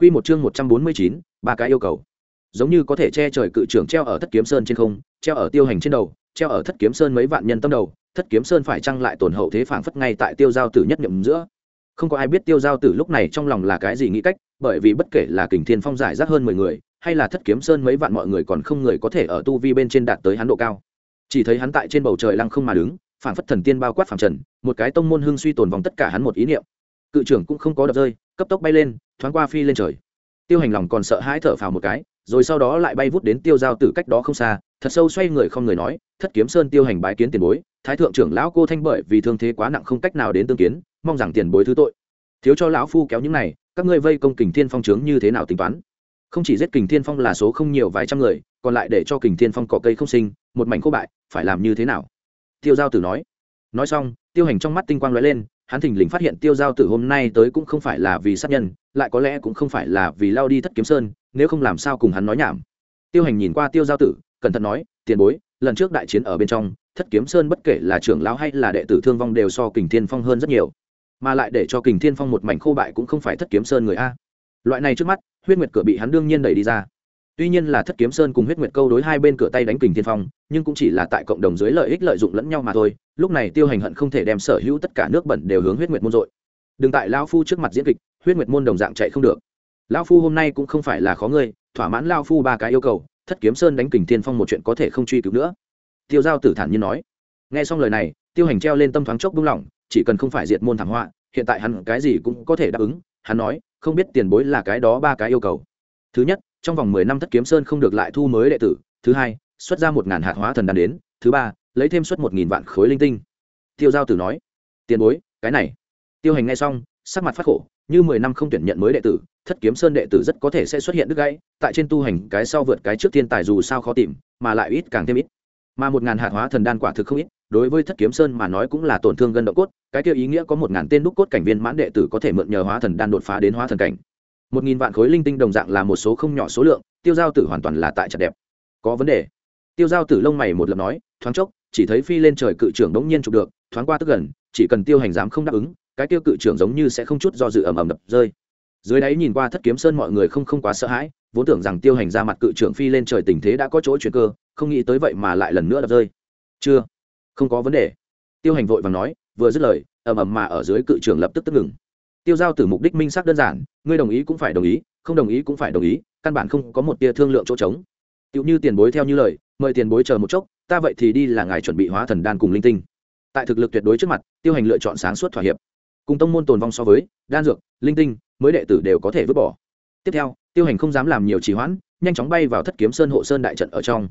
Quy một chương 149, ba cái yêu cầu. Giống như có thể che trời cự trưởng treo ở Thất Kiếm Sơn trên không, treo ở Tiêu Hành trên đầu, treo ở Thất Kiếm Sơn mấy vạn nhân tâm đầu, Thất Kiếm Sơn phải chăng lại tổn hậu thế phảng phất ngay tại Tiêu giao tử nhất nhậm giữa. Không có ai biết Tiêu giao tử lúc này trong lòng là cái gì nghĩ cách, bởi vì bất kể là Kình Thiên Phong giải rác hơn 10 người, hay là Thất Kiếm Sơn mấy vạn mọi người còn không người có thể ở tu vi bên trên đạt tới hắn độ cao. Chỉ thấy hắn tại trên bầu trời lăng không mà đứng, phảng phất thần tiên bao quát phàm trần, một cái tông môn hưng suy tồn vòng tất cả hắn một ý niệm. Cự trưởng cũng không có đập rơi, cấp tốc bay lên, thoáng qua phi lên trời. Tiêu hành lòng còn sợ hãi thở phào một cái rồi sau đó lại bay vút đến tiêu giao tử cách đó không xa thật sâu xoay người không người nói thất kiếm sơn tiêu hành bái kiến tiền bối thái thượng trưởng lão cô thanh bởi vì thương thế quá nặng không cách nào đến tương kiến mong rằng tiền bối thứ tội. Thiếu cho lão phu kéo những này các ngươi vây công kình thiên phong trướng như thế nào tính toán? Không chỉ giết kình thiên phong là số không nhiều vài trăm người còn lại để cho kình thiên phong cỏ cây không sinh một mảnh khô bại phải làm như thế nào? Tiêu giao tử nói. Nói xong tiêu hành trong mắt tinh quang lóe lên hắn thình lình phát hiện tiêu giao tử hôm nay tới cũng không phải là vì sát nhân, lại có lẽ cũng không phải là vì lao đi thất kiếm sơn, nếu không làm sao cùng hắn nói nhảm. Tiêu hành nhìn qua tiêu giao tử, cẩn thận nói, tiền bối, lần trước đại chiến ở bên trong, thất kiếm sơn bất kể là trưởng lão hay là đệ tử thương vong đều so kình thiên phong hơn rất nhiều. Mà lại để cho kình thiên phong một mảnh khô bại cũng không phải thất kiếm sơn người a. Loại này trước mắt, huyết nguyệt cửa bị hắn đương nhiên đẩy đi ra. Tuy nhiên là thất kiếm sơn cùng huyết nguyệt câu đối hai bên cửa tay đánh kình thiên phong nhưng cũng chỉ là tại cộng đồng dưới lợi ích lợi dụng lẫn nhau mà thôi, lúc này tiêu hành hận không thể đem sở hữu tất cả nước bẩn đều hướng huyết nguyệt môn dội. Đừng tại lao phu trước mặt diễn kịch, huyết nguyệt môn đồng dạng chạy không được. Lao phu hôm nay cũng không phải là khó ngươi, thỏa mãn lao phu ba cái yêu cầu, thất kiếm sơn đánh kình thiên phong một chuyện có thể không truy cứu nữa. Tiêu giao tử thản nhiên nói. Nghe xong lời này, tiêu hành treo lên tâm thoáng chốc buông lỏng chỉ cần không phải diệt môn thảm họa, hiện tại hắn cái gì cũng có thể đáp ứng, hắn nói, không biết tiền bối là cái đó ba cái yêu cầu. Thứ nhất, trong vòng mười năm thất kiếm sơn không được lại thu mới đệ tử, thứ hai xuất ra một ngàn hạt hóa thần đan đến, thứ ba, lấy thêm suất một nghìn vạn khối linh tinh. Tiêu giao tử nói, tiền bối, cái này. Tiêu hành nghe xong, sắc mặt phát khổ, như mười năm không tuyển nhận mới đệ tử, thất kiếm sơn đệ tử rất có thể sẽ xuất hiện đứt gãy, tại trên tu hành cái sau vượt cái trước thiên tài dù sao khó tìm, mà lại ít càng thêm ít. Mà một ngàn hạt hóa thần đan quả thực không ít, đối với thất kiếm sơn mà nói cũng là tổn thương gân độ cốt, cái kia ý nghĩa có một ngàn tên đúc cốt cảnh viên mãn đệ tử có thể mượn nhờ hóa thần đan đột phá đến hóa thần cảnh. Một nghìn vạn khối linh tinh đồng dạng là một số không nhỏ số lượng, tiêu giao tử hoàn toàn là tại chặt đẹp. Có vấn đề tiêu giao tử lông mày một lần nói, thoáng chốc, chỉ thấy phi lên trời cự trưởng đống nhiên chụp được, thoáng qua tức gần, chỉ cần tiêu hành dám không đáp ứng, cái tiêu cự trưởng giống như sẽ không chút do dự ầm ầm đập rơi. Dưới đáy nhìn qua thất kiếm sơn mọi người không không quá sợ hãi, vốn tưởng rằng tiêu hành ra mặt cự trưởng phi lên trời tình thế đã có chỗ chuyển cơ, không nghĩ tới vậy mà lại lần nữa đập rơi. Chưa, không có vấn đề. Tiêu hành vội vàng nói, vừa dứt lời, ầm ầm mà ở dưới cự trưởng lập tức tức ngừng. Tiêu giao tử mục đích minh xác đơn giản, ngươi đồng ý cũng phải đồng ý, không đồng ý cũng phải đồng ý, căn bản không có một tia thương lượng chỗ trống. Tựu như tiền bối theo như lời mời tiền bối chờ một chốc, ta vậy thì đi là ngài chuẩn bị hóa thần đan cùng linh tinh. Tại thực lực tuyệt đối trước mặt, tiêu hành lựa chọn sáng suốt thỏa hiệp. Cùng tông môn tồn vong so với, đan dược, linh tinh, mới đệ tử đều có thể vứt bỏ. Tiếp theo, tiêu hành không dám làm nhiều trì hoãn, nhanh chóng bay vào thất kiếm sơn hộ sơn đại trận ở trong.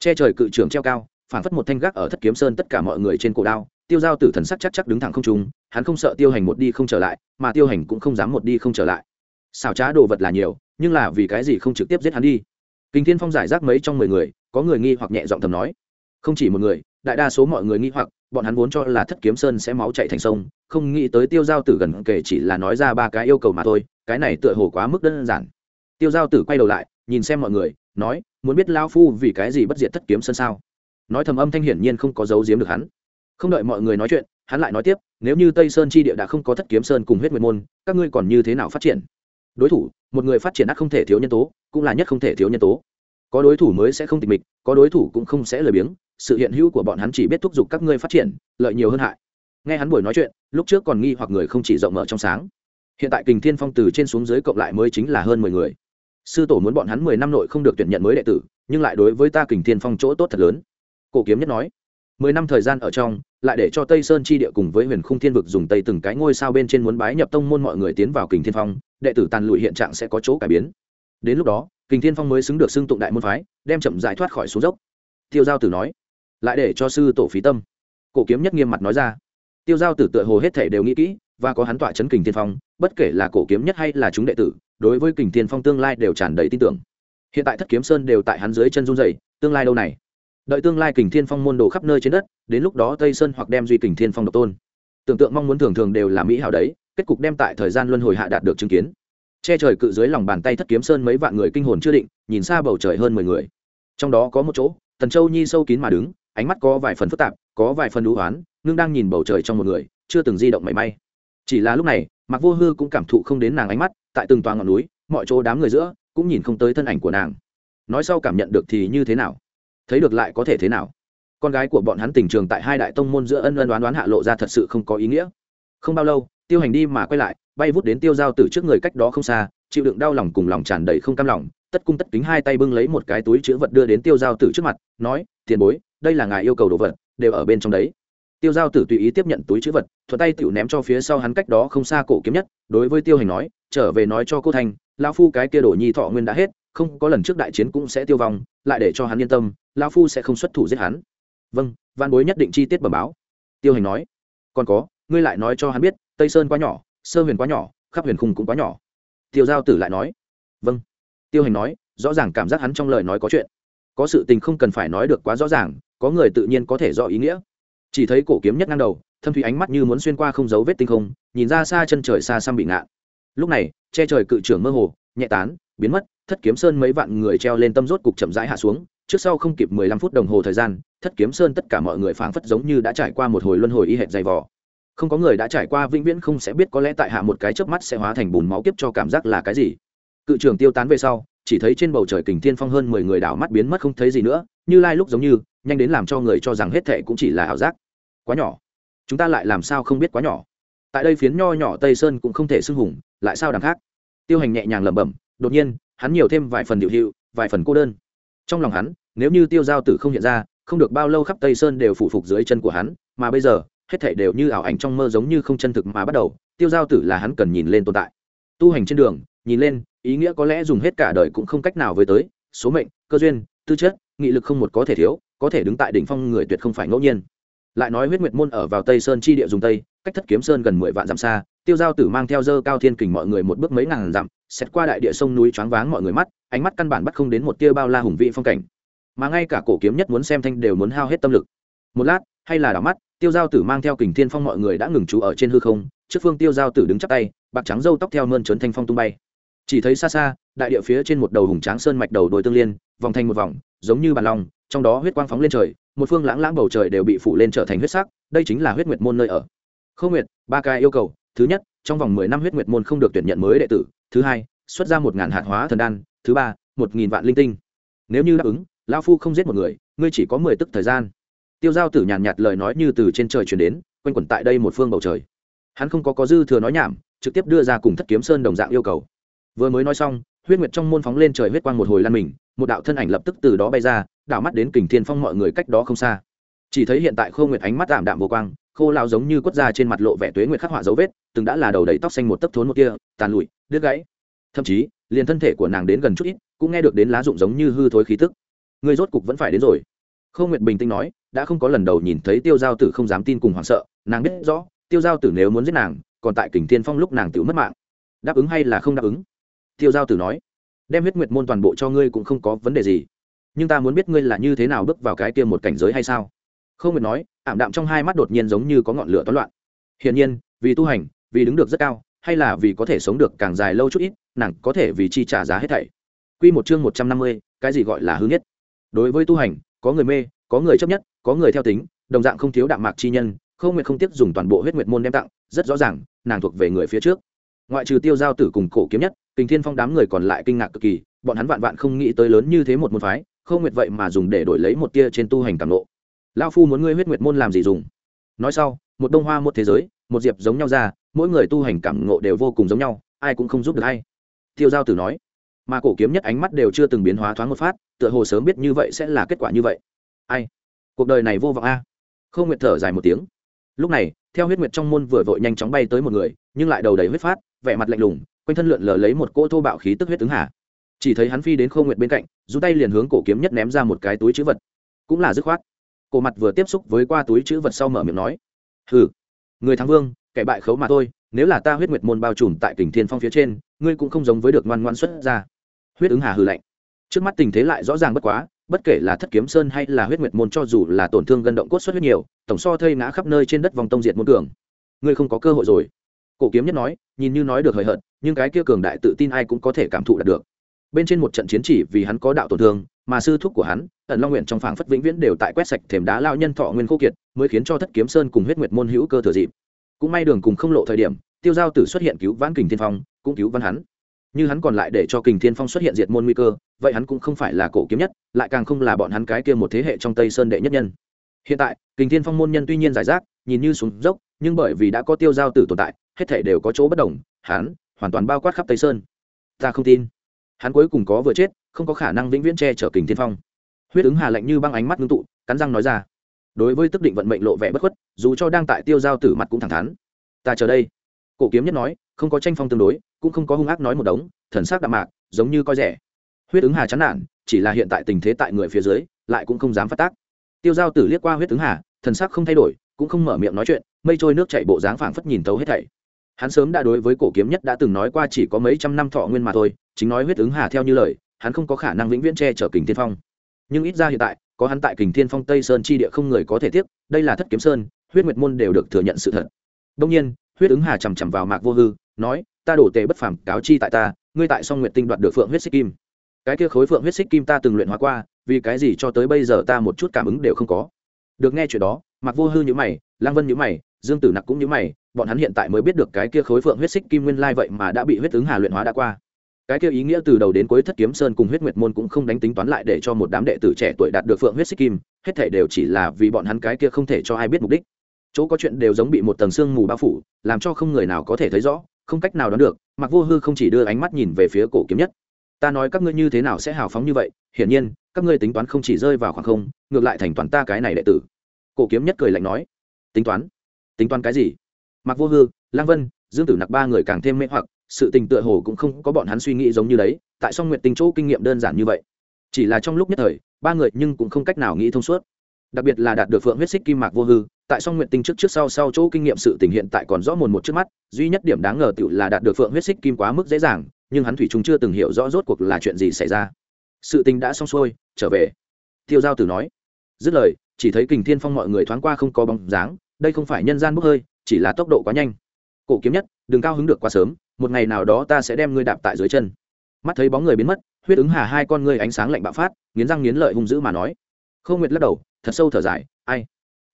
Che trời cự trưởng treo cao phản phất một thanh gác ở thất kiếm sơn tất cả mọi người trên cổ đao, tiêu giao tử thần sắc chắc chắc đứng thẳng không trung, hắn không sợ tiêu hành một đi không trở lại, mà tiêu hành cũng không dám một đi không trở lại. Xảo trá đồ vật là nhiều, nhưng là vì cái gì không trực tiếp giết hắn đi? Kinh thiên phong giải rác mấy trong mười người có người nghi hoặc nhẹ giọng thầm nói. Không chỉ một người, đại đa số mọi người nghi hoặc, bọn hắn vốn cho là thất kiếm sơn sẽ máu chạy thành sông, không nghĩ tới tiêu giao tử gần kể chỉ là nói ra ba cái yêu cầu mà thôi, cái này tựa hồ quá mức đơn giản. Tiêu giao tử quay đầu lại, nhìn xem mọi người, nói, muốn biết lao phu vì cái gì bất diệt thất kiếm sơn sao? Nói thầm âm thanh hiển nhiên không có dấu giếm được hắn. Không đợi mọi người nói chuyện, hắn lại nói tiếp, nếu như tây sơn chi địa đã không có thất kiếm sơn cùng huyết nguyệt môn, các ngươi còn như thế nào phát triển? Đối thủ, một người phát triển ác không thể thiếu nhân tố, cũng là nhất không thể thiếu nhân tố có đối thủ mới sẽ không tịch mịch, có đối thủ cũng không sẽ lười biếng, sự hiện hữu của bọn hắn chỉ biết thúc giục các ngươi phát triển, lợi nhiều hơn hại. Nghe hắn buổi nói chuyện, lúc trước còn nghi hoặc người không chỉ rộng mở trong sáng. Hiện tại kình thiên phong từ trên xuống dưới cộng lại mới chính là hơn mười người. Sư tổ muốn bọn hắn mười năm nội không được tuyển nhận mới đệ tử, nhưng lại đối với ta kình thiên phong chỗ tốt thật lớn. Cổ kiếm nhất nói, mười năm thời gian ở trong, lại để cho tây sơn chi địa cùng với huyền khung thiên vực dùng tây từng cái ngôi sao bên trên muốn bái nhập tông môn mọi người tiến vào kình thiên phong, đệ tử tàn lụi hiện trạng sẽ có chỗ cải biến. Đến lúc đó kình thiên phong mới xứng được xưng tụng đại môn phái, đem chậm giải thoát khỏi xuống dốc. Tiêu giao tử nói, lại để cho sư tổ phí tâm. Cổ kiếm nhất nghiêm mặt nói ra. Tiêu giao tử tựa hồ hết thể đều nghĩ kỹ, và có hắn tỏa chấn kình thiên phong, bất kể là cổ kiếm nhất hay là chúng đệ tử, đối với kình thiên phong tương lai đều tràn đầy tin tưởng. Hiện tại thất kiếm sơn đều tại hắn dưới chân run dày tương lai đâu này? Đợi tương lai kình thiên phong môn đồ khắp nơi trên đất, đến lúc đó tây sơn hoặc đem duy kình thiên phong độc tôn. Tưởng tượng mong muốn thường thường đều là mỹ hảo đấy, kết cục đem tại thời gian luân hồi hạ đạt được chứng kiến che trời cự dưới lòng bàn tay thất kiếm sơn mấy vạn người kinh hồn chưa định, nhìn xa bầu trời hơn mười người. Trong đó có một chỗ, tần châu nhi sâu kín mà đứng, ánh mắt có vài phần phức tạp, có vài phần đũ oán ngưng đang nhìn bầu trời trong một người, chưa từng di động mảy may. Chỉ là lúc này mặc vô hư cũng cảm thụ không đến nàng ánh mắt, tại từng toa ngọn núi, mọi chỗ đám người giữa, cũng nhìn không tới thân ảnh của nàng. Nói sau cảm nhận được thì như thế nào? Thấy được lại có thể thế nào? Con gái của bọn hắn tình trường tại hai đại tông môn giữa ân ân đoán đoán hạ lộ ra thật sự không có ý nghĩa. Không bao lâu, tiêu hành đi mà quay lại bay vút đến tiêu giao tử trước người cách đó không xa, chịu đựng đau lòng cùng lòng tràn đầy không cam lòng, tất cung tất kính hai tay bưng lấy một cái túi chữ vật đưa đến tiêu giao tử trước mặt, nói, tiền bối, đây là ngài yêu cầu đồ vật, đều ở bên trong đấy. Tiêu giao tử tùy ý tiếp nhận túi chữ vật, thuận tay tiểu ném cho phía sau hắn cách đó không xa cổ kiếm nhất, đối với tiêu hành nói, trở về nói cho cô thanh, lão phu cái kia đổ nhi thọ nguyên đã hết, không có lần trước đại chiến cũng sẽ tiêu vong, lại để cho hắn yên tâm, lão phu sẽ không xuất thủ giết hắn. Vâng văn bối nhất định chi tiết bẩm báo. Tiêu hành nói, còn có, ngươi lại nói cho hắn biết, tây sơn quá nhỏ sơ huyền quá nhỏ, khắp huyền khung cũng quá nhỏ. Tiêu giao tử lại nói vâng. Tiêu hành nói, rõ ràng cảm giác hắn trong lời nói có chuyện. Có sự tình không cần phải nói được quá rõ ràng, có người tự nhiên có thể rõ ý nghĩa. Chỉ thấy cổ kiếm nhất ngang đầu, thâm thủy ánh mắt như muốn xuyên qua không dấu vết tinh không, nhìn ra xa chân trời xa xăm bị ngạn lúc này, che trời cự trưởng mơ hồ, nhẹ tán, biến mất, thất kiếm sơn mấy vạn người treo lên tâm rốt cục chậm rãi hạ xuống, trước sau không kịp mười lăm phút đồng hồ thời gian, thất kiếm sơn tất cả mọi người phảng phất giống như đã trải qua một hồi luân hồi y hệt dày vò không có người đã trải qua vĩnh viễn không sẽ biết có lẽ tại hạ một cái chớp mắt sẽ hóa thành bùn máu kiếp cho cảm giác là cái gì. Cự trưởng tiêu tán về sau, chỉ thấy trên bầu trời kình thiên phong hơn mười người đảo mắt biến mất không thấy gì nữa, như lai lúc giống như, nhanh đến làm cho người cho rằng hết thệ cũng chỉ là ảo giác. Quá nhỏ. Chúng ta lại làm sao không biết quá nhỏ? Tại đây phiến nho nhỏ tây sơn cũng không thể xưng hùng, lại sao đằng khác? Tiêu hành nhẹ nhàng lẩm bẩm, đột nhiên, hắn nhiều thêm vài phần điệu hiệu, vài phần cô đơn. Trong lòng hắn, nếu như tiêu giao tử không hiện ra, không được bao lâu khắp tây sơn đều phủ phục dưới chân của hắn, mà bây giờ hết thảy đều như ảo ảnh trong mơ giống như không chân thực mà bắt đầu, tiêu giao tử là hắn cần nhìn lên tồn tại. Tu hành trên đường, nhìn lên, ý nghĩa có lẽ dùng hết cả đời cũng không cách nào với tới, số mệnh, cơ duyên, tư chất, nghị lực không một có thể thiếu, có thể đứng tại đỉnh phong người tuyệt không phải ngẫu nhiên. Lại nói huyết nguyệt môn ở vào tây sơn chi địa dùng tây, cách thất kiếm sơn gần mười vạn dặm xa, tiêu giao tử mang theo dơ cao thiên kình mọi người một bước mấy ngàn dặm xét qua đại địa sông núi choáng váng mọi người mắt, ánh mắt căn bản bắt không đến một tia bao la hùng vị phong cảnh. Mà ngay cả cổ kiếm nhất muốn xem thanh đều muốn hao hết tâm lực. Một lát, hay là đảo mắt tiêu giao tử mang theo kình thiên phong mọi người đã ngừng trú ở trên hư không, trước phương tiêu giao tử đứng chắp tay, bạc trắng râu tóc theo mơn trớn thanh phong tung bay. Chỉ thấy xa xa, đại địa phía trên một đầu hùng tráng sơn mạch đầu đồi tương liên, vòng thành một vòng, giống như bàn lòng trong đó huyết quang phóng lên trời, một phương lãng lãng bầu trời đều bị phủ lên trở thành huyết sắc, đây chính là huyết nguyệt môn nơi ở. Không nguyệt, ba cái yêu cầu, thứ nhất, trong vòng mười năm huyết nguyệt môn không được tuyển nhận mới đệ tử, thứ hai, xuất ra một ngàn hạt hóa thần đan, thứ ba, một nghìn vạn linh tinh. Nếu như đáp ứng lao phu không giết một người, ngươi chỉ có mười tức thời gian tiêu giao tử nhàn nhạt lời nói như từ trên trời chuyển đến, quanh quẩn tại đây một phương bầu trời. Hắn không có có dư thừa nói nhảm, trực tiếp đưa ra cùng thất kiếm sơn đồng dạng yêu cầu. Vừa mới nói xong, huyết nguyệt trong môn phóng lên trời huyết quang một hồi lan mình, một đạo thân ảnh lập tức từ đó bay ra, đảo mắt đến kình thiên phong mọi người cách đó không xa. Chỉ thấy hiện tại khô nguyệt ánh mắt tạm đạm vô quang, khô lao giống như quất ra trên mặt lộ vẻ tuế nguyệt khắc họa dấu vết, từng đã là đầu đầy tóc xanh một tấc thốn một kia, tàn lụi, đứt gãy. Thậm chí, liền thân thể của nàng đến gần chút ít, cũng nghe được đến lá rụng giống như hư thối khí tức. Người rốt cục vẫn phải đến rồi. Khô nguyệt bình tĩnh nói đã không có lần đầu nhìn thấy tiêu giao tử không dám tin cùng hoảng sợ nàng biết rõ tiêu giao tử nếu muốn giết nàng còn tại kình thiên phong lúc nàng tự mất mạng. Đáp ứng hay là không đáp ứng? Tiêu giao tử nói. Đem huyết nguyệt môn toàn bộ cho ngươi cũng không có vấn đề gì. Nhưng ta muốn biết ngươi là như thế nào bước vào cái kia một cảnh giới hay sao? Không nguyệt nói ảm đạm trong hai mắt đột nhiên giống như có ngọn lửa toán loạn. Hiển nhiên vì tu hành vì đứng được rất cao hay là vì có thể sống được càng dài lâu chút ít nàng có thể vì chi trả giá hết thảy. Quy một chương một trăm năm mươi, cái gì gọi là hư nhất? Đối với tu hành, có người mê, có người chấp nhất, có người theo tính, đồng dạng không thiếu đạm mạc chi nhân, Không Nguyệt không tiếc dùng toàn bộ huyết nguyệt môn đem tặng, rất rõ ràng, nàng thuộc về người phía trước. Ngoại trừ Tiêu Giao tử cùng Cổ Kiếm Nhất, Kình Thiên Phong đám người còn lại kinh ngạc cực kỳ, bọn hắn vạn vạn không nghĩ tới lớn như thế một môn phái, Không Nguyệt vậy mà dùng để đổi lấy một tia trên tu hành cảm ngộ. Lão phu muốn ngươi huyết nguyệt môn làm gì dùng? Nói sau, một đông hoa một thế giới, một diệp giống nhau ra, mỗi người tu hành cảm ngộ đều vô cùng giống nhau, ai cũng không giúp được ai. Tiêu Giao tử nói mà cổ kiếm nhất ánh mắt đều chưa từng biến hóa thoáng một phát tựa hồ sớm biết như vậy sẽ là kết quả như vậy ai cuộc đời này vô vọng a. Không nguyệt thở dài một tiếng. Lúc này, theo huyết nguyệt trong môn vừa vội nhanh chóng bay tới một người, nhưng lại đầu đầy huyết phát, vẻ mặt lạnh lùng, quanh thân lượn lờ lấy một cỗ thô bạo khí tức huyết ứng hà chỉ thấy hắn phi đến khâu nguyệt bên cạnh dùng tay liền hướng cổ kiếm nhất ném ra một cái túi chữ vật. Cũng là dứt khoát. Cổ mặt vừa tiếp xúc với qua túi chữ vật sau mở miệng nói, hừ, người thắng vương, kẻ bại khấu mà thôi, nếu là ta huyết nguyệt môn bao trùm tại kình thiên phong phía trên, ngươi cũng không giống với được ngoan ngoan xuất ra. Huyết ứng hà hừ lạnh. Trước mắt tình thế lại rõ ràng bất quá bất kể là thất kiếm sơn hay là huyết nguyệt môn cho dù là tổn thương gân động cốt xuất huyết nhiều, tổng so thây ngã khắp nơi trên đất vòng tông diệt môn cường. Ngươi không có cơ hội rồi. Cổ kiếm nhất nói, nhìn như nói được hời hợt, nhưng cái kia cường đại tự tin ai cũng có thể cảm thụ đạt được. Bên trên một trận chiến chỉ vì hắn có đạo tổn thương, mà sư thúc của hắn, ẩn long nguyện trong phảng phất vĩnh viễn đều tại quét sạch thềm đá lao nhân thọ nguyên khô kiệt, mới khiến cho thất kiếm sơn cùng huyết nguyệt môn hữu cơ thừa dịp. Cũng may đường cùng không lộ thời điểm, tiêu giao tử xuất hiện cứu vãn kình thiên phong, cũng cứu văn hắn. Như hắn còn lại để cho kình thiên phong xuất hiện diệt môn nguy cơ, vậy hắn cũng không phải là cổ kiếm nhất lại càng không là bọn hắn cái kia một thế hệ trong tây sơn đệ nhất nhân. Hiện tại, kình thiên phong môn nhân tuy nhiên giải rác, nhìn như xuống dốc, nhưng bởi vì đã có tiêu giao tử tồn tại, hết thể đều có chỗ bất đồng, hắn hoàn toàn bao quát khắp tây sơn. Ta không tin. Hắn cuối cùng có vừa chết, không có khả năng vĩnh viễn che chở kình thiên phong. Huyết ứng hà lạnh như băng ánh mắt ngưng tụ, cắn răng nói ra. Đối với tức định vận mệnh lộ vẻ bất khuất, dù cho đang tại tiêu giao tử mặt cũng thẳng thắn. Ta chờ đây. Cổ kiếm nhất nói, không có tranh phong tương đối, cũng không có hung ác nói một đống, thần sắc đạm mạc, giống như coi rẻ. Huyết ứng hà chán nản chỉ là hiện tại tình thế tại người phía dưới lại cũng không dám phát tác. Tiêu giao tử liếc qua huyết ứng hà thần sắc không thay đổi cũng không mở miệng nói chuyện mây trôi nước chảy bộ dáng phảng phất nhìn tấu hết thảy. Hắn sớm đã đối với cổ kiếm nhất đã từng nói qua chỉ có mấy trăm năm thọ nguyên mà thôi chính nói huyết ứng hà theo như lời hắn không có khả năng vĩnh viễn che chở kình thiên phong. Nhưng ít ra hiện tại có hắn tại kình thiên phong tây sơn chi địa không người có thể tiếp, đây là thất kiếm sơn huyết nguyệt môn đều được thừa nhận sự thật. Đông nhiên huyết ứng hà chằm chằm vào mạc vô hư nói ta đổ tề bất phàm cáo chi tại ta ngươi tại song nguyệt tinh đoạt được phượng huyết xích kim cái kia khối phượng huyết xích kim ta từng luyện hóa qua, vì cái gì cho tới bây giờ ta một chút cảm ứng đều không có. Được nghe chuyện đó mặc vô hư nhữ mày lang vân nhữ mày, dương tử nặc cũng nhữ mày, bọn hắn hiện tại mới biết được cái kia khối phượng huyết xích kim nguyên lai vậy mà đã bị huyết ứng hà luyện hóa đã qua. Cái kia ý nghĩa từ đầu đến cuối thất kiếm sơn cùng huyết nguyệt môn cũng không đánh tính toán lại để cho một đám đệ tử trẻ tuổi đạt được phượng huyết xích kim, hết thể đều chỉ là vì bọn hắn cái kia không thể cho ai biết mục đích. Chỗ có chuyện đều giống bị một tầng sương mù bao phủ, làm cho không người nào có thể thấy rõ, không cách nào đoán được mặc vô hư không chỉ đưa ánh mắt nhìn về phía cổ kiếm nhất ta nói các ngươi như thế nào sẽ hào phóng như vậy, hiển nhiên, các ngươi tính toán không chỉ rơi vào khoảng không, ngược lại thành toán ta cái này đệ tử. Cổ kiếm nhất cười lạnh nói. Tính toán? Tính toán cái gì? Mặc vô hư, lang vân, dương tử nặc ba người càng thêm mê hoặc, sự tình tựa hồ cũng không có bọn hắn suy nghĩ giống như đấy, tại song nguyện tình chỗ kinh nghiệm đơn giản như vậy. Chỉ là trong lúc nhất thời, ba người nhưng cũng không cách nào nghĩ thông suốt. Đặc biệt là đạt được phượng huyết xích kim mạc vô hư, tại song nguyện tinh trước trước sau sau chỗ kinh nghiệm sự tình hiện tại còn rõ mồn một trước mắt, duy nhất điểm đáng ngờ tựu là đạt được phượng huyết xích kim quá mức dễ dàng nhưng hắn thủy chúng chưa từng hiểu rõ rốt cuộc là chuyện gì xảy ra. Sự tình đã xong xuôi, trở về. Tiêu giao tử nói, dứt lời, chỉ thấy kình thiên phong mọi người thoáng qua không có bóng dáng, đây không phải nhân gian bốc hơi, chỉ là tốc độ quá nhanh. Cổ kiếm nhất, đừng cao hứng được quá sớm, một ngày nào đó ta sẽ đem ngươi đạp tại dưới chân. Mắt thấy bóng người biến mất, huyết ứng hà hai con ngươi ánh sáng lạnh bạo phát, nghiến răng nghiến lợi hung dữ mà nói. Không nguyệt lắc đầu, thật sâu thở dài, ai?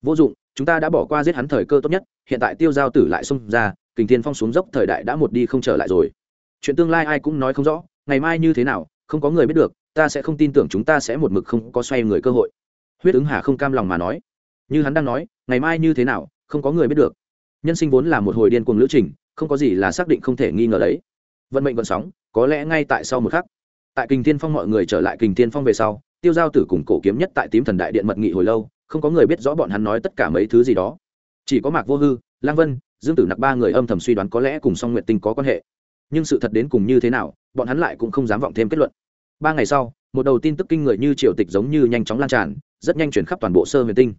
Vô dụng, chúng ta đã bỏ qua giết hắn thời cơ tốt nhất, hiện tại tiêu giao tử lại xông ra, kình thiên phong xuống dốc thời đại đã một đi không trở lại rồi chuyện tương lai ai cũng nói không rõ, ngày mai như thế nào, không có người biết được, ta sẽ không tin tưởng chúng ta sẽ một mực không có xoay người cơ hội. Huyết ứng hà không cam lòng mà nói. Như hắn đang nói, ngày mai như thế nào, không có người biết được. Nhân sinh vốn là một hồi điên cuồng lữ trình, không có gì là xác định không thể nghi ngờ đấy. Vận mệnh vận sóng, có lẽ ngay tại sau một khắc. Tại kình thiên phong mọi người trở lại kình thiên phong về sau, tiêu giao tử cùng cổ kiếm nhất tại tím thần đại điện mật nghị hồi lâu, không có người biết rõ bọn hắn nói tất cả mấy thứ gì đó. Chỉ có mạc vô hư, lang vân, dương tử nặc ba người âm thầm suy đoán có lẽ cùng song nguyện tinh có quan hệ nhưng sự thật đến cùng như thế nào, bọn hắn lại cũng không dám vọng thêm kết luận. Ba ngày sau, một đầu tin tức kinh người như triều tịch giống như nhanh chóng lan tràn, rất nhanh chuyển khắp toàn bộ sơ huyền tinh.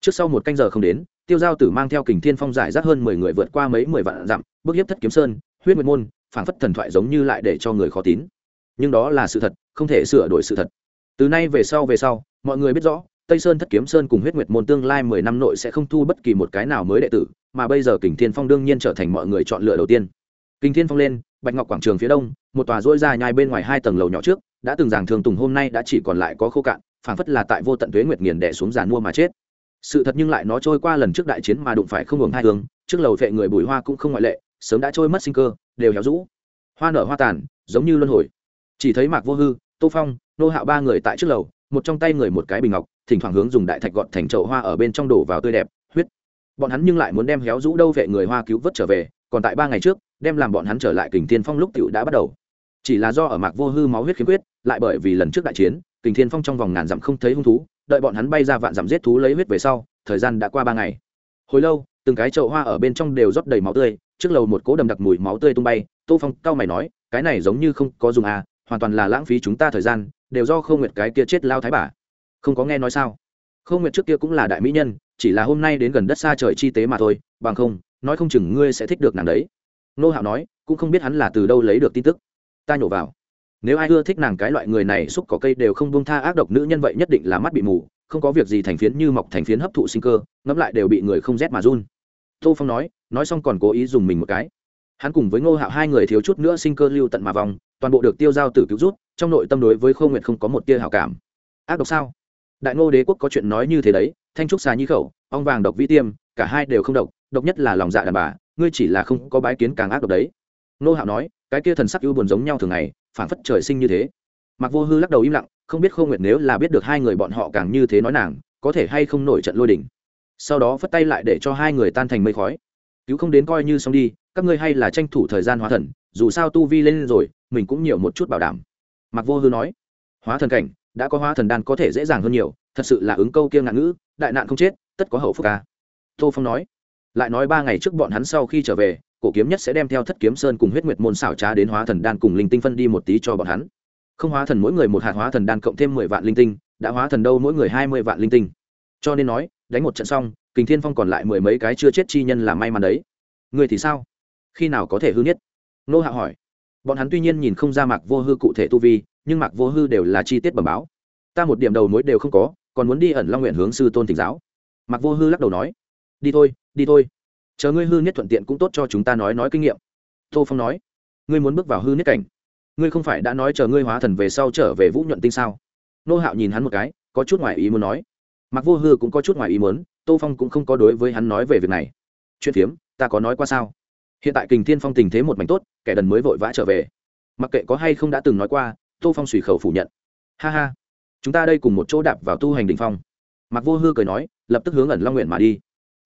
Trước sau một canh giờ không đến, tiêu giao tử mang theo kình thiên phong giải rác hơn mười người vượt qua mấy mười vạn dặm, bước hiếp thất kiếm sơn, huyết nguyệt môn, phảng phất thần thoại giống như lại để cho người khó tín. Nhưng đó là sự thật, không thể sửa đổi sự thật. Từ nay về sau về sau, mọi người biết rõ, tây sơn thất kiếm sơn cùng huyết nguyệt môn tương lai mười năm nội sẽ không thu bất kỳ một cái nào mới đệ tử, mà bây giờ kình thiên phong đương nhiên trở thành mọi người chọn lựa đầu tiên kình thiên phong lên, bạch ngọc quảng trường phía đông, một tòa rỗi ra nhai bên ngoài hai tầng lầu nhỏ trước, đã từng giảng thường tùng hôm nay đã chỉ còn lại có khô cạn, phảng phất là tại vô tận tuế nguyệt nghiền đẻ xuống giàn mua mà chết. Sự thật nhưng lại nó trôi qua lần trước đại chiến mà đụng phải không hưởng hai hướng, trước lầu vệ người bùi hoa cũng không ngoại lệ, sớm đã trôi mất sinh cơ, đều héo rũ. Hoa nở hoa tàn, giống như luân hồi. Chỉ thấy mạc vô hư, tô phong, nô hạo ba người tại trước lầu, một trong tay người một cái bình ngọc, thỉnh thoảng hướng dùng đại thạch gọn thành chậu hoa ở bên trong đổ vào tươi đẹp, huyết. Bọn hắn nhưng lại muốn đem héo rũ đâu vệ người hoa cứu vớt trở về, còn tại ba ngày trước đem làm bọn hắn trở lại kình thiên phong lúc tiểu đã bắt đầu. Chỉ là do ở mạc vô hư máu huyết khiếm huyết lại bởi vì lần trước đại chiến, kình thiên phong trong vòng ngàn dặm không thấy hung thú, đợi bọn hắn bay ra vạn dặm giết thú lấy huyết về sau, thời gian đã qua ba ngày. Hồi lâu, từng cái chậu hoa ở bên trong đều rót đầy máu tươi, trước lầu một cỗ đầm đặc mùi máu tươi tung bay, tô phong cao mày nói, cái này giống như không có dùng à hoàn toàn là lãng phí chúng ta thời gian, đều do không nguyệt cái kia chết lao thái bà. Không có nghe nói sao? Không nguyệt trước kia cũng là đại mỹ nhân, chỉ là hôm nay đến gần đất xa trời chi tế mà thôi, bằng không, nói không chừng ngươi sẽ thích được nàng đấy nô hạo nói, cũng không biết hắn là từ đâu lấy được tin tức. Ta nhổ vào. Nếu ai ưa thích nàng cái loại người này, xúc cỏ cây đều không buông tha ác độc nữ nhân vậy nhất định là mắt bị mù, không có việc gì thành phiến như mọc thành phiến hấp thụ sinh cơ, ngẫm lại đều bị người không rét mà run. Tô phong nói nói xong còn cố ý dùng mình một cái. Hắn cùng với ngô hạo hai người thiếu chút nữa sinh cơ lưu tận mà vòng, toàn bộ được tiêu giao tử cứu rút, trong nội tâm đối với khâu nguyệt không có một tia hảo cảm. Ác độc sao? Đại ngô đế quốc có chuyện nói như thế đấy, thanh trúc xà nhi khẩu, ong vàng độc vĩ tiêm, cả hai đều không độc độc nhất là lòng dạ đàn bà ngươi chỉ là không có bái kiến càng ác độc đấy. Nô hạo nói, cái kia thần sắc ưu buồn giống nhau thường ngày, phảng phất trời sinh như thế. Mặc vô hư lắc đầu im lặng, không biết khâu nguyệt nếu là biết được hai người bọn họ càng như thế nói nàng, có thể hay không nổi trận lôi đỉnh sau đó phất tay lại để cho hai người tan thành mây khói. Cứu không đến coi như xong đi, các ngươi hay là tranh thủ thời gian hóa thần, dù sao tu vi lên rồi, mình cũng nhiều một chút bảo đảm. Mặc vô hư nói, hóa thần cảnh, đã có hóa thần đan có thể dễ dàng hơn nhiều, thật sự là ứng câu kia ngạn ngữ, đại nạn không chết, tất có hậu phúc ca. Tô phong nói lại nói ba ngày trước bọn hắn sau khi trở về, cổ kiếm nhất sẽ đem theo thất kiếm sơn cùng huyết nguyệt môn xảo trá đến hóa thần đan cùng linh tinh phân đi một tí cho bọn hắn. Không hóa thần mỗi người một hạt hóa thần đan cộng thêm mười vạn linh tinh, đã hóa thần đâu mỗi người hai mươi vạn linh tinh. Cho nên nói, đánh một trận xong, kình thiên phong còn lại mười mấy cái chưa chết chi nhân là may mắn đấy. Người thì sao? Khi nào có thể hư nhất? Nô hạ hỏi. Bọn hắn tuy nhiên nhìn không ra mạc vô hư cụ thể tu vi, nhưng mạc vô hư đều là chi tiết bẩm báo. Ta một điểm đầu mối đều không có, còn muốn đi ẩn long nguyện hướng sư tôn thỉnh giáo. Mạc vô hư lắc đầu nói. Đi thôi đi thôi. Chờ ngươi hư nhất thuận tiện cũng tốt cho chúng ta nói nói kinh nghiệm. Tô phong nói. Ngươi muốn bước vào hư nhất cảnh, ngươi không phải đã nói chờ ngươi hóa thần về sau trở về vũ nhuận tinh sao? Nô hạo nhìn hắn một cái, có chút ngoài ý muốn nói. Mặc vô hư cũng có chút ngoài ý muốn, tô phong cũng không có đối với hắn nói về việc này. Chuyện phiếm, ta có nói qua sao? Hiện tại kình thiên phong tình thế một mảnh tốt, kẻ đần mới vội vã trở về. Mặc kệ có hay không đã từng nói qua, tô phong suy khẩu phủ nhận. Ha ha, chúng ta đây cùng một chỗ đạp vào tu hành đình phong. Mặc vô hư cười nói, lập tức hướng ẩn long nguyện mà đi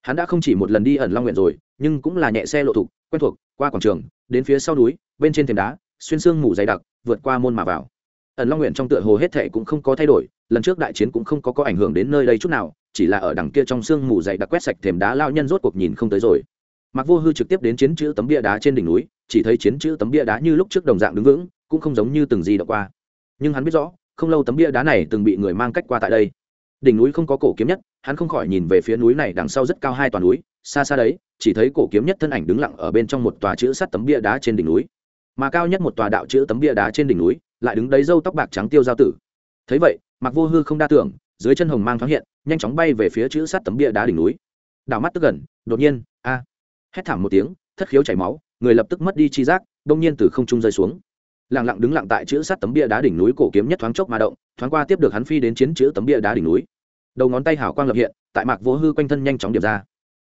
hắn đã không chỉ một lần đi ẩn long nguyện rồi, nhưng cũng là nhẹ xe lộ thục, quen thuộc, qua quảng trường, đến phía sau núi, bên trên thềm đá, xuyên sương mù dày đặc, vượt qua môn mà vào. Ẩn long nguyện trong tựa hồ hết thệ cũng không có thay đổi, lần trước đại chiến cũng không có có ảnh hưởng đến nơi đây chút nào, chỉ là ở đằng kia trong sương mù dày đặc quét sạch thềm đá lao nhân rốt cuộc nhìn không tới rồi. Mặc vô hư trực tiếp đến chiến chữ tấm bia đá trên đỉnh núi, chỉ thấy chiến chữ tấm bia đá như lúc trước đồng dạng đứng vững, cũng không giống như từng gì đã qua. Nhưng hắn biết rõ, không lâu tấm bia đá này từng bị người mang cách qua tại đây đỉnh núi không có cổ kiếm nhất, hắn không khỏi nhìn về phía núi này đằng sau rất cao hai toàn núi, xa xa đấy, chỉ thấy cổ kiếm nhất thân ảnh đứng lặng ở bên trong một tòa chữ sắt tấm bia đá trên đỉnh núi. Mà cao nhất một tòa đạo chữ tấm bia đá trên đỉnh núi, lại đứng đấy râu tóc bạc trắng tiêu giao tử. Thấy vậy mặc vô hư không đa tưởng, dưới chân hồng mang thoáng hiện, nhanh chóng bay về phía chữ sắt tấm bia đá đỉnh núi. Đảo mắt tức gần, đột nhiên, a, hét thảm một tiếng, thất khiếu chảy máu, người lập tức mất đi chi giác, đông nhiên từ không trung rơi xuống lặng lặng đứng lặng tại chữ sắt tấm bia đá đỉnh núi cổ kiếm nhất thoáng chốc mà động, thoáng qua tiếp được hắn phi đến chiến chữ tấm bia đá đỉnh núi. Đầu ngón tay hảo quang lập hiện, tại mạc vô hư quanh thân nhanh chóng điệp ra.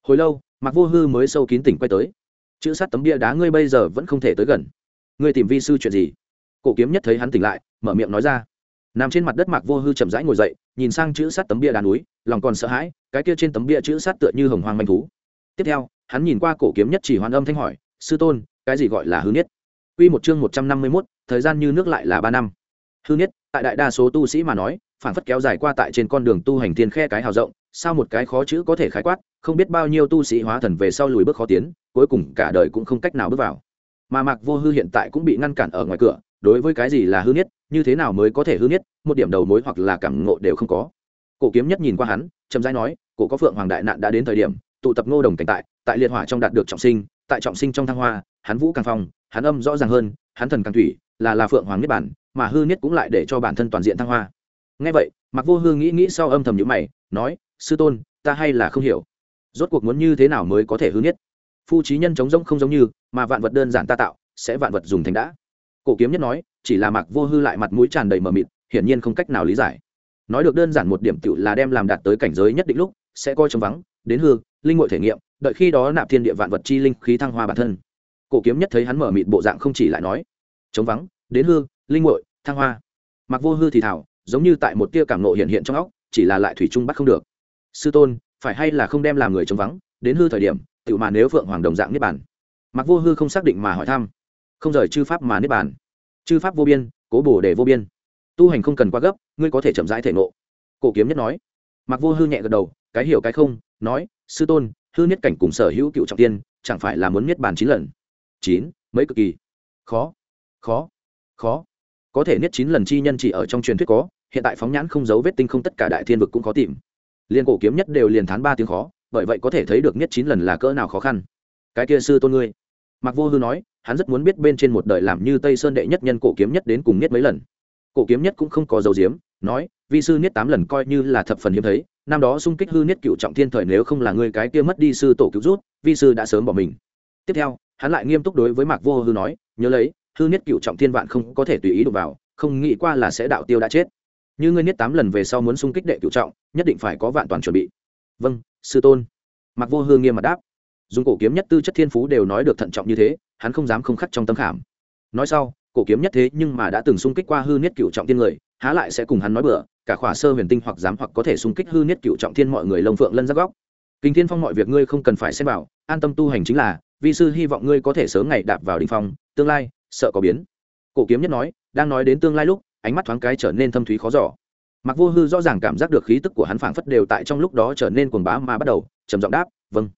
Hồi lâu, mạc vô hư mới sâu kín tỉnh quay tới. Chữ sắt tấm bia đá ngươi bây giờ vẫn không thể tới gần. Ngươi tìm vi sư chuyện gì? Cổ kiếm nhất thấy hắn tỉnh lại, mở miệng nói ra. Nằm trên mặt đất mạc vô hư chậm rãi ngồi dậy, nhìn sang chữ sắt tấm bia đá núi, lòng còn sợ hãi, cái kia trên tấm bia chữ sắt tựa như hồng hoang manh thú. Tiếp theo, hắn nhìn qua cổ kiếm nhất chỉ hoàn âm thanh hỏi, sư tôn, cái gì gọi là hư nhất Quy một chương một trăm năm mươi 151, thời gian như nước lại là ba năm. Hư nhất, tại đại đa số tu sĩ mà nói, phản phất kéo dài qua tại trên con đường tu hành thiên khe cái hào rộng, sao một cái khó chữ có thể khái quát, không biết bao nhiêu tu sĩ hóa thần về sau lùi bước khó tiến, cuối cùng cả đời cũng không cách nào bước vào. Mà Mạc Vô Hư hiện tại cũng bị ngăn cản ở ngoài cửa, đối với cái gì là hư nhất, như thế nào mới có thể hư nhất, một điểm đầu mối hoặc là cảm ngộ đều không có. Cổ Kiếm Nhất nhìn qua hắn, chậm rãi nói, cổ có Phượng Hoàng đại nạn đã đến thời điểm, tụ tập Ngô Đồng cảnh tại, tại liệt hỏa trong đạt được trọng sinh, tại trọng sinh trong thăng hoa, hắn vũ càng phong, hắn âm rõ ràng hơn, hắn thần càng thủy, là là Phượng Hoàng niết bản, mà hư niết cũng lại để cho bản thân toàn diện thăng hoa. Nghe vậy, Mạc Vô Hư nghĩ nghĩ sau âm thầm nhíu mày, nói: "Sư tôn, ta hay là không hiểu. Rốt cuộc muốn như thế nào mới có thể hư niết? Phu trí nhân chống rỗng không giống như, mà vạn vật đơn giản ta tạo, sẽ vạn vật dùng thành đã." Cổ kiếm nhất nói, chỉ là Mạc Vô Hư lại mặt mũi tràn đầy mờ mịt, hiển nhiên không cách nào lý giải. Nói được đơn giản một điểm tiểu là đem làm đạt tới cảnh giới nhất định lúc, sẽ coi trống vắng, đến hư, linh ngội thể nghiệm, đợi khi đó nạp thiên địa vạn vật chi linh khí thăng hoa bản thân. Cổ kiếm nhất thấy hắn mở mịt bộ dạng không chỉ lại nói, chống vắng, đến hư, linh muội thăng hoa. mặc Vô Hư thì thảo, giống như tại một tia cảm nộ hiện hiện trong óc chỉ là lại thủy trung bắt không được. Sư tôn phải hay là không đem làm người chống vắng đến hư thời điểm tự mà nếu phượng hoàng đồng dạng niết bàn? Mặc vô hư không xác định mà hỏi thăm. Không rời chư pháp mà niết bàn. Chư pháp vô biên cố bổ để vô biên. Tu hành không cần quá gấp ngươi có thể chậm rãi thể ngộ. Cổ kiếm nhất nói. Mặc vô hư nhẹ gật đầu cái hiểu cái không nói sư tôn hư nhất cảnh cùng sở hữu cựu trọng tiên chẳng phải là muốn niết bàn chín lần? Chín, mấy cực kỳ. Khó khó khó. Có thể niết chín lần chi nhân chỉ ở trong truyền thuyết có, hiện tại phóng nhãn không giấu vết tinh không tất cả đại thiên vực cũng khó tìm. Liên cổ kiếm nhất đều liền thán ba tiếng khó, bởi vậy có thể thấy được niết chín lần là cỡ nào khó khăn. Cái kia sư tôn ngươi. Mặc vô hư nói, hắn rất muốn biết bên trên một đời làm như tây sơn đệ nhất nhân cổ kiếm nhất đến cùng niết mấy lần. Cổ kiếm nhất cũng không có dấu diếm, nói, vi sư niết tám lần coi như là thập phần hiếm thấy, năm đó xung kích hư niết cựu trọng thiên thời nếu không là ngươi cái kia mất đi sư tổ cứu rút, vi sư đã sớm bỏ mình. Tiếp theo hắn lại nghiêm túc đối với mạc vô hư nói, nhớ lấy, hư niết cựu trọng thiên vạn không có thể tùy ý đụng vào, không nghĩ qua là sẽ đạo tiêu đã chết. Như ngươi niết tám lần về sau muốn xung kích đệ cựu trọng, nhất định phải có vạn toàn chuẩn bị. Vâng sư tôn. Mặc vô hư nghiêm mặt đáp. Dùng cổ kiếm nhất tư chất thiên phú đều nói được thận trọng như thế, hắn không dám không khắc trong tâm khảm. Nói sau, cổ kiếm nhất thế nhưng mà đã từng xung kích qua hư niết cựu trọng thiên người, há lại sẽ cùng hắn nói bừa, cả khỏa sơ huyền tinh hoặc dám hoặc có thể xung kích hư niết cựu trọng thiên mọi người lông phượng lân ra góc kinh thiên phong mọi việc ngươi không cần phải xem vào, an tâm tu hành chính là, vi sư hy vọng ngươi có thể sớm ngày đạp vào đ ỉ n h phong, tương lai, sợ có biến. Cổ kiếm nhất nói, đang nói đến tương lai lúc, ánh mắt thoáng cái trở nên thâm thúy khó giỏ mặc vô hư rõ ràng cảm giác được khí tức của hắn phảng phất đều tại trong lúc đó trở nên cuồng bá mà bắt đầu, trầm giọng đáp vâng.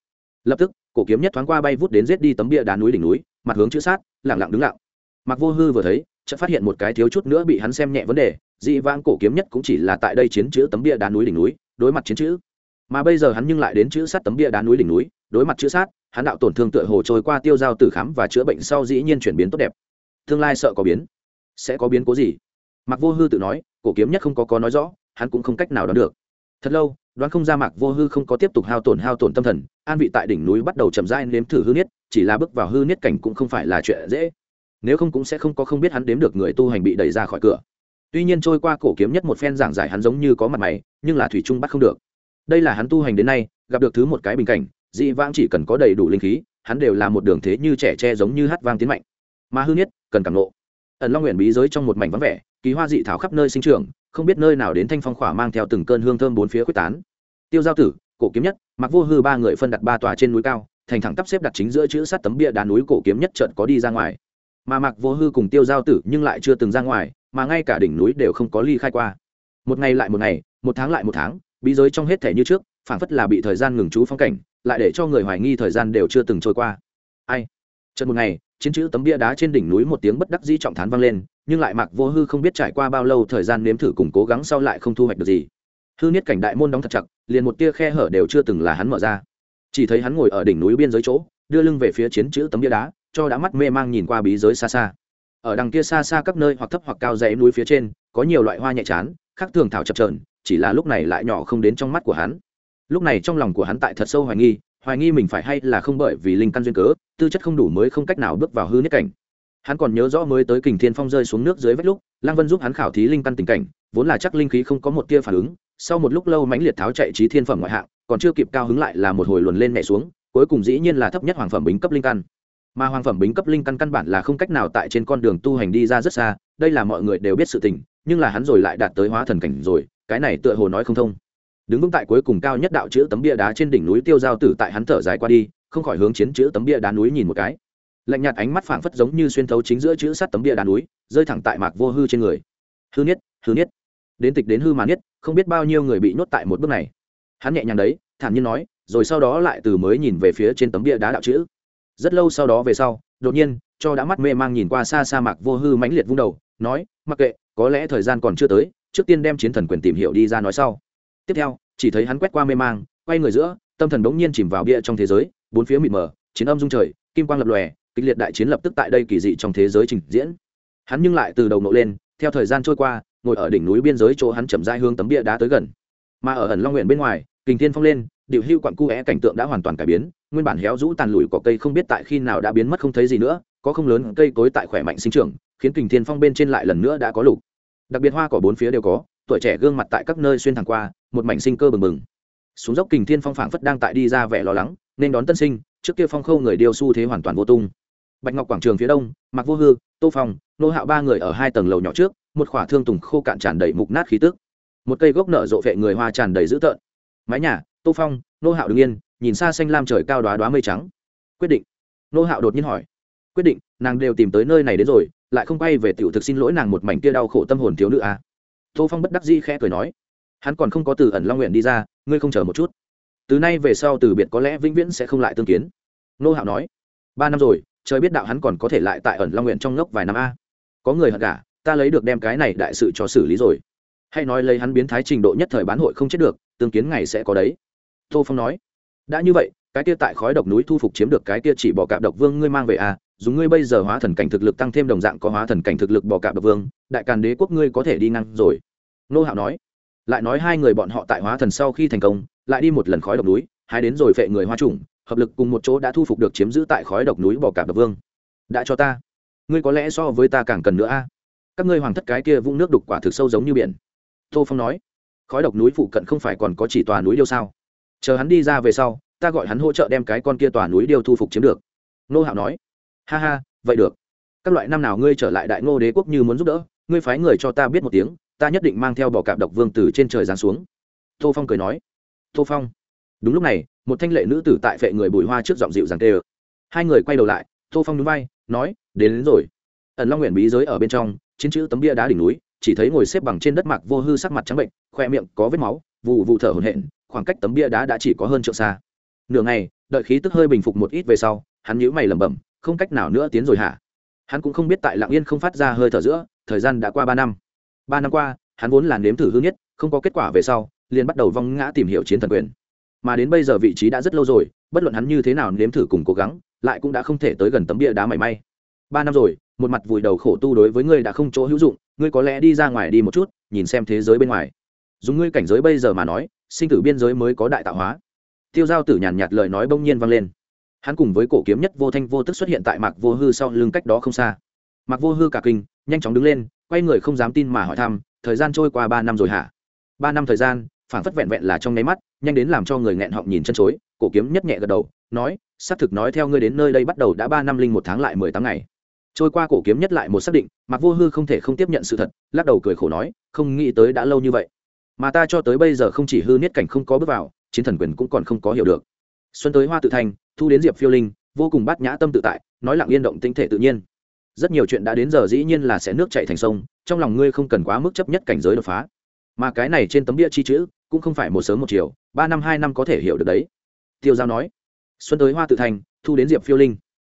Lập tức, cổ kiếm nhất thoáng qua bay vút đến giết đi tấm bia đá núi đỉnh núi, mặt hướng chữ sát lẳng lặng đứng lặng. Mặc vô hư vừa thấy, chợt phát hiện một cái thiếu chút nữa bị hắn xem nhẹ vấn đề, dị vãng cổ kiếm nhất cũng chỉ là tại đây chiến chữ tấm bia đá núi đỉnh núi, đối mặt chiến chữ mà bây giờ hắn nhưng lại đến chữ sát tấm bia đá núi đỉnh núi, đối mặt chữ sát, hắn đạo tổn thương tựa hồ trôi qua tiêu dao tử khám và chữa bệnh sau dĩ nhiên chuyển biến tốt đẹp. Tương lai sợ có biến, sẽ có biến cố gì? Mặc vô hư tự nói, cổ kiếm nhất không có có nói rõ, hắn cũng không cách nào đoán được. Thật lâu, đoán không ra mạc vô hư không có tiếp tục hao tổn hao tổn tâm thần, an vị tại đỉnh núi bắt đầu chậm rãi nếm thử hư niết, chỉ là bước vào hư niết cảnh cũng không phải là chuyện dễ. Nếu không cũng sẽ không có không biết hắn đếm được người tu hành bị đẩy ra khỏi cửa. Tuy nhiên trôi qua cổ kiếm nhất một phen giảng giải hắn giống như có mặt mày, nhưng là thủy trung bắt không được đây là hắn tu hành đến nay, gặp được thứ một cái bình cảnh, dị vãng chỉ cần có đầy đủ linh khí, hắn đều là một đường thế như trẻ tre giống như hát vang tiến mạnh. Mà hư nhất, cần cảm nộ ẩn long nguyện bí giới trong một mảnh vắng vẻ, kỳ hoa dị thảo khắp nơi sinh trưởng, không biết nơi nào đến thanh phong khỏa mang theo từng cơn hương thơm bốn phía quyết tán. Tiêu giao tử, cổ kiếm nhất, mặc vô hư ba người phân đặt ba tòa trên núi cao, thành thẳng tắp xếp đặt chính giữa chữ sắt tấm bia đá núi cổ kiếm nhất trận có đi ra ngoài. Mà mặc vô hư cùng tiêu giao tử nhưng lại chưa từng ra ngoài, mà ngay cả đỉnh núi đều không có ly khai qua. Một ngày lại một ngày, một tháng lại một tháng bí giới trong hết thể như trước, phảng phất là bị thời gian ngừng trú phong cảnh, lại để cho người hoài nghi thời gian đều chưa từng trôi qua. Ai? Trận một ngày, chiến chữ tấm bia đá trên đỉnh núi một tiếng bất đắc dĩ trọng thán vang lên, nhưng lại mặc vô hư không biết trải qua bao lâu thời gian nếm thử cùng cố gắng sau lại không thu hoạch được gì. Hư niết cảnh đại môn đóng thật chặt, liền một tia khe hở đều chưa từng là hắn mở ra. Chỉ thấy hắn ngồi ở đỉnh núi biên giới chỗ, đưa lưng về phía chiến chữ tấm bia đá, cho đã mắt mê mang nhìn qua bí giới xa xa. Ở đằng kia xa xa các nơi hoặc thấp hoặc cao dãy núi phía trên, có nhiều loại hoa nhẹ chán, khác thường thảo chập trờn chỉ là lúc này lại nhỏ không đến trong mắt của hắn. Lúc này trong lòng của hắn tại thật sâu hoài nghi hoài nghi mình phải hay là không bởi vì linh căn duyên cớ, tư chất không đủ mới không cách nào bước vào hư niết cảnh. Hắn còn nhớ rõ mới tới kình thiên phong rơi xuống nước dưới vách lúc, lăng vân giúp hắn khảo thí linh căn tình cảnh, vốn là chắc linh khí không có một tia phản ứng, sau một lúc lâu mãnh liệt tháo chạy trí thiên phẩm ngoại hạng, còn chưa kịp cao hứng lại là một hồi luồn lên mẹ xuống, cuối cùng dĩ nhiên là thấp nhất hoàng phẩm bính cấp linh căn. Mà hoàng phẩm bính cấp linh căn căn bản là không cách nào tại trên con đường tu hành đi ra rất xa, đây là mọi người đều biết sự tình, nhưng là hắn rồi lại đạt tới hóa thần cảnh rồi cái này tựa hồ nói không thông. Đứng vững tại cuối cùng cao nhất đạo chữ tấm bia đá trên đỉnh núi tiêu giao tử tại hắn thở dài qua đi, không khỏi hướng chiến chữ tấm bia đá núi nhìn một cái. Lạnh nhạt ánh mắt phảng phất giống như xuyên thấu chính giữa chữ sắt tấm bia đá núi, rơi thẳng tại mạc vô hư trên người. Hư niết hư niết. Đến tịch đến hư mà niết, không biết bao nhiêu người bị nhốt tại một bước này. Hắn nhẹ nhàng đấy, thản nhiên nói, rồi sau đó lại từ mới nhìn về phía trên tấm bia đá đạo chữ. Rất lâu sau đó về sau, đột nhiên, cho đã mắt mê mang nhìn qua xa xa mạc vô hư mãnh liệt vung đầu, nói, mặc kệ, có lẽ thời gian còn chưa tới trước tiên đem chiến thần quyền tìm hiểu đi ra nói sau. Tiếp theo, chỉ thấy hắn quét qua mê mang, quay người giữa, tâm thần bỗng nhiên chìm vào bia trong thế giới, bốn phía mịt mờ, chiến âm dung trời, kim quang lập lòe, kịch liệt đại chiến lập tức tại đây kỳ dị trong thế giới trình diễn. Hắn nhưng lại từ đầu nộ lên, theo thời gian trôi qua, ngồi ở đỉnh núi biên giới chỗ hắn chậm rãi hướng tấm bia đá tới gần. Mà ở ẩn long nguyện bên ngoài, kình thiên phong lên, điệu hưu quặn cu é cảnh tượng đã hoàn toàn cải biến, nguyên bản héo rũ tàn lùi cỏ cây không biết tại khi nào đã biến mất không thấy gì nữa, có không lớn cây cối tại khỏe mạnh sinh trưởng, khiến kình thiên phong bên trên lại lần nữa đã có lục đặc biệt hoa cỏ bốn phía đều có, tuổi trẻ gương mặt tại các nơi xuyên thẳng qua, một mảnh sinh cơ bừng bừng. Xuống dốc kình thiên phong phảng phất đang tại đi ra vẻ lo lắng, nên đón tân sinh, trước kia phong khâu người điêu xu thế hoàn toàn vô tung. Bạch ngọc quảng trường phía đông mặc vô hư, tô phong, nô hạo ba người ở hai tầng lầu nhỏ trước, một khỏa thương tùng khô cạn tràn đầy mục nát khí tức. Một cây gốc nở rộ vệ người hoa tràn đầy dữ tợn. Mái nhà, tô phong, nô hạo đứng yên, nhìn xa xanh lam trời cao đoá đoá mây trắng. Quyết định. Nô hạo đột nhiên hỏi. Quyết định, nàng đều tìm tới nơi này đến rồi lại không quay về tiểu thực xin lỗi nàng một mảnh kia đau khổ tâm hồn thiếu nữ à. tô phong bất đắc dĩ khẽ cười nói, hắn còn không có từ ẩn long nguyện đi ra, ngươi không chờ một chút. Từ nay về sau từ biệt có lẽ vĩnh viễn sẽ không lại tương kiến. Nô hạo nói, ba năm rồi, trời biết đạo hắn còn có thể lại tại ẩn long nguyện trong ngốc vài năm a có người hận cả ta lấy được đem cái này đại sự cho xử lý rồi. Hay nói lấy hắn biến thái trình độ nhất thời bán hội không chết được, tương kiến ngày sẽ có đấy. Tô phong nói, đã như vậy cái kia tại khói độc núi thu phục chiếm được cái kia chỉ bỏ cạp độc vương ngươi mang về à dùng ngươi bây giờ hóa thần cảnh thực lực tăng thêm đồng dạng có hóa thần cảnh thực lực bỏ cạp độc vương, đại càn đế quốc ngươi có thể đi ngang rồi. Nô hạo nói. Lại nói hai người bọn họ tại hóa thần sau khi thành công, lại đi một lần khói độc núi, hai đến rồi phệ người hoa trùng hợp lực cùng một chỗ đã thu phục được chiếm giữ tại khói độc núi bỏ cạp độc vương. Đã cho ta. Ngươi có lẽ so với ta càng cần nữa a. Các ngươi hoàng thất cái kia vũng nước đục quả thực sâu giống như biển. Tô phong nói. Khói độc núi phụ cận không phải còn có chỉ tòa núi điêu sao? Chờ hắn đi ra về sau ta gọi hắn hỗ trợ đem cái con kia tòa núi điêu thu phục chiếm được. Nô hạo nói ha ha vậy được. Các loại năm nào ngươi trở lại đại ngô đế quốc như muốn giúp đỡ ngươi phái người cho ta biết một tiếng ta nhất định mang theo bò cạp độc vương từ trên trời giáng xuống. Tô phong cười nói tô phong. Đúng lúc này một thanh lệ nữ tử tại vệ người bùi hoa trước giọng dịu dàng tê ơ hai người quay đầu lại tô phong núi vai nói đến, đến rồi. Ẩn long nguyện bí giới ở bên trong chiến chữ tấm bia đá đỉnh núi chỉ thấy ngồi xếp bằng trên đất mạc vô hư sắc mặt trắng bệnh khoe miệng có vết máu vụ vụ thở hổn hển khoảng cách tấm bia đá đã chỉ có hơn trượng xa nửa ngày, đợi khí tức hơi bình phục một ít về sau, hắn nhíu mày lẩm bẩm, không cách nào nữa tiến rồi hả? Hắn cũng không biết tại lạng yên không phát ra hơi thở giữa, thời gian đã qua ba năm. Ba năm qua, hắn vốn là nếm thử hư nhất, không có kết quả về sau, liền bắt đầu vong ngã tìm hiểu chiến thần quyền. Mà đến bây giờ vị trí đã rất lâu rồi, bất luận hắn như thế nào nếm thử cùng cố gắng, lại cũng đã không thể tới gần tấm bia đá mảy may. Ba năm rồi, một mặt vùi đầu khổ tu đối với ngươi đã không chỗ hữu dụng, ngươi có lẽ đi ra ngoài đi một chút, nhìn xem thế giới bên ngoài. Dùng ngươi cảnh giới bây giờ mà nói, sinh tử biên giới mới có đại tạo hóa tiêu giao tử nhàn nhạt lời nói bỗng nhiên vang lên. Hắn cùng với cổ kiếm nhất vô thanh vô tức xuất hiện tại mạc vô hư sau lưng cách đó không xa. Mạc vô hư cả kinh, nhanh chóng đứng lên, quay người không dám tin mà hỏi thăm, thời gian trôi qua ba năm rồi hả? Ba năm thời gian phản phất vẹn vẹn là trong nháy mắt, nhanh đến làm cho người nghẹn họng nhìn chân chối. Cổ kiếm nhất nhẹ gật đầu, nói, xác thực nói theo ngươi đến nơi đây bắt đầu đã ba năm linh một tháng lại mười tháng ngày. Trôi qua cổ kiếm nhất lại một xác định mặc vô hư không thể không tiếp nhận sự thật, lắc đầu cười khổ nói, không nghĩ tới đã lâu như vậy. Mà ta cho tới bây giờ không chỉ hư niết cảnh không có bước vào chiến thần quyền cũng còn không có hiểu được. Xuân tới hoa tự thành, thu đến diệp phiêu linh, vô cùng bát nhã tâm tự tại, nói lặng yên động tinh thể tự nhiên. Rất nhiều chuyện đã đến giờ dĩ nhiên là sẽ nước chạy thành sông, trong lòng ngươi không cần quá mức chấp nhất cảnh giới đột phá. Mà cái này trên tấm bia chi chữ, cũng không phải một sớm một chiều, ba năm, hai năm có thể hiểu được đấy. Tiêu giao nói, xuân tới hoa tự thành, thu đến diệp phiêu linh.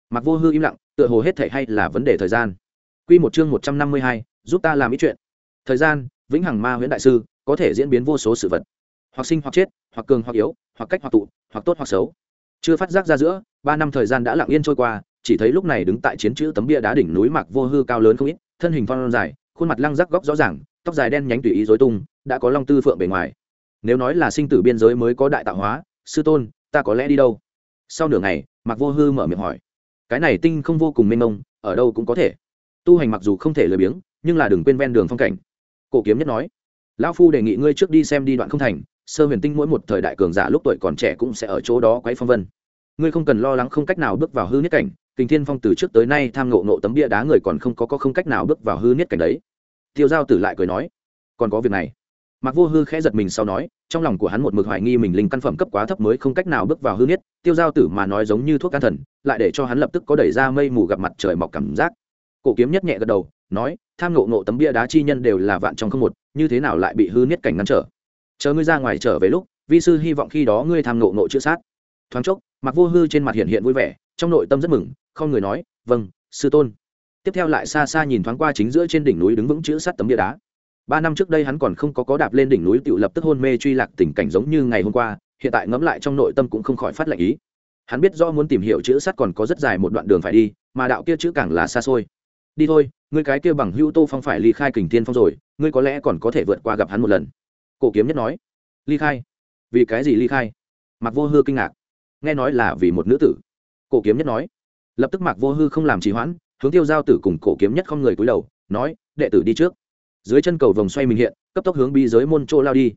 Mặc vô hư im lặng, tựa hồ hết thể hay là vấn đề thời gian. Q một chương một trăm năm mươi hai, giúp ta làm ý chuyện. Thời gian, vĩnh hằng ma huyễn đại sư, có thể diễn biến vô số sự vật hoặc sinh hoặc chết, hoặc cường hoặc yếu, hoặc cách hoặc tụ, hoặc tốt hoặc xấu. Chưa phát giác ra giữa, ba năm thời gian đã lặng yên trôi qua, chỉ thấy lúc này đứng tại chiến chữ tấm bia đá đỉnh núi mạc vô hư cao lớn không ít, thân hình phong dài, khuôn mặt lăng rắc góc rõ ràng, tóc dài đen nhánh tùy ý dối tung, đã có long tư phượng bề ngoài. Nếu nói là sinh tử biên giới mới có đại tạo hóa, sư tôn, ta có lẽ đi đâu? Sau nửa ngày, mạc vô hư mở miệng hỏi. Cái này tinh không vô cùng mênh mông, ở đâu cũng có thể. Tu hành mặc dù không thể lười biếng, nhưng là đừng quên ven đường phong cảnh. Cổ kiếm nhất nói. Lão phu đề nghị ngươi trước đi xem đi đoạn không thành sơ huyền tinh mỗi một thời đại cường giả lúc tuổi còn trẻ cũng sẽ ở chỗ đó quấy phong vân. Ngươi không cần lo lắng không cách nào bước vào hư nhất cảnh kình thiên phong từ trước tới nay tham ngộ nộ tấm bia đá người còn không có, có không cách nào bước vào hư nhất cảnh đấy. Tiêu giao tử lại cười nói còn có việc này. Mặc vô hư khẽ giật mình sau nói trong lòng của hắn một mực hoài nghi mình linh căn phẩm cấp quá thấp mới không cách nào bước vào hư nhất tiêu giao tử mà nói giống như thuốc can thần lại để cho hắn lập tức có đẩy ra mây mù gặp mặt trời mọc cảm giác. Cổ kiếm nhất nhẹ gật đầu nói tham ngộ nộ tấm bia đá chi nhân đều là vạn trong không một như thế nào lại bị hư nhất cảnh ngăn trở? Chờ ngươi ra ngoài trở về lúc, vi sư hy vọng khi đó ngươi tham ngộ nộ chữ sát. Thoáng chốc mặc vô hư trên mặt hiện hiện vui vẻ, trong nội tâm rất mừng, không người nói vâng sư tôn. Tiếp theo lại xa xa nhìn thoáng qua chính giữa trên đỉnh núi đứng vững chữ sắt tấm địa đá. Ba năm trước đây hắn còn không có có đạp lên đỉnh núi tự lập tức hôn mê truy lạc tình cảnh giống như ngày hôm qua, hiện tại ngẫm lại trong nội tâm cũng không khỏi phát lệnh ý. Hắn biết do muốn tìm hiểu chữ sắt còn có rất dài một đoạn đường phải đi, mà đạo kia chữ càng là xa xôi. Đi thôi, ngươi cái kia bằng hữu tô phong phải ly khai kình tiên phong rồi, ngươi có lẽ còn có thể vượt qua gặp hắn một lần cổ kiếm nhất nói. Ly khai. Vì cái gì ly khai? Mặc vô hư kinh ngạc. Nghe nói là vì một nữ tử. Cổ kiếm nhất nói. Lập tức mạc vô hư không làm trì hoãn, hướng tiêu giao tử cùng cổ kiếm nhất không người cúi đầu, nói, đệ tử đi trước. Dưới chân cầu vòng xoay mình hiện, cấp tốc hướng bi giới môn chỗ lao đi.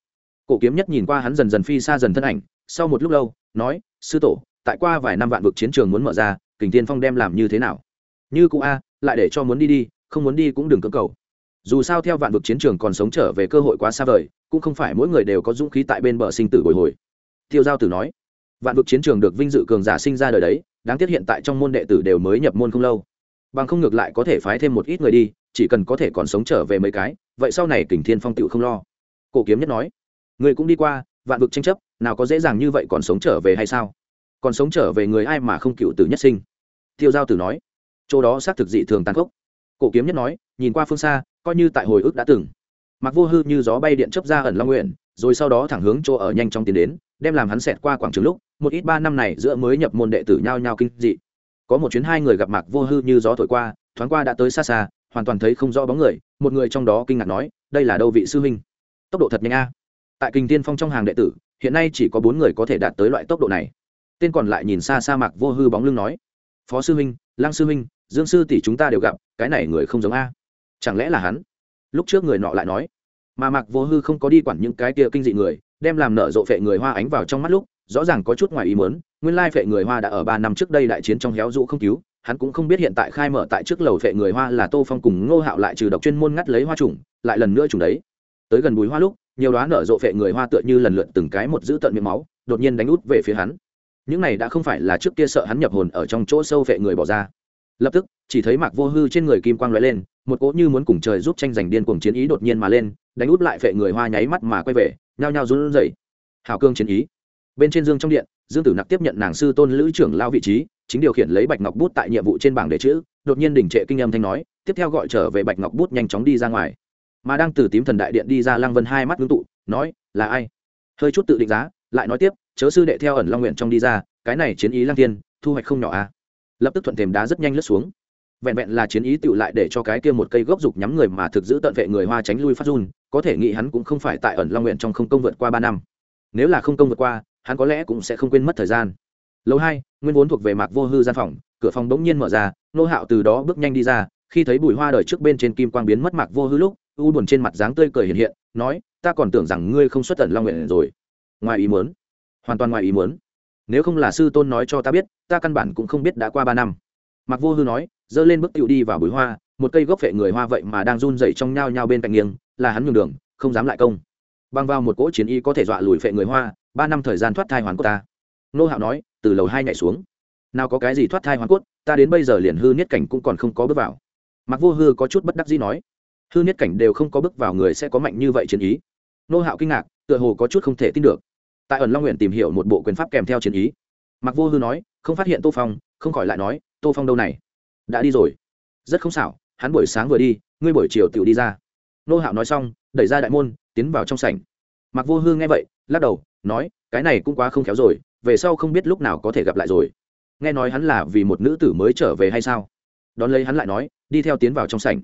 Cổ kiếm nhất nhìn qua hắn dần dần phi xa dần thân ảnh, sau một lúc lâu, nói, sư tổ, tại qua vài năm vạn vực chiến trường muốn mở ra, kình tiên phong đem làm như thế nào? Như cụ a, lại để cho muốn đi đi, không muốn đi cũng đừng cưỡng cầu dù sao theo vạn vực chiến trường còn sống trở về cơ hội quá xa vời, cũng không phải mỗi người đều có dũng khí tại bên bờ sinh tử bồi hồi. Tiêu giao tử nói, vạn vực chiến trường được vinh dự cường giả sinh ra đời đấy, đáng tiếc hiện tại trong môn đệ tử đều mới nhập môn không lâu. Bằng không ngược lại có thể phái thêm một ít người đi, chỉ cần có thể còn sống trở về mấy cái, vậy sau này kình thiên phong tựu không lo. Cổ kiếm nhất nói, người cũng đi qua, vạn vực tranh chấp, nào có dễ dàng như vậy còn sống trở về hay sao? Còn sống trở về người ai mà không cựu tử nhất sinh? Tiêu giao tử nói, chỗ đó xác thực dị thường tàn khốc cổ kiếm nhất nói, nhìn qua phương xa, coi như tại hồi ức đã từng. Mặc vô hư như gió bay điện chấp ra ẩn long nguyện, rồi sau đó thẳng hướng chỗ ở nhanh trong tiến đến, đem làm hắn xẹt qua quảng trường lúc, một ít ba năm này giữa mới nhập môn đệ tử nhao nhao kinh dị. Có một chuyến hai người gặp mạc vô hư như gió thổi qua, thoáng qua đã tới xa xa, hoàn toàn thấy không rõ bóng người, một người trong đó kinh ngạc nói, đây là đâu vị sư huynh? Tốc độ thật nhanh a. Tại kinh tiên phong trong hàng đệ tử, hiện nay chỉ có bốn người có thể đạt tới loại tốc độ này. Tên còn lại nhìn xa xa mạc vô hư bóng lưng nói, phó sư huynh, lăng sư huynh dương sư tỷ chúng ta đều gặp, cái này người không giống a. Chẳng lẽ là hắn? Lúc trước người nọ lại nói. Mà mạc vô hư không có đi quản những cái kia kinh dị người, đem làm nở rộ phệ người hoa ánh vào trong mắt lúc, rõ ràng có chút ngoài ý muốn, nguyên lai phệ người hoa đã ở ba năm trước đây đại chiến trong héo rũ không cứu, hắn cũng không biết hiện tại khai mở tại trước lầu phệ người hoa là tô phong cùng ngô hạo lại trừ độc chuyên môn ngắt lấy hoa trùng, lại lần nữa trùng đấy. Tới gần bùi hoa lúc, nhiều đoán nở rộ phệ người hoa tựa như lần lượt từng cái một giữ tận miệng máu, đột nhiên đánh út về phía hắn. Những này đã không phải là trước kia sợ hắn nhập hồn ở trong chỗ sâu phệ người bỏ ra lập tức, chỉ thấy mạc vô hư trên người kim quang lóe lên, một cỗ như muốn cùng trời giúp tranh giành điên cuồng chiến ý đột nhiên mà lên, đánh út lại phệ người hoa nháy mắt mà quay về, nhao nhao run rẩy. Hào cương chiến ý. Bên trên dương trong điện, dương tử nặc tiếp nhận nàng sư tôn lữ trưởng lao vị trí, chính điều khiển lấy bạch ngọc bút tại nhiệm vụ trên bảng để chữ, đột nhiên đình trệ kinh âm thanh nói, tiếp theo gọi trở về bạch ngọc bút nhanh chóng đi ra ngoài. Mà đang từ tím thần đại điện đi ra lăng vân hai mắt ngưng tụ, nói, là ai? Hơi chút tự định giá, lại nói tiếp, chớ sư đệ theo ẩn long nguyện trong đi ra, cái này chiến ý lang tiên thu hoạch không nhỏ à lập tức thuận thềm đá rất nhanh lướt xuống. Vẹn vẹn là chiến ý tựu lại để cho cái kia một cây gốc dục nhắm người mà thực giữ tận vệ người hoa tránh lui phát run, có thể nghĩ hắn cũng không phải tại ẩn long nguyện trong không công vượt qua ba năm. Nếu là không công vượt qua, hắn có lẽ cũng sẽ không quên mất thời gian. Lâu hai, nguyên vốn thuộc về mạc vô hư gian phòng, cửa phòng bỗng nhiên mở ra, nô hạo từ đó bước nhanh đi ra, khi thấy bùi hoa đời trước bên trên kim quang biến mất mạc vô hư lúc, u buồn trên mặt dáng tươi cười hiện hiện, nói, ta còn tưởng rằng ngươi không xuất tận long nguyện rồi. Ngoài ý muốn. Hoàn toàn ngoài ý muốn nếu không là sư tôn nói cho ta biết, ta căn bản cũng không biết đã qua ba năm. Mặc vô hư nói, giơ lên bước tựu đi vào bụi hoa, một cây gốc vệ người hoa vậy mà đang run dậy trong nhao nhao bên cạnh nghiêng, là hắn nhường đường, không dám lại công. Băng vào một cỗ chiến y có thể dọa lùi phệ người hoa, ba năm thời gian thoát thai hoàn cốt ta. Nô hạo nói, từ lầu hai nhảy xuống. Nào có cái gì thoát thai hoàn cốt, ta đến bây giờ liền hư niết cảnh cũng còn không có bước vào. Mặc vô hư có chút bất đắc dĩ nói, hư niết cảnh đều không có bước vào người sẽ có mạnh như vậy chiến ý. Nô hạo kinh ngạc, tựa hồ có chút không thể tin được tại ẩn long nguyện tìm hiểu một bộ quyền pháp kèm theo chiến ý. Mặc vô hư nói, không phát hiện tô phong, không khỏi lại nói, tô phong đâu này? Đã đi rồi. Rất không xảo, hắn buổi sáng vừa đi, ngươi buổi chiều tự đi ra. Nô hạo nói xong, đẩy ra đại môn, tiến vào trong sảnh. Mặc vô hư nghe vậy, lắc đầu, nói, cái này cũng quá không khéo rồi, về sau không biết lúc nào có thể gặp lại rồi. Nghe nói hắn là vì một nữ tử mới trở về hay sao? Đón lấy hắn lại nói, đi theo tiến vào trong sảnh.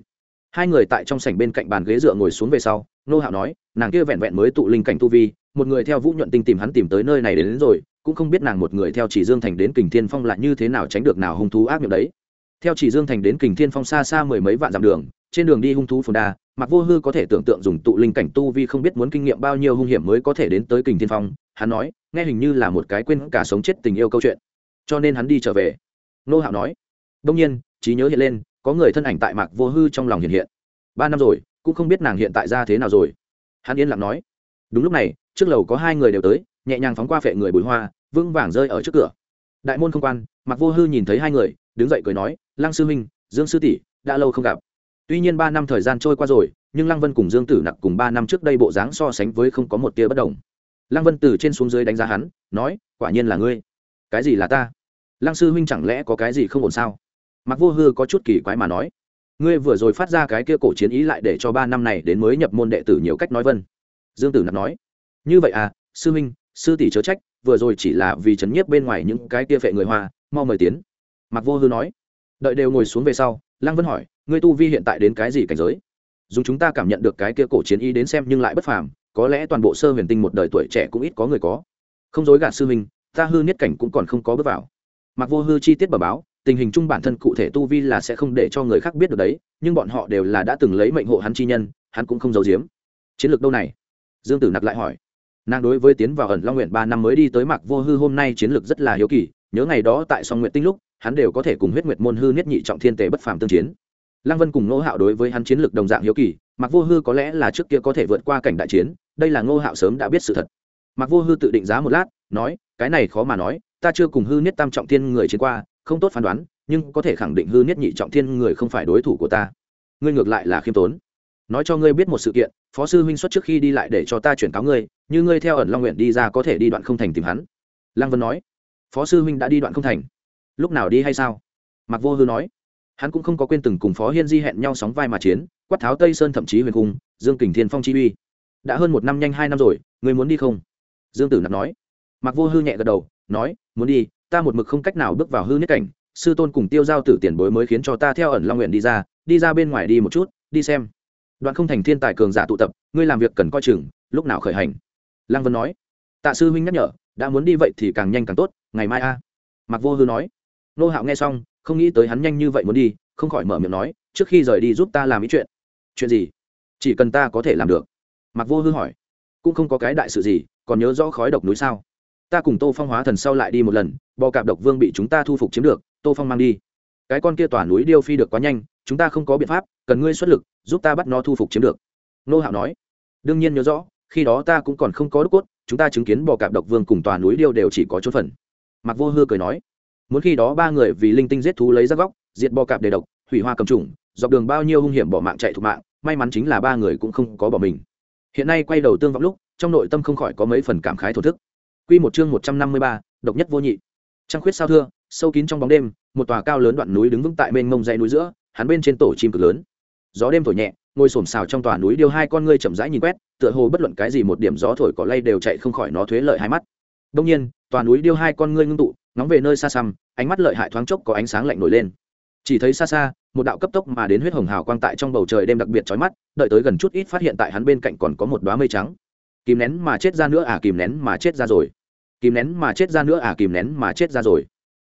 Hai người tại trong sảnh bên cạnh bàn ghế dựa ngồi xuống về sau nô hạo nói nàng kia vẹn vẹn mới tụ linh cảnh tu vi một người theo vũ nhuận tinh tìm hắn tìm tới nơi này đến, đến rồi cũng không biết nàng một người theo chỉ dương thành đến kình thiên phong lại như thế nào tránh được nào hung thú ác miệng đấy. Theo chỉ dương thành đến kình thiên phong xa xa mười mấy vạn dặm đường trên đường đi hung thú phồn đa mặc vô hư có thể tưởng tượng dùng tụ linh cảnh tu vi không biết muốn kinh nghiệm bao nhiêu hung hiểm mới có thể đến tới kình thiên phong hắn nói nghe hình như là một cái quên cả sống chết tình yêu câu chuyện. Cho nên hắn đi trở về. Nô hạo nói đông nhiên trí nhớ hiện lên có người thân ảnh tại mạc vô hư trong lòng hiện hiện. Ba năm rồi cũng không biết nàng hiện tại ra thế nào rồi. Hắn yên lặng nói, đúng lúc này, trước lầu có hai người đều tới, nhẹ nhàng phóng qua phệ người bùi hoa, vững vàng rơi ở trước cửa. Đại môn không quan mặc vô hư nhìn thấy hai người, đứng dậy cười nói, lăng sư huynh, dương sư tỷ, đã lâu không gặp. Tuy nhiên ba năm thời gian trôi qua rồi, nhưng lăng vân cùng dương tử nặc cùng ba năm trước đây bộ dáng so sánh với không có một tia bất đồng. Lăng vân từ trên xuống dưới đánh giá hắn, nói, quả nhiên là ngươi. Cái gì là ta? Lăng sư huynh chẳng lẽ có cái gì không ổn sao? Mặc vô hư có chút kỳ quái mà nói ngươi vừa rồi phát ra cái kia cổ chiến ý lại để cho ba năm này đến mới nhập môn đệ tử nhiều cách nói vân. Dương tử Nạp nói như vậy à sư minh, sư tỷ chớ trách vừa rồi chỉ là vì chấn nhiếp bên ngoài những cái kia phệ người hoa mau mời tiến. Mặc vô hư nói đợi đều ngồi xuống về sau lăng vân hỏi ngươi tu vi hiện tại đến cái gì cảnh giới? Dùng chúng ta cảm nhận được cái kia cổ chiến ý đến xem nhưng lại bất phàm có lẽ toàn bộ sơ huyền tinh một đời tuổi trẻ cũng ít có người có. Không dối gạt sư minh, ta hư nhất cảnh cũng còn không có bước vào. Mặc vô hư chi tiết bờ báo tình hình chung bản thân cụ thể tu vi là sẽ không để cho người khác biết được đấy, nhưng bọn họ đều là đã từng lấy mệnh hộ hắn chi nhân, hắn cũng không giấu giếm. Chiến lược đâu này? Dương tử nặc lại hỏi. Nàng đối với tiến vào ẩn long nguyện ba năm mới đi tới mặc vô hư hôm nay chiến lược rất là hiếu kỳ, nhớ ngày đó tại song nguyện tinh lúc, hắn đều có thể cùng huyết nguyệt môn hư nhất nhị trọng thiên tề bất phàm tương chiến. Lăng vân cùng ngô hạo đối với hắn chiến lược đồng dạng hiếu kỳ mặc vô hư có lẽ là trước kia có thể vượt qua cảnh đại chiến, đây là ngô hạo sớm đã biết sự thật. Mặc vô hư tự định giá một lát, nói, cái này khó mà nói, ta chưa cùng hư niết tam trọng thiên người chiến qua không tốt phán đoán, nhưng có thể khẳng định hư nhất nhị trọng thiên người không phải đối thủ của ta. Ngươi ngược lại là khiêm tốn. Nói cho ngươi biết một sự kiện, phó sư huynh xuất trước khi đi lại để cho ta chuyển cáo ngươi, như ngươi theo ẩn long nguyện đi ra có thể đi đoạn không thành tìm hắn. Lăng vân nói. Phó sư huynh đã đi đoạn không thành. Lúc nào đi hay sao? Mặc vô hư nói. Hắn cũng không có quên từng cùng phó hiên di hẹn nhau sóng vai mà chiến, quát tháo tây sơn thậm chí huyền cung, dương kình thiên phong chi uy. Đã hơn một năm nhanh hai năm rồi, ngươi muốn đi không? Dương tử nặc nói. Mặc vô hư nhẹ gật đầu, nói, muốn đi ta một mực không cách nào bước vào hư nhất cảnh, sư tôn cùng tiêu giao tử tiền bối mới khiến cho ta theo ẩn long nguyện đi ra đi ra bên ngoài đi một chút, đi xem. Đoạn không thành thiên tài cường giả tụ tập, ngươi làm việc cần coi chừng, lúc nào khởi hành? Lăng vân nói. Tạ sư huynh nhắc nhở, đã muốn đi vậy thì càng nhanh càng tốt, ngày mai a. À. mặc vô hư nói. Nô hạo nghe xong, không nghĩ tới hắn nhanh như vậy muốn đi, không khỏi mở miệng nói, trước khi rời đi giúp ta làm ý chuyện. Chuyện gì? Chỉ cần ta có thể làm được. Mặc vô hư hỏi. Cũng không có cái đại sự gì, còn nhớ rõ khói độc núi sao? Ta cùng tô phong hóa thần sau lại đi một lần, bò cạp độc vương bị chúng ta thu phục chiếm được, tô phong mang đi. Cái con kia tỏa núi điêu phi được quá nhanh, chúng ta không có biện pháp, cần ngươi xuất lực, giúp ta bắt nó thu phục chiếm được. Nô hạo nói. Đương nhiên nhớ rõ, khi đó ta cũng còn không có đúc cốt, chúng ta chứng kiến bò cạp độc vương cùng tòa núi điêu đều chỉ có chốt phần. Mặc vô hư cười nói. Muốn khi đó ba người vì linh tinh giết thú lấy ra góc, diệt bò cạp đề độc, hủy hoa cầm trùng, dọc đường bao nhiêu hung hiểm bỏ mạng chạy thục mạng, may mắn chính là ba người cũng không có bỏ mình. Hiện nay quay đầu tương vọng lúc, trong nội tâm không khỏi có mấy phần cảm khái thổ thức. Quy một chương một trăm năm mươi ba, độc nhất vô nhị. Trăng khuyết sao thưa, sâu kín trong bóng đêm, một tòa cao lớn đoạn núi đứng vững tại bên mông dãy núi giữa, hắn bên trên tổ chim cực lớn. Gió đêm thổi nhẹ, ngồi xổm xào trong tòa núi điêu hai con ngươi chậm rãi nhìn quét, tựa hồ bất luận cái gì một điểm gió thổi cỏ lay đều chạy không khỏi nó thuế lợi hai mắt. Đương nhiên, tòa núi điêu hai con ngươi ngưng tụ, ngóng về nơi xa xăm, ánh mắt lợi hại thoáng chốc có ánh sáng lạnh nổi lên. Chỉ thấy xa xa, một đạo cấp tốc mà đến huyết hồng hào quang tại trong bầu trời đêm đặc biệt chói mắt, đợi tới gần chút ít phát hiện tại hắn bên cạnh còn có một đóa mây trắng. Kìm nén mà chết ra nữa à, kìm nén mà chết ra rồi. Kìm nén mà chết ra nữa à kìm nén mà chết ra rồi.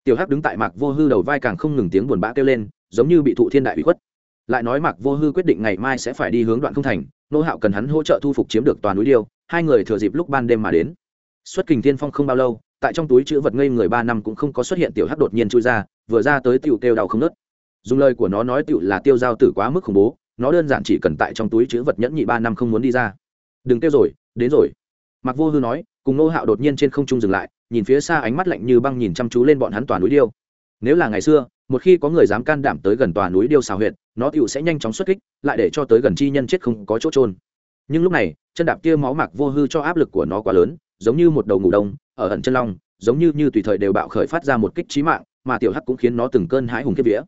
Tiểu hắc đứng tại mạc vô hư đầu vai càng không ngừng tiếng buồn bã kêu lên giống như bị thụ thiên đại bị khuất. Lại nói mạc vô hư quyết định ngày mai sẽ phải đi hướng đoạn không thành nô hạo cần hắn hỗ trợ thu phục chiếm được toàn núi điêu hai người thừa dịp lúc ban đêm mà đến. Xuất kình thiên phong không bao lâu tại trong túi chữ vật ngây người ba năm cũng không có xuất hiện tiểu hắc đột nhiên chui ra vừa ra tới tiểu kêu đau không nớt dùng lời của nó nói tiểu là tiêu giao tử quá mức khủng bố nó đơn giản chỉ cần tại trong túi chữ vật nhẫn nhị ba năm không muốn đi ra. Đừng kêu rồi đến rồi. Mặc vô hư nói, cùng nô hạo đột nhiên trên không trung dừng lại, nhìn phía xa ánh mắt lạnh như băng nhìn chăm chú lên bọn hắn tòa núi điêu. Nếu là ngày xưa, một khi có người dám can đảm tới gần tòa núi điêu xào huyệt, nó tựu sẽ nhanh chóng xuất kích, lại để cho tới gần chi nhân chết không có chỗ trôn nhưng lúc này, chân đạp kia máu mạc vô hư cho áp lực của nó quá lớn, giống như một đầu ngủ đông, ở ẩn chân long, giống như như tùy thời đều bạo khởi phát ra một kích trí mạng, mà tiểu hắc cũng khiến nó từng cơn hãi hùng kiếp vía.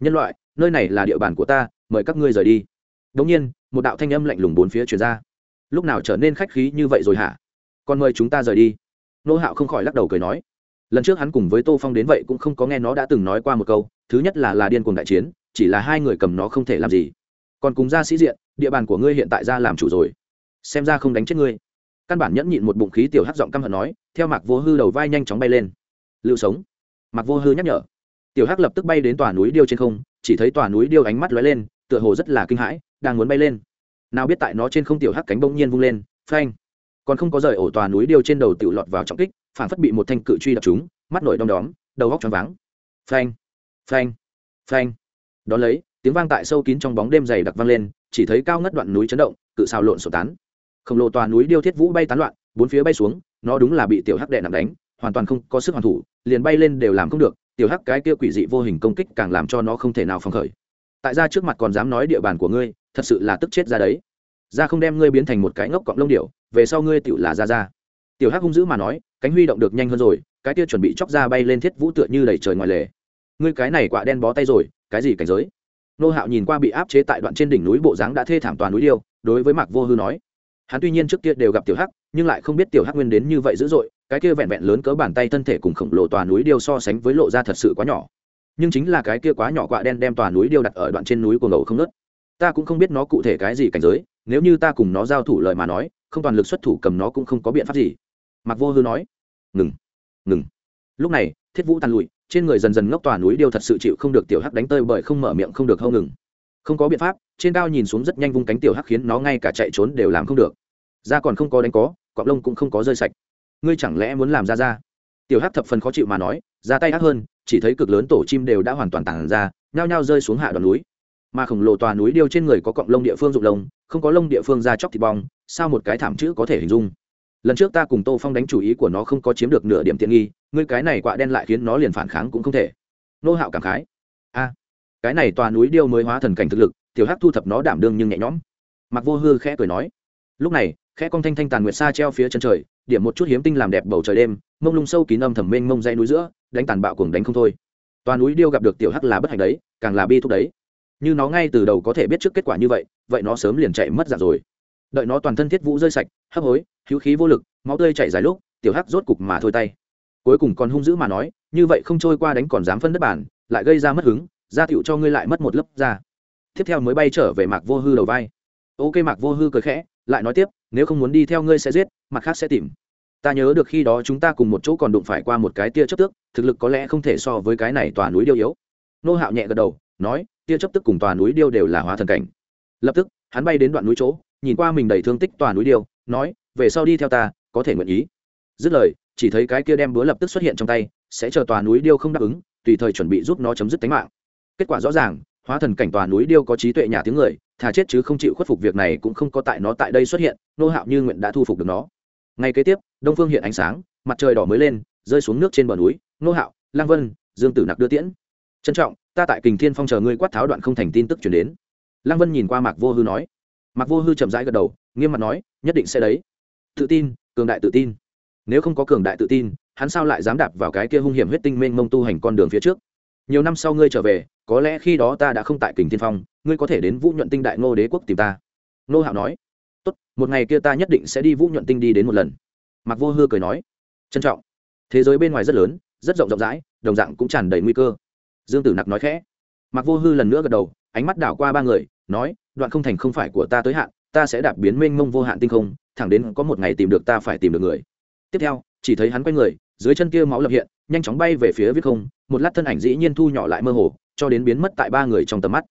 Nhân loại, nơi này là địa bàn của ta, mời các ngươi rời đi. Đ nhiên, một đạo thanh âm lạnh lùng bốn phía truyền ra lúc nào trở nên khách khí như vậy rồi hả? Còn mời chúng ta rời đi. Nô hạo không khỏi lắc đầu cười nói. Lần trước hắn cùng với tô phong đến vậy cũng không có nghe nó đã từng nói qua một câu, thứ nhất là là điên cuồng đại chiến, chỉ là hai người cầm nó không thể làm gì. Còn cùng ra sĩ diện, địa bàn của ngươi hiện tại ra làm chủ rồi. Xem ra không đánh chết ngươi. Căn bản nhẫn nhịn một bụng khí tiểu hắc giọng căm hận nói, theo mạc vô hư đầu vai nhanh chóng bay lên. Lưu sống. Mạc vô hư nhắc nhở. Tiểu hắc lập tức bay đến tòa núi điêu trên không, chỉ thấy tòa núi điêu ánh mắt lóe lên, tựa hồ rất là kinh hãi, đang muốn bay lên nào biết tại nó trên không tiểu hắc cánh bỗng nhiên vung lên, phanh. Còn không có rời ổ tòa núi điêu trên đầu tiểu lọt vào trọng kích phản phất bị một thanh cự truy đập chúng mắt nổi đom đóm, đầu góc choáng váng. Phanh phanh phanh. Đ ó lấy, tiếng vang tại sâu kín trong bóng đêm dày đặc vang lên, chỉ thấy cao ngất đoạn núi chấn động, cự xào lộn sổ tán. Khổng lồ tòa núi điêu thiết vũ bay tán loạn, bốn phía bay xuống, nó đúng là bị tiểu hắc đệ nặng đánh, hoàn toàn không có sức hoàn thủ, liền bay lên đều làm không được, tiểu hắc cái kia quỷ dị vô hình công kích càng làm cho nó không thể nào phòng khởi. Tại ra trước mặt còn dám nói địa bàn của ngươi thật sự là tức chết ra đấy. Ra không đem ngươi biến thành một cái ngốc cọng lông điệu về sau ngươi tựu là ra ra. Tiểu hắc hung dữ mà nói, cánh huy động được nhanh hơn rồi, cái kia chuẩn bị chóc ra bay lên thiết vũ tựa như đầy trời ngoài lề. Ngươi cái này quả đen bó tay rồi, cái gì cảnh giới? Nô hạo nhìn qua bị áp chế tại đoạn trên đỉnh núi bộ dáng đã thê thảm toàn núi điêu, đối với mạc vô hư nói. Hắn tuy nhiên trước kia đều gặp tiểu hắc, nhưng lại không biết tiểu hắc nguyên đến như vậy dữ dội, cái kia vẹn vẹn lớn cỡ bàn tay thân thể cùng khổng lồ toàn núi điêu so sánh với lộ ra thật sự quá nhỏ. Nhưng chính là cái kia quá nhỏ quạ đen đem toàn núi điêu đặt ở đoạn trên núi của ngầu không nớt ta cũng không biết nó cụ thể cái gì cảnh giới, nếu như ta cùng nó giao thủ lời mà nói, không toàn lực xuất thủ cầm nó cũng không có biện pháp gì. Mặc vô hư nói, ngừng ngừng. Lúc này, thiết vũ tàn lụi, trên người dần dần ngốc tòa núi điêu thật sự chịu không được tiểu hắc đánh tơi bởi không mở miệng không được hâu ngừng. Không có biện pháp, trên cao nhìn xuống rất nhanh vung cánh tiểu hắc khiến nó ngay cả chạy trốn đều làm không được. Da còn không có đánh có cọp lông cũng không có rơi sạch. Ngươi chẳng lẽ muốn làm ra ra? Tiểu hắc thập phần khó chịu mà nói, ra tay hắc hơn, chỉ thấy cực lớn tổ chim đều đã hoàn toàn tàn ra, nhao nhao rơi xuống hạ đoạn núi mà khổng lồ tòa núi điêu trên người có cọng lông địa phương rụng lông, không có lông địa phương ra chóc thịt bong, sao một cái thảm chữ có thể hình dung? Lần trước ta cùng tô phong đánh chủ ý của nó không có chiếm được nửa điểm tiện nghi, ngươi cái này quạ đen lại khiến nó liền phản kháng cũng không thể. Nô hạo cảm khái. A, cái này tòa núi điêu mới hóa thần cảnh thực lực, tiểu hắc thu thập nó đảm đương nhưng nhẹ nhõm. Mặc vô hư khẽ cười nói. Lúc này, khẽ con thanh thanh tàn nguyệt xa treo phía chân trời, điểm một chút hiếm tinh làm đẹp bầu trời đêm, mông lung sâu kín âm thầm mênh mông dây núi giữa, đánh tàn bạo cuồng đánh không thôi. Tòa núi điêu gặp được tiểu hắc là bất hạnh đấy, càng là bi thúc đấy như nó ngay từ đầu có thể biết trước kết quả như vậy vậy nó sớm liền chạy mất dạng rồi. Đợi nó toàn thân thiết vũ rơi sạch, hấp hối, hữu khí vô lực, máu tươi chảy dài lúc, tiểu hắc rốt cục mà thôi tay. Cuối cùng còn hung dữ mà nói, như vậy không trôi qua đánh còn dám phân đất bản, lại gây ra mất hứng, ra tựu cho ngươi lại mất một lớp da. Tiếp theo mới bay trở về mạc vô hư đầu vai. Ok mạc vô hư cười khẽ, lại nói tiếp, nếu không muốn đi theo ngươi sẽ giết, mặt khác sẽ tìm. Ta nhớ được khi đó chúng ta cùng một chỗ còn đụng phải qua một cái tia chấp tước, thực lực có lẽ không thể so với cái này tòa núi điêu yếu. Nô hạo nhẹ gật đầu nói, tia chấp tức cùng tòa núi điêu đều là hóa thần cảnh. Lập tức, hắn bay đến đoạn núi chỗ, nhìn qua mình đầy thương tích tòa núi điêu, nói, về sau đi theo ta, có thể nguyện ý. Dứt lời, chỉ thấy cái kia đem búa lập tức xuất hiện trong tay, sẽ chờ tòa núi điêu không đáp ứng, tùy thời chuẩn bị giúp nó chấm dứt tính mạng. Kết quả rõ ràng, hóa thần cảnh tòa núi điêu có trí tuệ nhà tiếng người, thà chết chứ không chịu khuất phục việc này cũng không có tại nó tại đây xuất hiện, nô hạo như nguyện đã thu phục được nó. Ngay kế tiếp, đông phương hiện ánh sáng, mặt trời đỏ mới lên, rơi xuống nước trên bờ núi, nô hạo, lang vân, dương tử nặc đưa tiễn. Trân trọng ta tại kình thiên phong chờ ngươi quát tháo đoạn không thành tin tức chuyển đến. Lang vân nhìn qua mạc vô hư nói. Mạc vô hư chậm rãi gật đầu, nghiêm mặt nói, nhất định sẽ đấy. Tự tin, cường đại tự tin. Nếu không có cường đại tự tin, hắn sao lại dám đạp vào cái kia hung hiểm huyết tinh mênh mông tu hành con đường phía trước? Nhiều năm sau ngươi trở về, có lẽ khi đó ta đã không tại kình thiên phong, ngươi có thể đến vũ nhuận tinh đại ngô đế quốc tìm ta. Nô hạo nói. Tốt, một ngày kia ta nhất định sẽ đi vũ nhuận tinh đi đến một lần. Mặc vô hư cười nói. Trân trọng. Thế giới bên ngoài rất lớn, rất rộng rộng rãi, đồng dạng cũng tràn đầy nguy cơ dương tử nặc nói khẽ. Mặc vô hư lần nữa gật đầu, ánh mắt đảo qua ba người, nói, đoạn không thành không phải của ta tới hạn, ta sẽ đạp biến mênh mông vô hạn tinh không, thẳng đến có một ngày tìm được ta phải tìm được người. Tiếp theo, chỉ thấy hắn quay người, dưới chân kia máu lập hiện, nhanh chóng bay về phía viết không, một lát thân ảnh dĩ nhiên thu nhỏ lại mơ hồ, cho đến biến mất tại ba người trong tầm mắt.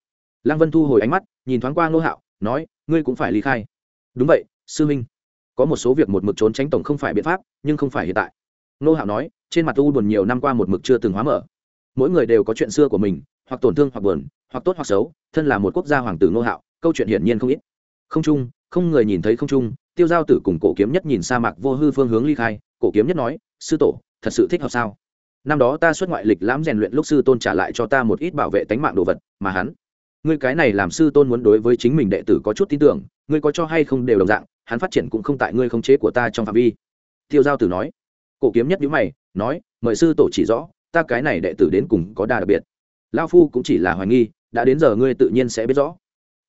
Lăng vân thu hồi ánh mắt, nhìn thoáng qua ngô hạo, nói, ngươi cũng phải ly khai. Đúng vậy, sư minh có một số việc một mực trốn tránh tổng không phải biện pháp, nhưng không phải hiện tại. Ngô hạo nói, trên mặt u buồn nhiều năm qua một mực chưa từng hóa mở mỗi người đều có chuyện xưa của mình, hoặc tổn thương hoặc buồn, hoặc tốt hoặc xấu, thân là một quốc gia hoàng tử ngô hạo, câu chuyện hiển nhiên không ít. Không chung, không người nhìn thấy không chung, tiêu giao tử cùng cổ kiếm nhất nhìn sa mạc vô hư phương hướng ly khai, cổ kiếm nhất nói, sư tổ, thật sự thích hợp sao? Năm đó ta xuất ngoại lịch lãm rèn luyện lúc sư tôn trả lại cho ta một ít bảo vệ tánh mạng đồ vật, mà hắn, ngươi cái này làm sư tôn muốn đối với chính mình đệ tử có chút tin tưởng, ngươi có cho hay không đều đồng dạng, hắn phát triển cũng không tại ngươi khống chế của ta trong phạm vi. Tiêu giao tử nói. Cổ kiếm nhất nhữ mày, nói, mời sư tổ chỉ rõ ta cái này đệ tử đến cùng có đa đặc biệt. Lao phu cũng chỉ là hoài nghi, đã đến giờ ngươi tự nhiên sẽ biết rõ.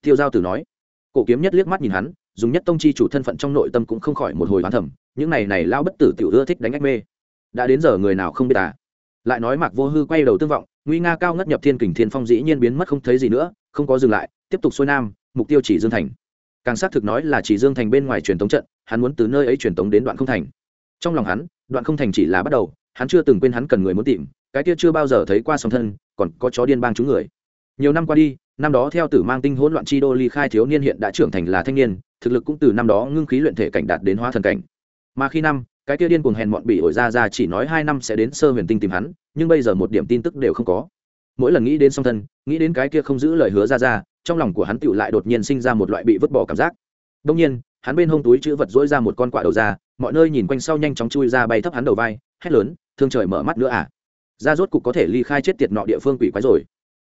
Tiêu giao tử nói. Cổ kiếm nhất liếc mắt nhìn hắn, dùng nhất tông chi chủ thân phận trong nội tâm cũng không khỏi một hồi hoán thẩm những này này lao bất tử tiểu ưa thích đánh ách mê. Đã đến giờ người nào không biết à lại nói mạc vô hư quay đầu tương vọng, nguy nga cao ngất nhập thiên kình thiên phong dĩ nhiên biến mất không thấy gì nữa, không có dừng lại, tiếp tục xuôi nam, mục tiêu chỉ dương thành. Càng xác thực nói là chỉ dương thành bên ngoài truyền tống trận, hắn muốn từ nơi ấy truyền tống đến đoạn không thành. Trong lòng hắn, đoạn không thành chỉ là bắt đầu, hắn chưa từng quên hắn cần người muốn tìm cái kia chưa bao giờ thấy qua song thân, còn có chó điên bang chúng người. Nhiều năm qua đi, năm đó theo tử mang tinh hỗn loạn chi đô ly khai thiếu niên hiện đã trưởng thành là thanh niên, thực lực cũng từ năm đó ngưng khí luyện thể cảnh đạt đến hóa thần cảnh. Mà khi năm, cái kia điên cuồng hèn mọn bị ổi ra ra chỉ nói hai năm sẽ đến sơ huyền tinh tìm hắn, nhưng bây giờ một điểm tin tức đều không có. Mỗi lần nghĩ đến song thân, nghĩ đến cái kia không giữ lời hứa ra ra, trong lòng của hắn tựu lại đột nhiên sinh ra một loại bị vứt bỏ cảm giác. Đông nhiên, hắn bên hông túi chữ vật dỗi ra một con quạ đầu ra, mọi nơi nhìn quanh sau nhanh chóng chui ra bay thấp hắn đầu vai, hét lớn, thương trời mở mắt nữa à ra rốt cục có thể ly khai chết tiệt nọ địa phương quỷ quái rồi.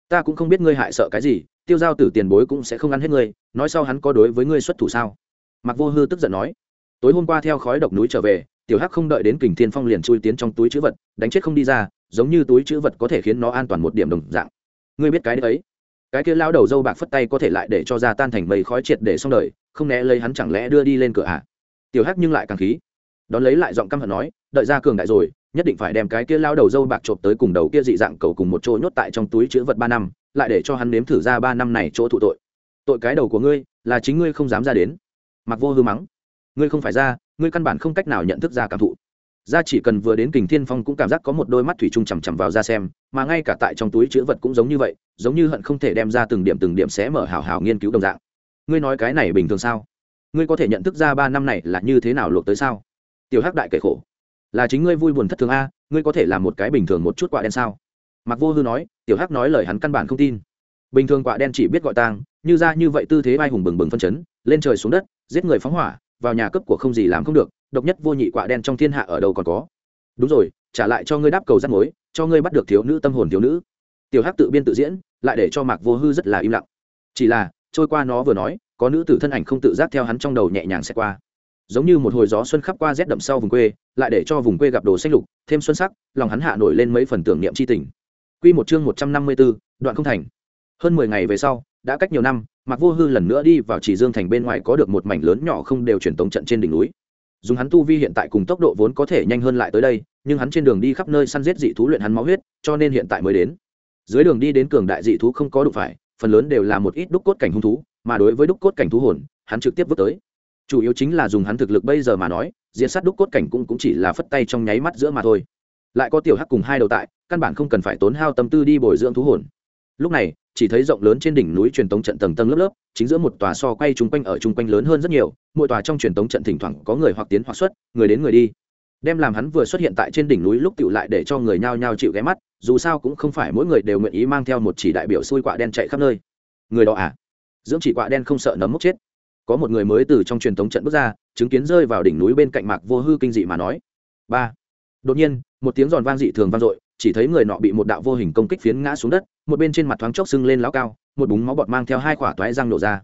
Ta cũng không biết ngươi hại sợ cái gì, tiêu giao tử tiền bối cũng sẽ không ăn hết ngươi, nói sau hắn có đối với ngươi xuất thủ sao? Mặc vô hư tức giận nói. Tối hôm qua theo khói độc núi trở về, tiểu hắc không đợi đến kình thiên phong liền chui tiến trong túi chữ vật, đánh chết không đi ra, giống như túi chữ vật có thể khiến nó an toàn một điểm đồng dạng. Ngươi biết cái đấy cái kia lao đầu dâu bạc phất tay có thể lại để cho ra tan thành mây khói triệt để xong đời, không né lấy hắn chẳng lẽ đưa đi lên cửa ạ à? tiểu hắc nhưng lại càng khí. Đón lấy lại giọng căm hận nói, đợi ra cường đại rồi nhất định phải đem cái kia lao đầu dâu bạc chộp tới cùng đầu kia dị dạng cầu cùng một chỗ nhốt tại trong túi chữ vật ba năm, lại để cho hắn nếm thử ra ba năm này chỗ thụ tội. Tội cái đầu của ngươi, là chính ngươi không dám ra đến. Mặc vô hư mắng. Ngươi không phải ra, ngươi căn bản không cách nào nhận thức ra cảm thụ. Ra chỉ cần vừa đến kình thiên phong cũng cảm giác có một đôi mắt thủy chung chằm chằm vào ra xem, mà ngay cả tại trong túi chữ vật cũng giống như vậy, giống như hận không thể đem ra từng điểm từng điểm sẽ mở hào hào nghiên cứu đồng dạng. Ngươi nói cái này bình thường sao? Ngươi có thể nhận thức ra ba năm này là như thế nào luộc tới sao? Tiểu hắc đại kể khổ là chính ngươi vui buồn thất thường a, ngươi có thể làm một cái bình thường một chút quạ đen sao? Mặc vô hư nói, tiểu hắc nói lời hắn căn bản không tin. Bình thường quạ đen chỉ biết gọi tang, như ra như vậy tư thế vai hùng bừng bừng phân chấn, lên trời xuống đất, giết người phóng hỏa, vào nhà cấp của không gì làm không được, độc nhất vô nhị quạ đen trong thiên hạ ở đâu còn có? Đúng rồi, trả lại cho ngươi đáp cầu rắt mối, cho ngươi bắt được thiếu nữ tâm hồn thiếu nữ. Tiểu hắc tự biên tự diễn, lại để cho mạc vô hư rất là im lặng. Chỉ là, trôi qua nó vừa nói, có nữ tử thân ảnh không tự giác theo hắn trong đầu nhẹ nhàng xẹt qua giống như một hồi gió xuân khắp qua rét đậm sau vùng quê, lại để cho vùng quê gặp đồ xanh lục, thêm xuân sắc, lòng hắn hạ nổi lên mấy phần tưởng niệm c h i tình. Q một chương một trăm năm mươi b ố đoạn không thành. Hơn mười ngày về sau, đã cách nhiều năm, mạc vô hư lần nữa đi vào chỉ dương thành bên ngoài có được một mảnh lớn nhỏ không đều truyền tống trận trên đỉnh núi. Dùng hắn tu vi hiện tại cùng tốc độ vốn có thể nhanh hơn lại tới đây, nhưng hắn trên đường đi khắp nơi săn giết dị thú luyện hắn máu huyết, cho nên hiện tại mới đến. Dưới đường đi đến cường đại dị thú không có đụng phải, phần lớn đều là một ít đúc cốt cảnh hung thú, mà đối với đúc cốt cảnh thú hồn, hắn trực tiếp vứt tới chủ yếu chính là dùng hắn thực lực bây giờ mà nói diện sát đúc cốt cảnh cũng, cũng chỉ là phất tay trong nháy mắt giữa mà thôi. Lại có tiểu hắc cùng hai đầu tại căn bản không cần phải tốn hao tâm tư đi bồi dưỡng thú hồn. Lúc này chỉ thấy rộng lớn trên đỉnh núi truyền tống trận tầng tầng lớp lớp chính giữa một tòa so quay chung quanh ở chung quanh lớn hơn rất nhiều mỗi tòa trong truyền tống trận thỉnh thoảng có người hoặc tiến hoặc xuất người đến người đi. Đem làm hắn vừa xuất hiện tại trên đỉnh núi lúc tựu lại để cho người nhao nhao chịu ghé mắt dù sao cũng không phải mỗi người đều nguyện ý mang theo một chỉ đại biểu xui quạ đen chạy khắp nơi. Người đó à? Dưỡng chỉ quạ đen không sợ nấm mốc chết có một người mới từ trong truyền thống trận bước ra, chứng kiến rơi vào đỉnh núi bên cạnh mạc vô hư kinh dị mà nói, ba. Đột nhiên, một tiếng giòn vang dị thường vang dội, chỉ thấy người nọ bị một đạo vô hình công kích phiến ngã xuống đất, một bên trên mặt thoáng chốc sưng lên lão cao, một búng máu bọt mang theo hai quả toái răng nổ ra.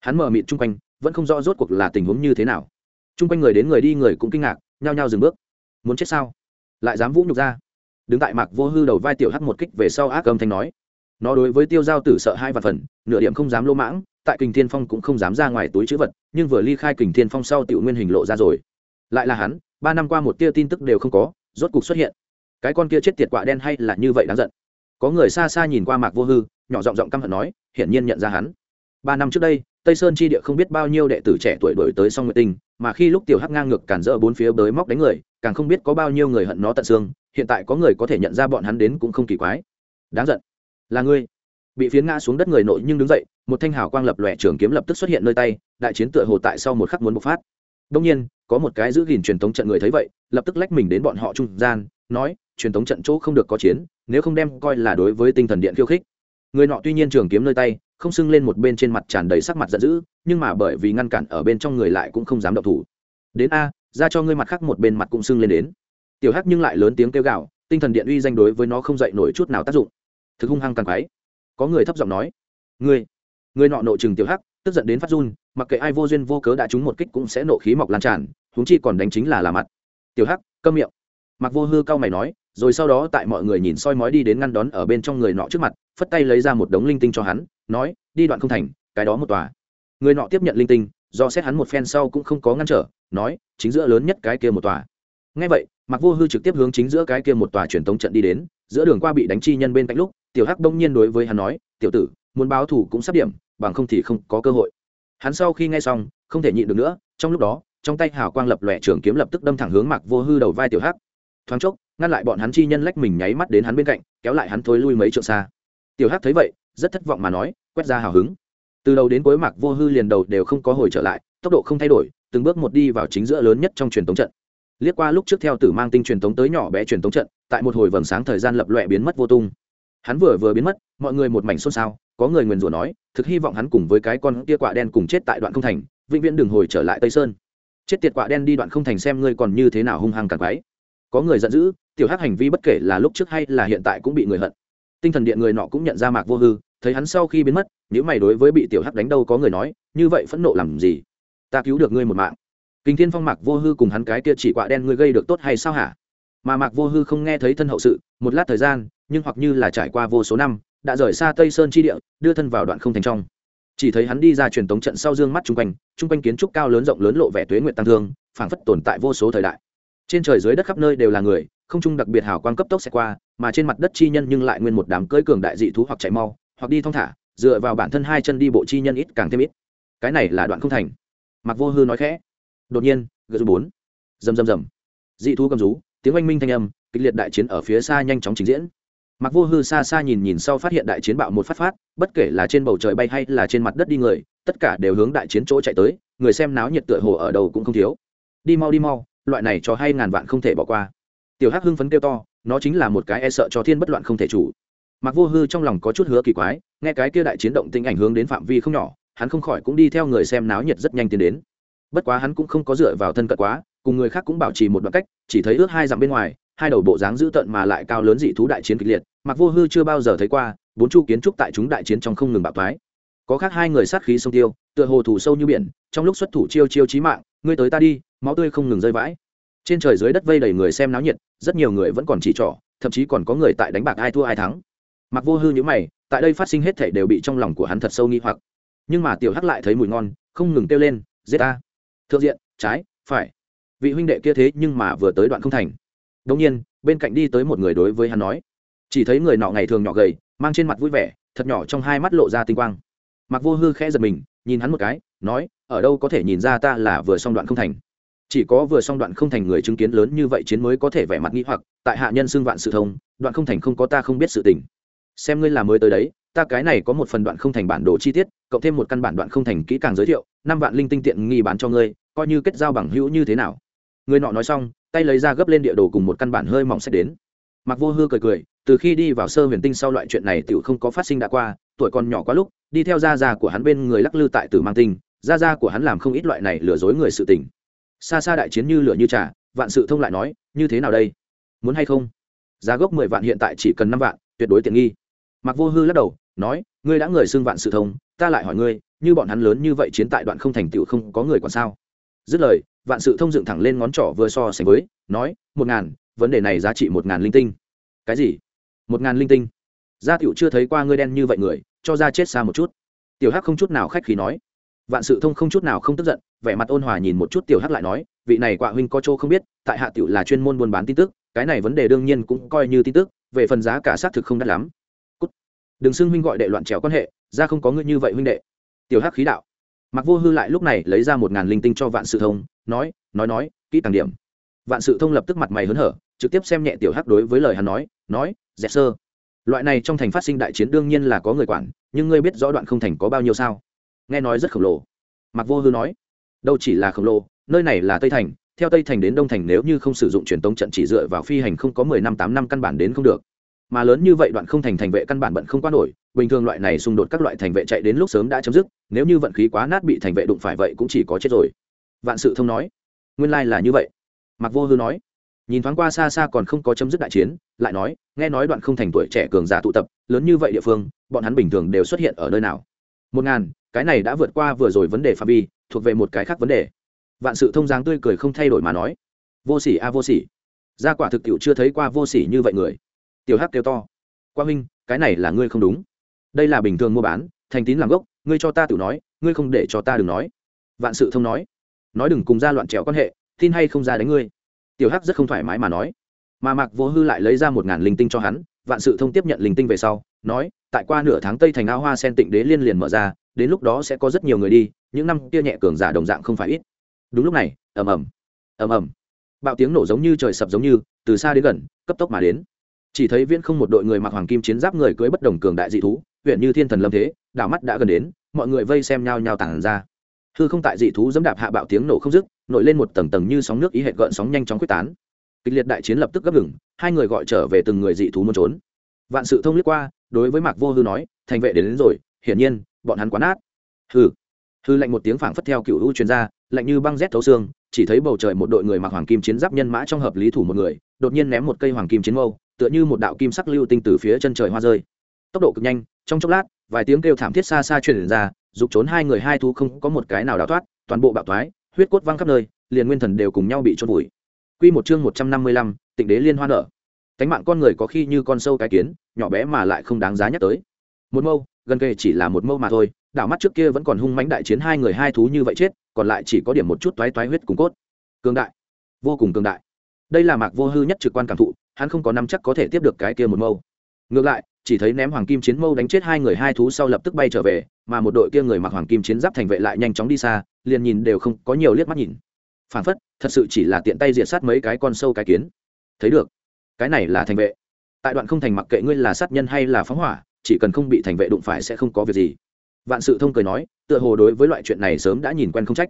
Hắn mở mịt chung quanh, vẫn không rõ rốt cuộc là tình huống như thế nào. Chung quanh người đến người đi người cũng kinh ngạc, nhao nhao dừng bước. Muốn chết sao? Lại dám vũ nhục ra. Đứng tại mạc vô hư đầu vai tiểu hắc một kích về sau ác âm thanh nói, nó đối với tiêu giao tử sợ hai vạn phần, nửa điểm không dám lỗ mãng tại kình thiên phong cũng không dám ra ngoài túi chữ vật, nhưng vừa ly khai kình thiên phong sau tiểu nguyên hình lộ ra rồi. Lại là hắn, ba năm qua một tia tin tức đều không có, rốt cục xuất hiện. Cái con kia chết tiệt quạ đen hay là như vậy đáng giận? Có người xa xa nhìn qua mạc vô hư, nhỏ giọng giọng căm hận nói, hiển nhiên nhận ra hắn. Ba năm trước đây, tây sơn chi địa không biết bao nhiêu đệ tử trẻ tuổi đổi tới song nguyện tinh, mà khi lúc tiểu hắc ngang ngược cản rỡ bốn phía bới móc đánh người, càng không biết có bao nhiêu người hận nó tận xương, hiện tại có người có thể nhận ra bọn hắn đến cũng không kỳ quái. Đáng giận. Là ngươi. Bị phiến ngã xuống đất người nội nhưng đứng dậy một thanh hào quang lập lòe trường kiếm lập tức xuất hiện nơi tay, đại chiến tựa hồ tại sau một khắc muốn bộc phát. Đông nhiên, có một cái giữ gìn truyền thống trận người thấy vậy, lập tức lách mình đến bọn họ trung gian, nói, truyền thống trận chỗ không được có chiến, nếu không đem coi là đối với tinh thần điện khiêu khích. Người nọ tuy nhiên trường kiếm nơi tay, không sưng lên một bên trên mặt tràn đầy sắc mặt giận dữ, nhưng mà bởi vì ngăn cản ở bên trong người lại cũng không dám động thủ. Đến a, ra cho ngươi mặt khác một bên mặt cũng sưng lên đến. Tiểu hắc nhưng lại lớn tiếng kêu gào, tinh thần điện uy danh đối với nó không dậy nổi chút nào tác dụng. Thực hung hăng càng quái. Có người thấp giọng nói, ngươi người nọ nộ chừng tiểu hắc, tức giận đến phát run, mặc kệ ai vô duyên vô cớ đã trúng một kích cũng sẽ nộ khí mọc lan tràn, huống chi còn đánh chính là là mặt. Tiểu hắc, câm miệng. Mặc vô hư cao mày nói, rồi sau đó tại mọi người nhìn soi mói đi đến ngăn đón ở bên trong người nọ trước mặt, phất tay lấy ra một đống linh tinh cho hắn, nói, đi đoạn không thành, cái đó một tòa. Người nọ tiếp nhận linh tinh, do xét hắn một phen sau cũng không có ngăn trở, nói, chính giữa lớn nhất cái kia một tòa. Ngay vậy mặc vô hư trực tiếp hướng chính giữa cái kia một tòa truyền tống trận đi đến, giữa đường qua bị đánh chi nhân bên cạnh lúc, tiểu hắc đông nhiên đối với hắn nói, tiểu tử muốn báo thủ cũng sắp điểm, bằng không thì không có cơ hội. Hắn sau khi nghe xong, không thể nhịn được nữa, trong lúc đó, trong tay hào quang lập lòe trường kiếm lập tức đâm thẳng hướng mặc vô hư đầu vai tiểu hắc. Thoáng chốc, ngăn lại bọn hắn chi nhân lách mình nháy mắt đến hắn bên cạnh, kéo lại hắn thối lui mấy trượng xa. Tiểu hắc thấy vậy, rất thất vọng mà nói, quét ra hào hứng. Từ đầu đến cuối mạc vô hư liền đầu đều không có hồi trở lại, tốc độ không thay đổi, từng bước một đi vào chính giữa lớn nhất trong truyền thống trận. Liếc qua lúc trước theo tử mang tinh truyền thống tới nhỏ bé truyền thống trận, tại một hồi vầng sáng thời gian lập lòe biến mất vô tung. Hắn vừa vừa biến mất, mọi người một mảnh xôn xao có người nguyền rủa nói, thực hy vọng hắn cùng với cái con tia quạ đen cùng chết tại đoạn không thành, vĩnh viễn đừng hồi trở lại tây sơn. Chết tiệt quạ đen đi đoạn không thành xem ngươi còn như thế nào hung hăng càng quái. Có người giận dữ, tiểu hắc hành vi bất kể là lúc trước hay là hiện tại cũng bị người hận. Tinh thần điện người nọ cũng nhận ra mạc vô hư, thấy hắn sau khi biến mất nếu mày đối với bị tiểu hắc đánh đâu có người nói, như vậy phẫn nộ làm gì? Ta cứu được ngươi một mạng. Kinh thiên phong mạc vô hư cùng hắn cái kia chỉ quạ đen ngươi gây được tốt hay sao hả? Mà mạc vô hư không nghe thấy thân hậu sự, một lát thời gian, nhưng hoặc như là trải qua vô số năm đã rời xa tây sơn chi địa, đưa thân vào đoạn không thành trong. Chỉ thấy hắn đi ra truyền tống trận sau dương mắt chung quanh chung quanh kiến trúc cao lớn rộng lớn lộ vẻ tuế nguyện tăng thương, phảng phất tồn tại vô số thời đại. Trên trời dưới đất khắp nơi đều là người, không trung đặc biệt hào quang cấp tốc sẽ qua, mà trên mặt đất chi nhân nhưng lại nguyên một đám cưỡi cường đại dị thú hoặc chạy mau, hoặc đi thong thả, dựa vào bản thân hai chân đi bộ chi nhân ít càng thêm ít. Cái này là đoạn không thành. Mặc vô hư nói khẽ. Đột nhiên gợi rú bốn. Rầm rầm rầm. Dị thú cầm rú, tiếng oanh minh thanh âm, kịch liệt đại chiến ở phía xa nhanh chóng trình diễn mặc vô hư xa xa nhìn nhìn sau phát hiện đại chiến bạo một phát phát, bất kể là trên bầu trời bay hay là trên mặt đất đi người, tất cả đều hướng đại chiến chỗ chạy tới, người xem náo nhiệt tựa hồ ở đầu cũng không thiếu. Đi mau đi mau, loại này cho hay ngàn vạn không thể bỏ qua. Tiểu hắc hưng phấn kêu to, nó chính là một cái e sợ cho thiên bất loạn không thể chủ. Mặc vô hư trong lòng có chút hứa kỳ quái, nghe cái kia đại chiến động tinh ảnh hướng đến phạm vi không nhỏ, hắn không khỏi cũng đi theo người xem náo nhiệt rất nhanh tiến đến. Bất quá hắn cũng không có dựa vào thân cận quá, cùng người khác cũng bảo trì một đoạn cách, chỉ thấy ước hai dặm bên ngoài, hai đầu bộ dáng dữ tợn mà lại cao lớn dị thú đại chiến kịch liệt mặc vô hư chưa bao giờ thấy qua, bốn chu kiến trúc tại chúng đại chiến trong không ngừng bạo thoái. Có khác hai người sát khí sông tiêu, tựa hồ thủ sâu như biển, trong lúc xuất thủ chiêu chiêu chí mạng, ngươi tới ta đi, máu tươi không ngừng rơi vãi. Trên trời dưới đất vây đầy người xem náo nhiệt, rất nhiều người vẫn còn chỉ trỏ, thậm chí còn có người tại đánh bạc ai thua ai thắng. Mặc vô hư nhữ mày, tại đây phát sinh hết thể đều bị trong lòng của hắn thật sâu nghi hoặc. Nhưng mà tiểu hắc lại thấy mùi ngon, không ngừng kêu lên, giết ta. Thượng diện, trái, phải. Vị huynh đệ kia thế nhưng mà vừa tới đoạn không thành. Đông nhiên, bên cạnh đi tới một người đối với hắn nói chỉ thấy người nọ ngày thường nhỏ gầy, mang trên mặt vui vẻ, thật nhỏ trong hai mắt lộ ra tinh quang. Mặc vô hư khẽ giật mình, nhìn hắn một cái, nói, ở đâu có thể nhìn ra ta là vừa xong đoạn không thành? Chỉ có vừa xong đoạn không thành người chứng kiến lớn như vậy chiến mới có thể vẻ mặt nghĩ hoặc, tại hạ nhân xưng vạn sự thông, đoạn không thành không có ta không biết sự tình. Xem ngươi là mới tới đấy, ta cái này có một phần đoạn không thành bản đồ chi tiết, cộng thêm một căn bản đoạn không thành kỹ càng giới thiệu, năm vạn linh tinh tiện nghi bán cho ngươi, coi như kết giao bằng hữu như thế nào? Người nọ nói xong, tay lấy ra gấp lên địa đồ cùng một căn bản hơi mỏng sách đến mặc vô hư cười cười, từ khi đi vào sơ huyền tinh sau loại chuyện này tựu không có phát sinh đã qua, tuổi còn nhỏ quá lúc, đi theo gia gia của hắn bên người lắc lư tại tử mang tinh, gia gia của hắn làm không ít loại này lừa dối người sự tình. Xa xa đại chiến như lửa như trà, vạn sự thông lại nói, như thế nào đây? Muốn hay không? Giá gốc mười vạn hiện tại chỉ cần năm vạn, tuyệt đối tiện nghi. Mặc vô hư lắc đầu, nói, ngươi đã người xưng vạn sự thông, ta lại hỏi ngươi, như bọn hắn lớn như vậy chiến tại đoạn không thành tựu không có người còn sao? Dứt lời, vạn sự thông dựng thẳng lên ngón trỏ vừa so sánh với, nói, một ngàn vấn đề này giá trị một ngàn linh tinh. Cái gì? Một ngàn linh tinh? Gia tiểu chưa thấy qua ngươi đen như vậy người, cho ra chết xa một chút. Tiểu hắc không chút nào khách khí nói. Vạn sự thông không chút nào không tức giận, vẻ mặt ôn hòa nhìn một chút tiểu hắc lại nói, vị này quạ huynh có chỗ không biết, tại hạ tiểu là chuyên môn buôn bán tin tức, cái này vấn đề đương nhiên cũng coi như tin tức, về phần giá cả xác thực không đắt lắm. Cút. đừng xưng huynh gọi đệ loạn trèo quan hệ, ra không có ngươi như vậy huynh đệ. Tiểu hắc khí đạo. Mặc vô hư lại lúc này lấy ra một ngàn linh tinh cho vạn sự thông, nói nói nói, kỹ tàng điểm vạn sự thông lập tức mặt mày hớn hở, trực tiếp xem nhẹ tiểu hắc đối với lời hắn nói nói, dẹp sơ, loại này trong thành phát sinh đại chiến đương nhiên là có người quản, nhưng ngươi biết rõ đoạn không thành có bao nhiêu sao? Nghe nói rất khổng lồ. Mặc vô hư nói, đâu chỉ là khổng lồ, nơi này là tây thành, theo tây thành đến đông thành nếu như không sử dụng truyền tống trận chỉ dựa vào phi hành không có mười năm, tám năm căn bản đến không được. Mà lớn như vậy đoạn không thành thành vệ căn bản bận không qua nổi, bình thường loại này xung đột các loại thành vệ chạy đến lúc sớm đã chấm dứt, nếu như vận khí quá nát bị thành vệ đụng phải vậy cũng chỉ có chết rồi. Vạn sự thông nói, nguyên lai là như vậy mặc vô hư nói. Nhìn thoáng qua xa xa còn không có chấm dứt đại chiến, lại nói, nghe nói đoạn không thành tuổi trẻ cường giả tụ tập, lớn như vậy địa phương, bọn hắn bình thường đều xuất hiện ở nơi nào? Một ngàn, cái này đã vượt qua vừa rồi vấn đề phạm vi, thuộc về một cái khác vấn đề. Vạn sự thông dáng tươi cười không thay đổi mà nói. Vô sỉ a, vô sỉ. Gia quả thực tiệu chưa thấy qua vô sỉ như vậy người. Tiểu hắc kêu to. Quang huynh cái này là ngươi không đúng. Đây là bình thường mua bán, thành tín làm gốc, ngươi cho ta tự nói, ngươi không để cho ta đừng nói. Vạn sự thông nói. Nói đừng cùng ra loạn trèo quan hệ tin hay không ra đánh ngươi? Tiểu hắc rất không thoải mái mà nói. Mà mạc vô hư lại lấy ra một ngàn linh tinh cho hắn, vạn sự thông tiếp nhận linh tinh về sau, nói, tại qua nửa tháng tây thành ao hoa sen tịnh đế liên liền mở ra, đến lúc đó sẽ có rất nhiều người đi, những năm kia nhẹ cường giả đồng dạng không phải ít. Đúng lúc này, ầm ầm ầm ầm. Bạo tiếng nổ giống như trời sập giống như, từ xa đến gần, cấp tốc mà đến. Chỉ thấy viễn không một đội người mặc hoàng kim chiến giáp người cưới bất đồng cường đại dị thú, huyện như thiên thần lâm thế, đảo mắt đã gần đến, mọi người vây xem nhau nhau tản ra. Hư không tại dị thú dẫm đạp hạ bạo tiếng nổ không dứt nổi lên một tầng tầng như sóng nước ý hệ gợn sóng nhanh chóng quyết tán. Kịch liệt đại chiến lập tức gấp ngừng hai người gọi trở về từng người dị thú muốn trốn. Vạn sự thông liếc qua đối với mạc vô hư nói thành vệ đến, đến rồi hiển nhiên bọn hắn quá át hư hư lạnh một tiếng phảng phất theo cựu u chuyên gia lạnh như băng rét thấu xương chỉ thấy bầu trời một đội người mặc hoàng kim chiến giáp nhân mã trong hợp lý thủ một người đột nhiên ném một cây hoàng kim chiến mâu tựa như một đạo kim sắc lưu tinh từ phía chân trời hoa rơi. Tốc độ cực nhanh trong chốc lát vài tiếng kêu thảm thiết xa xa truyền ra dục trốn hai người hai thú không có một cái nào đào thoát toàn bộ bạo thoái huyết cốt văng khắp nơi liền nguyên thần đều cùng nhau bị trôn vùi. Quy một chương một trăm năm mươi lăm, tịnh đế liên hoa nở. Cánh mạng con người có khi như con sâu cái kiến nhỏ bé mà lại không đáng giá nhắc tới. Một mâu gần kề chỉ là một mâu mà thôi đảo mắt trước kia vẫn còn hung mãnh đại chiến hai người hai thú như vậy chết còn lại chỉ có điểm một chút toái toái huyết cùng cốt. Cường đại. Vô cùng cường đại. Đây là mạc vô hư nhất trực quan cảm thụ hắn không có năm chắc có thể tiếp được cái kia một mâu. Ngược lại chỉ thấy ném hoàng kim chiến mâu đánh chết hai người hai thú sau lập tức bay trở về mà một đội kia người mặc hoàng kim chiến giáp thành vệ lại nhanh chóng đi xa liền nhìn đều không có nhiều liếc mắt nhìn. Phản phất, thật sự chỉ là tiện tay diệt sát mấy cái con sâu cái kiến. Thấy được, cái này là thành vệ. Tại đoạn không thành mặc kệ ngươi là sát nhân hay là phóng hỏa, chỉ cần không bị thành vệ đụng phải sẽ không có việc gì. Vạn sự thông cười nói, tựa hồ đối với loại chuyện này sớm đã nhìn quen không trách.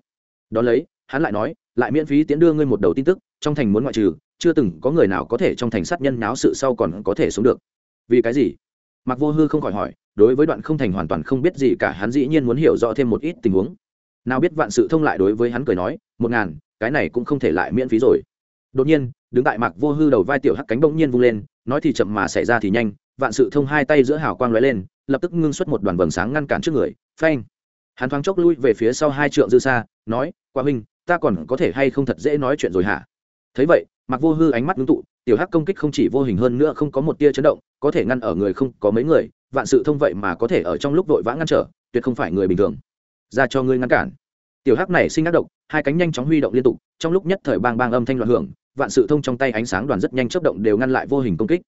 Đón lấy, hắn lại nói, lại miễn phí tiến đưa ngươi một đầu tin tức, trong thành muốn ngoại trừ, chưa từng có người nào có thể trong thành sát nhân náo sự sau còn có thể sống được. Vì cái gì? Mặc vô hư không khỏi hỏi, đối với đoạn không thành hoàn toàn không biết gì cả, hắn dĩ nhiên muốn hiểu rõ thêm một ít tình huống nào biết vạn sự thông lại đối với hắn cười nói, một ngàn, cái này cũng không thể lại miễn phí rồi. Đột nhiên, đứng tại mặc vô hư đầu vai tiểu hắc cánh bỗng nhiên vung lên, nói thì chậm mà xảy ra thì nhanh, vạn sự thông hai tay giữa hào quang lóe lên, lập tức ngưng xuất một đoàn vầng sáng ngăn cản trước người, phanh. Hắn thoáng chốc lui về phía sau hai trượng dư xa, nói qua huynh, ta còn có thể hay không thật dễ nói chuyện rồi hả? Thấy vậy mặc vô hư ánh mắt ngưng tụ, tiểu hắc công kích không chỉ vô hình hơn nữa không có một tia chấn động, có thể ngăn ở người không có mấy người, vạn sự thông vậy mà có thể ở trong lúc vội vã ngăn trở, tuyệt không phải người bình thường ra cho ngươi ngăn cản. Tiểu hắc này sinh ác động hai cánh nhanh chóng huy động liên tục, trong lúc nhất thời bang bang âm thanh loạn hưởng, vạn sự thông trong tay ánh sáng đoàn rất nhanh chấp động đều ngăn lại vô hình công kích.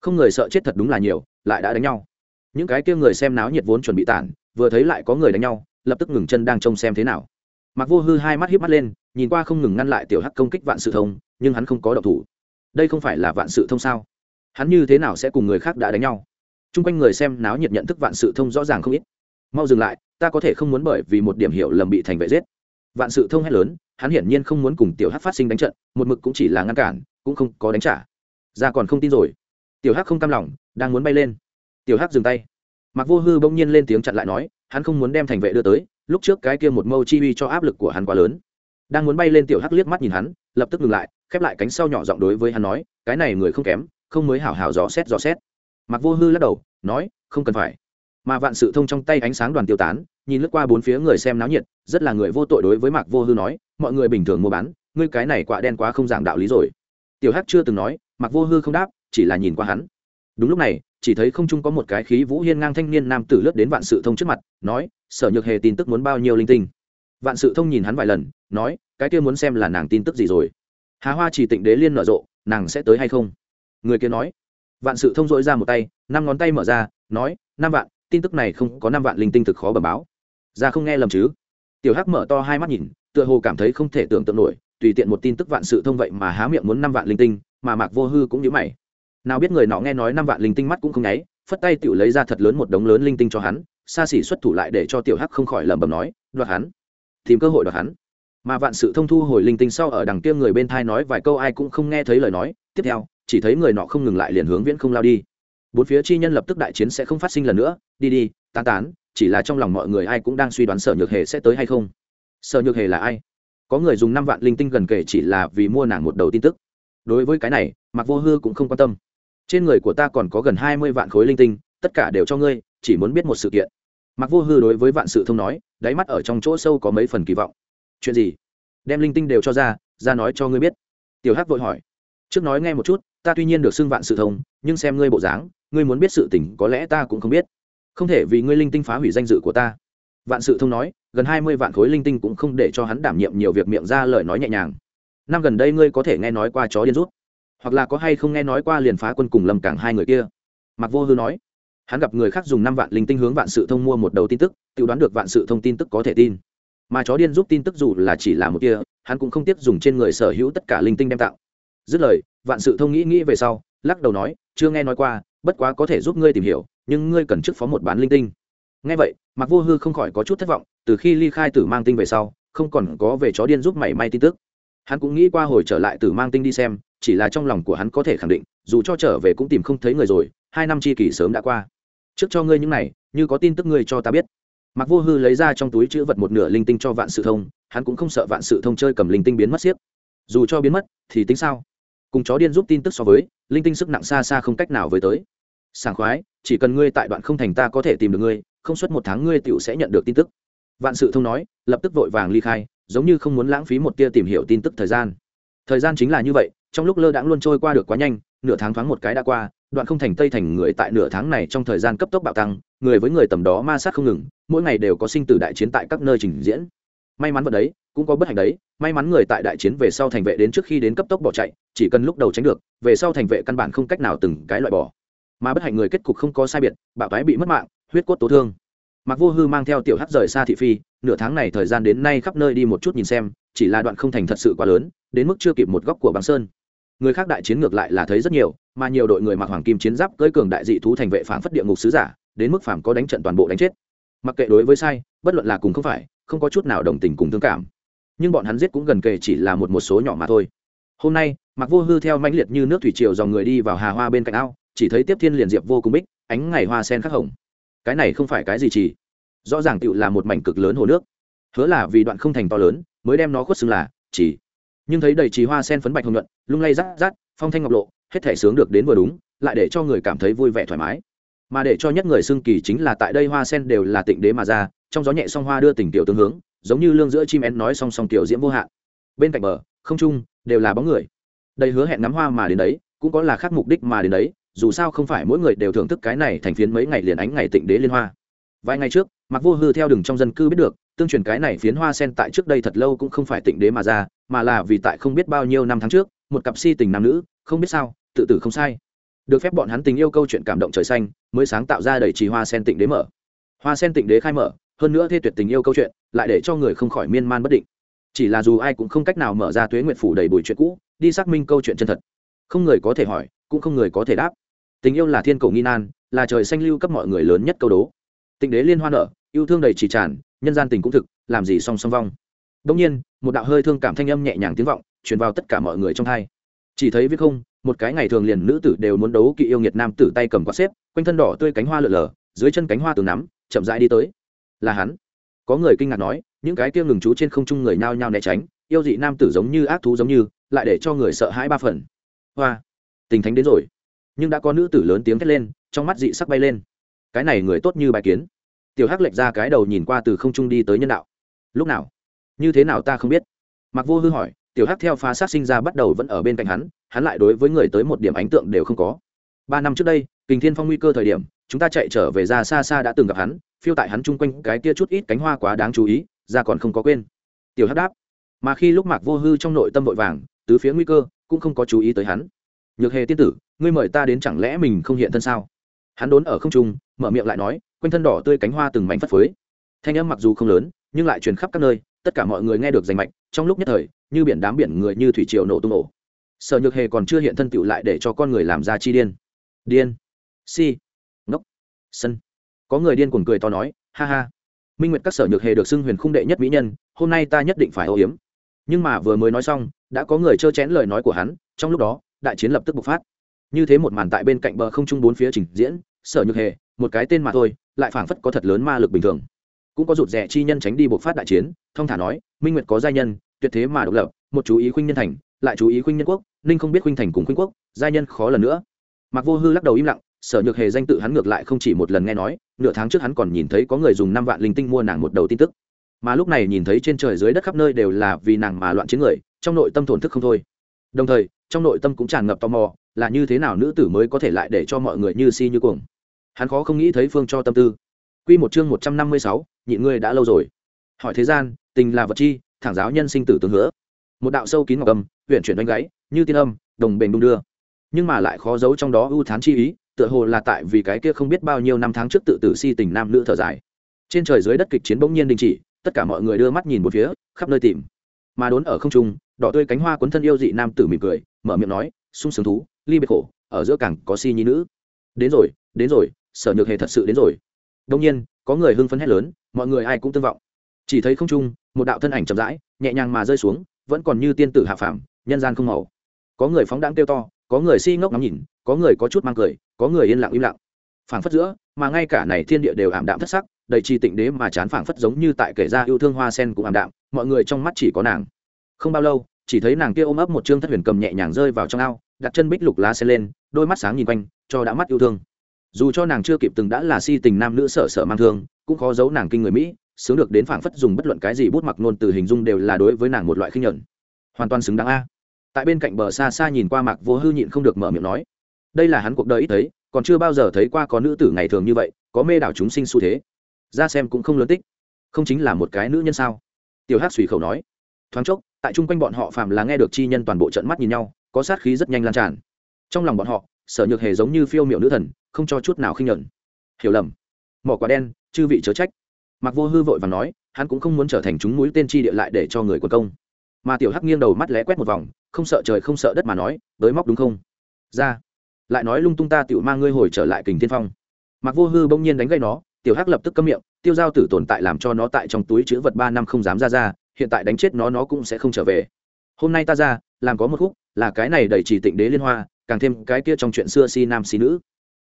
Không người sợ chết thật đúng là nhiều, lại đã đánh nhau. Những cái kia người xem náo nhiệt vốn chuẩn bị tản, vừa thấy lại có người đánh nhau, lập tức ngừng chân đang trông xem thế nào. Mặc vô hư hai mắt hiếp mắt lên, nhìn qua không ngừng ngăn lại tiểu hắc công kích vạn sự thông, nhưng hắn không có độc thủ. Đây không phải là vạn sự thông sao? Hắn như thế nào sẽ cùng người khác đã đánh nhau? Chung quanh người xem náo nhiệt nhận thức vạn sự thông rõ ràng không ít. Mau dừng lại ta có thể không muốn bởi vì một điểm hiểu lầm bị thành vệ giết. Vạn sự thông hét lớn, hắn hiển nhiên không muốn cùng tiểu hắc phát sinh đánh trận, một mực cũng chỉ là ngăn cản, cũng không có đánh trả. Ra còn không tin rồi. Tiểu hắc không cam lòng, đang muốn bay lên. Tiểu hắc dừng tay. Mặc vô hư bỗng nhiên lên tiếng chặn lại nói, hắn không muốn đem thành vệ đưa tới, lúc trước cái kia một mâu chi uy cho áp lực của hắn quá lớn. Đang muốn bay lên tiểu hắc liếc mắt nhìn hắn, lập tức ngừng lại, khép lại cánh sau nhỏ giọng đối với hắn nói, cái này người không kém, không mới hảo hảo dò xét dò xét. Mặc vô hư lắc đầu, nói, không cần phải mà vạn sự thông trong tay ánh sáng đoàn tiêu tán, nhìn lướt qua bốn phía người xem náo nhiệt, rất là người vô tội đối với mạc vô hư nói, mọi người bình thường mua bán, ngươi cái này quạ đen quá không giảng đạo lý rồi. Tiểu hắc chưa từng nói, mạc vô hư không đáp, chỉ là nhìn qua hắn. Đúng lúc này, chỉ thấy không trung có một cái khí vũ hiên ngang thanh niên nam tử lướt đến vạn sự thông trước mặt, nói, sở nhược hề tin tức muốn bao nhiêu linh tinh? Vạn sự thông nhìn hắn vài lần, nói, cái kia muốn xem là nàng tin tức gì rồi? Hà hoa chỉ tịnh đế liên nở rộ, nàng sẽ tới hay không? Người kia nói. Vạn sự thông dội ra một tay, năm ngón tay mở ra, nói, năm vạn tin tức này không có năm vạn linh tinh thực khó bẩm báo. Ra không nghe lầm chứ? Tiểu hắc mở to hai mắt nhìn, tựa hồ cảm thấy không thể tưởng tượng nổi, tùy tiện một tin tức vạn sự thông vậy mà há miệng muốn năm vạn linh tinh, mà mạc vô hư cũng nhớ mày. Nào biết người nọ nghe nói năm vạn linh tinh mắt cũng không nháy, phất tay tiểu lấy ra thật lớn một đống lớn linh tinh cho hắn, xa xỉ xuất thủ lại để cho tiểu hắc không khỏi lẩm bẩm nói, đoạt hắn, tìm cơ hội đoạt hắn. Mà vạn sự thông thu hồi linh tinh sau ở đằng kia người bên thai nói vài câu ai cũng không nghe thấy lời nói, tiếp theo, chỉ thấy người nọ không ngừng lại liền hướng viễn không lao đi bốn phía chi nhân lập tức đại chiến sẽ không phát sinh lần nữa. Đi đi, tán tán, chỉ là trong lòng mọi người ai cũng đang suy đoán sở nhược hề sẽ tới hay không. Sở nhược hề là ai? Có người dùng năm vạn linh tinh gần kể chỉ là vì mua nàng một đầu tin tức. Đối với cái này mặc vô hư cũng không quan tâm. Trên người của ta còn có gần hai mươi vạn khối linh tinh, tất cả đều cho ngươi, chỉ muốn biết một sự kiện. Mặc vô hư đối với vạn sự thông nói, đáy mắt ở trong chỗ sâu có mấy phần kỳ vọng. Chuyện gì? Đem linh tinh đều cho ra ra nói cho ngươi biết. Tiểu hắc vội hỏi. Trước nói nghe một chút ta tuy nhiên được xưng vạn sự thông, nhưng xem ngươi bộ dáng, ngươi muốn biết sự tình có lẽ ta cũng không biết. Không thể vì ngươi linh tinh phá hủy danh dự của ta. Vạn sự thông nói, gần hai mươi vạn khối linh tinh cũng không để cho hắn đảm nhiệm nhiều việc miệng ra lời nói nhẹ nhàng. Năm gần đây ngươi có thể nghe nói qua chó điên rút, hoặc là có hay không nghe nói qua liền phá quân cùng lâm cảng hai người kia. Mặc vô hư nói. Hắn gặp người khác dùng năm vạn linh tinh hướng vạn sự thông mua một đầu tin tức, tự đoán được vạn sự thông tin tức có thể tin. Mà chó điên giúp tin tức dù là chỉ là một kia, hắn cũng không tiếp dùng trên người sở hữu tất cả linh tinh đem tạo dứt lời, vạn sự thông nghĩ nghĩ về sau, lắc đầu nói, chưa nghe nói qua, bất quá có thể giúp ngươi tìm hiểu, nhưng ngươi cần trước phó một bán linh tinh. Nghe vậy mặc vô hư không khỏi có chút thất vọng, từ khi ly khai tử mang tinh về sau, không còn có về chó điên giúp mảy may tin tức. Hắn cũng nghĩ qua hồi trở lại tử mang tinh đi xem, chỉ là trong lòng của hắn có thể khẳng định, dù cho trở về cũng tìm không thấy người rồi, hai năm chi kỷ sớm đã qua. Trước cho ngươi những này, như có tin tức ngươi cho ta biết. Mặc vô hư lấy ra trong túi chữ vật một nửa linh tinh cho vạn sự thông, hắn cũng không sợ vạn sự thông chơi cầm linh tinh biến mất xiếc. Dù cho biến mất, thì tính sao? Cùng chó điên giúp tin tức so với, linh tinh sức nặng xa xa không cách nào với tới. Sảng khoái, chỉ cần ngươi tại đoạn không thành ta có thể tìm được ngươi, không suốt một tháng ngươi tựu sẽ nhận được tin tức. Vạn sự thông nói, lập tức vội vàng ly khai, giống như không muốn lãng phí một tia tìm hiểu tin tức thời gian. Thời gian chính là như vậy, trong lúc lơ đãng luôn trôi qua được quá nhanh, nửa tháng thoáng một cái đã qua, đoạn không thành tây thành người tại nửa tháng này trong thời gian cấp tốc bạo tăng, người với người tầm đó ma sát không ngừng, mỗi ngày đều có sinh tử đại chiến tại các nơi trình diễn may mắn vật đấy, cũng có bất hạnh đấy, may mắn người tại đại chiến về sau thành vệ đến trước khi đến cấp tốc bỏ chạy, chỉ cần lúc đầu tránh được, về sau thành vệ căn bản không cách nào từng cái loại bỏ. Mà bất hạnh người kết cục không có sai biệt, bạo thái bị mất mạng, huyết cốt tố thương. Mặc vô hư mang theo tiểu hát rời xa thị phi, nửa tháng này thời gian đến nay khắp nơi đi một chút nhìn xem, chỉ là đoạn không thành thật sự quá lớn, đến mức chưa kịp một góc của băng sơn. Người khác đại chiến ngược lại là thấy rất nhiều, mà nhiều đội người mặc hoàng kim chiến giáp cưỡi cường đại dị thú thành vệ phản phất địa ngục sứ giả, đến mức phản có đánh trận toàn bộ đánh chết. Mặc kệ đối với sai, bất luận là cùng không phải không có chút nào đồng tình cùng thương cảm. Nhưng bọn hắn giết cũng gần kề chỉ là một một số nhỏ mà thôi. Hôm nay mặc vô hư theo mãnh liệt như nước thủy triều dòng người đi vào hà hoa bên cạnh ao, chỉ thấy tiếp thiên liền diệp vô cùng bích, ánh ngày hoa sen khắc hồng. Cái này không phải cái gì chỉ. Rõ ràng tựu là một mảnh cực lớn hồ nước. Hứa là vì đoạn không thành to lớn, mới đem nó khuất xưng là chỉ. Nhưng thấy đầy trì hoa sen phấn bạch hồng nhuận, lung lay rát rát, phong thanh ngọc lộ, hết thể sướng được đến vừa đúng, lại để cho người cảm thấy vui vẻ thoải mái. Mà để cho nhất người xưng kỳ chính là tại đây hoa sen đều là tịnh đế mà ra trong gió nhẹ song hoa đưa tình tiểu tương hướng, giống như lương giữa chim én nói song song tiểu diễm vô hạn. Bên cạnh bờ, không trung, đều là bóng người. Đây hứa hẹn ngắm hoa mà đến đấy, cũng có là khác mục đích mà đến đấy, dù sao không phải mỗi người đều thưởng thức cái này thành phiến mấy ngày liền ánh ngày tịnh đế liên hoa. Vài ngày trước mặc vô hư theo đường trong dân cư biết được, tương truyền cái này phiến hoa sen tại trước đây thật lâu cũng không phải tịnh đế mà ra, mà là vì tại không biết bao nhiêu năm tháng trước, một cặp si tình nam nữ, không biết sao, tự tử không sai. Được phép bọn hắn tình yêu câu chuyện cảm động trời xanh, mới sáng tạo ra đầy trì hoa sen tịnh đế mở. Hoa sen tịnh đế khai mở hơn nữa thê tuyệt tình yêu câu chuyện, lại để cho người không khỏi miên man bất định. Chỉ là dù ai cũng không cách nào mở ra tuế nguyện phủ đầy bụi chuyện cũ, đi xác minh câu chuyện chân thật. Không người có thể hỏi, cũng không người có thể đáp. Tình yêu là thiên cầu nghi nan, là trời xanh lưu cấp mọi người lớn nhất câu đố. Tình đế liên hoa nở, yêu thương đầy chỉ tràn, nhân gian tình cũng thực, làm gì song song vong. Đông nhiên, một đạo hơi thương cảm thanh âm nhẹ nhàng tiếng vọng, truyền vào tất cả mọi người trong thai chỉ thấy viết không, một cái ngày thường liền nữ tử đều muốn đấu kỵ yêu nghiệt nam tử tay cầm quạt xếp, quanh thân đỏ tươi cánh hoa lượn lờ, dưới chân cánh hoa từ nắm, chậm rãi đi tới là hắn. Có người kinh ngạc nói, những cái kia ngừng trú trên không trung người nhao nhao né tránh, yêu dị nam tử giống như ác thú giống như, lại để cho người sợ hãi ba phần. Hoa, tình thánh đến rồi. Nhưng đã có nữ tử lớn tiếng thét lên, trong mắt dị sắc bay lên. Cái này người tốt như bài kiến. Tiểu hắc lệch ra cái đầu nhìn qua từ không trung đi tới nhân đạo. Lúc nào? Như thế nào ta không biết. Mặc vô hư hỏi, tiểu hắc theo phá sát sinh ra bắt đầu vẫn ở bên cạnh hắn hắn lại đối với người tới một điểm ấn tượng đều không có. Ba năm trước đây, kình thiên phong nguy cơ thời điểm chúng ta chạy trở về ra xa xa đã từng gặp hắn, phiêu tại hắn chung quanh, cái kia chút ít cánh hoa quá đáng chú ý, ra còn không có quên. Tiểu hát đáp. Mà khi lúc mạc vô hư trong nội tâm vội vàng, tứ phía nguy cơ, cũng không có chú ý tới hắn. Nhược hề tiên tử, ngươi mời ta đến chẳng lẽ mình không hiện thân sao? Hắn đốn ở không trung, mở miệng lại nói, quanh thân đỏ tươi cánh hoa từng mảnh phất phới. Thanh âm mặc dù không lớn, nhưng lại truyền khắp các nơi, tất cả mọi người nghe được danh mạch, trong lúc nhất thời, như biển đám biển người như thủy triều nổ tung nổ sở nhược hề còn chưa hiện thân tựu lại để cho con người làm ra chi điên. Điên. Si sân. Có người điên cuồng cười to nói, ha ha, minh nguyệt các sở nhược hề được xưng huyền khung đệ nhất mỹ nhân, hôm nay ta nhất định phải âu hiếm nhưng mà vừa mới nói xong, đã có người trơ chén lời nói của hắn, trong lúc đó, đại chiến lập tức bộc phát. Như thế một màn tại bên cạnh bờ không trung bốn phía trình diễn, sở nhược hề, một cái tên mà thôi, lại phảng phất có thật lớn ma lực bình thường. Cũng có rụt rẻ chi nhân tránh đi bộc phát đại chiến thông thả nói, minh nguyệt có giai nhân, tuyệt thế mà độc lập, một chú ý khuynh nhân thành, lại chú ý khuynh nhân quốc, ninh không biết khuynh thành cùng khuynh quốc, giai nhân khó lần nữa. Mặc vô hư lắc đầu im lặng sở nhược hề danh tự hắn ngược lại không chỉ một lần nghe nói nửa tháng trước hắn còn nhìn thấy có người dùng năm vạn linh tinh mua nàng một đầu tin tức mà lúc này nhìn thấy trên trời dưới đất khắp nơi đều là vì nàng mà loạn chiến người trong nội tâm thổn thức không thôi đồng thời trong nội tâm cũng tràn ngập tò mò là như thế nào nữ tử mới có thể lại để cho mọi người như si như cuồng hắn khó không nghĩ thấy phương cho tâm tư Quy một chương một trăm năm mươi sáu, nhịn ngươi đã lâu rồi. Hỏi thế gian, tình là vật chi, thẳng giáo nhân sinh tử tương hứa. Một đạo sâu kín ngọc âm, huyền chuyển đánh gáy, như tiên âm, đồng bền đung đưa. Nhưng mà lại khó giấu trong đó ưu thán chi ý, tựa hồ là tại vì cái kia không biết bao nhiêu năm tháng trước tự tử si tình nam nữ thở dài. Trên trời dưới đất kịch chiến bỗng nhiên đình chỉ, tất cả mọi người đưa mắt nhìn một phía, khắp nơi tìm. Mà đốn ở không trung, đỏ tươi cánh hoa cuốn thân yêu dị nam tử mỉm cười, mở miệng nói, sung sướng thú, ly biệt khổ, ở giữa cảng có si nhi nữ. Đến rồi, đến rồi, sở nhược hề thật sự đến rồi đông nhiên có người hưng phấn hét lớn mọi người ai cũng tương vọng chỉ thấy không trung một đạo thân ảnh chậm rãi nhẹ nhàng mà rơi xuống vẫn còn như tiên tử hạ phàm nhân gian không màu có người phóng đãng kêu to có người si ngốc ngắm nhìn có người có chút mang cười có người yên lặng im lặng. Phảng phất giữa mà ngay cả này thiên địa đều ảm đạm thất sắc đầy chi tịnh đế mà chán phảng phất giống như tại kể ra yêu thương hoa sen cũng ảm đạm mọi người trong mắt chỉ có nàng. Không bao lâu chỉ thấy nàng kia ôm ấp một trương thất huyền cầm nhẹ nhàng rơi vào trong ao đặt chân bích lục lá sen lên đôi mắt sáng nhìn quanh cho đã mắt yêu thương. Dù cho nàng chưa kịp từng đã là si tình nam nữ sở sở mang thương cũng khó giấu nàng kinh người mỹ sướng được đến phảng phất dùng bất luận cái gì bút mặc nôn từ hình dung đều là đối với nàng một loại khinh nhẫn, hoàn toàn xứng đáng a. Tại bên cạnh bờ xa xa nhìn qua mạc vô hư nhịn không được mở miệng nói đây là hắn cuộc đời ít thấy, còn chưa bao giờ thấy qua có nữ tử ngày thường như vậy, có mê đảo chúng sinh xu thế. Ra xem cũng không lớn tích. Không chính là một cái nữ nhân sao? Tiểu hát suy khẩu nói. Thoáng chốc, tại chung quanh bọn họ phàm là nghe được chi nhân toàn bộ trận mắt nhìn nhau, có sát khí rất nhanh lan tràn. Trong lòng bọn họ, sở nhược hề giống như phiêu miệu nữ thần, không cho chút nào khinh nhẫn. Hiểu lầm. Mỏ quả đen, chư vị chớ trách. Mặc vô hư vội và nói, hắn cũng không muốn trở thành chúng mũi tên chi địa lại để cho người quân công. Mà tiểu hắc nghiêng đầu mắt lé quét một vòng, không sợ trời không sợ đất mà nói với móc đúng không? Ra lại nói lung tung ta tiểu mang ngươi hồi trở lại kình thiên phong. Mặc vô hư bỗng nhiên đánh gây nó, tiểu hắc lập tức câm miệng, tiêu giao tử tồn tại làm cho nó tại trong túi chữ vật ba năm không dám ra ra, hiện tại đánh chết nó nó cũng sẽ không trở về. Hôm nay ta ra, làm có một khúc, là cái này đầy chỉ tịnh đế liên hoa, càng thêm cái kia trong chuyện xưa si nam si nữ.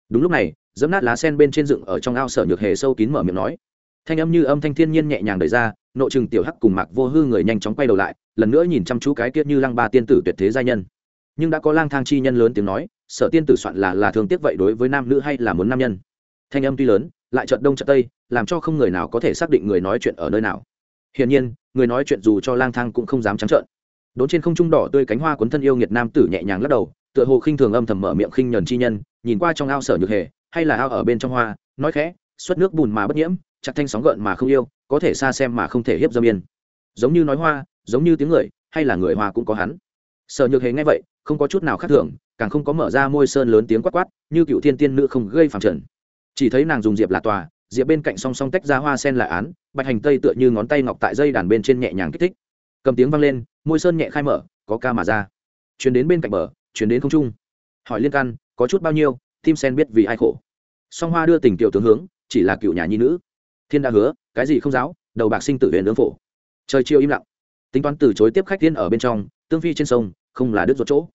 Đúng lúc này dẫm nát lá sen bên trên dựng ở trong ao sở nhược hề sâu kín mở miệng nói. Thanh âm như âm thanh thiên nhiên nhẹ nhàng đời ra nội trừng tiểu hắc cùng mạc vô hư người nhanh chóng quay đầu lại, lần nữa nhìn chăm chú cái kia như lăng ba tiên tử tuyệt thế gia nhân. Nhưng đã có lang thang chi nhân lớn tiếng nói sở tiên tử soạn là là thường tiếc vậy đối với nam nữ hay là muốn nam nhân? Thanh âm tuy lớn, lại chợt đông chợt tây, làm cho không người nào có thể xác định người nói chuyện ở nơi nào. Hiển nhiên, người nói chuyện dù cho lang thang cũng không dám trắng trợn. Đốn trên không trung đỏ tươi cánh hoa cuốn thân yêu nghiệt nam tử nhẹ nhàng lắc đầu, tựa hồ khinh thường âm thầm mở miệng khinh nhờn chi nhân, nhìn qua trong ao sở nhược hề, hay là ao ở bên trong hoa, nói khẽ, xuất nước bùn mà bất nhiễm, chặt thanh sóng gợn mà không yêu, có thể xa xem mà không thể hiếp dâm yên. Giống như nói hoa, giống như tiếng người, hay là người hoa cũng có hắn. Sở nhược hề nghe vậy, không có chút nào khác thường càng không có mở ra môi sơn lớn tiếng quát quát, như cựu thiên tiên nữ không gây phản trần. Chỉ thấy nàng dùng diệp là tòa, diệp bên cạnh song song tách ra hoa sen là án, bạch hành tây tựa như ngón tay ngọc tại dây đàn bên trên nhẹ nhàng kích thích. Cầm tiếng vang lên, môi sơn nhẹ khai mở, có ca mà ra. Chuyển đến bên cạnh bờ, chuyển đến không trung. Hỏi liên căn có chút bao nhiêu, tim sen biết vì ai khổ. Song hoa đưa tình tiểu tướng hướng, chỉ là cựu nhà nhi nữ. Thiên đã hứa, cái gì không giáo, đầu bạc sinh tử huyền lương phổ. Trời chiều im lặng. Tính toán từ chối tiếp khách tiên ở bên trong, tương phi trên sông, không là đứt ruột chỗ.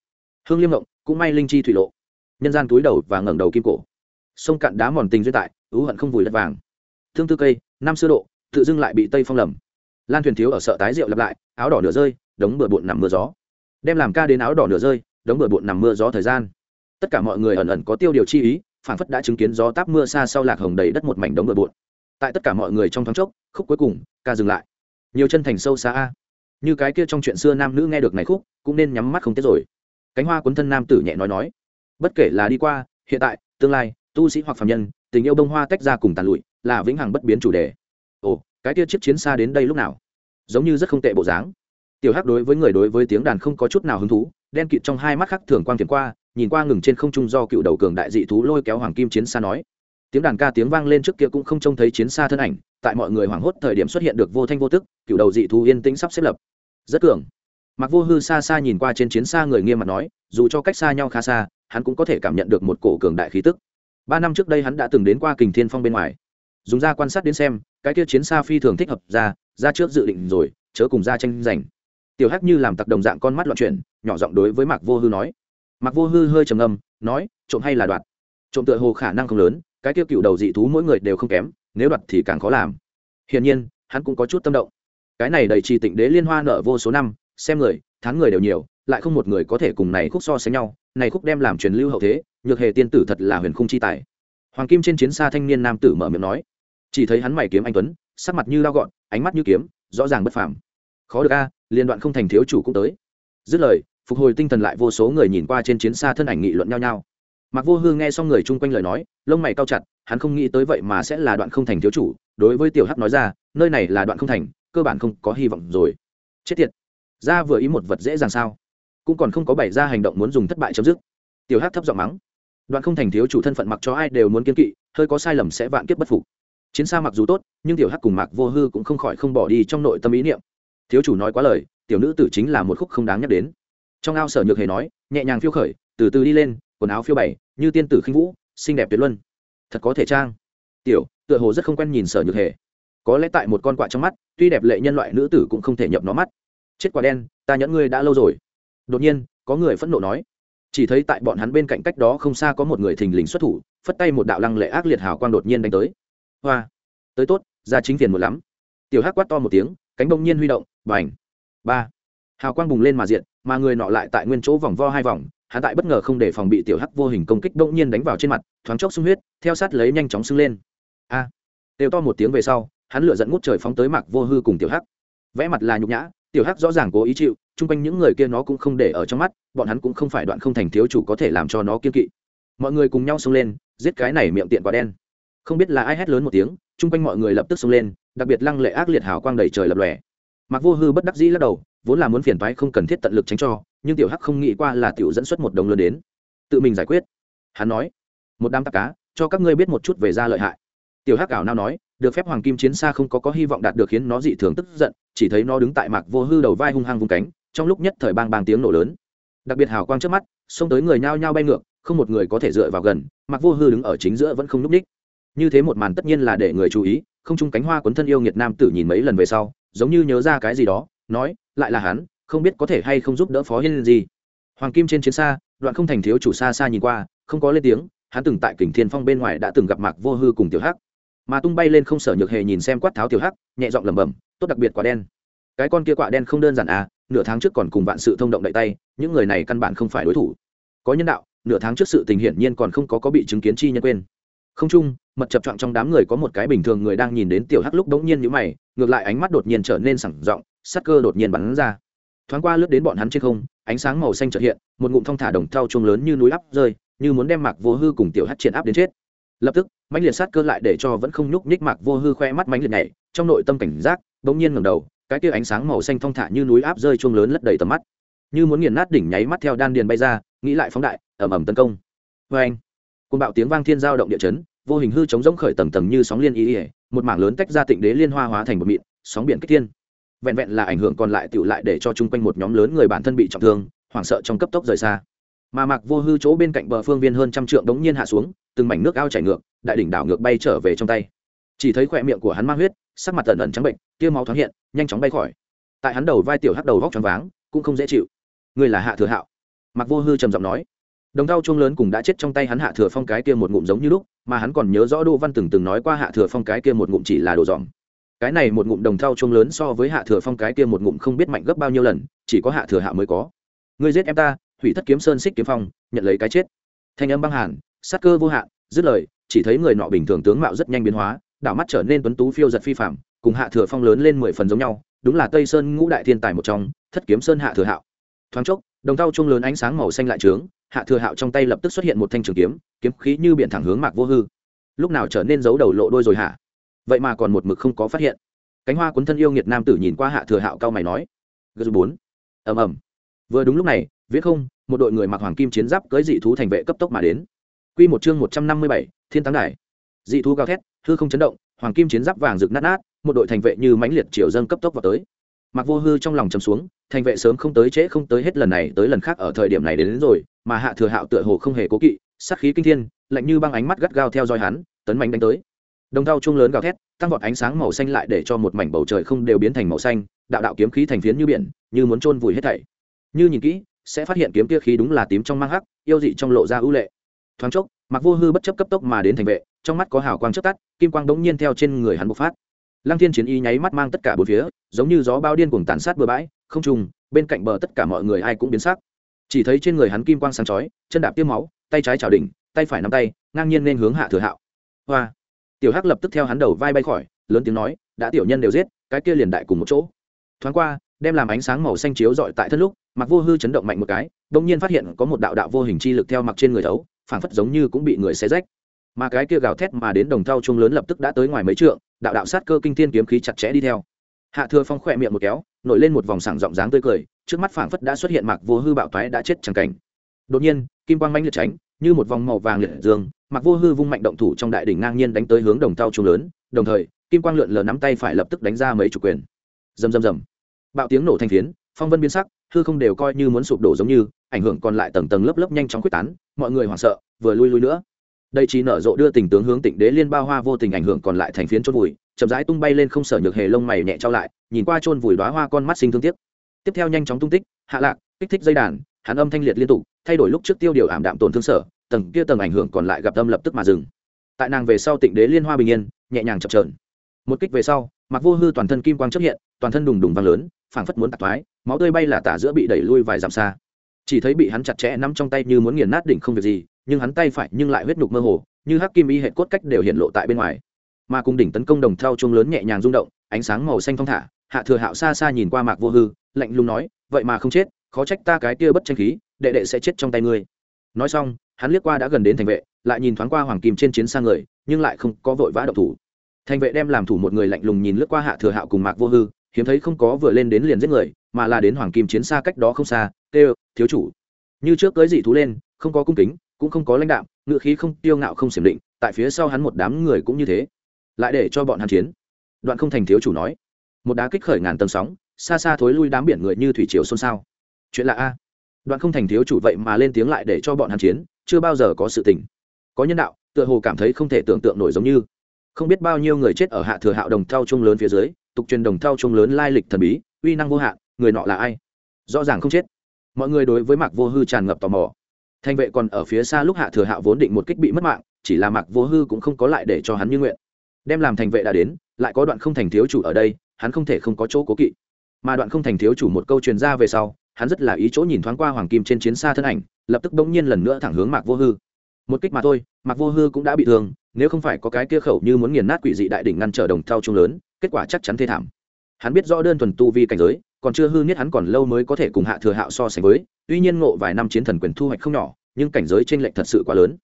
Hương liêm ngộng cũng may linh chi thủy lộ. Nhân gian túi đầu và ngẩng đầu kim cổ. Sông cạn đá mòn tình duyên tại ứ hận không vùi đất vàng. Thương tư cây, năm xưa độ, tự dưng lại bị tây phong lầm. Lan thuyền thiếu ở sợ tái rượu lặp lại, áo đỏ nửa rơi, đống bừa bộn nằm mưa gió. Đem làm ca đến áo đỏ nửa rơi, đống bừa bộn nằm mưa gió thời gian. Tất cả mọi người ẩn ẩn có tiêu điều chi ý phản phất đã chứng kiến gió táp mưa xa sau lạc hồng đầy đất một mảnh đống bừa bộn. Tại tất cả mọi người trong thoáng chốc, khúc cuối cùng, ca dừng lại. Nhiều chân thành sâu xa a. Như cái kia trong chuyện xưa nam nữ nghe được này khúc, cũng nên nhắm mắt không tiết rồi cánh hoa cuốn thân nam tử nhẹ nói nói. Bất kể là đi qua, hiện tại, tương lai, tu sĩ hoặc phạm nhân, tình yêu bông hoa tách ra cùng tàn lụi, là vĩnh hằng bất biến chủ đề. Ồ, cái kia chiếc chiến xa đến đây lúc nào? Giống như rất không tệ bộ dáng. Tiểu hắc đối với người đối với tiếng đàn không có chút nào hứng thú, đen kịt trong hai mắt khắc thường quang thiền qua, nhìn qua ngừng trên không trung do cựu đầu cường đại dị thú lôi kéo hoàng kim chiến xa nói. Tiếng đàn ca tiếng vang lên trước kia cũng không trông thấy chiến xa thân ảnh, tại mọi người hoảng hốt thời điểm xuất hiện được vô thanh vô tức, cựu đầu dị thú yên tĩnh sắp xếp lập. Rất cường mặc vô hư xa xa nhìn qua trên chiến xa người nghiêm mặt nói, dù cho cách xa nhau khá xa, hắn cũng có thể cảm nhận được một cổ cường đại khí tức. Ba năm trước đây hắn đã từng đến qua kình thiên phong bên ngoài. Dùng ra quan sát đến xem, cái kia chiến xa phi thường thích hợp ra ra trước dự định rồi, chớ cùng ra tranh giành. Tiểu hắc như làm tặc đồng dạng con mắt loạn chuyển, nhỏ giọng đối với mạc vô hư nói. Mạc vô hư hơi trầm âm nói, trộm hay là đoạt? Trộm tựa hồ khả năng không lớn, cái kia cựu đầu dị thú mỗi người đều không kém, nếu đoạt thì càng khó làm. Hiển nhiên, hắn cũng có chút tâm động. Cái này đầy trì tịnh đế liên hoa nợ vô số năm xem người, thán người đều nhiều, lại không một người có thể cùng này khúc so sánh nhau, này khúc đem làm truyền lưu hậu thế, nhược hề tiên tử thật là huyền khung chi tài. Hoàng kim trên chiến xa thanh niên nam tử mở miệng nói, chỉ thấy hắn mày kiếm anh tuấn, sắc mặt như lao gọn, ánh mắt như kiếm, rõ ràng bất phàm. Khó được a, liên đoạn không thành thiếu chủ cũng tới. Dứt lời, phục hồi tinh thần lại vô số người nhìn qua trên chiến xa thân ảnh nghị luận nhau nhau. Mặc vô hư nghe xong người chung quanh lời nói, lông mày cao chặt, hắn không nghĩ tới vậy mà sẽ là đoạn không thành thiếu chủ, đối với tiểu hắc nói ra, nơi này là đoạn không thành, cơ bản không có hy vọng rồi. Chết tiệt ra vừa ý một vật dễ dàng sao? Cũng còn không có bày ra hành động muốn dùng thất bại chấm dứt. Tiểu hắc thấp giọng mắng. Đoạn không thành thiếu chủ thân phận mặc cho ai đều muốn kiên kỵ, hơi có sai lầm sẽ vạn kiếp bất phục. Chiến xa mặc dù tốt, nhưng tiểu hắc cùng mạc vô hư cũng không khỏi không bỏ đi trong nội tâm ý niệm. Thiếu chủ nói quá lời, tiểu nữ tử chính là một khúc không đáng nhắc đến. Trong ao sở nhược hề nói, nhẹ nhàng phiêu khởi, từ từ đi lên, quần áo phiêu bày, như tiên tử khinh vũ, xinh đẹp tuyệt luân. Thật có thể trang. Tiểu, tựa hồ rất không quen nhìn sở nhược hề. Có lẽ tại một con quạ trong mắt, tuy đẹp lệ nhân loại nữ tử cũng không thể nhập nó mắt chết quả đen ta nhẫn ngươi đã lâu rồi. Đột nhiên có người phẫn nộ nói. Chỉ thấy tại bọn hắn bên cạnh cách đó không xa có một người thình lình xuất thủ phất tay một đạo lăng lệ ác liệt hào quang đột nhiên đánh tới. Hoa! Tới tốt ra chính phiền một lắm. Tiểu hắc quát to một tiếng cánh bông nhiên huy động và ảnh ba! Hào quang bùng lên mà diện mà người nọ lại tại nguyên chỗ vòng vo hai vòng hắn tại bất ngờ không để phòng bị tiểu hắc vô hình công kích bỗng nhiên đánh vào trên mặt thoáng chốc sung huyết theo sát lấy nhanh chóng sưng lên. A! À, đều to một tiếng về sau hắn lựa dẫn ngút trời phóng tới mặc vô hư cùng tiểu hắc. Vẽ mặt là nhục nhã tiểu hắc rõ ràng cố ý chịu, chung quanh những người kia nó cũng không để ở trong mắt, bọn hắn cũng không phải đoạn không thành thiếu chủ có thể làm cho nó kiên kỵ. Mọi người cùng nhau xông lên, giết cái này miệng tiện quá đen. Không biết là ai hét lớn một tiếng, chung quanh mọi người lập tức xông lên, đặc biệt lăng lệ ác liệt hào quang đầy trời lập lòe. Mặc vô hư bất đắc dĩ lắc đầu, vốn là muốn phiền toái không cần thiết tận lực tránh cho, nhưng tiểu hắc không nghĩ qua là tiểu dẫn xuất một đồng lớn đến. Tự mình giải quyết. Hắn nói, một đám tạp cá, cho các ngươi biết một chút về ra lợi hại. Tiểu hắc ảo nào nói được phép hoàng kim chiến xa không có có hy vọng đạt được khiến nó dị thường tức giận, chỉ thấy nó đứng tại mạc vô hư đầu vai hung hăng vùng cánh, trong lúc nhất thời bang bang tiếng nổ lớn. Đặc biệt hào quang trước mắt, xông tới người nhao nhao bay ngược, không một người có thể dựa vào gần, mạc vô hư đứng ở chính giữa vẫn không n ú c ních. Như thế một màn tất nhiên là để người chú ý, không chung cánh hoa quấn thân yêu nghiệt nam tử nhìn mấy lần về sau, giống như nhớ ra cái gì đó, nói, lại là hắn, không biết có thể hay không giúp đỡ phó hiên gì. Hoàng kim trên chiến xa, đoạn không thành thiếu chủ xa xa nhìn qua, không có lên tiếng, hắn từng tại kình thiên phong bên ngoài đã từng gặp mạc vô hư cùng tiểu hắc mà tung bay lên không sở nhược hề nhìn xem quát tháo tiểu hắc, nhẹ giọng lẩm bẩm, tốt đặc biệt quả đen. Cái con kia quả đen không đơn giản à nửa tháng trước còn cùng vạn sự thông động đậy tay, những người này căn bản không phải đối thủ. Có nhân đạo, nửa tháng trước sự tình hiển nhiên còn không có có bị chứng kiến chi nhân quên. Không chung, mật chập trọng trong đám người có một cái bình thường người đang nhìn đến tiểu hắc lúc đống nhiên như mày, ngược lại ánh mắt đột nhiên trở nên sẳng giọng sắc cơ đột nhiên bắn ra. Thoáng qua lướt đến bọn hắn trên không, ánh sáng màu xanh trợ hiện, một ngụm thong thả đồng thau chuông lớn như núi áp rơi, như muốn đem mạc vô hư cùng tiểu hắc triển áp đến chết lập tức, mãnh liệt sát cơ lại để cho vẫn không nhúc nhích mạc vô hư khoe mắt mãnh liệt nhảy, trong nội tâm cảnh giác bỗng nhiên ngẩng đầu, cái kia ánh sáng màu xanh thong thả như núi áp rơi chuông lớn lất đầy tầm mắt. Như muốn nghiền nát đỉnh nháy mắt theo đan điền bay ra, nghĩ lại phóng đại, ầm ầm tấn công. Vê anh côn bạo tiếng vang thiên giao động địa chấn, vô hình hư chống rỗng khởi tầng tầng như sóng liên ý ỉa một mảng lớn tách ra tịnh đế liên hoa hóa thành một mịn, sóng biển kích thiên. Vẹn vẹn là ảnh hưởng còn lại tựu lại để cho chung quanh một nhóm lớn người bản thân bị trọng thương, hoảng sợ trong cấp tốc rời xa mà mặc vô hư chỗ bên cạnh bờ phương viên hơn trăm trượng đống nhiên hạ xuống, từng mảnh nước ao chảy ngược, đại đỉnh đảo ngược bay trở về trong tay. Chỉ thấy khỏe miệng của hắn mang huyết, sắc mặt tần ẩn trắng bệnh, tia máu thoáng hiện, nhanh chóng bay khỏi. Tại hắn đầu vai tiểu hắc đầu vóc tròn váng, cũng không dễ chịu. Người là hạ thừa hạo? Mặc vô hư trầm giọng nói. Đồng thau chuông lớn cùng đã chết trong tay hắn hạ thừa phong cái kia một ngụm giống như lúc, mà hắn còn nhớ rõ đỗ văn từng từng nói qua hạ thừa phong cái kia một ngụm chỉ là đồ dòm cái này một ngụm đồng thau chuông lớn so với hạ thừa phong cái kia một ngụm không biết mạnh gấp bao nhiêu lần, chỉ có hạ thừa hạ mới có. Ngươi giết em ta hủy thất kiếm sơn xích kiếm phong, nhận lấy cái chết. Thanh âm băng hàn, sát cơ vô hạn, dứt lời, chỉ thấy người nọ bình thường tướng mạo rất nhanh biến hóa, đảo mắt trở nên tuấn tú phiêu giật phi phạm cùng hạ thừa phong lớn lên mười phần giống nhau, đúng là tây sơn ngũ đại thiên tài một trong, thất kiếm sơn hạ thừa hạo. Thoáng chốc, đồng thau chung lớn ánh sáng màu xanh lại trướng, hạ thừa hạo trong tay lập tức xuất hiện một thanh trường kiếm kiếm khí như biển thẳng hướng mạc vô hư. Lúc nào trở nên giấu đầu lộ đôi rồi hạ vậy mà còn một mực không có phát hiện. Cánh hoa cuốn thân yêu nghiệt nam tử nhìn qua hạ thừa hạo cao mày nói gờ bốn. Ầm ầm. Vừa đúng lúc này viết không một đội người mặc hoàng kim chiến giáp cưới dị thú thành vệ cấp tốc mà đến. Quy một chương một trăm năm mươi bảy thiên táng đài. Dị thú gào thét hư không chấn động hoàng kim chiến giáp vàng rực nát nát một đội thành vệ như mãnh liệt triều dâng cấp tốc vào tới. Mặc vô hư trong lòng chầm xuống thành vệ sớm không tới trễ không tới hết lần này tới lần khác ở thời điểm này đến, đến rồi mà hạ thừa hạo tựa hồ không hề cố kỵ sát khí kinh thiên lạnh như băng ánh mắt gắt gao theo dõi hắn tấn mạnh đánh tới. Đồng thau trung lớn gào thét tăng vọt ánh sáng màu xanh lại để cho một mảnh bầu trời không đều biến thành màu xanh đạo đạo kiếm khí thành phiến như biển như muốn chôn vùi hết thảy. Như nhìn kỹ sẽ phát hiện kiếm kia khí đúng là tím trong mang hắc, yêu dị trong lộ ra ưu lệ. Thoáng chốc mặc vô hư bất chấp cấp tốc mà đến thành vệ, trong mắt có hào quang chớp tắt, kim quang đống nhiên theo trên người hắn bộc phát. Lăng thiên chiến y nháy mắt mang tất cả bốn phía, giống như gió bao điên cuồng tàn sát bừa bãi, không trùng bên cạnh bờ tất cả mọi người ai cũng biến sắc. Chỉ thấy trên người hắn kim quang sáng chói, chân đạp tiêm máu, tay trái chảo đỉnh, tay phải nắm tay, ngang nhiên nên hướng hạ thừa hạo. Hoa! Tiểu hắc lập tức theo hắn đầu vai bay khỏi, lớn tiếng nói, đã tiểu nhân đều giết, cái kia liền đại cùng một chỗ. Thoáng qua đem làm ánh sáng màu xanh chiếu dọi tại thân lúc mặc vô hư chấn động mạnh một cái đông nhiên phát hiện có một đạo đạo vô hình chi lực theo mặc trên người thấu, phảng phất giống như cũng bị người xé rách. Mà cái kia gào thét mà đến đồng thau trung lớn lập tức đã tới ngoài mấy trượng, đạo đạo sát cơ kinh thiên kiếm khí chặt chẽ đi theo. Hạ thừa phong khỏe miệng một kéo, nổi lên một vòng sảng giọng dáng tươi cười, trước mắt phảng phất đã xuất hiện mặc vô hư bạo toái đã chết chẳng cảnh. Đột nhiên, kim quang manh liệt tránh, như một vòng màu vàng liệt dương mặc vô hư vung mạnh động thủ trong đại đỉnh ngang nhiên đánh tới hướng đồng thau trung lớn, đồng thời, kim quang lượn lờ nắm tay phải lập tức đánh ra mấy chủ quyền. Rầm rầm rầm bạo tiếng nổ thanh phiến, phong vân biến sắc, hư không đều coi như muốn sụp đổ giống như, ảnh hưởng còn lại tầng tầng lớp lớp nhanh chóng quyết tán, mọi người hoảng sợ, vừa lui lui nữa. Đây chỉ nở rộ đưa tình tướng hướng tịnh đế liên ba hoa vô tình ảnh hưởng còn lại thành phiến chôn vùi, chậm rãi tung bay lên không sở nhược hề lông mày nhẹ trao lại, nhìn qua chôn vùi đóa hoa con mắt sinh thương tiếc. Tiếp theo nhanh chóng tung tích, hạ lạc, kích thích dây đàn, hắn âm thanh liệt liên tục, thay đổi lúc trước tiêu điều ảm đạm tổn thương sở, tầng kia tầng ảnh hưởng còn lại gặp âm lập tức mà dừng. Tại nàng về sau tịnh đế liên hoa bình yên, nhẹ nhàng chập trờn một kích về sau, mặc vô hư toàn thân kim quang xuất hiện, toàn thân đùng đùng vang lớn phảng phất muốn tạc thoái, máu tươi bay là tả giữa bị đẩy lui vài dặm xa. Chỉ thấy bị hắn chặt chẽ nắm trong tay như muốn nghiền nát đỉnh không việc gì, nhưng hắn tay phải nhưng lại huyết nhục mơ hồ, như hắc kim y hệ cốt cách đều hiện lộ tại bên ngoài. Mà cung đỉnh tấn công đồng thao chuông lớn nhẹ nhàng rung động, ánh sáng màu xanh thong thả, hạ thừa hạo xa xa nhìn qua mạc vô hư, lạnh lùng nói, vậy mà không chết, khó trách ta cái kia bất tranh khí, đệ đệ sẽ chết trong tay ngươi. Nói xong, hắn liếc qua đã gần đến thành vệ, lại nhìn thoáng qua hoàng kim trên chiến xa người, nhưng lại không có vội vã độc thủ. Thành vệ đem làm thủ một người lạnh lùng nhìn lướt qua hạ thừa hạo cùng mạc vô hư hiếm thấy không có vừa lên đến liền giết người, mà là đến hoàng kim chiến xa cách đó không xa tê thiếu chủ. Như trước cưới dị thú lên, không có cung kính, cũng không có lãnh đạm, ngựa khí không tiêu ngạo không xiểm định, tại phía sau hắn một đám người cũng như thế. Lại để cho bọn hắn chiến. Đoạn không thành thiếu chủ nói. Một đá kích khởi ngàn tầng sóng, xa xa thối lui đám biển người như thủy triều xôn xao. Chuyện lạ a. Đoạn không thành thiếu chủ vậy mà lên tiếng lại để cho bọn hắn chiến, chưa bao giờ có sự tình. Có nhân đạo, tựa hồ cảm thấy không thể tưởng tượng nổi giống như. Không biết bao nhiêu người chết ở hạ thừa hạo đồng thao trung lớn phía dưới tục truyền đồng thao trung lớn lai lịch thần bí, uy năng vô hạn, người nọ là ai? Rõ ràng không chết. Mọi người đối với mạc vô hư tràn ngập tò mò. Thanh vệ còn ở phía xa lúc hạ thừa hạ vốn định một kích bị mất mạng, chỉ là mạc vô hư cũng không có lại để cho hắn như nguyện. Đem làm thành vệ đã đến, lại có đoạn không thành thiếu chủ ở đây, hắn không thể không có chỗ cố kỵ. Mà đoạn không thành thiếu chủ một câu truyền ra về sau, hắn rất là ý chỗ nhìn thoáng qua hoàng kim trên chiến xa thân ảnh, lập tức bỗng nhiên lần nữa thẳng hướng mạc vô hư. Một kích mà thôi, mạc vô hư cũng đã bị thương, nếu không phải có cái kia khẩu như muốn nghiền nát quỷ dị đại đỉnh ngăn trở đồng thao trung lớn kết quả chắc chắn thê thảm. Hắn biết rõ đơn thuần tu vi cảnh giới, còn chưa hư nhất hắn còn lâu mới có thể cùng hạ thừa hạo so sánh với, tuy nhiên ngộ vài năm chiến thần quyền thu hoạch không nhỏ, nhưng cảnh giới trên lệnh thật sự quá lớn.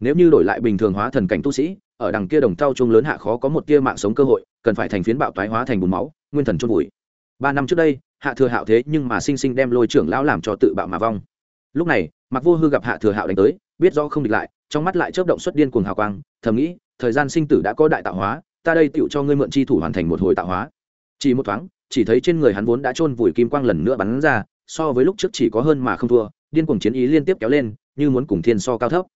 Nếu như đổi lại bình thường hóa thần cảnh tu sĩ, ở đằng kia đồng thau chung lớn hạ khó có một tia mạng sống cơ hội, cần phải thành phiến bạo toái hóa thành bùn máu, nguyên thần chôn vùi. Ba năm trước đây, hạ thừa hạo thế nhưng mà sinh sinh đem lôi trưởng lão làm cho tự bạo mà vong. Lúc này mặc vô hư gặp hạ thừa hạo đánh tới, biết do không địch lại, trong mắt lại chớp động xuất điên cuồng hào quang, thầm nghĩ, thời gian sinh tử đã có đại tạo hóa ta đây tựu cho ngươi mượn chi thủ hoàn thành một hồi tạo hóa. Chỉ một thoáng, chỉ thấy trên người hắn vốn đã chôn vùi kim quang lần nữa bắn ra, so với lúc trước chỉ có hơn mà không thua, điên cuồng chiến ý liên tiếp kéo lên, như muốn cùng thiên so cao thấp.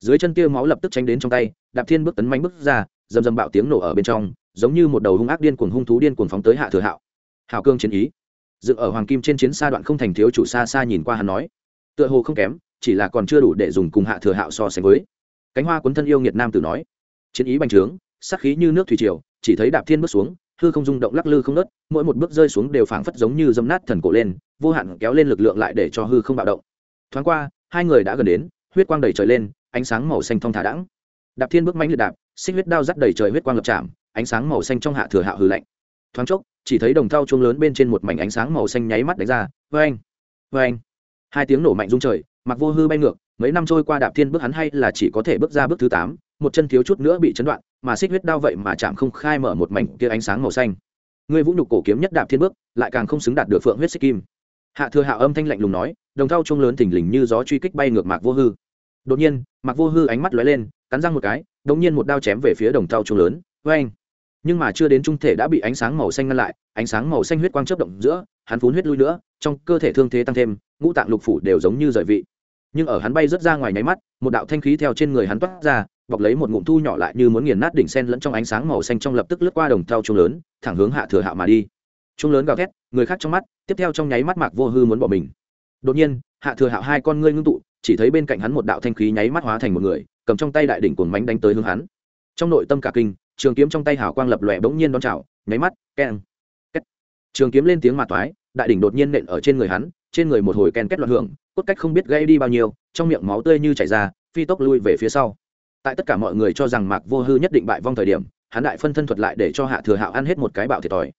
Dưới chân kia máu lập tức tránh đến trong tay, đạp thiên bước tấn manh bước ra dầm dầm bạo tiếng nổ ở bên trong, giống như một đầu hung ác điên cuồng hung thú điên cuồng phóng tới hạ thừa hạo. Hào cương chiến ý. Dựng ở hoàng kim trên chiến xa đoạn không thành thiếu chủ xa xa nhìn qua hắn nói. Tựa hồ không kém, chỉ là còn chưa đủ để dùng cùng hạ thừa hạo so sánh với. Cánh hoa cuốn thân yêu nghiệt nam tử nói. Chiến ý bành trướng sắc khí như nước thủy triều, chỉ thấy đạp thiên bước xuống, hư không rung động lắc lư không nớt, mỗi một bước rơi xuống đều phảng phất giống như dâm nát thần cổ lên, vô hạn kéo lên lực lượng lại để cho hư không bạo động. Thoáng qua, hai người đã gần đến, huyết quang đầy trời lên, ánh sáng màu xanh thong thả đẳng đạp thiên bước mánh liệt đạp, xích huyết đao dắt đầy trời huyết quang lập chạm ánh sáng màu xanh trong hạ thừa hạ hư lạnh. Thoáng chốc, chỉ thấy đồng thau chuông lớn bên trên một mảnh ánh sáng màu xanh nháy mắt đánh ra vê anh vê anh hai tiếng nổ mạnh rung trời, mặc vô hư bay ngược, mấy năm trôi qua đạp thiên bước hắn hay là chỉ có thể bước ra bước thứ tám, một chân thiếu chút nữa bị chấn đoạn mà xích huyết đao vậy mà chạm không khai mở một mảnh kia ánh sáng màu xanh. Ngươi vũ nhục cổ kiếm nhất đạp thiên bước, lại càng không xứng đạt được phượng huyết xích kim. Hạ thừa hạ âm thanh lạnh lùng nói, đồng thau trung lớn thình lình như gió truy kích bay ngược mạc vô hư. Đột nhiên, mạc vô hư ánh mắt lóe lên, cắn răng một cái đống nhiên một đao chém về phía đồng thau trung lớn. Vê anh nhưng mà chưa đến trung thể đã bị ánh sáng màu xanh ngăn lại, ánh sáng màu xanh huyết quang chớp động giữa, hắn phun huyết lui nữa, trong cơ thể thương thế tăng thêm, ngũ tạng lục phủ đều giống như rời vị. Nhưng ở hắn bay rớt ra ngoài nháy mắt, một đạo thanh khí theo trên người hắn toát ra bọc lấy một ngụm thu nhỏ lại như muốn nghiền nát đỉnh sen lẫn trong ánh sáng màu xanh trong lập tức lướt qua đồng thau trung lớn, thẳng hướng hạ thừa hạ mà đi. Trung lớn gào thét, người khác trong mắt, tiếp theo trong nháy mắt mạc vô hư muốn bỏ mình. Đột nhiên, hạ thừa hạ hai con ngươi ngưng tụ, chỉ thấy bên cạnh hắn một đạo thanh khí nháy mắt hóa thành một người, cầm trong tay đại đỉnh cồn mánh đánh tới hướng hắn. Trong nội tâm cả kinh, trường kiếm trong tay hào quang lập lòe bỗng nhiên đón chảo nháy mắt, keng, két. Trường kiếm lên tiếng mạt toái, đại đỉnh đột nhiên nện ở trên người hắn, trên người một hồi ken kết loạn hưởng, cốt cách không biết gây đi bao nhiêu, trong miệng máu tươi như chảy ra, phi tốc lui về phía sau tại tất cả mọi người cho rằng mạc vô hư nhất định bại vong thời điểm, hắn đại phân thân thuật lại để cho hạ thừa hạo ăn hết một cái bạo thiệt thòi.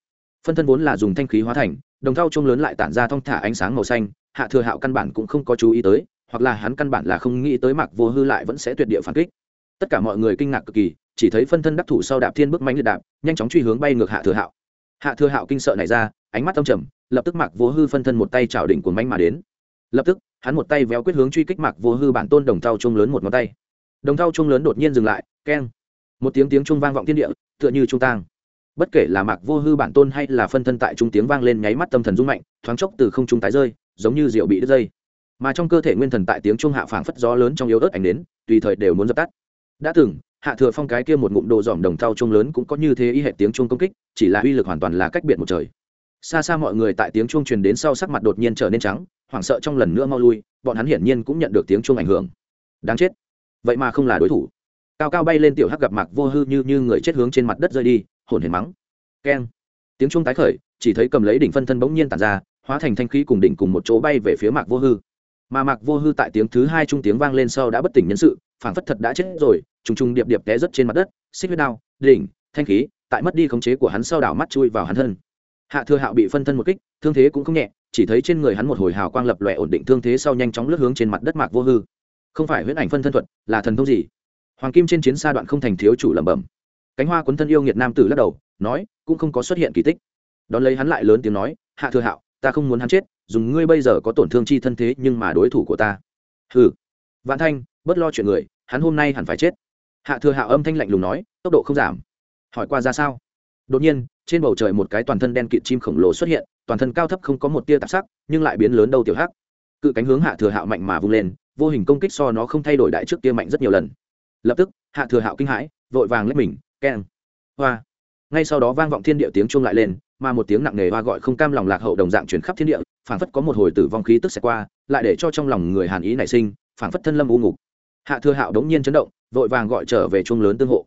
Phân thân vốn là dùng thanh khí hóa thành, đồng thau trông lớn lại tản ra thong thả ánh sáng màu xanh, hạ thừa hạo căn bản cũng không có chú ý tới, hoặc là hắn căn bản là không nghĩ tới mạc vô hư lại vẫn sẽ tuyệt địa phản kích. Tất cả mọi người kinh ngạc cực kỳ, chỉ thấy phân thân đắc thủ sau đạp thiên bước mánh liệt đạp, nhanh chóng truy hướng bay ngược hạ thừa hạo. Hạ thừa hạo kinh sợ này ra, ánh mắt âm trầm, lập tức mạc vô hư phân thân một tay chảo đỉnh của mánh mà đến. Lập tức, hắn một tay véo quyết hướng truy kích mạc vô hư bản tôn đồng thau chung lớn một ngón tay đồng thau chuông lớn đột nhiên dừng lại, keng. Một tiếng tiếng trung vang vọng thiên địa, tựa như trung tang. Bất kể là mạc vô hư bản tôn hay là phân thân tại trung tiếng vang lên nháy mắt tâm thần rung mạnh, thoáng chốc từ không trung tái rơi, giống như rượu bị đứt dây. Mà trong cơ thể nguyên thần tại tiếng trung hạ phảng phất gió lớn trong yếu ớt ảnh đến, tùy thời đều muốn dập tắt. Đã từng, hạ thừa phong cái kia một ngụm đồ dòm đồng thau trung lớn cũng có như thế y hệ tiếng chuông công kích, chỉ là uy lực hoàn toàn là cách biệt một trời. Xa xa mọi người tại tiếng chuông truyền đến sau sắc mặt đột nhiên trở nên trắng, hoảng sợ trong lần nữa mau lui, bọn hắn hiển nhiên cũng nhận được tiếng chuông ảnh hưởng. Đáng chết vậy mà không là đối thủ. Cao cao bay lên tiểu hắc gặp mạc vô hư như như người chết hướng trên mặt đất rơi đi, hồn hển mắng. Keng. Tiếng chuông tái khởi, chỉ thấy cầm lấy đỉnh phân thân bỗng nhiên tàn ra, hóa thành thanh khí cùng đỉnh cùng một chỗ bay về phía mạc vô hư. Mà mạc vô hư tại tiếng thứ hai trung tiếng vang lên sau đã bất tỉnh nhân sự, phảng phất thật đã chết rồi, trùng trùng điệp điệp té rất trên mặt đất, xích huyết đao, đỉnh, thanh khí, tại mất đi khống chế của hắn sau đảo mắt chui vào hắn thân. Hạ thừa hạo bị phân thân một kích, thương thế cũng không nhẹ, chỉ thấy trên người hắn một hồi hào quang lập lòe ổn định thương thế sau nhanh chóng lướt hướng trên mặt đất mạc vô hư không phải huyễn ảnh phân thân thuật, là thần thông gì? Hoàng kim trên chiến xa đoạn không thành thiếu chủ lẩm bẩm. Cánh hoa quấn thân yêu nghiệt nam tử lắc đầu, nói, cũng không có xuất hiện kỳ tích. Đón lấy hắn lại lớn tiếng nói, hạ thừa hạo, ta không muốn hắn chết, dùng ngươi bây giờ có tổn thương chi thân thế nhưng mà đối thủ của ta. Hừ. Vạn thanh, bớt lo chuyện người, hắn hôm nay hẳn phải chết. Hạ thừa hạo âm thanh lạnh lùng nói, tốc độ không giảm. Hỏi qua ra sao? Đột nhiên, trên bầu trời một cái toàn thân đen kịt chim khổng lồ xuất hiện, toàn thân cao thấp không có một tia tạp sắc, nhưng lại biến lớn đâu tiểu hắc. Cự cánh hướng hạ thừa hạo mạnh mà vung lên vô hình công kích so nó không thay đổi đại trước kia mạnh rất nhiều lần. Lập tức, hạ thừa hạo kinh hãi, vội vàng lấy mình, keng, hoa. Ngay sau đó vang vọng thiên địa tiếng chuông lại lên, mà một tiếng nặng nề hoa gọi không cam lòng lạc hậu đồng dạng chuyển khắp thiên địa, phảng phất có một hồi tử vong khí tức sẽ qua, lại để cho trong lòng người hàn ý nảy sinh, phảng phất thân lâm u ngục. Hạ thừa hạo đống nhiên chấn động, vội vàng gọi trở về chuông lớn tương hộ.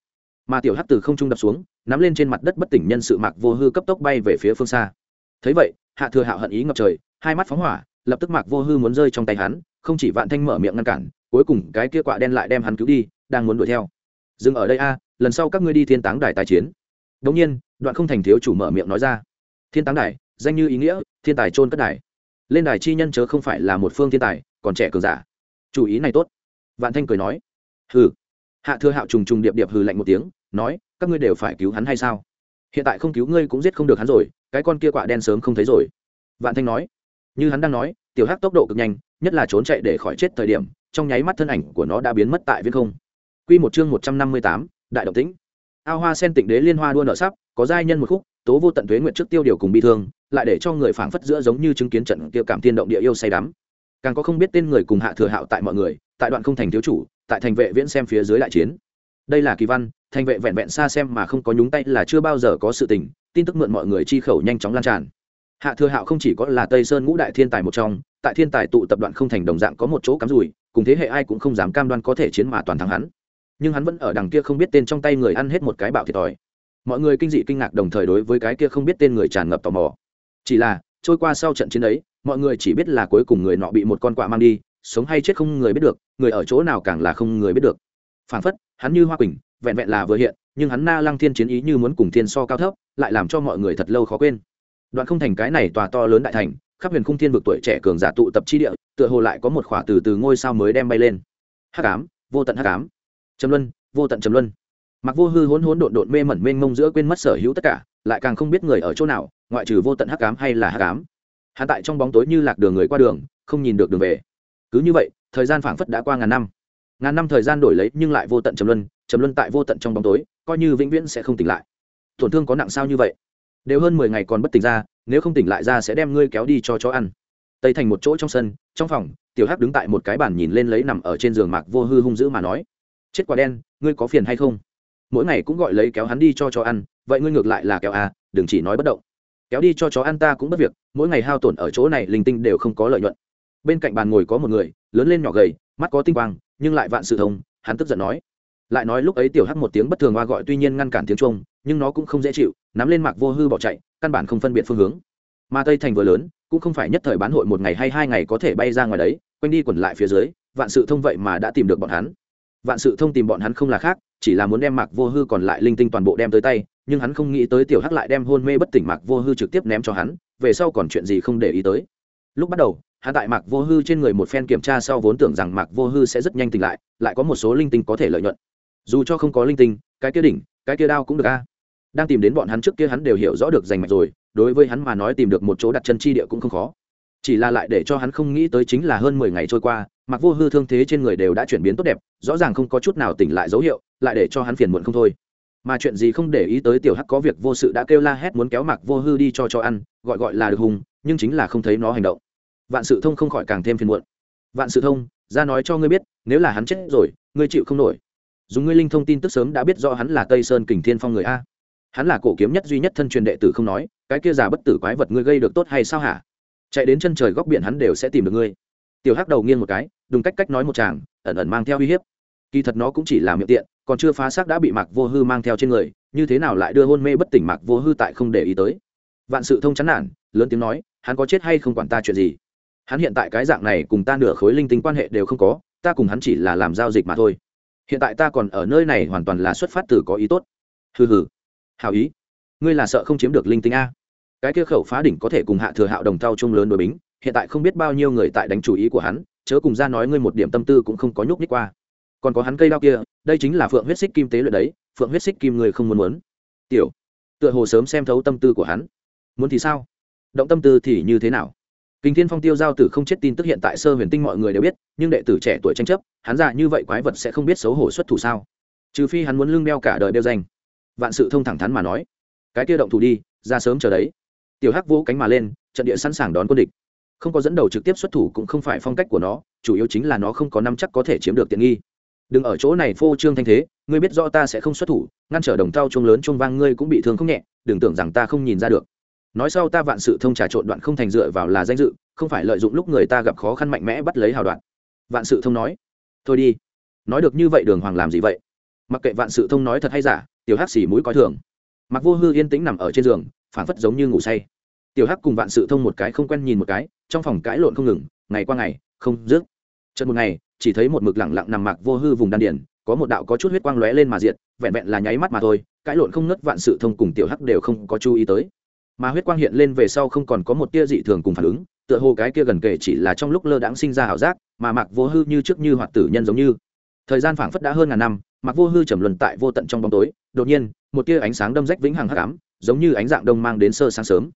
Mà tiểu hắc từ không trung đập xuống, nắm lên trên mặt đất bất tỉnh nhân sự mạc vô hư cấp tốc bay về phía phương xa. Thấy vậy, hạ thừa hạo hận ý ngập trời, hai mắt phóng hỏa, lập tức mạc vô hư muốn rơi trong tay hắn không chỉ vạn thanh mở miệng ngăn cản, cuối cùng cái kia quạ đen lại đem hắn cứu đi, đang muốn đuổi theo. Dừng ở đây a, lần sau các ngươi đi thiên táng đài tài chiến. Đống nhiên, đoạn không thành thiếu chủ mở miệng nói ra. Thiên táng đài, danh như ý nghĩa, thiên tài trôn cất đài. Lên đài chi nhân chớ không phải là một phương thiên tài, còn trẻ cường giả. Chủ ý này tốt. Vạn thanh cười nói. Hừ. Hạ thừa hạo trùng trùng điệp điệp hừ lạnh một tiếng, nói, các ngươi đều phải cứu hắn hay sao? Hiện tại không cứu ngươi cũng giết không được hắn rồi, cái con kia quạ đen sớm không thấy rồi. Vạn thanh nói. Như hắn đang nói tiểu hắc tốc độ cực nhanh nhất là trốn chạy để khỏi chết thời điểm trong nháy mắt thân ảnh của nó đã biến mất tại viễn không Quy một chương một trăm năm mươi tám, đại động tĩnh. Ao hoa sen tịnh đế liên hoa đua nợ sắp, có giai nhân một khúc, tố vô tận tuế nguyện trước tiêu điều cùng bi thương, lại để cho người phảng phất giữa giống như chứng kiến trận kia cảm thiên động địa yêu say đắm. Càng có không biết tên người cùng hạ thừa hạo tại mọi người, tại đoạn không thành thiếu chủ, tại thành vệ viễn xem phía dưới lại chiến. Đây là kỳ văn, thành vệ vẹn vẹn xa xem mà không có nhúng tay là chưa bao giờ có sự tình, tin tức mượn mọi người chi khẩu nhanh chóng lan tràn hạ thừa hạo không chỉ có là tây sơn ngũ đại thiên tài một trong, tại thiên tài tụ tập đoạn không thành đồng dạng có một chỗ cắm rủi, cùng thế hệ ai cũng không dám cam đoan có thể chiến mà toàn thắng hắn. Nhưng hắn vẫn ở đằng kia không biết tên trong tay người ăn hết một cái bạo thiệt thòi. Mọi người kinh dị kinh ngạc đồng thời đối với cái kia không biết tên người tràn ngập tò mò. Chỉ là, trôi qua sau trận chiến ấy, mọi người chỉ biết là cuối cùng người nọ bị một con quạ mang đi, sống hay chết không người biết được, người ở chỗ nào càng là không người biết được. Phản phất, hắn như hoa quỳnh, vẹn vẹn là vừa hiện, nhưng hắn na lăng thiên chiến ý như muốn cùng thiên so cao thấp, lại làm cho mọi người thật lâu khó quên đoạn không thành cái này tòa to lớn đại thành, khắp huyền khung thiên vực tuổi trẻ cường giả tụ tập chi địa, tựa hồ lại có một khỏa từ từ ngôi sao mới đem bay lên. Hắc ám, vô tận hắc ám. Trầm luân, vô tận trầm luân. Mặc vô hư hỗn hỗn độn độn mê mẩn mênh mông giữa quên mất sở hữu tất cả, lại càng không biết người ở chỗ nào, ngoại trừ vô tận hắc ám hay là hắc ám. Hạ tại trong bóng tối như lạc đường người qua đường, không nhìn được đường về. Cứ như vậy, thời gian phảng phất đã qua ngàn năm. Ngàn năm thời gian đổi lấy nhưng lại vô tận trầm luân trầm luân tại vô tận trong bóng tối, coi như vĩnh viễn sẽ không tỉnh lại. Tổn thương có nặng sao như vậy? Đều hơn mười ngày còn bất tỉnh ra, nếu không tỉnh lại ra sẽ đem ngươi kéo đi cho chó ăn. Tây thành một chỗ trong sân, trong phòng, tiểu hắc đứng tại một cái bàn nhìn lên lấy nằm ở trên giường mạc vô hư hung dữ mà nói, chết quả đen, ngươi có phiền hay không? Mỗi ngày cũng gọi lấy kéo hắn đi cho chó ăn, vậy ngươi ngược lại là kéo à đừng chỉ nói bất động. Kéo đi cho chó ăn ta cũng bất việc, mỗi ngày hao tổn ở chỗ này linh tinh đều không có lợi nhuận. Bên cạnh bàn ngồi có một người, lớn lên nhỏ gầy, mắt có tinh quang, nhưng lại vạn sự thông, hắn tức giận nói. Lại nói lúc ấy tiểu hắc một tiếng bất thường hoa gọi, tuy nhiên ngăn cản tiếng trung nhưng nó cũng không dễ chịu, nắm lên mạc vô hư bỏ chạy, căn bản không phân biệt phương hướng. Mà tây thành vừa lớn, cũng không phải nhất thời bán hội một ngày hay hai ngày có thể bay ra ngoài đấy, quanh đi quẩn lại phía dưới, vạn sự thông vậy mà đã tìm được bọn hắn. Vạn sự thông tìm bọn hắn không là khác, chỉ là muốn đem mạc vô hư còn lại linh tinh toàn bộ đem tới tay, nhưng hắn không nghĩ tới tiểu hắc lại đem hôn mê bất tỉnh mạc vô hư trực tiếp ném cho hắn, về sau còn chuyện gì không để ý tới. Lúc bắt đầu, hắn tại mạc vô hư trên người một phen kiểm tra sau vốn tưởng rằng mạc vô hư sẽ rất nhanh tỉnh lại lại có một số linh tinh có thể lợi nhuận. Dù cho không có linh tinh, cái kia đỉnh, cái kia đao cũng được a đang tìm đến bọn hắn trước kia hắn đều hiểu rõ được giành mạch rồi, đối với hắn mà nói tìm được một chỗ đặt chân chi địa cũng không khó. Chỉ là lại để cho hắn không nghĩ tới chính là hơn mười ngày trôi qua, mặc vô hư thương thế trên người đều đã chuyển biến tốt đẹp, rõ ràng không có chút nào tỉnh lại dấu hiệu, lại để cho hắn phiền muộn không thôi. Mà chuyện gì không để ý tới tiểu hắc có việc vô sự đã kêu la hét muốn kéo mặc vô hư đi cho cho ăn, gọi gọi là được hùng, nhưng chính là không thấy nó hành động. Vạn sự thông không khỏi càng thêm phiền muộn. Vạn sự thông, ra nói cho ngươi biết, nếu là hắn chết rồi, ngươi chịu không nổi. Dùng ngươi linh thông tin tức sớm đã biết rõ hắn là tây sơn kình thiên phong người a hắn là cổ kiếm nhất duy nhất thân truyền đệ tử không nói, cái kia già bất tử quái vật ngươi gây được tốt hay sao hả? Chạy đến chân trời góc biển hắn đều sẽ tìm được ngươi. Tiểu hắc đầu nghiêng một cái đùng cách cách nói một chàng ẩn ẩn mang theo uy hiếp. Kỳ thật nó cũng chỉ là miệng tiện, còn chưa phá xác đã bị mạc vô hư mang theo trên người, như thế nào lại đưa hôn mê bất tỉnh mạc vô hư tại không để ý tới? Vạn sự thông chán nản, lớn tiếng nói, hắn có chết hay không quản ta chuyện gì? Hắn hiện tại cái dạng này cùng ta nửa khối linh tinh quan hệ đều không có, ta cùng hắn chỉ là làm giao dịch mà thôi. Hiện tại ta còn ở nơi này hoàn toàn là xuất phát từ có ý tốt. Hừ hừ hào ý. Ngươi là sợ không chiếm được linh tinh a. Cái kia khẩu phá đỉnh có thể cùng hạ thừa hạo đồng thao chung lớn đối bính, hiện tại không biết bao nhiêu người tại đánh chủ ý của hắn, chớ cùng ra nói ngươi một điểm tâm tư cũng không có nhúc nhích qua. Còn có hắn cây đao kia, đây chính là phượng huyết xích kim tế luyện đấy, phượng huyết xích kim người không muốn muốn. Tiểu, tựa hồ sớm xem thấu tâm tư của hắn. Muốn thì sao? Động tâm tư thì như thế nào? Kinh thiên phong tiêu giao tử không chết tin tức hiện tại sơ huyền tinh mọi người đều biết, nhưng đệ tử trẻ tuổi tranh chấp, hắn già như vậy quái vật sẽ không biết xấu hổ xuất thủ sao? Trừ phi hắn muốn lưng đeo cả đời đeo danh vạn sự thông thẳng thắn mà nói. Cái kia động thủ đi, ra sớm chờ đấy. Tiểu hắc vỗ cánh mà lên, trận địa sẵn sàng đón quân địch. Không có dẫn đầu trực tiếp xuất thủ cũng không phải phong cách của nó, chủ yếu chính là nó không có năm chắc có thể chiếm được tiện nghi. Đừng ở chỗ này phô trương thanh thế, ngươi biết rõ ta sẽ không xuất thủ, ngăn trở đồng thau chuông lớn chuông vang ngươi cũng bị thương không nhẹ, đừng tưởng rằng ta không nhìn ra được. Nói sau ta vạn sự thông trà trộn đoạn không thành dựa vào là danh dự, không phải lợi dụng lúc người ta gặp khó khăn mạnh mẽ bắt lấy hào đoạn. Vạn sự thông nói. Thôi đi. Nói được như vậy đường hoàng làm gì vậy? Mặc kệ vạn sự thông nói thật hay giả tiểu hắc xỉ mũi coi thường. Mặc vô hư yên tĩnh nằm ở trên giường phản phất giống như ngủ say. Tiểu hắc cùng vạn sự thông một cái không quen nhìn một cái trong phòng cãi lộn không ngừng ngày qua ngày không dứt. Trận một ngày chỉ thấy một mực lẳng lặng nằm mặc vô hư vùng đan điền, có một đạo có chút huyết quang lóe lên mà diện vẹn vẹn là nháy mắt mà thôi cãi lộn không ngất vạn sự thông cùng tiểu hắc đều không có chú ý tới. Mà huyết quang hiện lên về sau không còn có một tia dị thường cùng phản ứng tựa hồ cái kia gần kể chỉ là trong lúc lơ đãng sinh ra ảo giác mà mặc vô hư như trước như hoạt tử nhân giống như thời gian phảng phất đã hơn ngàn năm mặc vô hư trầm luân tại vô tận trong bóng tối, đột nhiên, một tia ánh sáng đâm rách vĩnh hằng hắc ám, giống như ánh dạng đông mang đến sơ sáng sớm.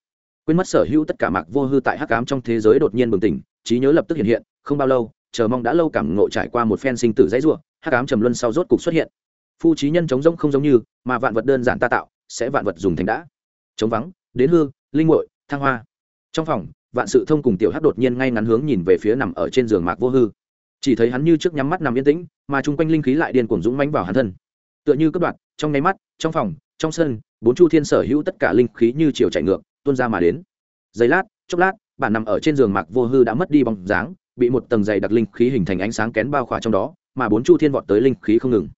Quên mất sở hữu tất cả mặc vô hư tại hắc ám trong thế giới đột nhiên bừng tỉnh, trí nhớ lập tức hiện hiện, không bao lâu, chờ mong đã lâu cảm ngộ trải qua một phen sinh tử dãy ruộng hắc ám trầm luân sau rốt cục xuất hiện. Phu trí nhân chống rỗng không giống như, mà vạn vật đơn giản ta tạo, sẽ vạn vật dùng thành đã. Chống vắng, đến hư, linh muội, thăng hoa. Trong phòng, vạn sự thông cùng tiểu hắc đột nhiên ngay ngắn hướng nhìn về phía nằm ở trên giường mạc vô hư chỉ thấy hắn như trước nhắm mắt nằm yên tĩnh, mà chung quanh linh khí lại điên cuồng dũng mánh vào hắn thân. Tựa như cấp đoạn trong nháy mắt, trong phòng, trong sân, bốn chu thiên sở hữu tất cả linh khí như chiều chạy ngược, tuôn ra mà đến. Giây lát, chốc lát, bạn nằm ở trên giường mạc vô hư đã mất đi bóng dáng, bị một tầng dày đặc linh khí hình thành ánh sáng kén bao khỏa trong đó, mà bốn chu thiên vọt tới linh khí không ngừng.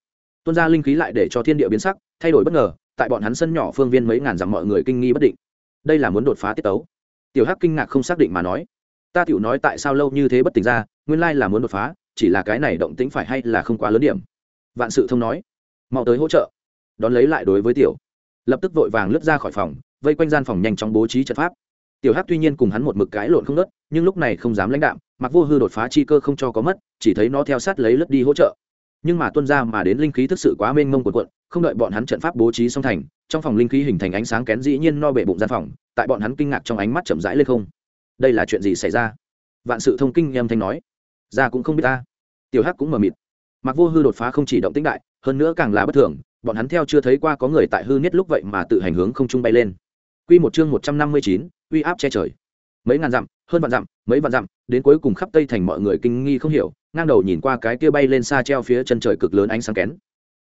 Tuôn ra linh khí lại để cho thiên địa biến sắc, thay đổi bất ngờ, tại bọn hắn sân nhỏ phương viên mấy ngàn dặm mọi người kinh nghi bất định. Đây là muốn đột phá tiết tấu. Tiểu hắc kinh ngạc không xác định mà nói ta tiểu nói tại sao lâu như thế bất tỉnh ra, nguyên lai là muốn đột phá, chỉ là cái này động tĩnh phải hay là không quá lớn điểm. Vạn sự thông nói. Mau tới hỗ trợ. Đón lấy lại đối với tiểu. Lập tức vội vàng lướt ra khỏi phòng, vây quanh gian phòng nhanh chóng bố trí trận pháp. Tiểu hát tuy nhiên cùng hắn một mực cái lộn không nớt nhưng lúc này không dám lãnh đạm, mặc vô hư đột phá chi cơ không cho có mất, chỉ thấy nó theo sát lấy lướt đi hỗ trợ. Nhưng mà tuân ra mà đến linh khí thực sự quá mênh mông quần quận không đợi bọn hắn trận pháp bố trí xong thành, trong phòng linh khí hình thành ánh sáng kén dĩ nhiên no bể bụng gian phòng, tại bọn hắn kinh ngạc trong ánh mắt chậm rãi lên không đây là chuyện gì xảy ra vạn sự thông kinh em thanh nói ra cũng không biết ta tiểu hắc cũng mờ mịt mặc vô hư đột phá không chỉ động tĩnh đại hơn nữa càng là bất thường bọn hắn theo chưa thấy qua có người tại hư nhất lúc vậy mà tự hành hướng không trung bay lên Quy một chương một trăm năm mươi chín, uy áp che trời. Mấy ngàn dặm, hơn vạn dặm, mấy vạn dặm, đến cuối cùng khắp Tây thành mọi người kinh nghi không hiểu, ngang đầu nhìn qua cái kia bay lên xa treo phía chân trời cực lớn ánh sáng kén.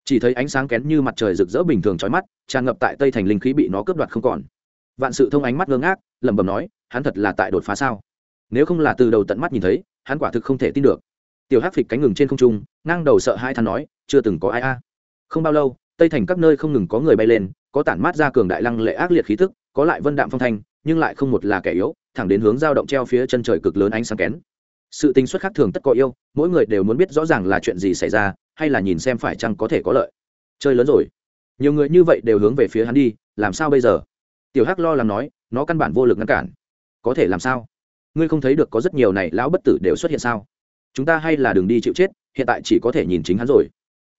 Chỉ thấy ánh sáng kén như mặt trời rực rỡ bình thường chói mắt, tràn ngập tại Tây thành linh khí bị nó cướp đoạt không còn. Vạn sự thông ánh mắt ngơ ngác, lẩm bẩm nói, hắn thật là tại đột phá sao? Nếu không là từ đầu tận mắt nhìn thấy, hắn quả thực không thể tin được. Tiểu Hắc phịch cánh ngừng trên không trung, ngang đầu sợ hai thằng nói, chưa từng có ai a. Không bao lâu, Tây thành các nơi không ngừng có người bay lên, có tản mát ra cường đại lăng lệ ác liệt khí tức, có lại vân đạm phong thanh nhưng lại không một là kẻ yếu thẳng đến hướng dao động treo phía chân trời cực lớn ánh sáng kén sự tính xuất khác thường tất có yêu mỗi người đều muốn biết rõ ràng là chuyện gì xảy ra hay là nhìn xem phải chăng có thể có lợi chơi lớn rồi nhiều người như vậy đều hướng về phía hắn đi làm sao bây giờ tiểu hắc lo lắng nói, nó căn bản vô lực ngăn cản. Có thể làm sao? Ngươi không thấy được có rất nhiều này lão bất tử đều xuất hiện sao? Chúng ta hay là đường đi chịu chết, hiện tại chỉ có thể nhìn chính hắn rồi.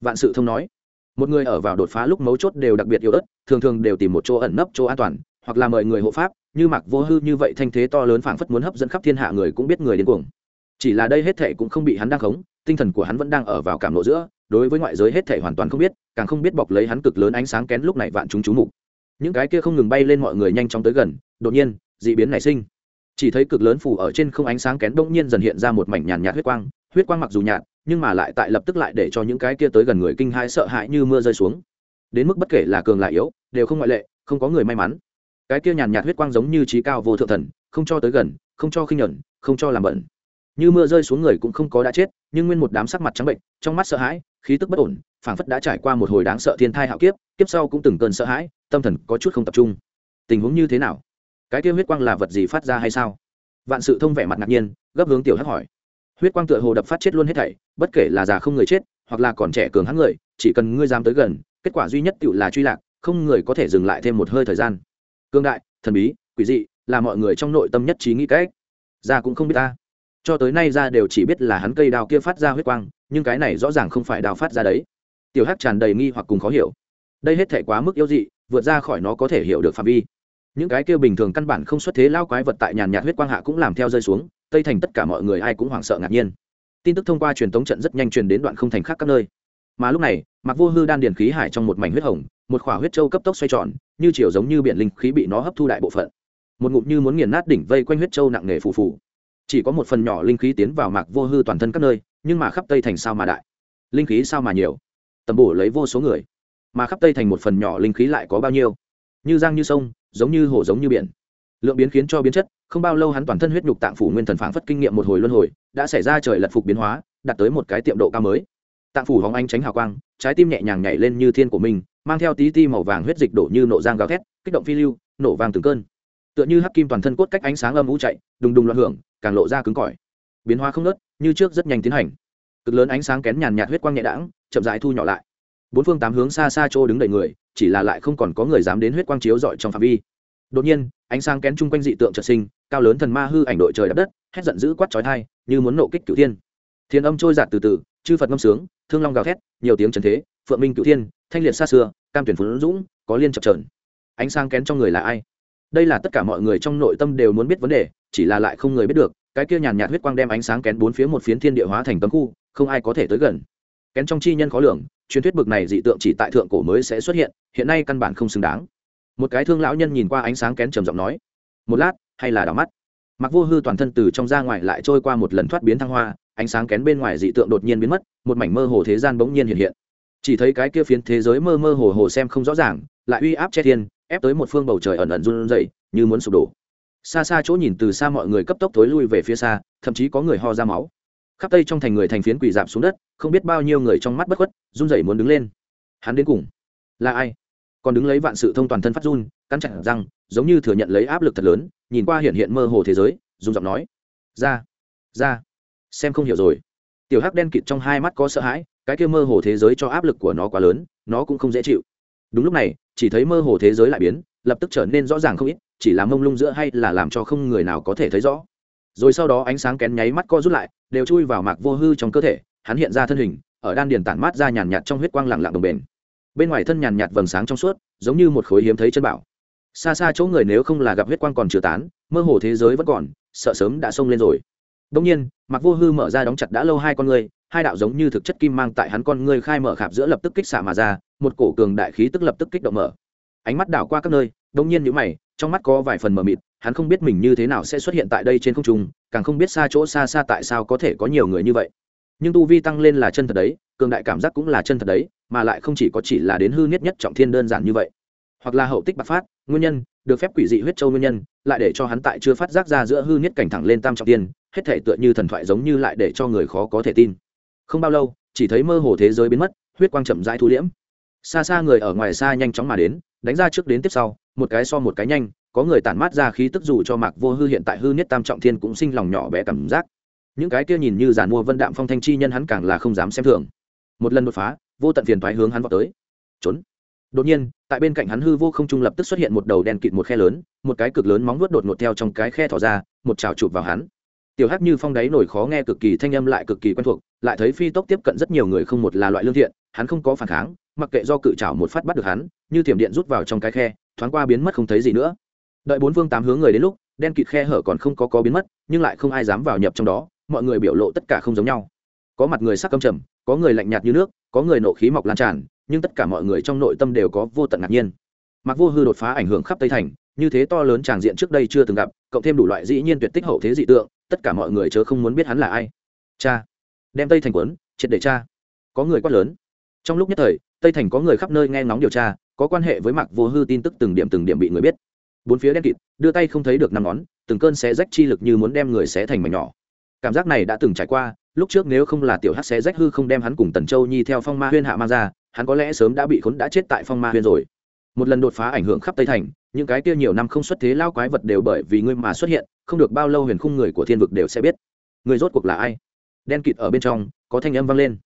Vạn sự thông nói, một người ở vào đột phá lúc mấu chốt đều đặc biệt yếu ớt, thường thường đều tìm một chỗ ẩn nấp chỗ an toàn, hoặc là mời người hộ pháp, như mặc vô hư như vậy thanh thế to lớn phảng phất muốn hấp dẫn khắp thiên hạ người cũng biết người đến cuồng. Chỉ là đây hết thệ cũng không bị hắn đang khống, tinh thần của hắn vẫn đang ở vào cảm lộ giữa, đối với ngoại giới hết thệ hoàn toàn không biết, càng không biết bọc lấy hắn cực lớn ánh sáng kén lúc này vạn chúng chú mục những cái kia không ngừng bay lên mọi người nhanh chóng tới gần, đột nhiên, dị biến nảy sinh. Chỉ thấy cực lớn phủ ở trên không ánh sáng kén bỗng nhiên dần hiện ra một mảnh nhàn nhạt huyết quang huyết quang mặc dù nhạt, nhưng mà lại tại lập tức lại để cho những cái kia tới gần người kinh hãi sợ hãi như mưa rơi xuống. Đến mức bất kể là cường lại yếu, đều không ngoại lệ, không có người may mắn. Cái kia nhàn nhạt huyết quang giống như trí cao vô thượng thần, không cho tới gần, không cho khinh nhẫn, không cho làm bẩn. Như mưa rơi xuống người cũng không có đã chết, nhưng nguyên một đám sắc mặt trắng bệnh, trong mắt sợ hãi, khí tức bất ổn, phảng phất đã trải qua một hồi đáng sợ thiên thai hạo kiếp kiếp sau cũng từng cơn sợ hãi tâm thần có chút không tập trung. Tình huống như thế nào? Cái kia huyết quang là vật gì phát ra hay sao? Vạn sự thông vẻ mặt ngạc nhiên, gấp hướng tiểu hắc hỏi. Huyết quang tựa hồ đập phát chết luôn hết thảy, bất kể là già không người chết, hoặc là còn trẻ cường hãn người, chỉ cần ngươi dám tới gần, kết quả duy nhất tựu là truy lạc, không người có thể dừng lại thêm một hơi thời gian. Cương đại, thần bí, quỷ dị, là mọi người trong nội tâm nhất trí nghĩ cách. Ra cũng không biết ta. Cho tới nay ra đều chỉ biết là hắn cây đào kia phát ra huyết quang, nhưng cái này rõ ràng không phải đào phát ra đấy. Tiểu hắc tràn đầy nghi hoặc cùng khó hiểu. Đây hết thể quá mức yếu dị vượt ra khỏi nó có thể hiểu được phạm vi. Những cái kia bình thường căn bản không xuất thế lao quái vật tại nhàn nhạt huyết quang hạ cũng làm theo rơi xuống, tây thành tất cả mọi người ai cũng hoảng sợ ngạc nhiên. Tin tức thông qua truyền tống trận rất nhanh truyền đến đoạn không thành khác các nơi. Mà lúc này mặc vô hư đan điền khí hải trong một mảnh huyết hồng, một khỏa huyết châu cấp tốc xoay tròn, như chiều giống như biển linh khí bị nó hấp thu đại bộ phận. Một ngụm như muốn nghiền nát đỉnh vây quanh huyết châu nặng nề phù phù. Chỉ có một phần nhỏ linh khí tiến vào mạc vô hư toàn thân các nơi, nhưng mà khắp tây thành sao mà đại? Linh khí sao mà nhiều? Tầm bổ lấy vô số người mà khắp tây thành một phần nhỏ linh khí lại có bao nhiêu? Như giang như sông, giống như hồ giống như biển. Lượng biến khiến cho biến chất, không bao lâu hắn toàn thân huyết nhục tạng phủ nguyên thần phảng phất kinh nghiệm một hồi luân hồi, đã xảy ra trời lật phục biến hóa, đạt tới một cái tiệm độ cao mới. Tạng phủ hóng anh tránh hào quang, trái tim nhẹ nhàng nhảy lên như thiên của mình, mang theo tí ti màu vàng huyết dịch đổ như nộ giang gào thét, kích động phi lưu, nổ vàng từng cơn. Tựa như hắc kim toàn thân cốt cách ánh sáng âm u chạy, đùng đùng loạn hưởng, càng lộ ra cứng cỏi. Biến hóa không nớt như trước rất nhanh tiến hành. Cực lớn ánh sáng kén nhàn nhạt huyết quang nhẹ đãng, chậm rãi thu nhỏ lại bốn phương tám hướng xa xa chỗ đứng đầy người, chỉ là lại không còn có người dám đến huyết quang chiếu dọi trong phạm vi. Đột nhiên, ánh sáng kén chung quanh dị tượng trợ sinh, cao lớn thần ma hư ảnh đội trời đập đất, hét giận dữ quát chói thai như muốn nộ kích cửu thiên. Thiên âm trôi giạt từ từ, chư phật ngâm sướng, thương long gào thét, nhiều tiếng trần thế, phượng minh cửu thiên, thanh liệt xa xưa, cam tuyển phấn dũng, có liên chập trờn. Ánh sáng kén trong người là ai? Đây là tất cả mọi người trong nội tâm đều muốn biết vấn đề, chỉ là lại không người biết được, cái kia nhàn nhạt huyết quang đem ánh sáng kén bốn phía một phiến thiên địa hóa thành cấm khu, không ai có thể tới gần. Kén trong chi nhân khó lường truyền thuyết bực này dị tượng chỉ tại thượng cổ mới sẽ xuất hiện hiện nay căn bản không xứng đáng. Một cái thương lão nhân nhìn qua ánh sáng kén trầm giọng nói, một lát, hay là đỏ mắt. Mặc vô hư toàn thân từ trong ra ngoài lại trôi qua một lần thoát biến thăng hoa, ánh sáng kén bên ngoài dị tượng đột nhiên biến mất, một mảnh mơ hồ thế gian bỗng nhiên hiện hiện. Chỉ thấy cái kia phiến thế giới mơ mơ hồ hồ xem không rõ ràng, lại uy áp che thiên, ép tới một phương bầu trời ẩn ẩn run rẩy, như muốn sụp đổ. Xa xa chỗ nhìn từ xa mọi người cấp tốc thối lui về phía xa, thậm chí có người ho ra máu khắp tây trong thành người thành phiến quỳ giảm xuống đất, không biết bao nhiêu người trong mắt bất khuất, run rẩy muốn đứng lên. Hắn đến cùng là ai? Còn đứng lấy vạn sự thông toàn thân phát run, cắn chặt răng, giống như thừa nhận lấy áp lực thật lớn, nhìn qua hiện hiện mơ hồ thế giới, dùng giọng nói, ra ra, xem không hiểu rồi. Tiểu hắc đen kịt trong hai mắt có sợ hãi, cái kia mơ hồ thế giới cho áp lực của nó quá lớn, nó cũng không dễ chịu. Đúng lúc này, chỉ thấy mơ hồ thế giới lại biến, lập tức trở nên rõ ràng không ít, chỉ là mông lung giữa hay là làm cho không người nào có thể thấy rõ rồi sau đó ánh sáng kén nháy mắt co rút lại, đều chui vào mạc vô hư trong cơ thể, hắn hiện ra thân hình, ở đan điền tản mát ra nhàn nhạt trong huyết quang lặng lặng đồng bền. Bên ngoài thân nhàn nhạt vầng sáng trong suốt, giống như một khối hiếm thấy chân bảo. Xa xa chỗ người nếu không là gặp huyết quang còn chưa tán, mơ hồ thế giới vẫn còn, sợ sớm đã xông lên rồi. Đông nhiên mặc vô hư mở ra đóng chặt đã lâu hai con ngươi, hai đạo giống như thực chất kim mang tại hắn con ngươi khai mở khạp giữa lập tức kích xả mà ra, một cổ cường đại khí tức lập tức kích động mở. Ánh mắt đảo qua các nơi đông nhiên nhíu mày trong mắt có vài phần mờ mịt, hắn không biết mình như thế nào sẽ xuất hiện tại đây trên không trung, càng không biết xa chỗ xa xa tại sao có thể có nhiều người như vậy. Nhưng tu vi tăng lên là chân thật đấy, cường đại cảm giác cũng là chân thật đấy, mà lại không chỉ có chỉ là đến hư nhất nhất trọng thiên đơn giản như vậy. Hoặc là hậu tích bạc phát, nguyên nhân, được phép quỷ dị huyết châu nguyên nhân, lại để cho hắn tại chưa phát giác ra giữa hư nhất cảnh thẳng lên tam trọng tiên hết thể tựa như thần thoại giống như lại để cho người khó có thể tin. Không bao lâu, chỉ thấy mơ hồ thế giới biến mất, huyết quang chậm rãi thu liễm. Xa xa người ở ngoài xa nhanh chóng mà đến, đánh ra trước đến tiếp sau một cái so một cái nhanh, có người tản mát ra khí tức dù cho mạc vô hư hiện tại hư nhất tam trọng thiên cũng sinh lòng nhỏ bé cảm giác. Những cái kia nhìn như giàn mua vân đạm phong thanh chi nhân hắn càng là không dám xem thường. Một lần đột phá, vô tận phiền thoái hướng hắn vào tới. Trốn. Đột nhiên, tại bên cạnh hắn hư vô không trung lập tức xuất hiện một đầu đen kịt một khe lớn, một cái cực lớn móng vuốt đột ngột theo trong cái khe thỏ ra, một chảo chụp vào hắn. Tiểu hắc như phong đáy nổi khó nghe cực kỳ thanh âm lại cực kỳ quen thuộc, lại thấy phi tốc tiếp cận rất nhiều người không một là loại lương thiện, hắn không có phản kháng, mặc kệ do cự chảo một phát bắt được hắn, như thiểm điện rút vào trong cái khe thoáng qua biến mất không thấy gì nữa. Đợi bốn phương tám hướng người đến lúc, đen kịt khe hở còn không có có biến mất, nhưng lại không ai dám vào nhập trong đó, mọi người biểu lộ tất cả không giống nhau. Có mặt người sắc câm trầm, có người lạnh nhạt như nước, có người nộ khí mọc lan tràn, nhưng tất cả mọi người trong nội tâm đều có vô tận ngạc nhiên. Mặc vô hư đột phá ảnh hưởng khắp tây thành, như thế to lớn tràng diện trước đây chưa từng gặp, cộng thêm đủ loại dĩ nhiên tuyệt tích hậu thế dị tượng, tất cả mọi người chớ không muốn biết hắn là ai. Cha, đem tây thành quấn, triệt để cha có người quát lớn. Trong lúc nhất thời, tây thành có người khắp nơi nghe ngóng điều tra có quan hệ với mặc vô hư tin tức từng điểm từng điểm bị người biết. Bốn phía đen kịt, đưa tay không thấy được năm ngón, từng cơn xé rách chi lực như muốn đem người xé thành mảnh nhỏ. Cảm giác này đã từng trải qua, lúc trước nếu không là tiểu hắc xé rách hư không đem hắn cùng tần châu nhi theo phong ma huyên hạ mang ra, hắn có lẽ sớm đã bị khốn đã chết tại phong ma huyên rồi. Một lần đột phá ảnh hưởng khắp tây thành, những cái kia nhiều năm không xuất thế lao quái vật đều bởi vì ngươi mà xuất hiện, không được bao lâu huyền khung người của thiên vực đều sẽ biết. Người rốt cuộc là ai? Đen kịt ở bên trong, có thanh âm vang lên.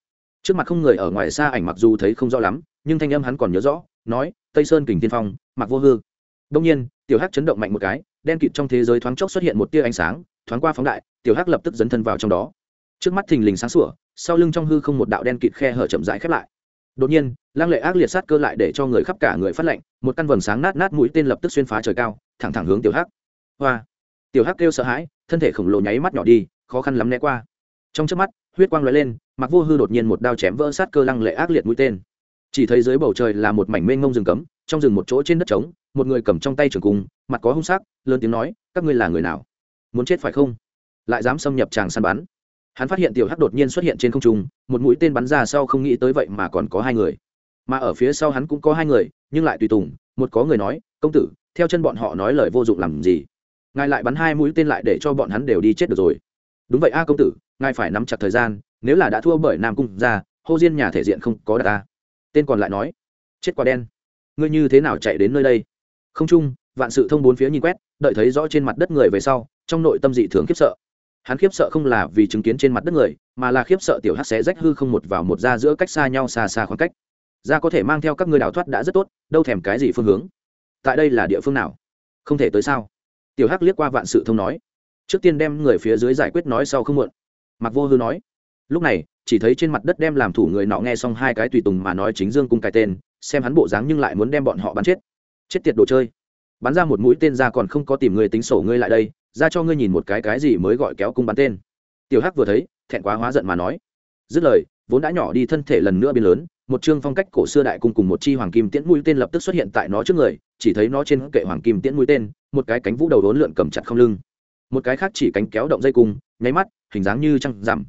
Trước mặt không người ở ngoài xa ảnh mặc dù thấy không rõ lắm, nhưng thanh âm hắn còn nhớ rõ nói, tây sơn kình tiên phong mặc vô hư. Đông nhiên, tiểu hắc chấn động mạnh một cái, đen kịt trong thế giới thoáng chốc xuất hiện một tia ánh sáng, thoáng qua phóng đại, tiểu hắc lập tức dấn thân vào trong đó. Trước mắt thình lình sáng sủa, sau lưng trong hư không một đạo đen kịt khe hở chậm rãi khép lại. Đột nhiên, lăng lệ ác liệt sát cơ lại để cho người khắp cả người phát lệnh một căn vầng sáng nát nát mũi tên lập tức xuyên phá trời cao, thẳng thẳng hướng tiểu hắc. Hoa! Tiểu hắc kêu sợ hãi, thân thể khổng lồ nháy mắt nhỏ đi, khó khăn lắm né qua. Trong trước mắt, huyết quang lóe lên mặc vô hư đột nhiên một đao chém vỡ sát cơ lăng lệ ác liệt mũi tên chỉ thấy dưới bầu trời là một mảnh mênh mông rừng cấm, trong rừng một chỗ trên đất trống, một người cầm trong tay trường cung, mặt có hung sắc, lớn tiếng nói, các ngươi là người nào? Muốn chết phải không? Lại dám xâm nhập tràng săn bắn. Hắn phát hiện tiểu hắc đột nhiên xuất hiện trên không trung, một mũi tên bắn ra sau không nghĩ tới vậy mà còn có hai người. Mà ở phía sau hắn cũng có hai người, nhưng lại tùy tùng, một có người nói, công tử, theo chân bọn họ nói lời vô dụng làm gì? Ngài lại bắn hai mũi tên lại để cho bọn hắn đều đi chết được rồi. Đúng vậy a công tử, ngài phải nắm chặt thời gian, nếu là đã thua bởi nam cung ra hô diên nhà thể diện không có đạt ta tên còn lại nói, chết quả đen. Ngươi như thế nào chạy đến nơi đây? Không chung, vạn sự thông bốn phía nhìn quét, đợi thấy rõ trên mặt đất người về sau, trong nội tâm dị thường khiếp sợ. Hắn khiếp sợ không là vì chứng kiến trên mặt đất người, mà là khiếp sợ tiểu hát xé rách hư không một vào một ra giữa cách xa nhau xa xa khoảng cách. Ra có thể mang theo các người đào thoát đã rất tốt, đâu thèm cái gì phương hướng. Tại đây là địa phương nào? Không thể tới sao? Tiểu hắc liếc qua vạn sự thông nói. Trước tiên đem người phía dưới giải quyết nói sau không muộn. Mặc vô hư nói lúc này, chỉ thấy trên mặt đất đem làm thủ người nọ nghe xong hai cái tùy tùng mà nói chính dương cung cái tên, xem hắn bộ dáng nhưng lại muốn đem bọn họ bắn chết. Chết tiệt đồ chơi. Bắn ra một mũi tên ra còn không có tìm người tính sổ ngươi lại đây, ra cho ngươi nhìn một cái cái gì mới gọi kéo cung bắn tên. Tiểu hắc vừa thấy, thẹn quá hóa giận mà nói. Dứt lời, vốn đã nhỏ đi thân thể lần nữa biến lớn, một chương phong cách cổ xưa đại cung cùng một chi hoàng kim tiễn mũi tên lập tức xuất hiện tại nó trước người, chỉ thấy nó trên kệ hoàng kim tiễn mũi tên, một cái cánh vũ đầu đốn lượn cầm chặt không lưng. Một cái khác chỉ cánh kéo động dây cung, nháy mắt, hình dáng như trăng giảm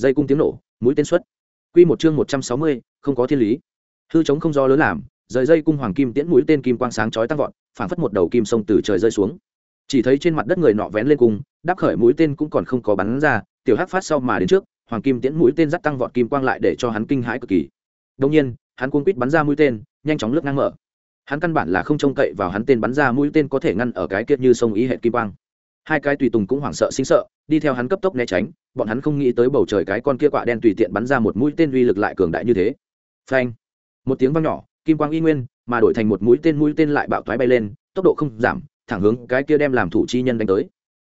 dây cung tiếng nổ, mũi tên xuất. Quy một chương một trăm sáu mươi, không có thiên lý. Hư chống không do lớn làm, rời dây cung hoàng kim tiễn mũi tên kim quang sáng chói tăng vọt, phảng phất một đầu kim sông từ trời rơi xuống. Chỉ thấy trên mặt đất người nọ vén lên cung đáp khởi mũi tên cũng còn không có bắn ra, tiểu hắc phát sau mà đến trước, hoàng kim tiễn mũi tên dắt tăng vọt kim quang lại để cho hắn kinh hãi cực kỳ. Đông nhiên, hắn cuống quýt bắn ra mũi tên, nhanh chóng lướt ngang mở. Hắn căn bản là không trông cậy vào hắn tên bắn ra mũi tên có thể ngăn ở cái kiệt như sông ý hệ kim quang. Hai cái tùy tùng cũng hoảng sợ, sinh sợ, đi theo hắn cấp tốc né tránh bọn hắn không nghĩ tới bầu trời cái con kia quạ đen tùy tiện bắn ra một mũi tên uy lực lại cường đại như thế. Phanh. Một tiếng vang nhỏ, kim quang y nguyên, mà đổi thành một mũi tên mũi tên lại bạo thoái bay lên, tốc độ không giảm, thẳng hướng cái kia đem làm thủ chi nhân đánh tới.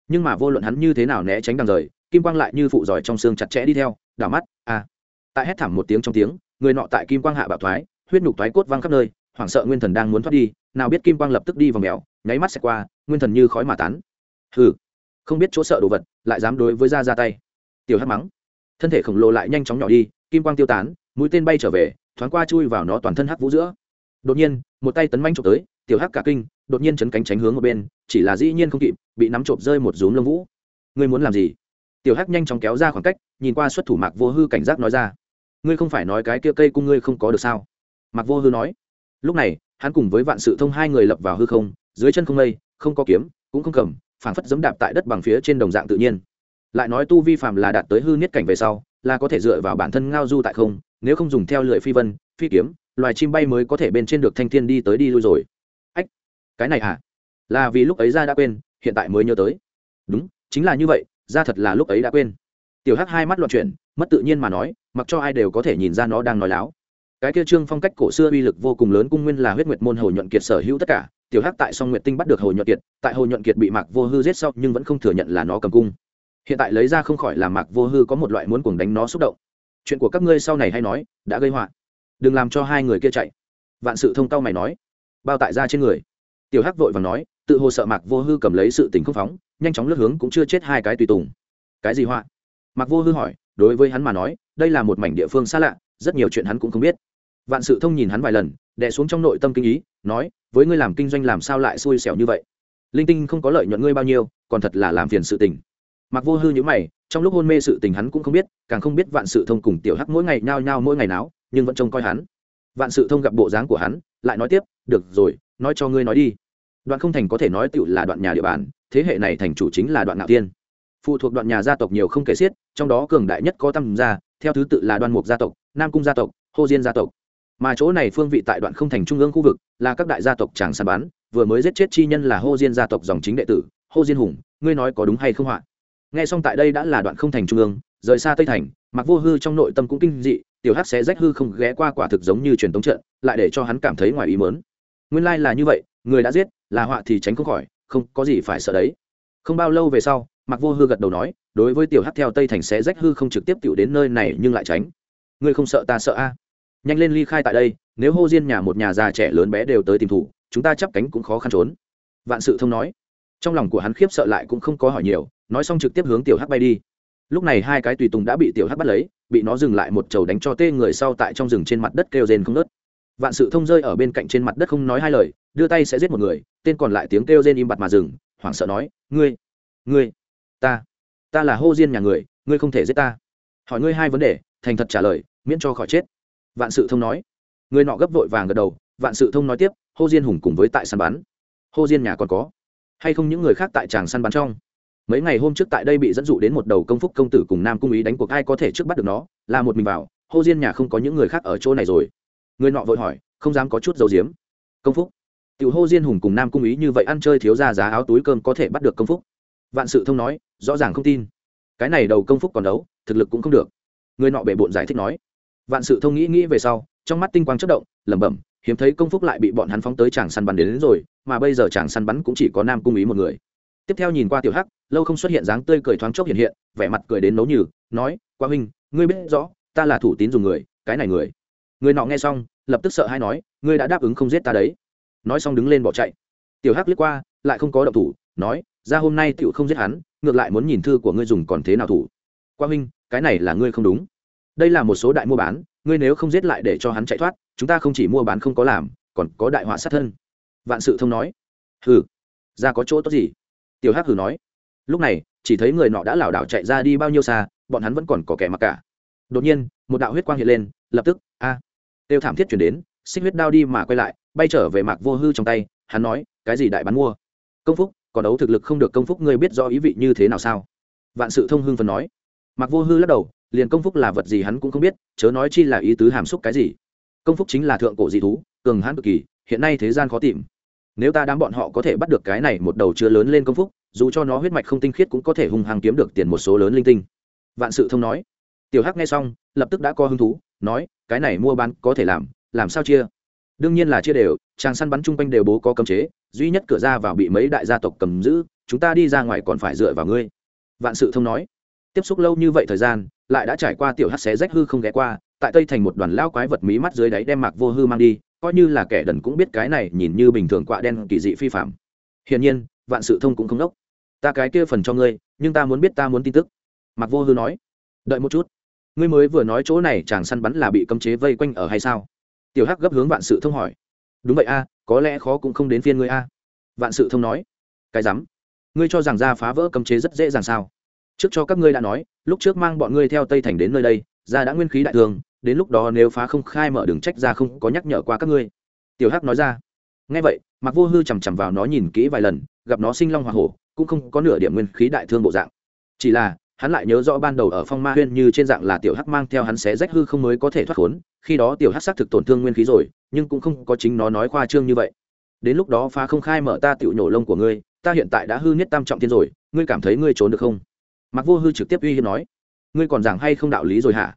Nhưng mà vô luận hắn như thế nào né tránh đằng rời, kim quang lại như phụ giỏi trong xương chặt chẽ đi theo, đảo mắt à. Tại hét thảm một tiếng trong tiếng, người nọ tại kim quang hạ bạo thoái, huyết nhục thoái cốt văng khắp nơi, hoảng sợ nguyên thần đang muốn thoát đi, nào biết kim quang lập tức đi vào mèo, nháy mắt xẹt qua, nguyên thần như khói mà tán. Hừ. Không biết chỗ sợ đồ vật, lại dám đối với ra ra tay tiểu hắc mắng. Thân thể khổng lồ lại nhanh chóng nhỏ đi, kim quang tiêu tán, mũi tên bay trở về, thoáng qua chui vào nó toàn thân hắc vũ giữa. Đột nhiên, một tay tấn manh trộm tới, tiểu hắc cả kinh, đột nhiên chấn cánh tránh hướng một bên, chỉ là dĩ nhiên không kịp, bị nắm trộm rơi một rúm lông vũ. Ngươi muốn làm gì? Tiểu hắc nhanh chóng kéo ra khoảng cách, nhìn qua xuất thủ mạc vô hư cảnh giác nói ra. Ngươi không phải nói cái kia cây cung ngươi không có được sao? Mạc vô hư nói. Lúc này, hắn cùng với vạn sự thông hai người lập vào hư không, dưới chân không mây, không có kiếm, cũng không cầm, phảng phất giẫm đạp tại đất bằng phía trên đồng dạng tự nhiên lại nói tu vi phạm là đạt tới hư niết cảnh về sau, là có thể dựa vào bản thân ngao du tại không, nếu không dùng theo lưỡi phi vân, phi kiếm, loài chim bay mới có thể bên trên được thanh thiên đi tới đi lui rồi. Ách, cái này à? Là vì lúc ấy ra đã quên, hiện tại mới nhớ tới. Đúng, chính là như vậy, ra thật là lúc ấy đã quên. Tiểu hắc hai mắt loạn chuyển, mất tự nhiên mà nói, mặc cho ai đều có thể nhìn ra nó đang nói láo. Cái kia trương phong cách cổ xưa uy lực vô cùng lớn cung nguyên là huyết nguyệt môn hồ nhuận kiệt sở hữu tất cả, tiểu hắc tại song nguyệt tinh bắt được hồ nhuận kiệt, tại hồ nhuận kiệt bị mạc vô hư giết sau nhưng vẫn không thừa nhận là nó cầm cung hiện tại lấy ra không khỏi là mạc vô hư có một loại muốn cuồng đánh nó xúc động. Chuyện của các ngươi sau này hay nói, đã gây họa. Đừng làm cho hai người kia chạy. Vạn sự thông tao mày nói. Bao tại ra trên người. Tiểu hắc vội và nói, tự hồ sợ mạc vô hư cầm lấy sự tình không phóng, nhanh chóng lướt hướng cũng chưa chết hai cái tùy tùng. Cái gì họa? Mạc vô hư hỏi, đối với hắn mà nói, đây là một mảnh địa phương xa lạ, rất nhiều chuyện hắn cũng không biết. Vạn sự thông nhìn hắn vài lần, đè xuống trong nội tâm kinh ý, nói, với ngươi làm kinh doanh làm sao lại xui xẻo như vậy? Linh tinh không có lợi nhuận ngươi bao nhiêu, còn thật là làm phiền sự tình mặc vô hư nhữ mày, trong lúc hôn mê sự tình hắn cũng không biết, càng không biết vạn sự thông cùng tiểu hắc mỗi ngày nhao nhao mỗi ngày náo, nhưng vẫn trông coi hắn. Vạn sự thông gặp bộ dáng của hắn, lại nói tiếp, được rồi, nói cho ngươi nói đi. Đoạn không thành có thể nói tựu là đoạn nhà địa bàn, thế hệ này thành chủ chính là đoạn ngạo tiên phụ thuộc đoạn nhà gia tộc nhiều không kể xiết, trong đó cường đại nhất có tam gia, theo thứ tự là đoan mục gia tộc, nam cung gia tộc, hô diên gia tộc. Mà chỗ này phương vị tại đoạn không thành trung ương khu vực, là các đại gia tộc tràng sàn bán vừa mới giết chết chi nhân là hô diên gia tộc dòng chính đệ tử, hô diên hùng, ngươi nói có đúng hay không họa? Nghe xong tại đây đã là đoạn không thành trung ương, rời xa tây thành mặc vô hư trong nội tâm cũng kinh dị, tiểu hắc sẽ rách hư không ghé qua quả thực giống như truyền tống trận, lại để cho hắn cảm thấy ngoài ý mớn nguyên lai là như vậy, người đã giết, là họa thì tránh không khỏi, không, có gì phải sợ đấy. Không bao lâu về sau mặc vô hư gật đầu nói, đối với tiểu hắc theo tây thành sẽ rách hư không trực tiếp tiểu đến nơi này nhưng lại tránh. Ngươi không sợ ta sợ a? Nhanh lên ly khai tại đây, nếu hô diên nhà một nhà già trẻ lớn bé đều tới tìm thủ, chúng ta chắp cánh cũng khó khăn trốn. Vạn sự thông nói. Trong lòng của hắn khiếp sợ lại cũng không có hỏi nhiều nói xong trực tiếp hướng tiểu hắc bay đi. Lúc này hai cái tùy tùng đã bị tiểu hắc bắt lấy, bị nó dừng lại một chầu đánh cho tê người sau tại trong rừng trên mặt đất kêu rên không ngớt. Vạn sự thông rơi ở bên cạnh trên mặt đất không nói hai lời, đưa tay sẽ giết một người, tên còn lại tiếng kêu rên im bặt mà dừng, hoảng sợ nói, ngươi ngươi, ta ta là hô diên nhà người, ngươi không thể giết ta. Hỏi ngươi hai vấn đề, thành thật trả lời, miễn cho khỏi chết. Vạn sự thông nói. Người nọ gấp vội vàng gật đầu, vạn sự thông nói tiếp, hô diên hùng cùng với tại săn bắn. Hô diên nhà còn có, hay không những người khác tại tràng săn bắn trong? Mấy ngày hôm trước tại đây bị dẫn dụ đến một đầu công phúc công tử cùng nam cung ý đánh cuộc ai có thể trước bắt được nó? Là một mình vào hô diên nhà không có những người khác ở chỗ này rồi. Người nọ vội hỏi không dám có chút dấu diếm công phúc. Tiểu hô diên hùng cùng nam cung ý như vậy ăn chơi thiếu ra giá áo túi cơm có thể bắt được công phúc. Vạn sự thông nói rõ ràng không tin. Cái này đầu công phúc còn đấu thực lực cũng không được. Người nọ bể bộn giải thích nói. Vạn sự thông nghĩ nghĩ về sau trong mắt tinh quang chất động lẩm bẩm hiếm thấy công phúc lại bị bọn hắn phóng tới chàng săn bắn đến, đến rồi mà bây giờ chàng săn bắn cũng chỉ có nam cung ý một người tiếp theo nhìn qua tiểu hắc, lâu không xuất hiện dáng tươi cười thoáng chốc hiện hiện, vẻ mặt cười đến nấu nhừ, nói qua huynh, ngươi biết rõ, ta là thủ tín dùng người, cái này người. Người nọ nghe xong, lập tức sợ hay nói, ngươi đã đáp ứng không giết ta đấy. Nói xong đứng lên bỏ chạy. Tiểu hắc liếc qua, lại không có động thủ, nói, ra hôm nay tiểu không giết hắn, ngược lại muốn nhìn thư của ngươi dùng còn thế nào thủ. Qua huynh, cái này là ngươi không đúng. Đây là một số đại mua bán, ngươi nếu không giết lại để cho hắn chạy thoát, chúng ta không chỉ mua bán không có làm, còn có đại họa sát thân. Vạn sự thông nói, hừ, ra có chỗ tốt gì? Tiểu hắc hừ nói lúc này chỉ thấy người nọ đã lảo đảo chạy ra đi bao nhiêu xa bọn hắn vẫn còn có kẻ mặc cả. Đột nhiên một đạo huyết quang hiện lên lập tức a à, tiêu thảm thiết chuyển đến xích huyết đao đi mà quay lại bay trở về mạc vô hư trong tay hắn nói cái gì đại bán mua? Công phúc còn đấu thực lực không được công phúc ngươi biết rõ ý vị như thế nào sao? Vạn sự thông hưng phần nói. Mặc vô hư lắc đầu liền công phúc là vật gì hắn cũng không biết chớ nói chi là ý tứ hàm xúc cái gì. Công phúc chính là thượng cổ dị thú cường hãn cực kỳ hiện nay thế gian khó tìm nếu ta đám bọn họ có thể bắt được cái này một đầu chứa lớn lên công phúc, dù cho nó huyết mạch không tinh khiết cũng có thể hung hăng kiếm được tiền một số lớn linh tinh. Vạn sự thông nói. Tiểu hắc nghe xong, lập tức đã có hứng thú, nói, cái này mua bán có thể làm làm sao chia? Đương nhiên là chia đều chàng săn bắn chung quanh đều bố có cấm chế, duy nhất cửa ra vào bị mấy đại gia tộc cầm giữ, chúng ta đi ra ngoài còn phải dựa vào ngươi. Vạn sự thông nói. Tiếp xúc lâu như vậy thời gian, lại đã trải qua tiểu hắc xé rách hư không ghé qua, tại tây thành một đoàn lao quái vật mí mắt dưới đáy đem mạc vô hư mang đi coi như là kẻ đần cũng biết cái này nhìn như bình thường quạ đen kỳ dị phi phạm. Hiển nhiên, vạn sự thông cũng không đốc. Ta cái kia phần cho ngươi, nhưng ta muốn biết ta muốn tin tức. Mặc vô hư nói. Đợi một chút. Ngươi mới vừa nói chỗ này chàng săn bắn là bị cấm chế vây quanh ở hay sao? Tiểu hắc gấp hướng vạn sự thông hỏi. Đúng vậy a, có lẽ khó cũng không đến phiên ngươi a. Vạn sự thông nói. Cái rắm. Ngươi cho rằng ra phá vỡ cấm chế rất dễ dàng sao? Trước cho các ngươi đã nói, lúc trước mang bọn ngươi theo tây thành đến nơi đây, ra đã nguyên khí đại thường đến lúc đó nếu phá không khai mở đường trách ra không có nhắc nhở qua các ngươi. Tiểu hắc nói ra. Ngay vậy mặc vô hư chằm chằm vào nó nhìn kỹ vài lần, gặp nó sinh long hoa hổ, cũng không có nửa điểm nguyên khí đại thương bộ dạng. Chỉ là, hắn lại nhớ rõ ban đầu ở phong ma huyên như trên dạng là tiểu hắc mang theo hắn xé rách hư không mới có thể thoát khốn, khi đó tiểu hắc xác thực tổn thương nguyên khí rồi, nhưng cũng không có chính nó nói khoa trương như vậy. Đến lúc đó phá không khai mở ta tiểu nhổ lông của ngươi, ta hiện tại đã hư nhất tam trọng thiên rồi, ngươi cảm thấy ngươi trốn được không? Mặc vô hư trực tiếp uy hiếp nói. Ngươi còn giảng hay không đạo lý rồi hả?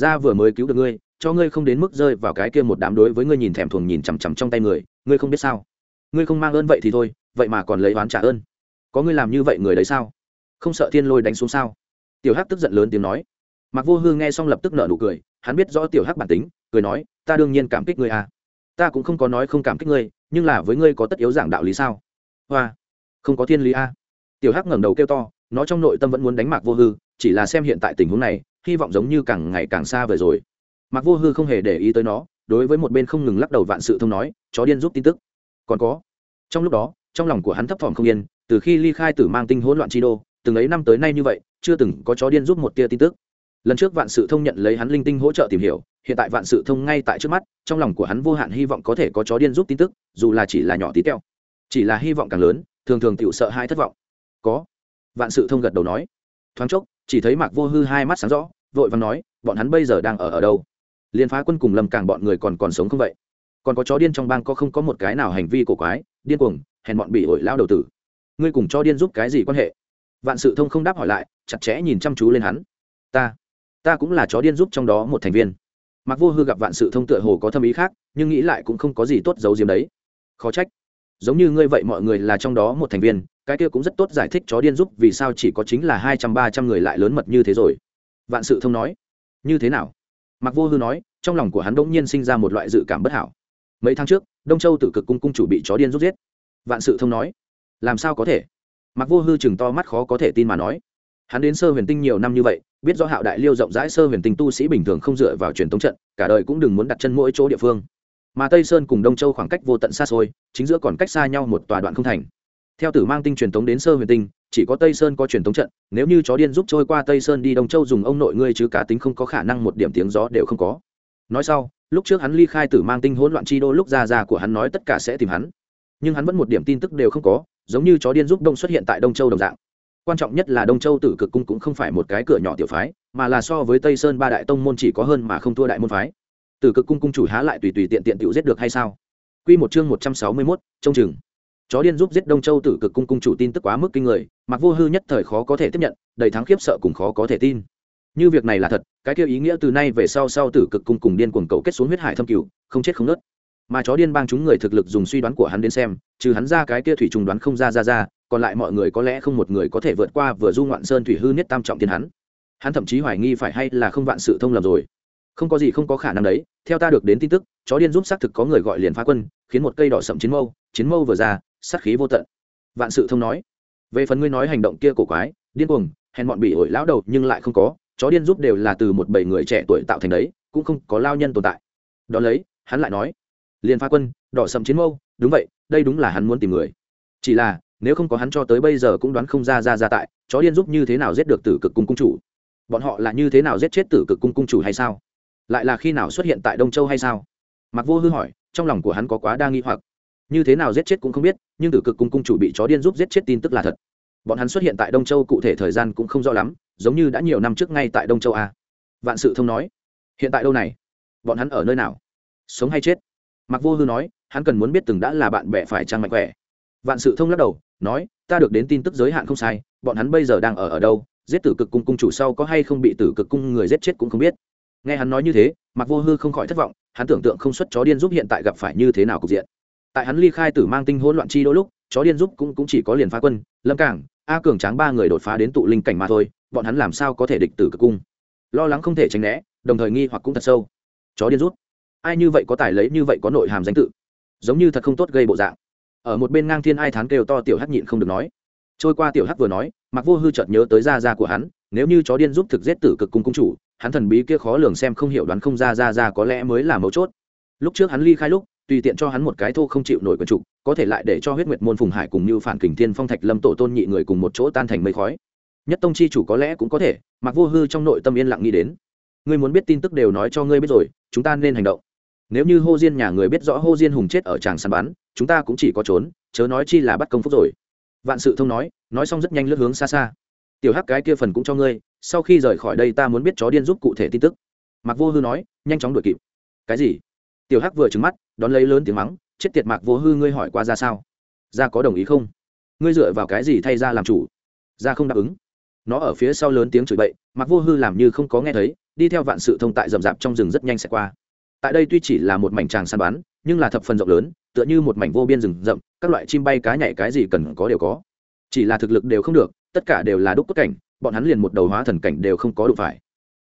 Ra vừa mới cứu được ngươi, cho ngươi không đến mức rơi vào cái kia một đám đối với ngươi nhìn thèm thuồng nhìn chằm chằm trong tay người, ngươi không biết sao? Ngươi không mang ơn vậy thì thôi, vậy mà còn lấy oán trả ơn. Có ngươi làm như vậy người đấy sao? Không sợ thiên lôi đánh xuống sao? Tiểu hắc tức giận lớn tiếng nói. Mặc vô hư nghe xong lập tức nở nụ cười, hắn biết rõ tiểu hắc bản tính, cười nói, ta đương nhiên cảm kích ngươi à. Ta cũng không có nói không cảm kích ngươi, nhưng là với ngươi có tất yếu giảng đạo lý sao? Hoa, không có thiên lý a à. tiểu hắc ngẩng đầu kêu to, nó trong nội tâm vẫn muốn đánh mạc vô hư, chỉ là xem hiện tại tình huống này hy vọng giống như càng ngày càng xa vời rồi. Mạc vô hư không hề để ý tới nó, đối với một bên không ngừng lắc đầu vạn sự thông nói, chó điên giúp tin tức. Còn có, trong lúc đó, trong lòng của hắn thấp thỏm không yên, từ khi ly khai tử mang tinh hỗn loạn chi đô, từng ấy năm tới nay như vậy, chưa từng có chó điên giúp một tia tin tức. Lần trước vạn sự thông nhận lấy hắn linh tinh hỗ trợ tìm hiểu, hiện tại vạn sự thông ngay tại trước mắt, trong lòng của hắn vô hạn hy vọng có thể có chó điên giúp tin tức, dù là chỉ là nhỏ tí teo. Chỉ là hy vọng càng lớn, thường thường tựu sợ hai thất vọng. Có, vạn sự thông gật đầu nói. Thoáng chốc chỉ thấy mạc vô hư hai mắt sáng rõ, vội và nói, bọn hắn bây giờ đang ở ở đâu? Liên phá quân cùng lâm càng bọn người còn còn sống không vậy? Còn có chó điên trong bang có không có một cái nào hành vi cổ quái, điên cuồng, hèn bọn bị ổi lao đầu tử. Ngươi cùng cho điên giúp cái gì quan hệ? Vạn sự thông không đáp hỏi lại, chặt chẽ nhìn chăm chú lên hắn. Ta ta cũng là chó điên giúp trong đó một thành viên. Mặc vô hư gặp vạn sự thông tựa hồ có thâm ý khác, nhưng nghĩ lại cũng không có gì tốt giấu diếm đấy. Khó trách. Giống như ngươi vậy mọi người là trong đó một thành viên cái kia cũng rất tốt giải thích chó điên giúp vì sao chỉ có chính là hai trăm, ba trăm người lại lớn mật như thế rồi. Vạn sự thông nói, như thế nào? Mặc vô hư nói, trong lòng của hắn đ ỗ n g nhiên sinh ra một loại dự cảm bất hảo. Mấy tháng trước, đông châu tự cực cung cung chủ bị chó điên rút giết. Vạn sự thông nói, làm sao có thể? Mặc vô hư chừng to mắt khó có thể tin mà nói, hắn đến sơ huyền tinh nhiều năm như vậy, biết do hạo đại liêu rộng rãi sơ huyền tinh tu sĩ bình thường không dựa vào truyền thống trận, cả đời cũng đừng muốn đặt chân mỗi chỗ địa phương. Mà tây sơn cùng đông châu khoảng cách vô tận xa xôi, chính giữa còn cách xa nhau một tòa đoạn không thành theo tử mang tinh truyền thống đến sơ huyền tinh chỉ có tây sơn có truyền thống trận nếu như chó điên giúp trôi qua tây sơn đi đông châu dùng ông nội ngươi chứ cá tính không có khả năng một điểm tiếng gió đều không có. Nói sau lúc trước hắn ly khai tử mang tinh hỗn loạn chi đô lúc ra ra của hắn nói tất cả sẽ tìm hắn. Nhưng hắn vẫn một điểm tin tức đều không có giống như chó điên giúp đông xuất hiện tại đông châu đồng dạng. Quan trọng nhất là đông châu tử cực cung cũng không phải một cái cửa nhỏ tiểu phái mà là so với tây sơn ba đại tông môn chỉ có hơn mà không thua đại môn phái. Tử cực cung cung chủ há lại tùy tùy tiện tiện tiểu giết được hay sao? Quy một chương một trăm sáu mươi 161, trông chừng. Chó điên giúp giết Đông Châu Tử Cực cung cung chủ tin tức quá mức kinh người, Mặc Vô Hư nhất thời khó có thể tiếp nhận, đầy thắng khiếp sợ cũng khó có thể tin. Như việc này là thật, cái kia ý nghĩa từ nay về sau sau Tử Cực cung cùng điên cuồng cầu kết xuống huyết hải thâm cửu, không chết không nứt. Mà chó điên bang chúng người thực lực dùng suy đoán của hắn đến xem, trừ hắn ra cái kia thủy trùng đoán không ra ra ra, còn lại mọi người có lẽ không một người có thể vượt qua vừa du ngoạn sơn thủy hư nhất tam trọng thiên hắn. Hắn thậm chí hoài nghi phải hay là không vạn sự thông lầm rồi không có gì không có khả năng đấy theo ta được đến tin tức chó điên giúp xác thực có người gọi liền phá quân khiến một cây đỏ sậm chiến mâu chiến mâu vừa ra sát khí vô tận. Vạn sự thông nói. Về phần ngươi nói hành động kia cổ quái, điên cuồng, hèn bọn bị ổi lão đầu nhưng lại không có, chó điên giúp đều là từ một bảy người trẻ tuổi tạo thành đấy, cũng không có lao nhân tồn tại. Đ ó lấy, hắn lại nói. Liền phá quân, đỏ sầm chiến mâu, đúng vậy, đây đúng là hắn muốn tìm người. Chỉ là, nếu không có hắn cho tới bây giờ cũng đoán không ra ra ra tại, chó điên giúp như thế nào giết được tử cực cung cung chủ? Bọn họ là như thế nào giết chết tử cực cung cung chủ hay sao? Lại là khi nào xuất hiện tại đông châu hay sao? Mặc vô hư hỏi, trong lòng của hắn có quá đa nghi hoặc như thế nào giết chết cũng không biết, nhưng tử cực cung cung chủ bị chó điên giúp giết chết tin tức là thật. Bọn hắn xuất hiện tại đông châu cụ thể thời gian cũng không rõ lắm, giống như đã nhiều năm trước ngay tại đông châu a vạn sự thông nói, hiện tại đâu này? Bọn hắn ở nơi nào? Sống hay chết? Mặc vô hư nói, hắn cần muốn biết từng đã là bạn bè phải trang mạnh khỏe. Vạn sự thông lắc đầu, nói, ta được đến tin tức giới hạn không sai, bọn hắn bây giờ đang ở ở đâu? Giết tử cực cung cung chủ sau có hay không bị tử cực cung người giết chết cũng không biết. Nghe hắn nói như thế mặc vô hư không khỏi thất vọng, hắn tưởng tượng không xuất chó điên giúp hiện tại gặp phải như thế nào cục diện tại hắn ly khai tử mang tinh hỗn loạn chi đôi lúc chó điên giúp cũng, cũng chỉ có liền phá quân lâm cảng a cường tráng ba người đột phá đến tụ linh cảnh mà thôi bọn hắn làm sao có thể địch tử cực cung? Lo lắng không thể tránh né đồng thời nghi hoặc cũng thật sâu. Chó điên rút ai như vậy có tài lấy như vậy có nội hàm danh tự? Giống như thật không tốt gây bộ dạng. Ở một bên ngang thiên ai thán kêu to tiểu hắc nhịn không được nói. Trôi qua tiểu hắc vừa nói mặc vô hư chợt nhớ tới gia gia của hắn nếu như chó điên giúp thực giết tử cực cung cung chủ hắn thần bí kia khó lường xem không hiểu đoán không ra ra ra có lẽ mới là mấu chốt. Lúc trước hắn ly khai lúc tùy tiện cho hắn một cái thô không chịu nổi quần trục, có thể lại để cho huyết nguyệt môn phùng hải cùng như phản kình thiên phong thạch lâm tổ tôn nhị người cùng một chỗ tan thành mây khói. Nhất tông chi chủ có lẽ cũng có thể mặc vô hư trong nội tâm yên lặng nghĩ đến. Ngươi muốn biết tin tức đều nói cho ngươi biết rồi, chúng ta nên hành động. Nếu như hô diên nhà người biết rõ hô diên hùng chết ở tràng săn bắn, chúng ta cũng chỉ có trốn, chớ nói chi là bắt công phúc rồi. Vạn sự thông nói nói xong rất nhanh lướt hướng xa xa. Tiểu hắc cái kia phần cũng cho ngươi, sau khi rời khỏi đây ta muốn biết chó điên giúp cụ thể tin tức. Mặc vô hư nói, nhanh chóng đuổi kịp. Cái gì? Tiểu hắc vừa trứng mắt đón lấy lớn tiếng mắng, chết tiệt mạc vô hư, ngươi hỏi qua ra sao? Ra có đồng ý không? Ngươi dựa vào cái gì thay ra làm chủ? Ra không đáp ứng. Nó ở phía sau lớn tiếng chửi bậy, mạc vô hư làm như không có nghe thấy, đi theo vạn sự thông tại rậm rạp trong rừng rất nhanh sẽ qua. Tại đây tuy chỉ là một mảnh tràng săn bắn, nhưng là thập phần rộng lớn, tựa như một mảnh vô biên rừng rậm, các loại chim bay cá nhảy cái gì cần có đều có. Chỉ là thực lực đều không được, tất cả đều là đúc cốt cảnh, bọn hắn liền một đầu hóa thần cảnh đều không có đủ phải.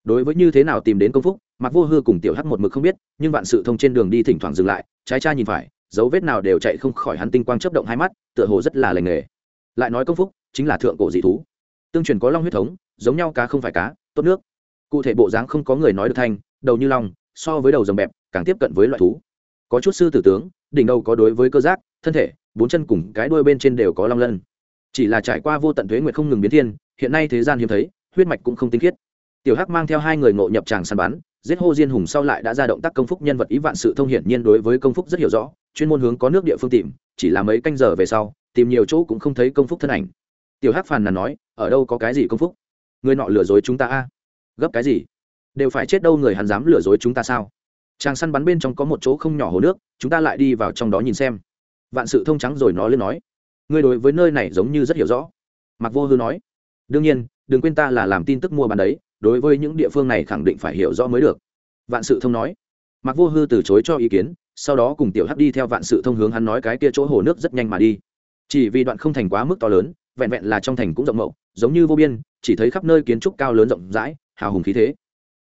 Đối với như thế nào tìm đến công phúc mặc vô hư cùng tiểu hắc một mực không biết, nhưng vạn sự thông trên đường đi thỉnh thoảng dừng lại, trái cha nhìn phải, dấu vết nào đều chạy không khỏi hắn tinh quang chấp động hai mắt, tựa hồ rất là lành nghề. Lại nói công phúc, chính là thượng cổ dị thú. Tương truyền có long huyết thống, giống nhau cá không phải cá, tốt nước. Cụ thể bộ dáng không có người nói được thanh, đầu như long, so với đầu rồng bẹp, càng tiếp cận với loại thú. Có chút sư tử tướng, đỉnh đầu có đối với cơ giác, thân thể, bốn chân cùng cái đuôi bên trên đều có long lân. Chỉ là trải qua vô tận thuế nguyệt không ngừng biến thiên, hiện nay thế gian hiếm thấy, huyết mạch cũng không tinh khiết. Tiểu hắc mang theo hai người ngộ nhập tràng săn bắn giết hô diên hùng sau lại đã ra động tác công phúc nhân vật ý vạn sự thông hiển nhiên đối với công phúc rất hiểu rõ, chuyên môn hướng có nước địa phương tìm, chỉ là mấy canh giờ về sau, tìm nhiều chỗ cũng không thấy công phúc thân ảnh. Tiểu hắc phàn là nói, ở đâu có cái gì công phúc? Người nọ lừa dối chúng ta a. Gấp cái gì? Đều phải chết đâu người hắn dám lừa dối chúng ta sao? Chàng săn bắn bên trong có một chỗ không nhỏ hồ nước, chúng ta lại đi vào trong đó nhìn xem. Vạn sự thông trắng rồi nó lên nói, ngươi đối với nơi này giống như rất hiểu rõ. Mặc vô hư nói, đương nhiên, đừng quên ta là làm tin tức mua bán đấy đối với những địa phương này khẳng định phải hiểu rõ mới được. Vạn sự thông nói. Mặc vô hư từ chối cho ý kiến, sau đó cùng tiểu hắc đi theo vạn sự thông hướng hắn nói cái kia chỗ hồ nước rất nhanh mà đi. Chỉ vì đoạn không thành quá mức to lớn, vẹn vẹn là trong thành cũng rộng mậu, giống như vô biên, chỉ thấy khắp nơi kiến trúc cao lớn rộng rãi, hào hùng khí thế.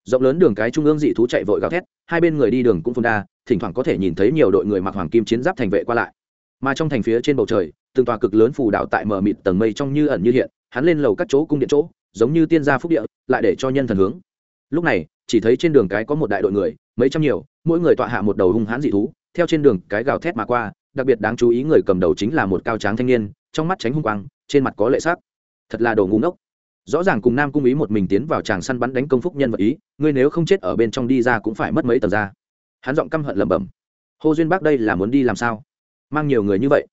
Rộng lớn đường cái trung ương dị thú chạy vội gào thét, hai bên người đi đường cũng phun đa, thỉnh thoảng có thể nhìn thấy nhiều đội người mặc hoàng kim chiến giáp thành vệ qua lại. Mà trong thành phía trên bầu trời, từng tòa cực lớn phù đạo tại mờ mịt tầng mây trong như ẩn như hiện, hắn lên lầu các chỗ cung điện chỗ giống như tiên gia phúc địa, lại để cho nhân thần hướng. Lúc này, chỉ thấy trên đường cái có một đại đội người, mấy trăm nhiều, mỗi người tọa hạ một đầu hung hãn dị thú, theo trên đường cái gào thét mà qua, đặc biệt đáng chú ý người cầm đầu chính là một cao tráng thanh niên, trong mắt tránh hung quang, trên mặt có lệ sắc. Thật là đồ ngu ngốc. Rõ ràng cùng nam cung ý một mình tiến vào tràng săn bắn đánh công phúc nhân vật ý, ngươi nếu không chết ở bên trong đi ra cũng phải mất mấy tầng ra. Hắn giọng căm hận lẩm bẩm. Hồ duyên bác đây là muốn đi làm sao? Mang nhiều người như vậy.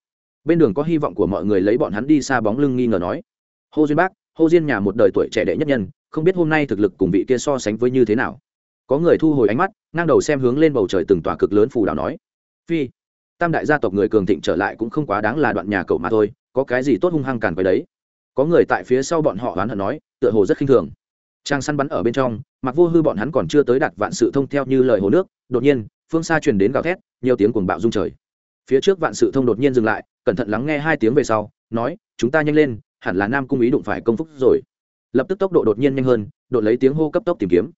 Bên đường có hy vọng của mọi người lấy bọn hắn đi xa bóng lưng nghi ngờ nói. Hồ duyên bác Hô diên nhà một đời tuổi trẻ đệ nhất nhân, không biết hôm nay thực lực cùng vị kia so sánh với như thế nào. Có người thu hồi ánh mắt, ngang đầu xem hướng lên bầu trời từng tòa cực lớn phù đảo nói, phi, tam đại gia tộc người cường thịnh trở lại cũng không quá đáng là đoạn nhà cậu mà thôi, có cái gì tốt hung hăng càn với đấy? Có người tại phía sau bọn họ oán hận nói, tựa hồ rất khinh thường. Trang săn bắn ở bên trong, mặc vô hư bọn hắn còn chưa tới đạt vạn sự thông theo như lời hồ nước, đột nhiên, phương xa truyền đến gào thét, nhiều tiếng cuồng bạo rung trời. Phía trước vạn sự thông đột nhiên dừng lại, cẩn thận lắng nghe hai tiếng về sau, nói, chúng ta nhanh lên hẳn là nam cung ý đụng phải công phúc rồi. Lập tức tốc độ đột nhiên nhanh hơn, đột lấy tiếng hô cấp tốc tìm kiếm.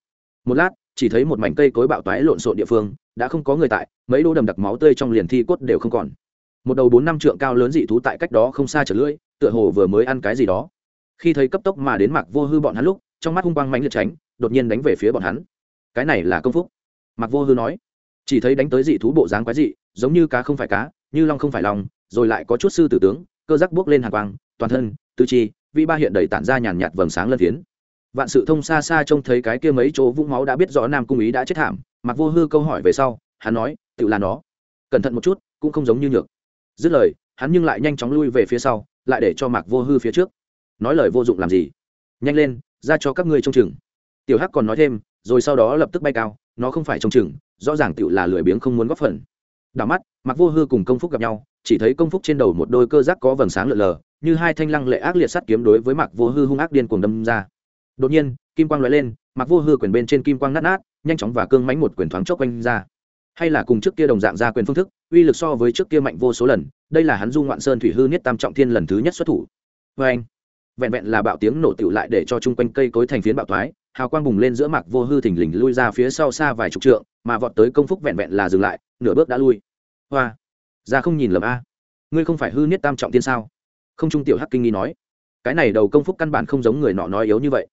Một lát, chỉ thấy một mảnh cây cối bạo toái lộn xộn địa phương, đã không có người tại, mấy đô đầm đặc máu tươi trong liền thi cốt đều không còn. Một đầu bốn năm trượng cao lớn dị thú tại cách đó không xa trở lưỡi, tựa hồ vừa mới ăn cái gì đó. Khi thấy cấp tốc mà đến mặc vô hư bọn hắn lúc, trong mắt hung quang mãnh liệt tránh, đột nhiên đánh về phía bọn hắn. Cái này là công phúc. Mặc vô hư nói, chỉ thấy đánh tới dị thú bộ dáng quái dị, giống như cá không phải cá, như long không phải lòng rồi lại có chút sư tử tướng, cơ giác bước lên hàng quang, toàn thân tứ chi vi ba hiện đầy tản ra nhàn nhạt vầng sáng lân phiến. Vạn sự thông xa xa trông thấy cái kia mấy chỗ vũng máu đã biết rõ nam cung ý đã chết thảm mặc vô hư câu hỏi về sau, hắn nói, tự là nó. Cẩn thận một chút, cũng không giống như nhược. Dứt lời, hắn nhưng lại nhanh chóng lui về phía sau, lại để cho mạc vô hư phía trước. Nói lời vô dụng làm gì? Nhanh lên, ra cho các ngươi trông chừng. Tiểu hắc còn nói thêm, rồi sau đó lập tức bay cao, nó không phải trông chừng, rõ ràng tựu là lười biếng không muốn góp phần. Đảo mắt, mạc vô hư cùng công phúc gặp nhau chỉ thấy công phúc trên đầu một đôi cơ giác có vầng sáng lượn lờ, như hai thanh lăng lệ ác liệt sắt kiếm đối với mặc vô hư hung ác điên cuồng đâm ra. Đột nhiên, kim quang lóe lên mặc vô hư quyền bên trên kim quang nát nát, nhanh chóng và cương mánh một quyền thoáng chốc quanh ra. Hay là cùng trước kia đồng dạng ra quyền phương thức, uy lực so với trước kia mạnh vô số lần, đây là hắn du ngoạn sơn thủy hư niết tam trọng thiên lần thứ nhất xuất thủ. Vê anh vẹn vẹn là bạo tiếng nổ tựu lại để cho chung quanh cây cối thành phiến bạo thoái, hào quang bùng lên giữa mạc vô hư thình lình lui ra phía sau xa vài chục trượng, mà vọt tới công phúc vẹn vẹn là dừng lại, nửa bước đã lui. Hoa! Ra không nhìn lầm a. Ngươi không phải hư niết tam trọng tiên sao? Không trung tiểu hắc kinh nghi nói. Cái này đầu công phúc căn bản không giống người nọ nói yếu như vậy.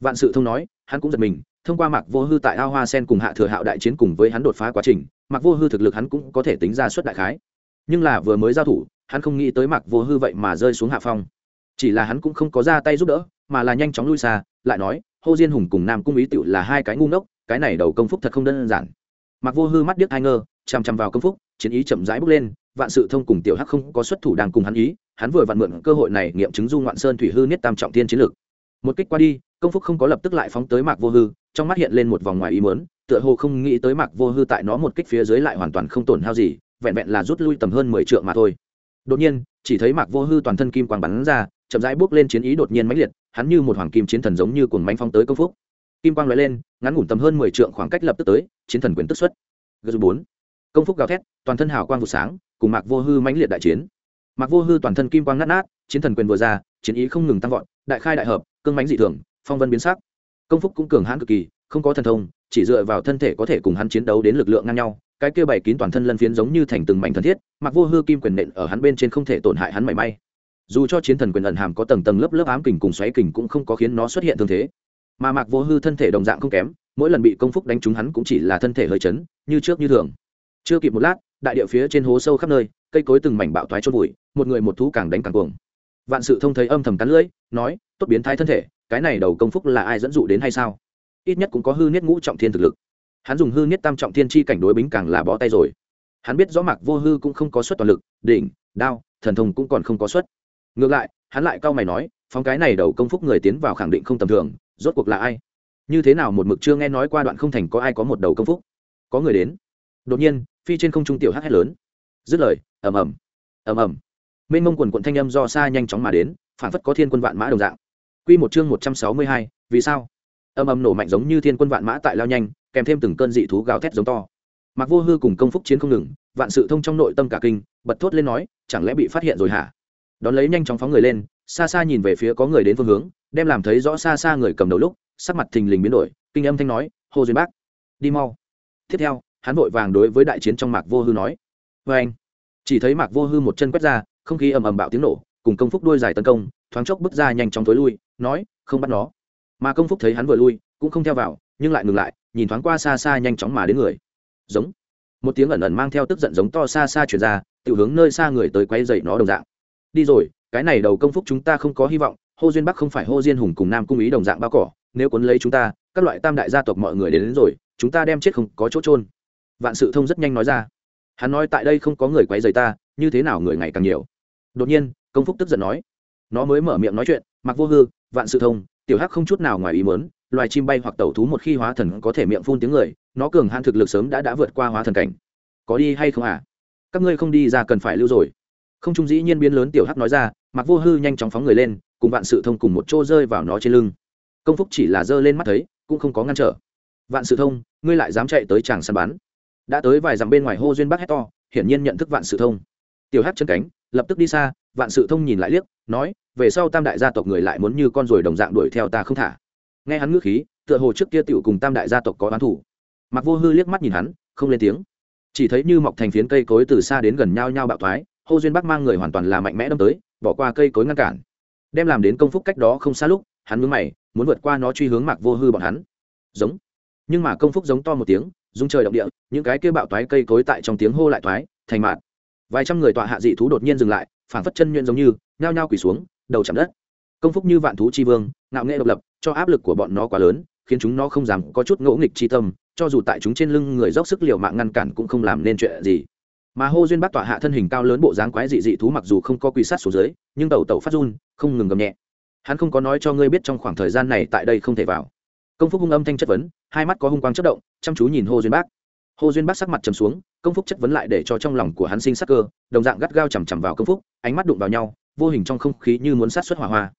Vạn sự thông nói, hắn cũng giật mình, thông qua mạc vô hư tại ao hoa sen cùng hạ thừa hạo đại chiến cùng với hắn đột phá quá trình, mạc vô hư thực lực hắn cũng có thể tính ra suất đại khái. Nhưng là vừa mới giao thủ, hắn không nghĩ tới mạc vô hư vậy mà rơi xuống hạ phong. Chỉ là hắn cũng không có ra tay giúp đỡ, mà là nhanh chóng lui xa, lại nói, hô diên hùng cùng nam cung ý tựu là hai cái ngu ngốc, cái này đầu công phúc thật không đơn giản. Mặc vô hư mắt điếc hai ngơ, chằm chằm vào công phúc chiến ý chậm rãi bước lên, vạn sự thông cùng tiểu hắc không có xuất thủ đang cùng hắn ý, hắn vừa vặn mượn cơ hội này nghiệm chứng du ngoạn sơn thủy hư niết tam trọng thiên chiến lược một kích qua đi, công phúc không có lập tức lại phóng tới mạc vô hư, trong mắt hiện lên một vòng ngoài ý mớn tựa hồ không nghĩ tới mạc vô hư tại nó một kích phía dưới lại hoàn toàn không tổn hao gì, vẹn vẹn là rút lui tầm hơn mười trượng mà thôi. Đột nhiên, chỉ thấy mạc vô hư toàn thân kim quang bắn ra, chậm rãi bước lên chiến ý đột nhiên mãnh liệt, hắn như một hoàng kim chiến thần giống như cuồng mánh phong tới công phúc. Kim quang lóe lên, ngắn ngủn tầm hơn mười trượng khoảng cách lập tức tới, chiến thần quyền tức xuất. G bốn công phúc gào thét, toàn thân hào quang vụ sáng, cùng mạc vô hư mãnh liệt đại chiến. Mạc vô hư toàn thân kim quang nát nát, chiến thần quyền vừa ra, chiến ý không ngừng tăng vọt, đại khai đại hợp, cương mãnh dị thường, phong vân biến sắc. Công phúc cũng cường hãn cực kỳ, không có thần thông, chỉ dựa vào thân thể có thể cùng hắn chiến đấu đến lực lượng ngang nhau. Cái kia bày kín toàn thân lân phiến giống như thành từng mảnh thân thiết mặc vô hư kim quyền nện ở hắn bên trên không thể tổn hại hắn mảy may. Dù cho chiến thần quyền ẩn hàm có tầng tầng lớp lớp ám kình cùng xoáy kình cũng không có khiến nó xuất hiện thương thế. Mà Mặc vô hư thân thể đồng dạng không kém, mỗi lần bị công phúc đánh trúng hắn cũng chỉ là thân thể hơi chấn, như trước như thường chưa kịp một lát đại địa phía trên hố sâu khắp nơi cây cối từng mảnh bạo thoái trôn vùi một người một thú càng đánh càng cuồng vạn sự thông thấy âm thầm cắn lưỡi nói tốt biến thái thân thể cái này đầu công phúc là ai dẫn dụ đến hay sao ít nhất cũng có hư niết ngũ trọng thiên thực lực hắn dùng hư niết tam trọng thiên chi cảnh đối bính càng là bó tay rồi hắn biết rõ mạc vô hư cũng không có suất toàn lực đỉnh đao thần thông cũng còn không có suất ngược lại hắn lại cau mày nói phóng cái này đầu công phúc người tiến vào khẳng định không tầm thường rốt cuộc là ai như thế nào một mực chưa nghe nói qua đoạn không thành có ai có một đầu công phúc có người đến đột nhiên, phi trên không trung tiểu hắc hét lớn. Dứt lời, ầm ầm ầm ầm. Mênh mông quần quận thanh âm do xa nhanh chóng mà đến phản phất có thiên quân vạn mã đồng dạng. Quy một chương một trăm sáu mươi hai, vì sao? Ầm ầm nổ mạnh giống như thiên quân vạn mã tại lao nhanh, kèm thêm từng cơn dị thú gào thét giống to. Mặc vô hư cùng công phúc chiến không ngừng, vạn sự thông trong nội tâm cả kinh, bật thốt lên nói, chẳng lẽ bị phát hiện rồi hả? Đón lấy nhanh chóng phóng người lên, xa xa nhìn về phía có người đến phương hướng, đem làm thấy rõ xa xa người cầm đầu lúc, sắc mặt thình lình biến đổi, kinh âm thanh nói, hồ duyên bác, đi mau. Tiếp theo hắn vội vàng đối với đại chiến trong mạc vô hư nói vê anh. Chỉ thấy mạc vô hư một chân quét ra không khí ầm ầm bạo tiếng nổ cùng công phúc đuôi dài tấn công thoáng chốc bước ra nhanh chóng tối lui nói không bắt nó. Mà công phúc thấy hắn vừa lui cũng không theo vào nhưng lại ngừng lại nhìn thoáng qua xa xa nhanh chóng mà đến người. Giống. Một tiếng ẩn ẩn mang theo tức giận giống to xa xa chuyển ra tự hướng nơi xa người tới quay dậy nó đồng dạng. Đi rồi cái này đầu công phúc chúng ta không có hy vọng hô duyên bắc không phải hô diên hùng cùng nam cung ý đồng dạng bao cỏ nếu cuốn lấy chúng ta các loại tam đại gia tộc mọi người đến, đến rồi chúng ta đem chết không có chỗ trôn vạn sự thông rất nhanh nói ra. Hắn nói tại đây không có người quấy rầy ta, như thế nào người ngày càng nhiều? Đột nhiên, công phúc tức giận nói. Nó mới mở miệng nói chuyện, mặc vô hư, vạn sự thông, tiểu hắc không chút nào ngoài ý muốn, loài chim bay hoặc tẩu thú một khi hóa thần có thể miệng phun tiếng người, nó cường han thực lực sớm đã đã vượt qua hóa thần cảnh. Có đi hay không à? Các ngươi không đi ra cần phải lưu rồi. Không trung dĩ nhiên biến lớn tiểu hắc nói ra, mặc vô hư nhanh chóng phóng người lên, cùng vạn sự thông cùng một chỗ rơi vào nó trên lưng. Công phúc chỉ là giơ lên mắt thấy, cũng không có ngăn trở. Vạn sự thông, ngươi lại dám chạy tới chàng săn bắn đã tới vài dặm bên ngoài hô duyên bắc hét to, hiển nhiên nhận thức vạn sự thông. Tiểu hát chân cánh, lập tức đi xa, vạn sự thông nhìn lại liếc, nói, về sau tam đại gia tộc người lại muốn như con ruồi đồng dạng đuổi theo ta không thả. Nghe hắn ngữ khí, tựa hồ trước kia tựu cùng tam đại gia tộc có oán thủ mặc vô hư liếc mắt nhìn hắn, không lên tiếng. Chỉ thấy như mọc thành phiến cây cối từ xa đến gần nhau nhau bạo thoái, hô duyên bắc mang người hoàn toàn là mạnh mẽ đâm tới, bỏ qua cây cối ngăn cản. Đem làm đến công phúc cách đó không xa lúc, hắn mướn mày, muốn vượt qua nó truy hướng mạc vô hư bọn hắn. Giống. Nhưng mà công phúc giống to một tiếng Dung trời động địa, những cái kia bạo toái cây cối tại trong tiếng hô lại toái, thành mạn vài trăm người tọa hạ dị thú đột nhiên dừng lại phản phất chân nhuyễn giống như, nhao nhao quỳ xuống, đầu chạm đất. Công phúc như vạn thú chi vương, ngạo nghệ độc lập, cho áp lực của bọn nó quá lớn, khiến chúng nó không dám có chút ngỗ nghịch chi tâm, cho dù tại chúng trên lưng người dốc sức liều mạng ngăn cản cũng không làm nên chuyện gì. Mà hô duyên bắt tọa hạ thân hình cao lớn bộ dáng quái dị dị thú mặc dù không có quỳ sát xuống dưới, nhưng tẩu tẩu phát run, không ngừng gầm nhẹ. Hắn không có nói cho ngươi biết trong khoảng thời gian này tại đây không thể vào. Công phúc hung âm thanh chất vấn hai mắt có hung quang chất động, chăm chú nhìn Hồ duyên bác. Hồ duyên bác sắc mặt trầm xuống, công phúc chất vấn lại để cho trong lòng của hắn sinh sắc cơ, đồng dạng gắt gao chằm chằm vào công phúc, ánh mắt đụng vào nhau, vô hình trong không khí như muốn sát xuất hỏa hoa.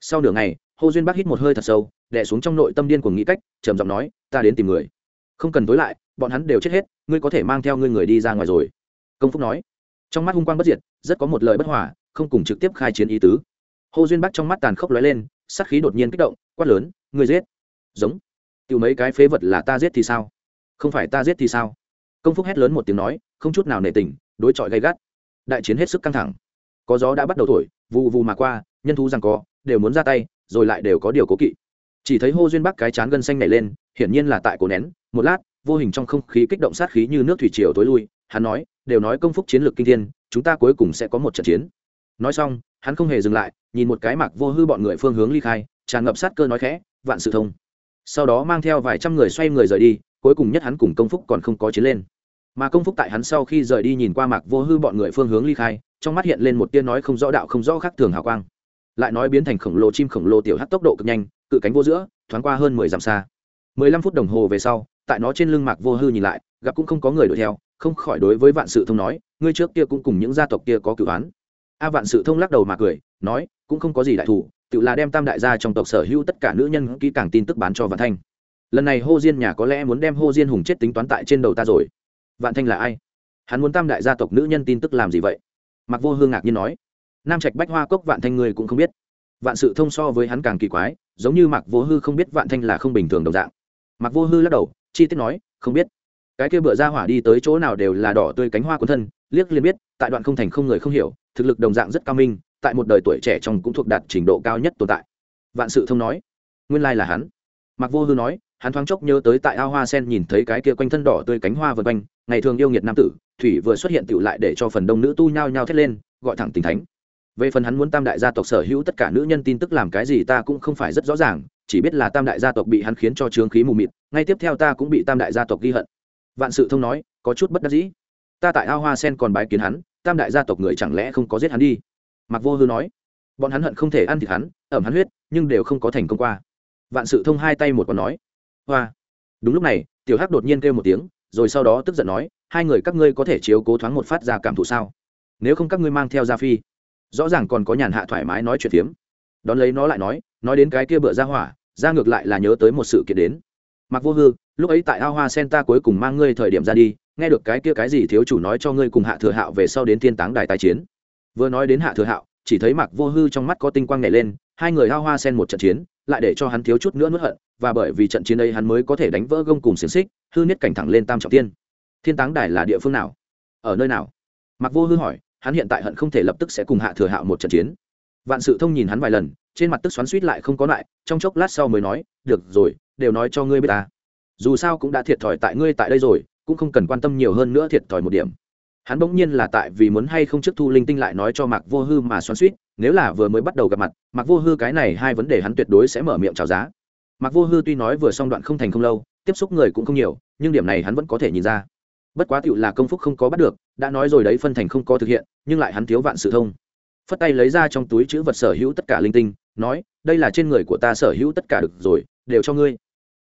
Sau nửa ngày, Hồ duyên bác hít một hơi thật sâu đẻ xuống trong nội tâm điên của nghĩ cách, trầm giọng nói, ta đến tìm người. Không cần tối lại, bọn hắn đều chết hết, ngươi có thể mang theo ngươi người đi ra ngoài rồi. Công phúc nói. Trong mắt hung quang bất diệt, rất có một lời bất hòa, không cùng trực tiếp khai chiến ý tứ. Hồ duyên bắc trong mắt tàn khốc lóe lên sắc khí đột nhiên kích động, quát lớn, ngươi giết. Giống tiểu mấy cái phế vật là ta giết thì sao? Không phải ta giết thì sao? Công phúc hét lớn một tiếng nói, không chút nào nể tình, đối chọi gay gắt. Đại chiến hết sức căng thẳng. Có gió đã bắt đầu thổi, vù vù mà qua, nhân thú rằng có đều muốn ra tay, rồi lại đều có điều cố kỵ. Chỉ thấy hô duyên bắc cái chán gân xanh nảy lên, hiển nhiên là tại cổ nén. Một lát, vô hình trong không khí kích động sát khí như nước thủy triều tối lui, hắn nói, đều nói công phúc chiến lược kinh thiên, chúng ta cuối cùng sẽ có một trận chiến. Nói xong, hắn không hề dừng lại, nhìn một cái mặc vô hư bọn người phương hướng ly khai, tràn ngập sát cơ nói khẽ, vạn sự thông sau đó mang theo vài trăm người xoay người rời đi, cuối cùng nhất hắn cùng công phúc còn không có chiến lên. Mà công phúc tại hắn sau khi rời đi nhìn qua mạc vô hư bọn người phương hướng ly khai, trong mắt hiện lên một tia nói không rõ đạo không rõ khác thường hào quang. Lại nói biến thành khổng lồ chim khổng lồ tiểu hát tốc độ cực nhanh, cự cánh vô giữa, thoáng qua hơn mười dặm xa. Mười lăm phút đồng hồ về sau, tại nó trên lưng mạc vô hư nhìn lại, gặp cũng không có người đuổi theo, không khỏi đối với vạn sự thông nói, ngươi trước kia cũng cùng những gia tộc kia có cửu án a vạn sự thông lắc đầu mà cười, nói, cũng không có gì đại thủ tự là đem tam đại gia trong tộc sở hữu tất cả nữ nhân kỹ càng tin tức bán cho vạn thanh. Lần này hô diên nhà có lẽ muốn đem hô diên hùng chết tính toán tại trên đầu ta rồi. Vạn thanh là ai? Hắn muốn tam đại gia tộc nữ nhân tin tức làm gì vậy? Mặc vô hương ngạc nhiên nói. Nam trạch bách hoa cốc vạn thanh người cũng không biết. Vạn sự thông so với hắn càng kỳ quái, giống như mặc vô hư không biết vạn thanh là không bình thường đồng dạng. Mặc vô hư lắc đầu, chi tiết nói, không biết. Cái kia bựa ra hỏa đi tới chỗ nào đều là đỏ tươi cánh hoa cuốn thân, liếc liền biết, tại đoạn không thành không người không hiểu, thực lực đồng dạng rất cao minh tại một đời tuổi trẻ trong cũng thuộc đạt trình độ cao nhất tồn tại. Vạn sự thông nói, nguyên lai là hắn. Mặc vô hư nói, hắn thoáng chốc nhớ tới tại ao hoa sen nhìn thấy cái kia quanh thân đỏ tươi cánh hoa vân quanh, ngày thường yêu nghiệt nam tử, thủy vừa xuất hiện tựu lại để cho phần đông nữ tu nhao nhao thét lên, gọi thẳng tình thánh. Về phần hắn muốn tam đại gia tộc sở hữu tất cả nữ nhân tin tức làm cái gì ta cũng không phải rất rõ ràng, chỉ biết là tam đại gia tộc bị hắn khiến cho trướng khí mù mịt, ngay tiếp theo ta cũng bị tam đại gia tộc ghi hận. Vạn sự thông nói, có chút bất đắc dĩ. Ta tại ao hoa sen còn bái kiến hắn, tam đại gia tộc người chẳng lẽ không có giết hắn đi? Mặc vô hư nói, bọn hắn hận không thể ăn thịt hắn, ẩm hắn huyết, nhưng đều không có thành công qua. Vạn sự thông hai tay một còn nói, hoa. Đúng lúc này, tiểu hắc đột nhiên kêu một tiếng, rồi sau đó tức giận nói, hai người các ngươi có thể chiếu cố thoáng một phát ra cảm thụ sao? Nếu không các ngươi mang theo gia phi, rõ ràng còn có nhàn hạ thoải mái nói chuyện phiếm. Đón lấy nó lại nói nói đến cái kia bựa ra hỏa, ra ngược lại là nhớ tới một sự kiện đến. Mặc vô hư, lúc ấy tại ao hoa sen ta cuối cùng mang ngươi thời điểm ra đi, nghe được cái kia cái gì thiếu chủ nói cho ngươi cùng hạ thừa hạo về sau đến thiên táng đài tái chiến vừa nói đến hạ thừa hạo, chỉ thấy mặc vô hư trong mắt có tinh quang nhảy lên, hai người hao hoa sen một trận chiến, lại để cho hắn thiếu chút nữa nuốt hận, và bởi vì trận chiến ấy hắn mới có thể đánh vỡ gông cùng xiềng xích, hư nhất cảnh thẳng lên tam trọng tiên. Thiên táng đài là địa phương nào? Ở nơi nào? Mặc vô hư hỏi, hắn hiện tại hận không thể lập tức sẽ cùng hạ thừa hạo một trận chiến. Vạn sự thông nhìn hắn vài lần, trên mặt tức xoắn suýt lại không có lại, trong chốc lát sau mới nói, được rồi, đều nói cho ngươi biết ta. Dù sao cũng đã thiệt thòi tại ngươi tại đây rồi, cũng không cần quan tâm nhiều hơn nữa thiệt thòi một điểm hắn bỗng nhiên là tại vì muốn hay không trước thu linh tinh lại nói cho mạc vô hư mà xoắn suýt nếu là vừa mới bắt đầu gặp mặt, mạc vô hư cái này hai vấn đề hắn tuyệt đối sẽ mở miệng trào giá. Mạc vô hư tuy nói vừa xong đoạn không thành không lâu, tiếp xúc người cũng không nhiều, nhưng điểm này hắn vẫn có thể nhìn ra. Bất quá tựu là công phúc không có bắt được, đã nói rồi đấy phân thành không có thực hiện, nhưng lại hắn thiếu vạn sự thông. Phất tay lấy ra trong túi chữ vật sở hữu tất cả linh tinh, nói, đây là trên người của ta sở hữu tất cả được rồi, đều cho ngươi.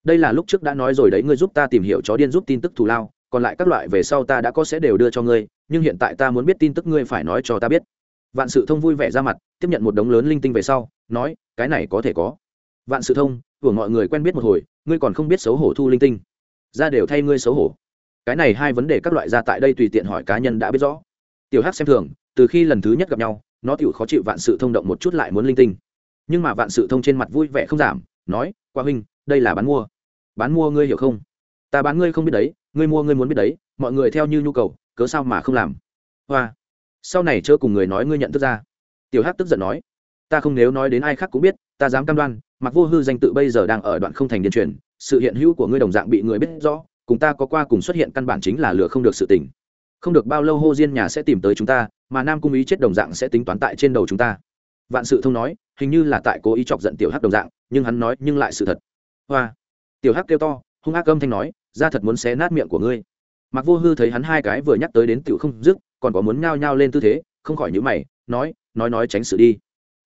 Đây là lúc trước đã nói rồi đấy, ngươi giúp ta tìm hiểu chó điên giúp tin tức thù lao còn lại các loại về sau ta đã có sẽ đều đưa cho ngươi, nhưng hiện tại ta muốn biết tin tức ngươi phải nói cho ta biết. Vạn sự thông vui vẻ ra mặt, tiếp nhận một đống lớn linh tinh về sau, nói, cái này có thể có. Vạn sự thông của mọi người quen biết một hồi, ngươi còn không biết xấu hổ thu linh tinh. Ra đều thay ngươi xấu hổ. Cái này hai vấn đề các loại ra tại đây tùy tiện hỏi cá nhân đã biết rõ. Tiểu hắc xem thường, từ khi lần thứ nhất gặp nhau, nó tiểu khó chịu vạn sự thông động một chút lại muốn linh tinh. Nhưng mà vạn sự thông trên mặt vui vẻ không giảm, nói qua huynh, đây là bán mua. Bán mua ngươi hiểu không? Ta bán ngươi không biết đấy ngươi mua ngươi muốn biết đấy, mọi người theo như nhu cầu, cớ sao mà không làm? Hoa, sau này chớ cùng người nói ngươi nhận thức ra. Tiểu hắc tức giận nói. Ta không nếu nói đến ai khác cũng biết, ta dám cam đoan, mặc vô hư danh tự bây giờ đang ở đoạn không thành điên truyền, sự hiện hữu của ngươi đồng dạng bị người biết rõ, cùng ta có qua cùng xuất hiện căn bản chính là lừa không được sự tình. Không được bao lâu hô diên nhà sẽ tìm tới chúng ta, mà nam cung ý chết đồng dạng sẽ tính toán tại trên đầu chúng ta. Vạn sự thông nói, hình như là tại cố ý chọc giận tiểu hắc đồng dạng, nhưng hắn nói, nhưng lại sự thật. Hoa, tiểu hắc kêu to, hung ác âm thanh nói ra thật muốn xé nát miệng của ngươi. Mặc vô hư thấy hắn hai cái vừa nhắc tới đến tiểu không dứt, còn có muốn nhao nhao lên tư thế, không khỏi nhữ mày, nói nói nói tránh sự đi.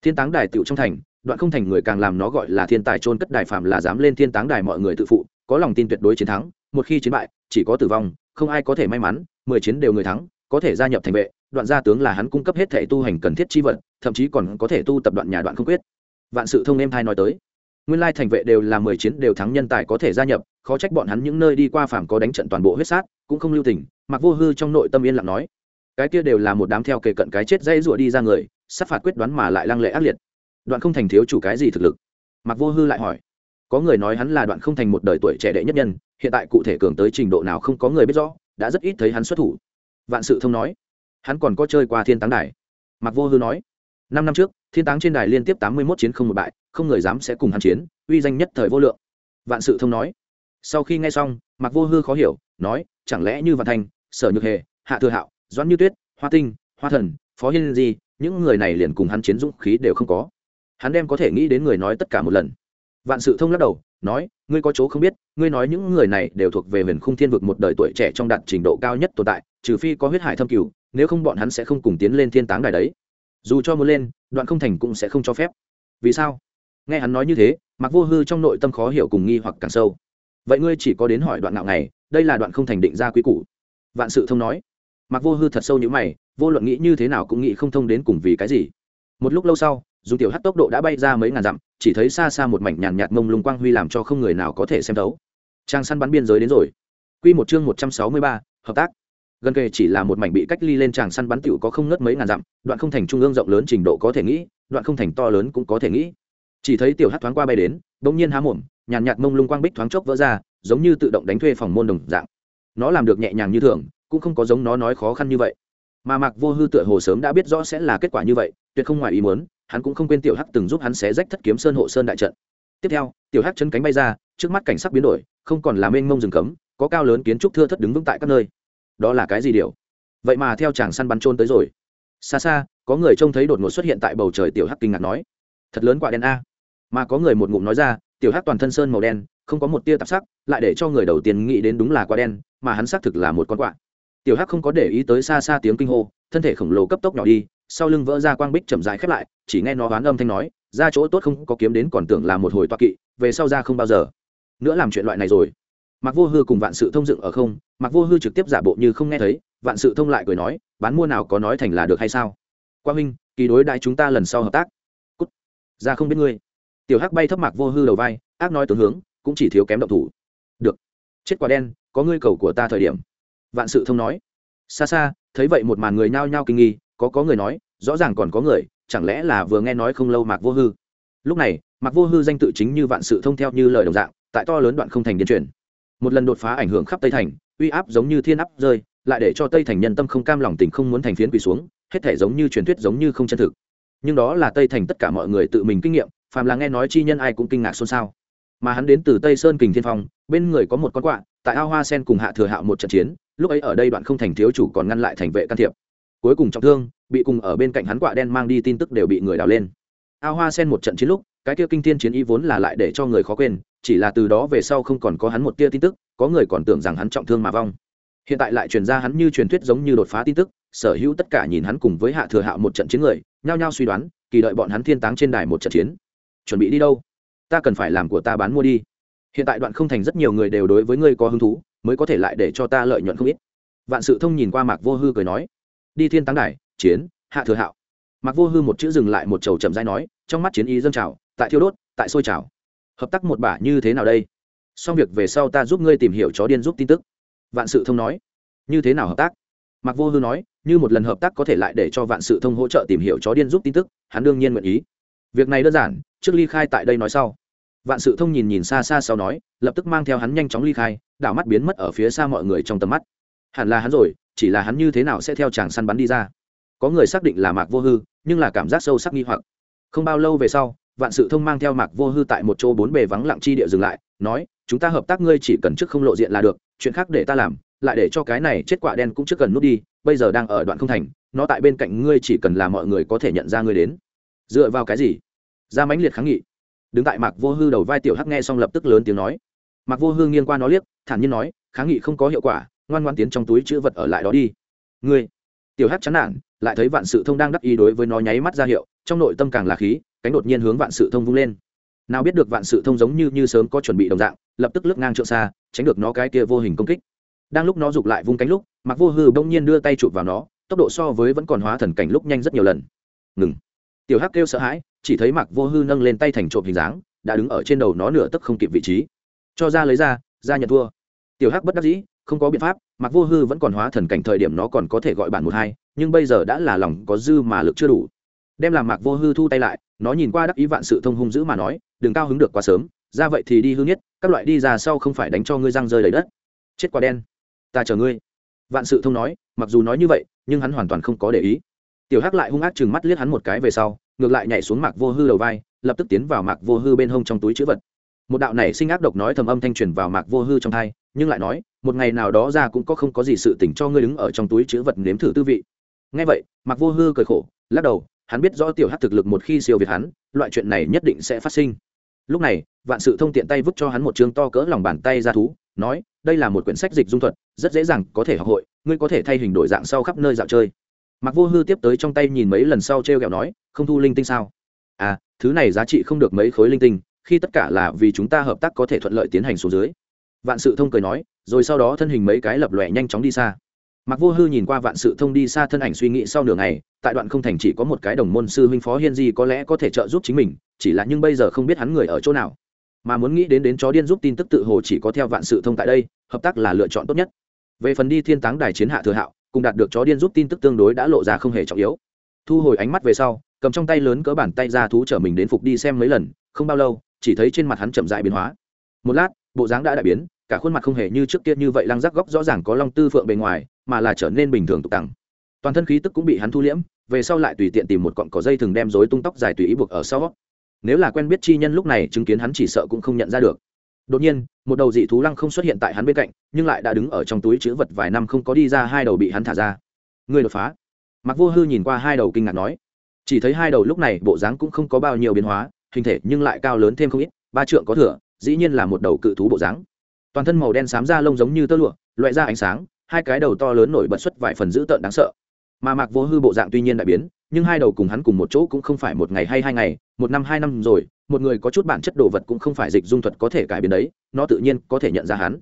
Thiên táng đài tiểu trong thành, đoạn không thành người càng làm nó gọi là thiên tài trôn cất đài phạm là dám lên thiên táng đài mọi người tự phụ, có lòng tin tuyệt đối chiến thắng, một khi chiến bại, chỉ có tử vong, không ai có thể may mắn, mười chiến đều người thắng, có thể gia nhập thành vệ, đoạn gia tướng là hắn cung cấp hết thể tu hành cần thiết chi vật, thậm chí còn có thể tu tập đoạn nhà đoạn không quyết. Vạn sự thông em thai nói tới nguyên lai thành vệ đều là mười chiến đều thắng nhân tài có thể gia nhập, khó trách bọn hắn những nơi đi qua phàm có đánh trận toàn bộ huyết sát, cũng không lưu tình mặc vô hư trong nội tâm yên lặng nói. Cái kia đều là một đám theo kề cận cái chết dây rụa đi ra người sắp phạt quyết đoán mà lại lăng lệ ác liệt. Đoạn không thành thiếu chủ cái gì thực lực? Mặc vô hư lại hỏi. Có người nói hắn là đoạn không thành một đời tuổi trẻ đệ nhất nhân, hiện tại cụ thể cường tới trình độ nào không có người biết rõ, đã rất ít thấy hắn xuất thủ. Vạn sự thông nói. Hắn còn có chơi qua thiên táng đài. Mặc vô hư nói. Năm năm trước thiên táng trên đài liên tiếp tám mươi mốt chiến không một bại, không người dám sẽ cùng hắn chiến, uy danh nhất thời vô lượng. Vạn sự thông nói. Sau khi nghe xong mặc vô hư khó hiểu, nói, chẳng lẽ như vạn thành, sở nhược hề, hạ thừa hạo, doãn như tuyết, hoa tinh, hoa thần, phó hiên di, những người này liền cùng hắn chiến dũng khí đều không có. Hắn đem có thể nghĩ đến người nói tất cả một lần. Vạn sự thông lắc đầu, nói, ngươi có chỗ không biết, ngươi nói những người này đều thuộc về huyền khung thiên vực một đời tuổi trẻ trong đạt trình độ cao nhất tồn tại, trừ phi có huyết hải thâm cửu, nếu không bọn hắn sẽ không cùng tiến lên thiên táng đài đấy dù cho muốn lên đoạn không thành cũng sẽ không cho phép. Vì sao? Nghe hắn nói như thế mặc vô hư trong nội tâm khó hiểu cùng nghi hoặc càng sâu. Vậy ngươi chỉ có đến hỏi đoạn nào này, đây là đoạn không thành định ra quý củ. Vạn sự thông nói. Mặc vô hư thật sâu như mày vô luận nghĩ như thế nào cũng nghĩ không thông đến cùng vì cái gì. Một lúc lâu sau dùng tiểu hắt tốc độ đã bay ra mấy ngàn dặm chỉ thấy xa xa một mảnh nhàn nhạt mông lung quang huy làm cho không người nào có thể xem thấu. Trang săn bắn biên giới đến rồi. Q một chương một trăm sáu mươi ba hợp tác gần kề chỉ là một mảnh bị cách ly lên tràng săn bắn tiểu có không ngớt mấy ngàn dặm, đoạn không thành trung ương rộng lớn trình độ có thể nghĩ, đoạn không thành to lớn cũng có thể nghĩ. Chỉ thấy tiểu hát thoáng qua bay đến, bỗng nhiên há mồm, nhàn nhạt mông lung quang bích thoáng chốc vỡ ra, giống như tự động đánh thuê phòng môn đồng dạng. Nó làm được nhẹ nhàng như thường, cũng không có giống nó nói khó khăn như vậy. Mà mạc vô hư tựa hồ sớm đã biết rõ sẽ là kết quả như vậy, tuyệt không ngoài ý muốn, hắn cũng không quên tiểu hắc từng giúp hắn xé rách thất kiếm sơn hộ sơn đại trận. Tiếp theo, tiểu hắc chân cánh bay ra, trước mắt cảnh sắc biến đổi, không còn là mênh mông rừng cấm, có cao lớn kiến trúc thưa thất đứng vững tại các nơi đó là cái gì điều? Vậy mà theo chàng săn bắn trôn tới rồi. Xa xa, có người trông thấy đột ngột xuất hiện tại bầu trời tiểu hắc kinh ngạc nói, thật lớn quả đen a. Mà có người một ngụm nói ra, tiểu hắc toàn thân sơn màu đen, không có một tia tạp sắc, lại để cho người đầu tiên nghĩ đến đúng là quả đen, mà hắn xác thực là một con quạ. Tiểu hắc không có để ý tới xa xa tiếng kinh hô, thân thể khổng lồ cấp tốc nhỏ đi, sau lưng vỡ ra quang bích chậm dài khép lại, chỉ nghe nó oán âm thanh nói, ra chỗ tốt không có kiếm đến còn tưởng là một hồi toa kỵ, về sau ra không bao giờ. Nữa làm chuyện loại này rồi mặc vô hư cùng vạn sự thông dựng ở không mặc vô hư trực tiếp giả bộ như không nghe thấy vạn sự thông lại cười nói bán mua nào có nói thành là được hay sao? Quang huynh, kỳ đối đại chúng ta lần sau hợp tác. Cút. Ra không biết ngươi. Tiểu hắc bay thấp mạc vô hư đầu vai ác nói tướng hướng cũng chỉ thiếu kém động thủ. Được. Chết quả đen có ngươi cầu của ta thời điểm. Vạn sự thông nói. Xa xa thấy vậy một màn người nhao nhao kinh nghi có có người nói rõ ràng còn có người chẳng lẽ là vừa nghe nói không lâu mạc vô hư? Lúc này mạc vô hư danh tự chính như vạn sự thông theo như lời đồng dạng tại to lớn đoạn không thành điên truyền một lần đột phá ảnh hưởng khắp tây thành, uy áp giống như thiên áp rơi, lại để cho tây thành nhân tâm không cam lòng tình không muốn thành phiến quỳ xuống, hết thể giống như truyền thuyết giống như không chân thực. Nhưng đó là tây thành tất cả mọi người tự mình kinh nghiệm, phàm là nghe nói chi nhân ai cũng kinh ngạc xôn xao. Mà hắn đến từ tây sơn kình thiên phong, bên người có một con quạ, tại ao hoa sen cùng hạ thừa hạo một trận chiến, lúc ấy ở đây đoạn không thành thiếu chủ còn ngăn lại thành vệ can thiệp. Cuối cùng trọng thương, bị cùng ở bên cạnh hắn quạ đen mang đi tin tức đều bị người đào lên. Ao hoa sen một trận chiến lúc cái kia kinh thiên chiến ý vốn là lại để cho người khó quên, chỉ là từ đó về sau không còn có hắn một tia tin tức, có người còn tưởng rằng hắn trọng thương mà vong. Hiện tại lại truyền ra hắn như truyền thuyết giống như đột phá tin tức, sở hữu tất cả nhìn hắn cùng với hạ thừa hạo một trận chiến người, nhao nhao suy đoán, kỳ đợi bọn hắn thiên táng trên đài một trận chiến. Chuẩn bị đi đâu? Ta cần phải làm của ta bán mua đi. Hiện tại đoạn không thành rất nhiều người đều đối với ngươi có hứng thú, mới có thể lại để cho ta lợi nhuận không ít. Vạn sự thông nhìn qua mạc vô hư cười nói, đi thiên táng đài, chiến, hạ thừa hạo. Mạc vô hư một chữ dừng lại một chầu chậm dai nói, trong mắt chiến ý dâng trào tại thiêu đốt, tại sôi trào. Hợp tác một bả như thế nào đây? Xong việc về sau ta giúp ngươi tìm hiểu chó điên giúp tin tức. Vạn sự thông nói. Như thế nào hợp tác? Mạc vô hư nói, như một lần hợp tác có thể lại để cho vạn sự thông hỗ trợ tìm hiểu chó điên giúp tin tức, hắn đương nhiên nguyện ý. Việc này đơn giản, trước ly khai tại đây nói sau. Vạn sự thông nhìn nhìn xa xa sau nói, lập tức mang theo hắn nhanh chóng ly khai, đảo mắt biến mất ở phía xa mọi người trong tầm mắt. Hẳn là hắn rồi, chỉ là hắn như thế nào sẽ theo chàng săn bắn đi ra. Có người xác định là mạc vô hư, nhưng là cảm giác sâu sắc nghi hoặc. Không bao lâu về sau vạn sự thông mang theo mạc vô hư tại một chỗ bốn bề vắng lặng chi địa dừng lại, nói, chúng ta hợp tác ngươi chỉ cần trước không lộ diện là được, chuyện khác để ta làm, lại để cho cái này chết quả đen cũng trước cần nút đi, bây giờ đang ở đoạn không thành, nó tại bên cạnh ngươi chỉ cần là mọi người có thể nhận ra ngươi đến. Dựa vào cái gì? Ra mãnh liệt kháng nghị. Đứng tại mạc vô hư đầu vai tiểu hắc nghe xong lập tức lớn tiếng nói. Mạc vô hư nghiêng qua nó liếc, thản nhiên nói, kháng nghị không có hiệu quả, ngoan ngoan tiến trong túi chữ vật ở lại đó đi. Ngươi? Tiểu hắc chán nản, lại thấy vạn sự thông đang đắc ý đối với nó nháy mắt ra hiệu, trong nội tâm càng là khí cánh đột nhiên hướng vạn sự thông vung lên. Nào biết được vạn sự thông giống như như sớm có chuẩn bị đồng dạng, lập tức lướt ngang trượng xa, tránh được nó cái kia vô hình công kích. Đang lúc nó giục lại vung cánh lúc mặc vô hư bỗng nhiên đưa tay chụp vào nó, tốc độ so với vẫn còn hóa thần cảnh lúc nhanh rất nhiều lần. Ngừng. Tiểu hắc kêu sợ hãi, chỉ thấy mặc vô hư nâng lên tay thành trộm hình dáng, đã đứng ở trên đầu nó nửa tức không kịp vị trí. Cho ra lấy ra ra nhận thua. Tiểu hắc bất đắc dĩ, không có biện pháp mặc vô hư vẫn còn hóa thần cảnh thời điểm nó còn có thể gọi bản một hai, nhưng bây giờ đã là lòng có dư mà lực chưa đủ đem làm mạc vô hư thu tay lại, nó nhìn qua đắc ý vạn sự thông hung dữ mà nói, đừng cao hứng được quá sớm, ra vậy thì đi hư nhất, các loại đi ra sau không phải đánh cho ngươi răng rơi đầy đất. Chết quả đen, ta chờ ngươi. Vạn sự thông nói, mặc dù nói như vậy, nhưng hắn hoàn toàn không có để ý. Tiểu hắc lại hung ác chừng mắt liếc hắn một cái về sau, ngược lại nhảy xuống mạc vô hư đầu vai, lập tức tiến vào mạc vô hư bên hông trong túi chữ vật. Một đạo này sinh ác độc nói thầm âm thanh truyền vào mạc vô hư trong thai nhưng lại nói, một ngày nào đó ra cũng có không có gì sự tỉnh cho ngươi đứng ở trong túi chữ vật nếm thử tư vị. Ngay vậy, mạc vô hư cười khổ, lắc đầu hắn biết rõ tiểu hắc thực lực một khi siêu việt hắn, loại chuyện này nhất định sẽ phát sinh. Lúc này, vạn sự thông tiện tay vứt cho hắn một chương to cỡ lòng bàn tay ra thú, nói, đây là một quyển sách dịch dung thuật, rất dễ dàng có thể học hội, ngươi có thể thay hình đổi dạng sau khắp nơi dạo chơi. Mặc vô hư tiếp tới trong tay nhìn mấy lần sau t r e o kẹo nói, không thu linh tinh sao? À thứ này giá trị không được mấy khối linh tinh, khi tất cả là vì chúng ta hợp tác có thể thuận lợi tiến hành xuống dưới. Vạn sự thông cười nói, rồi sau đó thân hình mấy cái lập lòe nhanh chóng đi xa mặc vô hư nhìn qua vạn sự thông đi xa thân ảnh suy nghĩ sau nửa ngày, tại đoạn không thành chỉ có một cái đồng môn sư huynh phó hiên di có lẽ có thể trợ giúp chính mình, chỉ là nhưng bây giờ không biết hắn người ở chỗ nào. Mà muốn nghĩ đến đến chó điên giúp tin tức tự hồ chỉ có theo vạn sự thông tại đây, hợp tác là lựa chọn tốt nhất. Về phần đi thiên táng đài chiến hạ thừa hạo, cùng đạt được chó điên giúp tin tức tương đối đã lộ ra không hề trọng yếu. Thu hồi ánh mắt về sau, cầm trong tay lớn cỡ bàn tay ra thú trở mình đến phục đi xem mấy lần, không bao lâu, chỉ thấy trên mặt hắn chậm dại biến hóa. Một lát, bộ dáng đã đại biến, cả khuôn mặt không hề như trước kia như vậy lăng rắc góc rõ ràng có long tư phượng bề ngoài mà là trở nên bình thường tục tằng toàn thân khí tức cũng bị hắn thu liễm, về sau lại tùy tiện tìm một cọn cỏ dây thường đem rối tung tóc dài tùy ý buộc ở sau. Nếu là quen biết chi nhân lúc này chứng kiến hắn chỉ sợ cũng không nhận ra được. Đột nhiên, một đầu dị thú lăng không xuất hiện tại hắn bên cạnh, nhưng lại đã đứng ở trong túi chữ vật vài năm không có đi ra, hai đầu bị hắn thả ra. Người đột phá. Mặc vô hư nhìn qua hai đầu kinh ngạc nói, chỉ thấy hai đầu lúc này bộ dáng cũng không có bao nhiêu biến hóa, hình thể nhưng lại cao lớn thêm không ít, ba trượng có thừa, dĩ nhiên là một đầu cự thú bộ dáng. Toàn thân màu đen xám da lông giống như tơ lụa, loại ra ánh sáng hai cái đầu to lớn nổi bật xuất vài phần dữ tợn đáng sợ. Mà mạc vô hư bộ dạng tuy nhiên đại biến, nhưng hai đầu cùng hắn cùng một chỗ cũng không phải một ngày hay hai ngày, một năm hai năm rồi, một người có chút bản chất đồ vật cũng không phải dịch dung thuật có thể cải biến đấy, nó tự nhiên có thể nhận ra hắn.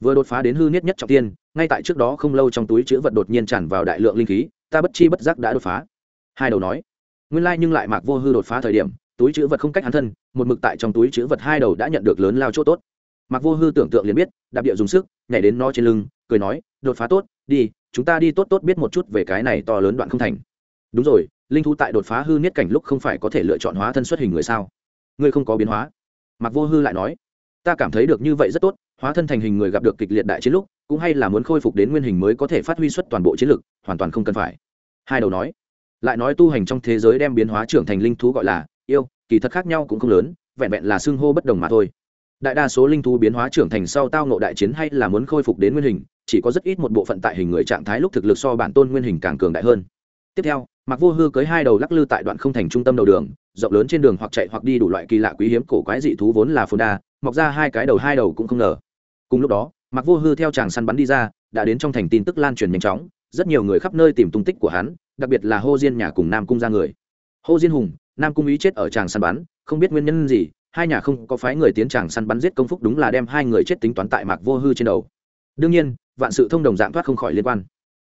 Vừa đột phá đến hư niết nhất trọng tiên, ngay tại trước đó không lâu trong túi chữ vật đột nhiên tràn vào đại lượng linh khí, ta bất chi bất giác đã đột phá. Hai đầu nói, nguyên lai nhưng lại mạc vô hư đột phá thời điểm, túi chữ vật không cách hắn thân, một mực tại trong túi chữ vật hai đầu đã nhận được lớn lao chỗ tốt. Mạc vô hư tưởng tượng liền biết, đạp địa dùng sức, nhảy đến nó trên lưng cười nói, đột phá tốt, đi, chúng ta đi tốt tốt biết một chút về cái này to lớn đoạn không thành. Đúng rồi, linh thú tại đột phá hư niết cảnh lúc không phải có thể lựa chọn hóa thân xuất hình người sao? Ngươi không có biến hóa. Mặc vô hư lại nói, ta cảm thấy được như vậy rất tốt, hóa thân thành hình người gặp được kịch liệt đại chiến lúc, cũng hay là muốn khôi phục đến nguyên hình mới có thể phát huy xuất toàn bộ chiến lực, hoàn toàn không cần phải. Hai đầu nói, lại nói tu hành trong thế giới đem biến hóa trưởng thành linh thú gọi là yêu, kỳ thật khác nhau cũng không lớn, vẹn vẹn là xưng hô bất đồng mà thôi. Đại đa số linh thú biến hóa trưởng thành sau tao ngộ đại chiến hay là muốn khôi phục đến nguyên hình chỉ có rất ít một bộ phận tại hình người trạng thái lúc thực lực so bản tôn nguyên hình càng cường đại hơn. Tiếp theo mặc vô hư cưới hai đầu lắc lư tại đoạn không thành trung tâm đầu đường, rộng lớn trên đường hoặc chạy hoặc đi đủ loại kỳ lạ quý hiếm, cổ quái dị thú vốn là phồn đa, mọc ra hai cái đầu hai đầu cũng không ngờ. Cùng lúc đó mặc vô hư theo chàng săn bắn đi ra, đã đến trong thành tin tức lan truyền nhanh chóng, rất nhiều người khắp nơi tìm tung tích của hắn, đặc biệt là hô diên nhà cùng nam cung ra người. Hô diên hùng, nam cung ý chết ở chàng săn bắn, không biết nguyên nhân gì, hai nhà không có phái người tiến chàng săn bắn giết công phúc đúng là đem hai người chết tính toán tại mạc vô hư trên đầu. Đương nhiên vạn sự thông đồng dạng thoát không khỏi liên quan.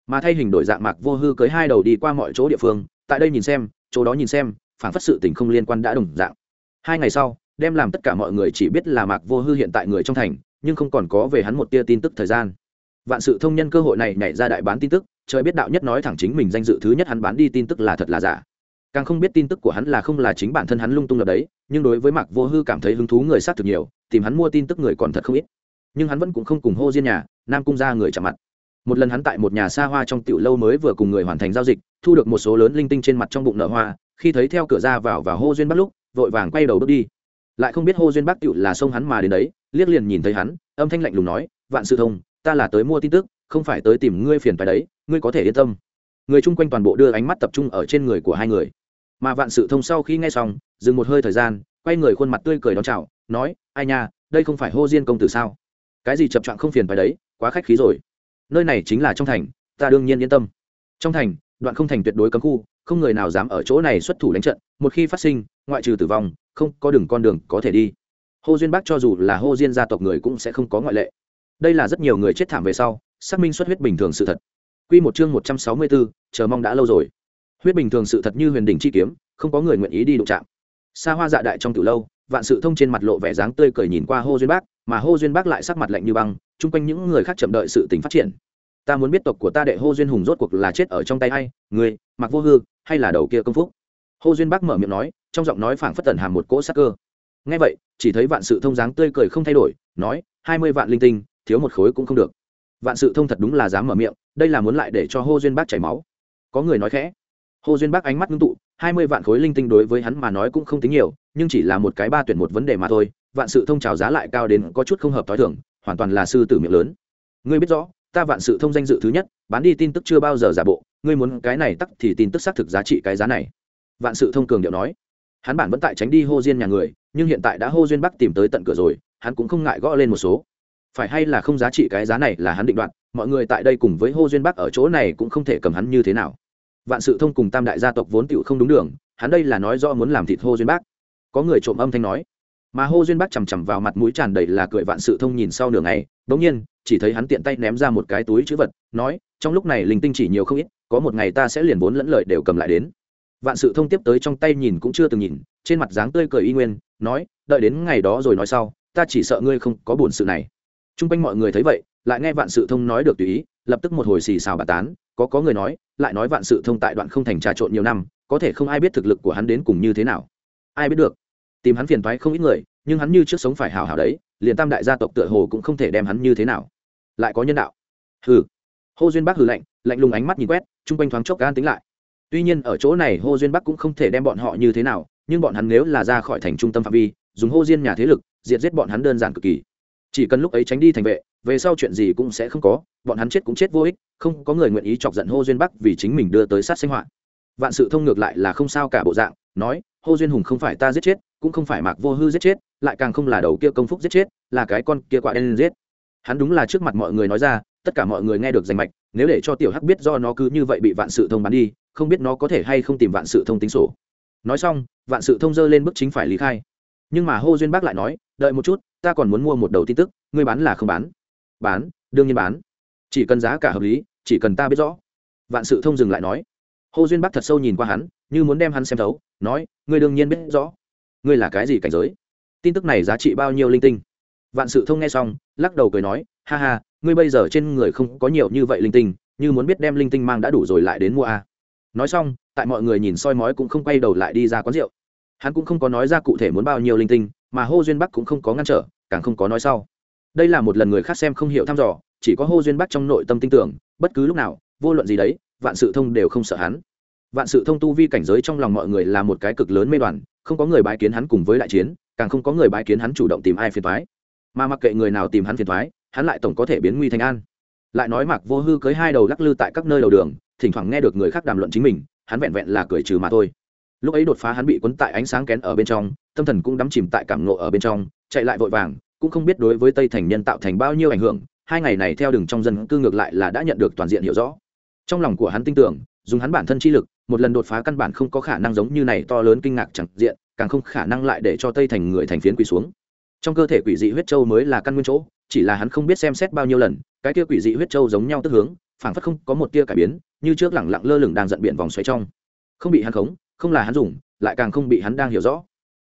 Mà thay hình đổi dạng mạc vô hư cưới hai đầu đi qua mọi chỗ địa phương, tại đây nhìn xem, chỗ đó nhìn xem, phản phất sự tình không liên quan đã đồng dạng. Hai ngày sau, đem làm tất cả mọi người chỉ biết là mạc vô hư hiện tại người trong thành, nhưng không còn có về hắn một tia tin tức thời gian. Vạn sự thông nhân cơ hội này nhảy ra đại bán tin tức, trời biết đạo nhất nói thẳng chính mình danh dự thứ nhất hắn bán đi tin tức là thật là giả. Càng không biết tin tức của hắn là không là chính bản thân hắn lung tung lập đấy, nhưng đối với mạc vô hư cảm thấy hứng thú người sát thực nhiều, tìm hắn mua tin tức người còn thật không ít nhưng hắn vẫn cũng không cùng hô diên nhà, nam cung ra người chạm mặt. Một lần hắn tại một nhà xa hoa trong tiểu lâu mới vừa cùng người hoàn thành giao dịch, thu được một số lớn linh tinh trên mặt trong bụng nợ hoa, khi thấy theo cửa ra vào và hô duyên bắt lúc, vội vàng quay đầu bước đi. Lại không biết hô duyên Bắc tiểu là xông hắn mà đến đấy, liếc liền nhìn thấy hắn, âm thanh lạnh lùng nói, vạn sự thông, ta là tới mua tin tức, không phải tới tìm ngươi phiền phải đấy, ngươi có thể yên tâm. Người chung quanh toàn bộ đưa ánh mắt tập trung ở trên người của hai người. Mà vạn sự thông sau khi nghe xong, dừng một hơi thời gian, quay người khuôn mặt tươi cười đón chào, nói, ai nha, đây không phải hô diên công tử sao? Cái gì chập choạng không phiền phải đấy, quá khách khí rồi. Nơi này chính là trong thành, ta đương nhiên yên tâm. Trong thành, đoạn không thành tuyệt đối cấm khu, không người nào dám ở chỗ này xuất thủ đánh trận, một khi phát sinh, ngoại trừ tử vong, không có đường con đường có thể đi. Hô duyên bắc cho dù là hô diên gia tộc người cũng sẽ không có ngoại lệ. Đây là rất nhiều người chết thảm về sau, xác minh xuất huyết bình thường sự thật. Q một chương một trăm sáu mươi bốn, chờ mong đã lâu rồi. Huyết bình thường sự thật như huyền đình chi kiếm, không có người nguyện ý đi đụng chạm. Xa hoa dạ đại trong từ lâu, vạn sự thông trên mặt lộ vẻ dáng tươi cười nhìn qua hô duyên bác mà hô duyên bác lại sắc mặt lạnh như băng, chung quanh những người khác chậm đợi sự tình phát triển. Ta muốn biết tộc của ta đệ hô duyên hùng rốt cuộc là chết ở trong tay hay người mặc vô hư, hay là đầu kia công phúc? Hô duyên bác mở miệng nói, trong giọng nói phảng phất tần hàm một cỗ sắc cơ. Ngay vậy, chỉ thấy vạn sự thông dáng tươi cười không thay đổi, nói, hai mươi vạn linh tinh, thiếu một khối cũng không được. Vạn sự thông thật đúng là dám mở miệng, đây là muốn lại để cho hô duyên bác chảy máu. Có người nói khẽ. Hô duyên bác ánh mắt ngưng tụ, hai mươi vạn khối linh tinh đối với hắn mà nói cũng không tính nhiều, nhưng chỉ là một cái ba tuyển một vấn đề mà thôi vạn sự thông trào giá lại cao đến có chút không hợp t h o i thưởng hoàn toàn là sư tử miệng lớn. Ngươi biết rõ, ta vạn sự thông danh dự thứ nhất, bán đi tin tức chưa bao giờ giả bộ, ngươi muốn cái này tắc thì tin tức xác thực giá trị cái giá này. Vạn sự thông cường điệu nói. Hắn bản vẫn tại tránh đi hô diên nhà người, nhưng hiện tại đã hô duyên bắc tìm tới tận cửa rồi, hắn cũng không ngại gõ lên một số. Phải hay là không giá trị cái giá này là hắn định đoạt, mọi người tại đây cùng với hô duyên bắc ở chỗ này cũng không thể cầm hắn như thế nào. Vạn sự thông cùng tam đại gia tộc vốn tựu không đúng đường, hắn đây là nói do muốn làm thịt hô duyên bác có người trộm âm thanh nói mà hô duyên bác chằm chằm vào mặt mũi tràn đầy là cười vạn sự thông nhìn sau nửa ngày, bỗng nhiên, chỉ thấy hắn tiện tay ném ra một cái túi chữ vật, nói, trong lúc này linh tinh chỉ nhiều không ít, có một ngày ta sẽ liền vốn lẫn lợi đều cầm lại đến. Vạn sự thông tiếp tới trong tay nhìn cũng chưa từng nhìn, trên mặt dáng tươi cười y nguyên, nói, đợi đến ngày đó rồi nói sau, ta chỉ sợ ngươi không có buồn sự này. T r u n g quanh mọi người thấy vậy, lại nghe vạn sự thông nói được tùy ý, lập tức một hồi xì xào bà tán, có có người nói, lại nói vạn sự thông tại đoạn không thành trà trộn nhiều năm, có thể không ai biết thực lực của hắn đến cùng như thế nào. Ai biết được? Tìm hắn phiền toái không ít người, nhưng hắn như trước sống phải hào hào đấy, liền tam đại gia tộc tựa hồ cũng không thể đem hắn như thế nào. Lại có nhân đạo. Hừ. Hô duyên bắc hừ lạnh lạnh lùng ánh mắt nhìn quét, chung quanh thoáng chốc gan tính lại. Tuy nhiên ở chỗ này hô duyên bắc cũng không thể đem bọn họ như thế nào, nhưng bọn hắn nếu là ra khỏi thành trung tâm phạm vi, dùng hô diên nhà thế lực, diệt giết bọn hắn đơn giản cực kỳ. Chỉ cần lúc ấy tránh đi thành vệ, về sau chuyện gì cũng sẽ không có, bọn hắn chết cũng chết vô ích, không có người nguyện ý chọc giận hô duyên bắc vì chính mình đưa tới sát sinh hoạt vạn sự thông ngược lại là không sao cả bộ dạng, nói, hô duyên hùng không phải ta giết chết cũng không phải mạc vô hư giết chết, lại càng không là đầu kia công phúc giết chết, là cái con kia quạ đen giết. Hắn đúng là trước mặt mọi người nói ra, tất cả mọi người nghe được danh mạch, nếu để cho tiểu hắc biết do nó cứ như vậy bị vạn sự thông bắn đi, không biết nó có thể hay không tìm vạn sự thông tính sổ. Nói xong, vạn sự thông dơ lên bức chính phải lý khai. Nhưng mà hô duyên bác lại nói, đợi một chút, ta còn muốn mua một đầu tin tức, ngươi bán là không bán? Bán, đương nhiên bán. Chỉ cần giá cả hợp lý, chỉ cần ta biết rõ. Vạn sự thông dừng lại nói. Hô duyên bác thật sâu nhìn qua hắn, như muốn đem hắn xem thấu, nói, ngươi đương nhiên biết rõ ngươi là cái gì cảnh giới? Tin tức này giá trị bao nhiêu linh tinh? Vạn sự thông nghe xong, lắc đầu cười nói, ha ha, ngươi bây giờ trên người không có nhiều như vậy linh tinh, như muốn biết đem linh tinh mang đã đủ rồi lại đến mua a à. nói xong, tại mọi người nhìn soi mói cũng không quay đầu lại đi ra quán rượu. Hắn cũng không có nói ra cụ thể muốn bao nhiêu linh tinh, mà hô duyên bắc cũng không có ngăn trở, càng không có nói sau. Đây là một lần người khác xem không hiểu thăm dò, chỉ có hô duyên bắc trong nội tâm tin tưởng, bất cứ lúc nào, vô luận gì đấy, vạn sự thông đều không sợ hắn. Vạn sự thông tu vi cảnh giới trong lòng mọi người là một cái cực lớn mê đoàn không có người bái kiến hắn cùng với đại chiến, càng không có người bái kiến hắn chủ động tìm ai phiền thoái mà mặc kệ người nào tìm hắn phiền thoái hắn lại tổng có thể biến nguy thành an. Lại nói mặc vô hư cưới hai đầu lắc lư tại các nơi đầu đường, thỉnh thoảng nghe được người khác đàm luận chính mình, hắn vẹn vẹn là cười trừ mà thôi. Lúc ấy đột phá hắn bị cuốn tại ánh sáng kén ở bên trong, tâm thần cũng đắm chìm tại cảm nộ ở bên trong, chạy lại vội vàng, cũng không biết đối với tây thành nhân tạo thành bao nhiêu ảnh hưởng, hai ngày này theo đường trong dân cư ngược lại là đã nhận được toàn diện hiểu rõ. Trong lòng của hắn tin tưởng dùng hắn bản thân chi lực, một lần đột phá căn bản không có khả năng giống như này to lớn kinh ngạc chẳng diện, càng không khả năng lại để cho tây thành người thành phiến quỳ xuống. Trong cơ thể quỷ dị huyết châu mới là căn nguyên chỗ, chỉ là hắn không biết xem xét bao nhiêu lần, cái kia quỷ dị huyết châu giống nhau tức hướng, phảng phất không có một tia cải biến, như trước lẳng lặng lơ lửng đang giận biển vòng xoáy trong. Không bị hắn khống, không là hắn dùng, lại càng không bị hắn đang hiểu rõ.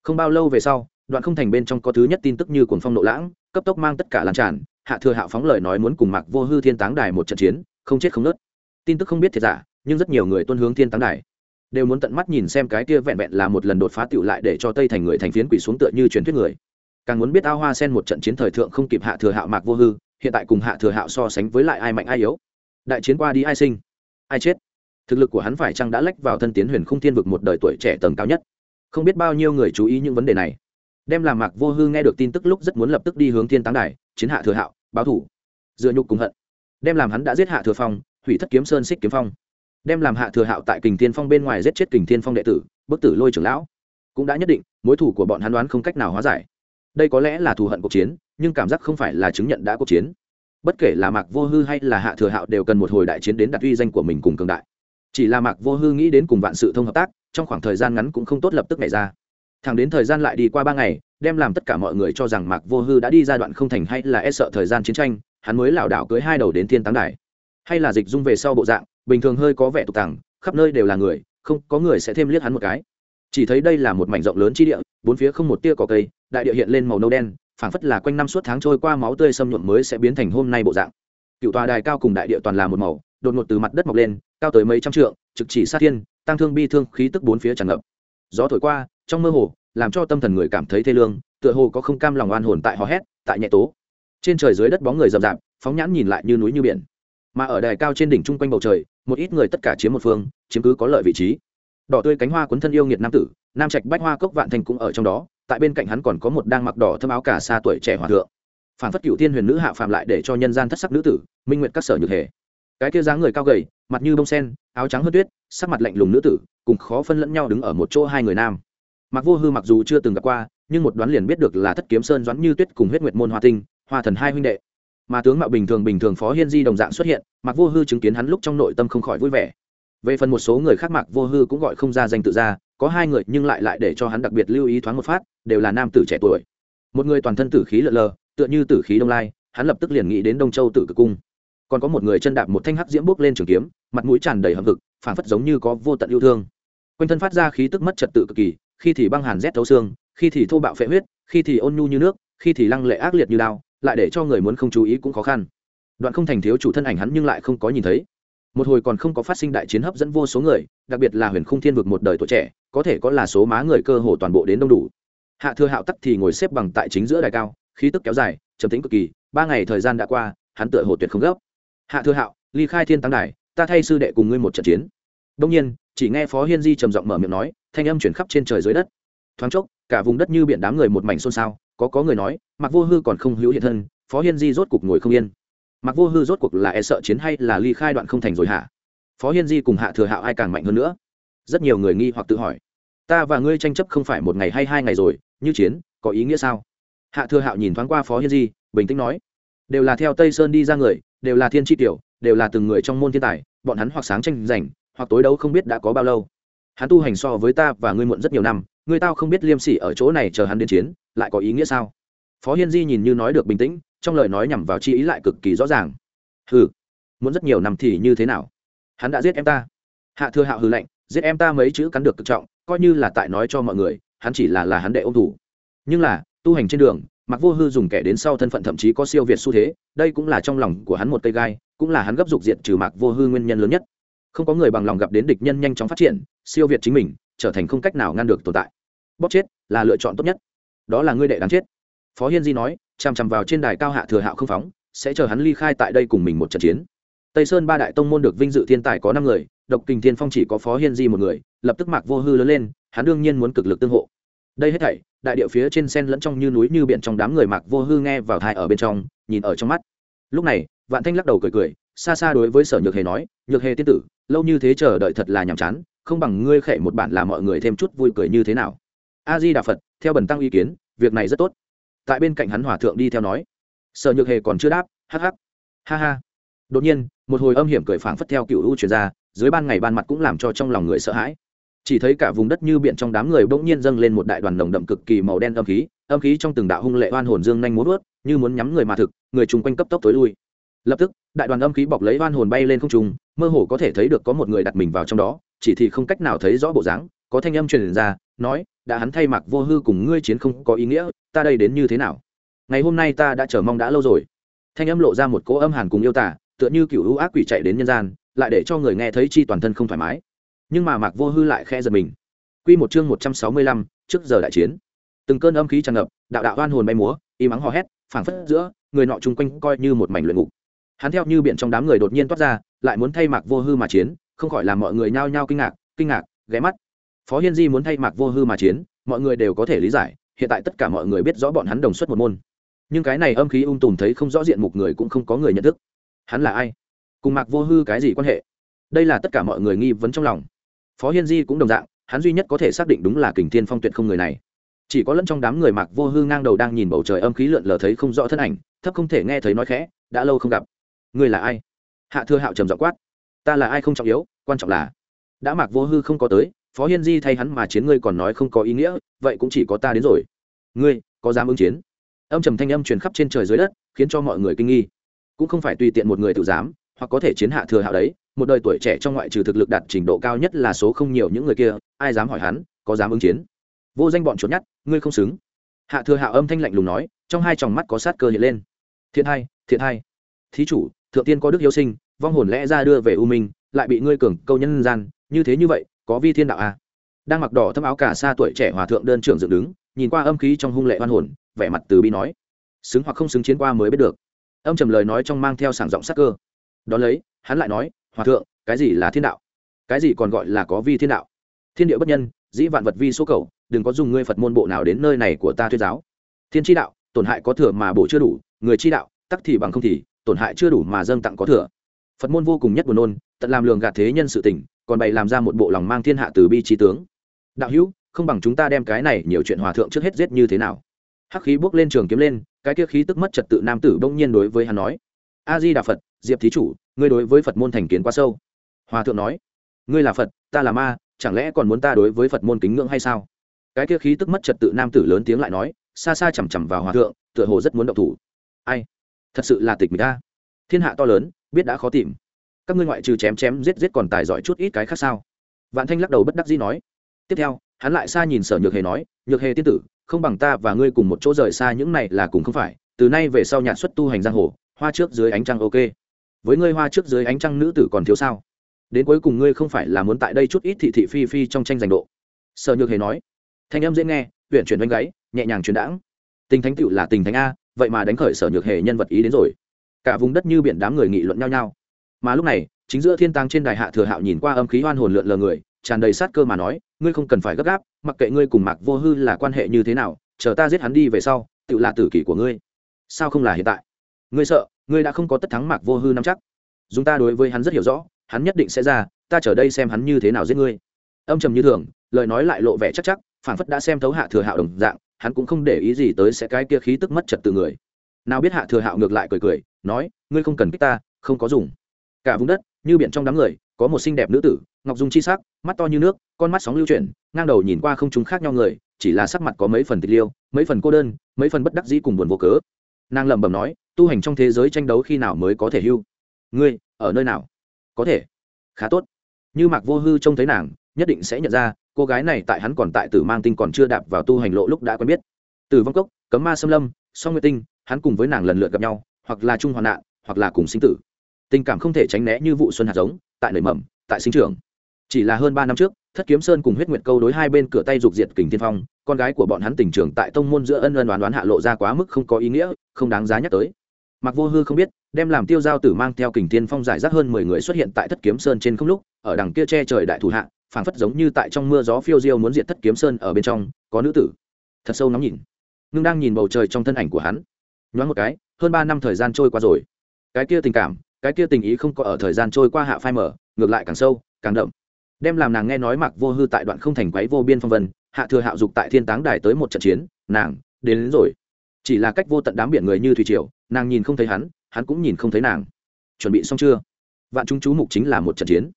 Không bao lâu về sau, đoạn không thành bên trong có thứ nhất tin tức như cuồng phong nộ lãng, cấp tốc mang tất cả lan tràn, hạ thừa hạ phóng lời nói muốn cùng mạc vô hư thiên táng đài một trận chiến, không chết không nớt. Tin tức không biết thiệt giả nhưng rất nhiều người tuân hướng thiên táng đài. Đều muốn tận mắt nhìn xem cái kia vẹn vẹn là một lần đột phá tựu lại để cho tây thành người thành phiến quỷ xuống tựa như truyền thuyết người. Càng muốn biết ao hoa sen một trận chiến thời thượng không kịp hạ thừa hạo mạc vô hư, hiện tại cùng hạ thừa hạo so sánh với lại ai mạnh ai yếu? Đại chiến qua đi ai sinh? Ai chết? Thực lực của hắn phải chăng đã lách vào thân tiến huyền không thiên vực một đời tuổi trẻ tầng cao nhất? Không biết bao nhiêu người chú ý những vấn đề này. Đem làm mạc vô hư nghe được tin tức lúc rất muốn lập tức đi hướng thiên táng đài, chiến hạ thừa hạo, báo thủ. Dựa nhục cùng hận. Đem làm hắn đã giết hạ thừa phong, hủy thất kiếm sơn xích kiếm phong đem làm hạ thừa hạo tại kình thiên phong bên ngoài giết chết kình thiên phong đệ tử, bức tử lôi trưởng lão. Cũng đã nhất định, mối thủ của bọn hắn đoán không cách nào hóa giải. Đây có lẽ là thù hận cuộc chiến, nhưng cảm giác không phải là chứng nhận đã cuộc chiến. Bất kể là mạc vô hư hay là hạ thừa hạo đều cần một hồi đại chiến đến đặt uy danh của mình cùng cường đại. Chỉ là mạc vô hư nghĩ đến cùng vạn sự thông hợp tác, trong khoảng thời gian ngắn cũng không tốt lập tức nảy ra. Thẳng đến thời gian lại đi qua ba ngày, đem làm tất cả mọi người cho rằng mạc vô hư đã đi giai đoạn không thành hay là e sợ thời gian chiến tranh, hắn mới lảo đảo cưới hai đầu đến thiên táng đài. Hay là dịch dung về sau bộ dạng bình thường hơi có vẻ tục tằng khắp nơi đều là người, không có người sẽ thêm liếc hắn một cái. Chỉ thấy đây là một mảnh rộng lớn chi địa, bốn phía không một tia cỏ cây, đại địa hiện lên màu nâu đen, phảng phất là quanh năm suốt tháng trôi qua máu tươi xâm nhuộm mới sẽ biến thành hôm nay bộ dạng. Cựu tòa đài cao cùng đại địa toàn là một màu, đột ngột từ mặt đất mọc lên, cao tới mấy trăm trượng, trực chỉ sát thiên, tăng thương bi thương, khí tức bốn phía tràn ngập. Gió thổi qua, trong mơ hồ, làm cho tâm thần người cảm thấy thê lương, tựa hồ có không cam lòng oan hồn tại hò hét, tại nhẹ tố. Trên trời dưới đất bóng người rậm rạp, phóng nhãn nhìn lại như núi như biển mà ở đài cao trên đỉnh chung quanh bầu trời, một ít người tất cả chiếm một phương, chiếm cứ có lợi vị trí. Đỏ tươi cánh hoa cuốn thân yêu nghiệt nam tử, nam trạch bách hoa cốc vạn thành cũng ở trong đó, tại bên cạnh hắn còn có một đang mặc đỏ thâm áo cả xa tuổi trẻ hòa thượng. Phản phất cựu thiên huyền nữ hạ phạm lại để cho nhân gian thất sắc nữ tử, minh nguyện các sở nhược hề. Cái kia dáng người cao gầy, mặt như bông sen, áo trắng hơn tuyết, sắc mặt lạnh lùng nữ tử, cùng khó phân lẫn nhau đứng ở một chỗ hai người nam. Mặc vô hư mặc dù chưa từng gặp qua, nhưng một đoán liền biết được là thất kiếm sơn doãn như tuyết cùng huyết nguyệt môn hoa tinh, hoa thần hai huynh đệ mà tướng mạo bình thường bình thường phó hiên di đồng dạng xuất hiện mặc vô hư chứng kiến hắn lúc trong nội tâm không khỏi vui vẻ. Về phần một số người khác mặc vô hư cũng gọi không ra danh tự ra, có hai người nhưng lại lại để cho hắn đặc biệt lưu ý thoáng một phát, đều là nam tử trẻ tuổi. Một người toàn thân tử khí lợn lờ, tựa như tử khí đông lai, hắn lập tức liền nghĩ đến đông châu tử cực cung. Còn có một người chân đạp một thanh hắc diễm bước lên trường kiếm, mặt mũi tràn đầy hầm vực phảng phất giống như có vô tận yêu thương. Quanh thân phát ra khí tức mất trật tự cực kỳ, khi thì băng hàn rét thấu xương, khi thì thô bạo phệ huyết, khi thì ôn nhu như nước, khi thì lăng lệ ác liệt như đao lại để cho người muốn không chú ý cũng khó khăn. Đoạn không thành thiếu chủ thân ảnh hắn nhưng lại không có nhìn thấy. Một hồi còn không có phát sinh đại chiến hấp dẫn vô số người, đặc biệt là huyền khung thiên vực một đời tuổi trẻ, có thể có là số má người cơ hồ toàn bộ đến đông đủ. Hạ thừa hạo tắc thì ngồi xếp bằng tại chính giữa đài cao, khí tức kéo dài, trầm tính cực kỳ, ba ngày thời gian đã qua, hắn tựa hồ tuyệt không gấp. Hạ thừa hạo, ly khai thiên tăng đài, ta thay sư đệ cùng ngươi một trận chiến. Đông nhiên, chỉ nghe phó hiên di trầm giọng mở miệng nói, thanh âm chuyển khắp trên trời dưới đất. Thoáng chốc, cả vùng đất như biển đám người một mảnh xôn xao có có người nói mặc vô hư còn không hữu hiện thân, phó hiên di rốt cục ngồi không yên. Mặc vô hư rốt cuộc là e sợ chiến hay là ly khai đoạn không thành rồi hả? Phó hiên di cùng hạ thừa hạo ai càng mạnh hơn nữa? Rất nhiều người nghi hoặc tự hỏi. Ta và ngươi tranh chấp không phải một ngày hay hai ngày rồi, như chiến, có ý nghĩa sao? Hạ thừa hạo nhìn thoáng qua phó hiên di, bình tĩnh nói. Đều là theo tây sơn đi ra người, đều là thiên tri tiểu, đều là từng người trong môn thiên tài, bọn hắn hoặc sáng tranh giành, hoặc tối đấu không biết đã có bao lâu. Hắn tu hành so với ta và ngươi muộn rất nhiều năm Người tao không biết liêm sỉ ở chỗ này chờ hắn đến chiến, lại có ý nghĩa sao? Phó hiên di nhìn như nói được bình tĩnh, trong lời nói nhằm vào chi ý lại cực kỳ rõ ràng. Hừ, muốn rất nhiều năm thì như thế nào? Hắn đã giết em ta. Hạ thừa hạo hừ lạnh, giết em ta mấy chữ cắn được cực trọng, coi như là tại nói cho mọi người, hắn chỉ là là hắn đệ ôm thủ. Nhưng là, tu hành trên đường mặc vô hư dùng kẻ đến sau thân phận thậm chí có siêu việt xu thế, đây cũng là trong lòng của hắn một cây gai, cũng là hắn gấp dục diện trừ Mặc vô hư nguyên nhân lớn nhất. Không có người bằng lòng gặp đến địch nhân nhanh chóng phát triển, siêu việt chính mình, trở thành không cách nào ngăn được tồn tại bóp chết là lựa chọn tốt nhất. Đó là ngươi đệ đáng chết. Phó hiên di nói, chằm chằm vào trên đài cao hạ thừa hạo không phóng, sẽ chờ hắn ly khai tại đây cùng mình một trận chiến. Tây sơn ba đại tông môn được vinh dự thiên tài có năm người, độc kình thiên phong chỉ có phó hiên di một người, lập tức mạc vô hư lớn lên, hắn đương nhiên muốn cực lực tương hộ. Đây hết thảy, đại địa phía trên sen lẫn trong như núi như biển trong đám người mạc vô hư nghe vào thai ở bên trong, nhìn ở trong mắt. Lúc này, vạn thanh lắc đầu cười cười, xa xa đối với sở nhược hề nói, nhược hề tiên tử, lâu như thế chờ đợi thật là nhàm chán, không bằng ngươi khệ một bản là mọi người thêm chút vui cười như thế nào a di đà phật, theo bần tăng ý kiến, việc này rất tốt. Tại bên cạnh hắn hòa thượng đi theo nói. Sở nhược hề còn chưa đáp, hắc hắc. Ha ha. Đột nhiên, một hồi âm hiểm cười phảng phất theo cựu u truyền ra, dưới ban ngày ban mặt cũng làm cho trong lòng người sợ hãi. Chỉ thấy cả vùng đất như biển trong đám người bỗng nhiên dâng lên một đại đoàn nồng đậm cực kỳ màu đen âm khí âm khí trong từng đạo hung lệ oan hồn dương nhanh muốn vớt như muốn nhắm người mà thực, người chung quanh cấp tốc tối lui. Lập tức, đại đoàn âm khí bọc lấy oan hồn bay lên không trung, mơ hồ có thể thấy được có một người đặt mình vào trong đó, chỉ thì không cách nào thấy rõ bộ dáng có thanh âm truyền ra, nói, đã hắn thay mặc vô hư cùng ngươi chiến không có ý nghĩa, ta đây đến như thế nào? Ngày hôm nay ta đã chờ mong đã lâu rồi. Thanh âm lộ ra một cỗ âm hàn cùng yêu tả, tựa như cựu u ác quỷ chạy đến nhân gian, lại để cho người nghe thấy chi toàn thân không thoải mái. Nhưng mà mạc vô hư lại khe giật mình. Quy một chương một trăm sáu mươi lăm, trước giờ đại chiến. Từng cơn âm khí tràn ngập, đạo đạo oan hồn bay múa y mắng hò hét, phảng phất giữa, người nọ chung quanh coi như một mảnh luyện ngục. Hắn theo như biển trong đám người đột nhiên toát ra, lại muốn thay mạc vô hư mà chiến, không khỏi làm mọi người nhao nhao kinh ngạc kinh ngạc, ghé mắt phó hiên di muốn thay mạc vô hư mà chiến, mọi người đều có thể lý giải, hiện tại tất cả mọi người biết rõ bọn hắn đồng xuất một môn. Nhưng cái này âm khí ung tùm thấy không rõ diện mục người cũng không có người nhận thức. Hắn là ai? Cùng mạc vô hư cái gì quan hệ? Đây là tất cả mọi người nghi vấn trong lòng. Phó hiên di cũng đồng dạng, hắn duy nhất có thể xác định đúng là kình thiên phong tuyệt không người này. Chỉ có lẫn trong đám người mạc vô hư ngang đầu đang nhìn bầu trời âm khí lượn lờ thấy không rõ thân ảnh, thấp không thể nghe thấy nói khẽ, đã lâu không gặp. Người là ai? Hạ thừa hạo trầm giọng quát. Ta là ai không trọng yếu, quan trọng là, đã mạc vô hư không có tới phó hiên di thay hắn mà chiến ngươi còn nói không có ý nghĩa, vậy cũng chỉ có ta đến rồi. Ngươi, có dám ứng chiến? Âm trầm thanh âm truyền khắp trên trời dưới đất, khiến cho mọi người kinh nghi. Cũng không phải tùy tiện một người tự dám, hoặc có thể chiến hạ thừa hạo đấy, một đời tuổi trẻ trong ngoại trừ thực lực đạt trình độ cao nhất là số không nhiều những người kia, ai dám hỏi hắn, có dám ứng chiến? Vô danh bọn trốn nhát ngươi không xứng. Hạ thừa hạo âm thanh lạnh lùng nói, trong hai tròng mắt có sát cơ hiện lên. Thiện hai thiện hai thí chủ, thượng tiên có đức yêu sinh, vong hồn lẽ ra đưa về u minh, lại bị ngươi cường, câu nhân gian, như thế như vậy có vi thiên đạo à? đang mặc đỏ thâm áo cả xa tuổi trẻ hòa thượng đơn trưởng dựng đứng, nhìn qua âm khí trong hung lệ hoan hồn, vẻ mặt từ bi nói. Xứng hoặc không xứng chiến qua mới biết được. Âm trầm lời nói trong mang theo sảng giọng sắc cơ. Đón lấy, hắn lại nói, hòa thượng, cái gì là thiên đạo? Cái gì còn gọi là có vi thiên đạo? Thiên địa bất nhân, dĩ vạn vật vi số cầu, đừng có dùng ngươi phật môn bộ nào đến nơi này của ta thuyết giáo. Thiên tri đạo, tổn hại có thừa mà bổ chưa đủ, người chi đạo, tắc thì bằng không thì, tổn hại chưa đủ mà dâng tặng có thừa. Phật môn vô cùng nhất buồn nôn, tận làm lường gạt thế nhân sự tình còn bày làm ra một bộ lòng mang thiên hạ từ bi trí tướng. Đạo hữu, không bằng chúng ta đem cái này nhiều chuyện hòa thượng trước hết giết như thế nào? Hắc khí bước lên trường kiếm lên, cái kia khí tức mất trật tự nam tử bỗng nhiên đối với hắn nói a di đà phật, diệp thí chủ, ngươi đối với phật môn thành kiến quá sâu. Hòa thượng nói, ngươi là phật, ta là ma, chẳng lẽ còn muốn ta đối với phật môn kính ngưỡng hay sao? Cái kia khí tức mất trật tự nam tử lớn tiếng lại nói, xa xa chằm chằm vào hòa thượng, tựa hồ rất muốn động thủ. Ai? Thật sự là tịch mịch ta thiên hạ to lớn, biết đã khó tìm các ngươi ngoại trừ chém chém giết giết còn tài giỏi chút ít cái khác sao? Vạn thanh lắc đầu bất đắc dĩ nói. Tiếp theo, hắn lại xa nhìn sở nhược hề nói, nhược hề tiên tử, không bằng ta và ngươi cùng một chỗ rời xa những này là cùng không phải, từ nay về sau nhạc xuất tu hành giang hồ, hoa trước dưới ánh trăng ok. Với ngươi hoa trước dưới ánh trăng nữ tử còn thiếu sao? Đến cuối cùng ngươi không phải là muốn tại đây chút ít thị thị phi phi trong tranh giành độ. Sở nhược hề nói. Thanh âm dễ nghe huyện chuyển đánh gáy, nhẹ nhàng truyền đãng. Tình thánh tựu là tình thánh a, vậy mà đánh khởi sở nhược hề nhân vật ý đến rồi. Cả vùng đất như biển đám người nghị luận nhau nhau mà lúc này, chính giữa thiên tăng trên đài hạ thừa hạo nhìn qua âm khí hoan hồn lượn lờ người, tràn đầy sát cơ mà nói, ngươi không cần phải gấp gáp, mặc kệ ngươi cùng mạc vô hư là quan hệ như thế nào, chờ ta giết hắn đi về sau, tự là tử kỷ của ngươi. Sao không là hiện tại? Ngươi sợ, ngươi đã không có tất thắng mạc vô hư nắm chắc. Dùng ta đối với hắn rất hiểu rõ, hắn nhất định sẽ ra, ta chờ đây xem hắn như thế nào giết ngươi. Âm trầm như thường, lời nói lại lộ vẻ chắc chắc phản phất đã xem thấu hạ thừa hạo đồng dạng, hắn cũng không để ý gì tới sẽ cái kia khí tức mất trật từ người. Nào biết hạ thừa hạo ngược lại cười cười, nói, ngươi không cần kích ta, không có dùng cả vùng đất, như biển trong đám người, có một xinh đẹp nữ tử, ngọc dung chi sắc, mắt to như nước, con mắt sóng lưu chuyển, ngang đầu nhìn qua không chúng khác nhau người, chỉ là sắc mặt có mấy phần tịch liêu, mấy phần cô đơn, mấy phần bất đắc dĩ cùng buồn vô cớ. Nàng lẩm bẩm nói, tu hành trong thế giới tranh đấu khi nào mới có thể hưu? Ngươi, ở nơi nào? Có thể. Khá tốt. Như mạc vô hư trông thấy nàng, nhất định sẽ nhận ra, cô gái này tại hắn còn tại tử mang tinh còn chưa đạp vào tu hành lộ lúc đã quen biết. Từ vong cốc, cấm ma xâm lâm, song nguyệt tinh, hắn cùng với nàng lần lượt gặp nhau, hoặc là chung hoạn nạn, hoặc là cùng sinh tử tình cảm không thể tránh né như vụ xuân hạt giống, tại nảy mầm, tại sinh trường chỉ là hơn ba năm trước, thất kiếm sơn cùng huyết nguyệt câu đối hai bên cửa tay dục diệt kình tiên phong, con gái của bọn hắn tình trường tại tông môn giữa ân ân đoán đoán hạ lộ ra quá mức không có ý nghĩa, không đáng giá nhắc tới. Mặc vô hư không biết, đem làm tiêu giao tử mang theo kình tiên phong giải rác hơn mười người xuất hiện tại thất kiếm sơn trên không lúc, ở đằng kia che trời đại thủ hạ, phảng phất giống như tại trong mưa gió phiêu diêu muốn diệt thất kiếm sơn ở bên trong, có nữ tử. Thật sâu nóng nhìn. Ngưng đang nhìn bầu trời trong thân ảnh của hắn. Nhoáng một cái, hơn ba năm thời gian trôi qua rồi. Cái kia tình cảm cái kia tình ý không có ở thời gian trôi qua hạ phai mở ngược lại càng sâu càng đậm. Đem làm nàng nghe nói mặc vô hư tại đoạn không thành quấy vô biên phong vân hạ thừa hạo dục tại thiên táng đài tới một trận chiến nàng đến, đến rồi. Chỉ là cách vô tận đám biển người như thủy triều nàng nhìn không thấy hắn hắn cũng nhìn không thấy nàng. Chuẩn bị xong chưa? Vạn chúng chú mục chính là một trận chiến.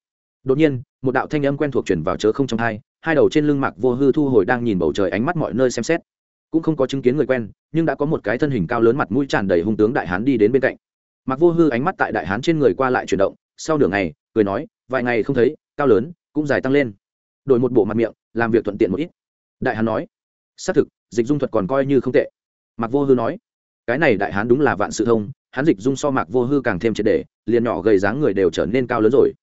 Đột nhiên một đạo thanh âm quen thuộc chuyển vào chớ không trong hai hai đầu trên lưng mạc vô hư thu hồi đang nhìn bầu trời ánh mắt mọi nơi xem xét. Cũng không có chứng kiến người quen nhưng đã có một cái thân hình cao lớn mặt mũi tràn đầy hung tướng đại hán đi đến bên cạnh mạc vô hư ánh mắt tại đại hán trên người qua lại chuyển động, sau nửa ngày, cười nói, vài ngày không thấy, cao lớn, cũng dài tăng lên. Đổi một bộ mặt miệng, làm việc thuận tiện một ít. Đại hán nói, xác thực, dịch dung thuật còn coi như không tệ. Mạc vô hư nói, cái này đại hán đúng là vạn sự thông hắn dịch dung so mạc vô hư càng thêm triệt đề liền nhỏ gầy dáng người đều trở nên cao lớn rồi.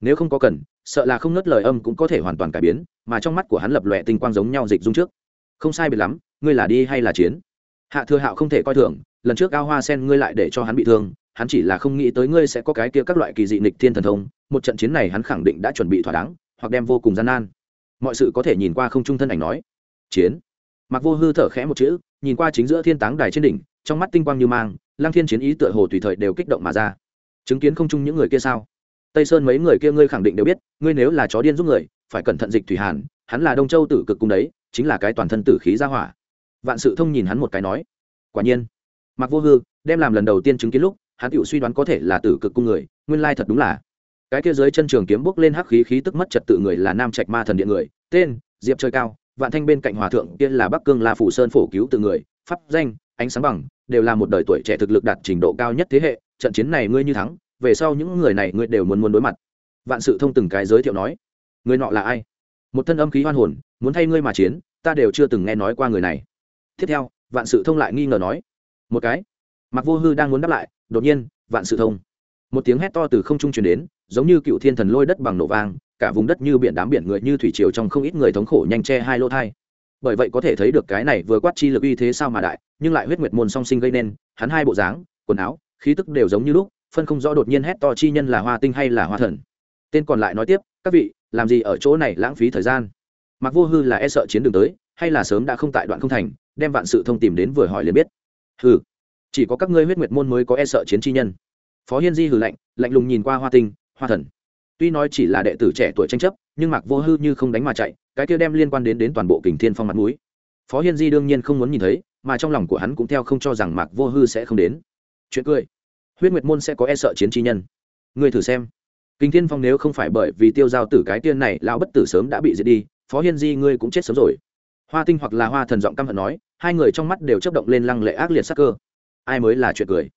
Nếu không có cần, sợ là không ngớt lời âm cũng có thể hoàn toàn cải biến, mà trong mắt của hắn lập lòe tinh quang giống nhau dịch dung trước. Không sai biệt lắm, ngươi là đi hay là chiến? Hạ thừa hạo không thể coi thường, lần trước cao hoa sen ngươi lại để cho hắn bị thương hắn chỉ là không nghĩ tới ngươi sẽ có cái kia các loại kỳ dị nịch thiên thần thông, một trận chiến này hắn khẳng định đã chuẩn bị thỏa đáng, hoặc đem vô cùng gian nan. Mọi sự có thể nhìn qua không trung thân ảnh nói. Chiến. Mặc vô hư thở khẽ một chữ, nhìn qua chính giữa thiên táng đài trên đỉnh, trong mắt tinh quang như mang lang thiên chiến ý tựa hồ tùy thời đều kích động mà ra. Chứng kiến không chung những người kia sao? Tây sơn mấy người kia ngươi khẳng định đều biết, ngươi nếu là chó điên giúp người, phải cẩn thận dịch thủy hàn, hắn là đông châu tử cực cung đấy, chính là cái toàn thân tử khí ra hỏa. Vạn sự thông nhìn hắn một cái nói. Quả nhiên. Mặc vô hư, đem làm lần đầu tiên chứng kiến lúc hắn tự suy đoán có thể là tử cực cung người, nguyên lai thật đúng là. Cái kia dưới chân trường kiếm bước lên hắc khí khí tức mất trật tự người là nam trạch ma thần điện người, tên, diệp trời cao, vạn thanh bên cạnh hòa thượng kia là bắc cương la phủ sơn phổ cứu tự người, pháp, danh, ánh sáng bằng, đều là một đời tuổi trẻ thực lực đạt trình độ cao nhất thế hệ, trận chiến này ngươi như thắng, về sau những người này ngươi đều muốn muốn đối mặt. Vạn sự thông từng cái giới thiệu nói, người nọ là ai? Một thân âm khí hoan hồn, muốn thay ngươi mà chiến, ta đều chưa từng nghe nói qua người này. Tiếp theo, vạn sự thông lại nghi ngờ nói, một cái. Mặc vô hư đang muốn đáp lại đột nhiên, vạn sự thông. Một tiếng hét to từ không trung truyền đến, giống như cựu thiên thần lôi đất bằng nổ vang, cả vùng đất như biển đám biển người như thủy triều trong không ít người thống khổ nhanh che hai lô thai. Bởi vậy có thể thấy được cái này vừa quát chi lực uy thế sao mà đại, nhưng lại huyết nguyệt môn song sinh gây nên, hắn hai bộ dáng, quần áo, khí tức đều giống như lúc, phân không rõ đột nhiên hét to chi nhân là hoa tinh hay là hoa thần. Tên còn lại nói tiếp, các vị, làm gì ở chỗ này lãng phí thời gian? Mặc vô hư là e sợ chiến đường tới, hay là sớm đã không tại đoạn không thành, đem vạn sự thông tìm đến vừa hỏi liền biết. Hừ chỉ có các ngươi huyết nguyệt môn mới có e sợ chiến chi nhân. Phó hiên di hử lạnh lạnh lùng nhìn qua hoa tinh, hoa thần. Tuy nói chỉ là đệ tử trẻ tuổi tranh chấp, nhưng mạc vô hư như không đánh mà chạy, cái kia đem liên quan đến đến toàn bộ kình thiên phong mặt mũi. Phó hiên di đương nhiên không muốn nhìn thấy, mà trong lòng của hắn cũng theo không cho rằng mạc vô hư sẽ không đến. Chuyện cười. Huyết nguyệt môn sẽ có e sợ chiến chi nhân. Ngươi thử xem. Kinh thiên phong nếu không phải bởi vì tiêu giao tử cái tiên này, lão bất tử sớm đã bị giết đi, phó hiên di ngươi cũng chết sớm rồi. Hoa tinh hoặc là hoa thần giọng căm hận nói, hai người trong mắt đều chấp động lên lăng lệ ác liệt sắc cơ ai mới là chuyện cười.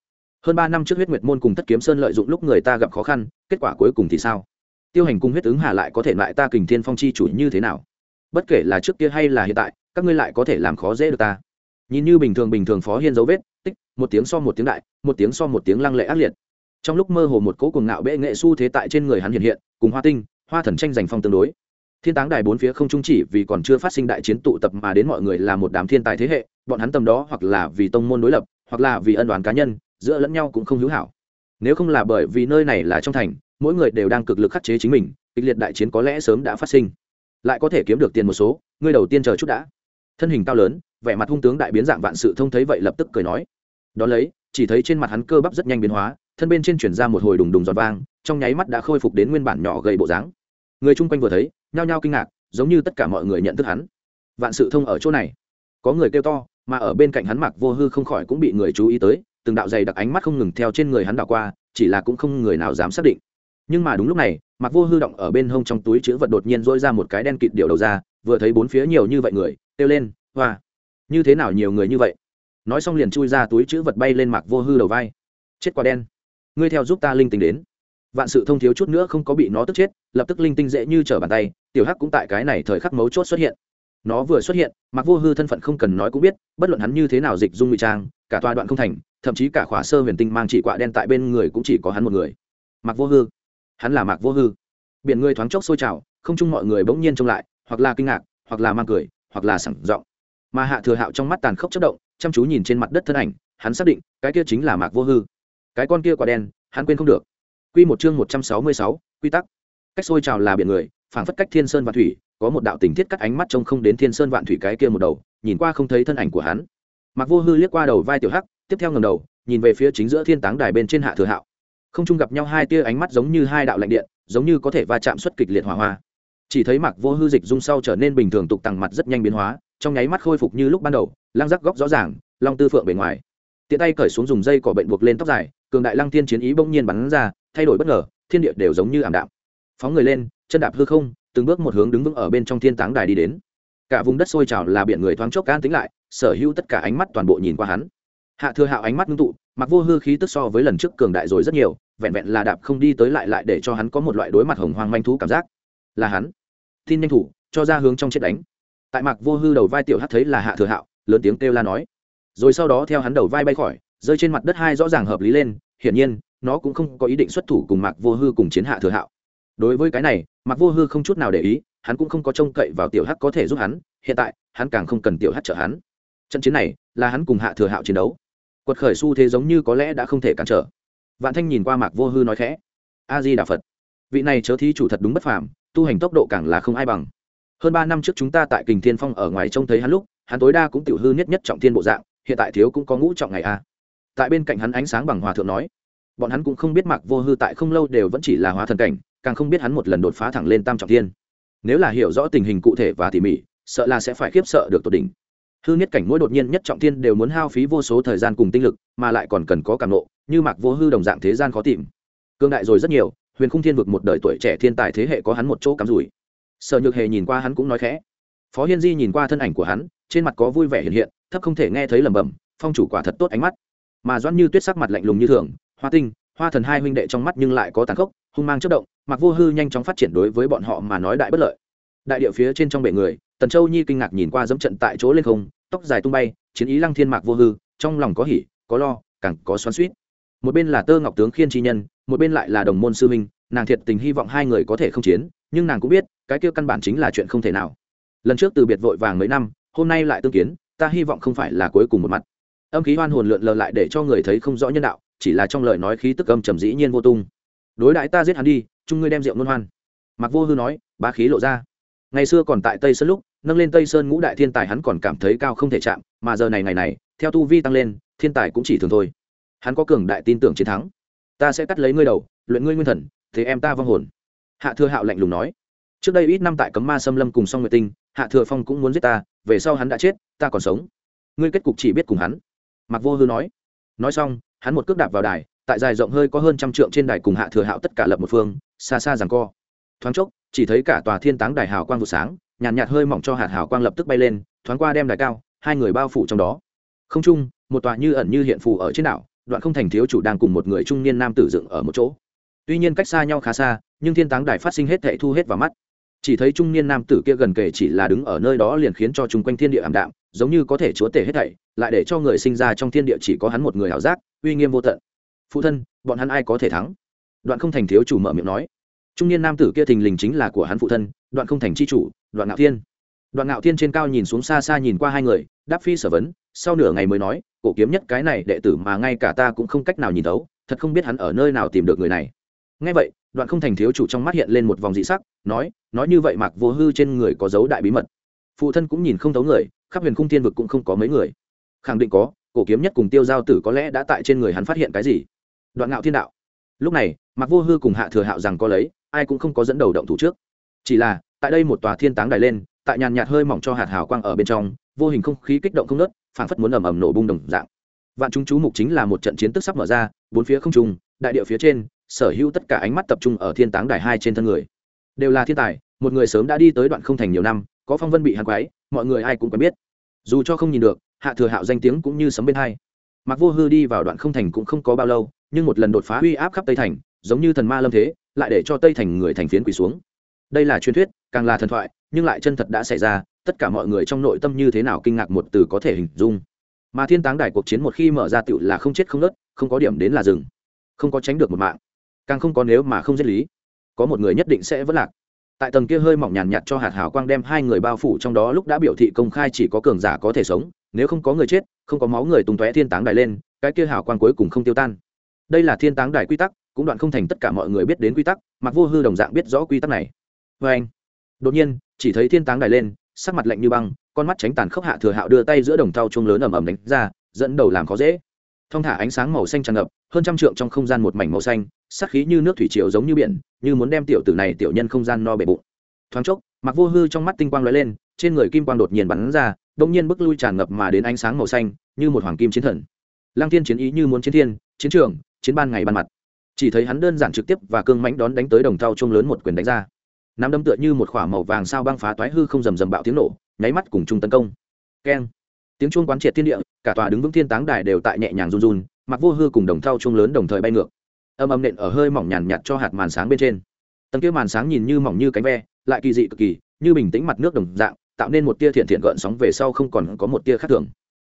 Hơn ba năm trước huyết nguyệt môn cùng thất kiếm sơn lợi dụng lúc người ta gặp khó khăn, kết quả cuối cùng thì sao? Tiêu hành cung huyết ứng hà lại có thể lại ta kình thiên phong chi chủ như thế nào? Bất kể là trước kia hay là hiện tại, các ngươi lại có thể làm khó dễ được ta. Nhìn như bình thường bình thường phó hiên dấu vết, tích, một tiếng so một tiếng đại, một tiếng so một tiếng lăng lệ ác liệt. Trong lúc mơ hồ một cỗ cùng ngạo bệ nghệ s u thế tại trên người hắn hiện hiện, cùng hoa tinh, hoa thần tranh giành phong tương đối. Thiên táng đài bốn phía không trung chỉ vì còn chưa phát sinh đại chiến tụ tập mà đến mọi người là một đám thiên tài thế hệ, bọn hắn tầm đó hoặc là vì tông môn đối lập hoặc là vì ân đoàn cá nhân, giữa lẫn nhau cũng không hữu hảo. Nếu không là bởi vì nơi này là trong thành, mỗi người đều đang cực lực khắc chế chính mình, kịch liệt đại chiến có lẽ sớm đã phát sinh. Lại có thể kiếm được tiền một số, ngươi đầu tiên chờ chút đã. Thân hình cao lớn, vẻ mặt hung tướng đại biến dạng vạn sự thông thấy vậy lập tức cười nói. Đón lấy, chỉ thấy trên mặt hắn cơ bắp rất nhanh biến hóa, thân bên trên chuyển ra một hồi đùng đùng giọt vang, trong nháy mắt đã khôi phục đến nguyên bản nhỏ gầy bộ dáng. Người chung quanh vừa thấy, nhao nhao kinh ngạc, giống như tất cả mọi người nhận thức hắn. Vạn sự thông ở chỗ này. Có người kêu to mà ở bên cạnh hắn mặc vô hư không khỏi cũng bị người chú ý tới, từng đạo dày đặc ánh mắt không ngừng theo trên người hắn đảo qua, chỉ là cũng không người nào dám xác định. Nhưng mà đúng lúc này mặc vô hư động ở bên hông trong túi chữ vật đột nhiên dỗi ra một cái đen kịt điệu đầu ra, vừa thấy bốn phía nhiều như vậy người, kêu lên, hoa! Như thế nào nhiều người như vậy? Nói xong liền chui ra túi chữ vật bay lên mặc vô hư đầu vai. Chết quả đen! Ngươi theo giúp ta linh tinh đến. Vạn sự thông thiếu chút nữa không có bị nó tức chết, lập tức linh tinh dễ như trở bàn tay, tiểu hắc cũng tại cái này thời khắc mấu chốt xuất hiện nó vừa xuất hiện mặc vô hư thân phận không cần nói cũng biết, bất luận hắn như thế nào dịch dung ngụy trang, cả tòa đoạn không thành, thậm chí cả khỏa sơ huyền tinh mang chỉ quạ đen tại bên người cũng chỉ có hắn một người. Mặc vô hư? Hắn là mạc vô hư. Biển người thoáng chốc sôi trào, không chung mọi người bỗng nhiên trông lại, hoặc là kinh ngạc, hoặc là mang cười, hoặc là sẳng giọng. Mà hạ thừa hạo trong mắt tàn khốc chất động, chăm chú nhìn trên mặt đất thân ảnh, hắn xác định, cái kia chính là mạc vô hư. Cái con kia quả đen, hắn quên không được. Q một chương một trăm sáu mươi sáu, quy tắc. Cách sôi trào là biển người, phảng phất cách thiên sơn và thủy có một đạo tình thiết cắt ánh mắt trông không đến thiên sơn vạn thủy cái kia một đầu, nhìn qua không thấy thân ảnh của hắn. Mặc vô hư liếc qua đầu vai tiểu hắc, tiếp theo ngầm đầu, nhìn về phía chính giữa thiên táng đài bên trên hạ thừa hạo. Không chung gặp nhau hai tia ánh mắt giống như hai đạo lạnh điện, giống như có thể va chạm xuất kịch liệt hỏa hoa. Chỉ thấy mặc vô hư dịch dung sau trở nên bình thường tục tằng mặt rất nhanh biến hóa, trong nháy mắt khôi phục như lúc ban đầu, lăng rắc góc rõ ràng, long tư phượng bề ngoài. Tiện tay cởi xuống dùng dây cỏ bệnh buộc lên tóc dài, cường đại lăng thiên chiến ý bỗng nhiên bắn ra, thay đổi bất ngờ, thiên địa đều giống như ảm đạm. Phóng người lên, chân đạp hư không từng bước một hướng đứng vững ở bên trong thiên táng đài đi đến. Cả vùng đất sôi trào là biển người thoáng chốc can tính lại, sở hữu tất cả ánh mắt toàn bộ nhìn qua hắn. Hạ thừa hạo ánh mắt ngưng tụ, mặc vô hư khí tức so với lần trước cường đại rồi rất nhiều, vẹn vẹn là đạp không đi tới lại lại để cho hắn có một loại đối mặt hồng hoang manh thú cảm giác. Là hắn. Tin nhanh thủ, cho ra hướng trong chết đánh. Tại mặc vô hư đầu vai tiểu hát thấy là hạ thừa hạo, lớn tiếng kêu la nói. Rồi sau đó theo hắn đầu vai bay khỏi, rơi trên mặt đất hai rõ ràng hợp lý lên, hiển nhiên, nó cũng không có ý định xuất thủ cùng mạc vô hư cùng chiến hạ thừa hạo đối với cái này mặc vô hư không chút nào để ý, hắn cũng không có trông cậy vào tiểu hắc có thể giúp hắn, hiện tại, hắn càng không cần tiểu hắc trợ hắn. Trận chiến này, là hắn cùng hạ thừa hạo chiến đấu. Quật khởi xu thế giống như có lẽ đã không thể cản trở. Vạn thanh nhìn qua mạc vô hư nói khẽ a di đà phật, vị này chớ thí chủ thật đúng bất phàm, tu hành tốc độ càng là không ai bằng. Hơn ba năm trước chúng ta tại kình thiên phong ở ngoài trông thấy hắn lúc, hắn tối đa cũng tiểu hư nhất nhất trọng thiên bộ dạng, hiện tại thiếu cũng có ngũ trọng ngày a. Tại bên cạnh hắn ánh sáng bằng hòa thượng nói, bọn hắn cũng không biết mạc vô hư tại không lâu đều vẫn chỉ là hóa thần cảnh càng không biết hắn một lần đột phá thẳng lên tam trọng thiên. Nếu là hiểu rõ tình hình cụ thể và tỉ mỉ, sợ là sẽ phải khiếp sợ được tột đỉnh. Hư nhất cảnh mỗi đột nhiên nhất trọng thiên đều muốn hao phí vô số thời gian cùng tinh lực, mà lại còn cần có cảm nộ, như mạc vô hư đồng dạng thế gian khó tìm. Cương đại rồi rất nhiều, huyền khung thiên vực một đời tuổi trẻ thiên tài thế hệ có hắn một chỗ cắm rủi. Sở nhược hề nhìn qua hắn cũng nói khẽ. Phó hiên di nhìn qua thân ảnh của hắn, trên mặt có vui vẻ hiện hiện, thấp không thể nghe thấy lẩm bẩm, phong chủ quả thật tốt ánh mắt. Mà doãn như tuyết sắc mặt lạnh lùng như thường, hoa tinh, hoa thần hai huynh đệ trong mắt nhưng lại có tàn khốc, hung mang chất động mặc vô hư nhanh chóng phát triển đối với bọn họ mà nói đại bất lợi. Đại địa phía trên trong bệ người, tần châu nhi kinh ngạc nhìn qua dẫm trận tại chỗ lên không, tóc dài tung bay, chiến ý lăng thiên mạc vô hư, trong lòng có hỉ, có lo, càng có xoắn suýt một bên là tơ ngọc tướng khiên tri nhân, một bên lại là đồng môn sư minh nàng thiệt tình hy vọng hai người có thể không chiến, nhưng nàng cũng biết, cái kia căn bản chính là chuyện không thể nào. Lần trước từ biệt vội vàng mấy năm, hôm nay lại tương kiến, ta hy vọng không phải là cuối cùng một mặt. Âm khí hoan hồn lượn lờ lại để cho người thấy không rõ nhân đạo, chỉ là trong lời nói khí tức âm trầm dĩ nhiên vô tung. Đối đãi ta giết hắn đi chung ngươi đem rượu nôn hoan. Mặc vô hư nói, bá khí lộ ra. Ngày xưa còn tại tây sơn lúc, nâng lên tây sơn ngũ đại thiên tài hắn còn cảm thấy cao không thể chạm, mà giờ này ngày này, theo tu vi tăng lên, thiên tài cũng chỉ thường thôi. Hắn có cường đại tin tưởng chiến thắng. Ta sẽ cắt lấy ngươi đầu, luyện ngươi nguyên thần, thế em ta vong hồn. Hạ thừa hạo lạnh lùng nói. Trước đây ít năm tại cấm ma xâm lâm cùng song nguyệt tinh, hạ thừa phong cũng muốn giết ta, về sau hắn đã chết, ta còn sống. Ngươi kết cục chỉ biết cùng hắn. Mặc vô hư nói. Nói xong, hắn một cước đạp vào đài, tại dài rộng hơi có hơn trăm trượng trên đài cùng hạ thừa hạo tất cả lập một phương xa xa rằng co. Thoáng chốc chỉ thấy cả tòa thiên táng đài hào quang vụ sáng nhàn nhạt, nhạt hơi mỏng cho hạt hào quang lập tức bay lên thoáng qua đem đài cao hai người bao phủ trong đó. Không chung một tòa như ẩn như hiện phù ở trên đảo đoạn không thành thiếu chủ đang cùng một người trung niên nam tử dựng ở một chỗ. Tuy nhiên cách xa nhau khá xa nhưng thiên táng đài phát sinh hết thệ thu hết vào mắt. Chỉ thấy trung niên nam tử kia gần kề chỉ là đứng ở nơi đó liền khiến cho chung quanh thiên địa ảm đạm giống như có thể chúa tể hết thảy lại để cho người sinh ra trong thiên địa chỉ có hắn một người ảo giác uy nghiêm vô tận. Phụ thân bọn hắn ai có thể thắng? Đoạn không thành thiếu chủ mở miệng nói. Trung niên nam tử kia thình lình chính là của hắn phụ thân, đoạn không thành c h i chủ, đoạn ngạo thiên. Đoạn ngạo thiên trên cao nhìn xuống xa xa nhìn qua hai người, đáp phi sở vấn, sau nửa ngày mới nói, cổ kiếm nhất cái này đệ tử mà ngay cả ta cũng không cách nào nhìn thấu, thật không biết hắn ở nơi nào tìm được người này. Ngay vậy, đoạn không thành thiếu chủ trong mắt hiện lên một vòng dị sắc, nói nói như vậy mạc vô hư trên người có dấu đại bí mật. Phụ thân cũng nhìn không thấu người, khắp huyền khung thiên vực cũng không có mấy người. Khẳng định có, cổ kiếm nhất cùng tiêu giao tử có lẽ đã tại trên người hắn phát hiện cái gì? Đoạn ngạo thiên đạo lúc này mặc vô hư cùng hạ thừa hạo rằng có lấy, ai cũng không có dẫn đầu động thủ trước. Chỉ là, tại đây một tòa thiên táng đài lên, tại nhàn nhạt hơi mỏng cho hạt hào quang ở bên trong, vô hình không khí kích động không nớt phảng phất muốn ầm ầm nổ bung đồng dạng. Vạn chúng chú mục chính là một trận chiến tức sắp mở ra, bốn phía không trùng đại địa phía trên, sở hữu tất cả ánh mắt tập trung ở thiên táng đài hai trên thân người. Đều là thiên tài, một người sớm đã đi tới đoạn không thành nhiều năm, có phong vân bị hàn quái mọi người ai cũng quen biết. Dù cho không nhìn được, hạ thừa hạo danh tiếng cũng như sấm bên hai. Mặc vô hư đi vào đoạn không thành cũng không có bao lâu nhưng một lần đột phá uy áp khắp tây thành giống như thần ma lâm thế lại để cho tây thành người thành phiến quỳ xuống. Đây là truyền thuyết càng là thần thoại nhưng lại chân thật đã xảy ra tất cả mọi người trong nội tâm như thế nào kinh ngạc một từ có thể hình dung. Mà thiên táng đài cuộc chiến một khi mở ra tựu là không chết không nớt không có điểm đến là rừng, không có tránh được một mạng. Càng không có nếu mà không giết lý có một người nhất định sẽ vất lạc. Tại tầng kia hơi mỏng nhàn nhạt cho hạt hào quang đem hai người bao phủ trong đó lúc đã biểu thị công khai chỉ có cường giả có thể sống nếu không có người chết không có máu người tung tóe thiên táng đài lên cái kia hào quang cuối cùng không tiêu tan đây là thiên táng đài quy tắc, cũng đoạn không thành tất cả mọi người biết đến quy tắc, mặc vô hư đồng dạng biết rõ quy tắc này. Vê anh, đột nhiên, chỉ thấy thiên táng đài lên, sắc mặt lạnh như băng, con mắt tránh tàn khốc hạ thừa hạo đưa tay giữa đồng thau chung lớn ầm ầm đánh ra, dẫn đầu làm khó dễ. Thong thả ánh sáng màu xanh tràn ngập, hơn trăm trượng trong không gian một mảnh màu xanh sắc khí như nước thủy triều giống như biển, như muốn đem tiểu tử này tiểu nhân không gian no bể bụng. Thoáng chốc, mặc vô hư trong mắt tinh quang lóe lên, trên người kim quang đột nhiên bắn ra đông nhiên bức lui tràn ngập mà đến ánh sáng màu xanh, như một hoàng kim chiến thần. Lăng thiên chiến ý như muốn chiến thiên, chiến trường chiến ban ngày ban mặt. Chỉ thấy hắn đơn giản trực tiếp và cương mãnh đón đánh tới đồng thau chung lớn một quyền đánh ra. Nắm đấm tựa như một khỏa màu vàng sao băng phá toái hư không rầm rầm bạo tiếng nổ, nháy mắt cùng chung tấn công. Keng. Tiếng chuông quán triệt thiên địa, cả tòa đứng vững thiên táng đài đều tại nhẹ nhàng run run, mặc vô hư cùng đồng thau chung lớn đồng thời bay ngược. Âm âm nện ở hơi mỏng nhàn nhạt cho hạt màn sáng bên trên. Tầng kia màn sáng nhìn như mỏng như cánh ve, lại kỳ dị cực kỳ, như bình tĩnh mặt nước đồng dạng, tạo nên một tia thiện thiện gợn sóng về sau không còn có một tia khác thường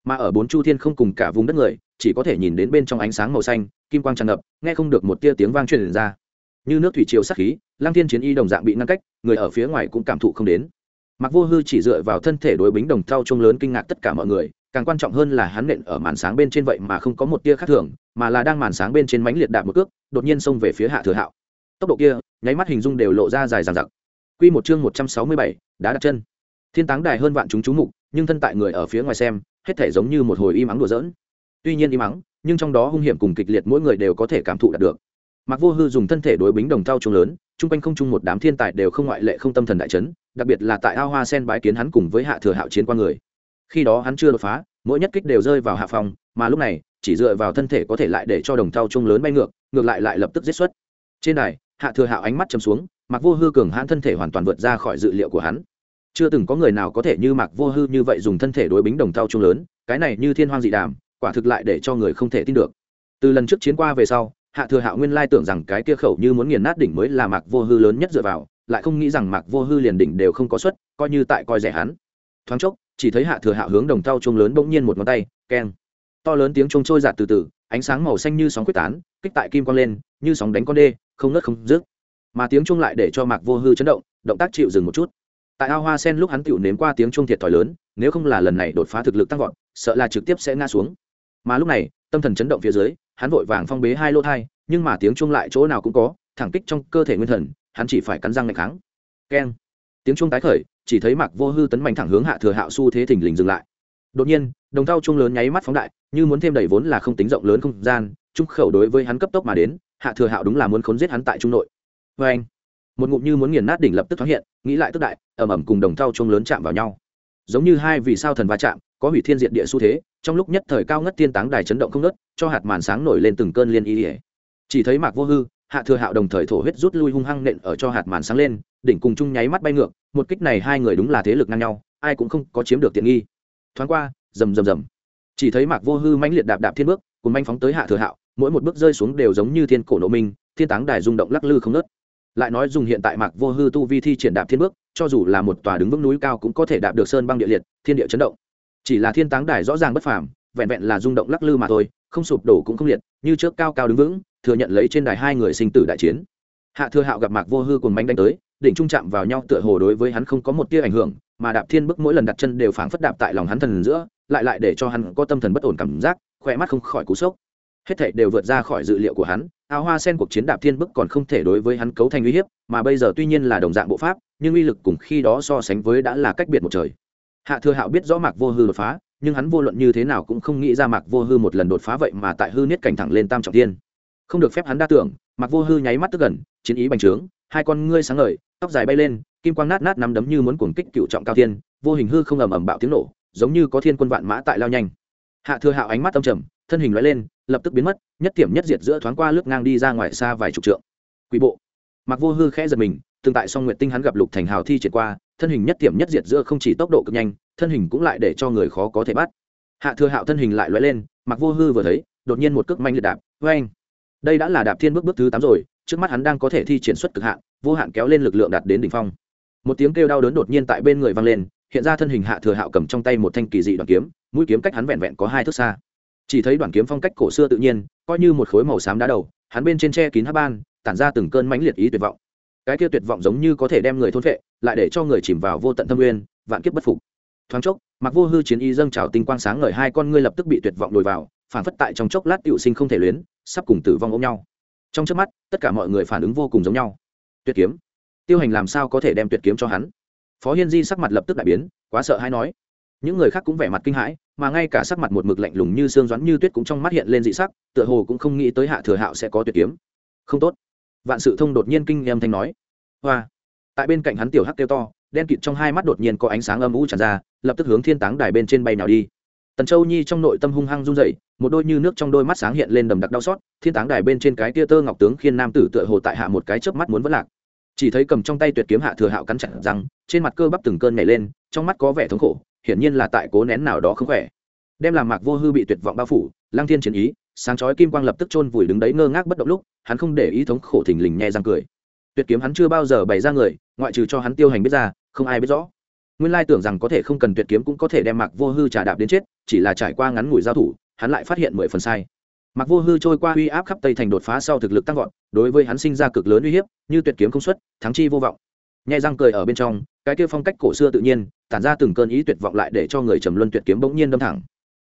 mà ở bốn chu thiên không cùng cả vùng đất người chỉ có thể nhìn đến bên trong ánh sáng màu xanh kim quang tràn ngập nghe không được một tia tiếng vang truyền ra. Như nước thủy triều sắc khí lang thiên chiến y đồng dạng bị ngăn cách người ở phía ngoài cũng cảm thụ không đến. Mặc vô hư chỉ dựa vào thân thể đối bính đồng thau trông lớn kinh ngạc tất cả mọi người càng quan trọng hơn là hắn nện ở màn sáng bên trên vậy mà không có một tia khác thường mà là đang màn sáng bên trên mánh liệt đạp một cước đột nhiên xông về phía hạ thừa hạo. Tốc độ kia nháy mắt hình dung đều lộ ra dài dằng dặc. Quy một chương một trăm sáu mươi bảy, đá đặt chân. Thiên táng đài hơn vạn chúng chú mục, nhưng thân tại người ở phía ngoài xem, hết thể giống như một hồi im ắng đùa giỡn. Tuy nhiên im ắng, nhưng trong đó hung hiểm cùng kịch liệt mỗi người đều có thể cảm thụ đạt được. Mạc Vô Hư dùng thân thể đối bính đồng thau trung lớn, trung quanh không trung một đám thiên tài đều không ngoại lệ không tâm thần đại chấn, đặc biệt là tại ao hoa sen bái kiến hắn cùng với hạ thừa hạo chiến qua người. Khi đó hắn chưa đột phá, mỗi nhất kích đều rơi vào hạ phòng, mà lúc này, chỉ dựa vào thân thể có thể lại để cho đồng thau trùng lớn bay ngược ngược lại lại lập tức giết xuất trên đài hạ thừa hạo ánh mắt chấm xuống mặc vô hư cường hãn thân thể hoàn toàn vượt ra khỏi dự liệu của hắn chưa từng có người nào có thể như mạc vô hư như vậy dùng thân thể đối bính đồng thau chung lớn cái này như thiên hoang dị đàm quả thực lại để cho người không thể tin được. Từ lần trước chiến qua về sau hạ thừa hạo nguyên lai tưởng rằng cái kia khẩu như muốn nghiền nát đỉnh mới là mạc vô hư lớn nhất dựa vào lại không nghĩ rằng mạc vô hư liền đỉnh đều không có suất coi như tại coi rẻ hắn. Thoáng chốc chỉ thấy hạ thừa hạo hướng đồng thau chung lớn bỗng nhiên một ngón tay keng. To lớn tiếng chuông trôi giạt từ từ ánh sáng màu xanh như sóng quyết tán kích tại kim quang lên như sóng đánh con đê không nớt không rước, mà tiếng chung lại để cho mạc vô hư chấn động động tác chịu dừng một chút tại ao hoa sen lúc hắn tựu nếm qua tiếng chuông thiệt thòi lớn, nếu không là lần này đột phá thực lực tăng vọt, sợ là trực tiếp sẽ ngã xuống. Mà lúc này, tâm thần chấn động phía dưới, hắn vội vàng phong bế hai lô thai, nhưng mà tiếng chuông lại chỗ nào cũng có, thẳng kích trong cơ thể nguyên thần, hắn chỉ phải cắn răng ngày kháng. Keng. Tiếng chuông tái khởi, chỉ thấy mạc vô hư tấn mạnh thẳng hướng hạ thừa hạo su thế thình lình dừng lại. Đột nhiên, đồng thau chuông lớn nháy mắt phóng đại, như muốn thêm đầy vốn là không tính rộng lớn không gian, trung khẩu đối với hắn cấp tốc mà đến, hạ thừa hạo đúng là muốn khốn giết hắn tại trung nội. Vê anh một ngụm như muốn nghiền nát đỉnh lập tức thoáng hiện, nghĩ lại tức đại ẩm ẩm cùng đồng thau chuông lớn chạm vào nhau. Giống như hai vì sao thần va chạm, có hủy thiên diện địa xu thế, trong lúc nhất thời cao ngất tiên táng đài chấn động không ngớt, cho hạt màn sáng nổi lên từng cơn liên y. Ỉa chỉ thấy mạc vô hư, hạ thừa hạo đồng thời thổ huyết rút lui hung hăng nện ở cho hạt màn sáng lên, đỉnh cùng chung nháy mắt bay ngược, một kích này hai người đúng là thế lực ngang nhau, ai cũng không có chiếm được tiện nghi. Thoáng qua, rầm rầm rầm. Chỉ thấy mạc vô hư mãnh liệt đạp đạp thiên bước, cùng manh phóng tới hạ thừa hạo, mỗi một bước rơi xuống đều giống như thiên cổ nộ minh, thiên táng đài rung động lắc lư không nớt lại nói dùng hiện tại mạc vô hư tu vi thi triển đạp thiên bước, cho dù là một tòa đứng vững núi cao cũng có thể đạp được sơn băng địa liệt, thiên địa chấn động. Chỉ là thiên táng đài rõ ràng bất phàm, vẹn vẹn là rung động lắc lư mà thôi, không sụp đổ cũng không liệt, như trước cao cao đứng vững, thừa nhận lấy trên đài hai người sinh tử đại chiến. Hạ thừa hạo gặp mạc vô hư cùng manh đánh tới, đỉnh trung chạm vào nhau tựa hồ đối với hắn không có một tia ảnh hưởng, mà đạp thiên bước mỗi lần đặt chân đều phảng phất đạp tại lòng hắn thần giữa, lại lại để cho hắn có tâm thần bất ổn cảm giác, khỏe mắt không khỏi cú sốc hết thảy đều vượt ra khỏi dự liệu của hắn, áo hoa sen cuộc chiến đạp thiên bức còn không thể đối với hắn cấu thành uy hiếp, mà bây giờ tuy nhiên là đồng dạng bộ pháp, nhưng uy lực cùng khi đó so sánh với đã là cách biệt một trời. Hạ thừa hạo biết rõ mạc vô hư đột phá, nhưng hắn vô luận như thế nào cũng không nghĩ ra mạc vô hư một lần đột phá vậy mà tại hư niết cảnh thẳng lên tam trọng tiên không được phép hắn đa tưởng, mạc vô hư nháy mắt tức gần, chiến ý bành trướng, hai con ngươi sáng ngời, tóc dài bay lên, kim quang nát nát nắm đấm như muốn cuồng kích cựu trọng cao tiên vô hình hư không ầm ầm bạo tiếng nổ, giống như có thiên quân vạn mã tại lao nhanh. Hạ thừa hạo ánh mắt âm trầm thân hình lóe lên, lập tức biến mất, nhất tiểm nhất diệt giữa thoáng qua lướt ngang đi ra ngoài xa vài chục trượng. Quỷ bộ. Mặc vô hư khẽ giật mình, tương tại song nguyệt tinh hắn gặp lục thành hào thi triển qua, thân hình nhất tiểm nhất diệt giữa không chỉ tốc độ cực nhanh, thân hình cũng lại để cho người khó có thể bắt. Hạ thừa hạo thân hình lại lóe lên mặc vô hư vừa thấy, đột nhiên một cước manh liệt đạp vê anh đây đã là đạp thiên bước bước thứ tám rồi, trước mắt hắn đang có thể thi triển xuất cực hạn, vô hạn kéo lên lực lượng đạt đến đỉnh phong. Một tiếng kêu đau đớn đột nhiên tại bên người vang lên, hiện ra thân hình hạ thừa hạo cầm trong tay một thanh kỳ dị đoạn kiếm, mũi kiếm cách hắn vẹn vẹn có hai thước xa chỉ thấy đoạn kiếm phong cách cổ xưa tự nhiên, coi như một khối màu xám đá đầu, hắn bên trên tre kín hát ban, tản ra từng cơn mãnh liệt ý tuyệt vọng. Cái kia tuyệt vọng giống như có thể đem người thôn vệ lại để cho người chìm vào vô tận thâm nguyên, vạn kiếp bất phục. Thoáng chốc, mặc vô hư chiến y dâng trào tinh quang sáng ngời hai con ngươi lập tức bị tuyệt vọng lùi vào, phản phất tại trong chốc lát tựu sinh không thể luyến, sắp cùng tử vong ôm nhau. Trong trước mắt, tất cả mọi người phản ứng vô cùng giống nhau. Tuyệt kiếm. Tiêu hành làm sao có thể đem tuyệt kiếm cho hắn? Phó hiên di sắc mặt lập tức đại biến, quá sợ hay nói những người khác cũng vẻ mặt kinh hãi, mà ngay cả sắc mặt một mực lạnh lùng như xương doãn như tuyết cũng trong mắt hiện lên dị sắc, tựa hồ cũng không nghĩ tới hạ thừa hạo sẽ có tuyệt kiếm. Không tốt. Vạn sự thông đột nhiên kinh em thanh nói. Hoa. Tại bên cạnh hắn tiểu hắc kêu to, đen kịt trong hai mắt đột nhiên có ánh sáng âm u tràn ra, lập tức hướng thiên táng đài bên trên bay nào đi. Tần châu nhi trong nội tâm hung hăng run dậy một đôi như nước trong đôi mắt sáng hiện lên đầm đặc đau xót, thiên táng đài bên trên cái tia tơ ngọc tướng khiên nam tử tựa hồ tại hạ một cái chớp mắt muốn vỡ lạc. Chỉ thấy cầm trong tay tuyệt kiếm hạ thừa hạo cắn chặt rằng trên mặt cơ bắp từng cơn nhảy lên, trong mắt có vẻ thống khổ hiển nhiên là tại cố nén nào đó không khỏe. Đem làm mạc vô hư bị tuyệt vọng bao phủ lang thiên chiến ý sáng chói kim quang lập tức chôn vùi đứng đấy ngơ ngác bất động lúc hắn không để ý thống khổ thình lình nhẹ răng cười. Tuyệt kiếm hắn chưa bao giờ bày ra người ngoại trừ cho hắn tiêu hành biết ra không ai biết rõ. Nguyên lai tưởng rằng có thể không cần tuyệt kiếm cũng có thể đem mạc vô hư trà đạp đến chết chỉ là trải qua ngắn ngủi giao thủ hắn lại phát hiện mười phần sai. Mạc Vô Hư trôi qua uy áp khắp Tây Thành đột phá sau thực lực tăng vọt, đối với hắn sinh ra cực lớn uy hiếp, như tuyệt kiếm công suất thắng chi vô vọng. Nhẹ răng cười ở bên trong, cái kia phong cách cổ xưa tự nhiên, tản ra từng cơn ý tuyệt vọng lại để cho người trầm luân tuyệt kiếm bỗng nhiên đâm thẳng.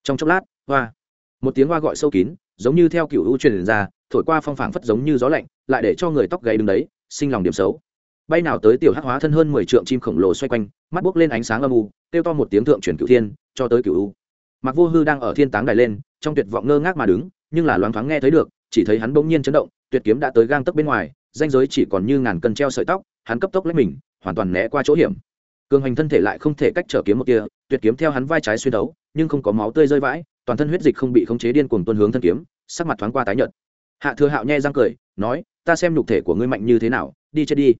Trong chốc lát, hoa, một tiếng hoa gọi sâu kín, giống như theo cựu u truyền ra, thổi qua phong phảng phất giống như gió lạnh, lại để cho người tóc gáy đứng đấy, sinh lòng điểm xấu. Bay nào tới tiểu hắc hóa thân hơn mười trượng chim khổng lồ xoay quanh, mắt buốc lên ánh sáng âm u, kêu to một tiếng thượng truyền cửu thiên, cho tới cửu u. Mặc Vô Hư đang ở thiên táng đài lên, trong tuyệt vọng ngơ ngác mà đứng, nhưng là loáng thoáng nghe thấy được chỉ thấy hắn bỗng nhiên chấn động tuyệt kiếm đã tới gang tấc bên ngoài danh giới chỉ còn như ngàn cân treo sợi tóc hắn cấp tốc lấy mình, hoàn toàn né qua chỗ hiểm. Cường hành thân thể lại không thể cách trở kiếm một kia, tuyệt kiếm theo hắn vai trái xuyên đấu, nhưng không có máu tươi rơi vãi, toàn thân huyết dịch không bị khống chế điên cuồng tuân hướng thân kiếm, sắc mặt thoáng qua tái nhợt. Hạ thừa hạo nhe răng cười, nói, ta xem nhục thể của ngươi mạnh như thế nào, đi chết đi.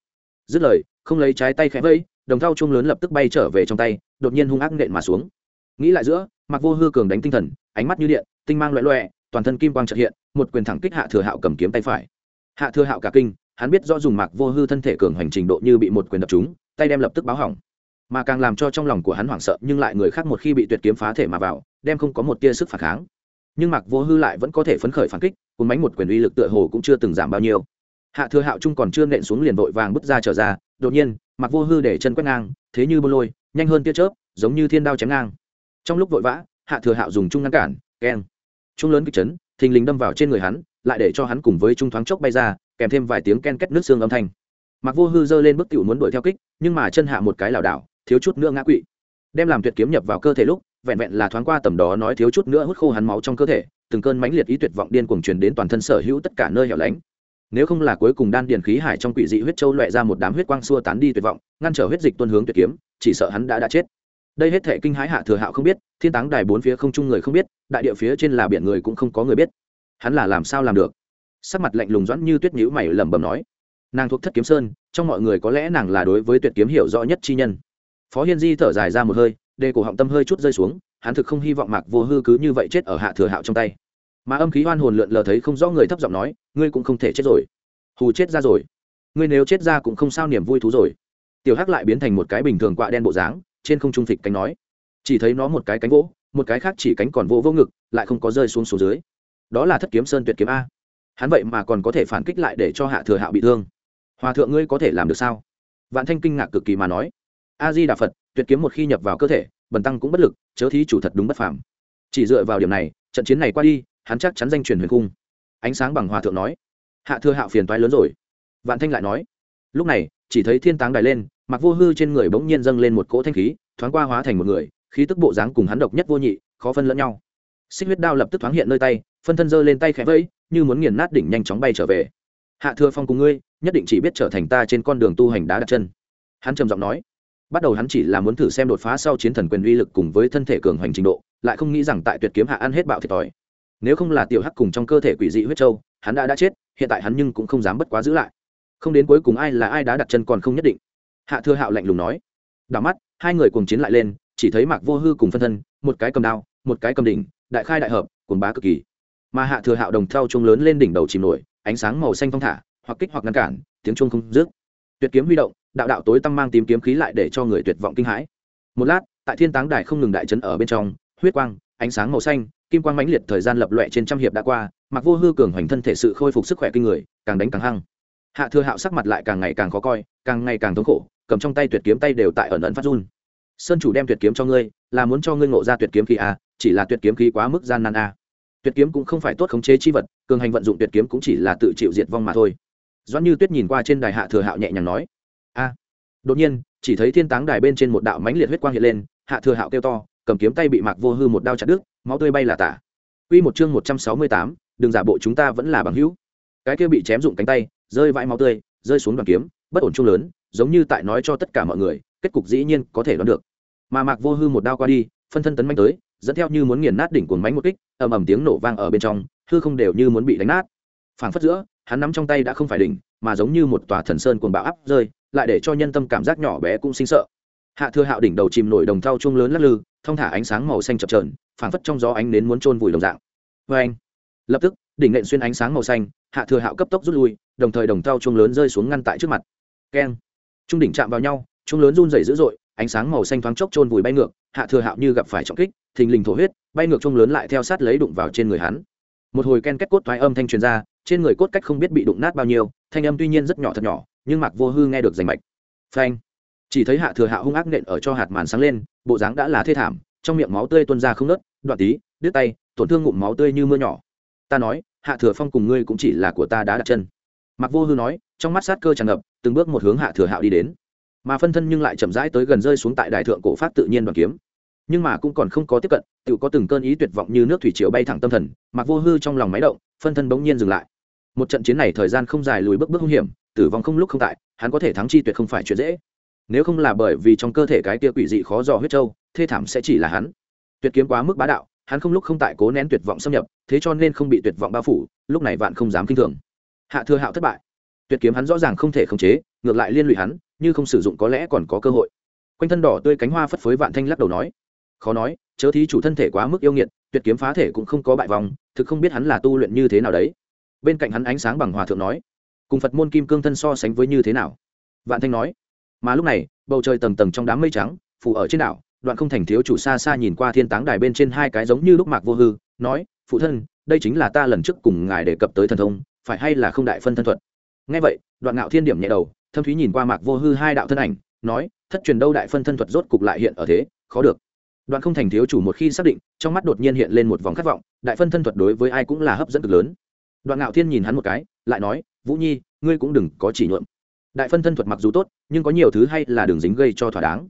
Dứt lời, không lấy trái tay khẽ vẫy đồng thau chung lớn lập tức bay trở về trong tay, đột nhiên hung ác nện mà xuống. Nghĩ lại giữa mặc vô hư cường đánh tinh thần, ánh mắt như điện, tinh mang loẹ loẹ toàn thân kim quang trợ hiện, một quyền thẳng kích hạ thừa hạo cầm kiếm tay phải. Hạ thừa hạo cả kinh hắn biết rõ dùng mạc vô hư thân thể cường hành trình độ như bị một quyền đập trúng, tay đem lập tức báo hỏng. Mà càng làm cho trong lòng của hắn hoảng sợ, nhưng lại người khác một khi bị tuyệt kiếm phá thể mà vào, đem không có một tia sức phản kháng. Nhưng mạc vô hư lại vẫn có thể phấn khởi phản kích cùng bánh một quyền uy lực tựa hồ cũng chưa từng giảm bao nhiêu. Hạ thừa hạo trung còn chưa nện xuống liền vội vàng bước ra trở ra, đột nhiên, mạc vô hư để chân quét ngang, thế như bô lôi, nhanh hơn tia chớp, giống như thiên đao chém ngang. Trong lúc vội vã, hạ thừa hạo dùng trung ngăn cản, keng. Trung lớn kịch chấn, thình lình đâm vào trên người hắn lại để cho hắn cùng với trung thoáng chốc bay ra, kèm thêm vài tiếng ken két nước xương âm thanh. Mặc vô hư giơ lên bức tiểu muốn đuổi theo kích, nhưng mà chân hạ một cái lảo đảo, thiếu chút nữa ngã quỵ. Đem làm tuyệt kiếm nhập vào cơ thể lúc, vẹn vẹn là thoáng qua tầm đó nói thiếu chút nữa hút khô hắn máu trong cơ thể, từng cơn mãnh liệt ý tuyệt vọng điên cuồng truyền đến toàn thân sở hữu tất cả nơi hẻo lánh. Nếu không là cuối cùng đan điền khí hải trong quỷ dị huyết châu loẹ ra một đám huyết quang xua tán đi tuyệt vọng, ngăn trở huyết dịch tuôn hướng tuyệt kiếm, chỉ sợ hắn đã đã chết. Đây hết thể kinh hãi hạ thừa hạo không biết, thiên táng đài bốn phía không chung người không biết, đại địa phía trên là biển người cũng không có người biết hắn là làm sao làm được? Sắc mặt lạnh lùng doãn như tuyết nhữ mày lẩm bẩm nói. Nàng thuộc thất kiếm sơn, trong mọi người có lẽ nàng là đối với tuyệt kiếm hiểu rõ nhất chi nhân. Phó hiên di thở dài ra một hơi, đề cổ họng tâm hơi chút rơi xuống, hắn thực không hy vọng mạc vô hư cứ như vậy chết ở hạ thừa hạo trong tay. Mà âm khí hoan hồn lượn lờ thấy không rõ người thấp giọng nói, ngươi cũng không thể chết rồi. Hù chết ra rồi. Ngươi nếu chết ra cũng không sao niềm vui thú rồi. Tiểu hắc lại biến thành một cái bình thường quạ đen bộ dáng, trên không trung thịt cánh nói. Chỉ thấy nó một cái cánh vỗ, một cái khác chỉ cánh còn vỗ vô ngực, lại không có rơi xuống số dưới đó là thất kiếm sơn tuyệt kiếm a. Hắn vậy mà còn có thể phản kích lại để cho hạ thừa hạo bị thương. Hòa thượng ngươi có thể làm được sao? Vạn thanh kinh ngạc cực kỳ mà nói. A di đà phật, tuyệt kiếm một khi nhập vào cơ thể, bần tăng cũng bất lực, chớ thí chủ thật đúng bất phàm. Chỉ dựa vào điểm này, trận chiến này qua đi, hắn chắc chắn danh truyền huyền cung. Ánh sáng bằng hòa thượng nói. Hạ thừa hạo phiền toái lớn rồi. Vạn thanh lại nói. Lúc này, chỉ thấy thiên táng đài lên, mặc vô hư trên người bỗng nhiên dâng lên một cỗ thanh khí, thoáng qua hóa thành một người, khí tức bộ dáng cùng hắn độc nhất vô nhị, khó phân lẫn nhau xích huyết đao lập tức thoáng hiện nơi tay, phân thân giơ lên tay khẽ vẫy, như muốn nghiền nát đỉnh nhanh chóng bay trở về. Hạ thừa phong cùng ngươi, nhất định chỉ biết trở thành ta trên con đường tu hành đá đặt chân. Hắn trầm giọng nói. Bắt đầu hắn chỉ là muốn thử xem đột phá sau chiến thần quyền uy lực cùng với thân thể cường hành trình độ, lại không nghĩ rằng tại tuyệt kiếm hạ ăn hết bạo thiệt thòi. Nếu không là tiểu hắc cùng trong cơ thể quỷ dị huyết châu, hắn đã đã chết, hiện tại hắn nhưng cũng không dám bất quá giữ lại. Không đến cuối cùng ai là ai đã đặt chân còn không nhất định. Hạ thừa hạo lạnh lùng nói. Đảo mắt, hai người cùng chiến lại lên, chỉ thấy mạc vô hư cùng phân thân, một cái cầm đao một cái cầm đỉnh, đại khai đại hợp, cuồng bá cực kỳ. Mà hạ thừa hạo đồng theo trung lớn lên đỉnh đầu chìm nổi, ánh sáng màu xanh thong thả, hoặc kích hoặc ngăn cản, tiếng chuông không dứt. Tuyệt kiếm huy động, đạo đạo tối tăm mang tím kiếm khí lại để cho người tuyệt vọng kinh hãi. Một lát, tại thiên táng đài không ngừng đại chấn ở bên trong, huyết quang, ánh sáng màu xanh, kim quang mãnh liệt thời gian lập loẹ trên trăm hiệp đã qua, mặc vô hư cường hoành thân thể sự khôi phục sức khỏe kinh người, càng đánh càng hăng. Hạ thừa hạo sắc mặt lại càng ngày càng khó coi, càng ngày càng thống khổ, cầm trong tay tuyệt kiếm tay đều tại ẩn ẩn phát run. Sơn chủ đem tuyệt kiếm cho ngươi, là muốn cho ngươi ngộ ra tuyệt kiếm khí à? Chỉ là tuyệt kiếm khí quá mức gian nan a tuyệt kiếm cũng không phải tốt khống chế chi vật cường hành vận dụng tuyệt kiếm cũng chỉ là tự chịu diệt vong mà thôi doãn như tuyết nhìn qua trên đài hạ thừa hạo nhẹ nhàng nói a đột nhiên chỉ thấy thiên táng đài bên trên một đạo mãnh liệt huyết quang hiện lên hạ thừa hạo kêu to cầm kiếm tay bị mạc vô hư một đao chặt đứt máu tươi bay là tả Quy một chương một trăm sáu mươi tám, đừng giả bộ chúng ta vẫn là bằng hữu. Cái kia bị chém dụng cánh tay, rơi vãi máu tươi, rơi xuống đoàn kiếm, bất ổn trung lớn, giống như tại nói cho tất cả mọi người, kết cục dĩ nhiên có thể đoán được. Mà Mạc Vô Hư một đao qua đi, phân thân tấn mãnh tới, dẫn theo như muốn nghiền nát đỉnh cuồng mánh một kích, ầm ầm tiếng nổ vang ở bên trong, hư không đều như muốn bị đánh nát. Phảng phất giữa, hắn nắm trong tay đã không phải đỉnh, mà giống như một tòa thần sơn cuồng bạo áp rơi, lại để cho nhân tâm cảm giác nhỏ bé cũng sinh sợ. Hạ Thừa Hạo đỉnh đầu chìm nổi đồng thau trung lớn lắc lư, thông thả ánh sáng màu xanh chập trờn phảng phất trong gió ánh nến muốn chôn vùi đồng dạng. vê anh, lập tức, đỉnh nện xuyên ánh sáng màu xanh, Hạ Thừa Hạo cấp tốc rút lui, đồng thời đồng thau trung lớn rơi xuống ngăn tại trước mặt. Keng. Trung đỉnh chạm vào nhau, trung lớn run rẩy dữ dội, ánh sáng màu xanh thoáng chốc chôn vùi bay ngược, Hạ Thừa Hạo như gặp phải trọng kích, thình lình thổ huyết, bay ngược trông lớn lại theo sát lấy đụng vào trên người hắn. Một hồi ken két cốt toái âm thanh truyền ra, trên người cốt cách không biết bị đụng nát bao nhiêu, thanh âm tuy nhiên rất nhỏ thật nhỏ, nhưng Mạc Vô Hư nghe được rành mạch. Phanh chỉ thấy hạ thừa hạ hung ác nện ở cho hạt màn sáng lên bộ dáng đã là thê thảm trong miệng máu tươi tuôn ra không nớt đoạn tí đứt tay tổn thương ngụm máu tươi như mưa nhỏ ta nói hạ thừa phong cùng ngươi cũng chỉ là của ta đã đặt chân mặc vô hư nói trong mắt sát cơ tràn ngập từng bước một hướng hạ thừa hạo đi đến mà phân thân nhưng lại chậm rãi tới gần rơi xuống tại đại thượng cổ phát tự nhiên đoàn kiếm. Nhưng mà cũng còn không có tiếp cận tự có từng cơn ý tuyệt vọng như nước thủy triều bay thẳng tâm thần mặc vô hư trong lòng máy động, phân thân bỗng nhiên dừng lại. Một trận chiến này thời gian không dài lùi bước bước hung hiểm, tử vong không lúc không tại, hắn có thể thắng chi tuyệt không phải chuyện dễ. Nếu không là bởi vì trong cơ thể cái kia quỷ dị khó dò huyết trâu thê thảm sẽ chỉ là hắn. Tuyệt kiếm quá mức bá đạo, hắn không lúc không tại cố nén tuyệt vọng xâm nhập, thế cho nên không bị tuyệt vọng bao phủ, lúc này vạn không dám kinh thường. Hạ thừa hạo thất bại. Tuyệt kiếm hắn rõ ràng không thể khống chế ngược lại liên lụy hắn, như không sử dụng có lẽ còn có cơ hội. Quanh thân đỏ tươi cánh hoa phất phới vạn thanh lắc đầu nói. Khó nói, chớ thí chủ thân thể quá mức yêu nghiệt, tuyệt kiếm phá thể cũng không có bại vòng, thực không biết hắn là tu luyện như thế nào đấy. Bên cạnh hắn ánh sáng bằng hòa thượng nói. Cùng phật môn kim cương thân so sánh với như thế nào? Vạn thanh nói. Mà lúc này, bầu trời tầng tầng trong đám mây trắng, phủ ở trên đảo, đoạn không thành thiếu chủ xa xa nhìn qua thiên táng đài bên trên hai cái giống như lúc mạc vô hư, nói, phụ thân, đây chính là ta lần trước cùng ngài đề cập tới thần thông, phải hay là không đại phân thân thuật? Nghe vậy, đoạn ngạo thiên điểm nhẹ đầu thâm thúy nhìn qua mạc vô hư hai đạo thân ảnh, nói, thất truyền đâu đại phân thân thuật rốt cục lại hiện ở thế, khó được. Đoạn không thành thiếu chủ một khi xác định, trong mắt đột nhiên hiện lên một vòng khát vọng, đại phân thân thuật đối với ai cũng là hấp dẫn cực lớn. Đoạn ngạo thiên nhìn hắn một cái, lại nói, vũ nhi, ngươi cũng đừng có chỉ nhuộm. Đại phân thân thuật mặc dù tốt, nhưng có nhiều thứ hay là đường dính gây cho thỏa đáng.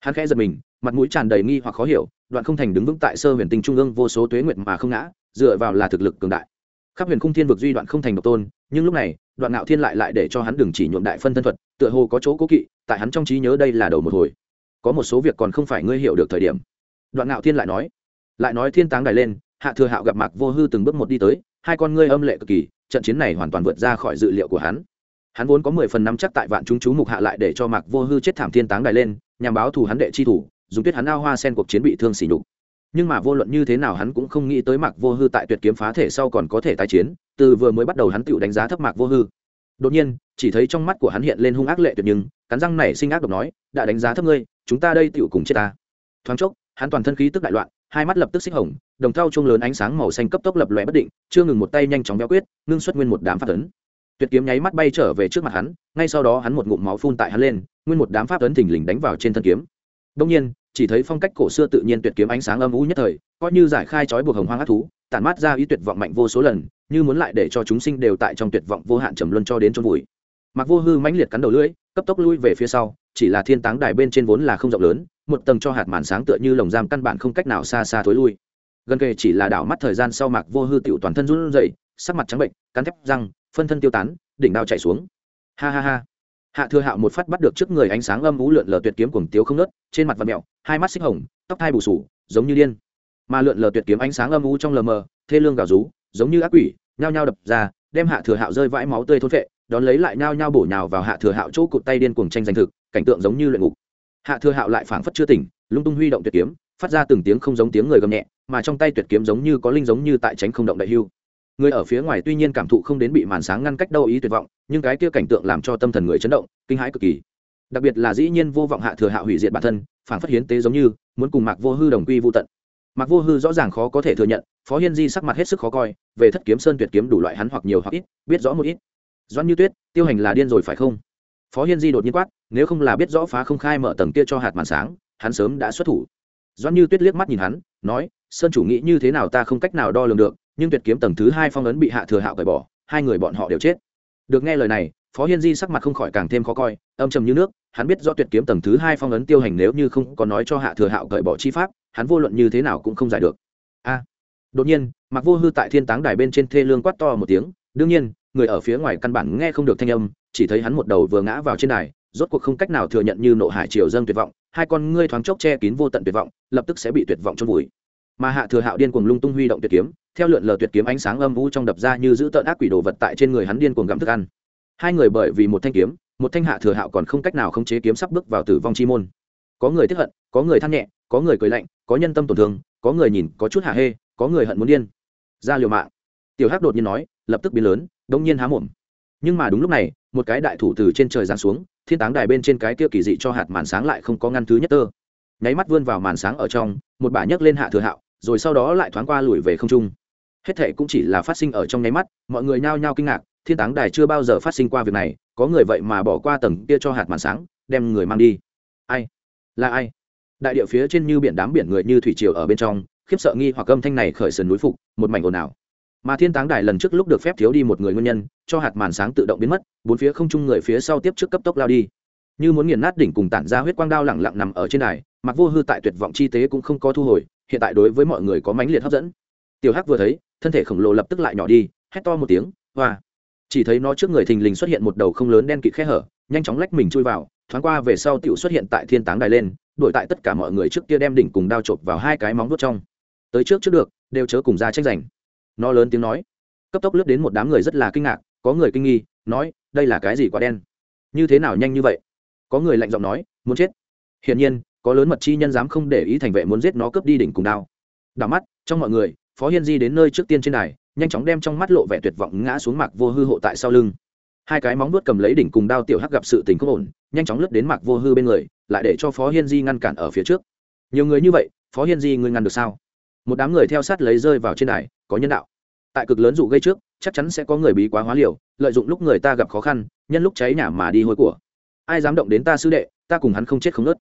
Hắn khẽ giật mình, mặt mũi tràn đầy nghi hoặc khó hiểu, đoạn không thành đứng vững tại sơ huyền tinh trung ương vô số tuế nguyệt mà không ngã, dựa vào là thực lực cường đại khắp huyền khung thiên vực duy đoạn không thành độc tôn, nhưng lúc này, đoạn ngạo thiên lại lại để cho hắn đừng chỉ nhuộm đại phân thân thuật, tựa hồ có chỗ cố kỵ, tại hắn trong trí nhớ đây là đầu một hồi. Có một số việc còn không phải ngươi hiểu được thời điểm. Đoạn ngạo thiên lại nói lại nói thiên táng đài lên, hạ thừa hạo gặp mạc vô hư từng bước một đi tới, hai con ngươi âm lệ cực kỳ, trận chiến này hoàn toàn vượt ra khỏi dự liệu của hắn. Hắn vốn có mười phần năm chắc tại vạn chúng chú mục hạ lại để cho mạc vô hư chết thảm thiên táng đài lên, nhằm báo thù hắn đệ chi thủ, dùng tuyết hắn ao hoa sen cuộc chiến bị thương xỉ nhục nhưng mà vô luận như thế nào hắn cũng không nghĩ tới mạc vô hư tại tuyệt kiếm phá thể sau còn có thể tái chiến, từ vừa mới bắt đầu hắn tự đánh giá thấp mạc vô hư. Đột nhiên, chỉ thấy trong mắt của hắn hiện lên hung ác lệ tuyệt nhưng, cắn răng này sinh ác độc nói, đã đánh giá thấp ngươi, chúng ta đây tựu cùng chết ta. Thoáng chốc, hắn toàn thân khí tức đại loạn, hai mắt lập tức xích hồng, đồng thau chung lớn ánh sáng màu xanh cấp tốc lập lòe bất định, chưa ngừng một tay nhanh chóng béo quyết, ngưng xuất nguyên một đám pháp ấn. Tuyệt kiếm nháy mắt bay trở về trước mặt hắn, ngay sau đó hắn một ngụm máu phun tại hắn lên, nguyên một đám pháp ấn thình lình đánh vào trên thân kiếm. Đông nhiên chỉ thấy phong cách cổ xưa tự nhiên tuyệt kiếm ánh sáng âm u nhất thời, coi như giải khai trói buộc hồng hoang ác thú, tản mát ra ý tuyệt vọng mạnh vô số lần, như muốn lại để cho chúng sinh đều tại trong tuyệt vọng vô hạn trầm luân cho đến chôn vùi. Mặc vô hư mãnh liệt cắn đầu lưỡi, cấp tốc lui về phía sau, chỉ là thiên táng đài bên trên vốn là không rộng lớn, một tầng cho hạt màn sáng tựa như lồng giam căn bản không cách nào xa xa thối lui. Gần kề chỉ là đảo mắt thời gian sau mạc vô hư tiểu toàn thân run rẩy, sắc mặt trắng bệnh, cắn thép răng, phân thân tiêu tán, đỉnh đao chạy xuống. Ha ha ha hạ thừa hạo một phát bắt được trước người ánh sáng âm ú lượn lờ tuyệt kiếm cuồng tiếu không nớt trên mặt và mẹo hai mắt xích hồng, tóc thai bù sủ giống như điên. Mà lượn lờ tuyệt kiếm ánh sáng âm ú trong lờ mờ, thê lương gào rú, giống như ác quỷ, nhao nhao đập ra, đem hạ thừa hạo rơi vãi máu tươi thôn vệ đón lấy lại nhao nhao bổ nhào vào hạ thừa hạo chỗ cụt tay điên cuồng tranh giành thực, cảnh tượng giống như luyện ngục. Hạ thừa hạo lại phảng phất chưa tỉnh, lung tung huy động tuyệt kiếm, phát ra từng tiếng không giống tiếng người gầm nhẹ, mà trong tay tuyệt kiếm giống như có linh giống như tại tránh không động đại hưu người ở phía ngoài tuy nhiên cảm thụ không đến bị màn sáng ngăn cách đâu ý tuyệt vọng, nhưng cái kia cảnh tượng làm cho tâm thần người chấn động, kinh hãi cực kỳ. Đặc biệt là dĩ nhiên vô vọng hạ thừa hạ hủy diệt bản thân, phản phát hiến tế giống như, muốn cùng mạc vô hư đồng quy vô tận. Mạc vô hư rõ ràng khó có thể thừa nhận, phó hiên di sắc mặt hết sức khó coi, về thất kiếm sơn tuyệt kiếm đủ loại hắn hoặc nhiều hoặc ít, biết rõ một ít. Doãn như tuyết, tiêu hành là điên rồi phải không? Phó hiên di đột nhiên quát, nếu không là biết rõ phá không khai mở tầng kia cho hạt màn sáng, hắn sớm đã xuất thủ. Doãn như tuyết liếc mắt nhìn hắn, nói, sơn chủ nghĩ như thế nào ta không cách nào đo lường được nhưng tuyệt kiếm tầng thứ hai phong ấn bị hạ thừa hạo cởi bỏ, hai người bọn họ đều chết. Được nghe lời này, phó hiên di sắc mặt không khỏi càng thêm khó coi, âm trầm như nước, hắn biết do tuyệt kiếm tầng thứ hai phong ấn tiêu hành nếu như không có nói cho hạ thừa hạo cởi bỏ chi pháp, hắn vô luận như thế nào cũng không giải được. A, đột nhiên mặc vô hư tại thiên táng đài bên trên thê lương quát to một tiếng, đương nhiên, người ở phía ngoài căn bản nghe không được thanh âm, chỉ thấy hắn một đầu vừa ngã vào trên đài, rốt cuộc không cách nào thừa nhận như nộ hải triều dâng tuyệt vọng, hai con ngươi thoáng chốc che kín vô tận tuyệt vọng, lập tức sẽ bị tuyệt vọng chôn vùi mà hạ thừa hạo điên cuồng lung tung huy động tuyệt kiếm, theo lượn lờ tuyệt kiếm ánh sáng âm u trong đập ra như giữ tợn ác quỷ đồ vật tại trên người hắn điên cuồng gặm thức ăn. Hai người bởi vì một thanh kiếm, một thanh hạ thừa hạo còn không cách nào khống chế kiếm sắp bước vào tử vong chi môn. Có người tiếp hận, có người than nhẹ, có người cười lạnh, có nhân tâm tổn thương, có người nhìn có chút hạ hê, có người hận muốn điên. Ra liều mạng. Tiểu hắc đột nhiên nói, lập tức biến lớn, đông nhiên há mồm. Nhưng mà đúng lúc này, một cái đại thủ từ trên trời giáng xuống, thiên táng đài bên trên cái kia kỳ dị cho hạt màn sáng lại không có ngăn thứ nhất tơ. Nháy mắt vươn vào màn sáng ở trong, một bà nhấc lên hạ thừa hạo rồi sau đó lại thoáng qua lùi về không trung. Hết thệ cũng chỉ là phát sinh ở trong nháy mắt, mọi người nhao nhao kinh ngạc, thiên táng đài chưa bao giờ phát sinh qua việc này, có người vậy mà bỏ qua tầng kia cho hạt màn sáng, đem người mang đi. Ai? Là ai? Đại địa phía trên như biển đám biển người như thủy triều ở bên trong, khiếp sợ nghi hoặc âm thanh này khởi sườn núi phục, một mảnh ồn ào. Mà thiên táng đài lần trước lúc được phép thiếu đi một người nguyên nhân, cho hạt màn sáng tự động biến mất, bốn phía không chung người phía sau tiếp trước cấp tốc lao đi. Như muốn nghiền nát đỉnh cùng tản ra huyết quang đao lẳng lặng nằm ở trên đài, mặc vô hư tại tuyệt vọng chi tế cũng không có thu hồi hiện tại đối với mọi người có mãnh liệt hấp dẫn. Tiểu hắc vừa thấy, thân thể khổng lồ lập tức lại nhỏ đi, hét to một tiếng, hoa! Chỉ thấy nó trước người thình lình xuất hiện một đầu không lớn đen kịt khe hở, nhanh chóng lách mình chui vào, thoáng qua về sau tiểu xuất hiện tại thiên táng đài lên, đuổi tại tất cả mọi người trước kia đem đỉnh cùng đao chộp vào hai cái móng vuốt trong. Tới trước trước được, đều chớ cùng ra tranh giành. Nó lớn tiếng nói. Cấp tốc lướt đến một đám người rất là kinh ngạc, có người kinh nghi, nói, đây là cái gì quả đen? Như thế nào nhanh như vậy? Có người lạnh giọng nói, muốn chết. Hiển nhiên có lớn mật chi nhân dám không để ý thành vệ muốn giết nó cướp đi đỉnh cùng đao. Đảo mắt, trong mọi người, phó hiên di đến nơi trước tiên trên đài, nhanh chóng đem trong mắt lộ vẻ tuyệt vọng ngã xuống mạc vô hư hộ tại sau lưng. Hai cái móng nuốt cầm lấy đỉnh cùng đao tiểu hắc gặp sự tình không ổn, nhanh chóng lướt đến mạc vô hư bên người, lại để cho phó hiên di ngăn cản ở phía trước. Nhiều người như vậy, phó hiên di ngươi ngăn được sao? Một đám người theo sát lấy rơi vào trên đài, có nhân đạo. Tại cực lớn dụ gây trước, chắc chắn sẽ có người bí quá hóa liều, lợi dụng lúc người ta gặp khó khăn, nhân lúc cháy nhà mà đi hôi của. Ai dám động đến ta sư đệ, ta cùng hắn không chết không nớt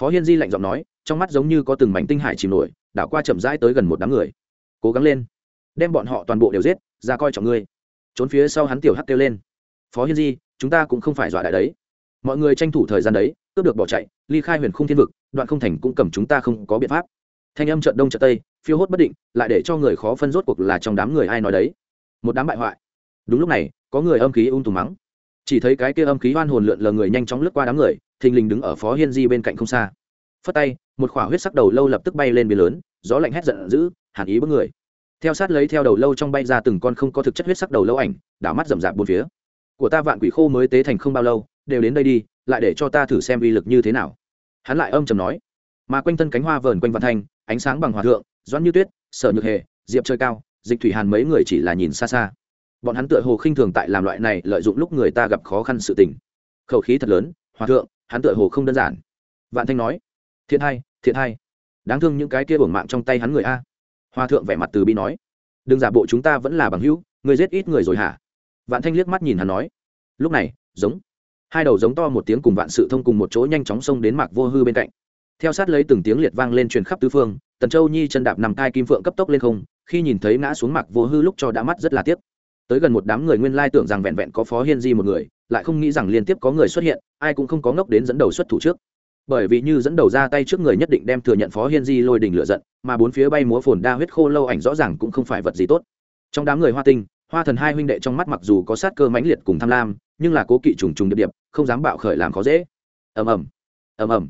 phó hiên di lạnh giọng nói, trong mắt giống như có từng mảnh tinh hải chìm nổi, đảo qua chậm rãi tới gần một đám người. Cố gắng lên. Đem bọn họ toàn bộ đều giết, ra coi trọng ngươi. Trốn phía sau hắn tiểu hắc kêu lên. Phó hiên di, chúng ta cũng không phải dọa đại đấy. Mọi người tranh thủ thời gian đấy, cướp được bỏ chạy, ly khai huyền khung thiên vực, đoạn không thành cũng cầm chúng ta không có biện pháp. Thanh âm trận đông trận tây, phiêu hốt bất định, lại để cho người khó phân rốt cuộc là trong đám người ai nói đấy. Một đám bại hoại. Đúng lúc này, có người âm khí ung tùng mắng. Chỉ thấy cái kia âm khí hoan hồn lượn lờ người nhanh chóng lướt qua đám người thình lình đứng ở phó hiên di bên cạnh không xa. Phất tay, một khỏa huyết sắc đầu lâu lập tức bay lên biển lớn, gió lạnh hét giận dữ, hàn ý bước người. Theo sát lấy theo đầu lâu trong bay ra từng con không có thực chất huyết sắc đầu lâu ảnh, đảo mắt rậm rạp bốn phía. Của ta vạn quỷ khô mới tế thành không bao lâu, đều đến đây đi, lại để cho ta thử xem uy lực như thế nào. Hắn lại âm trầm nói. Mà quanh thân cánh hoa vờn quanh vạn thanh, ánh sáng bằng hòa thượng, doãn như tuyết, sở nhược hề, diệp trời cao, dịch thủy hàn mấy người chỉ là nhìn xa xa. Bọn hắn tựa hồ khinh thường tại làm loại này lợi dụng lúc người ta gặp khó khăn sự tình. Khẩu khí thật lớn, hòa thượng hắn tựa hồ không đơn giản. Vạn thanh nói, thiện hai thiện hai đáng thương những cái kia bổng mạng trong tay hắn người a. Hòa thượng vẻ mặt từ bi nói, đừng giả bộ chúng ta vẫn là bằng hữu người giết ít người rồi hả? Vạn thanh liếc mắt nhìn hắn nói, lúc này, giống. Hai đầu giống to một tiếng cùng vạn sự thông cùng một chỗ nhanh chóng xông đến mạc vô hư bên cạnh. Theo sát lấy từng tiếng liệt vang lên truyền khắp tứ phương, tần châu nhi chân đạp nằm tai kim phượng cấp tốc lên không, khi nhìn thấy ngã xuống mạc vô hư lúc cho đã mắt rất là tiếc tới gần một đám người nguyên lai tưởng rằng vẹn vẹn có phó hiên di một người, lại không nghĩ rằng liên tiếp có người xuất hiện, ai cũng không có ngốc đến dẫn đầu xuất thủ trước. Bởi vì như dẫn đầu ra tay trước người nhất định đem thừa nhận phó hiên di lôi đình lựa giận, mà bốn phía bay múa phồn đa huyết khô lâu ảnh rõ ràng cũng không phải vật gì tốt. Trong đám người hoa tinh, hoa thần hai huynh đệ trong mắt mặc dù có sát cơ mãnh liệt cùng tham lam, nhưng là cố kỵ trùng trùng điệp điệp, không dám bạo khởi làm khó dễ. Ầm ầm ầm ầm.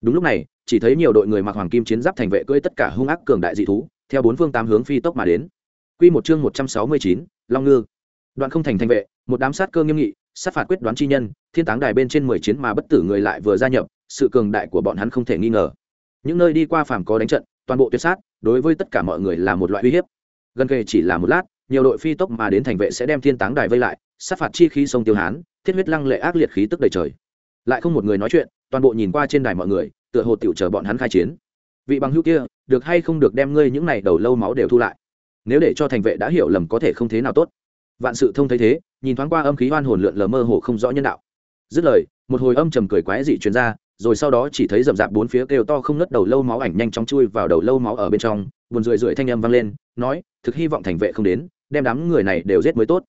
Đúng lúc này, chỉ thấy nhiều đội người mặc hoàng kim chiến giáp thành vệ cưỡi tất cả hung ác cường đại dị thú, theo bốn phương tám hướng phi tốc mà đến. Quy một chương một trăm sáu mươi chín long ngư. Đoạn không thành thành vệ, một đám sát cơ nghiêm nghị, sát phạt quyết đoán chi nhân, thiên táng đài bên trên mười chiến mà bất tử người lại vừa gia nhập, sự cường đại của bọn hắn không thể nghi ngờ. Những nơi đi qua phàm có đánh trận, toàn bộ tuyệt sát, đối với tất cả mọi người là một loại uy hiếp. Gần kề chỉ là một lát, nhiều đội phi tốc mà đến thành vệ sẽ đem thiên táng đài vây lại, sát phạt chi khí sông tiêu hán, thiết huyết lăng lệ ác liệt khí tức đầy trời. Lại không một người nói chuyện, toàn bộ nhìn qua trên đài mọi người, tựa hồ tiểu chờ bọn hắn khai chiến. Vị bằng hữu kia, được hay không được đem ngươi những này đầu lâu máu đều thu lại? Nếu để cho thành vệ đã hiểu lầm có thể không thế nào tốt. Vạn sự thông thấy thế, nhìn thoáng qua âm khí hoan hồn lượn lờ mơ hồ không rõ nhân đạo. Dứt lời, một hồi âm trầm cười quái dị truyền ra, rồi sau đó chỉ thấy rậm rạp bốn phía kêu to không ngất đầu lâu máu ảnh nhanh chóng chui vào đầu lâu máu ở bên trong, buồn rười rượi thanh âm vang lên, nói, thực hy vọng thành vệ không đến, đem đám người này đều giết mới tốt.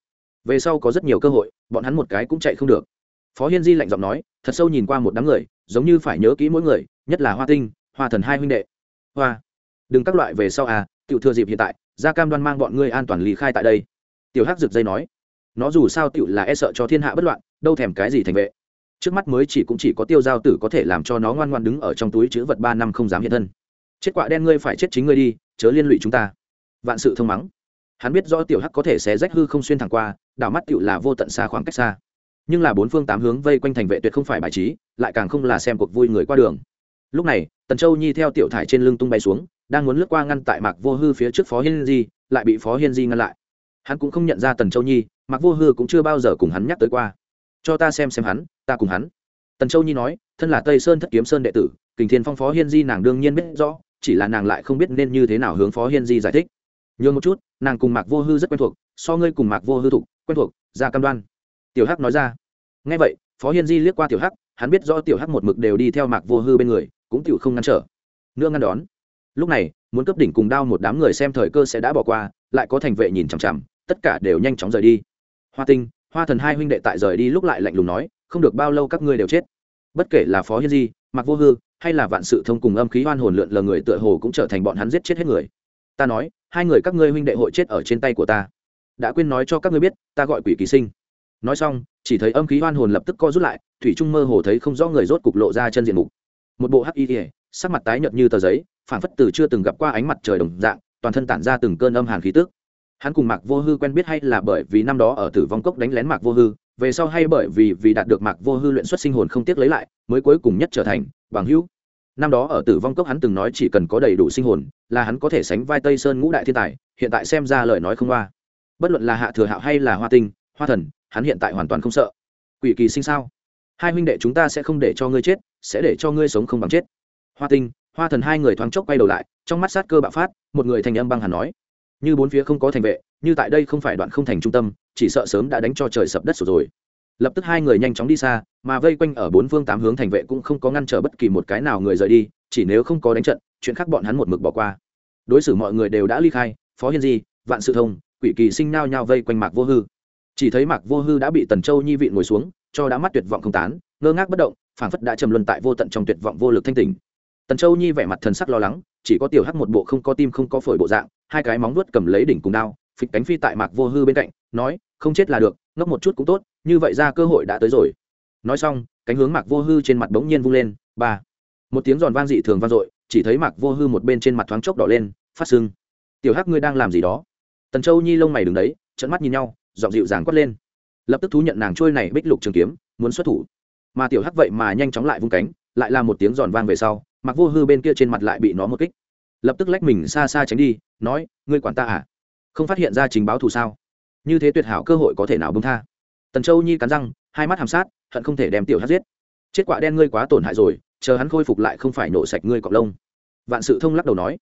Về sau có rất nhiều cơ hội, bọn hắn một cái cũng chạy không được. Phó hiên di lạnh giọng nói, thật sâu nhìn qua một đám người, giống như phải nhớ kỹ mỗi người, nhất là hoa tinh, hoa thần hai huynh đệ. Hoa, đừng các loại về sau à tự thừa dịp hiện tại ra cam đoan mang bọn ngươi an toàn lý khai tại đây. Tiểu hắc rực dây nói, nó dù sao tựu là e sợ cho thiên hạ bất loạn, đâu thèm cái gì thành vệ. Trước mắt mới chỉ cũng chỉ có tiêu giao tử có thể làm cho nó ngoan ngoan đứng ở trong túi chữ vật ba năm không dám hiện thân. Chết quạ đen ngươi phải chết chính ngươi đi, chớ liên lụy chúng ta. Vạn sự thông mắng. Hắn biết rõ tiểu hắc có thể xé rách hư không xuyên thẳng qua, đảo mắt tựu là vô tận xa khoảng cách xa. Nhưng là bốn phương tám hướng vây quanh thành vệ tuyệt không phải bài trí, lại càng không là xem cuộc vui người qua đường. Lúc này, tần châu nhi theo tiểu thải trên lưng tung bay xuống đang muốn lướt qua ngăn tại mạc vô hư phía trước phó hiên di, lại bị phó hiên di ngăn lại. Hắn cũng không nhận ra tần châu nhi, mạc vô hư cũng chưa bao giờ cùng hắn nhắc tới qua. Cho ta xem xem hắn, ta cùng hắn. Tần châu nhi nói, thân là tây sơn thất kiếm sơn đệ tử, kình thiên phong phó hiên di nàng đương nhiên biết rõ, chỉ là nàng lại không biết nên như thế nào hướng phó hiên di giải thích. Nhường một chút, nàng cùng mạc vô hư rất quen thuộc, so ngươi cùng mạc vô hư thục quen thuộc, ra cam đoan. Tiểu hắc nói ra. Ngay vậy, phó hiên di liếc qua tiểu hắc, hắn biết rõ tiểu hắc một mực đều đi theo mạc vô hư bên người, cũng tiểu không ngăn trở. Nữa ngăn đón lúc này, muốn cấp đỉnh cùng đao một đám người xem thời cơ sẽ đã bỏ qua, lại có thành vệ nhìn chằm chằm, tất cả đều nhanh chóng rời đi. Hoa tinh, hoa thần hai huynh đệ tại rời đi lúc lại lạnh lùng nói, không được bao lâu các ngươi đều chết. Bất kể là phó hiên di mặc vô hư, hay là vạn sự thông cùng âm khí hoan hồn lượn lờ người tựa hồ cũng trở thành bọn hắn giết chết hết người. Ta nói, hai người các ngươi huynh đệ hội chết ở trên tay của ta. Đã quên nói cho các ngươi biết, ta gọi quỷ kỳ sinh. Nói xong, chỉ thấy âm khí hoan hồn lập tức co rút lại, thủy trung mơ hồ thấy không rõ người rốt cục lộ ra chân diện mục. Một bộ hắc y sắc mặt tái nhợt như tờ giấy phản phất từ chưa từng gặp qua ánh mặt trời đồng dạng, toàn thân tản ra từng cơn âm hàn khí tức. Hắn cùng mạc vô hư quen biết hay là bởi vì năm đó ở tử vong cốc đánh lén mạc vô hư, về sau hay bởi vì vì đạt được mạc vô hư luyện xuất sinh hồn không tiếc lấy lại, mới cuối cùng nhất trở thành bằng hữu. Năm đó ở tử vong cốc hắn từng nói chỉ cần có đầy đủ sinh hồn, là hắn có thể sánh vai tây sơn ngũ đại thiên tài, hiện tại xem ra lời nói không qua bất luận là hạ thừa hạo hay là hoa tinh, hoa thần, hắn hiện tại hoàn toàn không sợ. Quỷ kỳ sinh sao? Hai huynh đệ chúng ta sẽ không để cho ngươi chết, sẽ để cho ngươi sống không bằng chết hoa tinh, hoa thần hai người thoáng chốc quay đầu lại, trong mắt sát cơ bạo phát, một người thành âm băng hẳn nói, như bốn phía không có thành vệ, như tại đây không phải đoạn không thành trung tâm, chỉ sợ sớm đã đánh cho trời sập đất rồi. Lập tức hai người nhanh chóng đi xa, mà vây quanh ở bốn phương tám hướng thành vệ cũng không có ngăn trở bất kỳ một cái nào người rời đi, chỉ nếu không có đánh trận, chuyện khác bọn hắn một mực bỏ qua. Đối xử mọi người đều đã ly khai, phó hiên di, vạn sự thông, quỷ kỳ sinh nao nhao vây quanh mạc vô hư. Chỉ thấy mạc vô hư đã bị tần châu nhi vị ngồi xuống, cho đã mắt tuyệt vọng không tán, ngơ ngác bất động, phảng phất đã trầm luân tại vô tận trong tuyệt vọng vô lực thanh tỉnh tần châu nhi vẻ mặt thần sắc lo lắng, chỉ có tiểu hắc một bộ không có tim không có phổi bộ dạng, hai cái móng vuốt cầm lấy đỉnh cùng đao, phịch cánh phi tại mạc vô hư bên cạnh, nói, không chết là được, ngốc một chút cũng tốt, như vậy ra cơ hội đã tới rồi. Nói xong, cánh hướng mạc vô hư trên mặt bỗng nhiên vung lên, ba. Một tiếng giòn vang dị thường vang dội, chỉ thấy mạc vô hư một bên trên mặt thoáng chốc đỏ lên, phát sưng. Tiểu hắc ngươi đang làm gì đó? Tần châu nhi lông mày đứng đấy trận mắt nhìn nhau, giọng dịu dàng quát lên. Lập tức thú nhận nàng trôi này bích lục trường kiếm, muốn xuất thủ. Mà tiểu hắc vậy mà nhanh chóng lại vung cánh, lại là một tiếng giòn vang về sau mặc vô hư bên kia trên mặt lại bị nó một kích. Lập tức lách mình xa xa tránh đi, nói, ngươi quản ta à? Không phát hiện ra trình báo thù sao? Như thế tuyệt hảo cơ hội có thể nào bông tha? Tần châu nhi cắn răng, hai mắt hàm sát, hận không thể đem tiểu hắc giết. Chết quả đen ngươi quá tổn hại rồi, chờ hắn khôi phục lại không phải nổ sạch ngươi cọc lông. Vạn sự thông lắc đầu nói.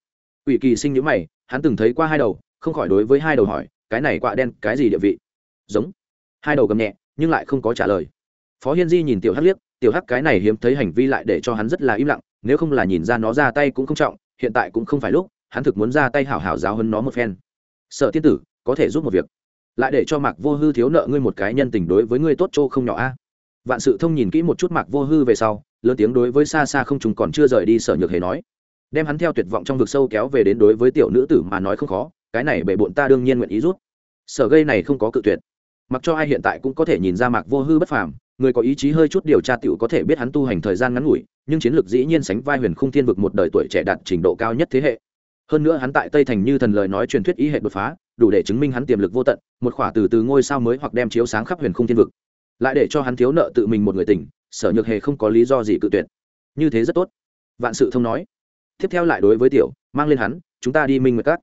Ủy kỳ sinh nhữ mày, hắn từng thấy qua hai đầu, không khỏi đối với hai đầu hỏi, cái này quạ đen, cái gì địa vị? Giống. Hai đầu gầm nhẹ, nhưng lại không có trả lời. Phó hiên di nhìn tiểu hắc liếc, tiểu hắc cái này hiếm thấy hành vi lại để cho hắn rất là im lặng nếu không là nhìn ra nó ra tay cũng không trọng, hiện tại cũng không phải lúc, hắn thực muốn ra tay hảo hảo giáo hơn nó một phen. Sợ tiên tử, có thể giúp một việc. Lại để cho mạc vô hư thiếu nợ ngươi một cái nhân tình đối với ngươi tốt chỗ không nhỏ a. Vạn sự thông nhìn kỹ một chút mạc vô hư về sau, lớn tiếng đối với xa xa không chúng còn chưa rời đi sở nhược hề nói. Đem hắn theo tuyệt vọng trong vực sâu kéo về đến đối với tiểu nữ tử mà nói không khó, cái này bệ bộn ta đương nhiên nguyện ý rút sở gây này không có cự tuyệt. Mặc cho ai hiện tại cũng có thể nhìn ra mạc vô hư bất phàm, người có ý chí hơi chút điều tra tiểu có thể biết hắn tu hành thời gian ngắn ngủi nhưng chiến lược dĩ nhiên sánh vai huyền khung thiên vực một đời tuổi trẻ đạt trình độ cao nhất thế hệ. Hơn nữa hắn tại tây thành như thần lời nói truyền thuyết ý hệ đột phá, đủ để chứng minh hắn tiềm lực vô tận, một khỏa từ từ ngôi sao mới hoặc đem chiếu sáng khắp huyền khung thiên vực. Lại để cho hắn thiếu nợ tự mình một người tỉnh, sở nhược hề không có lý do gì cự tuyệt. Như thế rất tốt. Vạn sự thông nói. Tiếp theo lại đối với tiểu, mang lên hắn, chúng ta đi minh nguyệt cắt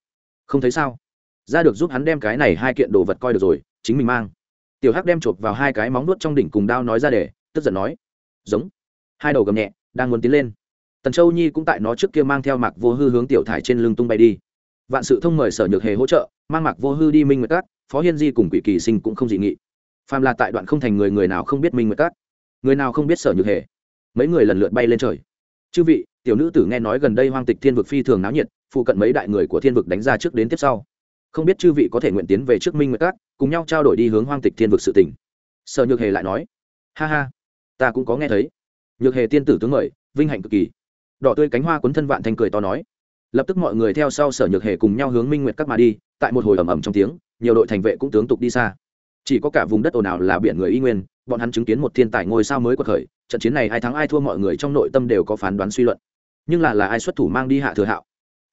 không thấy sao? Ra được, giúp hắn đem cái này hai kiện đồ vật coi được rồi, chính mình mang. Tiểu hắc đem chộp vào hai cái móng nuốt trong đỉnh cùng đao nói ra để, tức giận nói. Giống. Hai đầu gầm nhẹ đang muốn tiến lên. Tần châu nhi cũng tại nó trước kia mang theo mạc vô hư hướng tiểu thải trên lưng tung bay đi. Vạn sự thông mời sở nhược hề hỗ trợ mang mạc vô hư đi minh nguyệt cát phó hiên di cùng quỷ kỳ sinh cũng không dị nghị. Phàm là tại đoạn không thành người người nào không biết minh nguyệt cát người nào không biết sở nhược hề. Mấy người lần lượt bay lên trời. Chư vị tiểu nữ tử nghe nói gần đây hoang tịch thiên vực phi thường náo nhiệt phụ cận mấy đại người của thiên vực đánh ra trước đến tiếp sau. Không biết chư vị có thể nguyện tiến về trước minh nguyệt cát, cùng nhau trao đổi đi hướng hoang tịch thiên vực sự tỉnh sở nhược hề lại nói ha ha ta cũng có nghe thấy nhược hề tiên tử tướng mời, vinh hạnh cực kỳ. Đỏ tươi cánh hoa cuốn thân vạn thành cười to nói. Lập tức mọi người theo sau sở nhược hề cùng nhau hướng minh nguyệt các mà đi, tại một hồi ầm ầm trong tiếng, nhiều đội thành vệ cũng tướng tục đi xa. Chỉ có cả vùng đất ồn ào là biển người y nguyên, bọn hắn chứng kiến một thiên tài ngôi sao mới quật khởi, trận chiến này ai thắng ai thua mọi người trong nội tâm đều có phán đoán suy luận. Nhưng là là ai xuất thủ mang đi hạ thừa hạo?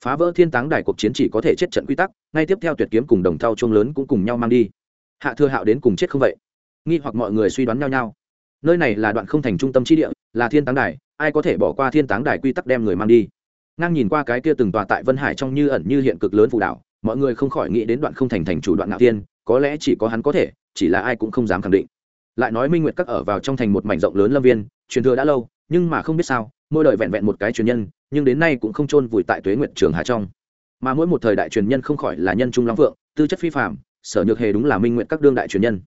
Phá vỡ thiên táng đài cuộc chiến chỉ có thể chết trận quy tắc, ngay tiếp theo tuyệt kiếm cùng đồng thau chuông lớn cũng cùng nhau mang đi. Hạ thừa hạo đến cùng chết không vậy? Nghi hoặc mọi người suy đoán nhau nhau nơi này là đoạn không thành trung tâm chi địa, là thiên táng đài, ai có thể bỏ qua thiên táng đài quy tắc đem người mang đi? Ngang nhìn qua cái kia từng tòa tại vân hải trong như ẩn như hiện cực lớn phù đảo, mọi người không khỏi nghĩ đến đoạn không thành thành chủ đoạn ngạo tiên có lẽ chỉ có hắn có thể, chỉ là ai cũng không dám khẳng định. Lại nói minh nguyệt các ở vào trong thành một mảnh rộng lớn lâm viên, truyền thừa đã lâu, nhưng mà không biết sao, mỗi đời vẹn vẹn một cái truyền nhân, nhưng đến nay cũng không chôn vùi tại tuế nguyệt trường hà trong. Mà mỗi một thời đại truyền nhân không khỏi là nhân trung long vượng, tư chất phi phạm sở nhược hề đúng là minh nguyện các đương đại truyền nhân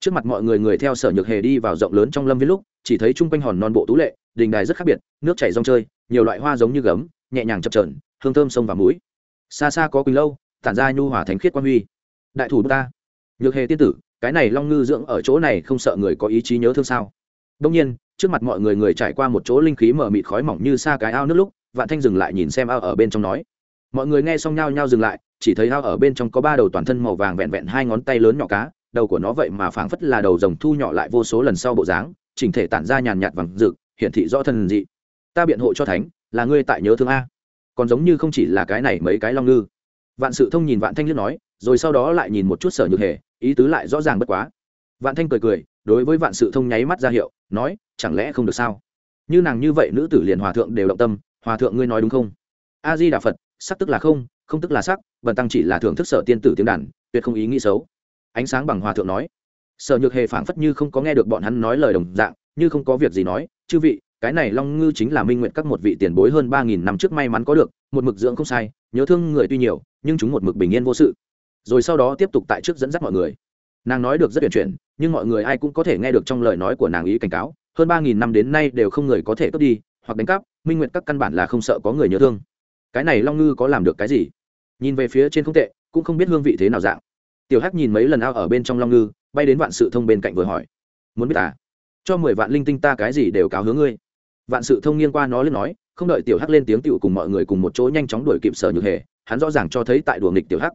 trước mặt mọi người người theo sở nhược hề đi vào rộng lớn trong lâm viên lúc, chỉ thấy chung quanh hòn non bộ tú lệ, đình đài rất khác biệt, nước chảy rong chơi, nhiều loại hoa giống như gấm, nhẹ nhàng chập trờn hương thơm sông và mũi xa xa có quỳnh lâu, tản ra nhu hòa thánh khiết quan huy. Đại thủ ta. Nhược hề tiên tử, cái này long ngư dưỡng ở chỗ này không sợ người có ý chí nhớ thương sao? Đông nhiên, trước mặt mọi người người trải qua một chỗ linh khí mở mịt khói mỏng như xa cái ao nước lúc, vạn thanh dừng lại nhìn xem ao ở bên trong nói. Mọi người nghe xong nhau nhau dừng lại, chỉ thấy ao ở bên trong có ba đầu toàn thân màu vàng vẹn vẹn hai ngón tay lớn nhỏ cá đầu của nó vậy mà phảng phất là đầu rồng thu nhỏ lại vô số lần sau bộ dáng, chỉnh thể tản ra nhàn nhạt vàng rực, hiển thị rõ thần dị. Ta biện hộ cho thánh, là ngươi tại nhớ thương a. Còn giống như không chỉ là cái này mấy cái long ngư. Vạn sự thông nhìn vạn thanh liếc nói, rồi sau đó lại nhìn một chút sở nhược hề, ý tứ lại rõ ràng bất quá. Vạn thanh cười cười, đối với vạn sự thông nháy mắt ra hiệu, nói, chẳng lẽ không được sao? Như nàng như vậy nữ tử liền hòa thượng đều động tâm, hòa thượng ngươi nói đúng không? A di đà phật, sắc tức là không không tức là sắc, bần tăng chỉ là thưởng thức sở tiên tử tiếng đàn, tuyệt không ý nghĩ xấu ánh sáng bằng hòa thượng nói. Sở nhược hề phảng phất như không có nghe được bọn hắn nói lời đồng dạng, như không có việc gì nói, chư vị, cái này long ngư chính là minh nguyện các một vị tiền bối hơn ba nghìn năm trước may mắn có được, một mực dưỡng không sai, nhớ thương người tuy nhiều, nhưng chúng một mực bình yên vô sự. Rồi sau đó tiếp tục tại trước dẫn dắt mọi người. Nàng nói được rất tuyển chuyển, nhưng mọi người ai cũng có thể nghe được trong lời nói của nàng ý cảnh cáo, hơn ba nghìn năm đến nay đều không người có thể cướp đi, hoặc đánh cắp, minh nguyện các căn bản là không sợ có người nhớ thương. Cái này long ngư có làm được cái gì? Nhìn về phía trên không tệ, cũng không biết hương vị thế nào dạng tiểu hắc nhìn mấy lần ao ở bên trong long ngư, bay đến vạn sự thông bên cạnh vừa hỏi. Muốn biết à? Cho mười vạn linh tinh ta cái gì đều cáo hướng ngươi. Vạn sự thông nghiêng qua nó lên nói, không đợi tiểu hắc lên tiếng tựu cùng mọi người cùng một chỗ nhanh chóng đuổi kịp sở nhược hề, hắn rõ ràng cho thấy tại đùa nghịch tiểu hắc.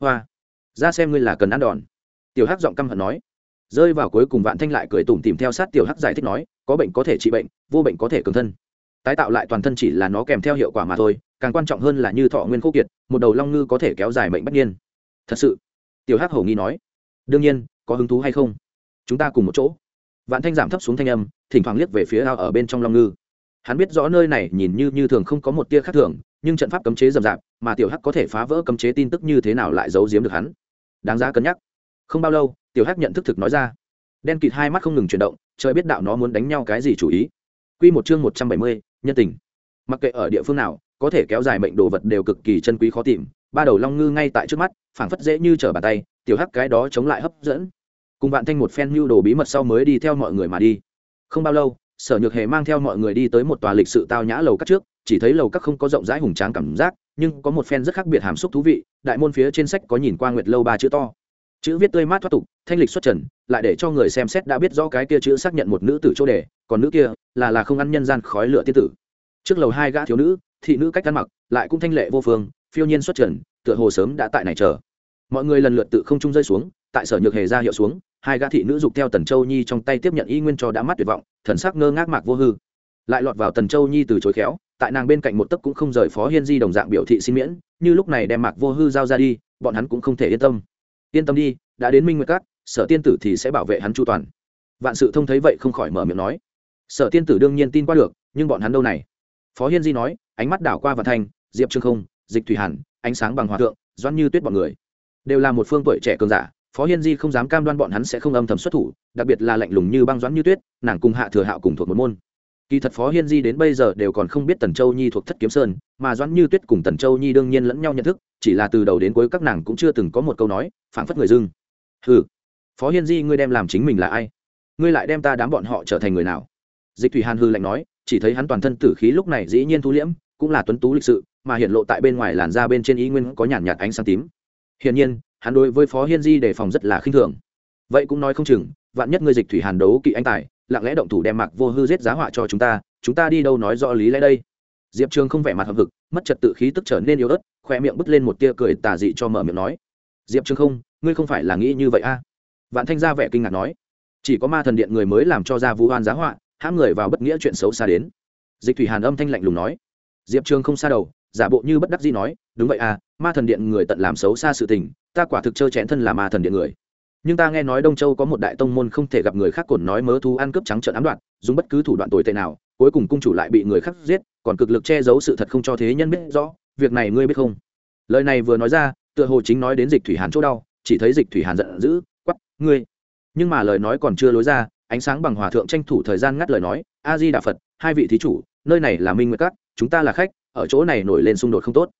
Hoa, ra xem ngươi là cần ăn đòn. Tiểu hắc giọng căm hận nói. Rơi vào cuối cùng vạn thanh lại cười tủm tìm theo sát tiểu hắc giải thích nói, có bệnh có thể trị bệnh, vô bệnh có thể cường thân. Tái tạo lại toàn thân chỉ là nó kèm theo hiệu quả mà thôi, càng quan trọng hơn là như thọ nguyên khô kiệt, một đầu long ngư có thể kéo dài bệnh bất nhiên thật sự tiểu hắc hổ nghi nói, đương nhiên, có hứng thú hay không? Chúng ta cùng một chỗ. Vạn thanh giảm thấp xuống thanh âm, thỉnh thoảng liếc về phía ao ở bên trong long ngư. Hắn biết rõ nơi này nhìn như như thường không có một tia khác thường, nhưng trận pháp cấm chế rầm rạp, mà tiểu hắc có thể phá vỡ cấm chế tin tức như thế nào lại giấu giếm được hắn? Đáng giá cân nhắc. Không bao lâu, tiểu hắc nhận thức thực nói ra. Đen kịt hai mắt không ngừng chuyển động, trời biết đạo nó muốn đánh nhau cái gì chủ ý. Q một chương một trăm bảy mươi, nhân tình. Mặc kệ ở địa phương nào, có thể kéo dài mệnh đồ vật đều cực kỳ chân quý khó tìm ba đầu long ngư ngay tại trước mắt, phảng phất dễ như trở bàn tay, tiểu hắc cái đó chống lại hấp dẫn. Cùng bạn thanh một phen mưu đồ bí mật sau mới đi theo mọi người mà đi. Không bao lâu, sở nhược hề mang theo mọi người đi tới một tòa lịch sự tao nhã lầu các trước, chỉ thấy lầu các không có rộng rãi hùng tráng cảm giác, nhưng có một phen rất khác biệt hàm xúc thú vị, đại môn phía trên sách có nhìn qua nguyệt lâu ba chữ to. Chữ viết tươi mát thoát tục, thanh lịch xuất trần, lại để cho người xem xét đã biết rõ cái kia chữ xác nhận một nữ tử chỗ đề, còn nữ kia là là không ăn nhân gian khói lửa tiên tử. Trước lầu hai gã thiếu nữ, thị nữ cách ăn mặc, lại cũng thanh lệ vô phương phiêu nhiên xuất trần, tựa hồ sớm đã tại này chờ. Mọi người lần lượt tự không trung rơi xuống, tại sở nhược hề ra hiệu xuống, hai gã thị nữ dục theo tần châu nhi trong tay tiếp nhận y nguyên cho đã mắt tuyệt vọng, thần sắc ngơ ngác mạc vô hư. Lại lọt vào tần châu nhi từ chối khéo, tại nàng bên cạnh một tấc cũng không rời phó hiên di đồng dạng biểu thị xin miễn, như lúc này đem mạc vô hư giao ra đi, bọn hắn cũng không thể yên tâm. Yên tâm đi, đã đến minh nguyệt cát sở tiên tử thì sẽ bảo vệ hắn chu toàn. Vạn sự thông thấy vậy không khỏi mở miệng nói. Sở tiên tử đương nhiên tin qua được, nhưng bọn hắn đâu này? Phó hiên di nói, ánh mắt đảo qua và thanh diệp trương không dịch thủy hàn, ánh sáng bằng hòa thượng doan như tuyết bọn người. Đều là một phương tuổi trẻ cường giả, phó hiên di không dám cam đoan bọn hắn sẽ không âm thầm xuất thủ, đặc biệt là lạnh lùng như băng doãn như tuyết, nàng cùng hạ thừa hạo cùng thuộc một môn. Kỳ thật phó hiên di đến bây giờ đều còn không biết tần châu nhi thuộc thất kiếm sơn, mà doãn như tuyết cùng tần châu nhi đương nhiên lẫn nhau nhận thức, chỉ là từ đầu đến cuối các nàng cũng chưa từng có một câu nói, phảng phất người dưng. Ừ phó hiên di, ngươi đem làm chính mình là ai? Ngươi lại đem ta đám bọn họ trở thành người nào? Dịch thủy hàn hư lạnh nói, chỉ thấy hắn toàn thân tử khí lúc này dĩ nhiên thu liễm cũng là tuấn tú lịch sự, mà hiện lộ tại bên ngoài làn da bên trên ý nguyên có nhàn nhạt ánh sáng tím. Hiển nhiên, hắn đối với phó hiên di đề phòng rất là khinh thường. Vậy cũng nói không chừng, vạn nhất ngươi dịch thủy hàn đấu kỵ anh tài, lặng lẽ động thủ đem mạc vô hư giết giá họa cho chúng ta chúng ta đi đâu nói rõ lý lẽ đây? Diệp trường không vẻ mặt hợp vực mất trật tự khí tức trở nên yếu ớt khoe miệng bứt lên một tia cười tà dị cho mở miệng nói. Diệp trường không, ngươi không phải là nghĩ như vậy a? À? vạn thanh ra vẻ kinh ngạc nói. Chỉ có ma thần điện người mới làm cho ra vũ hoan giá họa, hãm người vào bất nghĩa chuyện xấu xa đến. Dịch thủy hàn âm thanh lạnh lùng nói diệp trường không xa đầu, giả bộ như bất đắc dĩ nói, đúng vậy à ma thần điện người tận làm xấu xa sự tình, ta quả thực trơ chẽn thân là ma thần điện người. Nhưng ta nghe nói đông châu có một đại tông môn không thể gặp người khác cồn nói mớ thú ăn cướp trắng trợn ám đoạn dùng bất cứ thủ đoạn tồi tệ nào, cuối cùng cung chủ lại bị người khác giết, còn cực lực che giấu sự thật không cho thế nhân biết rõ, việc này ngươi biết không? Lời này vừa nói ra, tựa hồ chính nói đến dịch thủy hàn chỗ đau, chỉ thấy dịch thủy hàn giận dữ quắp ngươi. Nhưng mà lời nói còn chưa lối ra, ánh sáng bằng hòa thượng tranh thủ thời gian ngắt lời nói, a di đà phật, hai vị thí chủ, nơi này là minh nguyệt cát chúng ta là khách, ở chỗ này nổi lên xung đột không tốt.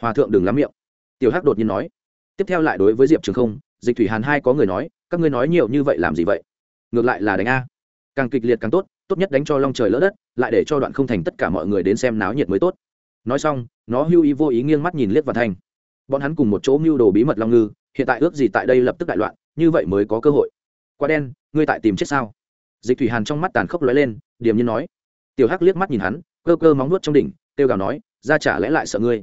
Hòa thượng đừng lắm miệng. Tiểu hắc đột nhiên nói. Tiếp theo lại đối với diệp trường không, dịch thủy hàn hai có người nói, các ngươi nói nhiều như vậy làm gì vậy? Ngược lại là đánh a. Càng kịch liệt càng tốt tốt nhất đánh cho long trời lỡ đất, lại để cho đoạn không thành tất cả mọi người đến xem náo nhiệt mới tốt. Nói xong, nó hưu ý vô ý nghiêng mắt nhìn liếc vào thanh bọn hắn cùng một chỗ mưu đồ bí mật long ngư, hiện tại ước gì tại đây lập tức đại loạn, như vậy mới có cơ hội. Quá đen, ngươi tại tìm chết sao? Dịch thủy hàn trong mắt tàn khốc lóe lên, điềm nhiên nói. Tiểu hắc liếc mắt nhìn hắn cơ cơ móng nuốt trong đỉnh, kêu gào nói ra trả lẽ lại sợ ngươi?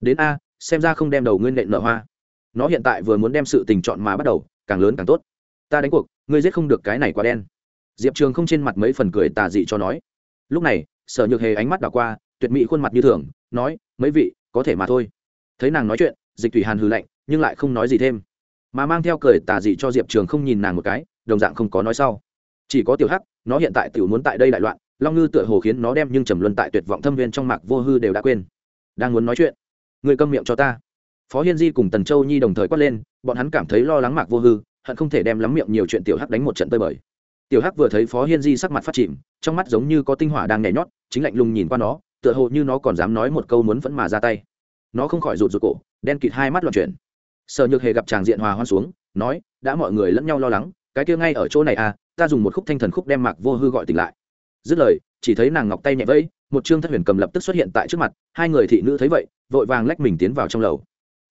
Đến a, xem ra không đem đầu ngươi nện nợ hoa. Nó hiện tại vừa muốn đem sự tình chọn mà bắt đầu, càng lớn càng tốt. Ta đánh cuộc, ngươi giết không được cái này quá đen. Diệp trường không trên mặt mấy phần cười tà dị cho nói. Lúc này, sở nhược hề ánh mắt đảo qua, tuyệt mỹ khuôn mặt như thường, nói, mấy vị, có thể mà thôi. Thấy nàng nói chuyện, dịch thủy hàn hừ lạnh, nhưng lại không nói gì thêm. Mà mang theo cười tà dị cho diệp trường không nhìn nàng một cái, đồng dạng không có nói sau. Chỉ có tiểu hắc, nó hiện tại tiểu muốn tại đây đại loạn long ngư tựa hồ khiến nó đem nhưng trầm luân tại tuyệt vọng thâm viên trong mạc vô hư đều đã quên. Đang muốn nói chuyện, người câm miệng cho ta. Phó hiên di cùng tần châu nhi đồng thời quát lên, bọn hắn cảm thấy lo lắng mạc vô hư, hận không thể đem lắm miệng nhiều chuyện tiểu hắc đánh một trận tơi bời. Tiểu hắc vừa thấy phó hiên di sắc mặt phát chìm, trong mắt giống như có tinh hỏa đang nhảy nhót, chính lạnh lùng nhìn qua nó, tựa hồ như nó còn dám nói một câu muốn vẫn mà ra tay. Nó không khỏi rụt rụt cổ, đen kịt hai mắt loạn chuyển. Sợ nhược hề gặp chàng diện hòa hoan xuống, nói, đã mọi người lẫn nhau lo lắng, cái kia ngay ở chỗ này à ta dùng một khúc thanh thần khúc đem mạc vô hư gọi tỉnh lại dứt lời, chỉ thấy nàng ngọc tay nhẹ vẫy, một trương thất huyền cầm lập tức xuất hiện tại trước mặt, hai người thị nữ thấy vậy, vội vàng lách mình tiến vào trong lầu.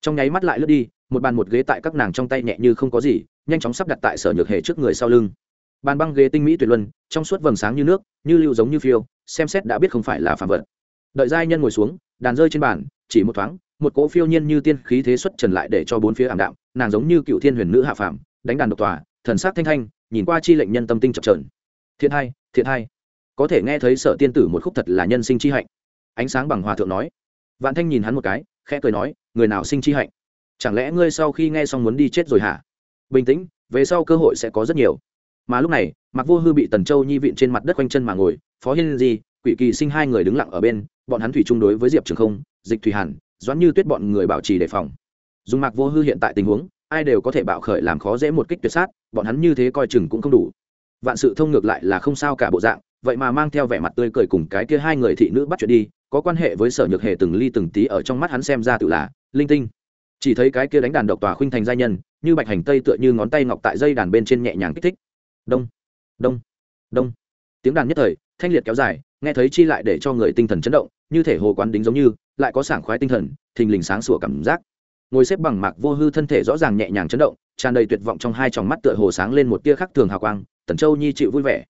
Trong nháy mắt lại lướt đi, một bàn một ghế tại các nàng trong tay nhẹ như không có gì, nhanh chóng sắp đặt tại sở nhược hề trước người sau lưng. Bàn băng ghế tinh mỹ tuyệt luân, trong suốt vầng sáng như nước, như lưu giống như phiêu, xem xét đã biết không phải là phạm vật. Đợi giai nhân ngồi xuống, đàn rơi trên bàn, chỉ một thoáng, một cỗ phiêu nhiên như tiên khí thế xuất trần lại để cho bốn phía ảm đạm, nàng giống như cựu thiên huyền nữ hạ phàm, đánh đàn độc tòa, thần sắc thanh thanh, nhìn qua chi lệnh nhân tâm tinh chập trờn thiện hai thiện hai có thể nghe thấy sở tiên tử một khúc thật là nhân sinh chi hạnh. Ánh sáng bằng hòa thượng nói. Vạn thanh nhìn hắn một cái, khẽ cười nói, người nào sinh chi hạnh? Chẳng lẽ ngươi sau khi nghe xong muốn đi chết rồi hả? Bình tĩnh, về sau cơ hội sẽ có rất nhiều. Mà lúc này mặc vô hư bị tần châu nhi vịn trên mặt đất quanh chân mà ngồi, phó hiên di, quỷ kỳ sinh hai người đứng lặng ở bên, bọn hắn thủy chung đối với diệp trường không, dịch thủy hàn, doãn như tuyết bọn người bảo trì đề phòng. Dùng mạc vô hư hiện tại tình huống, ai đều có thể bạo khởi làm khó dễ một kích tuyệt sát, bọn hắn như thế coi chừng cũng không đủ. Vạn sự thông ngược lại là không sao cả bộ dạng vậy mà mang theo vẻ mặt tươi cười cùng cái kia hai người thị nữ bắt chuyện đi, có quan hệ với sở nhược hề từng ly từng tí ở trong mắt hắn xem ra tự là linh tinh. Chỉ thấy cái kia đánh đàn độc tòa khuynh thành giai nhân, như bạch hành tây tựa như ngón tay ngọc tại dây đàn bên trên nhẹ nhàng kích thích. Đông đông đông. Tiếng đàn nhất thời, thanh liệt kéo dài, nghe thấy chi lại để cho người tinh thần chấn động, như thể hồ quán đính giống như, lại có sảng khoái tinh thần, thình lình sáng sủa cảm giác. Ngồi xếp bằng mạc vô hư thân thể rõ ràng nhẹ nhàng chấn động, tràn đầy tuyệt vọng trong hai tròng mắt tựa hồ sáng lên một tia khắc thường hào quang, tần châu nhi chịu vui vẻ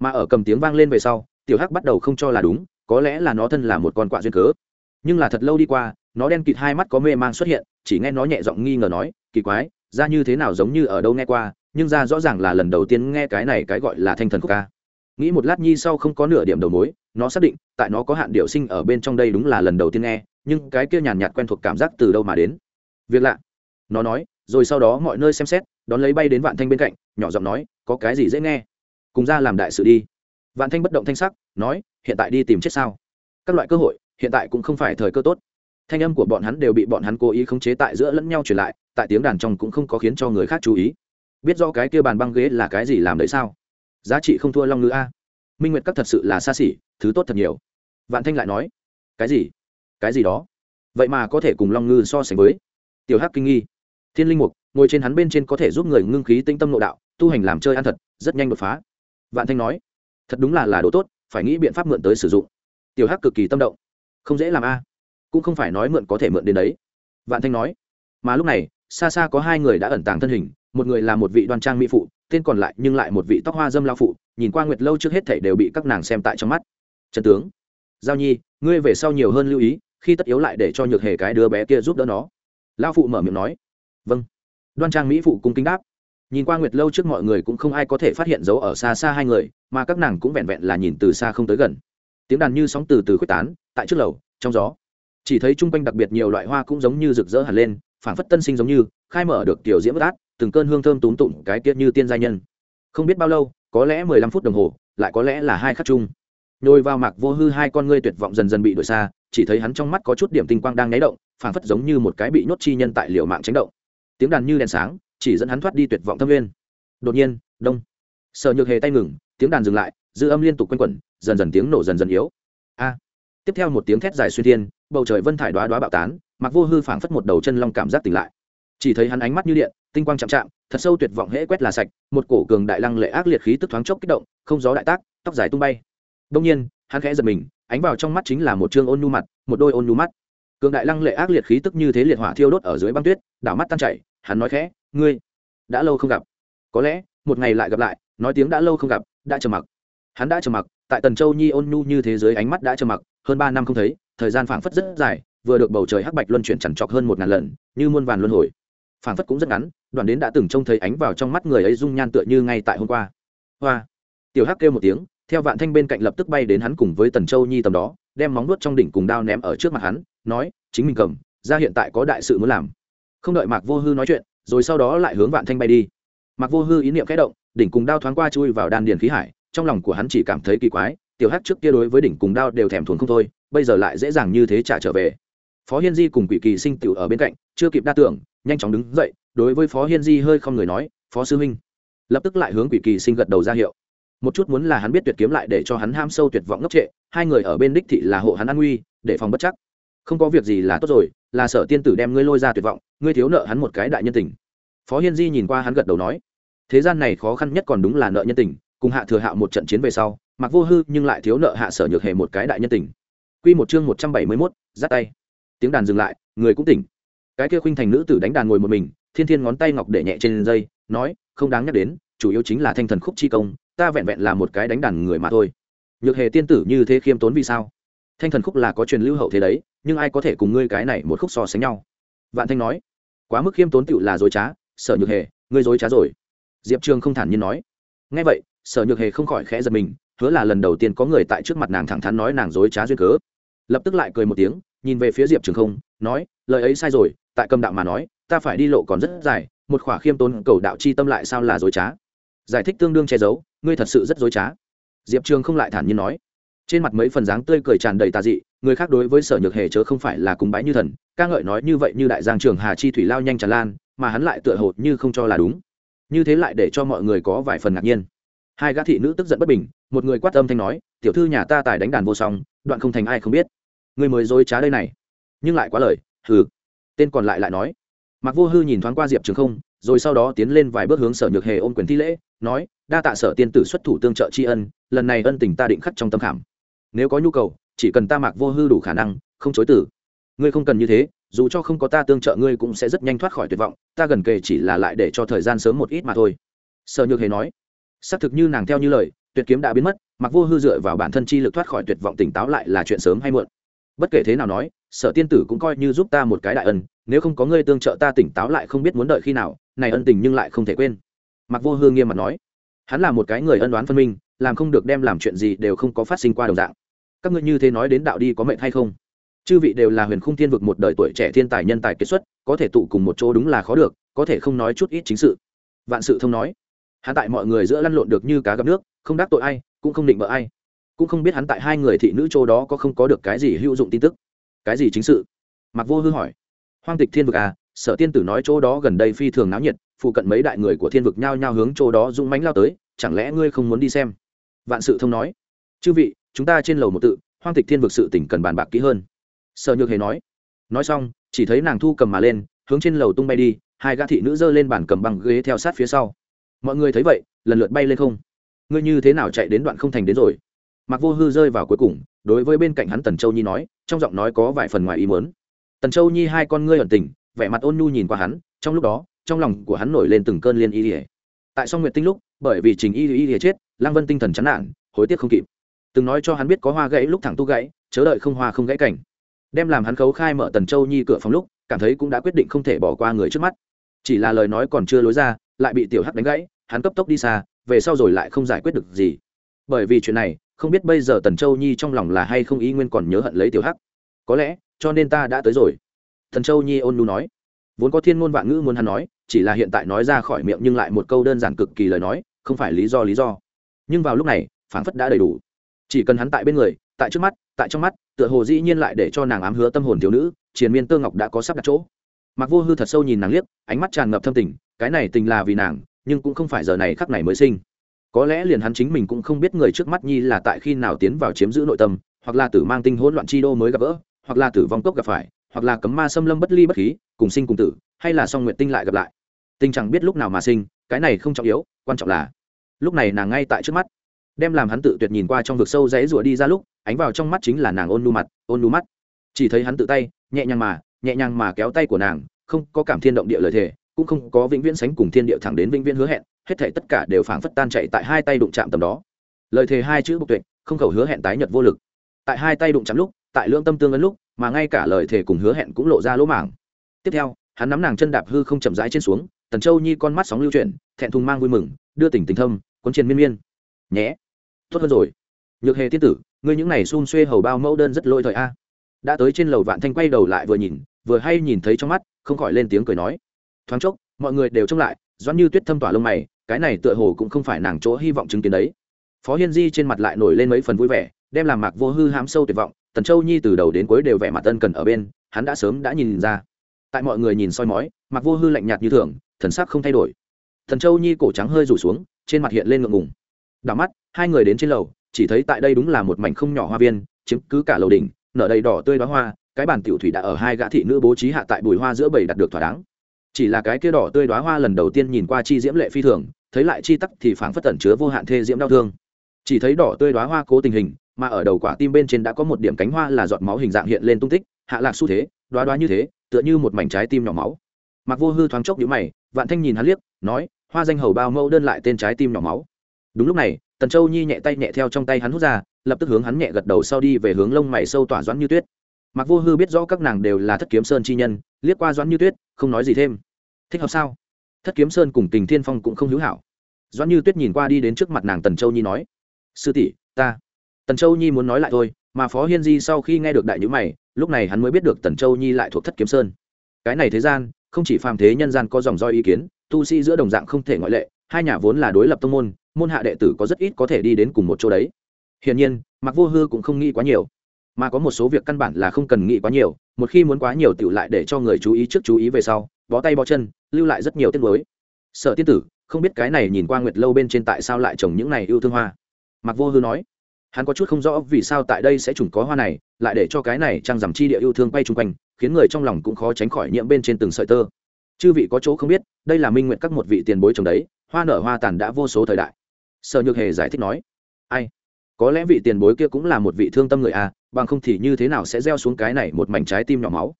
mà ở cầm tiếng vang lên về sau, tiểu hắc bắt đầu không cho là đúng, có lẽ là nó thân là một con quạ duyên cớ. Nhưng là thật lâu đi qua, nó đen kịt hai mắt có mê man xuất hiện, chỉ nghe nó nhẹ giọng nghi ngờ nói, kỳ quái ra như thế nào giống như ở đâu nghe qua, nhưng ra rõ ràng là lần đầu tiên nghe cái này cái gọi là thanh thần của ca. Nghĩ một lát nhi sau không có nửa điểm đầu mối, nó xác định, tại nó có hạn điệu sinh ở bên trong đây đúng là lần đầu tiên nghe, nhưng cái kia nhàn nhạt quen thuộc cảm giác từ đâu mà đến? Việc lạ. Nó nói, rồi sau đó mọi nơi xem xét, đón lấy bay đến vạn thanh bên cạnh, nhỏ giọng nói, có cái gì dễ nghe? Cùng ra làm đại sự đi. Vạn thanh bất động thanh sắc, nói, hiện tại đi tìm chết sao? Các loại cơ hội, hiện tại cũng không phải thời cơ tốt. Thanh âm của bọn hắn đều bị bọn hắn cố ý khống chế tại giữa lẫn nhau truyền lại, tại tiếng đàn trong cũng không có khiến cho người khác chú ý. Biết do cái kia bàn băng ghế là cái gì làm đấy sao? Giá trị không thua long ngữ a. Minh nguyệt các thật sự là xa xỉ, thứ tốt thật nhiều. Vạn thanh lại nói, cái gì? Cái gì đó? Vậy mà có thể cùng long ngư so sánh với. Tiểu hắc kinh nghi. Thiên linh mục, ngồi trên hắn bên trên có thể giúp người ngưng khí tinh tâm nội đạo, tu hành làm chơi ăn thật, rất nhanh đột phá vạn thanh nói, thật đúng là là đồ tốt, phải nghĩ biện pháp mượn tới sử dụng. Tiểu hắc cực kỳ tâm động, không dễ làm a, cũng không phải nói mượn có thể mượn đến đấy. Vạn thanh nói, mà lúc này, xa xa có hai người đã ẩn tàng thân hình, một người là một vị đoan trang mỹ phụ, tên còn lại nhưng lại một vị tóc hoa dâm lao phụ, nhìn qua nguyệt lâu trước hết thảy đều bị các nàng xem tại trong mắt. Trần tướng, giao nhi, ngươi về sau nhiều hơn lưu ý, khi tất yếu lại để cho nhược hề cái đứa bé kia giúp đỡ nó. Lao phụ mở miệng nói vâng. Đoan trang mỹ phụ cung kính đáp nhìn qua nguyệt lâu trước mọi người cũng không ai có thể phát hiện dấu ở xa xa hai người, mà các nàng cũng vẹn vẹn là nhìn từ xa không tới gần. Tiếng đàn như sóng từ từ khuếch tán, tại trước lầu, trong gió. Chỉ thấy chung quanh đặc biệt nhiều loại hoa cũng giống như rực rỡ hẳn lên, phảng phất tân sinh giống như, khai mở được tiểu diễm bất át, từng cơn hương thơm túm tụng cái tiết như tiên giai nhân. Không biết bao lâu, có lẽ mười lăm phút đồng hồ, lại có lẽ là hai khắc chung. Nhồi vào mạc vô hư hai con ngươi tuyệt vọng dần dần bị đổi xa, chỉ thấy hắn trong mắt có chút điểm tinh quang đang nháy động, phảng phất giống như một cái bị nhốt chi nhân tại liều mạng tránh động. Tiếng đàn như đèn sáng chỉ dẫn hắn thoát đi tuyệt vọng thâm nguyên. Đột nhiên, đông. Sợ nhược hề tay ngừng, tiếng đàn dừng lại, dư âm liên tục quanh quẩn, dần dần tiếng nổ dần dần yếu. A. Tiếp theo một tiếng thét dài xuyên thiên, bầu trời vân thải đoá đoá bạo tán, mặc vô hư phảng phất một đầu chân long cảm giác tỉnh lại. Chỉ thấy hắn ánh mắt như điện, tinh quang chạm chạm, thật sâu tuyệt vọng hễ quét là sạch, một cổ cường đại lăng lệ ác liệt khí tức thoáng chốc kích động, không gió đại tác, tóc dài tung bay. Đông nhiên, hắn khẽ giật mình, ánh vào trong mắt chính là một trương ôn nhu mặt, một đôi ôn nhu mắt. Cường đại lăng lệ ác liệt khí tức như thế liệt hỏa thiêu đốt ở dưới băng tuyết, đảo mắt tan chảy, hắn nói khẽ ngươi đã lâu không gặp. Có lẽ, một ngày lại gặp lại, nói tiếng đã lâu không gặp, đã trầm mặc. Hắn đã trầm mặc, tại tần châu nhi ôn nhu như thế giới ánh mắt đã trầm mặc, hơn ba năm không thấy, thời gian phảng phất rất dài, vừa được bầu trời hắc bạch luân chuyển chằn trọc hơn một ngàn lần, như muôn vàn luân hồi. Phảng phất cũng rất ngắn đoàn đến đã từng trông thấy ánh vào trong mắt người ấy dung nhan tựa như ngay tại hôm qua. Hoa! Tiểu hắc kêu một tiếng, theo vạn thanh bên cạnh lập tức bay đến hắn cùng với tần châu nhi tầm đó, đem móng nuốt trong đỉnh cùng đao ném ở trước mặt hắn, nói, chính mình cầm, ra hiện tại có đại sự muốn làm. Không đợi mạc vô hư nói chuyện rồi sau đó lại hướng vạn thanh bay đi. Mặc vô hư ý niệm khẽ động, đỉnh cùng đao thoáng qua chui vào đan điền khí hải, trong lòng của hắn chỉ cảm thấy kỳ quái, tiểu hắc trước kia đối với đỉnh cùng đao đều thèm thuồng không thôi, bây giờ lại dễ dàng như thế trả trở về. Phó hiên di cùng quỷ kỳ sinh tiểu ở bên cạnh, chưa kịp đa tưởng, nhanh chóng đứng dậy, đối với phó hiên di hơi không người nói, phó sư huynh. Lập tức lại hướng quỷ kỳ sinh gật đầu ra hiệu. Một chút muốn là hắn biết tuyệt kiếm lại để cho hắn ham sâu tuyệt vọng ngốc trệ, hai người ở bên đích thị là hộ hắn an nguy, để phòng bất chắc. Không có việc gì là tốt rồi, là sở tiên tử đem ngươi lôi ra tuyệt vọng, ngươi thiếu nợ hắn một cái đại nhân tình phó hiên di nhìn qua hắn gật đầu nói, thế gian này khó khăn nhất còn đúng là nợ nhân tình, cùng hạ thừa hạo một trận chiến về sau, mặc vô hư nhưng lại thiếu nợ hạ sở nhược hề một cái đại nhân tình. Q một chương một trăm bảy mươi mốt, giắt tay. Tiếng đàn dừng lại, người cũng tỉnh. Cái kia khuynh thành nữ tử đánh đàn ngồi một mình, thiên thiên ngón tay ngọc để nhẹ trên dây, nói, không đáng nhắc đến, chủ yếu chính là thanh thần khúc chi công, ta vẹn vẹn là một cái đánh đàn người mà thôi. Nhược hề tiên tử như thế khiêm tốn vì sao? Thanh thần khúc là có truyền lưu hậu thế đấy, nhưng ai có thể cùng ngươi cái này một khúc so sánh nhau? Vạn thanh nói, quá mức khiêm tốn tựu là dối trá sở nhược hề, ngươi dối trá rồi. Diệp trường không thản nhiên nói. Ngay vậy, sở nhược hề không khỏi khẽ giật mình, hứa là lần đầu tiên có người tại trước mặt nàng thẳng thắn nói nàng dối trá duyên cớ. Lập tức lại cười một tiếng, nhìn về phía diệp trường không, nói, lời ấy sai rồi, tại cầm đạo mà nói, ta phải đi lộ còn rất dài, một khỏa khiêm tốn cầu đạo chi tâm lại sao là dối trá? Giải thích tương đương che giấu, ngươi thật sự rất dối trá. Diệp trường không lại thản nhiên nói. Trên mặt mấy phần dáng tươi cười tràn đầy tà dị, người khác đối với sở nhược hề chớ không phải là cung bái như thần, ca ngợi nói như vậy như đại giang trường hà chi thủy lao nhanh tràn lan mà hắn lại tựa hồ như không cho là đúng. Như thế lại để cho mọi người có vài phần ngạc nhiên. Hai gã thị nữ tức giận bất bình, một người quát âm thanh nói, tiểu thư nhà ta tài đánh đàn vô song, đoạn không thành ai không biết. Người mới dối trá đây này. Nhưng lại quá lời, hừ. Tên còn lại lại nói. Mặc vô hư nhìn thoáng qua diệp trường không, rồi sau đó tiến lên vài bước hướng sở nhược hề ôm quyền thi lễ, nói, đa tạ sở tiên tử xuất thủ tương trợ tri ân, lần này ân tình ta định khắc trong tâm khảm. Nếu có nhu cầu, chỉ cần ta mặc vô hư đủ khả năng, không chối tử ngươi không cần như thế dù cho không có ta tương trợ ngươi cũng sẽ rất nhanh thoát khỏi tuyệt vọng, ta gần kề chỉ là lại để cho thời gian sớm một ít mà thôi. Sở nhược hề nói. Xác thực như nàng theo như lời, tuyệt kiếm đã biến mất, mặc vô hư dựa vào bản thân chi lực thoát khỏi tuyệt vọng tỉnh táo lại là chuyện sớm hay muộn. Bất kể thế nào nói, sở tiên tử cũng coi như giúp ta một cái đại ân, nếu không có ngươi tương trợ ta tỉnh táo lại không biết muốn đợi khi nào, này ân tình nhưng lại không thể quên. Mặc vô hư nghiêm mặt nói. Hắn là một cái người ân đoán phân minh, làm không được đem làm chuyện gì đều không có phát sinh qua đồng dạng. Các ngươi như thế nói đến đạo đi có mệnh hay không? Chư vị đều là huyền khung thiên vực một đời tuổi trẻ thiên tài nhân tài kết xuất, có thể tụ cùng một chỗ đúng là khó được, có thể không nói chút ít chính sự. Vạn sự thông nói. Hắn tại mọi người giữa lăn lộn được như cá gặp nước, không đắc tội ai, cũng không định vợ ai. Cũng không biết hắn tại hai người thị nữ chỗ đó có không có được cái gì hữu dụng tin tức. Cái gì chính sự? Mặc vô hư hỏi. Hoang tịch thiên vực à sở tiên tử nói chỗ đó gần đây phi thường náo nhiệt, phụ cận mấy đại người của thiên vực nhao nhao hướng chỗ đó dũng mánh lao tới, chẳng lẽ ngươi không muốn đi xem? Vạn sự thông nói. Chư vị, chúng ta trên lầu một tự, hoang tịch thiên vực sự tỉnh cần bàn bạc kỹ hơn sở nhược hề nói. Nói xong, chỉ thấy nàng thu cầm mà lên, hướng trên lầu tung bay đi, hai gã thị nữ giơ lên bàn cầm bằng ghế theo sát phía sau. Mọi người thấy vậy, lần lượt bay lên không. Ngươi như thế nào chạy đến đoạn không thành đến rồi? Mặc vô hư rơi vào cuối cùng, đối với bên cạnh hắn tần châu nhi nói, trong giọng nói có vài phần ngoài ý muốn. Tần châu nhi hai con ngươi ẩn tình, vẻ mặt ôn nhu nhìn qua hắn, trong lúc đó, trong lòng của hắn nổi lên từng cơn liên y ỉa tại song nguyệt tinh lúc, bởi vì trình y y ỉa chết, lăng vân tinh thần chán nản, hối tiếc không kịp. Từng nói cho hắn biết có hoa gãy lúc thẳng tu gãy, chớ đợi không hoa không gãy cảnh đem làm hắn khấu khai mở tần châu nhi cửa phòng lúc, cảm thấy cũng đã quyết định không thể bỏ qua người trước mắt. Chỉ là lời nói còn chưa lối ra, lại bị tiểu hắc đánh gãy, hắn cấp tốc đi xa, về sau rồi lại không giải quyết được gì. Bởi vì chuyện này, không biết bây giờ tần châu nhi trong lòng là hay không ý nguyên còn nhớ hận lấy tiểu hắc. Có lẽ, cho nên ta đã tới rồi. Tần châu nhi ôn nu nói. Vốn có thiên ngôn vạn ngữ muốn hắn nói, chỉ là hiện tại nói ra khỏi miệng nhưng lại một câu đơn giản cực kỳ lời nói, không phải lý do lý do. Nhưng vào lúc này, phảng phất đã đầy đủ. Chỉ cần hắn tại bên người tại trước mắt, tại trong mắt, tựa hồ dĩ nhiên lại để cho nàng ám hứa tâm hồn thiếu nữ, triền miên tơ ngọc đã có sắp đặt chỗ. Mặc vô hư thật sâu nhìn nàng liếc, ánh mắt tràn ngập thâm tình, cái này tình là vì nàng, nhưng cũng không phải giờ này khắc này mới sinh. Có lẽ liền hắn chính mình cũng không biết người trước mắt nhi là tại khi nào tiến vào chiếm giữ nội tâm, hoặc là tử mang tinh hỗn loạn chi đô mới gặp gỡ, hoặc là tử vong cốc gặp phải, hoặc là cấm ma xâm lâm bất ly bất khí, cùng sinh cùng tử, hay là song nguyện tinh lại gặp lại. Tình chẳng biết lúc nào mà sinh, cái này không trọng yếu, quan trọng là, lúc này nàng ngay tại trước mắt đem làm hắn tự tuyệt nhìn qua trong vực sâu dãy rủa đi ra lúc ánh vào trong mắt chính là nàng ôn nu mặt ôn nu mắt. Chỉ thấy hắn tự tay nhẹ nhàng mà nhẹ nhàng mà kéo tay của nàng không có cảm thiên động địa lời thề cũng không có vĩnh viễn sánh cùng thiên địa thẳng đến vĩnh viễn hứa hẹn hết thảy tất cả đều phảng phất tan chạy tại hai tay đụng chạm tầm đó. Lời thề hai chữ bộc tuyệt, không khẩu hứa hẹn tái nhật vô lực. Tại hai tay đụng chạm lúc tại lưỡng tâm tương ấn lúc mà ngay cả lời thề cùng hứa hẹn cũng lộ ra lỗ mảng tiếp theo hắn nắm nàng chân đạp hư không chậm rãi trên xuống tần châu nhi con mắt sóng lưu chuyển thẹn thùng mang vui mừng đưa tỉnh tình thâm quân triền miên miên. Nhé tốt hơn rồi. Nhược hề tiên tử, ngươi những này xun xuê hầu bao mẫu đơn rất lôi thời a. Đã tới trên lầu vạn thanh quay đầu lại vừa nhìn, vừa hay nhìn thấy trong mắt, không khỏi lên tiếng cười nói. Thoáng chốc, mọi người đều trông lại, doãn như tuyết thâm tỏa lông mày, cái này tựa hồ cũng không phải nàng chỗ hy vọng chứng kiến đấy. Phó hiên di trên mặt lại nổi lên mấy phần vui vẻ, đem làm mạc vô hư hám sâu tuyệt vọng, tần châu nhi từ đầu đến cuối đều vẻ mặt tân cần ở bên, hắn đã sớm đã nhìn ra. Tại mọi người nhìn soi mói, mạc vô hư lạnh nhạt như thường, thần sắc không thay đổi. Thần châu nhi cổ trắng hơi rủ xuống, trên mặt hiện lên ngượng ngùng. Đảo mắt hai người đến trên lầu, chỉ thấy tại đây đúng là một mảnh không nhỏ hoa viên, chiếm cứ cả lầu đỉnh, nở đầy đỏ tươi đóa hoa, cái bàn tiểu thủy đã ở hai gã thị nữ bố trí hạ tại bùi hoa giữa bầy đặt được thỏa đáng. Chỉ là cái kia đỏ tươi đoá hoa lần đầu tiên nhìn qua chi diễm lệ phi thường, thấy lại chi tắc thì phảng phất tẩn chứa vô hạn thê diễm đau thương. Chỉ thấy đỏ tươi đoá hoa cố tình hình, mà ở đầu quả tim bên trên đã có một điểm cánh hoa là giọt máu hình dạng hiện lên tung tích, hạ lạc xu thế đoá đoá như thế, tựa như một mảnh trái tim nhỏ máu. Mặc vô hư thoáng chốc nhíu mày, vạn thanh nhìn hắn liếc, nói, hoa danh hầu bao mẫu đơn lại tên trái tim nhỏ máu. Đúng lúc này tần châu nhi nhẹ tay nhẹ theo trong tay hắn hút ra, lập tức hướng hắn nhẹ gật đầu sau đi về hướng lông mày sâu tỏa doãn như tuyết. Mặc vô hư biết rõ các nàng đều là thất kiếm sơn chi nhân, liếc qua doãn như tuyết, không nói gì thêm. Thích hợp sao? Thất kiếm sơn cùng tình thiên phong cũng không hữu hảo. Doãn như tuyết nhìn qua đi đến trước mặt nàng tần châu nhi nói, sư tỷ, ta. Tần châu nhi muốn nói lại thôi, mà phó hiên di sau khi nghe được đại nhữ mày, lúc này hắn mới biết được tần châu nhi lại thuộc thất kiếm sơn. Cái này thế gian, không chỉ phàm thế nhân gian có dòng roi ý kiến, tu sĩ giữa đồng dạng không thể ngoại lệ hai nhà vốn là đối lập tông môn môn hạ đệ tử có rất ít có thể đi đến cùng một chỗ đấy. Hiển nhiên mặc vô hư cũng không nghĩ quá nhiều. Mà có một số việc căn bản là không cần nghĩ quá nhiều, một khi muốn quá nhiều tựu lại để cho người chú ý trước chú ý về sau, bó tay bó chân, lưu lại rất nhiều tiết mới sợ tiên tử, không biết cái này nhìn qua nguyệt lâu bên trên tại sao lại trồng những này yêu thương hoa? Mặc vô hư nói. Hắn có chút không rõ vì sao tại đây sẽ trùng có hoa này, lại để cho cái này trang giảm chi địa yêu thương bay chung quanh, khiến người trong lòng cũng khó tránh khỏi nhiễm bên trên từng sợi tơ chư vị có chỗ không biết, đây là minh nguyện các một vị tiền bối trồng đấy, hoa nở hoa tàn đã vô số thời đại. Sở nhược hề giải thích nói, ai? Có lẽ vị tiền bối kia cũng là một vị thương tâm người à bằng không thì như thế nào sẽ gieo xuống cái này một mảnh trái tim nhỏ máu?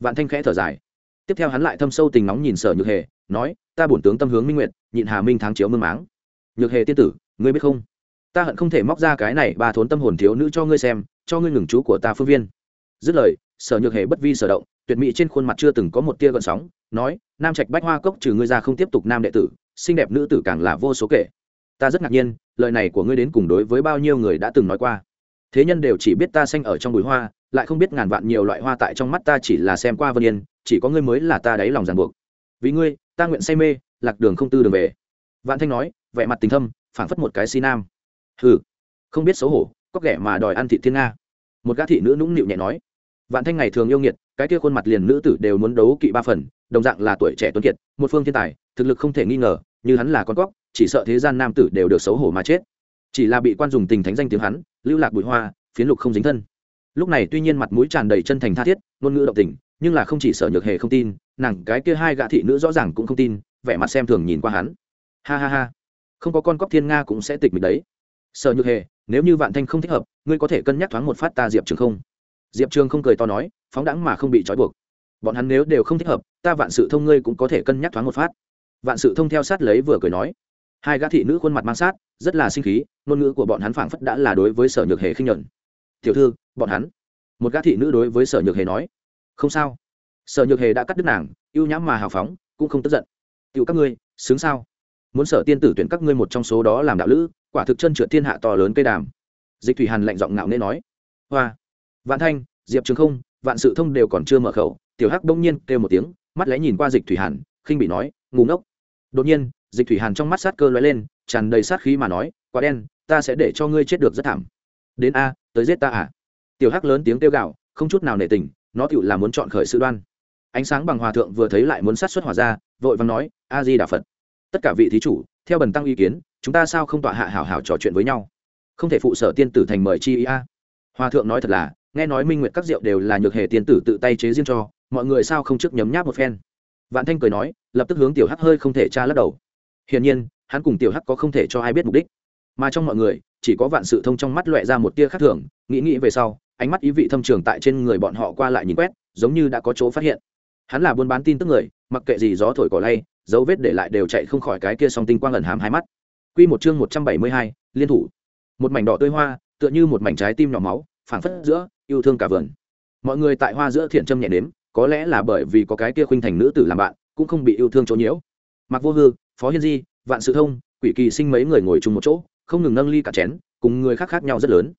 Vạn thanh khẽ thở dài. Tiếp theo hắn lại thâm sâu tình nóng nhìn sở nhược hề, nói, ta bổn tướng tâm hướng minh nguyện nhịn hà minh tháng chiếu mương máng. Nhược hề tiên tử, ngươi biết không? Ta hận không thể móc ra cái này ba thốn tâm hồn thiếu nữ cho ngươi xem, cho ngươi ngừng chú của ta phương viên. Dứt lời, sở nhược hề bất vi sở động tuyệt mỹ trên khuôn mặt chưa từng có một tia gợn sóng, nói, nam trạch bách hoa cốc trừ ngươi ra không tiếp tục nam đệ tử, xinh đẹp nữ tử càng là vô số kể. Ta rất ngạc nhiên, lời này của ngươi đến cùng đối với bao nhiêu người đã từng nói qua. Thế nhân đều chỉ biết ta xanh ở trong bụi hoa, lại không biết ngàn vạn nhiều loại hoa tại trong mắt ta chỉ là xem qua vân yên, chỉ có ngươi mới là ta đáy lòng ràng buộc. Vì ngươi, ta nguyện say mê, lạc đường không tư đường về. Vạn thanh nói, vẻ mặt tình thâm, phảng phất một cái si nam. Hừ, không biết xấu hổ, có ghẻ mà đòi ăn thị thiên nga. Một gã thị nữ nũng nịu nhẹ nói vạn thanh ngày thường yêu nghiệt, cái kia khuôn mặt liền nữ tử đều muốn đấu kỵ ba phần, đồng dạng là tuổi trẻ tuấn kiệt, một phương thiên tài, thực lực không thể nghi ngờ, như hắn là con cóc, chỉ sợ thế gian nam tử đều được xấu hổ mà chết. Chỉ là bị quan dùng tình thánh danh tiếng hắn, lưu lạc bụi hoa, phiến lục không dính thân. Lúc này tuy nhiên mặt mũi tràn đầy chân thành tha thiết, ngôn ngữ động tình, nhưng là không chỉ sở nhược hề không tin, nàng cái kia hai gã thị nữ rõ ràng cũng không tin, vẻ mặt xem thường nhìn qua hắn. Ha ha ha. Không có con cóc thiên nga cũng sẽ tịch mịch đấy. Sở nhược hề, nếu như vạn thanh không thích hợp, ngươi có thể cân nhắc thoáng một phát ta diệp trường không diệp trường không cười to nói, phóng đẳng mà không bị trói buộc. Bọn hắn nếu đều không thích hợp, ta vạn sự thông ngươi cũng có thể cân nhắc thoáng một phát. Vạn sự thông theo sát lấy vừa cười nói. Hai gã thị nữ khuôn mặt mang sát, rất là sinh khí, ngôn ngữ của bọn hắn phảng phất đã là đối với sở nhược hề khinh nhuận. Tiểu thư, bọn hắn? Một gã thị nữ đối với sở nhược hề nói. Không sao. Sở nhược hề đã cắt đứt nàng, ưu nhãm mà hào phóng, cũng không tức giận. Tiểu các ngươi xứng sao? Muốn sở tiên tử tuyển các ngươi một trong số đó làm đạo lữ, quả thực chân trượt thiên hạ to lớn cây đàm. Dịch thủy hàn lạnh giọng ngạo nghê nói. Hoa vạn thanh, diệp trường không, vạn sự thông đều còn chưa mở khẩu, tiểu hắc đông nhiên kêu một tiếng, mắt lẽ nhìn qua dịch thủy hàn, khinh bị nói ngủ ngốc. Đột nhiên, dịch thủy hàn trong mắt sát cơ lóe lên, tràn đầy sát khí mà nói quá đen, ta sẽ để cho ngươi chết được rất thảm. Đến a, tới giết ta à? Tiểu hắc lớn tiếng kêu gạo không chút nào nể tình, nó tựu là muốn chọn khởi sự đoan. Ánh sáng bằng hòa thượng vừa thấy lại muốn sát xuất hòa ra, vội vàng nói, a di đà phật, tất cả vị thí chủ, theo bần tăng ý kiến, chúng ta sao không tọa hạ hảo hảo trò chuyện với nhau? Không thể phụ sở tiên tử thành mời chi ý a. Hòa thượng nói thật là nghe nói minh nguyệt các rượu đều là nhược hề tiên tử tự tay chế riêng cho mọi người sao không trước nhấm nháp một phen? Vạn thanh cười nói lập tức hướng tiểu hắc hơi không thể tra lắc đầu. Hiển nhiên hắn cùng tiểu hắc có không thể cho ai biết mục đích. Mà trong mọi người chỉ có vạn sự thông trong mắt loẹ ra một tia khác thường nghĩ nghĩ về sau ánh mắt ý vị thâm trường tại trên người bọn họ qua lại nhìn quét giống như đã có chỗ phát hiện. Hắn là buôn bán tin tức người mặc kệ gì gió thổi cỏ lay dấu vết để lại đều chạy không khỏi cái kia song tinh quang ẩn hàm hai mắt. Quy một chương một trăm bảy mươi hai, liên thủ. Một mảnh đỏ tươi hoa, tựa như một mảnh trái tim nhỏ máu, phảng phất giữa, yêu thương cả vườn. Mọi người tại hoa giữa thiện trâm nhẹ nếm có lẽ là bởi vì có cái kia khuynh thành nữ tử làm bạn, cũng không bị yêu thương chỗ nhiễu. Mặc Vô Hư, Phó Hiên Di, Vạn Sự Thông, Quỷ Kỳ Sinh mấy người ngồi chung một chỗ, không ngừng nâng ly cả chén, cùng người khác khác nhau rất lớn.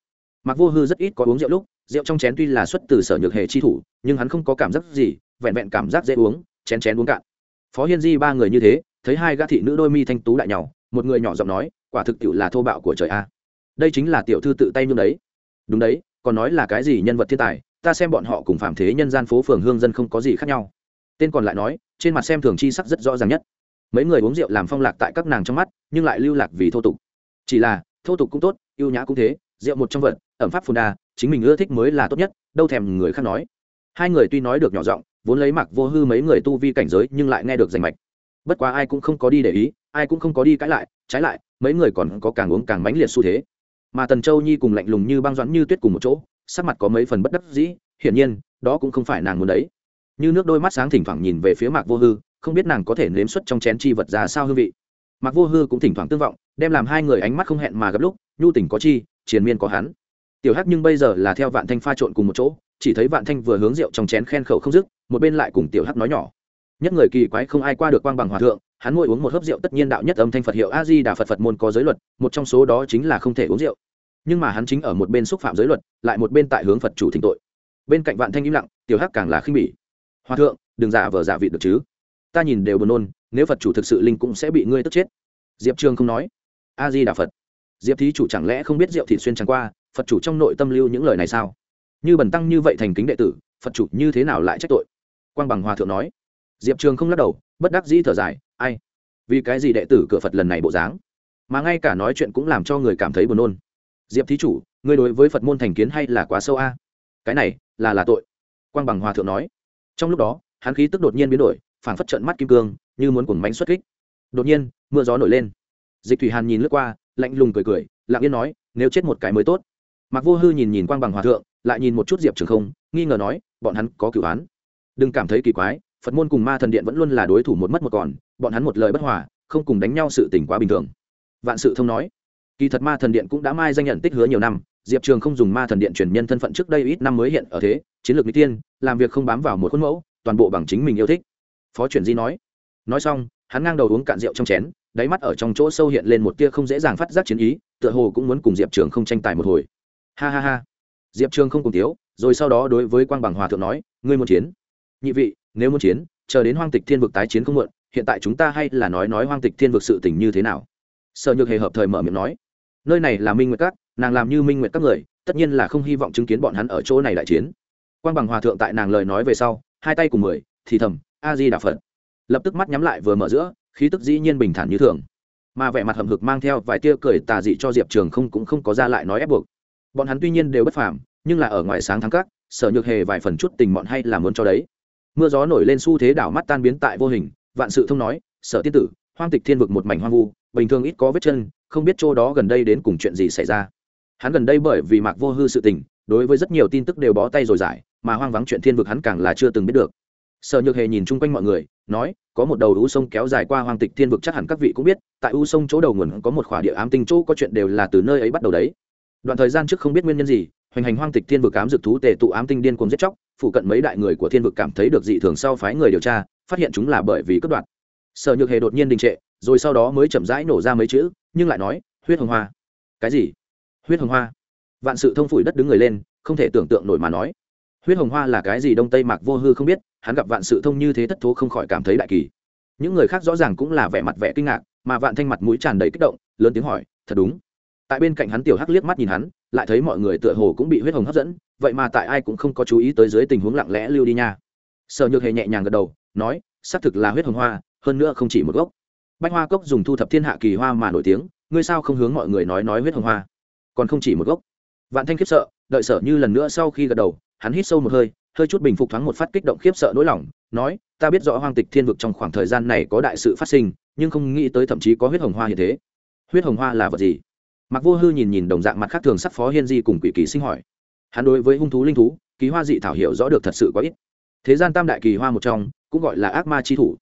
mặc vô hư rất ít có uống rượu lúc rượu trong chén tuy là xuất từ sở nhược hề chi thủ nhưng hắn không có cảm giác gì vẹn vẹn cảm giác dễ uống chén chén uống cạn phó hiên di ba người như thế thấy hai gã thị nữ đôi mi thanh tú đại nhau một người nhỏ giọng nói quả thực tiệu là thô bạo của trời a đây chính là tiểu thư tự tay nhung đấy đúng đấy còn nói là cái gì nhân vật thiên tài, ta xem bọn họ cùng phạm thế nhân gian phố phường hương dân không có gì khác nhau. Tên còn lại nói, trên mặt xem thường chi sắc rất rõ ràng nhất. Mấy người uống rượu làm phong lạc tại các nàng trong mắt, nhưng lại lưu lạc vì thô tục. Chỉ là, thô tục cũng tốt, ưu nhã cũng thế, rượu một trong vật, ẩm pháp phù đa, chính mình ưa thích mới là tốt nhất, đâu thèm người khác nói. Hai người tuy nói được nhỏ giọng, vốn lấy mặc vô hư mấy người tu vi cảnh giới, nhưng lại nghe được rành mạch. Bất quá ai cũng không có đi để ý, ai cũng không có đi cãi lại, trái lại, mấy người còn có càng uống càng mãnh liệt xu thế mà tần châu nhi cùng lạnh lùng như băng doãn như tuyết cùng một chỗ, sắc mặt có mấy phần bất đắc dĩ, hiển nhiên, đó cũng không phải nàng muốn đấy. Như nước đôi mắt sáng thỉnh thoảng nhìn về phía mạc vô hư, không biết nàng có thể nếm xuất trong chén chi vật ra sao hương vị. Mạc vô hư cũng thỉnh thoảng tương vọng, đem làm hai người ánh mắt không hẹn mà gặp lúc, nhu tình có chi, triền miên có hắn. Tiểu hắc nhưng bây giờ là theo vạn thanh pha trộn cùng một chỗ, chỉ thấy vạn thanh vừa hướng rượu trong chén khen khẩu không dứt, một bên lại cùng tiểu hắc nói nhỏ. Nhất người kỳ quái không ai qua được quang bằng hòa thượng, hắn ngồi uống một hớp rượu tất nhiên đạo nhất âm thanh phật hiệu a di đà phật phật môn có giới luật, một trong số đó chính là không thể uống rượu nhưng mà hắn chính ở một bên xúc phạm giới luật, lại một bên tại hướng phật chủ thỉnh tội. Bên cạnh vạn thanh im lặng, tiểu hắc càng là khinh bỉ. Hòa thượng, đừng giả vờ giả vị được chứ? Ta nhìn đều buồn nôn, nếu phật chủ thực sự linh cũng sẽ bị ngươi tức chết. Diệp trường không nói. A di đà phật. Diệp thí chủ chẳng lẽ không biết diệu thị xuyên trắng qua, phật chủ trong nội tâm lưu những lời này sao? Như bần tăng như vậy thành kính đệ tử, phật chủ như thế nào lại trách tội? Quang bằng hòa thượng nói. Diệp trường không lắc đầu, bất đắc dĩ thở dài, ai? Vì cái gì đệ tử cửa phật lần này bộ dáng? Mà ngay cả nói chuyện cũng làm cho người cảm thấy buồn nôn diệp thí chủ, ngươi đối với phật môn thành kiến hay là quá sâu a? Cái này, là là tội. Quang bằng hòa thượng nói. Trong lúc đó, hắn khí tức đột nhiên biến đổi phản phất trận mắt kim cương, như muốn cùng bánh xuất kích. Đột nhiên, mưa gió nổi lên. Dịch thủy hàn nhìn lướt qua, lạnh lùng cười cười, lặng yên nói, nếu chết một cái mới tốt. Mặc vô hư nhìn nhìn quang bằng hòa thượng, lại nhìn một chút diệp trường không, nghi ngờ nói, bọn hắn có cửu án. Đừng cảm thấy kỳ quái, phật môn cùng ma thần điện vẫn luôn là đối thủ một mất một còn, bọn hắn một lời bất hòa, không cùng đánh nhau sự tình quá bình thường. Vạn sự thông nói kỳ thật ma thần điện cũng đã mai danh nhận tích hứa nhiều năm, diệp trường không dùng ma thần điện truyền nhân thân phận trước đây ít năm mới hiện ở thế, chiến lược mỹ tiên, làm việc không bám vào một khuôn mẫu, toàn bộ bằng chính mình yêu thích. Phó chuyển di nói. Nói xong, hắn ngang đầu uống cạn rượu trong chén, đáy mắt ở trong chỗ sâu hiện lên một tia không dễ dàng phát giác chiến ý, tựa hồ cũng muốn cùng diệp trường không tranh tài một hồi. Ha ha ha. Diệp trường không cùng tiếu rồi sau đó đối với quang bằng hòa thượng nói, ngươi muốn chiến? Nhị vị, nếu muốn chiến, chờ đến hoang tịch thiên vực tái chiến không muộn, hiện tại chúng ta hay là nói nói hoang tịch thiên vực sự tình như thế nào? Sở nhược hề hợp thời mở miệng nói nơi này là minh nguyệt các, nàng làm như minh nguyệt các người, tất nhiên là không hy vọng chứng kiến bọn hắn ở chỗ này đại chiến. Quang bằng hòa thượng tại nàng lời nói về sau, hai tay cùng mười, thì thầm, a di đà phật. Lập tức mắt nhắm lại vừa mở giữa, khí tức dĩ nhiên bình thản như thường. Mà vẻ mặt hầm hực mang theo vài tia cười tà dị cho diệp trường không cũng không có ra lại nói ép buộc. Bọn hắn tuy nhiên đều bất phàm, nhưng là ở ngoài sáng thắng các, sở nhược hề vài phần chút tình bọn hay là muốn cho đấy. Mưa gió nổi lên xu thế đảo mắt tan biến tại vô hình, vạn sự thông nói, sở tiên tử, hoang tịch thiên vực một mảnh hoang vu, bình thường ít có vết chân không biết chỗ đó gần đây đến cùng chuyện gì xảy ra. Hắn gần đây bởi vì mạc vô hư sự tình, đối với rất nhiều tin tức đều bó tay rồi giải, mà hoang vắng chuyện thiên vực hắn càng là chưa từng biết được. Sở nhược hề nhìn chung quanh mọi người, nói, có một đầu u sông kéo dài qua hoang tịch thiên vực chắc hẳn các vị cũng biết, tại u sông chỗ đầu nguồn có một khỏa địa ám tinh chỗ có chuyện đều là từ nơi ấy bắt đầu đấy. Đoạn thời gian trước không biết nguyên nhân gì, hoành hành hoang tịch thiên vực ám dược thú tề tụ ám tinh điên cuồng giết chóc, phụ cận mấy đại người của thiên vực cảm thấy được dị thường sau phái người điều tra, phát hiện chúng là bởi vì cướp đoạt. Sở nhược hề đột nhiên đình trệ, rồi sau đó mới chậm rãi nổ ra mấy chữ nhưng lại nói, huyết hồng hoa. Cái gì? Huyết hồng hoa? Vạn sự thông phủi đất đứng người lên, không thể tưởng tượng nổi mà nói. Huyết hồng hoa là cái gì đông tây mạc vô hư không biết, hắn gặp vạn sự thông như thế thất thố không khỏi cảm thấy đại kỳ. Những người khác rõ ràng cũng là vẻ mặt vẻ kinh ngạc, mà vạn thanh mặt mũi tràn đầy kích động, lớn tiếng hỏi, thật đúng. Tại bên cạnh hắn tiểu hắc liếc mắt nhìn hắn, lại thấy mọi người tựa hồ cũng bị huyết hồng hấp dẫn, vậy mà tại ai cũng không có chú ý tới dưới tình huống lặng lẽ lưu đi nha. Sợ nhược hề nhẹ nhàng gật đầu, nói, xác thực là huyết hồng hoa, hơn nữa không chỉ một gốc bách hoa cốc dùng thu thập thiên hạ kỳ hoa mà nổi tiếng, ngươi sao không hướng mọi người nói nói huyết hồng hoa? Còn không chỉ một gốc. Vạn thanh khiếp sợ, đợi sợ như lần nữa sau khi gật đầu, hắn hít sâu một hơi hơi chút bình phục thoáng một phát kích động khiếp sợ nỗi lòng, nói, ta biết rõ hoang tịch thiên vực trong khoảng thời gian này có đại sự phát sinh, nhưng không nghĩ tới thậm chí có huyết hồng hoa như thế. Huyết hồng hoa là vật gì? Mặc vô hư nhìn nhìn đồng dạng mặt khác thường sắc phó hiên di cùng quỷ kỳ sinh hỏi. Hắn đối với hung thú linh thú, kỳ hoa dị thảo hiểu rõ được thật sự có ít. Thế gian tam đại kỳ hoa một trong, cũng gọi là ác ma chi thủ.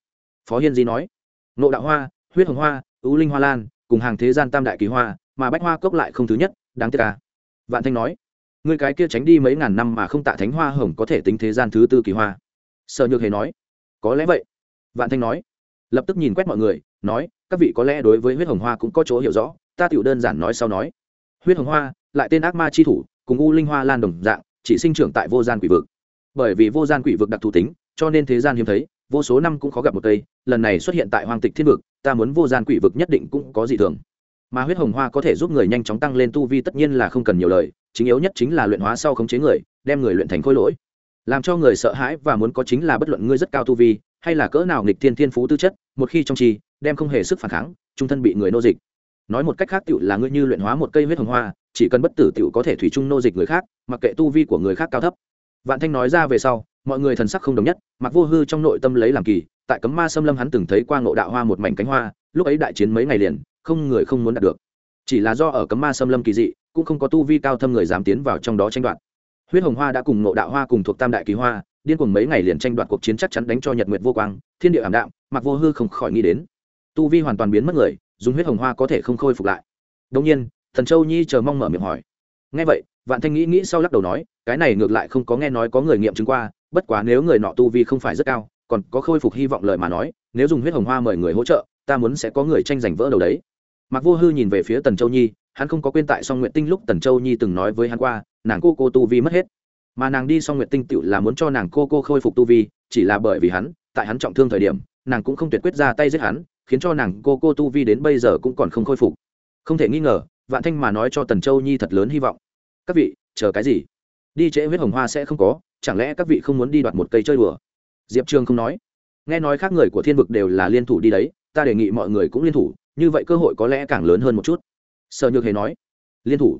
Phó hiên di nói nộ đạo hoa, huyết hồng hoa ưu linh hoa lan, cùng hàng thế gian tam đại kỳ hoa, mà bách hoa cốc lại không thứ nhất, đáng tiếc ca vạn thanh nói người cái kia tránh đi mấy ngàn năm mà không tạ thánh hoa hồng có thể tính thế gian thứ tư kỳ hoa. Sợ nhược hề nói, có lẽ vậy. Vạn thanh nói, lập tức nhìn quét mọi người, nói, các vị có lẽ đối với huyết hồng hoa cũng có chỗ hiểu rõ, ta tiểu đơn giản nói sau nói. Huyết hồng hoa, lại tên ác ma chi thủ, cùng u linh hoa lan đồng dạng, chỉ sinh trưởng tại vô gian quỷ vực. Bởi vì vô gian quỷ vực đặc thù tính, cho nên thế gian hiếm thấy vô số năm cũng khó gặp một cây lần này xuất hiện tại hoàng tịch thiên vực ta muốn vô gian quỷ vực nhất định cũng có gì thường. Mà huyết hồng hoa có thể giúp người nhanh chóng tăng lên tu vi tất nhiên là không cần nhiều lời chính yếu nhất chính là luyện hóa sau khống chế người đem người luyện thành khối lỗi. Làm cho người sợ hãi và muốn có chính là bất luận ngươi rất cao tu vi hay là cỡ nào nghịch thiên thiên phú tư chất một khi trong trì, đem không hề sức phản kháng trung thân bị người nô dịch. Nói một cách khác tựu là ngươi như luyện hóa một cây huyết hồng hoa chỉ cần bất tử tựu có thể thủy chung nô dịch người khác mặc kệ tu vi của người khác cao thấp. Vạn thanh nói ra về sau mọi người thần sắc không đồng nhất mặc vô hư trong nội tâm lấy làm kỳ, tại cấm ma xâm lâm hắn từng thấy qua ngộ đạo hoa một mảnh cánh hoa, lúc ấy đại chiến mấy ngày liền, không người không muốn đạt được. Chỉ là do ở cấm ma xâm lâm kỳ dị, cũng không có tu vi cao thâm người dám tiến vào trong đó tranh đoạt. Huyết hồng hoa đã cùng ngộ đạo hoa cùng thuộc tam đại kỳ hoa, điên cuồng mấy ngày liền tranh đoạt cuộc chiến chắc chắn đánh cho nhật nguyệt vô quang, thiên địa ảm đạm mặc vô hư không khỏi nghĩ đến. Tu vi hoàn toàn biến mất người, dùng huyết hồng hoa có thể không khôi phục lại. Đông nhiên, thần châu nhi chờ mong mở miệng hỏi. Ngay vậy, vạn thanh nghĩ nghĩ sau lắc đầu nói, cái này ngược lại không có nghe nói có người nghiệm chứng qua bất quá nếu người nọ tu vi không phải rất cao, còn có khôi phục hy vọng lời mà nói, nếu dùng huyết hồng hoa mời người hỗ trợ, ta muốn sẽ có người tranh giành vỡ đầu đấy. Mặc vô hư nhìn về phía tần châu nhi, hắn không có quên tại song nguyện tinh lúc tần châu nhi từng nói với hắn qua, nàng cô cô tu vi mất hết. Mà nàng đi song nguyện tinh tựu là muốn cho nàng cô cô khôi phục tu vi, chỉ là bởi vì hắn, tại hắn trọng thương thời điểm, nàng cũng không tuyệt quyết ra tay giết hắn, khiến cho nàng cô cô tu vi đến bây giờ cũng còn không khôi phục. Không thể nghi ngờ, vạn thanh mà nói cho tần châu nhi thật lớn hy vọng. Các vị, chờ cái gì? Đi trễ huyết hồng hoa sẽ không có chẳng lẽ các vị không muốn đi đoạt một cây chơi đùa? Diệp trường không nói. Nghe nói khác người của thiên vực đều là liên thủ đi đấy, ta đề nghị mọi người cũng liên thủ, như vậy cơ hội có lẽ càng lớn hơn một chút. Sở nhược hề nói. Liên thủ?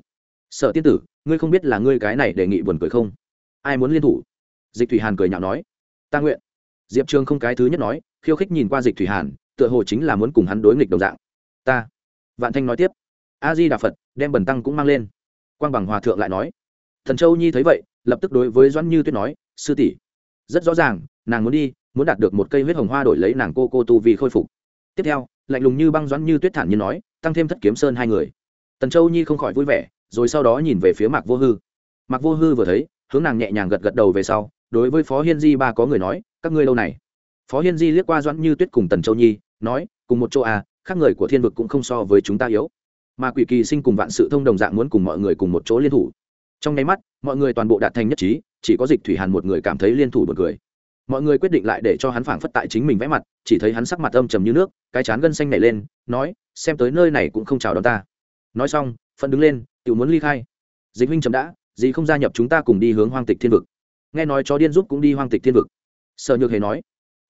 Sở tiên tử, ngươi không biết là ngươi cái này đề nghị buồn cười không? Ai muốn liên thủ? Dịch thủy hàn cười nhạo nói. Ta nguyện. Diệp trường không cái thứ nhất nói, khiêu khích nhìn qua dịch thủy hàn, tựa hồ chính là muốn cùng hắn đối nghịch đồng dạng. Ta. Vạn thanh nói tiếp. A di đà phật, đem bần tăng cũng mang lên. Quang bằng hòa thượng lại nói. Thần châu nhi thấy vậy lập tức đối với doãn như tuyết nói, sư tỷ, rất rõ ràng, nàng muốn đi, muốn đạt được một cây huyết hồng hoa đổi lấy nàng cô cô tu vì khôi phục. Tiếp theo, lạnh lùng như băng doãn như tuyết thản nhiên nói, tăng thêm thất kiếm sơn hai người. Tần châu nhi không khỏi vui vẻ, rồi sau đó nhìn về phía mạc vô hư. Mạc vô hư vừa thấy, hướng nàng nhẹ nhàng gật gật đầu về sau, đối với phó hiên di ba có người nói, các ngươi lâu này? Phó hiên di liếc qua doãn như tuyết cùng tần châu nhi, nói, cùng một chỗ à khác người của thiên vực cũng không so với chúng ta yếu. Mà quỷ kỳ sinh cùng vạn sự thông đồng dạng muốn cùng mọi người cùng một chỗ liên thủ trong nháy mắt, mọi người toàn bộ đạt thành nhất trí, chỉ có dịch thủy hàn một người cảm thấy liên thủ một người mọi người quyết định lại để cho hắn phảng phất tại chính mình vẽ mặt, chỉ thấy hắn sắc mặt âm trầm như nước, cái chán gân xanh nảy lên, nói, xem tới nơi này cũng không chào đón ta. Nói xong phận đứng lên tự muốn ly khai. Dịch huynh chấm đã gì không gia nhập chúng ta cùng đi hướng hoang tịch thiên vực. Nghe nói chó điên giúp cũng đi hoang tịch thiên vực. Sở nhược hề nói.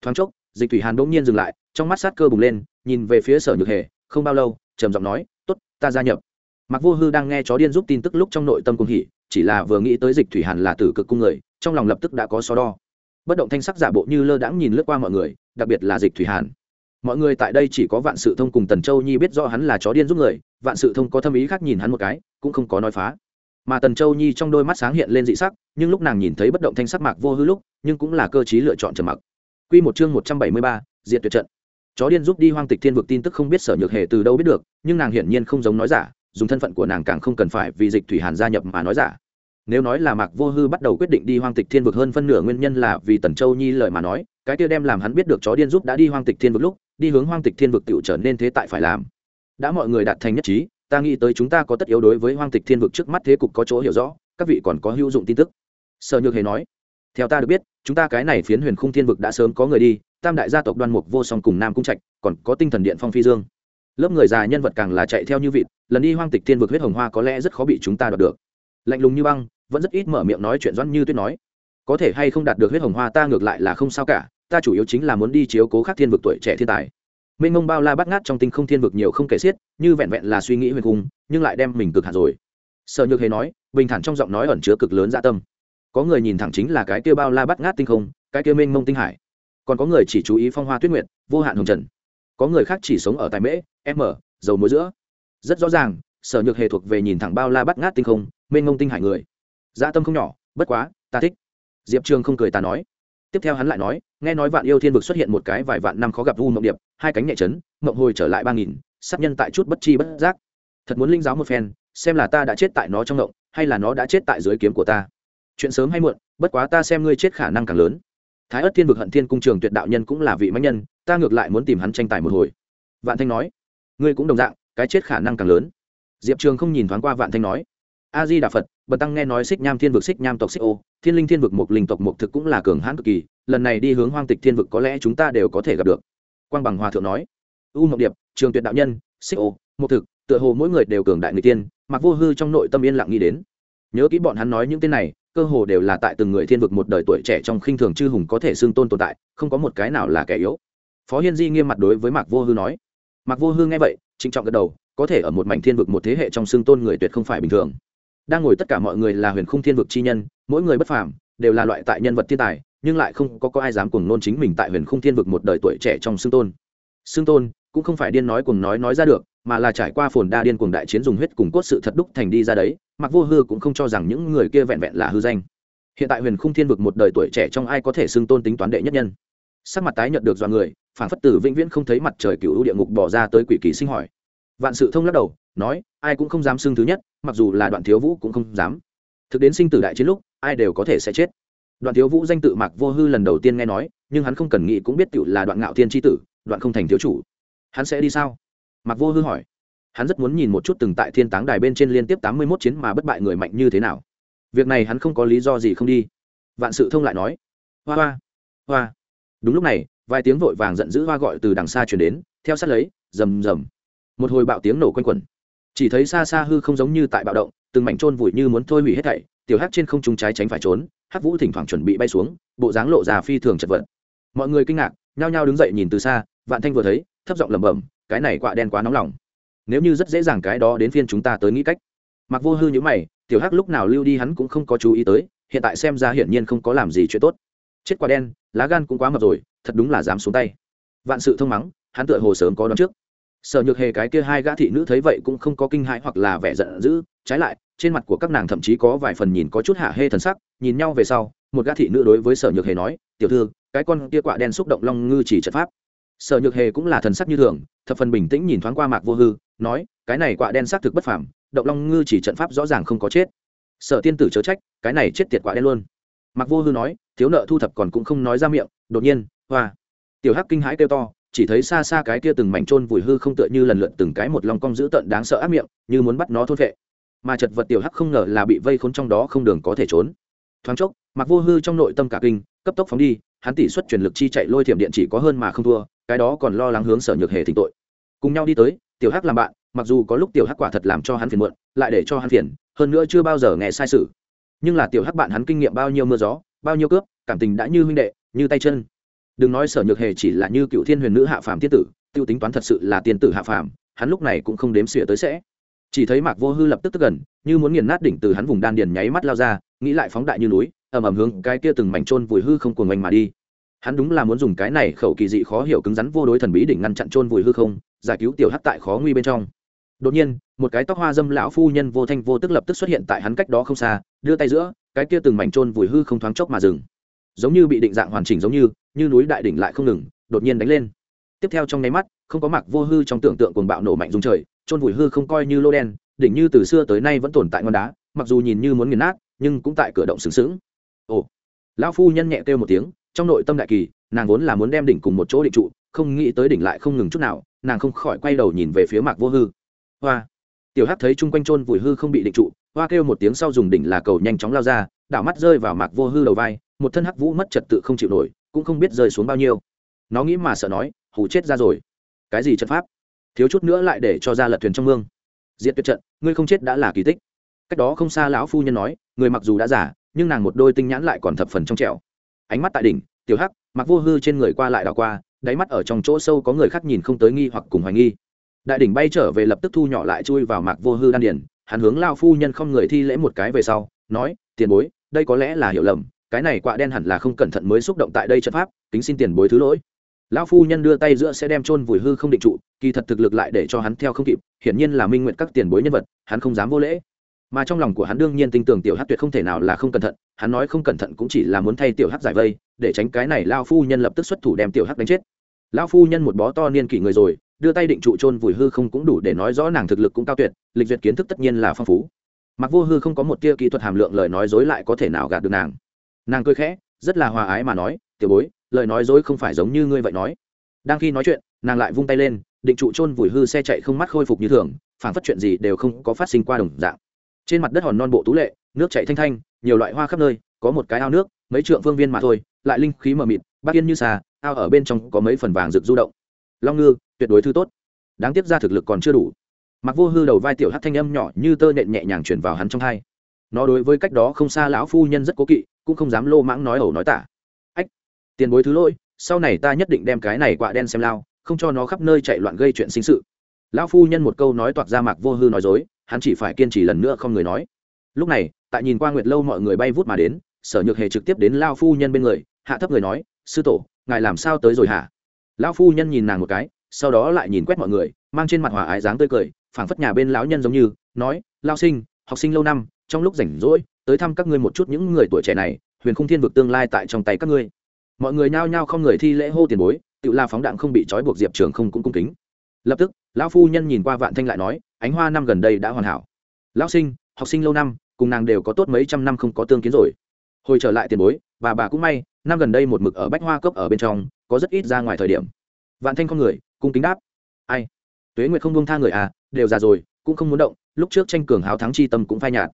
Thoáng chốc, dịch thủy hàn bỗng nhiên dừng lại, trong mắt sát cơ bùng lên, nhìn về phía sở nhược hề, không bao lâu, trầm giọng nói t ố t ta gia nhập. Mặc vô hư đang nghe chó điên giúp tin tức lúc trong nội tâm cung hỉ chỉ là vừa nghĩ tới dịch thủy hàn là tử cực cung người, trong lòng lập tức đã có so đo. Bất động thanh sắc giả bộ như lơ đãng nhìn lướt qua mọi người, đặc biệt là dịch thủy hàn. Mọi người tại đây chỉ có vạn sự thông cùng tần châu nhi biết rõ hắn là chó điên giúp người, vạn sự thông có thâm ý khác nhìn hắn một cái, cũng không có nói phá. Mà tần châu nhi trong đôi mắt sáng hiện lên dị sắc, nhưng lúc nàng nhìn thấy bất động thanh sắc mạc vô hư lúc, nhưng cũng là cơ chí lựa chọn trầm mặc. Q một chương một trăm bảy mươi ba, diệt tuyệt trận. Chó điên giúp đi hoang tịch thiên vực tin tức không biết sở nhược hề từ đâu biết được, nhưng nàng hiển nhiên không giống nói giả dùng thân phận của nàng càng không cần phải vì dịch thủy hàn gia nhập mà nói giả. Nếu nói là mạc vô hư bắt đầu quyết định đi hoang tịch thiên vực hơn phân nửa nguyên nhân là vì tần châu nhi lời mà nói, cái kia đem làm hắn biết được chó điên giúp đã đi hoang tịch thiên vực lúc, đi hướng hoang tịch thiên vực tựu trở nên thế tại phải làm. Đã mọi người đạt thành nhất trí, ta nghĩ tới chúng ta có tất yếu đối với hoang tịch thiên vực trước mắt thế cục có chỗ hiểu rõ, các vị còn có hữu dụng tin tức. Sở nhược hề nói, theo ta được biết, chúng ta cái này phiến huyền khung thiên vực đã sớm có người đi, tam đại gia tộc đoan mục vô song cùng nam cung trạch, còn có tinh thần điện phong phi dương. Lớp người già nhân vật càng là chạy theo như vịt lần đi hoang tịch thiên vực huyết hồng hoa có lẽ rất khó bị chúng ta đoạt được. Lạnh lùng như băng, vẫn rất ít mở miệng nói chuyện doãn như tuyết nói. Có thể hay không đạt được huyết hồng hoa ta ngược lại là không sao cả, ta chủ yếu chính là muốn đi chiếu cố khác thiên vực tuổi trẻ thiên tài. Mênh mông bao la bắt ngát trong tinh không thiên vực nhiều không kể xiết, như vẹn vẹn là suy nghĩ huyền cung, nhưng lại đem mình cực hạt rồi. Sợ nhược hề nói, bình thản trong giọng nói ẩn chứa cực lớn dạ tâm. Có người nhìn thẳng chính là cái kia bao la bắt ngát tinh không, cái kia mênh mông tinh hải. Còn có người chỉ chú ý phong hoa tuyết nguyện vô hạn hồng trần. Có người khác chỉ sống ở tài mễ, m, dầu muối giữa rất rõ ràng, sở nhược hề thuộc về nhìn thẳng bao la bắt ngát tinh không, mênh mông tinh hải người. Dạ tâm không nhỏ, bất quá, ta thích. Diệp trường không cười ta nói. Tiếp theo hắn lại nói, nghe nói vạn yêu thiên vực xuất hiện một cái vài vạn năm khó gặp vu mộng điệp, hai cánh nhẹ chấn, mộng hồi trở lại ba nghìn, sát nhân tại chút bất chi bất giác. Thật muốn linh giáo một phen, xem là ta đã chết tại nó trong mộng, hay là nó đã chết tại dưới kiếm của ta. Chuyện sớm hay muộn, bất quá ta xem ngươi chết khả năng càng lớn. Thái ất thiên vực hận thiên cung trường tuyệt đạo nhân cũng là vị mãnh nhân, ta ngược lại muốn tìm hắn tranh tài một hồi. Vạn thanh nói, ngươi cũng đồng dạng cái chết khả năng càng lớn. Diệp trường không nhìn thoáng qua vạn thanh nói, a di đà phật bần tăng nghe nói xích nham thiên vực, xích nham tộc xích ô, thiên linh thiên vực một linh tộc một thực cũng là cường hãn cực kỳ, lần này đi hướng hoang tịch thiên vực có lẽ chúng ta đều có thể gặp được. Quang bằng hòa thượng nói, u mộng điệp, trường tuyệt đạo nhân, xích ô một thực, tựa hồ mỗi người đều cường đại người tiên, mặc vô hư trong nội tâm yên lặng nghĩ đến. Nhớ kỹ bọn hắn nói những tên này, cơ hồ đều là tại từng người thiên vực một đời tuổi trẻ trong khinh thường chư hùng có thể xưng tôn tồn tại, không có một cái nào là kẻ yếu. Phó hiên di nghiêm mặt đối với mạc vô hư nói mạc vô hương nghe vậy trịnh trọng gật đầu có thể ở một mảnh thiên vực một thế hệ trong xương tôn người tuyệt không phải bình thường. Đang ngồi tất cả mọi người là huyền khung thiên vực chi nhân mỗi người bất phàm đều là loại tại nhân vật thiên tài nhưng lại không có, có ai dám cùng nôn chính mình tại huyền khung thiên vực một đời tuổi trẻ trong xương tôn. Xương tôn cũng không phải điên nói cùng nói nói ra được mà là trải qua phồn đa điên cuồng đại chiến dùng huyết cùng cốt sự thật đúc thành đi ra đấy mặc vô hư cũng không cho rằng những người kia vẹn vẹn là hư danh. Hiện tại huyền khung thiên vực một đời tuổi trẻ trong ai có thể xưng tôn tính toán đệ nhất nhân? Sắc mặt tái nhận được dọa người phản phất tử vĩnh viễn không thấy mặt trời cựu địa ngục bỏ ra tới quỷ kỳ sinh hỏi. Vạn sự thông lắc đầu, nói, ai cũng không dám xưng thứ nhất, mặc dù là đoạn thiếu vũ cũng không dám. Thực đến sinh tử đại chiến lúc, ai đều có thể sẽ chết. Đoạn thiếu vũ danh tự mạc vô hư lần đầu tiên nghe nói, nhưng hắn không cần nghĩ cũng biết cựu là đoạn ngạo thiên tri tử, đoạn không thành thiếu chủ. Hắn sẽ đi sao? Mạc vô hư hỏi. Hắn rất muốn nhìn một chút từng tại thiên táng đài bên trên liên tiếp tám mươi mốt chiến mà bất bại người mạnh như thế nào. Việc này hắn không có lý do gì không đi. Vạn sự thông lại nói. Hoa hoa hoa đúng lúc này, vài tiếng vội vàng giận dữ hoa gọi từ đằng xa chuyển đến, theo sát lấy, rầm rầm. Một hồi bạo tiếng nổ quanh quẩn. Chỉ thấy xa xa hư không giống như tại bạo động, từng mảnh trôn vùi như muốn thôi hủy hết thảy, tiểu hắc trên không trung trái tránh phải trốn, hắc vũ thỉnh thoảng chuẩn bị bay xuống, bộ dáng lộ già phi thường chật vật. Mọi người kinh ngạc, nhao nhao đứng dậy nhìn từ xa, vạn thanh vừa thấy, thấp giọng lẩm bẩm, cái này quạ đen quá nóng lòng. Nếu như rất dễ dàng cái đó đến phiên chúng ta tới nghĩ cách. Mặc vô hư như mày, tiểu hắc lúc nào lưu đi hắn cũng không có chú ý tới, hiện tại xem ra hiển nhiên không có làm gì chuyện tốt. Chết quả đen lá gan cũng quá mập rồi, thật đúng là dám xuống tay. Vạn sự thông mắng, hắn tựa hồ sớm có đón trước. Sở nhược hề cái kia hai gã thị nữ thấy vậy cũng không có kinh hãi hoặc là vẻ giận dữ, trái lại, trên mặt của các nàng thậm chí có vài phần nhìn có chút hạ hê thần sắc, nhìn nhau về sau, một gã thị nữ đối với sở nhược hề nói, tiểu thư, cái con kia quạ đen xúc động long ngư chỉ trận pháp. Sở nhược hề cũng là thần sắc như thường, thập phần bình tĩnh nhìn thoáng qua mạc vô hư, nói, cái này quạ đen xác thực bất phàm, động long ngư chỉ trận pháp rõ ràng không có chết. Sở tiên tử chớ trách, cái này chết tiệt quạ đen luôn. Mạc vô hư nói thiếu nợ thu thập còn cũng không nói ra miệng, đột nhiên, hoa. Tiểu hắc kinh hãi kêu to, chỉ thấy xa xa cái kia từng mảnh trôn vùi hư không tựa như lần lượt từng cái một lòng cong dữ tợn đáng sợ ác miệng, như muốn bắt nó thôn vệ. Mà chật vật tiểu hắc không ngờ là bị vây khốn trong đó không đường có thể trốn. Thoáng chốc, mặc vô hư trong nội tâm cả kinh, cấp tốc phóng đi, hắn tỷ suất truyền lực chi chạy lôi thiểm điện chỉ có hơn mà không thua, cái đó còn lo lắng hướng sở nhược hề thỉnh tội. Cùng nhau đi tới, tiểu hắc làm bạn, mặc dù có lúc tiểu hắc quả thật làm cho hắn phiền muộn, lại để cho hắn phiền, hơn nữa chưa bao giờ nghe sai sự. Nhưng là tiểu hắc bạn hắn kinh nghiệm bao nhiêu mưa gió bao nhiêu cướp cảm tình đã như huynh đệ, như tay chân. Đừng nói sở nhược hề chỉ là như cựu thiên huyền nữ hạ phàm tiên tử, tiêu tính toán thật sự là tiên tử hạ phàm, hắn lúc này cũng không đếm xỉa tới sẽ. Chỉ thấy mạc vô hư lập tức tức gần, như muốn nghiền nát đỉnh từ hắn vùng đan điền nháy mắt lao ra, nghĩ lại phóng đại như núi, ầm ầm hướng cái kia từng mảnh trôn vùi hư không cuồng oanh mà đi. Hắn đúng là muốn dùng cái này khẩu kỳ dị khó hiểu cứng rắn vô đối thần bí đỉnh ngăn chặn trôn vùi hư không, giải cứu tiểu hắc tại khó nguy bên trong. Đột nhiên, một cái tóc hoa dâm lão phu nhân vô thanh vô tức lập tức xuất hiện tại hắn cách đó không xa, đưa tay giữa cái kia từng mảnh trôn vùi hư không thoáng chốc mà dừng. Giống như bị định dạng hoàn chỉnh giống như như núi đại đỉnh lại không ngừng, đột nhiên đánh lên. Tiếp theo trong nháy mắt, không có mặc vô hư trong tưởng tượng cuồng bạo nổ mạnh dung trời trôn vùi hư không coi như lô đen, đỉnh như từ xưa tới nay vẫn tồn tại ngon đá, mặc dù nhìn như muốn nghiền nát, nhưng cũng tại cửa động sừng sững. Ồ, lão phu nhân nhẹ kêu một tiếng, trong nội tâm đại kỳ, nàng vốn là muốn đem đỉnh cùng một chỗ định trụ, không nghĩ tới đỉnh lại không ngừng chút nào, nàng không khỏi quay đầu nhìn về phía mạc vô hư. Hoa, tiểu hát thấy chung quanh trôn vùi hư không bị định trụ hoa kêu một tiếng sau dùng đỉnh là cầu nhanh chóng lao ra, đảo mắt rơi vào mạc vô hư đầu vai, một thân hắc vũ mất trật tự không chịu nổi, cũng không biết rơi xuống bao nhiêu. Nó nghĩ mà sợ nói hủ chết ra rồi. Cái gì trận pháp? Thiếu chút nữa lại để cho ra lật thuyền trong mương. Diện tuyệt trận, ngươi không chết đã là kỳ tích. Cách đó không xa lão phu nhân nói, người mặc dù đã giả nhưng nàng một đôi tinh nhãn lại còn thập phần trong trẻo. Ánh mắt tại đỉnh, tiểu hắc mặc vô hư trên người qua lại đảo qua, đáy mắt ở trong chỗ sâu có người khác nhìn không tới nghi hoặc cùng hoài nghi. Đại đỉnh bay trở về lập tức thu nhỏ lại chui vào mạc vô hư đan điền hắn hướng lao phu nhân không người thi lễ một cái về sau, nói, tiền bối, đây có lẽ là hiểu lầm, cái này quạ đen hẳn là không cẩn thận mới xúc động tại đây trận pháp, kính xin tiền bối thứ lỗi. Lão phu nhân đưa tay giữa sẽ đem chôn vùi hư không định trụ, kỳ thật thực lực lại để cho hắn theo không kịp, hiển nhiên là minh nguyện các tiền bối nhân vật, hắn không dám vô lễ. Mà trong lòng của hắn đương nhiên tin tưởng tiểu hát tuyệt không thể nào là không cẩn thận, hắn nói không cẩn thận cũng chỉ là muốn thay tiểu hát giải vây, để tránh cái này lao phu nhân lập tức xuất thủ đem tiểu hát đánh chết. Lão phu nhân một bó to niên kỷ người rồi đưa tay định trụ chôn vùi hư không cũng đủ để nói rõ nàng thực lực cũng cao tuyệt, lịch duyệt kiến thức tất nhiên là phong phú. Mặc vô hư không có một tia kỹ thuật hàm lượng lời nói dối lại có thể nào gạt được nàng. Nàng cười khẽ, rất là hòa ái mà nói, tiểu bối, lời nói dối không phải giống như ngươi vậy nói. Đang khi nói chuyện, nàng lại vung tay lên, định trụ chôn vùi hư xe chạy không mắt khôi phục như thường phản phát chuyện gì đều không có phát sinh qua đồng dạng. Trên mặt đất hòn non bộ tú lệ, nước chảy thanh thanh, nhiều loại hoa khắp nơi, có một cái ao nước, mấy trượng phương viên mà thôi, lại linh khí mờ mịt bát yên như xà, ao ở bên trong có mấy phần vàng rực du động. Long ngư tuyệt đối thứ tốt. Đáng tiếc ra thực lực còn chưa đủ. Mặc vô hư đầu vai tiểu hát thanh âm nhỏ như tơ nện nhẹ nhàng chuyển vào hắn trong hai. Nó đối với cách đó không xa lão phu nhân rất cố kỵ, cũng không dám lô mãng nói ẩu nói tả. Ách, tiền bối thứ lỗi, sau này ta nhất định đem cái này quạ đen xem lao, không cho nó khắp nơi chạy loạn gây chuyện sinh sự. Lão phu nhân một câu nói toạc ra mạc vô hư nói dối, hắn chỉ phải kiên trì lần nữa không người nói. Lúc này, tại nhìn qua nguyệt lâu mọi người bay vút mà đến, sở nhược hề trực tiếp đến lao phu nhân bên người, hạ thấp người nói, sư tổ, ngài làm sao tới rồi hả? Lão phu nhân nhìn nàng một cái sau đó lại nhìn quét mọi người, mang trên mặt hòa ái dáng tươi cười, phảng phất nhà bên lão nhân giống như, nói, lao sinh, học sinh lâu năm, trong lúc rảnh rỗi, tới thăm các ngươi một chút những người tuổi trẻ này, huyền không thiên vực tương lai tại trong tay các ngươi. Mọi người nhao nhao không người thi lễ hô tiền bối, tự la phóng đạn không bị trói buộc diệp trường không cũng cung kính. Lập tức, lão phu nhân nhìn qua vạn thanh lại nói, ánh hoa năm gần đây đã hoàn hảo. Lão sinh, học sinh lâu năm, cùng nàng đều có tốt mấy trăm năm không có tương kiến rồi. Hồi trở lại tiền bối và bà cũng may, năm gần đây một mực ở bách hoa cốc ở bên trong, có rất ít ra ngoài thời điểm. Vạn thanh con người cung kính đáp. Ai? Tuế nguyệt không buông tha người à đều già rồi, cũng không muốn động, lúc trước tranh cường háo thắng chi tâm cũng phai nhạt.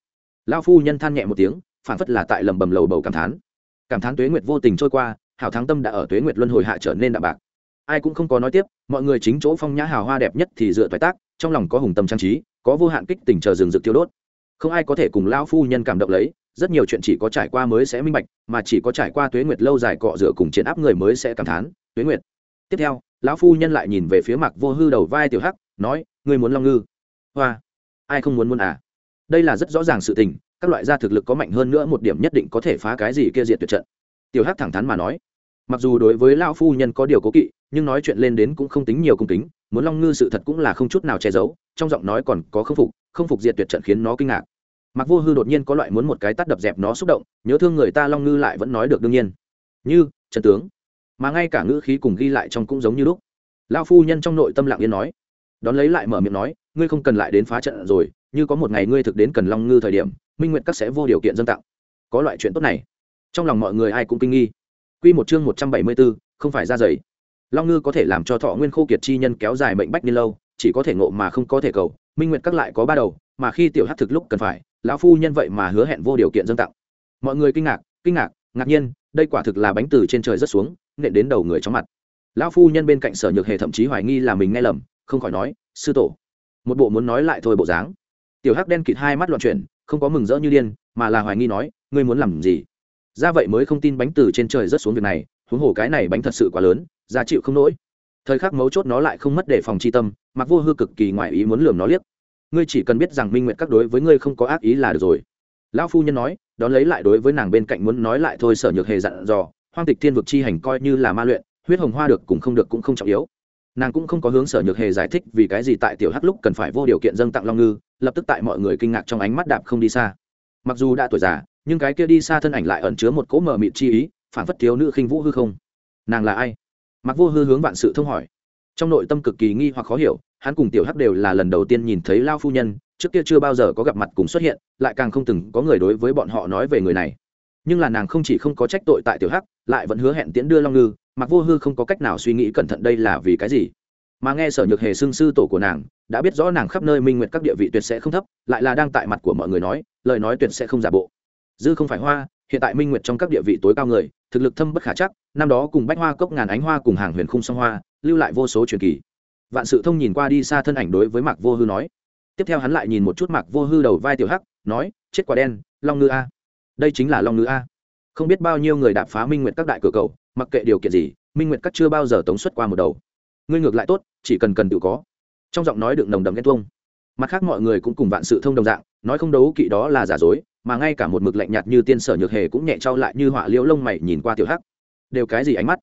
Lão phu nhân than nhẹ một tiếng, phản phất là tại lầm bầm lầu bầu cảm thán. Cảm thán tuế nguyệt vô tình trôi qua, hảo thắng tâm đã ở tuế nguyệt luân hồi hạ trở nên đạm bạc. Ai cũng không có nói tiếp, mọi người chính chỗ phong nhã hào hoa đẹp nhất thì dựa thoái tác, trong lòng có hùng tâm trang trí, có vô hạn kích tình chờ rừng rực tiêu đốt. Không ai có thể cùng lão phu nhân cảm động lấy, rất nhiều chuyện chỉ có trải qua mới sẽ minh bạch, mà chỉ có trải qua tuế nguyệt lâu dài cọ rửa cùng chiến áp người mới sẽ cảm thán, tuế nguyệt. Tiếp theo lão phu nhân lại nhìn về phía mặt vô hư đầu vai tiểu hắc, nói, ngươi muốn long ngư? Hoa, ai không muốn muốn à? Đây là rất rõ ràng sự tình, các loại gia thực lực có mạnh hơn nữa một điểm nhất định có thể phá cái gì kia diệt tuyệt trận. Tiểu hắc thẳng thắn mà nói. Mặc dù đối với lão phu nhân có điều cố kỵ, nhưng nói chuyện lên đến cũng không tính nhiều cung kính, muốn long ngư sự thật cũng là không chút nào che giấu, trong giọng nói còn có khâm phục không phục diệt tuyệt trận khiến nó kinh ngạc. Mặc vô hư đột nhiên có loại muốn một cái tắt đập dẹp nó xúc động, nhớ thương người ta long ngư lại vẫn nói được đương nhiên. Như, trần tướng mà ngay cả ngữ khí cùng ghi lại trong cũng giống như lúc. Lao phu nhân trong nội tâm lặng yên nói. Đón lấy lại mở miệng nói, ngươi không cần lại đến phá trận rồi, như có một ngày ngươi thực đến cần long ngư thời điểm, minh nguyện các sẽ vô điều kiện dân tặng. Có loại chuyện tốt này. Trong lòng mọi người ai cũng kinh nghi. Q một chương một trăm bảy mươi bốn, không phải ra giày long ngư có thể làm cho thọ nguyên khô kiệt chi nhân kéo dài mệnh bách niên lâu, chỉ có thể ngộ mà không có thể cầu, minh nguyện các lại có ba đầu, mà khi tiểu hát thực lúc cần phải, lão phu nhân vậy mà hứa hẹn vô điều kiện dân tặng. Mọi người kinh ngạc kinh ngạc ngạc nhiên, đây quả thực là bánh từ trên trời rất xuống, nện đến đầu người chóng mặt. Lão phu nhân bên cạnh sở nhược hề thậm chí hoài nghi là mình nghe lầm, không khỏi nói, sư tổ. Một bộ muốn nói lại thôi bộ dáng. Tiểu hắc đen kịt hai mắt loạn chuyển, không có mừng rỡ như điên, mà là hoài nghi nói, ngươi muốn làm gì? Ra vậy mới không tin bánh từ trên trời rất xuống việc này, huống hồ cái này bánh thật sự quá lớn ra chịu không nổi. Thời khắc mấu chốt nó lại không mất đề phòng chi tâm mặc vô hư cực kỳ ngoại ý muốn lường nó liếc. Ngươi chỉ cần biết rằng minh nguyện các đối với ngươi không có ác ý là được rồi. Lão phu nhân nói đón lấy lại đối với nàng bên cạnh muốn nói lại thôi sở nhược hề dặn dò, hoang tịch thiên vực chi hành coi như là ma luyện, huyết hồng hoa được cùng không được cũng không trọng yếu. Nàng cũng không có hướng sở nhược hề giải thích vì cái gì tại tiểu hắc lúc cần phải vô điều kiện dâng tặng long ngư, lập tức tại mọi người kinh ngạc trong ánh mắt đạp không đi xa. Mặc dù đã tuổi già, nhưng cái kia đi xa thân ảnh lại ẩn chứa một cỗ mờ mịt chi ý phản phất thiếu nữ khinh vũ hư không. Nàng là ai? Mặc vô hư hướng vạn sự thông hỏi. Trong nội tâm cực kỳ nghi hoặc khó hiểu, hắn cùng tiểu hắc đều là lần đầu tiên nhìn thấy lao phu nhân trước kia chưa bao giờ có gặp mặt cùng xuất hiện, lại càng không từng có người đối với bọn họ nói về người này. Nhưng là nàng không chỉ không có trách tội tại tiểu hắc, lại vẫn hứa hẹn tiễn đưa long ngư, mặc vô hư không có cách nào suy nghĩ cẩn thận đây là vì cái gì. Mà nghe sở nhược hề xưng sư tổ của nàng, đã biết rõ nàng khắp nơi minh nguyện các địa vị tuyệt sẽ không thấp, lại là đang tại mặt của mọi người nói, lời nói tuyệt sẽ không giả bộ. Dư không phải hoa, hiện tại minh nguyệt trong các địa vị tối cao người, thực lực thâm bất khả chắc, năm đó cùng bách hoa cốc ngàn ánh hoa cùng hàng huyền khung song hoa, lưu lại vô số truyền kỳ. Vạn sự thông nhìn qua đi xa thân ảnh đối với mạc vô hư nói tiếp theo hắn lại nhìn một chút mạc vô hư đầu vai tiểu hắc, nói, chết quả đen, long ngư a. Đây chính là long ngư a. Không biết bao nhiêu người đạp phá minh nguyệt các đại cửa cầu, mặc kệ điều kiện gì, minh nguyệt các chưa bao giờ tống xuất qua một đầu. Ngươi ngược lại tốt, chỉ cần cần tự có. Trong giọng nói được nồng đầm ghen tuông. Mặt khác mọi người cũng cùng vạn sự thông đồng dạng, nói không đấu kỵ đó là giả dối, mà ngay cả một mực lạnh nhạt như tiên sở nhược hề cũng nhẹ trao lại như họa liễu lông mày nhìn qua tiểu hắc. Đều cái gì ánh mắt?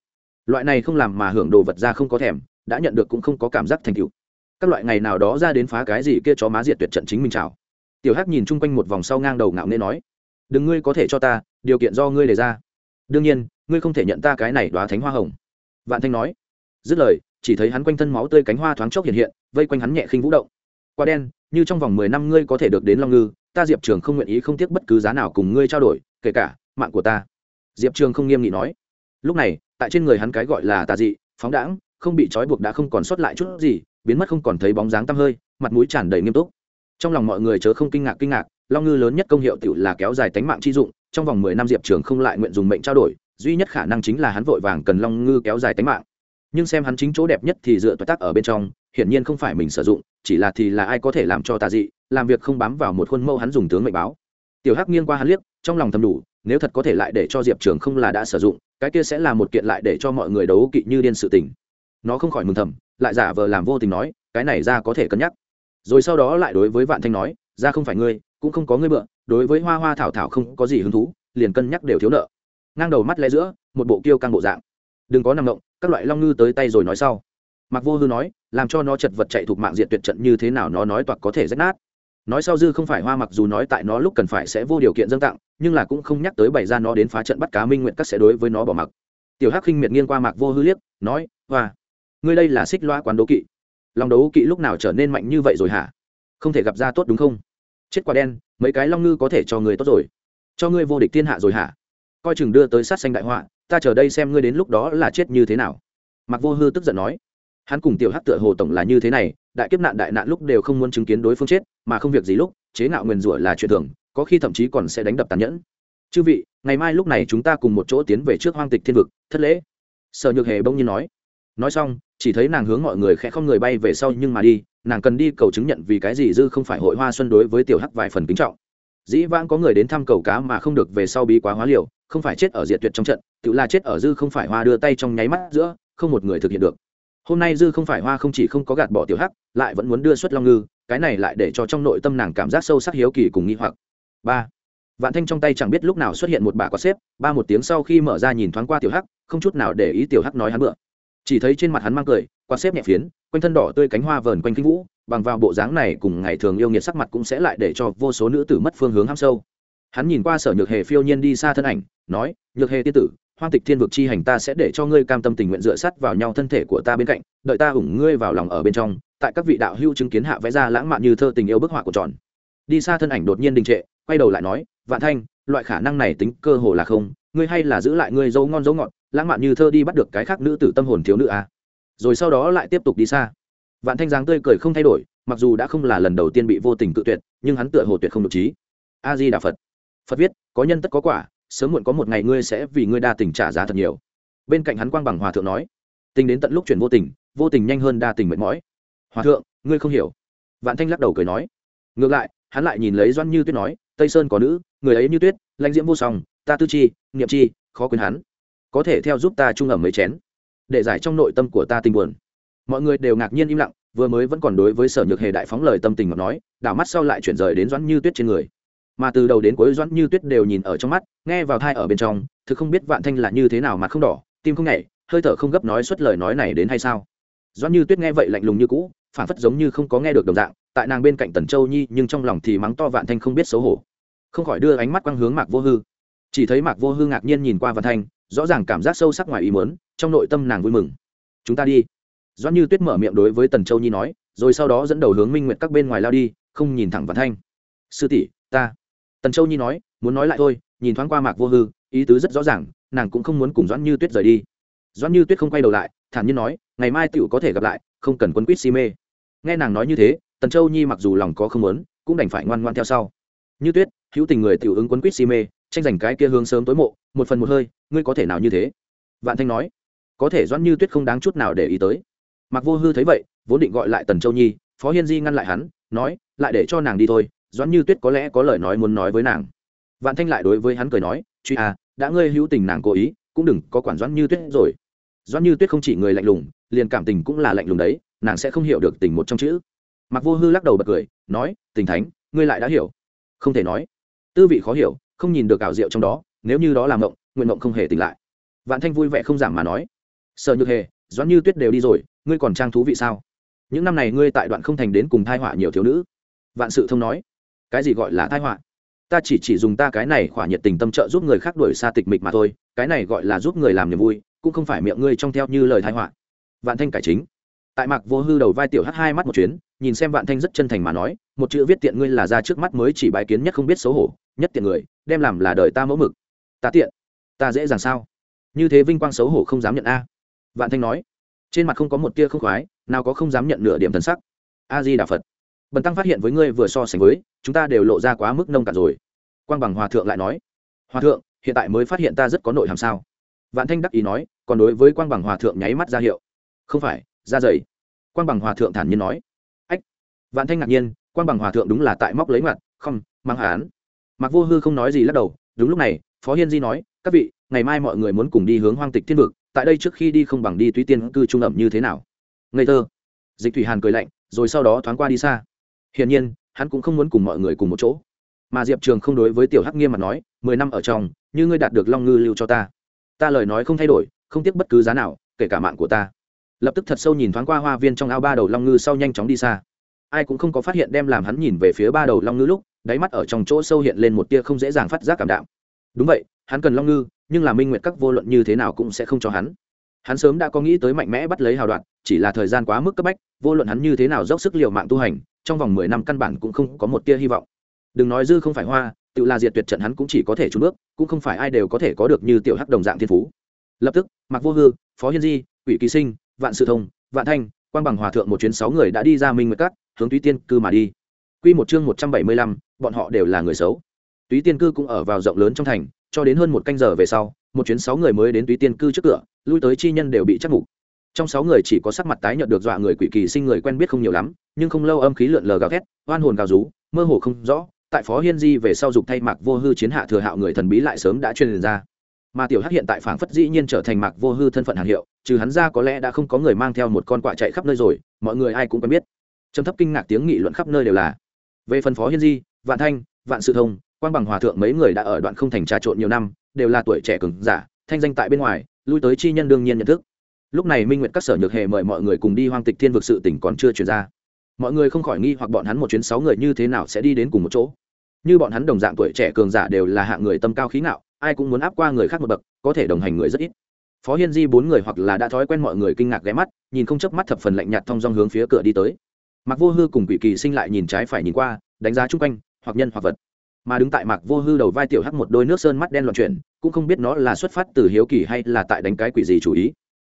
Loại này không làm mà hưởng đồ vật ra không có thèm, đã nhận được cũng không có cảm giác thành tựu các loại ngày nào đó ra đến phá cái gì kia chó má diệt tuyệt trận chính mình chào tiểu hắc nhìn chung quanh một vòng sau ngang đầu ngạo nghễ nói, đừng ngươi có thể cho ta, điều kiện do ngươi đề ra. Đương nhiên, ngươi không thể nhận ta cái này đoá thánh hoa hồng. Vạn thanh nói. Dứt lời, chỉ thấy hắn quanh thân máu tươi cánh hoa thoáng chốc hiện hiện, vây quanh hắn nhẹ khinh vũ động. Qua đen, như trong vòng mười năm ngươi có thể được đến long ngư, ta diệp trường không nguyện ý không tiếc bất cứ giá nào cùng ngươi trao đổi, kể cả mạng của ta. Diệp trường không nghiêm nghị nói. Lúc này, tại trên người hắn cái gọi là tà dị, phóng đãng không bị trói buộc đã không còn sót lại chút gì, biến mất không còn thấy bóng dáng tăm hơi, mặt mũi tràn đầy nghiêm túc. Trong lòng mọi người chớ không kinh ngạc kinh ngạc, long ngư lớn nhất công hiệu tự là kéo dài tánh mạng chi dụng, trong vòng mười năm diệp trường không lại nguyện dùng mệnh trao đổi, duy nhất khả năng chính là hắn vội vàng cần long ngư kéo dài tánh mạng. Nhưng xem hắn chính chỗ đẹp nhất thì dựa toại tác ở bên trong, hiển nhiên không phải mình sử dụng, chỉ là thì là ai có thể làm cho tà dị, làm việc không bám vào một khuôn mẫu hắn dùng tướng mệnh báo. Tiểu hắc nghiêng qua hắn liếc, trong lòng thầm đủ, nếu thật có thể lại để cho diệp trường không là đã sử dụng, cái kia sẽ là một kiện lại để cho mọi người đấu kỵ như điên sự tình nó không khỏi mừng thầm, lại giả vờ làm vô tình nói, cái này ra có thể cân nhắc. Rồi sau đó lại đối với vạn thanh nói, ra không phải ngươi, cũng không có ngươi bựa, đối với hoa hoa thảo thảo không có gì hứng thú, liền cân nhắc đều thiếu nợ. Ngang đầu mắt lẽ giữa, một bộ kiêu căng bộ dạng. Đừng có nằm động, các loại long ngư tới tay rồi nói sau. Mặc vô hư nói, làm cho nó chật vật chạy thuộc mạng diện tuyệt trận như thế nào nó nói toạc có thể rách nát. Nói sau dư không phải hoa mặc dù nói tại nó lúc cần phải sẽ vô điều kiện dâng tặng, nhưng là cũng không nhắc tới bày ra nó đến phá trận bắt cá minh nguyện các sẽ đối với nó bỏ mặc. Tiểu hắc khinh miệt nghiêng qua mạc vô hư liếc, nói, hoa ngươi đây là xích loa quán đấu kỵ. Lòng đấu kỵ lúc nào trở nên mạnh như vậy rồi hả? Không thể gặp ra tốt đúng không? Chết quả đen, mấy cái long ngư có thể cho người tốt rồi. Cho ngươi vô địch thiên hạ rồi hả? Coi chừng đưa tới sát xanh đại họa, ta chờ đây xem ngươi đến lúc đó là chết như thế nào. Mặc vô hư tức giận nói. Hắn cùng tiểu hắc tựa hồ tổng là như thế này, đại kiếp nạn đại nạn lúc đều không muốn chứng kiến đối phương chết, mà không việc gì lúc, chế ngạo nguyền rủa là chuyện thường, có khi thậm chí còn sẽ đánh đập tàn nhẫn. Chư vị, ngày mai lúc này chúng ta cùng một chỗ tiến về trước hoang tịch thiên vực, thất lễ. Sở nhược hề bỗng nhiên nói nói xong, chỉ thấy nàng hướng mọi người khẽ không người bay về sau nhưng mà đi, nàng cần đi cầu chứng nhận vì cái gì dư không phải hội hoa xuân đối với tiểu hắc vài phần kính trọng. Dĩ vãng có người đến thăm cầu cá mà không được về sau bí quá hóa liều, không phải chết ở diệt tuyệt trong trận, tự là chết ở dư không phải hoa đưa tay trong nháy mắt giữa, không một người thực hiện được. Hôm nay dư không phải hoa không chỉ không có gạt bỏ tiểu hắc, lại vẫn muốn đưa xuất long ngư, cái này lại để cho trong nội tâm nàng cảm giác sâu sắc hiếu kỳ cùng nghi hoặc. Ba. Vạn thanh trong tay chẳng biết lúc nào xuất hiện một bà quạt xếp, ba một tiếng sau khi mở ra nhìn thoáng qua tiểu hắc, không chút nào để ý tiểu hắc nói hắn bựa chỉ thấy trên mặt hắn mang cười, quạt xếp nhẹ phiến, quanh thân đỏ tươi cánh hoa vờn quanh kinh vũ, bằng vào bộ dáng này cùng ngày thường yêu nghiệt sắc mặt cũng sẽ lại để cho vô số nữ tử mất phương hướng ham sâu. Hắn nhìn qua sở nhược hề phiêu nhiên đi xa thân ảnh, nói, nhược hề tiên tử, hoang tịch thiên vực chi hành ta sẽ để cho ngươi cam tâm tình nguyện dựa sắt vào nhau thân thể của ta bên cạnh, đợi ta ủng ngươi vào lòng ở bên trong, tại các vị đạo hưu chứng kiến hạ vẽ ra lãng mạn như thơ tình yêu bức họa của tròn. Đi xa thân ảnh đột nhiên đình trệ, quay đầu lại nói, vạn thanh, loại khả năng này tính cơ hồ là không, ngươi hay là giữ lại ngươi dấu ngon dấu ngọt lãng mạn như thơ đi bắt được cái khác nữ tử tâm hồn thiếu nữ à. rồi sau đó lại tiếp tục đi xa. Vạn thanh dáng tươi cười không thay đổi, mặc dù đã không là lần đầu tiên bị vô tình cự tuyệt, nhưng hắn tựa hồ tuyệt không được trí. A di đà phật. Phật viết, có nhân tất có quả, sớm muộn có một ngày ngươi sẽ vì ngươi đa tình trả giá thật nhiều. Bên cạnh hắn quang bằng hòa thượng nói, tình đến tận lúc chuyển vô tình vô tình nhanh hơn đa tình mệt mỏi. Hòa thượng, ngươi không hiểu. Vạn thanh lắc đầu cười nói, ngược lại, hắn lại nhìn lấy doan như tuyết nói, tây sơn có nữ, người ấy như tuyết, lãnh diễm vô song, ta tư chi, niệm chi, khó quên hắn có thể theo giúp ta trung ẩm mấy chén, để giải trong nội tâm của ta tình buồn. Mọi người đều ngạc nhiên im lặng, vừa mới vẫn còn đối với sở nhược hề đại phóng lời tâm tình mà nói, đảo mắt sau lại chuyển rời đến doãn như tuyết trên người. Mà từ đầu đến cuối doãn như tuyết đều nhìn ở trong mắt, nghe vào thai ở bên trong, thực không biết vạn thanh là như thế nào mà không đỏ, tim không nhảy, hơi thở không gấp nói suốt lời nói này đến hay sao. Doãn như tuyết nghe vậy lạnh lùng như cũ phản phất giống như không có nghe được đồng dạng, tại nàng bên cạnh tần châu nhi, nhưng trong lòng thì mắng to vạn thanh không biết xấu hổ. Không khỏi đưa ánh mắt quang hướng mạc vô hư. Chỉ thấy mạc vô hư ngạc nhiên nhìn qua vạn thanh rõ ràng cảm giác sâu sắc ngoài ý muốn, trong nội tâm nàng vui mừng. Chúng ta đi. Doãn như tuyết mở miệng đối với tần châu nhi nói, rồi sau đó dẫn đầu hướng minh nguyện các bên ngoài lao đi, không nhìn thẳng vạn thanh. Sư tỷ, ta. Tần châu nhi nói, muốn nói lại thôi, nhìn thoáng qua mạc vô hư, ý tứ rất rõ ràng, nàng cũng không muốn cùng doãn như tuyết rời đi. Doãn như tuyết không quay đầu lại, thản nhiên nói, ngày mai tựu có thể gặp lại, không cần quân quýt si mê. Nghe nàng nói như thế, tần châu nhi mặc dù lòng có không muốn, cũng đành phải ngoan ngoan theo sau. Như tuyết, hữu tình người tiểu ứng quân quýt si mê tranh giành cái kia hướng sớm tối mộ, một phần một hơi, ngươi có thể nào như thế? Vạn thanh nói, có thể doãn như tuyết không đáng chút nào để ý tới. Mặc vô hư thấy vậy, vốn định gọi lại tần châu nhi, phó hiên di ngăn lại hắn, nói, lại để cho nàng đi thôi, doãn như tuyết có lẽ có lời nói muốn nói với nàng. Vạn thanh lại đối với hắn cười nói, truy à đã ngươi hữu tình nàng cố ý, cũng đừng có quản doãn như tuyết rồi. Doãn như tuyết không chỉ người lạnh lùng, liền cảm tình cũng là lạnh lùng đấy, nàng sẽ không hiểu được tình một trong chữ. Mặc vô hư lắc đầu bật cười, nói, tình thánh, ngươi lại đã hiểu. Không thể nói. Tư vị khó hiểu không nhìn được ảo diệu trong đó, nếu như đó là mộng, nguyện mộng không hề tỉnh lại. Vạn thanh vui vẻ không giảm mà nói sợ nhược hề, doãn như tuyết đều đi rồi, ngươi còn trang thú vị sao? Những năm này ngươi tại đoạn không thành đến cùng thai họa nhiều thiếu nữ. Vạn sự thông nói, cái gì gọi là thai họa? Ta chỉ chỉ dùng ta cái này khỏa nhiệt tình tâm trợ giúp người khác đuổi xa tịch mịch mà thôi, cái này gọi là giúp người làm niềm vui, cũng không phải miệng ngươi trong theo như lời thai họa. Vạn thanh cải chính, tại mạc vô hư đầu vai tiểu hắt hai mắt một chuyến, nhìn xem vạn thanh rất chân thành mà nói, một chữ viết tiện ngươi là ra trước mắt mới chỉ bài kiến nhất không biết xấu hổ, nhất tiện người đem làm là đời ta mẫu mực. Ta tiện, ta dễ dàng sao? Như thế vinh quang xấu hổ không dám nhận a. Vạn thanh nói. Trên mặt không có một tia không khoái, nào có không dám nhận nửa điểm thần sắc. A di đà phật. Bần tăng phát hiện với ngươi vừa so sánh với, chúng ta đều lộ ra quá mức nông cạn rồi. Quang bằng hòa thượng lại nói. Hòa thượng, hiện tại mới phát hiện ta rất có nội hàm sao? Vạn thanh đắc ý nói, còn đối với quang bằng hòa thượng nháy mắt ra hiệu. Không phải, ra dày quang bằng hòa thượng thản nhiên nói. Ách. Vạn thanh ngạc nhiên, quang bằng hòa thượng đúng là tại móc lấy mặt, không, mang hán mặc vô hư không nói gì lắc đầu, đúng lúc này, phó hiên di nói, các vị, ngày mai mọi người muốn cùng đi hướng hoang tịch thiên vực, tại đây trước khi đi không bằng đi tuy tiên cư trung ẩm như thế nào? Ngây thơ. Dịch thủy hàn cười lạnh, rồi sau đó thoáng qua đi xa. Hiển nhiên, hắn cũng không muốn cùng mọi người cùng một chỗ. Mà diệp trường không đối với tiểu hắc nghiêm mà nói, mười năm ở trong, như ngươi đạt được long ngư lưu cho ta. Ta lời nói không thay đổi, không tiếc bất cứ giá nào, kể cả mạng của ta. Lập tức thật sâu nhìn thoáng qua hoa viên trong ao ba đầu long ngư sau nhanh chóng đi xa. Ai cũng không có phát hiện đem làm hắn nhìn về phía ba đầu long ngư lúc đáy mắt ở trong chỗ sâu hiện lên một tia không dễ dàng phát giác cảm đạm. Đúng vậy hắn cần long ngư nhưng là minh nguyệt các vô luận như thế nào cũng sẽ không cho hắn. Hắn sớm đã có nghĩ tới mạnh mẽ bắt lấy hào đoạn chỉ là thời gian quá mức cấp bách vô luận hắn như thế nào dốc sức liều mạng tu hành trong vòng mười năm căn bản cũng không có một tia hy vọng. Đừng nói dư không phải hoa tự là diệt tuyệt trận hắn cũng chỉ có thể trúng bước cũng không phải ai đều có thể có được như tiểu hắc đồng dạng thiên phú. Lập tức mặc vô hư phó hiên di quỷ kỳ sinh vạn sự thông vạn thanh quan bằng hòa thượng một chuyến sáu người đã đi ra minh nguyệt Các, hướng túy tiên cư mà đi. Quy một chương một trăm bảy mươi lăm, bọn họ đều là người xấu. Túy Tiên cư cũng ở vào rộng lớn trong thành, cho đến hơn một canh giờ về sau, một chuyến sáu người mới đến Túy Tiên cư trước cửa, lui tới chi nhân đều bị chắc mục. Trong sáu người chỉ có sắc mặt tái nhợt được dọa người quỷ kỳ sinh người quen biết không nhiều lắm, nhưng không lâu âm khí lượn lờ gào thét, oan hồn gào rú, mơ hồ không rõ. Tại Phó Hiên Di về sau dục thay Mạc Vô Hư chiến hạ thừa hạo người thần bí lại sớm đã truyền ra. Mà tiểu Hắc hiện tại phảng phất dĩ nhiên trở thành Mạc Vô Hư thân phận hàng hiệu, trừ hắn ra có lẽ đã không có người mang theo một con quạ chạy khắp nơi rồi, mọi người ai cũng quen biết. Trầm thấp kinh ngạc tiếng nghị luận khắp nơi đều là về phần phó hiên di, vạn thanh, vạn sự thông quan bằng hòa thượng mấy người đã ở đoạn không thành trà trộn nhiều năm, đều là tuổi trẻ cứng giả, thanh danh tại bên ngoài, lui tới chi nhân đương nhiên nhận thức. Lúc này minh nguyện các sở nhược hề mời mọi người cùng đi hoang tịch thiên vực sự tỉnh còn chưa chuyển ra. Mọi người không khỏi nghi hoặc bọn hắn một chuyến sáu người như thế nào sẽ đi đến cùng một chỗ. Như bọn hắn đồng dạng tuổi trẻ cường giả đều là hạng người tâm cao khí ngạo, ai cũng muốn áp qua người khác một bậc, có thể đồng hành người rất ít. Phó hiên di bốn người hoặc là đã thói quen mọi người kinh ngạc ghé mắt, nhìn không chớp mắt thập phần lạnh nhạt thong dong hướng phía cửa đi tới mạc vô hư cùng quỷ kỳ sinh lại nhìn trái phải nhìn qua, đánh giá chung quanh, hoặc nhân hoặc vật. Mà đứng tại mạc vô hư đầu vai tiểu hắc một đôi nước sơn mắt đen loạn chuyển, cũng không biết nó là xuất phát từ hiếu kỳ hay là tại đánh cái quỷ gì chủ ý.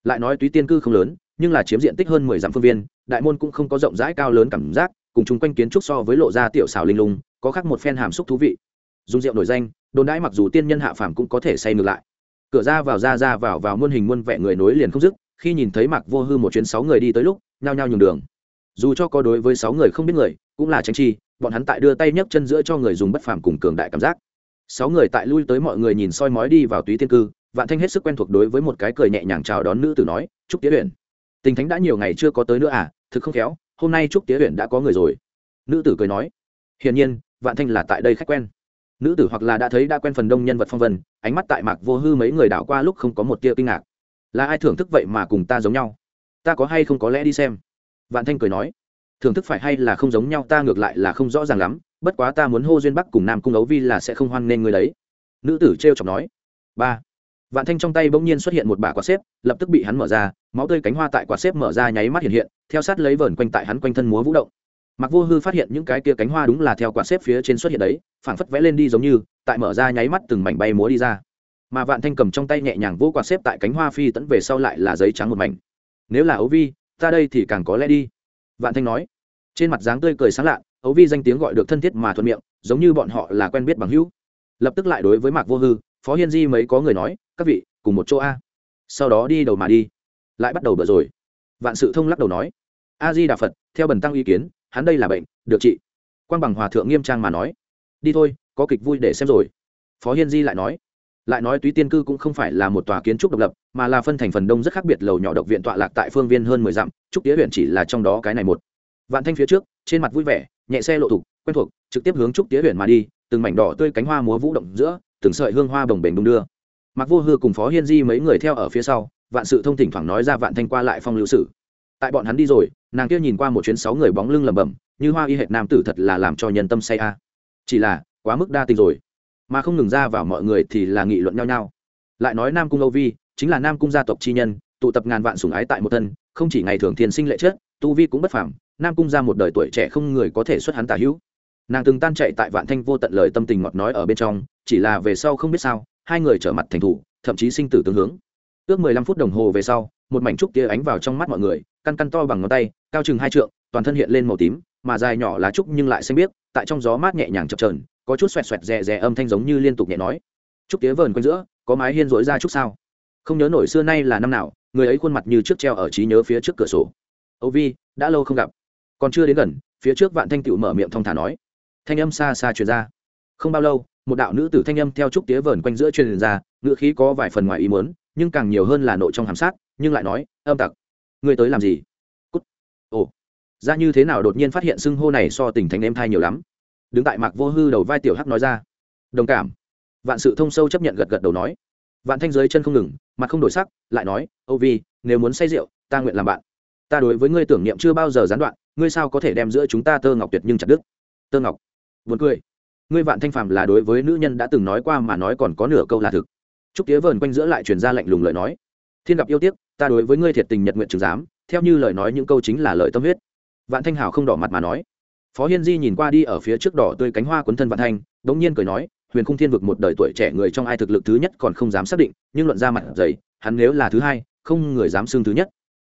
Lại nói túy tiên cư không lớn, nhưng là chiếm diện tích hơn mười dặm phương viên, đại môn cũng không có rộng rãi cao lớn cảm giác, cùng chung quanh kiến trúc so với lộ ra tiểu xảo linh lung, có khác một phen hàm xúc thú vị. Dùng rượu nổi danh, đồn đãi mặc dù tiên nhân hạ phàm cũng có thể say ngược lại. Cửa ra vào ra ra vào vào muôn hình muôn vẻ người nối liền không dứt, khi nhìn thấy mạc vô hư một chuyến sáu người đi tới lúc, nhao nhao nhường đường dù cho có đối với sáu người không biết người, cũng là tranh chi, bọn hắn tại đưa tay nhấc chân giữa cho người dùng bất phàm cùng cường đại cảm giác. Sáu người tại lui tới mọi người nhìn soi mói đi vào túy tiên cư, vạn thanh hết sức quen thuộc đối với một cái cười nhẹ nhàng chào đón nữ tử nói, trúc tía huyện tình thánh đã nhiều ngày chưa có tới nữa à thực không khéo, hôm nay trúc tía huyện đã có người rồi. Nữ tử cười nói, hiển nhiên, vạn thanh là tại đây khách quen. Nữ tử hoặc là đã thấy đã quen phần đông nhân vật phong vân, ánh mắt tại mạc vô hư mấy người đảo qua lúc không có một tia kinh ngạc. Là ai thưởng thức vậy mà cùng ta giống nhau? Ta có hay không có lẽ đi xem? Vạn thanh cười nói, thưởng thức phải hay là không giống nhau, ta ngược lại là không rõ ràng lắm, bất quá ta muốn hô duyên bắc cùng nam cung ấu vi là sẽ không hoan nên người đấy. Nữ tử t r e o chọc nói, ba. Vạn thanh trong tay bỗng nhiên xuất hiện một bả quạt xếp, lập tức bị hắn mở ra, máu tươi cánh hoa tại quạt xếp mở ra nháy mắt hiện hiện, theo sát lấy vờn quanh tại hắn quanh thân múa vũ động. Mặc vô hư phát hiện những cái kia cánh hoa đúng là theo quạt xếp phía trên xuất hiện đấy, phảng phất vẽ lên đi giống như, tại mở ra nháy mắt từng mảnh bay múa đi ra. Mà vạn thanh cầm trong tay nhẹ nhàng vô quạt xếp tại cánh hoa phi tẫn về sau lại là giấy trắng một mảnh. Nếu là ấu vi ta đây thì càng có lẽ đi. Vạn thanh nói. Trên mặt dáng tươi cười sáng lạ ấu vi danh tiếng gọi được thân thiết mà thuận miệng, giống như bọn họ là quen biết bằng hữu. Lập tức lại đối với mạc vô hư, phó hiên di mấy có người nói, các vị, cùng một chỗ a. Sau đó đi đầu mà đi. Lại bắt đầu bữa rồi. Vạn sự thông lắc đầu nói, a di đà phật, theo bần tăng ý kiến, hắn đây là bệnh, được trị. Quan bằng hòa thượng nghiêm trang mà nói, đi thôi, có kịch vui để xem rồi. Phó hiên di lại nói lại nói túy tiên cư cũng không phải là một tòa kiến trúc độc lập, mà là phân thành phần đông rất khác biệt lầu nhỏ độc viện tọa lạc tại phương viên hơn mười dặm, trúc tía huyện chỉ là trong đó cái này một. Vạn thanh phía trước, trên mặt vui vẻ, nhẹ xe lộ thục, quen thuộc, trực tiếp hướng trúc tía huyện mà đi, từng mảnh đỏ tươi cánh hoa múa vũ động giữa, từng sợi hương hoa bồng bềnh đung đưa. Mặc vô hư cùng phó hiên di mấy người theo ở phía sau, vạn sự thông thỉnh thoảng nói ra vạn thanh qua lại phong lưu sử tại bọn hắn đi rồi, nàng kia nhìn qua một chuyến sáu người bóng lưng lầm bầm như hoa y hệt nam tử thật là làm cho nhân tâm say a. Chỉ là, quá mức đa tình rồi mà không ngừng ra vào mọi người thì là nghị luận nhau nhau. Lại nói nam cung âu vi, chính là nam cung gia tộc chi nhân, tụ tập ngàn vạn sủng ái tại một thân, không chỉ ngày thường thiên sinh lệ chết, tu vi cũng bất phẳng nam cung ra một đời tuổi trẻ không người có thể xuất hắn tả hữu. Nàng từng tan chạy tại vạn thanh vô tận lời tâm tình ngọt nói ở bên trong, chỉ là về sau không biết sao, hai người trở mặt thành thủ, thậm chí sinh tử tương hướng. Ước mười lăm phút đồng hồ về sau, một mảnh trúc tia ánh vào trong mắt mọi người, căn căn to bằng ngón tay, cao chừng hai trượng, toàn thân hiện lên màu tím, mà dài nhỏ lá trúc nhưng lại xanh biếc, tại trong gió mát nhẹ nhàng chập trờn có chút xoẹt xoẹt rè rè âm thanh giống như liên tục nhẹ nói. Trúc tía vờn quanh giữa, có mái hiên rỗi ra trúc sao? Không nhớ nổi xưa nay là năm nào, người ấy khuôn mặt như trước treo ở trí nhớ phía trước cửa sổ. Âu vi, đã lâu không gặp. Còn chưa đến gần, phía trước vạn thanh tựu mở miệng thong thả nói. Thanh âm xa xa truyền ra. Không bao lâu, một đạo nữ tử thanh âm theo trúc tía vờn quanh giữa truyền ra ngựa khí có vài phần ngoài ý muốn, nhưng càng nhiều hơn là nội trong hàm sát, nhưng lại nói, âm tặc, ngươi tới làm gì? Cút. Ồ. Ra như thế nào đột nhiên phát hiện xưng hô này so tình thánh em thai nhiều lắm đứng tại mạc vô hư đầu vai tiểu hắc nói ra. Đồng cảm. Vạn sự thông sâu chấp nhận gật gật đầu nói. Vạn thanh giới chân không ngừng, mặt không đổi sắc, lại nói, âu vi, nếu muốn say rượu, ta nguyện làm bạn. Ta đối với ngươi tưởng niệm chưa bao giờ gián đoạn, ngươi sao có thể đem giữa chúng ta tơ ngọc tuyệt nhưng chặt đứt? Tơ ngọc buồn cười. Ngươi vạn thanh phàm là đối với nữ nhân đã từng nói qua mà nói còn có nửa câu là thực. Trúc tía vờn quanh giữa lại truyền ra lạnh lùng lời nói. Thiên gặp yêu tiếc, ta đối với ngươi thiệt tình nhật nguyện trừng giám, theo như lời nói những câu chính là lời tâm huyết. Vạn thanh hào không đỏ mặt mà nói phó hiên di nhìn qua đi ở phía trước đỏ tươi cánh hoa quấn thân vạn thanh đ ỗ n g nhiên cười nói, huyền khung thiên vực một đời tuổi trẻ người trong ai thực lực thứ nhất còn không dám xác định, nhưng luận ra mặt giấy hắn nếu là thứ hai, không người dám xưng thứ nhất.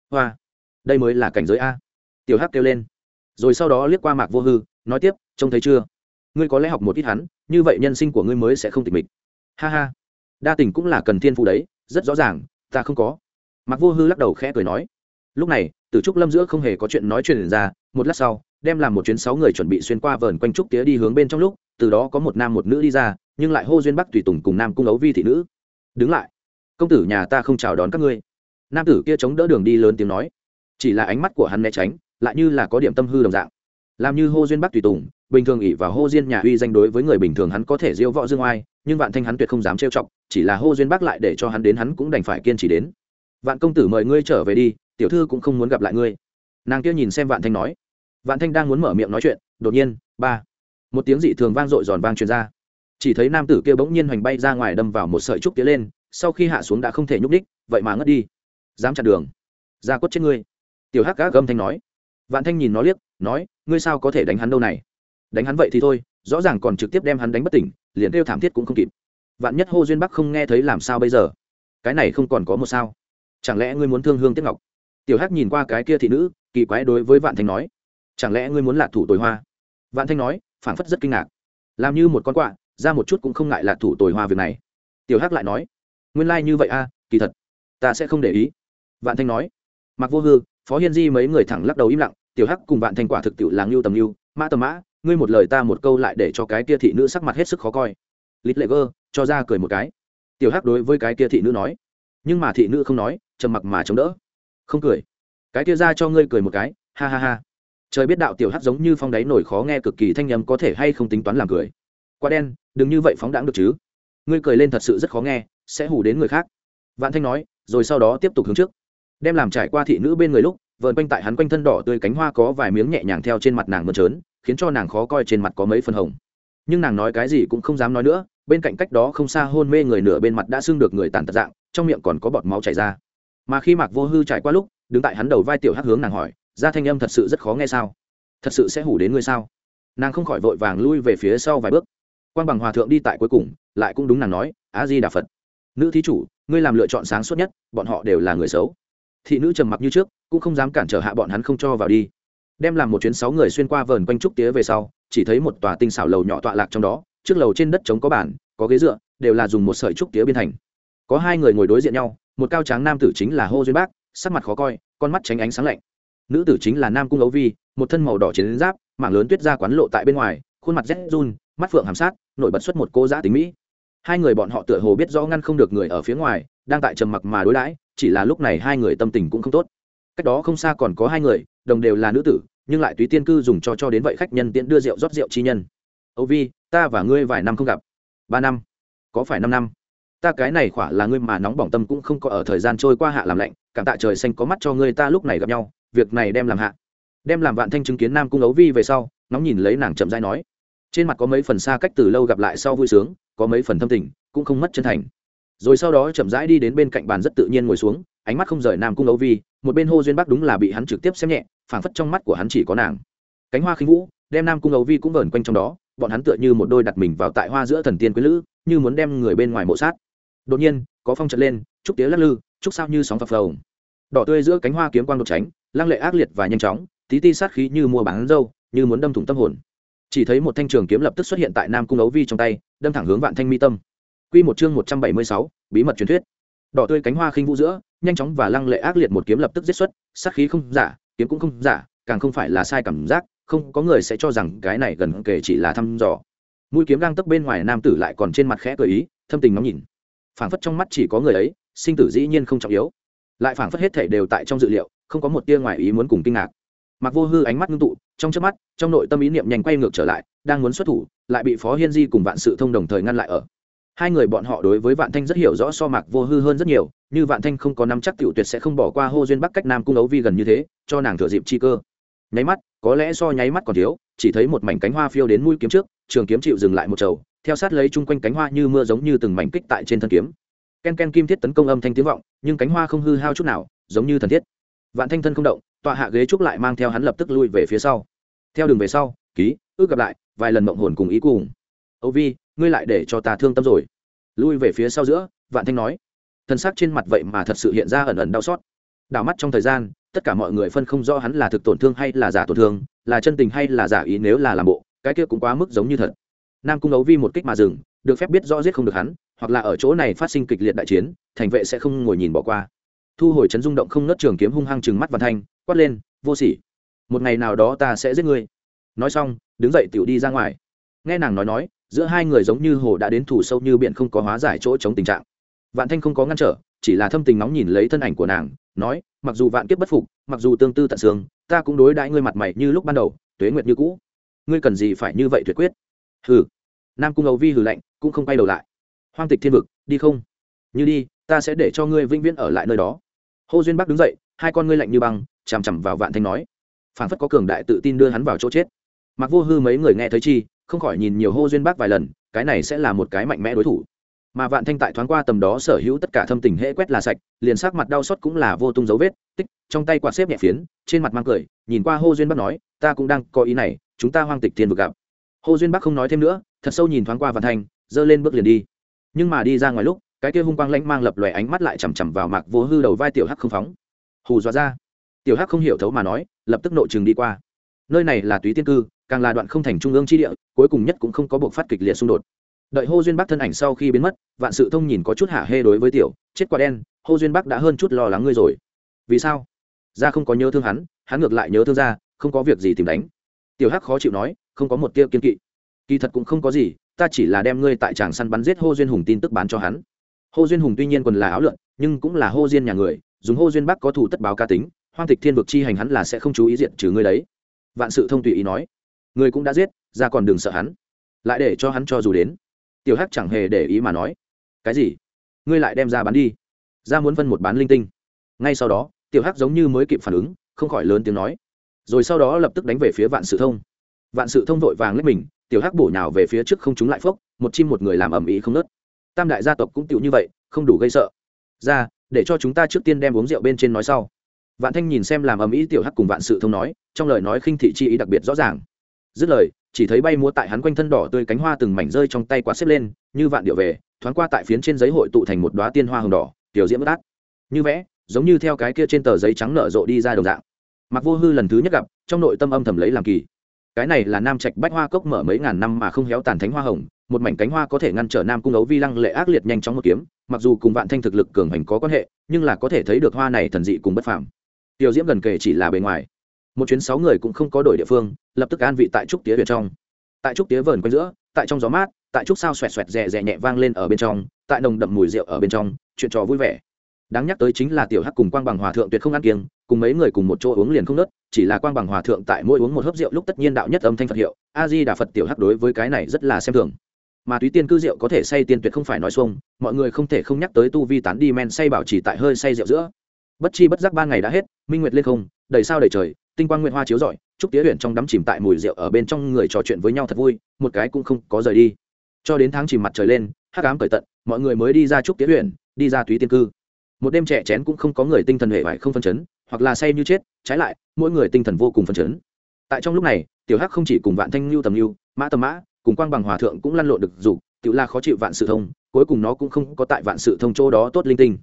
Hoa, đây mới là cảnh giới a. Tiểu hắc kêu lên. Rồi sau đó liếc qua mạc vô hư, nói tiếp, trông thấy chưa? Ngươi có lẽ học một ít hắn, như vậy nhân sinh của ngươi mới sẽ không tịch mịch. Ha ha, đa tình cũng là cần thiên phụ đấy, rất rõ ràng, ta không có. Mạc vô hư lắc đầu khẽ cười nói. Lúc này, tử trúc lâm giữa không hề có chuyện nói chuyện ra, một lát sau đem làm một chuyến sáu người chuẩn bị xuyên qua vờn quanh trúc tía đi hướng bên trong lúc, từ đó có một nam một nữ đi ra, nhưng lại hô duyên bắc tùy tùng cùng nam cung ấu vi thị nữ. Đứng lại, công tử nhà ta không chào đón các ngươi. Nam tử kia chống đỡ đường đi lớn tiếng nói. Chỉ là ánh mắt của hắn né tránh, lại như là có điểm tâm hư đồng dạng. Làm như hô duyên bắc tùy tùng, bình thường ỷ và hô diên nhà uy danh đối với người bình thường hắn có thể diêu võ dương oai, nhưng vạn thanh hắn tuyệt không dám trêu chọc, chỉ là hô duyên bắc lại để cho hắn đến hắn cũng đành phải kiên trì đến. Vạn công tử mời ngươi trở về đi, tiểu thư cũng không muốn gặp lại ngươi. Nàng kia nhìn xem vạn thanh nói vạn thanh đang muốn mở miệng nói chuyện, đột nhiên, ba, một tiếng dị thường vang dội giòn vang truyền ra. Chỉ thấy nam tử kia bỗng nhiên hoành bay ra ngoài đâm vào một sợi trúc tiến lên, sau khi hạ xuống đã không thể nhúc đích vậy mà ngất đi. Dám chặn đường. Ra quất chết ngươi. Tiểu hắc gác gâm thanh nói. Vạn thanh nhìn nó liếc, nói, ngươi sao có thể đánh hắn đâu này? Đánh hắn vậy thì thôi, rõ ràng còn trực tiếp đem hắn đánh bất tỉnh, liền kêu thảm thiết cũng không kịp. Vạn nhất hô duyên bắc không nghe thấy làm sao bây giờ? Cái này không còn có một sao. Chẳng lẽ ngươi muốn thương hương tiếc ngọc? Tiểu hắc nhìn qua cái kia thị nữ, kỳ quái đối với vạn thanh nói chẳng lẽ ngươi muốn lạc thủ tồi hoa? Vạn thanh nói, phảng phất rất kinh ngạc. Làm như một con quạ, ra một chút cũng không ngại lạc thủ tồi hoa việc này. Tiểu hắc lại nói, nguyên lai、like、như vậy a, kỳ thật, ta sẽ không để ý. Vạn thanh nói, mặc vô hư, phó hiên di mấy người thẳng lắc đầu im lặng, tiểu hắc cùng vạn thanh quả thực tiệu làng lưu tầm lưu mã tầm mã, ngươi một lời ta một câu lại để cho cái kia thị nữ sắc mặt hết sức khó coi. Lít lệ gơ, cho ra cười một cái. Tiểu hắc đối với cái kia thị nữ nói, nhưng mà thị nữ không nói, trầm mặc mà chống đỡ. Không cười. Cái kia ra cho ngươi cười một cái, ha ha ha trời biết đạo tiểu hắc giống như phong đáy nổi khó nghe cực kỳ thanh nhầm có thể hay không tính toán làm cười. Quá đen, đừng như vậy phóng đãng được chứ. Ngươi cười lên thật sự rất khó nghe, sẽ hù đến người khác. Vạn thanh nói, rồi sau đó tiếp tục hướng trước. Đem làm trải qua thị nữ bên người lúc vợn quanh tại hắn quanh thân đỏ tươi cánh hoa có vài miếng nhẹ nhàng theo trên mặt nàng mơn trớn, khiến cho nàng khó coi trên mặt có mấy phần hồng. Nhưng nàng nói cái gì cũng không dám nói nữa, bên cạnh cách đó không xa hôn mê người nửa bên mặt đã xưng được người tàn tật dạng, trong miệng còn có bọt máu chảy ra. Mà khi mạc vô hư trải qua lúc, đứng tại hắn đầu vai tiểu hắc hướng nàng hỏi ra thanh âm thật sự rất khó nghe sao? Thật sự sẽ hủ đến ngươi sao? Nàng không khỏi vội vàng lui về phía sau vài bước. Quan bằng hòa thượng đi tại cuối cùng, lại cũng đúng nàng nói á di đà phật, nữ thí chủ, ngươi làm lựa chọn sáng suốt nhất, bọn họ đều là người xấu. Thị nữ trầm mặc như trước, cũng không dám cản trở hạ bọn hắn không cho vào đi. Đem làm một chuyến sáu người xuyên qua vờn quanh trúc tía về sau, chỉ thấy một tòa tinh xảo lầu nhỏ tọa lạc trong đó, trước lầu trên đất trống có bàn, có ghế dựa, đều là dùng một sợi trúc tía biên thành. Có hai người ngồi đối diện nhau, một cao tráng nam tử chính là hô duyên bác, sắc mặt khó coi, con mắt tránh ánh sáng lạnh nữ tử chính là nam cung ấu vi, một thân màu đỏ chiến giáp, mảng lớn tuyết ra quán lộ tại bên ngoài, khuôn mặt rét run, mắt phượng hàm sát, nổi bật xuất một cô giã tính mỹ. Hai người bọn họ tựa hồ biết rõ ngăn không được người ở phía ngoài, đang tại trầm mặc mà đối đãi, chỉ là lúc này hai người tâm tình cũng không tốt. Cách đó không xa còn có hai người, đồng đều là nữ tử, nhưng lại túy tiên cư dùng cho cho đến vậy khách nhân tiện đưa rượu rót rượu chi nhân. Âu vi, ta và ngươi vài năm không gặp. Ba năm. Có phải năm năm? Ta cái này khỏa là ngươi mà nóng bỏng tâm cũng không có ở thời gian trôi qua hạ làm lạnh, cảm tạ trời xanh có mắt cho ngươi ta lúc này gặp nhau việc này đem làm hạ. Đem làm vạn thanh chứng kiến nam cung ấu vi về sau nóng nhìn lấy nàng chậm dai nói. Trên mặt có mấy phần xa cách từ lâu gặp lại sau vui sướng, có mấy phần thâm tình, cũng không mất chân thành. Rồi sau đó chậm rãi đi đến bên cạnh bàn rất tự nhiên ngồi xuống, ánh mắt không rời nam cung ấu vi, một bên hô duyên bắc đúng là bị hắn trực tiếp xem nhẹ, phảng phất trong mắt của hắn chỉ có nàng. Cánh hoa khinh vũ, đem nam cung ấu vi cũng vờn quanh trong đó, bọn hắn tựa như một đôi đặt mình vào tại hoa giữa thần tiên quý lữ, như muốn đem người bên ngoài mộ sát. Đột nhiên, có phong trận lên trúc tía lắc lư trúc sao như sóng phập phồng đỏ tươi giữa cánh hoa kiếm quang đột tránh, lăng lệ ác liệt và nhanh chóng, tí ti sát khí như mua bán dâu, như muốn đâm thủng tâm hồn. Chỉ thấy một thanh trường kiếm lập tức xuất hiện tại nam cung ấu vi trong tay, đâm thẳng hướng vạn thanh mi tâm. Q một chương một trăm bảy mươi sáu, bí mật truyền thuyết. Đỏ tươi cánh hoa khinh vũ giữa, nhanh chóng và lăng lệ ác liệt một kiếm lập tức giết xuất, sát khí không giả, kiếm cũng không giả, càng không phải là sai cảm giác, không có người sẽ cho rằng cái này gần kể chỉ là thăm dò. Mũi kiếm đang tấp bên ngoài nam tử lại còn trên mặt khẽ cười ý, thâm tình ngắm nhìn. Phảng phất trong mắt chỉ có người ấy, sinh tử dĩ nhiên không trọng yếu lại phảng phất hết thể đều tại trong dự liệu, không có một tia ngoài ý muốn cùng kinh ngạc. Mặc vô hư ánh mắt ngưng tụ, trong trước mắt, trong nội tâm ý niệm nhanh quay ngược trở lại, đang muốn xuất thủ, lại bị phó hiên di cùng vạn sự thông đồng thời ngăn lại ở. Hai người bọn họ đối với vạn thanh rất hiểu rõ so mạc vô hư hơn rất nhiều, như vạn thanh không có nắm chắc tiểu tuyệt sẽ không bỏ qua hô duyên bắc cách nam cung ấu vi gần như thế, cho nàng thừa dịp chi cơ. Nháy mắt, có lẽ do nháy mắt còn thiếu, chỉ thấy một mảnh cánh hoa phiêu đến mũi kiếm trước, trường kiếm chịu dừng lại một chầu, theo sát lấy chung quanh cánh hoa như mưa giống như từng mảnh kích tại trên thân kiếm ken ken kim thiết tấn công âm thanh tiếng vọng, nhưng cánh hoa không hư hao chút nào, giống như thần thiết. Vạn thanh thân không động, tọa hạ ghế trúc lại mang theo hắn lập tức lui về phía sau. Theo đường về sau, ký, ước gặp lại, vài lần mộng hồn cùng ý cùng. Âu vi, ngươi lại để cho ta thương tâm rồi. Lui về phía sau giữa, vạn thanh nói. Thân xác trên mặt vậy mà thật sự hiện ra ẩn ẩn đau xót. Đảo mắt trong thời gian, tất cả mọi người phân không rõ hắn là thực tổn thương hay là giả tổn thương, là chân tình hay là giả ý nếu là làm bộ, cái kia cũng quá mức giống như thật. Nam cung ấu vi một kích mà dừng được phép biết rõ giết không được hắn, hoặc là ở chỗ này phát sinh kịch liệt đại chiến, thành vệ sẽ không ngồi nhìn bỏ qua. Thu hồi chấn rung động không nớt trường kiếm hung hăng chừng mắt văn thanh, quát lên, vô sỉ, một ngày nào đó ta sẽ giết ngươi. Nói xong, đứng dậy tiểu đi ra ngoài. Nghe nàng nói nói, giữa hai người giống như hồ đã đến thủ sâu như biển không có hóa giải chỗ chống tình trạng. Vạn thanh không có ngăn trở, chỉ là thâm tình nóng nhìn lấy thân ảnh của nàng, nói, mặc dù vạn kiếp bất phục, mặc dù tương tư tận xương, ta cũng đối đãi ngươi mặt mày như lúc ban đầu, tuế nguyệt như cũ. Ngươi cần gì phải như vậy tuyệt quyết? Hừ nam cung Âu vi hừ lạnh, cũng không quay đầu lại. Hoang tịch thiên vực, đi không? Như đi, ta sẽ để cho ngươi vĩnh viễn ở lại nơi đó. Hô duyên bắc đứng dậy, hai con ngươi lạnh như băng, chằm chằm vào vạn thanh nói. Phản phất có cường đại tự tin đưa hắn vào chỗ chết. Mặc vô hư mấy người nghe thấy chi, không khỏi nhìn nhiều hô duyên bắc vài lần, cái này sẽ là một cái mạnh mẽ đối thủ. Mà vạn thanh tại thoáng qua tầm đó sở hữu tất cả thâm tình hễ quét là sạch, liền sắc mặt đau xót cũng là vô tung dấu vết, tích, trong tay quạt xếp nhẹ phiến, trên mặt mang cười, nhìn qua hô duyên bắc nói, ta cũng đang có ý này, chúng ta hoang tịch thiên vực gặp. Hô duyên bắc không nói thêm nữa thật sâu nhìn thoáng qua vạn thanh, giơ lên bước liền đi. Nhưng mà đi ra ngoài lúc, cái kia hung quang lãnh mang lập lòe ánh mắt lại chằm chằm vào mạc vô hư đầu vai tiểu hắc không phóng. Hù dọa ra. Tiểu hắc không hiểu thấu mà nói, lập tức nội trường đi qua. Nơi này là túy tiên cư, càng là đoạn không thành trung ương chi địa, cuối cùng nhất cũng không có buộc phát kịch liệt xung đột. Đợi hô duyên bắc thân ảnh sau khi biến mất, vạn sự thông nhìn có chút hạ hê đối với tiểu, chết quả đen, hô duyên bắc đã hơn chút lo lắng ngươi rồi. Vì sao? Ra không có nhớ thương hắn hắn ngược lại nhớ thương ra, không có việc gì tìm đánh. Tiểu hắc khó chịu nói, không có một tia kiên kỵ kỳ thật cũng không có gì, ta chỉ là đem ngươi tại tràng săn bắn giết hô duyên hùng tin tức bán cho hắn. Hô duyên hùng tuy nhiên còn là áo lượn, nhưng cũng là hô diên nhà người, dùng hô duyên bắc có thủ tất báo ca tính, hoang tịch thiên vực chi hành hắn là sẽ không chú ý diện trừ ngươi đấy. Vạn sự thông tùy ý nói, ngươi cũng đã giết, ra còn đừng sợ hắn. Lại để cho hắn cho dù đến. Tiểu hắc chẳng hề để ý mà nói, cái gì? Ngươi lại đem ra bán đi. Ra muốn phân một bán linh tinh. Ngay sau đó, tiểu hắc giống như mới kịp phản ứng, không khỏi lớn tiếng nói. Rồi sau đó lập tức đánh về phía vạn sự thông. Vạn sự thông vội vàng lấy mình tiểu hắc bổ nhào về phía trước không chúng lại phốc, một chim một người làm ầm ĩ không nớt tam đại gia tộc cũng tựu như vậy, không đủ gây sợ. Ra, để cho chúng ta trước tiên đem uống rượu bên trên nói sau. Vạn thanh nhìn xem làm ầm ĩ tiểu hắc cùng vạn sự thông nói, trong lời nói khinh thị chi ý đặc biệt rõ ràng. Dứt lời, chỉ thấy bay múa tại hắn quanh thân đỏ tươi cánh hoa từng mảnh rơi trong tay quạt xếp lên, như vạn điệu về, thoáng qua tại phiến trên giấy hội tụ thành một đoá tiên hoa hồng đỏ, tiểu diễm bất át. Như vẽ, giống như theo cái kia trên tờ giấy trắng nở rộ đi ra đồng dạng. Mặc vô hư lần thứ nhất gặp, trong nội tâm âm thầm lấy làm kỳ cái này là nam trạch bách hoa cốc mở mấy ngàn năm mà không héo tàn thánh hoa hồng, một mảnh cánh hoa có thể ngăn trở nam cung ấu vi lăng lệ ác liệt nhanh chóng một kiếm, mặc dù cùng vạn thanh thực lực cường hành có quan hệ, nhưng là có thể thấy được hoa này thần dị cùng bất phàm. Tiểu diễm gần kề chỉ là bề ngoài. Một chuyến sáu người cũng không có đổi địa phương, lập tức an vị tại trúc tía việt trong. Tại trúc tía vờn quanh giữa, tại trong gió mát, tại trúc sao xoẹt xoẹt rè rè nhẹ vang lên ở bên trong, tại nồng đậm mùi rượu ở bên trong, chuyện trò vui vẻ. Đáng nhắc tới chính là tiểu hắc cùng quang bằng hòa thượng tuyệt không ăn kiêng cùng mấy người cùng một chỗ uống liền không nớt, chỉ là quang bằng hòa thượng tại mỗi uống một hớp rượu lúc tất nhiên đạo nhất âm thanh phật hiệu, a di đà phật tiểu hắc đối với cái này rất là xem thường. Mà túy tiên cư rượu có thể say tiên tuyệt không phải nói xuông, mọi người không thể không nhắc tới tu vi tán đi men say bảo chỉ tại hơi say rượu giữa. Bất chi bất giác ba ngày đã hết, minh nguyệt lên không, đầy sao đầy trời, tinh quang nguyện hoa chiếu rọi, chúc tía huyện trong đắm chìm tại mùi rượu ở bên trong người trò chuyện với nhau thật vui, một cái cũng không có rời đi. Cho đến tháng chìm mặt trời lên, hắc ám cởi tận, mọi người mới đi ra chúc tía huyện đi ra túy tiên cư. Một đêm trẻ chén cũng không có người tinh thần hệ vải không phân chấn hoặc là say như chết, trái lại, mỗi người tinh thần vô cùng phấn chấn. Tại trong lúc này, tiểu hắc không chỉ cùng vạn thanh lưu tầm lưu, mã tầm mã, cùng quang bằng hòa thượng cũng lăn lộn được dục tự la khó chịu vạn sự thông, cuối cùng nó cũng không có tại vạn sự thông chỗ đó tốt linh tinh.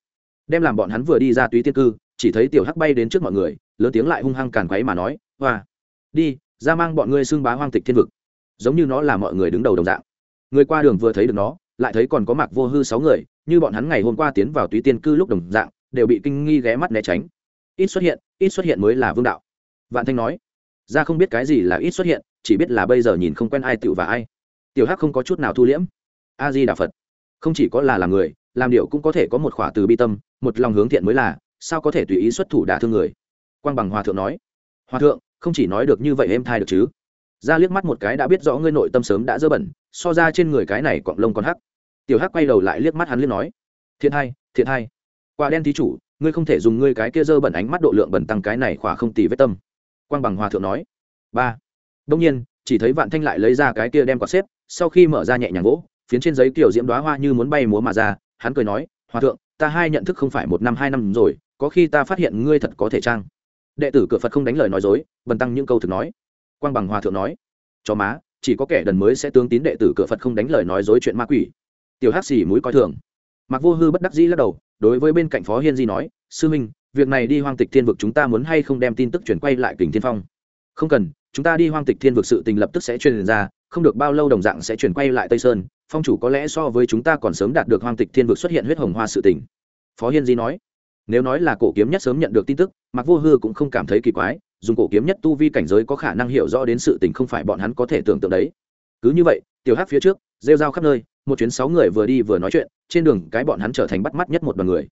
Đem làm bọn hắn vừa đi ra túy tiên cư, chỉ thấy tiểu hắc bay đến trước mọi người, lớn tiếng lại hung hăng càn quấy mà nói, hoa, đi, ra mang bọn ngươi xưng bá hoang tịch thiên vực. Giống như nó là mọi người đứng đầu đồng dạng. Người qua đường vừa thấy được nó, lại thấy còn có mạc vô hư sáu người, như bọn hắn ngày hôm qua tiến vào túy tiên cư lúc đồng dạng, đều bị kinh nghi ghé mắt né tránh ít xuất hiện, ít xuất hiện mới là vương đạo. Vạn thanh nói, ra không biết cái gì là ít xuất hiện, chỉ biết là bây giờ nhìn không quen ai tựu và ai. Tiểu hắc không có chút nào thu liễm. A di đà phật, không chỉ có là làm người, làm điệu cũng có thể có một khỏa từ bi tâm, một lòng hướng thiện mới là, sao có thể tùy ý xuất thủ đả thương người? Quang bằng hòa thượng nói, hòa thượng, không chỉ nói được như vậy em thai được chứ? Ra liếc mắt một cái đã biết rõ ngươi nội tâm sớm đã dơ bẩn, so ra trên người cái này cọng lông còn hắc. Tiểu hắc quay đầu lại liếc mắt hắn liếc nói, thiện hai thiện hai quả đen thí chủ ngươi không thể dùng ngươi cái kia dơ bẩn ánh mắt độ lượng bẩn tăng cái này khỏa không tì vết tâm. Quang bằng hòa thượng nói. Ba. Đông nhiên, chỉ thấy vạn thanh lại lấy ra cái kia đem quạt xếp, sau khi mở ra nhẹ nhàng gỗ, phiến trên giấy kiểu diễm đoá hoa như muốn bay múa mà ra, hắn cười nói, hòa thượng, ta hai nhận thức không phải một năm, hai năm rồi, có khi ta phát hiện ngươi thật có thể trang. Đệ tử cửa phật không đánh lời nói dối, bần tăng những câu thực nói. Quang bằng hòa thượng nói cho má, chỉ có kẻ đần mới sẽ tướng tín đệ tử cửa phật không đánh lời nói dối chuyện ma quỷ. Tiểu hắc xì mũi coi thường mặc vô hư bất đắc dĩ lắc đầu, đối với bên cạnh phó hiên di nói, sư minh việc này đi hoang tịch thiên vực chúng ta muốn hay không đem tin tức chuyển quay lại kình thiên phong? Không cần, chúng ta đi hoang tịch thiên vực sự tình lập tức sẽ truyền ra, không được bao lâu đồng dạng sẽ chuyển quay lại tây sơn, phong chủ có lẽ so với chúng ta còn sớm đạt được hoang tịch thiên vực xuất hiện huyết hồng hoa sự tình. Phó hiên di nói, nếu nói là cổ kiếm nhất sớm nhận được tin tức mặc vô hư cũng không cảm thấy kỳ quái, dùng cổ kiếm nhất tu vi cảnh giới có khả năng hiểu rõ đến sự tình không phải bọn hắn có thể tưởng tượng đấy cứ như vậy, tiểu hát phía trước, rêu rao khắp nơi, một chuyến sáu người vừa đi vừa nói chuyện, trên đường cái bọn hắn trở thành bắt mắt nhất một đoàn người.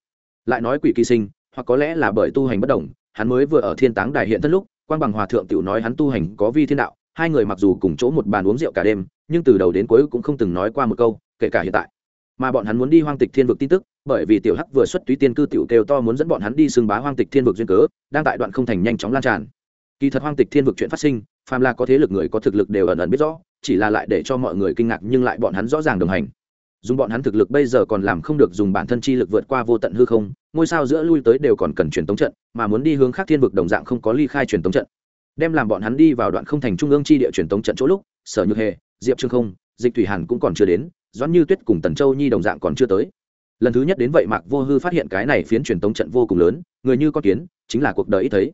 Lại nói quỷ kỳ sinh, hoặc có lẽ là bởi tu hành bất đồng, hắn mới vừa ở thiên táng đài hiện thân lúc quan bằng hòa thượng tiểu nói hắn tu hành có vi thiên đạo, hai người mặc dù cùng chỗ một bàn uống rượu cả đêm, nhưng từ đầu đến cuối cũng không từng nói qua một câu, kể cả hiện tại. Mà bọn hắn muốn đi hoang tịch thiên vực tin tức, bởi vì tiểu hắc vừa xuất túy tiên cư tiểu kêu to muốn dẫn bọn hắn đi xưng bá hoang tịch thiên vực duyên cớ, đang tại đoạn không thành nhanh chóng lan tràn. Kỳ thật hoang tịch thiên vực chuyện phát sinh, phàm là có thế lực người có thực lực đều ẩn ẩn biết rõ chỉ là lại để cho mọi người kinh ngạc nhưng lại bọn hắn rõ ràng đồng hành. Dùng bọn hắn thực lực bây giờ còn làm không được dùng bản thân chi lực vượt qua vô tận hư không, ngôi sao giữa lui tới đều còn cần truyền tống trận, mà muốn đi hướng khác thiên vực đồng dạng không có ly khai truyền tống trận. Đem làm bọn hắn đi vào đoạn không thành trung ương chi địa truyền tống trận chỗ lúc, sở nhược hề, diệp trương không, dịch thủy hàn cũng còn chưa đến, doãn như tuyết cùng tần châu nhi đồng dạng còn chưa tới. Lần thứ nhất đến vậy mạc vô hư phát hiện cái này phiến truyền tống trận vô cùng lớn, người như con kiến, chính là cuộc đời ít thấy.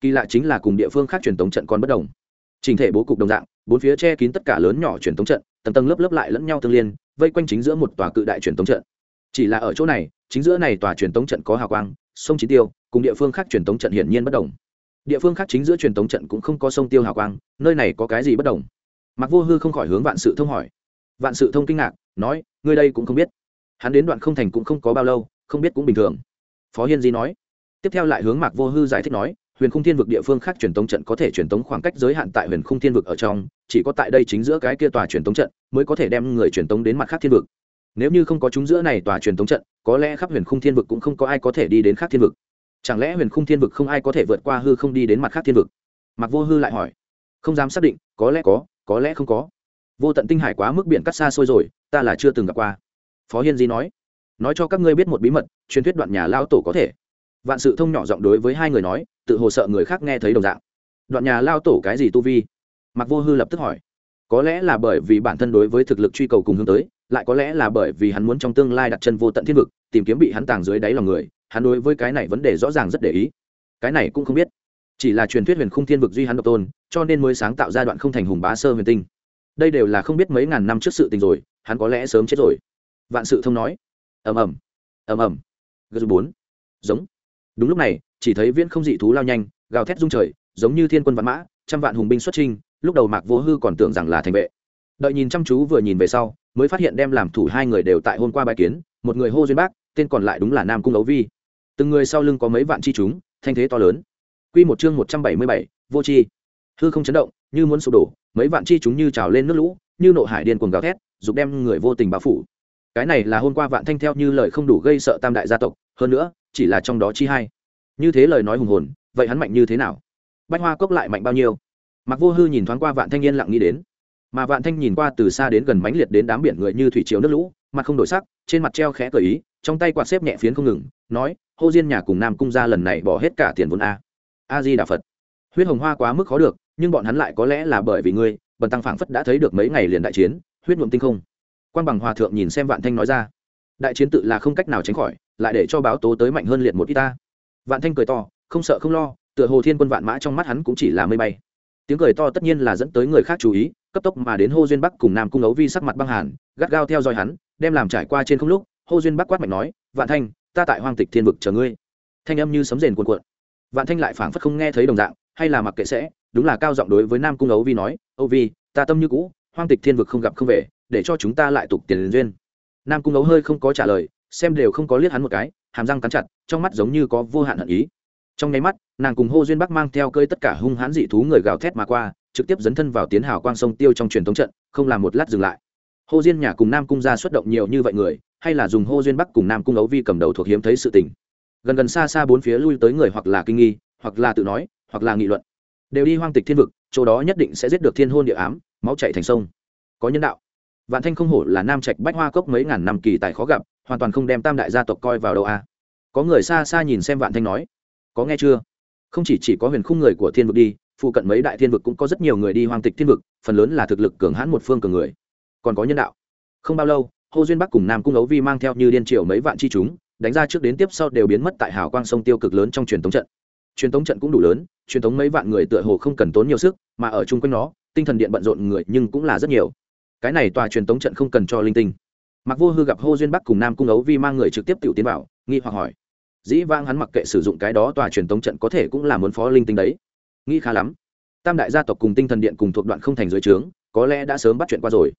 Kỳ lạ chính là cùng địa phương khác truyền tống trận còn bất đồng trình thể bố cục đồng dạng, bốn phía che kín tất cả lớn nhỏ truyền thống trận, tầng tầng lớp lớp lại lẫn nhau tương liên, vây quanh chính giữa một tòa cự đại truyền thống trận. Chỉ là ở chỗ này, chính giữa này tòa truyền thống trận có hào quang, sông chín tiêu, cùng địa phương khác truyền thống trận hiển nhiên bất đồng. Địa phương khác chính giữa truyền thống trận cũng không có sông tiêu hào quang, nơi này có cái gì bất đồng? Mặc vô hư không khỏi hướng vạn sự thông hỏi. Vạn sự thông kinh ngạc, nói, ngươi đây cũng không biết. Hắn đến đoạn không thành cũng không có bao lâu, không biết cũng bình thường. Phó hiên di nói. Tiếp theo lại hướng mạc vô hư giải thích nói huyền khung thiên vực địa phương khác truyền tống trận có thể truyền tống khoảng cách giới hạn tại huyền khung thiên vực ở trong, chỉ có tại đây chính giữa cái kia tòa truyền tống trận mới có thể đem người truyền tống đến mặt khác thiên vực. Nếu như không có chúng giữa này tòa truyền tống trận, có lẽ khắp huyền khung thiên vực cũng không có ai có thể đi đến khác thiên vực. Chẳng lẽ huyền khung thiên vực không ai có thể vượt qua hư không đi đến mặt khác thiên vực? Mặc vô hư lại hỏi. Không dám xác định, có lẽ có có lẽ không có. Vô tận tinh hải quá mức biển cắt xa xôi rồi, ta là chưa từng gặp qua. Phó hiên di nói. Nói cho các ngươi biết một bí mật, truyền thuyết đoạn nhà lao tổ có thể. Vạn sự thông nhỏ giọng đối với hai người nói tự hồ sợ người khác nghe thấy đồng dạng. Đoạn nhà lao tổ cái gì tu vi? Mặc vô hư lập tức hỏi. Có lẽ là bởi vì bản thân đối với thực lực truy cầu cùng hướng tới, lại có lẽ là bởi vì hắn muốn trong tương lai đặt chân vô tận thiên vực, tìm kiếm bị hắn tàng dưới đáy lòng người, hắn đối với cái này vấn đề rõ ràng rất để ý. Cái này cũng không biết. Chỉ là truyền thuyết huyền khung thiên vực duy hắn độc tôn, cho nên mới sáng tạo ra đoạn không thành hùng bá sơ huyền tinh. Đây đều là không biết mấy ngàn năm trước sự tình rồi, hắn có lẽ sớm chết rồi. Vạn sự thông nói. Ầm ầm. Ầm ầm. Gờ bốn. Giống đúng lúc này, chỉ thấy viễn không dị thú lao nhanh, gào thét rung trời, giống như thiên quân văn mã, trăm vạn hùng binh xuất trinh lúc đầu mạc vô hư còn tưởng rằng là thành vệ. Đợi nhìn chăm chú vừa nhìn về sau, mới phát hiện đem làm thủ hai người đều tại hôm qua bài kiến, một người hô duyên bác, tên còn lại đúng là nam cung ấu vi. Từng người sau lưng có mấy vạn chi chúng, thanh thế to lớn. Q một chương một trăm bảy mươi bảy, vô chi hư không chấn động, như muốn sụp đổ, mấy vạn chi chúng như trào lên nước lũ, như nộ hải điên cuồng gào thét, dục đem người vô tình bao phủ. Cái này là hôm qua vạn thanh theo như lời không đủ gây sợ tam đại gia tộc, hơn nữa chỉ là trong đó chi hai. Như thế lời nói hùng hồn, vậy hắn mạnh như thế nào? Bách hoa cốc lại mạnh bao nhiêu? Mặc vô hư nhìn thoáng qua vạn thanh yên lặng nghĩ đến. Mà vạn thanh nhìn qua từ xa đến gần mãnh liệt đến đám biển người như thủy chiều nước lũ, mặt không đổi sắc, trên mặt treo khẽ cờ ý, trong tay quạt xếp nhẹ phiến không ngừng, nói, hô diên nhà cùng nam cung ra lần này bỏ hết cả tiền vốn a. A di đà phật. Huyết hồng hoa quá mức khó được, nhưng bọn hắn lại có lẽ là bởi vì ngươi, bần tăng phảng phất đã thấy được mấy ngày liền đại chiến, huyết nhuộm tinh không. Quan bằng hòa thượng nhìn xem vạn thanh nói ra, đại chiến tự là không cách nào tránh khỏi lại để cho báo tố tới mạnh hơn liệt một ít ta. Vạn thanh cười to, không sợ không lo, tựa hồ thiên quân vạn mã trong mắt hắn cũng chỉ là mây bay. Tiếng cười to tất nhiên là dẫn tới người khác chú ý, cấp tốc mà đến hô duyên bắc cùng nam cung ấu vi sắc mặt băng hàn, gắt gao theo dõi hắn, đem làm trải qua trên không lúc, hô duyên bắc quát mạnh nói, vạn thanh, ta tại hoang tịch thiên vực chờ ngươi. Thanh âm như sấm rền cuộn cuộn. Vạn thanh lại phảng phất không nghe thấy đồng dạng, hay là mặc kệ sẽ, đúng là cao giọng đối với nam cung ấu vi nói ấu vi, ta tâm như cũ, hoang tịch thiên vực không gặp không về, để cho chúng ta lại tục tiền duyên. Nam cung ấu hơi không có trả lời xem đều không có liếc hắn một cái, hàm răng cắn chặt, trong mắt giống như có vô hạn hận ý. Trong nháy mắt, nàng cùng hô duyên bắc mang theo cơi tất cả hung hãn dị thú người gào thét mà qua, trực tiếp dấn thân vào tiến hào quang sông tiêu trong truyền thống trận, không làm một lát dừng lại. Hô duyên nhà cùng nam cung ra xuất động nhiều như vậy người, hay là dùng hô duyên bắc cùng nam cung ấu vi cầm đầu thuộc hiếm thấy sự tình. Gần gần xa xa bốn phía lui tới người hoặc là kinh nghi, hoặc là tự nói, hoặc là nghị luận. Đều đi hoang tịch thiên vực, chỗ đó nhất định sẽ giết được thiên hôn địa ám, máu chạy thành sông. Có nhân đạo vạn thanh không hổ là nam trạch bách hoa cốc mấy ngàn năm kỳ tài khó gặp, hoàn toàn không đem tam đại gia tộc coi vào đâu a à. có người xa xa nhìn xem vạn thanh nói, có nghe chưa? Không chỉ chỉ có huyền khung người của thiên vực đi, phụ cận mấy đại thiên vực cũng có rất nhiều người đi hoang tịch thiên vực, phần lớn là thực lực cường hãn một phương cường người. Còn có nhân đạo. Không bao lâu, hô duyên bắc cùng nam cung ấu vi mang theo như điên triều mấy vạn chi chúng, đánh ra trước đến tiếp sau đều biến mất tại hào quang sông tiêu cực lớn trong truyền thống trận. Truyền thống trận cũng đủ lớn, truyền thống mấy vạn người tựa hồ không cần tốn nhiều sức, mà ở chung quanh nó, tinh thần điện bận rộn người nhưng cũng là rất nhiều cái này tòa truyền tống trận không cần cho linh tinh. Mặc vô hư gặp hô duyên bắc cùng nam cung ấu vi mang người trực tiếp tự tiến vào, nghi hoặc hỏi. Dĩ vang hắn mặc kệ sử dụng cái đó tòa truyền tống trận có thể cũng là muốn phó linh tinh đấy. Nghi khá lắm. Tam đại gia tộc cùng tinh thần điện cùng thuộc đoạn không thành dưới trướng, có lẽ đã sớm bắt chuyện qua rồi.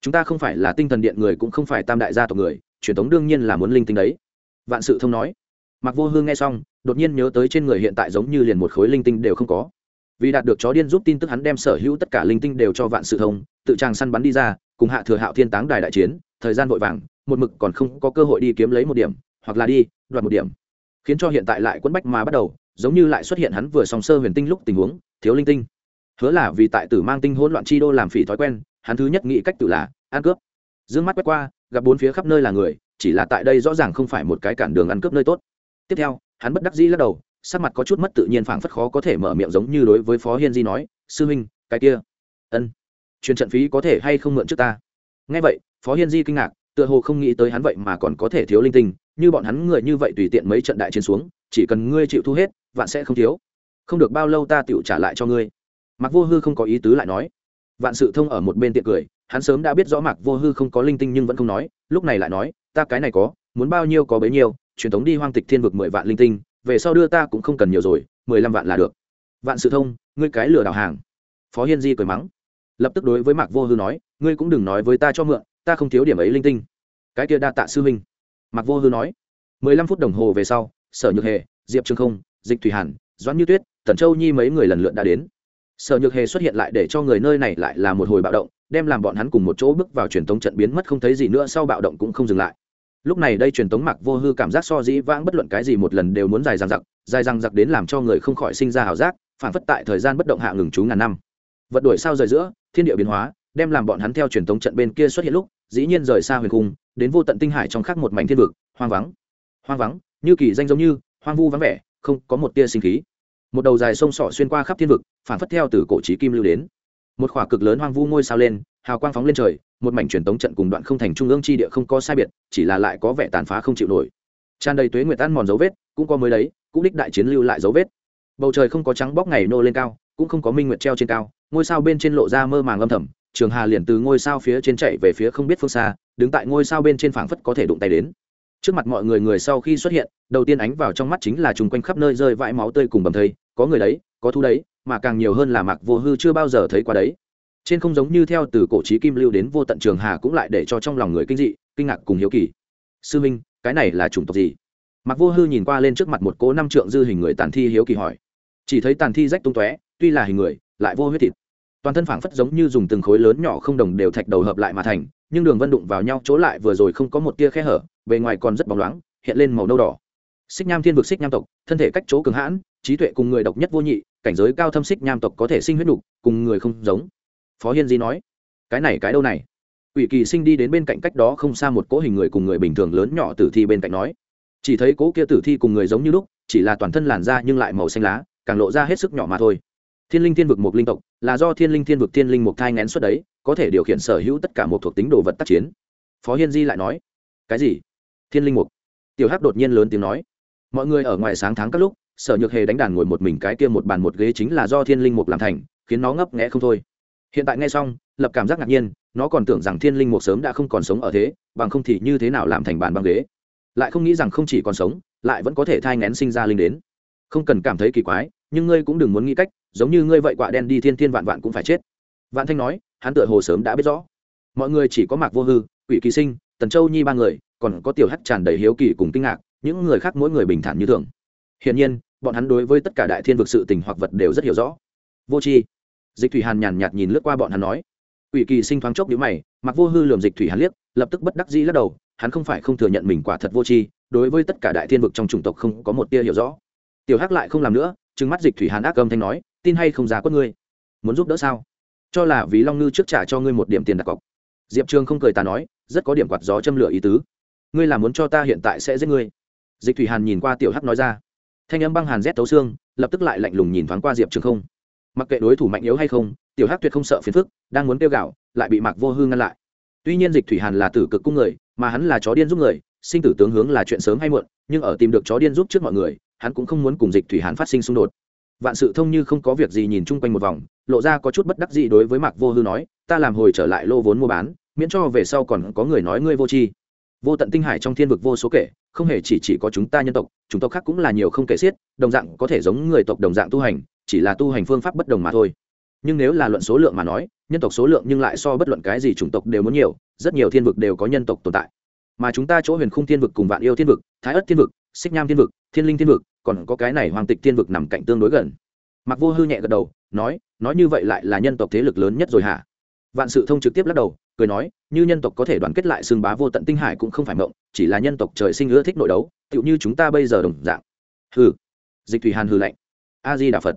Chúng ta không phải là tinh thần điện người cũng không phải tam đại gia tộc người, truyền thống đương nhiên là muốn linh tinh đấy. Vạn sự thông nói. Mặc vô hương nghe xong, đột nhiên nhớ tới trên người hiện tại giống như liền một khối linh tinh đều không có vì đạt được chó điên giúp tin tức hắn đem sở hữu tất cả linh tinh đều cho vạn sự thông, tự trang săn bắn đi ra, cùng hạ thừa hạo thiên táng đài đại chiến, thời gian vội vàng, một mực còn không có cơ hội đi kiếm lấy một điểm, hoặc là đi, đoạt một điểm. Khiến cho hiện tại lại quẫn bách mà bắt đầu, giống như lại xuất hiện hắn vừa song sơ huyền tinh lúc tình huống, thiếu linh tinh. Hứa là vì tại tử mang tinh hỗn loạn chi đô làm phỉ thói quen, hắn thứ nhất nghĩ cách tự là, ăn cướp. Dương mắt quét qua, gặp bốn phía khắp nơi là người, chỉ là tại đây rõ ràng không phải một cái cản đường ăn cướp nơi tốt. Tiếp theo, hắn bất đắc dĩ lắc đầu sắc mặt có chút mất tự nhiên phảng phất khó có thể mở miệng giống như đối với phó hiên di nói, sư huynh, cái kia. Ân, truyền trận phí có thể hay không mượn trước ta? Nghe vậy, phó hiên di kinh ngạc, tựa hồ không nghĩ tới hắn vậy mà còn có thể thiếu linh tinh, như bọn hắn người như vậy tùy tiện mấy trận đại chiến xuống, chỉ cần ngươi chịu thu hết, vạn sẽ không thiếu. Không được bao lâu ta tựu trả lại cho ngươi. Mặc vô hư không có ý tứ lại nói. Vạn sự thông ở một bên tiện cười, hắn sớm đã biết rõ mạc vô hư không có linh tinh nhưng vẫn không nói, lúc này lại nói, ta cái này có, muốn bao nhiêu có bấy nhiêu, truyền thống đi hoang tịch thiên vực mười vạn linh tinh về sau đưa ta cũng không cần nhiều rồi, mười lăm vạn là được. Vạn sự thông, ngươi cái lừa đảo hàng. Phó hiên di cười mắng. Lập tức đối với mạc vô hư nói, ngươi cũng đừng nói với ta cho mượn, ta không thiếu điểm ấy linh tinh. Cái kia đa tạ sư huynh. Mạc vô hư nói, mười lăm phút đồng hồ về sau, sở nhược hề, diệp trường không, dịch thủy hàn, doãn như tuyết, tần châu nhi mấy người lần lượt đã đến. Sở nhược hề xuất hiện lại để cho người nơi này lại là một hồi bạo động, đem làm bọn hắn cùng một chỗ bước vào truyền tống trận biến mất không thấy gì nữa, sau bạo động cũng không dừng lại lúc này đây truyền tống mặc vô hư cảm giác so dĩ vãng bất luận cái gì một lần đều muốn dài dằng dặc, dài dằng dặc đến làm cho người không khỏi sinh ra hào giác phản phất tại thời gian bất động hạ ngừng trú ngàn năm. Vật đổi sao rời giữa, thiên địa biến hóa, đem làm bọn hắn theo truyền tống trận bên kia xuất hiện lúc, dĩ nhiên rời xa huyền cung, đến vô tận tinh hải trong khắc một mảnh thiên vực, hoang vắng. Hoang vắng, như kỳ danh giống như, hoang vu vắng vẻ, không có một tia sinh khí. Một đầu dài sông sỏ xuyên qua khắp thiên vực phản phất theo từ cổ trí kim lưu đến. Một khỏa cực lớn hoang vu ngôi sao lên, hào quang phóng lên trời một mảnh truyền tống trận cùng đoạn không thành trung ương chi địa không có sai biệt, chỉ là lại có vẻ tàn phá không chịu nổi. Tràn đầy tuế nguyệt tan mòn dấu vết, cũng có mới đấy, cũng đích đại chiến lưu lại dấu vết. Bầu trời không có trắng bóc ngày nô lên cao, cũng không có minh nguyệt treo trên cao, ngôi sao bên trên lộ ra mơ màng âm thầm, trường hà liền từ ngôi sao phía trên chạy về phía không biết phương xa, đứng tại ngôi sao bên trên phảng phất có thể đụng tay đến. Trước mặt mọi người người sau khi xuất hiện, đầu tiên ánh vào trong mắt chính là chung quanh khắp nơi rơi vãi máu tươi cùng bầm thây, có người đấy, có thú đấy, mà càng nhiều hơn là mạc vô hư chưa bao giờ thấy qua đấy trên không giống như theo từ cổ trí kim lưu đến vô tận trường hà cũng lại để cho trong lòng người kinh dị, kinh ngạc cùng hiếu kỳ. Sư minh, cái này là chủng tộc gì? Mặc vô hư nhìn qua lên trước mặt một cố năm trượng dư hình người tàn thi hiếu kỳ hỏi. Chỉ thấy tàn thi rách tung tóe, tuy là hình người, lại vô huyết thịt. Toàn thân phảng phất giống như dùng từng khối lớn nhỏ không đồng đều thạch đầu hợp lại mà thành, nhưng đường vân đụng vào nhau chỗ lại vừa rồi không có một tia khe hở, bề ngoài còn rất bóng loáng, hiện lên màu nâu đỏ. Xích nham thiên vực xích nham tộc, thân thể cách chỗ cường hãn, trí tuệ cùng người độc nhất vô nhị, cảnh giới cao thâm xích nham tộc có thể sinh huyết đục, cùng người không giống phó hiên di nói, cái này cái đâu này? Ủy kỳ sinh đi đến bên cạnh cách đó không xa một cỗ hình người cùng người bình thường lớn nhỏ tử thi bên cạnh nói, chỉ thấy cỗ kia tử thi cùng người giống như lúc, chỉ là toàn thân làn da nhưng lại màu xanh lá, càng lộ ra hết sức nhỏ mà thôi. Thiên linh thiên vực một linh tộc là do thiên linh thiên vực thiên linh một thai ngén xuất đấy, có thể điều khiển sở hữu tất cả một thuộc tính đồ vật tác chiến. Phó hiên di lại nói, cái gì? Thiên linh mục tiểu hắc đột nhiên lớn tiếng nói, mọi người ở ngoài sáng tháng các lúc, sở nhược hề đánh đàn ngồi một mình cái kia một bàn một ghế chính là do thiên linh mục làm thành, khiến nó ngấp nghẽ không thôi hiện tại nghe xong, lập cảm giác ngạc nhiên, nó còn tưởng rằng thiên linh mục sớm đã không còn sống ở thế, bằng không thì như thế nào làm thành bàn băng ghế. Lại không nghĩ rằng không chỉ còn sống, lại vẫn có thể thai ngén sinh ra linh đến. Không cần cảm thấy kỳ quái, nhưng ngươi cũng đừng muốn nghĩ cách, giống như ngươi vậy quạ đen đi thiên thiên vạn vạn cũng phải chết. Vạn thanh nói, hắn tựa hồ sớm đã biết rõ. Mọi người chỉ có mạc vô hư, quỷ kỳ sinh, tần châu nhi ba người, còn có tiểu hắc tràn đầy hiếu kỳ cùng kinh ngạc, những người khác mỗi người bình thản như thường. Hiển nhiên, bọn hắn đối với tất cả đại thiên vực sự tình hoặc vật đều rất hiểu rõ. Vô tri dịch thủy hàn nhàn nhạt nhìn lướt qua bọn hắn nói. Quỷ kỳ sinh thoáng chốc nhíu mày, mặc vô hư lườm dịch thủy hàn liếc, lập tức bất đắc dĩ lắc đầu, hắn không phải không thừa nhận mình quả thật vô tri, đối với tất cả đại thiên vực trong chủng tộc không có một tia hiểu rõ. Tiểu hắc lại không làm nữa, trừng mắt dịch thủy hàn ác âm thanh nói, tin hay không giá quất ngươi? Muốn giúp đỡ sao? Cho là vì long ngư trước trả cho ngươi một điểm tiền đặt cọc. Diệp trường không cười ta nói, rất có điểm quạt gió châm lửa ý tứ. Ngươi là muốn cho ta hiện tại sẽ giết ngươi? Dịch thủy hàn nhìn qua tiểu hắc nói ra. Thanh âm băng hàn rét tấu xương, lập tức lại lạnh lùng nhìn thoáng qua diệp trường không mặc kệ đối thủ mạnh yếu hay không, tiểu hắc tuyệt không sợ phiền phức, đang muốn tiêu gạo lại bị mạc vô hư ngăn lại. Tuy nhiên dịch thủy hàn là tử cực cung người, mà hắn là chó điên giúp người, sinh tử tướng hướng là chuyện sớm hay muộn, nhưng ở tìm được chó điên giúp trước mọi người, hắn cũng không muốn cùng dịch thủy hàn phát sinh xung đột. Vạn sự thông như không có việc gì nhìn chung quanh một vòng, lộ ra có chút bất đắc gì đối với mạc vô hư nói, ta làm hồi trở lại lô vốn mua bán, miễn cho về sau còn có người nói ngươi vô tri. Vô tận tinh hải trong thiên vực vô số kể, không hề chỉ chỉ có chúng ta nhân tộc, chúng tộc khác cũng là nhiều không kể xiết, đồng dạng có thể giống người tộc đồng dạng tu hành chỉ là tu hành phương pháp bất đồng mà thôi. Nhưng nếu là luận số lượng mà nói, nhân tộc số lượng nhưng lại so bất luận cái gì chủng tộc đều muốn nhiều, rất nhiều thiên vực đều có nhân tộc tồn tại. Mà chúng ta chỗ huyền khung thiên vực cùng vạn yêu thiên vực, thái ất thiên vực, xích nham thiên vực, thiên linh thiên vực, còn có cái này hoàng tịch thiên vực nằm cạnh tương đối gần. Mặc vô hư nhẹ gật đầu, nói nói như vậy lại là nhân tộc thế lực lớn nhất rồi hả? Vạn sự thông trực tiếp lắc đầu, cười nói, như nhân tộc có thể đoàn kết lại xương bá vô tận tinh hải cũng không phải mộng, chỉ là nhân tộc trời sinh ưa thích nội đấu, tựu như chúng ta bây giờ đồng dạng. Hừ. Dịch thủy hàn hừ lạnh. A di đà phật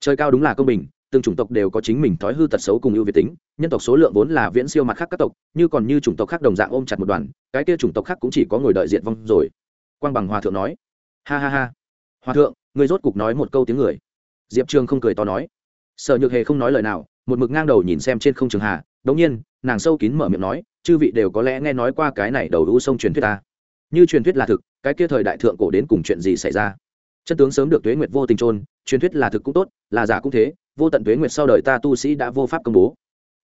trời cao đúng là công bình, từng chủng tộc đều có chính mình thói hư tật xấu cùng ưu việt tính, nhân tộc số lượng vốn là viễn siêu mặt khác các tộc, như còn như chủng tộc khác đồng dạng ôm chặt một đoàn, cái kia chủng tộc khác cũng chỉ có ngồi đợi diệt vong rồi. Quang bằng hòa thượng nói. Ha ha ha. Hòa thượng, người rốt cục nói một câu tiếng người. Diệp trường không cười to nói. Sợ nhược hề không nói lời nào, một mực ngang đầu nhìn xem trên không trường hà, đống nhiên, nàng sâu kín mở miệng nói, chư vị đều có lẽ nghe nói qua cái này đầu u sông truyền thuyết ta. Như truyền thuyết là thực, cái kia thời đại thượng cổ đến cùng chuyện gì xảy ra? Chân tướng sớm được tuế nguyệt vô tình trôn truyền thuyết là thực cũng tốt, là giả cũng thế, vô tận tuế nguyệt sau đời ta tu sĩ đã vô pháp công bố.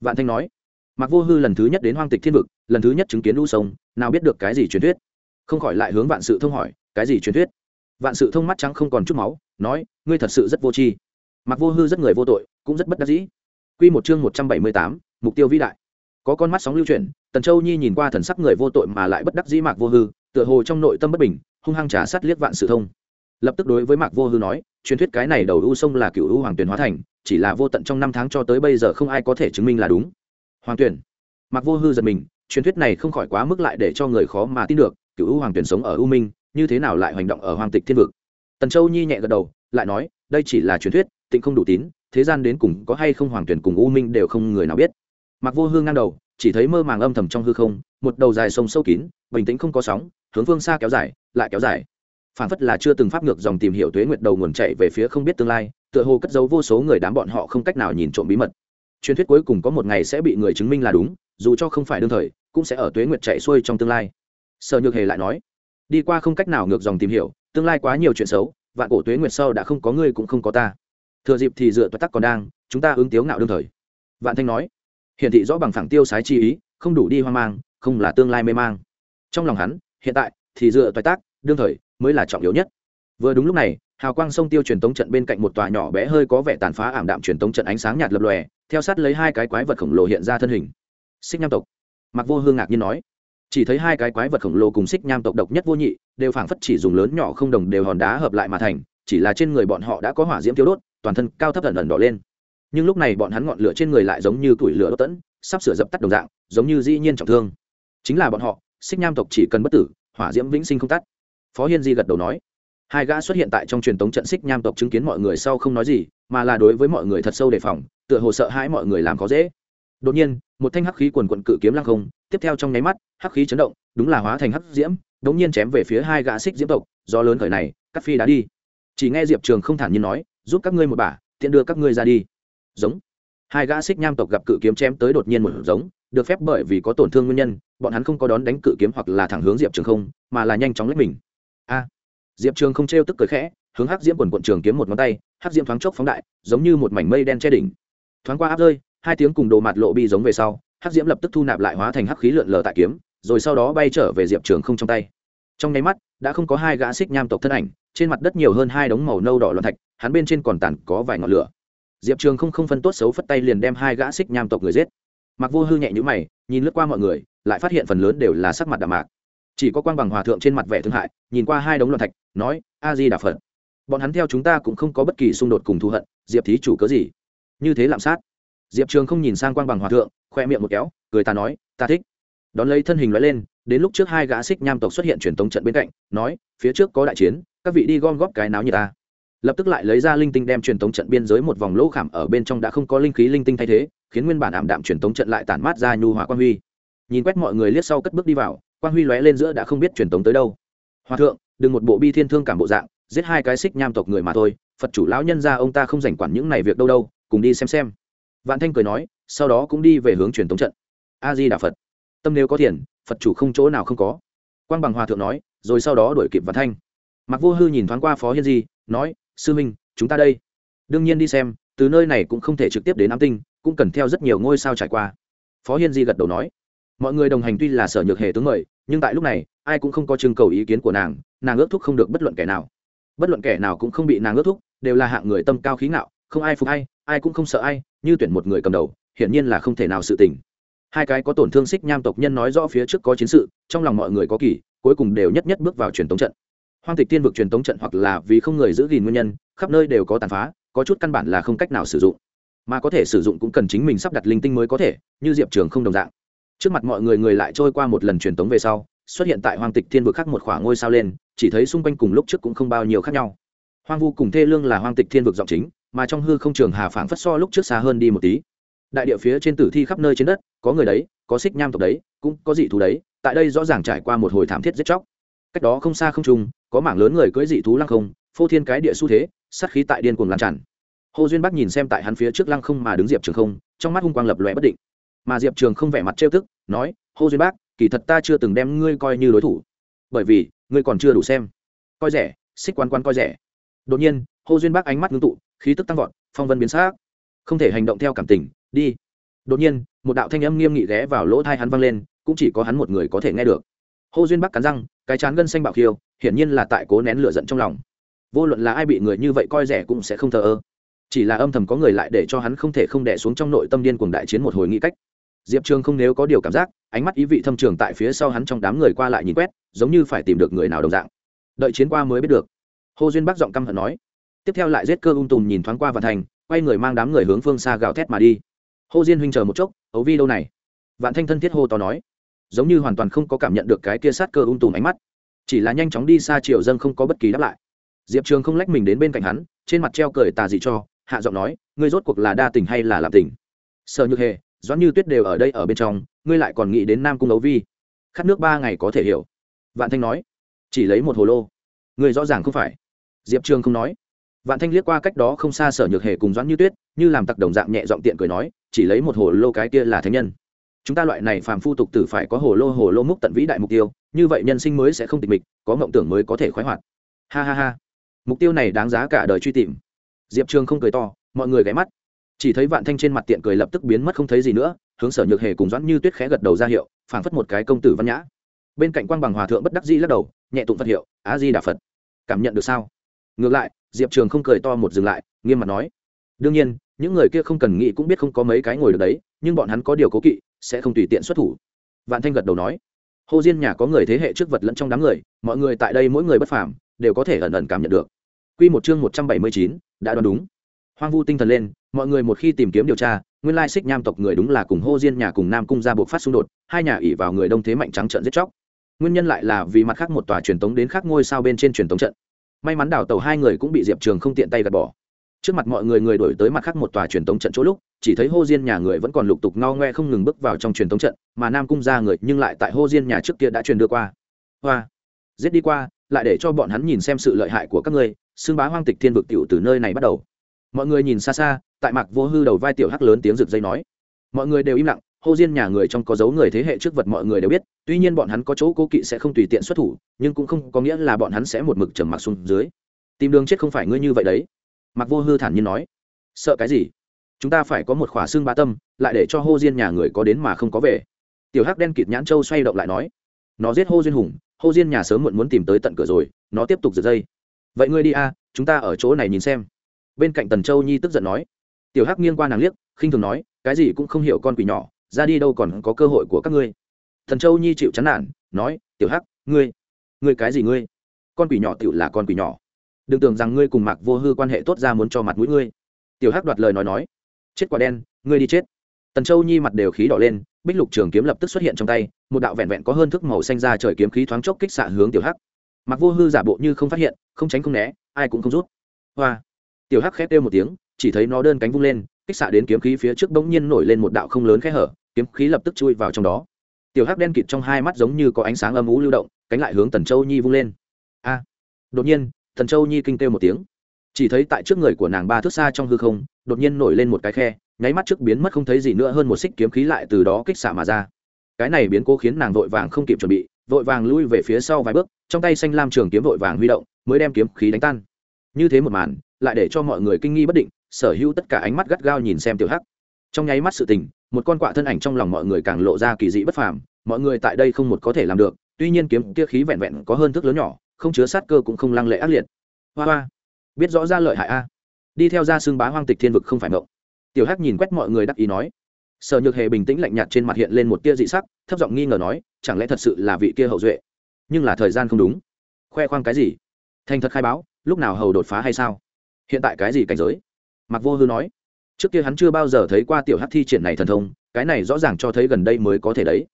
Vạn thanh nói mặc vô hư lần thứ nhất đến hoang tịch thiên vực, lần thứ nhất chứng kiến u sông, nào biết được cái gì truyền thuyết? Không khỏi lại hướng vạn sự thông hỏi, cái gì truyền thuyết? Vạn sự thông mắt trắng không còn chút máu, nói, ngươi thật sự rất vô tri. Mặc vô hư rất người vô tội, cũng rất bất đắc dĩ. Quy một chương một trăm bảy mươi tám, mục tiêu vĩ đại. Có con mắt sóng lưu chuyển, tần châu nhi nhìn qua thần sắc người vô tội mà lại bất đắc dĩ mạc vô hư, tựa hồ trong nội tâm bất bình, hung hăng trả sát liếc vạn sự thông lập tức đối với mạc vô hư nói, truyền thuyết cái này đầu u sông là cựu u hoàng tuyển hóa thành, chỉ là vô tận trong năm tháng cho tới bây giờ không ai có thể chứng minh là đúng. Hoàng tuyển. Mạc vô hư giật mình, truyền thuyết này không khỏi quá mức lại để cho người khó mà tin được, cựu u hoàng tuyển sống ở u minh, như thế nào lại hành động ở hoàng tịch thiên vực? Tần châu nhi nhẹ gật đầu, lại nói, đây chỉ là truyền thuyết, tịnh không đủ tín, thế gian đến cùng có hay không hoàng tuyển cùng u minh đều không người nào biết. Mặc vô hương ngang đầu, chỉ thấy mơ màng âm thầm trong hư không, một đầu dài sông sâu kín, bình tĩnh không có sóng, hướng phương xa kéo dài, lại kéo dài phản phất là chưa từng pháp ngược dòng tìm hiểu tuế nguyệt đầu nguồn chạy về phía không biết tương lai, tựa hồ cất giấu vô số người đám bọn họ không cách nào nhìn trộm bí mật. Truyền thuyết cuối cùng có một ngày sẽ bị người chứng minh là đúng, dù cho không phải đương thời, cũng sẽ ở tuế nguyệt chạy xuôi trong tương lai. Sở nhược hề lại nói, đi qua không cách nào ngược dòng tìm hiểu, tương lai quá nhiều chuyện xấu, vạn cổ tuế nguyệt sau đã không có ngươi cũng không có ta. Thừa dịp thì dựa toa tắc còn đang, chúng ta ứng tiếu ngạo đương thời. Vạn thanh nói, hiển thị rõ bằng phẳng tiêu sái chi ý, không đủ đi hoang mang, không là tương lai mê mang. Trong lòng hắn, hiện tại thì dựa toại tác đương thời mới là trọng yếu nhất. Vừa đúng lúc này, hào quang sông tiêu truyền tống trận bên cạnh một tòa nhỏ bé hơi có vẻ tàn phá ảm đạm truyền tống trận ánh sáng nhạt lập lòe, theo sát lấy hai cái quái vật khổng lồ hiện ra thân hình. Xích nham tộc. Mặc vô hương ngạc nhiên nói, chỉ thấy hai cái quái vật khổng lồ cùng xích nham tộc độc nhất vô nhị, đều phảng phất chỉ dùng lớn nhỏ không đồng đều hòn đá hợp lại mà thành, chỉ là trên người bọn họ đã có hỏa diễm tiêu đốt, toàn thân cao thấp ẩn ẩn đỏ lên. Nhưng lúc này bọn hắn ngọn lửa trên người lại giống như tuổi lửa đốt tẫn, sắp sửa dập tắt đồng dạng, giống như dĩ nhiên trọng thương. Chính là bọn họ, xích nham tộc chỉ cần bất tử, hỏa diễm vĩnh sinh không tắt phó hiên di gật đầu nói, hai gã xuất hiện tại trong truyền thống trận xích nham tộc chứng kiến mọi người sau không nói gì, mà là đối với mọi người thật sâu đề phòng, tựa hồ sợ hãi mọi người làm khó dễ. Đột nhiên, một thanh hắc khí quần quận cự kiếm lăng không, tiếp theo trong nháy mắt, hắc khí chấn động, đúng là hóa thành hắc diễm, đống nhiên chém về phía hai gã xích diễm tộc, do lớn khởi này cắt phi đã đi. Chỉ nghe diệp trường không thản nhiên nói, giúp các ngươi một bả, tiện đưa các ngươi ra đi. Giống. Hai gã xích nham tộc gặp cự kiếm chém tới đột nhiên một giống, được phép bởi vì có tổn thương nguyên nhân, bọn hắn không có đón đánh cự kiếm hoặc là thẳng hướng diệp trường không, mà là nhanh chóng lấy mình a. Diệp trường không trêu tức cười khẽ, hướng hắc diễm quần quận trường kiếm một ngón tay, hắc diễm thoáng chốc phóng đại, giống như một mảnh mây đen che đỉnh. Thoáng qua áp rơi, hai tiếng cùng đồ mặt lộ bi giống về sau, hắc diễm lập tức thu nạp lại hóa thành hắc khí lượn lờ tại kiếm, rồi sau đó bay trở về diệp trường không trong tay. Trong nháy mắt, đã không có hai gã xích nham tộc thân ảnh, trên mặt đất nhiều hơn hai đống màu nâu đỏ loạn thạch, hắn bên trên còn tàn có vài ngọn lửa. Diệp trường không không phân tốt xấu phất tay liền đem hai gã xích nham tộc người giết. Mặc vô hư nhẹ nhữ mày, nhìn lướt qua mọi người, lại phát hiện phần lớn đều là sắc mặt đạm mạc chỉ có quang bằng hòa thượng trên mặt vẻ thương hại, nhìn qua hai đống loạn thạch, nói, a di đà phật. Bọn hắn theo chúng ta cũng không có bất kỳ xung đột cùng thù hận, diệp thí chủ cớ gì? Như thế lạm sát. Diệp trường không nhìn sang quang bằng hòa thượng, khoe miệng một kéo, cười ta nói, ta thích. Đón lấy thân hình loại lên, đến lúc trước hai gã xích nham tộc xuất hiện truyền tống trận bên cạnh, nói, phía trước có đại chiến, các vị đi gom góp cái náo như ta. Lập tức lại lấy ra linh tinh đem truyền tống trận biên giới một vòng lỗ khảm ở bên trong đã không có linh khí linh tinh thay thế, khiến nguyên bản ảm đạm truyền tống trận lại tản mát ra nhu hòa quan huy. Nhìn quét mọi người liếc sau cất bước đi vào Quang huy lóe lên giữa đã không biết truyền tống tới đâu. Hòa thượng đừng một bộ bi thiên thương cảm bộ dạng giết hai cái xích nham tộc người mà thôi phật chủ lão nhân ra ông ta không rảnh quản những này việc đâu đâu cùng đi xem xem. Vạn thanh cười nói sau đó cũng đi về hướng truyền tống trận. A di đà phật. Tâm nếu có tiền, phật chủ không chỗ nào không có. Quang bằng hòa thượng nói rồi sau đó đuổi kịp vạn thanh. Mặc vô hư nhìn thoáng qua phó hiên di nói sư minh chúng ta đây. Đương nhiên đi xem từ nơi này cũng không thể trực tiếp đến nam tinh cũng cần theo rất nhiều ngôi sao trải qua. Phó hiên di gật đầu nói mọi người đồng hành tuy là sở nhược hề tướng mời nhưng tại lúc này, ai cũng không có trưng cầu ý kiến của nàng nàng ước thúc không được bất luận kẻ nào. Bất luận kẻ nào cũng không bị nàng ước thúc, đều là hạng người tâm cao khí ngạo, không ai phục ai ai cũng không sợ ai, như tuyển một người cầm đầu, hiển nhiên là không thể nào sự tình. Hai cái có tổn thương xích nham tộc nhân nói rõ phía trước có chiến sự, trong lòng mọi người có kỳ, cuối cùng đều nhất nhất bước vào truyền tống trận. Hoang tịch tiên vực truyền tống trận hoặc là vì không người giữ gìn nguyên nhân, khắp nơi đều có tàn phá, có chút căn bản là không cách nào sử dụng. Mà có thể sử dụng cũng cần chính mình sắp đặt linh tinh mới có thể, như diệp trường không đồng dạng trước mặt mọi người người lại trôi qua một lần truyền tống về sau, xuất hiện tại hoàng tịch thiên vực khác một khoảng ngôi sao lên, chỉ thấy xung quanh cùng lúc trước cũng không bao nhiêu khác nhau. Hoang vu cùng thê lương là hoang tịch thiên vực giọng chính, mà trong hư không trường hà phảng phất so lúc trước xa hơn đi một tí. Đại địa phía trên tử thi khắp nơi trên đất, có người đấy, có xích nham tộc đấy, cũng có dị thú đấy, tại đây rõ ràng trải qua một hồi thảm thiết giết chóc. Cách đó không xa không trùng có mảng lớn người cưỡi dị thú lăng không, phô thiên cái địa xu thế, sát khí tại điên cuồng lan tràn. Hồ duyên bắc nhìn xem tại hắn phía trước lăng không mà đứng diệp trường không, trong mắt hung quang lập lòe bất định. Mà diệp trường không vẻ mặt trêu tức nói hồ duyên bắc kỳ thật ta chưa từng đem ngươi coi như đối thủ, bởi vì ngươi còn chưa đủ xem. Coi rẻ, xích quan quan coi rẻ. Đột nhiên hồ duyên bắc ánh mắt ngưng tụ, khí tức tăng vọt, phong vân biến xác không thể hành động theo cảm tình, đi. Đột nhiên, một đạo thanh âm nghiêm nghị ghé vào lỗ thai hắn vang lên, cũng chỉ có hắn một người có thể nghe được. Hồ duyên bắc cắn răng, cái chán gân xanh bạo khiêu, hiển nhiên là tại cố nén lửa giận trong lòng. Vô luận là ai bị người như vậy coi rẻ cũng sẽ không thờ ơ. Chỉ là âm thầm có người lại để cho hắn không thể không đẻ xuống trong nội tâm điên cuồng đại chiến một hồi nghĩ cách diệp trường không nếu có điều cảm giác, ánh mắt ý vị thâm trường tại phía sau hắn trong đám người qua lại nhìn quét, giống như phải tìm được người nào đồng dạng. Đợi chiến qua mới biết được. Hồ duyên bắc giọng căm hận nói. Tiếp theo lại giết cơ ung tùm nhìn thoáng qua và thành, quay người mang đám người hướng phương xa gào thét mà đi. Hồ diên huynh chờ một chốc, ấu vi đâu này? Vạn thanh thân thiết hô to nói. Giống như hoàn toàn không có cảm nhận được cái kia sát cơ ung tùm ánh mắt. Chỉ là nhanh chóng đi xa triều dân không có bất kỳ đáp lại. Diệp trường không lách mình đến bên cạnh hắn, trên mặt treo cười tà dị cho, hạ giọng nói, ngươi rốt cuộc là đa tình hay là làm tình? Sợ như hề doãn như tuyết đều ở đây ở bên trong, ngươi lại còn nghĩ đến nam cung ấu vi. Khát nước ba ngày có thể hiểu. Vạn thanh nói, chỉ lấy một hồ lô. Ngươi rõ ràng không phải. Diệp trường không nói. Vạn thanh liếc qua cách đó không xa sở nhược hề cùng doãn như tuyết, như làm tặc đồng dạng nhẹ giọng tiện cười nói, chỉ lấy một hồ lô cái kia là thánh nhân. Chúng ta loại này phàm phu tục tử phải có hồ lô hồ lô múc tận vĩ đại mục tiêu, như vậy nhân sinh mới sẽ không tịch mịch, có mộng tưởng mới có thể khoái hoạt. Ha ha ha. Mục tiêu này đáng giá cả đời truy tìm. Diệp trường không cười to, mọi người ghé mắt chỉ thấy vạn thanh trên mặt tiện cười lập tức biến mất không thấy gì nữa, hướng sở nhược hề cùng doãn như tuyết khẽ gật đầu ra hiệu, phảng phất một cái công tử văn nhã. Bên cạnh quang bằng hòa thượng bất đắc dĩ lắc đầu, nhẹ tụng phật hiệu á di đà phật. Cảm nhận được sao? Ngược lại, diệp trường không cười to một dừng lại, nghiêm mặt nói, đương nhiên, những người kia không cần nghĩ cũng biết không có mấy cái ngồi được đấy, nhưng bọn hắn có điều cố kỵ, sẽ không tùy tiện xuất thủ. Vạn thanh gật đầu nói hồ diên nhà có người thế hệ trước vật lẫn trong đám người, mọi người tại đây mỗi người bất phàm, đều có thể ẩn ẩn cảm nhận được. Quy một chương một trăm bảy mươi chín, đã đoán đúng. Hoang vu tinh thần lên mọi người một khi tìm kiếm điều tra, nguyên lai xích nham tộc người đúng là cùng hô diên nhà cùng nam cung ra buộc phát xung đột, hai nhà ỉ vào người đông thế mạnh trắng trận giết chóc. Nguyên nhân lại là vì mặt khác một tòa truyền tống đến khác ngôi sao bên trên truyền tống trận. May mắn đào tàu hai người cũng bị diệp trường không tiện tay gạt bỏ. Trước mặt mọi người người đổi tới mặt khác một tòa truyền tống trận chỗ lúc, chỉ thấy hô diên nhà người vẫn còn lục tục ngao ngoe không ngừng bước vào trong truyền tống trận, mà nam cung ra người nhưng lại tại hô diên nhà trước kia đã truyền đưa qua. Hoa, giết đi qua, lại để cho bọn hắn nhìn xem sự lợi hại của các ngươi xương bá hoang tịch thiên vực tiểu từ nơi này bắt đầu. Mọi người nhìn xa xa tại mặc vô hư đầu vai tiểu hắc lớn tiếng rực dây nói. Mọi người đều im lặng, hô diên nhà người trong có dấu người thế hệ trước vật mọi người đều biết, tuy nhiên bọn hắn có chỗ cố kỵ sẽ không tùy tiện xuất thủ, nhưng cũng không có nghĩa là bọn hắn sẽ một mực trầm mặc xuống dưới. Tìm đường chết không phải ngươi như vậy đấy. Mặc vô hư thản nhiên nói. Sợ cái gì? Chúng ta phải có một khỏa xương ba tâm, lại để cho hô diên nhà người có đến mà không có về. Tiểu hắc đen kịt nhãn châu xoay động lại nói. Nó giết hô duyên hùng, hô diên nhà sớm muộn muốn tìm tới tận cửa rồi, nó tiếp tục giật dây. Vậy ngươi đi a, chúng ta ở chỗ này nhìn xem. Bên cạnh tần châu nhi tức giận nói tiểu hắc nghiêng qua nàng liếc, khinh thường nói, cái gì cũng không hiểu con quỷ nhỏ, ra đi đâu còn có cơ hội của các ngươi. Thần châu nhi chịu chán nản, nói, tiểu hắc, ngươi ngươi cái gì ngươi? Con quỷ nhỏ tựu là con quỷ nhỏ. Đừng tưởng rằng ngươi cùng mạc vô hư quan hệ tốt ra muốn cho mặt mũi ngươi. Tiểu hắc đoạt lời nói nói, chết quả đen, ngươi đi chết. Tần châu nhi mặt đều khí đỏ lên, bích lục trường kiếm lập tức xuất hiện trong tay, một đạo vẹn vẹn có hơn thức màu xanh ra trời kiếm khí thoáng chốc kích xạ hướng tiểu hắc. Mặc vô hư giả bộ như không phát hiện, không tránh không né, ai cũng không rút. Hoa. Tiểu hắc khét kêu một tiếng chỉ thấy nó đơn cánh vung lên, kích xạ đến kiếm khí phía trước bỗng nhiên nổi lên một đạo không lớn khe hở, kiếm khí lập tức chui vào trong đó. Tiểu hắc đen kịt trong hai mắt giống như có ánh sáng âm ú lưu động, cánh lại hướng tần châu nhi vung lên. A! Đột nhiên, tần châu nhi kinh kêu một tiếng. Chỉ thấy tại trước người của nàng ba thước xa trong hư không, đột nhiên nổi lên một cái khe, nháy mắt trước biến mất không thấy gì nữa hơn một xích kiếm khí lại từ đó kích xạ mà ra. Cái này biến cố khiến nàng vội vàng không kịp chuẩn bị, vội vàng lui về phía sau vài bước, trong tay xanh lam trường kiếm vội vàng huy động, mới đem kiếm khí đánh tan. Như thế một màn, lại để cho mọi người kinh nghi bất định sở hữu tất cả ánh mắt gắt gao nhìn xem tiểu hắc. Trong nháy mắt sự tình, một con quạ thân ảnh trong lòng mọi người càng lộ ra kỳ dị bất phàm, mọi người tại đây không một có thể làm được, tuy nhiên kiếm kia khí vẹn vẹn có hơn thước lớn nhỏ, không chứa sát cơ cũng không lăng lệ ác liệt. Hoa hoa, biết rõ ra lợi hại a. Đi theo ra xương bá hoang tịch thiên vực không phải mộng. Tiểu hắc nhìn quét mọi người đắc ý nói. Sở nhược hề bình tĩnh lạnh nhạt trên mặt hiện lên một tia dị sắc, thấp giọng nghi ngờ nói, chẳng lẽ thật sự là vị kia hậu duệ? Nhưng là thời gian không đúng. Khoe khoang cái gì? Thành thật khai báo, lúc nào hầu đột phá hay sao? Hiện tại cái gì cảnh giới? Mặc vô hư nói, trước kia hắn chưa bao giờ thấy qua tiểu hắc thi triển này thần thông, cái này rõ ràng cho thấy gần đây mới có thể đấy.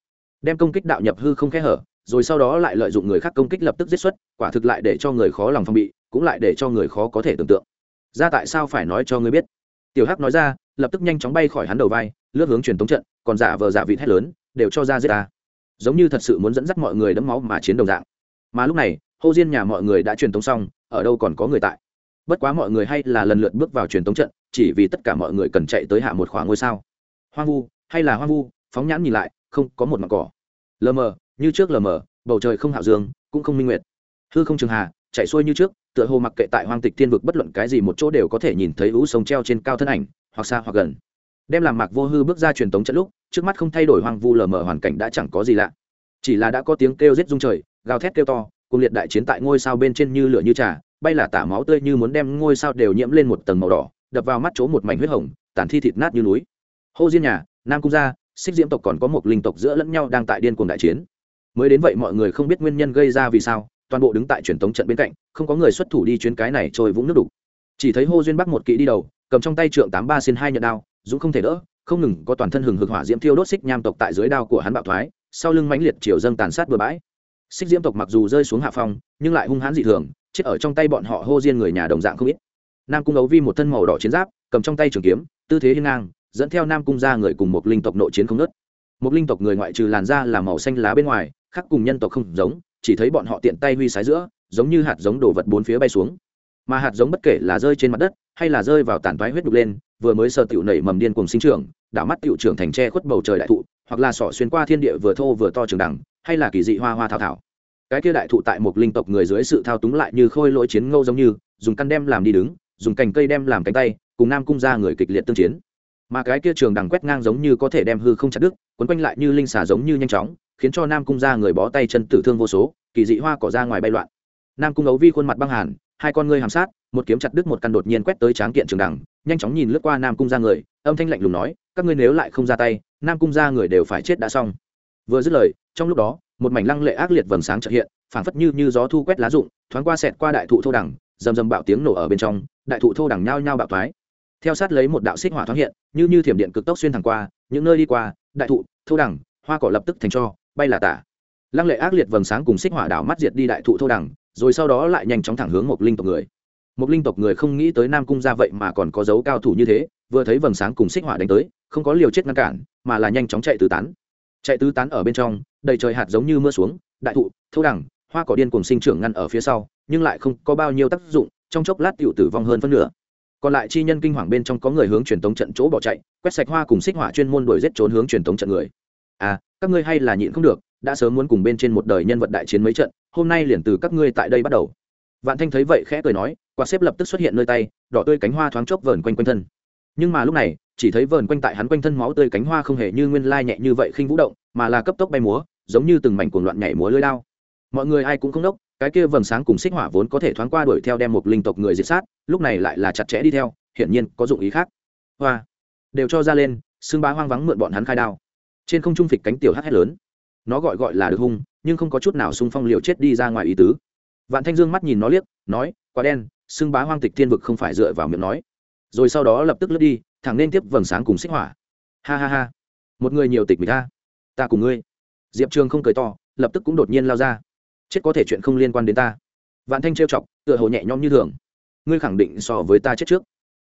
Đem công kích đạo nhập hư không kẽ hở, rồi sau đó lại lợi dụng người khác công kích lập tức giết xuất, quả thực lại để cho người khó lòng phong bị, cũng lại để cho người khó có thể tưởng tượng. Ra tại sao phải nói cho ngươi biết? Tiểu hắc nói ra, lập tức nhanh chóng bay khỏi hắn đầu vai, lướt hướng truyền tống trận, còn giả vờ giả vị thét lớn, đều cho ra giết ta. Giống như thật sự muốn dẫn dắt mọi người đấm máu mà chiến đồng dạng. Mà lúc này, hô diên nhà mọi người đã truyền tống xong, ở đâu còn có người tại? Bất quá mọi người hay là lần lượt bước vào truyền tống trận, chỉ vì tất cả mọi người cần chạy tới hạ một khoảng ngôi sao. Hoang vu, hay là hoang vu, phóng nhãn nhìn lại, không có một mặt cỏ. Lờ mờ, như trước lờ mờ, bầu trời không hạo dương, cũng không minh nguyệt. Hư không trường hà, chạy xuôi như trước, tựa hồ mặc kệ tại hoang tịch thiên vực bất luận cái gì một chỗ đều có thể nhìn thấy lũ sông treo trên cao thân ảnh, hoặc xa hoặc gần. Đem làm mạc vô hư bước ra truyền tống trận lúc, trước mắt không thay đổi hoang vu lờ mờ hoàn cảnh đã chẳng có gì lạ. Chỉ là đã có tiếng kêu rết rung trời, gào thét kêu to, cùng liệt đại chiến tại ngôi sao bên trên như lửa như trà bay là tả máu tươi như muốn đem ngôi sao đều nhiễm lên một tầng màu đỏ, đập vào mắt chỗ một mảnh huyết hồng, tản thi thịt nát như núi. Hô diên nhà, nam cung gia, xích diễm tộc còn có một linh tộc giữa lẫn nhau đang tại điên cuồng đại chiến. Mới đến vậy mọi người không biết nguyên nhân gây ra vì sao, toàn bộ đứng tại truyền thống trận bên cạnh, không có người xuất thủ đi chuyến cái này trôi vũng nước đục. Chỉ thấy hô duyên bắc một kỵ đi đầu, cầm trong tay trượng tám ba xin hai nhận đao, dũng không thể đỡ, không ngừng có toàn thân hừng hực hỏa diễm thiêu đốt xích nham tộc tại dưới đao của hắn bạo thoái, sau lưng mãnh liệt chiều dâng tàn sát bừa bãi. Xích diễm tộc mặc dù rơi xuống hạ phong, nhưng lại hung hãn dị thường chết ở trong tay bọn họ hô diên người nhà đồng dạng không ít. Nam cung ấu vi một thân màu đỏ chiến giáp, cầm trong tay trường kiếm, tư thế hiên ngang, dẫn theo nam cung ra người cùng một linh tộc nội chiến không nớt một linh tộc người ngoại trừ làn da là màu xanh lá bên ngoài, khác cùng nhân tộc không giống, chỉ thấy bọn họ tiện tay huy sái giữa, giống như hạt giống đổ vật bốn phía bay xuống. Mà hạt giống bất kể là rơi trên mặt đất, hay là rơi vào tàn toái huyết đục lên, vừa mới sơ tiểu nảy mầm điên cùng sinh trưởng, đảo mắt tiểu trưởng thành tre khuất bầu trời đại thụ, hoặc là sỏ xuyên qua thiên địa vừa thô vừa to trường đẳng, hay là kỳ dị hoa hoa thảo thảo cái kia đại thụ tại một linh tộc người dưới sự thao túng lại như khôi lỗi chiến ngâu giống như, dùng căn đem làm đi đứng, dùng cành cây đem làm cánh tay, cùng nam cung ra người kịch liệt tương chiến. Mà cái kia trường đằng quét ngang giống như có thể đem hư không chặt đứt, quấn quanh lại như linh xà giống như nhanh chóng, khiến cho nam cung ra người bó tay chân tử thương vô số, kỳ dị hoa cỏ ra ngoài bay loạn. Nam cung ấu vi khuôn mặt băng hàn, hai con ngươi hàm sát, một kiếm chặt đứt một căn đột nhiên quét tới tráng kiện trường đằng, nhanh chóng nhìn lướt qua nam cung ra người, âm thanh lạnh lùng nói, các ngươi nếu lại không ra tay, nam cung ra người đều phải chết đã xong. Vừa dứt lời, trong lúc đó một mảnh lăng lệ ác liệt vầng sáng trợ hiện phảng phất như như gió thu quét lá rụng thoáng qua xẹt qua đại thụ thô đẳng, rầm rầm bạo tiếng nổ ở bên trong đại thụ thô đẳng nhao nhao bạo thoái. Theo sát lấy một đạo xích hỏa thoáng hiện như như thiểm điện cực tốc xuyên thẳng qua những nơi đi qua đại thụ thô đẳng, hoa cỏ lập tức thành cho bay là tả. Lăng lệ ác liệt vầng sáng cùng xích hỏa đảo mắt diệt đi đại thụ thô đẳng, rồi sau đó lại nhanh chóng thẳng hướng một linh tộc người. Một linh tộc người không nghĩ tới nam cung ra vậy mà còn có dấu cao thủ như thế vừa thấy vầng sáng cùng xích hỏa đánh tới không có liều chết ngăn cản mà là nhanh chóng chạy tứ tán chạy tứ tán ở bên trong đầy trời hạt giống như mưa xuống đại thụ thâu đẳng, hoa cỏ điên cùng sinh trưởng ngăn ở phía sau nhưng lại không có bao nhiêu tác dụng trong chốc lát tựu tử vong hơn phân nửa. Còn lại chi nhân kinh hoàng bên trong có người hướng truyền tống trận chỗ bỏ chạy quét sạch hoa cùng xích hỏa chuyên môn đuổi giết trốn hướng truyền tống trận người. À các ngươi hay là nhịn không được đã sớm muốn cùng bên trên một đời nhân vật đại chiến mấy trận hôm nay liền từ các ngươi tại đây bắt đầu. Vạn thanh thấy vậy khẽ cười nói quạt xếp lập tức xuất hiện nơi tay đỏ tươi cánh hoa thoáng chốc vờn quanh quanh thân. Nhưng mà lúc này chỉ thấy vờn quanh tại hắn quanh thân máu tươi cánh hoa không hề như nguyên lai nhẹ như vậy khinh vũ động, mà là cấp tốc bay múa, giống như từng mảnh cuồng loạn nhảy múa lưới lao. Mọi người ai cũng không đốc cái kia vầng sáng cùng xích hỏa vốn có thể thoáng qua đuổi theo đem một linh tộc người diệt sát, lúc này lại là chặt chẽ đi theo, hiển nhiên có dụng ý khác. Hoa, đều cho ra lên, xương bá hoang vắng mượn bọn hắn khai đao. Trên không trung phịch cánh tiểu hắt hét lớn. Nó gọi gọi là được hung, nhưng không có chút nào xung phong liều chết đi ra ngoài ý tứ. Vạn thanh dương mắt nhìn nó liếc, nói quá đen, xương bá hoang tịch thiên vực không phải dựa vào miệng nói. Rồi sau đó lập tức lướt đi thẳng nên tiếp vầng sáng cùng xích hỏa. Ha ha ha. Một người nhiều tịch mình ta. Ta cùng ngươi. Diệp trường không cười to lập tức cũng đột nhiên lao ra. Chết có thể chuyện không liên quan đến ta. Vạn thanh trêu chọc tựa hồ nhẹ nhõm như thường. Ngươi khẳng định so với ta chết trước.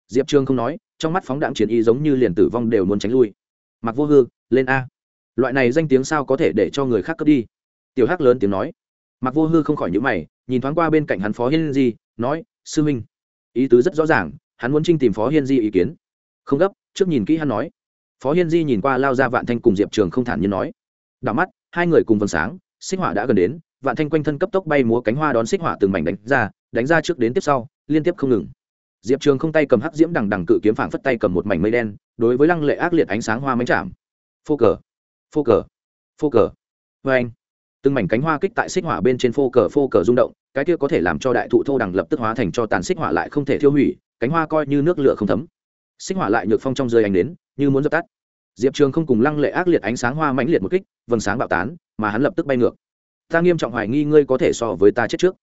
Diệp trường không nói trong mắt phóng đạn chiến y giống như liền tử vong đều muốn tránh lui. Mặc vô hư lên a. Loại này danh tiếng sao có thể để cho người khác cướp đi? Tiểu hắc lớn tiếng nói. Mặc vô hư không khỏi nhữ mày nhìn thoáng qua bên cạnh hắn phó hiên di nói sư minh, ý tứ rất rõ ràng hắn muốn trinh tìm phó hiên di ý kiến không gấp, trước nhìn kỹ hắn nói. Phó hiên di nhìn qua lao ra vạn thanh cùng diệp trường không thản nhiên nói. Đảo mắt, hai người cùng vầng sáng, xích hỏa đã gần đến, vạn thanh quanh thân cấp tốc bay múa cánh hoa đón xích hỏa từng mảnh đánh ra đánh ra trước đến tiếp sau, liên tiếp không ngừng. Diệp trường không tay cầm hắc diễm đằng đằng cự kiếm phảng phất tay cầm một mảnh mây đen, đối với lăng lệ ác liệt ánh sáng hoa mánh chạm. Phô cờ phô cờ phô cờ. Vê anh, từng mảnh cánh hoa kích tại xích hỏa bên trên phô cờ phô cờ rung động, cái kia có thể làm cho đại thụ thô đằng lập tức hóa thành cho tàn xích hỏa lại không thể thiêu hủy, cánh hoa coi như nước lửa không thấm xích hỏa lại nhược phong trong rơi ánh đến, như muốn dập tắt. Diệp trường không cùng lăng lệ ác liệt ánh sáng hoa mãnh liệt một kích, vầng sáng bạo tán, mà hắn lập tức bay ngược. Ta nghiêm trọng hoài nghi ngươi có thể so với ta chết trước.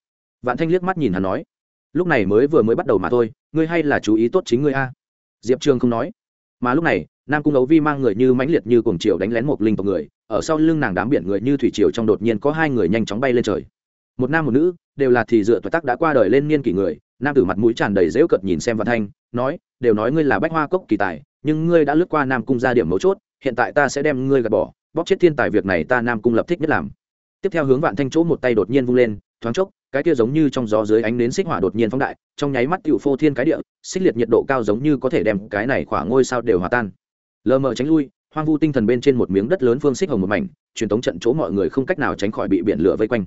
Vạn thanh liếc mắt nhìn hắn nói, lúc này mới vừa mới bắt đầu mà thôi, ngươi hay là chú ý tốt chính ngươi a. Diệp trường không nói, mà lúc này, nam cung ấu vi mang người như mãnh liệt như cuồng triều đánh lén một linh tộc người, ở sau lưng nàng đám biển người như thủy triều trong đột nhiên có hai người nhanh chóng bay lên trời. Một nam một nữ, đều là thì dựa tuổi tác đã qua đời lên niên kỷ người nam tử mặt mũi tràn đầy dễu cợt nhìn xem văn thanh, nói, đều nói ngươi là bách hoa cốc kỳ tài, nhưng ngươi đã lướt qua nam cung ra điểm mấu chốt, hiện tại ta sẽ đem ngươi gạt bỏ, bóp chết thiên tài việc này ta nam cung lập thích nhất làm. Tiếp theo hướng vạn thanh chỗ một tay đột nhiên vung lên, thoáng chốc, cái kia giống như trong gió dưới ánh nến xích hỏa đột nhiên phóng đại, trong nháy mắt tựu phô thiên cái địa, xích liệt nhiệt độ cao giống như có thể đem cái này khỏa ngôi sao đều hòa tan. Lờ mờ tránh lui, hoang vu tinh thần bên trên một miếng đất lớn phương xích hồng một mảnh, truyền thống trận chỗ mọi người không cách nào tránh khỏi bị biển lửa vây quanh.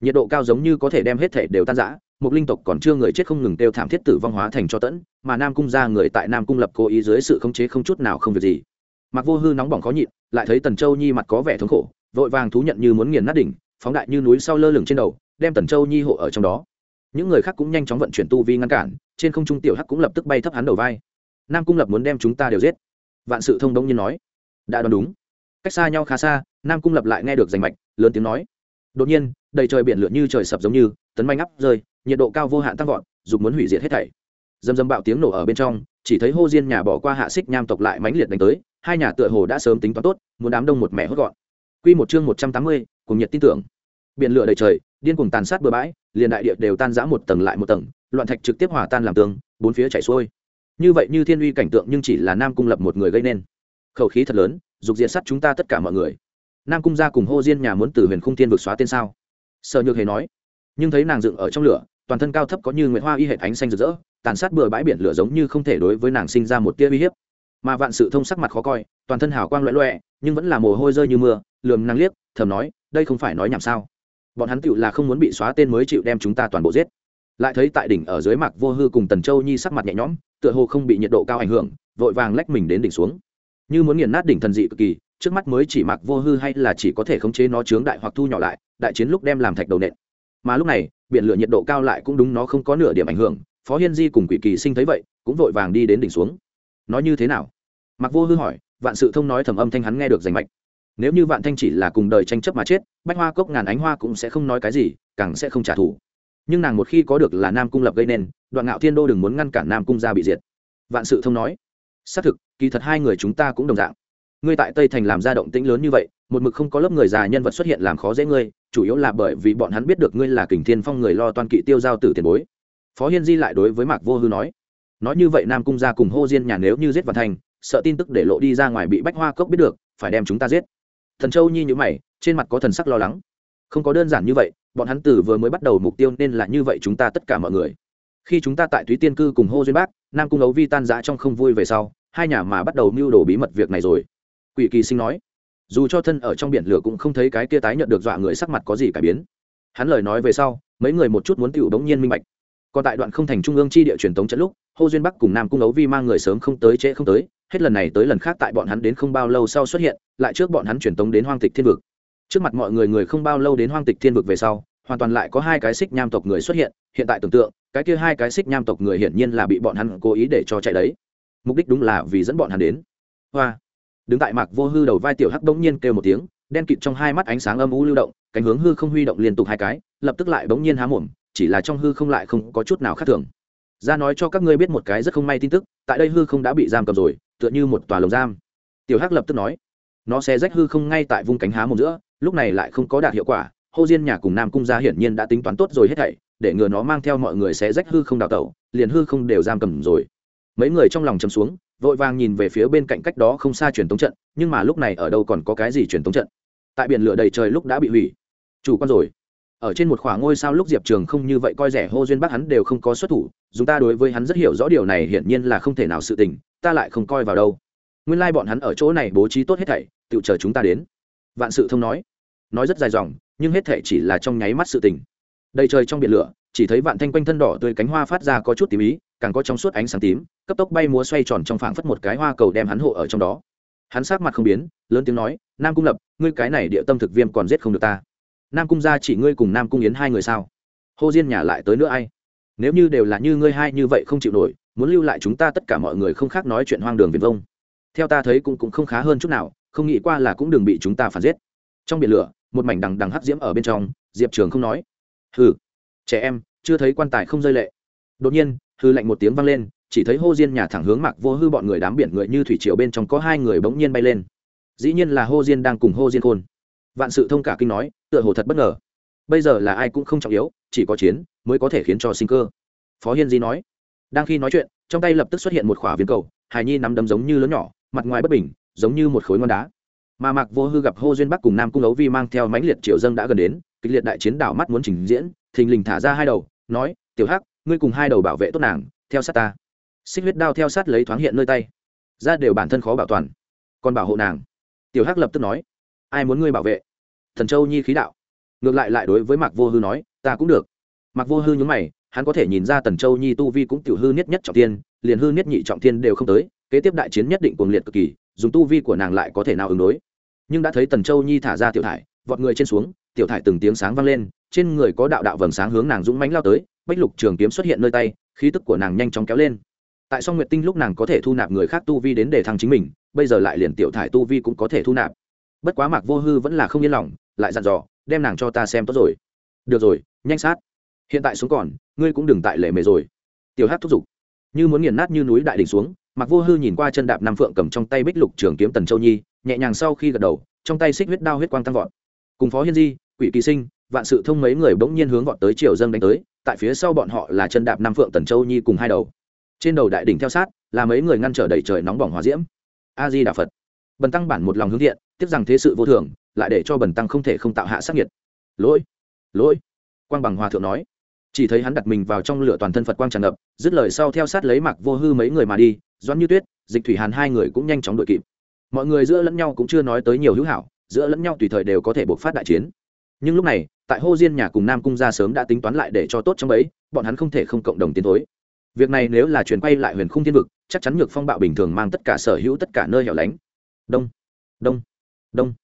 Nhiệt độ cao giống như có thể đem hết thể đều tan rã một linh tộc còn chưa người chết không ngừng kêu thảm thiết tử vong hóa thành cho tẫn, mà nam cung ra người tại nam cung lập cố ý dưới sự khống chế không chút nào không việc gì. Mặc vô hư nóng bỏng khó nhịn, lại thấy tần châu nhi mặt có vẻ thống khổ, vội vàng thú nhận như muốn nghiền nát đỉnh, phóng đại như núi sau lơ lửng trên đầu, đem tần châu nhi hộ ở trong đó. Những người khác cũng nhanh chóng vận chuyển tu vi ngăn cản, trên không trung tiểu hắc cũng lập tức bay thấp hắn đầu vai. Nam cung lập muốn đem chúng ta đều giết. Vạn sự thông đông nhiên nói. Đã đoán đúng. Cách xa nhau khá xa, nam cung lập lại nghe được rành mạch, lớn tiếng nói. Đột nhiên, đầy trời biển lửa như trời sập giống như, tấn manh áp rơi nhiệt độ cao vô hạn tăng vọt, dục muốn hủy diệt hết thảy. Dầm dầm bạo tiếng nổ ở bên trong, chỉ thấy hô diên nhà bỏ qua hạ xích nham tộc lại mãnh liệt đánh tới, hai nhà tựa hồ đã sớm tính toán tốt, muốn đám đông một mẹ hốt gọn. Quy một chương một trăm tám mươi, cùng nhiệt tin tưởng. Biển lửa đầy trời, điên cuồng tàn sát bừa bãi, liền đại địa đều tan rã một tầng lại một tầng, loạn thạch trực tiếp hòa tan làm tường, bốn phía chảy xuôi. Như vậy như thiên uy cảnh tượng nhưng chỉ là nam cung lập một người gây nên. Khẩu khí thật lớn, dục diện sắt chúng ta tất cả mọi người. Nam cung ra cùng hô diên nhà muốn từ huyền khung thiên vực xóa tên sao? Sợ nhược hề nói. Nhưng thấy nàng dựng ở trong lửa toàn thân cao thấp có như nguyễn hoa y hệ ánh xanh rực rỡ, tàn sát bừa bãi biển lửa giống như không thể đối với nàng sinh ra một tia uy hiếp. Mà vạn sự thông sắc mặt khó coi, toàn thân hào quang loẹ loẹ nhưng vẫn là mồ hôi rơi như mưa, lườm năng liếc, thầm nói, đây không phải nói nhảm sao? Bọn hắn tựu là không muốn bị xóa tên mới chịu đem chúng ta toàn bộ giết. Lại thấy tại đỉnh ở dưới mặt vô hư cùng tần châu nhi sắc mặt nhẹ nhõm, tựa hồ không bị nhiệt độ cao ảnh hưởng, vội vàng lách mình đến đỉnh xuống. Như muốn nghiền nát đỉnh thần dị cực kỳ, trước mắt mới chỉ mặc vô hư hay là chỉ có thể khống chế nó chướng đại hoặc thu nhỏ lại, đại chiến lúc đem làm thạch đầu nện mà lúc này, biển lửa nhiệt độ cao lại cũng đúng nó không có nửa điểm ảnh hưởng, phó hiên di cùng quỷ kỳ sinh thấy vậy, cũng vội vàng đi đến đỉnh xuống. Nói như thế nào? Mặc vô hư hỏi, vạn sự thông nói thầm âm thanh hắn nghe được rành mạch. Nếu như vạn thanh chỉ là cùng đời tranh chấp mà chết, bách hoa cốc ngàn ánh hoa cũng sẽ không nói cái gì, càng sẽ không trả thù. Nhưng nàng một khi có được là nam cung lập gây nên, đoạn ngạo thiên đô đừng muốn ngăn cản nam cung ra bị diệt. Vạn sự thông nói, xác thực, kỳ thật hai người chúng ta cũng đồng dạng. Ngươi tại tây thành làm ra động tĩnh lớn như vậy một mực không có lớp người già nhân vật xuất hiện làm khó dễ ngươi, chủ yếu là bởi vì bọn hắn biết được ngươi là kình thiên phong người lo toan kỵ tiêu giao tử tiền bối. Phó hiên di lại đối với mạc vô hư nói. Nói như vậy nam cung gia cùng hô diên nhà nếu như giết văn thành, sợ tin tức để lộ đi ra ngoài bị bách hoa cốc biết được, phải đem chúng ta giết. Thần châu nhi nhữ mày, trên mặt có thần sắc lo lắng. Không có đơn giản như vậy, bọn hắn tử vừa mới bắt đầu mục tiêu nên là như vậy chúng ta tất cả mọi người. Khi chúng ta tại túy tiên cư cùng hô duyên bác, nam cung ấu vi tan giã trong không vui về sau, hai nhà mà bắt đầu mưu đồ bí mật việc này rồi. Quỷ kỳ sinh nói dù cho thân ở trong biển lửa cũng không thấy cái kia tái nhận được dọa người sắc mặt có gì cải biến. Hắn lời nói về sau, mấy người một chút muốn tựu đống nhiên minh bạch. Còn tại đoạn không thành trung ương chi địa truyền tống trận lúc, hô duyên bắc cùng nam cung ấu vi mang người sớm không tới trễ không tới, hết lần này tới lần khác tại bọn hắn đến không bao lâu sau xuất hiện, lại trước bọn hắn truyền tống đến hoang tịch thiên vực. Trước mặt mọi người người không bao lâu đến hoang tịch thiên vực về sau, hoàn toàn lại có hai cái xích nham tộc người xuất hiện hiện tại tưởng tượng, cái kia hai cái xích nham tộc người hiển nhiên là bị bọn hắn cố ý để cho chạy đấy. Mục đích đúng là vì dẫn bọn hắn đến. Hoa đứng tại mạc vô hư đầu vai tiểu hắc bỗng nhiên kêu một tiếng, đen kịt trong hai mắt ánh sáng âm u lưu động, cánh hướng hư không huy động liên tục hai cái, lập tức lại bỗng nhiên há mồm, chỉ là trong hư không lại không có chút nào khác thường. Ra nói cho các ngươi biết một cái rất không may tin tức, tại đây hư không đã bị giam cầm rồi, tựa như một tòa lồng giam. Tiểu hắc lập tức nói, nó sẽ rách hư không ngay tại vùng cánh há mồm giữa, lúc này lại không có đạt hiệu quả, hô diên nhà cùng nam cung gia hiển nhiên đã tính toán tốt rồi hết thảy, để ngừa nó mang theo mọi người sẽ rách hư không đào tẩu, liền hư không đều giam cầm rồi. Mấy người trong lòng chấm xuống vội vàng nhìn về phía bên cạnh cách đó không xa truyền tống trận, nhưng mà lúc này ở đâu còn có cái gì truyền tống trận? Tại biển lửa đầy trời lúc đã bị hủy. Chủ quan rồi. Ở trên một khoảng ngôi sao lúc diệp trường không như vậy coi rẻ hô duyên bác hắn đều không có xuất thủ dùng ta đối với hắn rất hiểu rõ điều này hiển nhiên là không thể nào sự tình, ta lại không coi vào đâu. Nguyên lai、like、bọn hắn ở chỗ này bố trí tốt hết thảy, tự chờ chúng ta đến. Vạn sự thông nói. Nói rất dài dòng, nhưng hết thảy chỉ là trong nháy mắt sự tình. Đầy trời trong biển lửa, chỉ thấy vạn thanh quanh thân đỏ tươi cánh hoa phát ra có chút tìm ý càng có trong suốt ánh sáng tím, cấp tốc bay múa xoay tròn trong phảng phất một cái hoa cầu đem hắn hộ ở trong đó. Hắn sát mặt không biến, lớn tiếng nói, nam cung lập, ngươi cái này địa tâm thực viêm còn giết không được ta. Nam cung gia chỉ ngươi cùng nam cung yến hai người sao? Hô diên nhà lại tới nữa ai? Nếu như đều là như ngươi hai như vậy không chịu nổi, muốn lưu lại chúng ta tất cả mọi người không khác nói chuyện hoang đường viền vông. Theo ta thấy cũng cũng không khá hơn chút nào, không nghĩ qua là cũng đừng bị chúng ta phản giết. Trong biển lửa, một mảnh đằng đằng hắc diễm ở bên trong, diệp trường không nói, hừ, trẻ em, chưa thấy quan tài không rơi lệ. Đột nhiên hư lạnh một tiếng vang lên, chỉ thấy hô diên nhà thẳng hướng mạc vô hư bọn người đám biển người như thủy triều bên trong có hai người bỗng nhiên bay lên. Dĩ nhiên là hô diên đang cùng hô diên khôn. Vạn sự thông cả kinh nói, tựa hồ thật bất ngờ. Bây giờ là ai cũng không trọng yếu, chỉ có chiến mới có thể khiến cho sinh cơ. Phó hiên di nói. Đang khi nói chuyện, trong tay lập tức xuất hiện một khỏa viên cầu, hài nhi nắm đấm giống như lớn nhỏ, mặt ngoài bất bình, giống như một khối ngon đá. Mà mạc vô hư gặp hô duyên bắc cùng nam cung ấu vi mang theo mãnh liệt triệu dân đã gần đến, kịch liệt đại chiến đảo mắt muốn trình diễn, thình lình thả ra hai đầu, nói, tiểu hắc ngươi cùng hai đầu bảo vệ tốt nàng, theo sát ta. Xích huyết đao theo sát lấy thoáng hiện nơi tay. Ra đều bản thân khó bảo toàn, còn bảo hộ nàng. Tiểu hắc lập tức nói, ai muốn ngươi bảo vệ? Thần châu nhi khí đạo. Ngược lại lại đối với mạc vô hư nói, ta cũng được. Mạc vô hư nhúng mày, hắn có thể nhìn ra tần châu nhi tu vi cũng tiểu hư nhất nhất trọng tiên liền hư nhất nhị trọng tiên đều không tới, kế tiếp đại chiến nhất định cuồng liệt cực kỳ, dùng tu vi của nàng lại có thể nào ứng đối. Nhưng đã thấy tần châu nhi thả ra tiểu thải, vọt người trên xuống, tiểu thải từng tiếng sáng vang lên, trên người có đạo đạo vầng sáng hướng nàng dũng mãnh lao tới bách lục trường kiếm xuất hiện nơi tay, khí tức của nàng nhanh chóng kéo lên. Tại song nguyệt tinh lúc nàng có thể thu nạp người khác tu vi đến để thăng chính mình, bây giờ lại liền tiểu thải tu vi cũng có thể thu nạp. Bất quá mạc vô hư vẫn là không yên lòng, lại dặn dò, đem nàng cho ta xem tốt rồi. Được rồi, nhanh sát. Hiện tại xuống còn, ngươi cũng đừng tại lệ mề rồi. Tiểu hát thúc giục. Như muốn nghiền nát như núi đại đỉnh xuống mặc vô hư nhìn qua chân đạp nam phượng cầm trong tay bích lục trường kiếm tần châu nhi, nhẹ nhàng sau khi gật đầu, trong tay xích huyết đao huyết quang tăng vọt. Cùng phó hiên di, quỷ kỳ sinh, vạn sự thông mấy người bỗng nhiên hướng vọt tới triều dâng đánh tới tại phía sau bọn họ là chân đạp nam phượng tần châu nhi cùng hai đầu. Trên đầu đại đỉnh theo sát, là mấy người ngăn trở đầy trời nóng bỏng hòa diễm. A di đà phật. Bần tăng bản một lòng hướng thiện tiếp rằng thế sự vô thường, lại để cho bần tăng không thể không tạo hạ sắc nhiệt lỗi lỗi, quang bằng hòa thượng nói. Chỉ thấy hắn đặt mình vào trong lửa toàn thân phật quang tràn ngập, dứt lời sau theo sát lấy mặc vô hư mấy người mà đi, doãn như tuyết, dịch thủy hàn hai người cũng nhanh chóng đội kịp. Mọi người giữa lẫn nhau cũng chưa nói tới nhiều hữu hảo, giữa lẫn nhau tùy thời đều có thể buộc phát đại chiến nhưng lúc này, tại hô diên nhà cùng nam cung ra sớm đã tính toán lại để cho tốt trong ấy bọn hắn không thể không cộng đồng tiến thối. Việc này nếu là chuyển quay lại huyền khung thiên vực, chắc chắn nhược phong bạo bình thường mang tất cả sở hữu tất cả nơi hẻo lánh. Đông đông đông.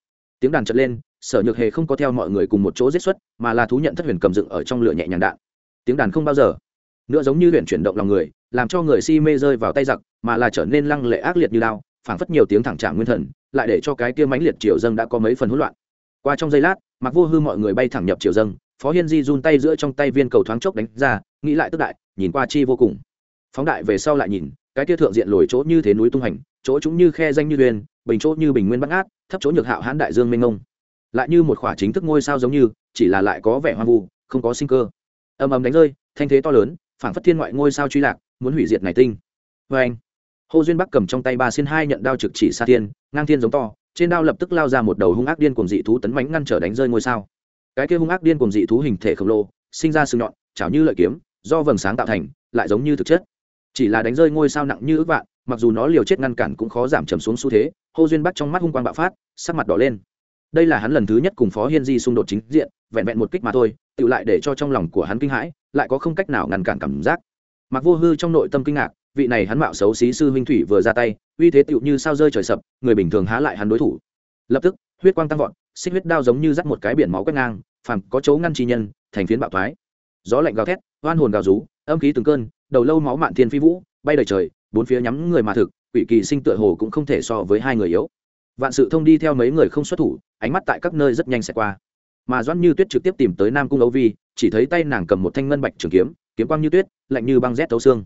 Tiếng đàn trật lên, sở nhược hề không có theo mọi người cùng một chỗ giết xuất, mà là thú nhận thất huyền cầm dựng ở trong lửa nhẹ nhàng đạn. Tiếng đàn không bao giờ. Nữa giống như huyền chuyển động lòng người, làm cho người si mê rơi vào tay giặc, mà là trở nên lăng lệ ác liệt như lao phảng phất nhiều tiếng thẳng trạng nguyên thần, lại để cho cái kia mãnh liệt triều dâng đã có mấy phần hỗn loạn. Qua trong giây lát mặc vô hư mọi người bay thẳng nhập triều dâng, phó hiên di run tay giữa trong tay viên cầu thoáng chốc đánh ra, nghĩ lại tức đại, nhìn qua chi vô cùng. Phóng đại về sau lại nhìn, cái kia thượng diện lồi chỗ như thế núi tung hành, chỗ chúng như khe danh như uyên bình chỗ như bình nguyên bắt ngát thấp chỗ nhược hạo hãn đại dương mênh mông. Lại như một khỏa chính thức ngôi sao giống như, chỉ là lại có vẻ hoang vu, không có sinh cơ. Ầm ầm đánh rơi, thanh thế to lớn phản phất thiên ngoại ngôi sao truy lạc, muốn hủy diệt này tinh. Vê anh hồ duyên bắc cầm trong tay ba xin hai nhận đao trực chỉ xa thiên, ngang thiên giống to trên đao lập tức lao ra một đầu hung ác điên cùng dị thú tấn mánh ngăn trở đánh rơi ngôi sao. Cái kia hung ác điên cùng dị thú hình thể khổng lồ, sinh ra sừng nhọn, chảo như lợi kiếm, do vầng sáng tạo thành, lại giống như thực chất. Chỉ là đánh rơi ngôi sao nặng như ước vạn, mặc dù nó liều chết ngăn cản cũng khó giảm trầm xuống xu thế, hô duyên bắt trong mắt hung quang bạo phát, sắc mặt đỏ lên. Đây là hắn lần thứ nhất cùng phó hiên di xung đột chính diện, vẹn vẹn một kích mà thôi tự lại để cho trong lòng của hắn kinh hãi, lại có không cách nào ngăn cản cảm giác. Mặc vô hư trong nội tâm kinh ngạc vị này hắn mạo xấu xí sư huynh thủy vừa ra tay, uy thế tựu như sao rơi trời sập, người bình thường há lại hắn đối thủ. Lập tức, huyết quang tăng vọt, xích huyết đao giống như dắt một cái biển máu quét ngang, phàm có chấu ngăn chi nhân, thành phiến bạo thoái. Gió lạnh gào thét, oan hồn gào rú, âm khí từng cơn, đầu lâu máu mạn thiên phi vũ, bay đầy trời, bốn phía nhắm người mà thực, quỷ kỳ sinh tựa hồ cũng không thể so với hai người yếu. Vạn sự thông đi theo mấy người không xuất thủ, ánh mắt tại các nơi rất nhanh sẽ qua. Mà doãn như tuyết trực tiếp tìm tới nam cung ấu vi, chỉ thấy tay nàng cầm một thanh ngân bạch trường kiếm kiếm quang như tuyết, lạnh như băng rét thấu xương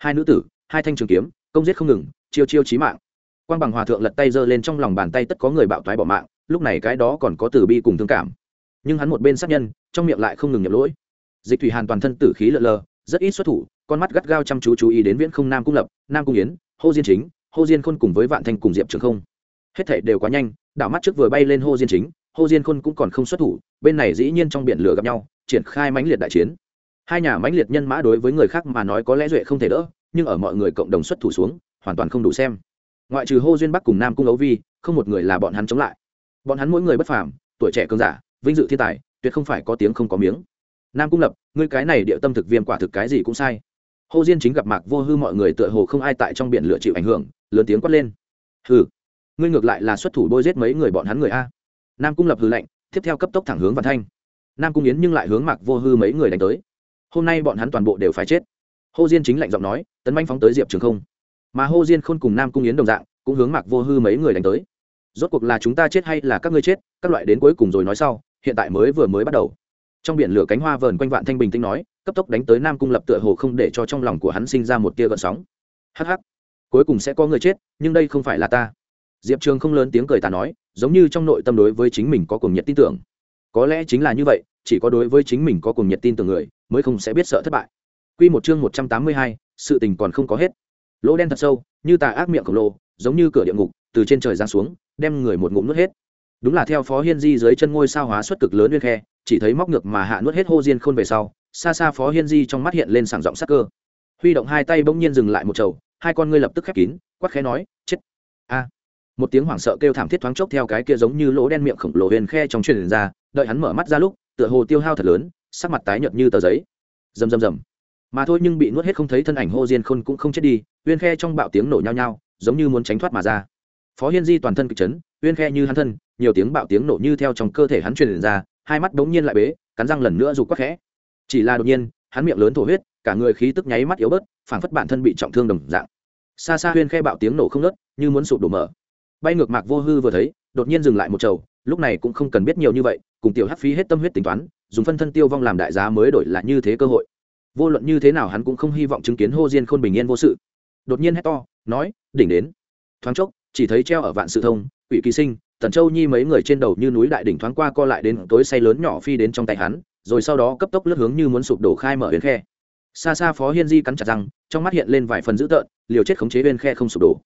hai nữ tử, hai thanh trường kiếm, công giết không ngừng, chiêu chiêu chí mạng. Quang bằng hòa thượng lật tay giơ lên trong lòng bàn tay tất có người bạo toái bỏ mạng, lúc này cái đó còn có từ bi cùng thương cảm. Nhưng hắn một bên sát nhân, trong miệng lại không ngừng nhập lỗi. Dịch thủy hàn toàn thân tử khí lợn lờ, rất ít xuất thủ, con mắt gắt gao chăm chú chú ý đến viễn không nam cung lập, nam cung yến, hô diên chính, hô diên khôn cùng với vạn thanh cùng diệp trường không. Hết thể đều quá nhanh, đảo mắt trước vừa bay lên hô diên chính, hô diên khôn cũng còn không xuất thủ, bên này dĩ nhiên trong biển lửa gặp nhau, triển khai mãnh liệt đại chiến hai nhà mãnh liệt nhân mã đối với người khác mà nói có lẽ duệ không thể đỡ, nhưng ở mọi người cộng đồng xuất thủ xuống, hoàn toàn không đủ xem. Ngoại trừ hô duyên bắc cùng nam cung ấu vi, không một người là bọn hắn chống lại. Bọn hắn mỗi người bất phàm, tuổi trẻ cơn giả, vinh dự thiên tài, tuyệt không phải có tiếng không có miếng. Nam cung lập, ngươi cái này địa tâm thực viêm quả thực cái gì cũng sai. Hô diên chính gặp mạc vô hư mọi người tựa hồ không ai tại trong biển lửa chịu ảnh hưởng, lớn tiếng quát lên. Hừ, ngươi ngược lại là xuất thủ bôi giết mấy người bọn hắn người a. Nam cung lập hư lệnh tiếp theo cấp tốc thẳng hướng văn thanh. Nam cung yến nhưng lại hướng mạc vô hư mấy người đánh tới hôm nay bọn hắn toàn bộ đều phải chết. Hồ diên chính lạnh giọng nói, tấn manh phóng tới diệp trường không. Mà hồ diên khôn cùng nam cung yến đồng dạng, cũng hướng mạc vô hư mấy người đánh tới. Rốt cuộc là chúng ta chết hay là các ngươi chết, các loại đến cuối cùng rồi nói sau, hiện tại mới vừa mới bắt đầu. Trong biển lửa cánh hoa vờn quanh vạn thanh bình tĩnh nói, cấp tốc đánh tới nam cung lập tựa hồ không để cho trong lòng của hắn sinh ra một tia gợn sóng. Hắc hắc, cuối cùng sẽ có người chết, nhưng đây không phải là ta. Diệp trường không lớn tiếng cười ta nói, giống như trong nội tâm đối với chính mình có cùng nhiệt tin tưởng có lẽ chính là như vậy chỉ có đối với chính mình có cùng nhiệt tin tưởng người mới không sẽ biết sợ thất bại Quy một chương một trăm tám mươi hai, sự tình còn không có hết. Lỗ đen thật sâu, như tà ác miệng khổng lồ, giống như cửa địa ngục, từ trên trời giáng xuống, đem người một ngụm nuốt hết. Đúng là theo Phó Hiên Di dưới chân ngôi sao hóa xuất cực lớn nguyên khe, chỉ thấy móc ngược mà hạ nuốt hết hô diên khôn về sau, xa xa Phó Hiên Di trong mắt hiện lên sảng giọng sắc cơ. Huy động hai tay bỗng nhiên dừng lại một chầu, hai con ngươi lập tức khép kín, quắc khẽ nói, "Chết." A. Một tiếng hoảng sợ kêu thảm thiết thoáng chốc theo cái kia giống như lỗ đen miệng khổng lồ huyền khe trong truyền ra, đợi hắn mở mắt ra lúc, tựa hồ tiêu hao thật lớn, sắc mặt tái nhợt như tờ giấy. Rầm rầm rầm. Mà thôi nhưng bị nuốt hết không thấy thân ảnh Hô Diên Khôn cũng không chết đi, uyên khe trong bạo tiếng nổ nhao nhao, giống như muốn tránh thoát mà ra. Phó Hiên Di toàn thân kịch chấn, uyên khe như hắn thân, nhiều tiếng bạo tiếng nổ như theo trong cơ thể hắn truyền ra, hai mắt đống nhiên lại bế, cắn răng lần nữa rụt quắc khẽ. Chỉ là đột nhiên, hắn miệng lớn thổ huyết, cả người khí tức nháy mắt yếu bớt, phảng phất bản thân bị trọng thương đồng dạng. Xa xa uyên khe bạo tiếng nổ không ngớt, như muốn sụp đổ mở. Bay ngược Mạc Vô Hư vừa thấy, đột nhiên dừng lại một chầu, lúc này cũng không cần biết nhiều như vậy, cùng tiểu Hắc phí hết tâm huyết tính toán, dùng phân thân tiêu vong làm đại giá mới đổi lại như thế cơ hội. Vô luận như thế nào hắn cũng không hy vọng chứng kiến hô diên khôn bình yên vô sự. Đột nhiên hét to nói đỉnh đến. Thoáng chốc chỉ thấy treo ở vạn sự thông quỷ kỳ sinh tần châu nhi mấy người trên đầu như núi đại đỉnh thoáng qua co lại đến tối say lớn nhỏ phi đến trong tay hắn rồi sau đó cấp tốc lướt hướng như muốn sụp đổ khai mở huyền khe. Xa xa phó hiên di cắn chặt răng trong mắt hiện lên vài phần dữ tợn liều chết khống chế bên khe không sụp đổ.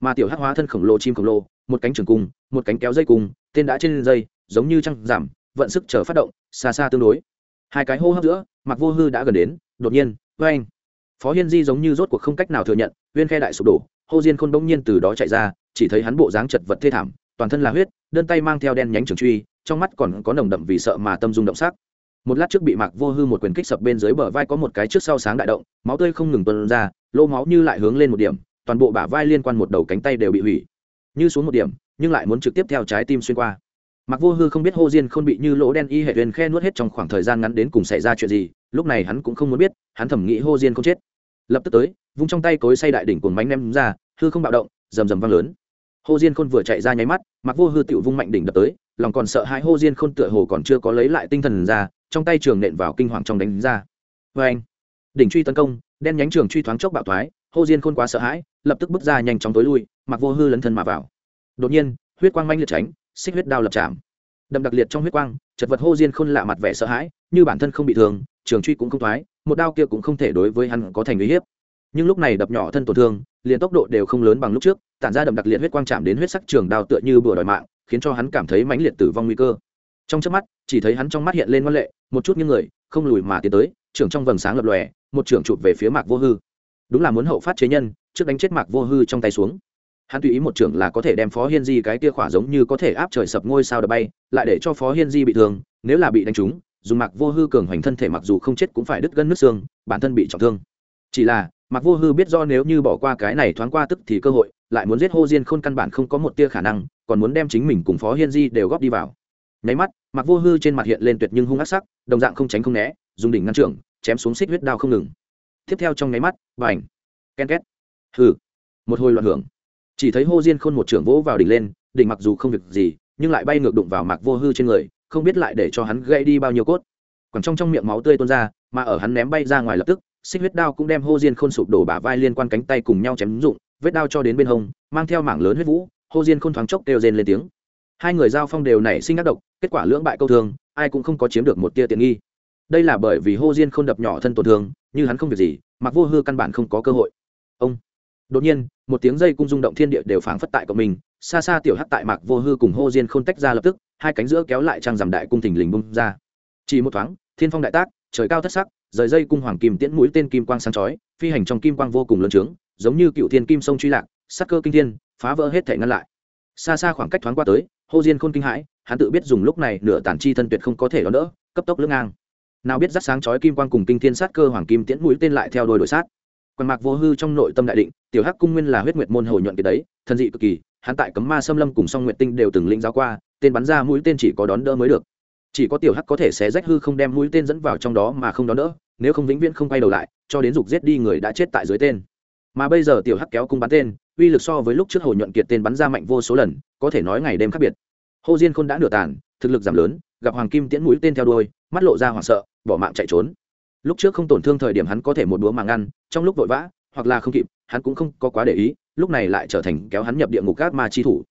Mà tiểu hắc hóa thân khổng lồ chim khổng lồ một cánh trường cung một cánh kéo dây cung tên đã trên dây giống như trăng giảm vận sức chờ phát động, xa xa tương đối. Hai cái hô hấp giữa mặc vô hư đã gần đến, đột nhiên vê anh phó hiên di giống như rốt cuộc không cách nào thừa nhận uyên khe đại sụp đổ, hô diên khôn bỗng nhiên từ đó chạy ra, chỉ thấy hắn bộ dáng chật vật thê thảm, toàn thân là huyết, đơn tay mang theo đen nhánh trường truy, trong mắt còn có nồng đậm vì sợ mà tâm dung động sắc. Một lát trước bị mạc vô hư một quyền kích sập bên dưới bờ vai có một cái trước sau sáng đại động, máu tươi không ngừng tuân ra lô máu như lại hướng lên một điểm, toàn bộ bả vai liên quan một đầu cánh tay đều bị hủy. Như xuống một điểm, nhưng lại muốn trực tiếp theo trái tim xuyên qua mặc vô hư không biết hô diên không bị như lỗ đen y hệ huyền khe nuốt hết trong khoảng thời gian ngắn đến cùng xảy ra chuyện gì, lúc này hắn cũng không muốn biết, hắn thẩm nghĩ hô diên không chết. Lập tức tới, vung trong tay cối say đại đỉnh cuồng bánh ném ra, hư không bạo động, rầm rầm vang lớn. Hô diên khôn vừa chạy ra nháy mắt mặc vô hư tựu vung mạnh đỉnh đập tới, lòng còn sợ hãi hô diên khôn tựa hồ còn chưa có lấy lại tinh thần ra, trong tay trường nện vào kinh hoàng trong đánh ra. Vê anh đỉnh truy tấn công, đen nhánh trường truy thoáng chốc bạo thoái, hô diên khôn quá sợ hãi, lập tức bước ra nhanh chóng tối lui mặc vô hư lấn thân mà vào. Đột nhiên, huyết quang manh liệt tránh xích huyết đao lập chạm. Đậm đặc liệt trong huyết quang, chật vật hô diên khôn lạ mặt vẻ sợ hãi, như bản thân không bị thương, trường truy cũng không thoái, một đao kia cũng không thể đối với hắn có thành uy hiếp. Nhưng lúc này đập nhỏ thân tổn thương, liền tốc độ đều không lớn bằng lúc trước, tản ra đậm đặc liệt huyết quang chạm đến huyết sắc trường đao tựa như bừa đòi mạng, khiến cho hắn cảm thấy mãnh liệt tử vong nguy cơ. Trong trước mắt, chỉ thấy hắn trong mắt hiện lên ngoan lệ, một chút những người, không lùi mà tiến tới, trưởng trong vầng sáng lập lòe, một trưởng chụp về phía mạc vô hư. Đúng là muốn hậu phát chế nhân, trước đánh chết mạc vô hư trong tay xuống hắn tùy ý một trưởng là có thể đem phó hiên di cái kia khỏa giống như có thể áp trời sập ngôi sao đập bay, lại để cho phó hiên di bị thương, nếu là bị đánh trúng, dùng mặc vô hư cường hoành thân thể mặc dù không chết cũng phải đứt gân nước xương, bản thân bị trọng thương. Chỉ là mặc vô hư biết do nếu như bỏ qua cái này thoáng qua tức thì cơ hội, lại muốn giết hô diên khôn căn bản không có một tia khả năng, còn muốn đem chính mình cùng phó hiên di đều góp đi vào. Nháy mắt mặc vô hư trên mặt hiện lên tuyệt nhưng hung ác sắc, đồng dạng không tránh không né, dùng đỉnh ngăn trưởng, chém xuống xích huyết đao không ngừng. Tiếp theo trong nháy mắt và ảnh ken két. Hừ, một hồi loạn hưởng chỉ thấy hô diên khôn một trưởng vỗ vào đỉnh lên, đỉnh mặc dù không việc gì, nhưng lại bay ngược đụng vào mạc vô hư trên người, không biết lại để cho hắn gãy đi bao nhiêu cốt. Còn trong trong miệng máu tươi tuôn ra, mà ở hắn ném bay ra ngoài lập tức, xích huyết đao cũng đem hô diên khôn sụp đổ bả vai liên quan cánh tay cùng nhau chém rụng, vết đao cho đến bên hông, mang theo mảng lớn huyết vũ, hô diên khôn thoáng chốc đều rên lên tiếng. Hai người giao phong đều nảy sinh ác độc, kết quả lưỡng bại câu thương ai cũng không có chiếm được một tia tiện nghi. Đây là bởi vì hô diên không đập nhỏ thân tổn thương, như hắn không việc gì mặc vô hư căn bản không có cơ hội. Ông! Đột nhiên, một tiếng dây cung rung động thiên địa đều phảng phất tại của mình, xa xa tiểu hắc tại mạc vô hư cùng hô diên khôn tách ra lập tức, hai cánh giữa kéo lại trang giảm đại cung thình lình bung ra. Chỉ một thoáng, thiên phong đại tác, trời cao thất sắc, rời dây cung hoàng kim tiễn mũi tên kim quang sáng chói, phi hành trong kim quang vô cùng lớn trướng, giống như cựu thiên kim sông truy lạc, sắc cơ kinh thiên, phá vỡ hết thể ngăn lại. Xa xa khoảng cách thoáng qua tới, hô diên khôn kinh hãi, hắn tự biết dùng lúc này nửa tản chi thân tuyệt không có thể đón đỡ, cấp tốc lưỡng ngang. Nào biết rắc sáng chói kim quang cùng kinh thiên sát cơ hoàng kim tiễn mũi tên lại theo đôi đổi sát quan mạc vô hư trong nội tâm đại định, tiểu hắc cung nguyên là huyết nguyệt môn hồi nhuận kiệt đấy, thần dị cực kỳ, hắn tại cấm ma xâm lâm cùng song nguyệt tinh đều từng lĩnh giáo qua, tên bắn ra mũi tên chỉ có đón đỡ mới được. Chỉ có tiểu hắc có thể xé rách hư không đem mũi tên dẫn vào trong đó mà không đón đỡ, nếu không vĩnh viễn không quay đầu lại, cho đến dục giết đi người đã chết tại dưới tên. Mà bây giờ tiểu hắc kéo cung bắn tên, uy lực so với lúc trước hồi nhuận kiệt tên bắn ra mạnh vô số lần, có thể nói ngày đêm khác biệt. Hồ diên khôn đã nửa tàn, thực lực giảm lớn, gặp hoàng kim tiễn mũi tên theo đuôi, mắt lộ ra hoảng sợ, bỏ mạng chạy trốn lúc trước không tổn thương thời điểm hắn có thể một đũa mà ngăn, trong lúc vội vã, hoặc là không kịp, hắn cũng không có quá để ý, lúc này lại trở thành kéo hắn nhập địa ngục gác ma chi thủ.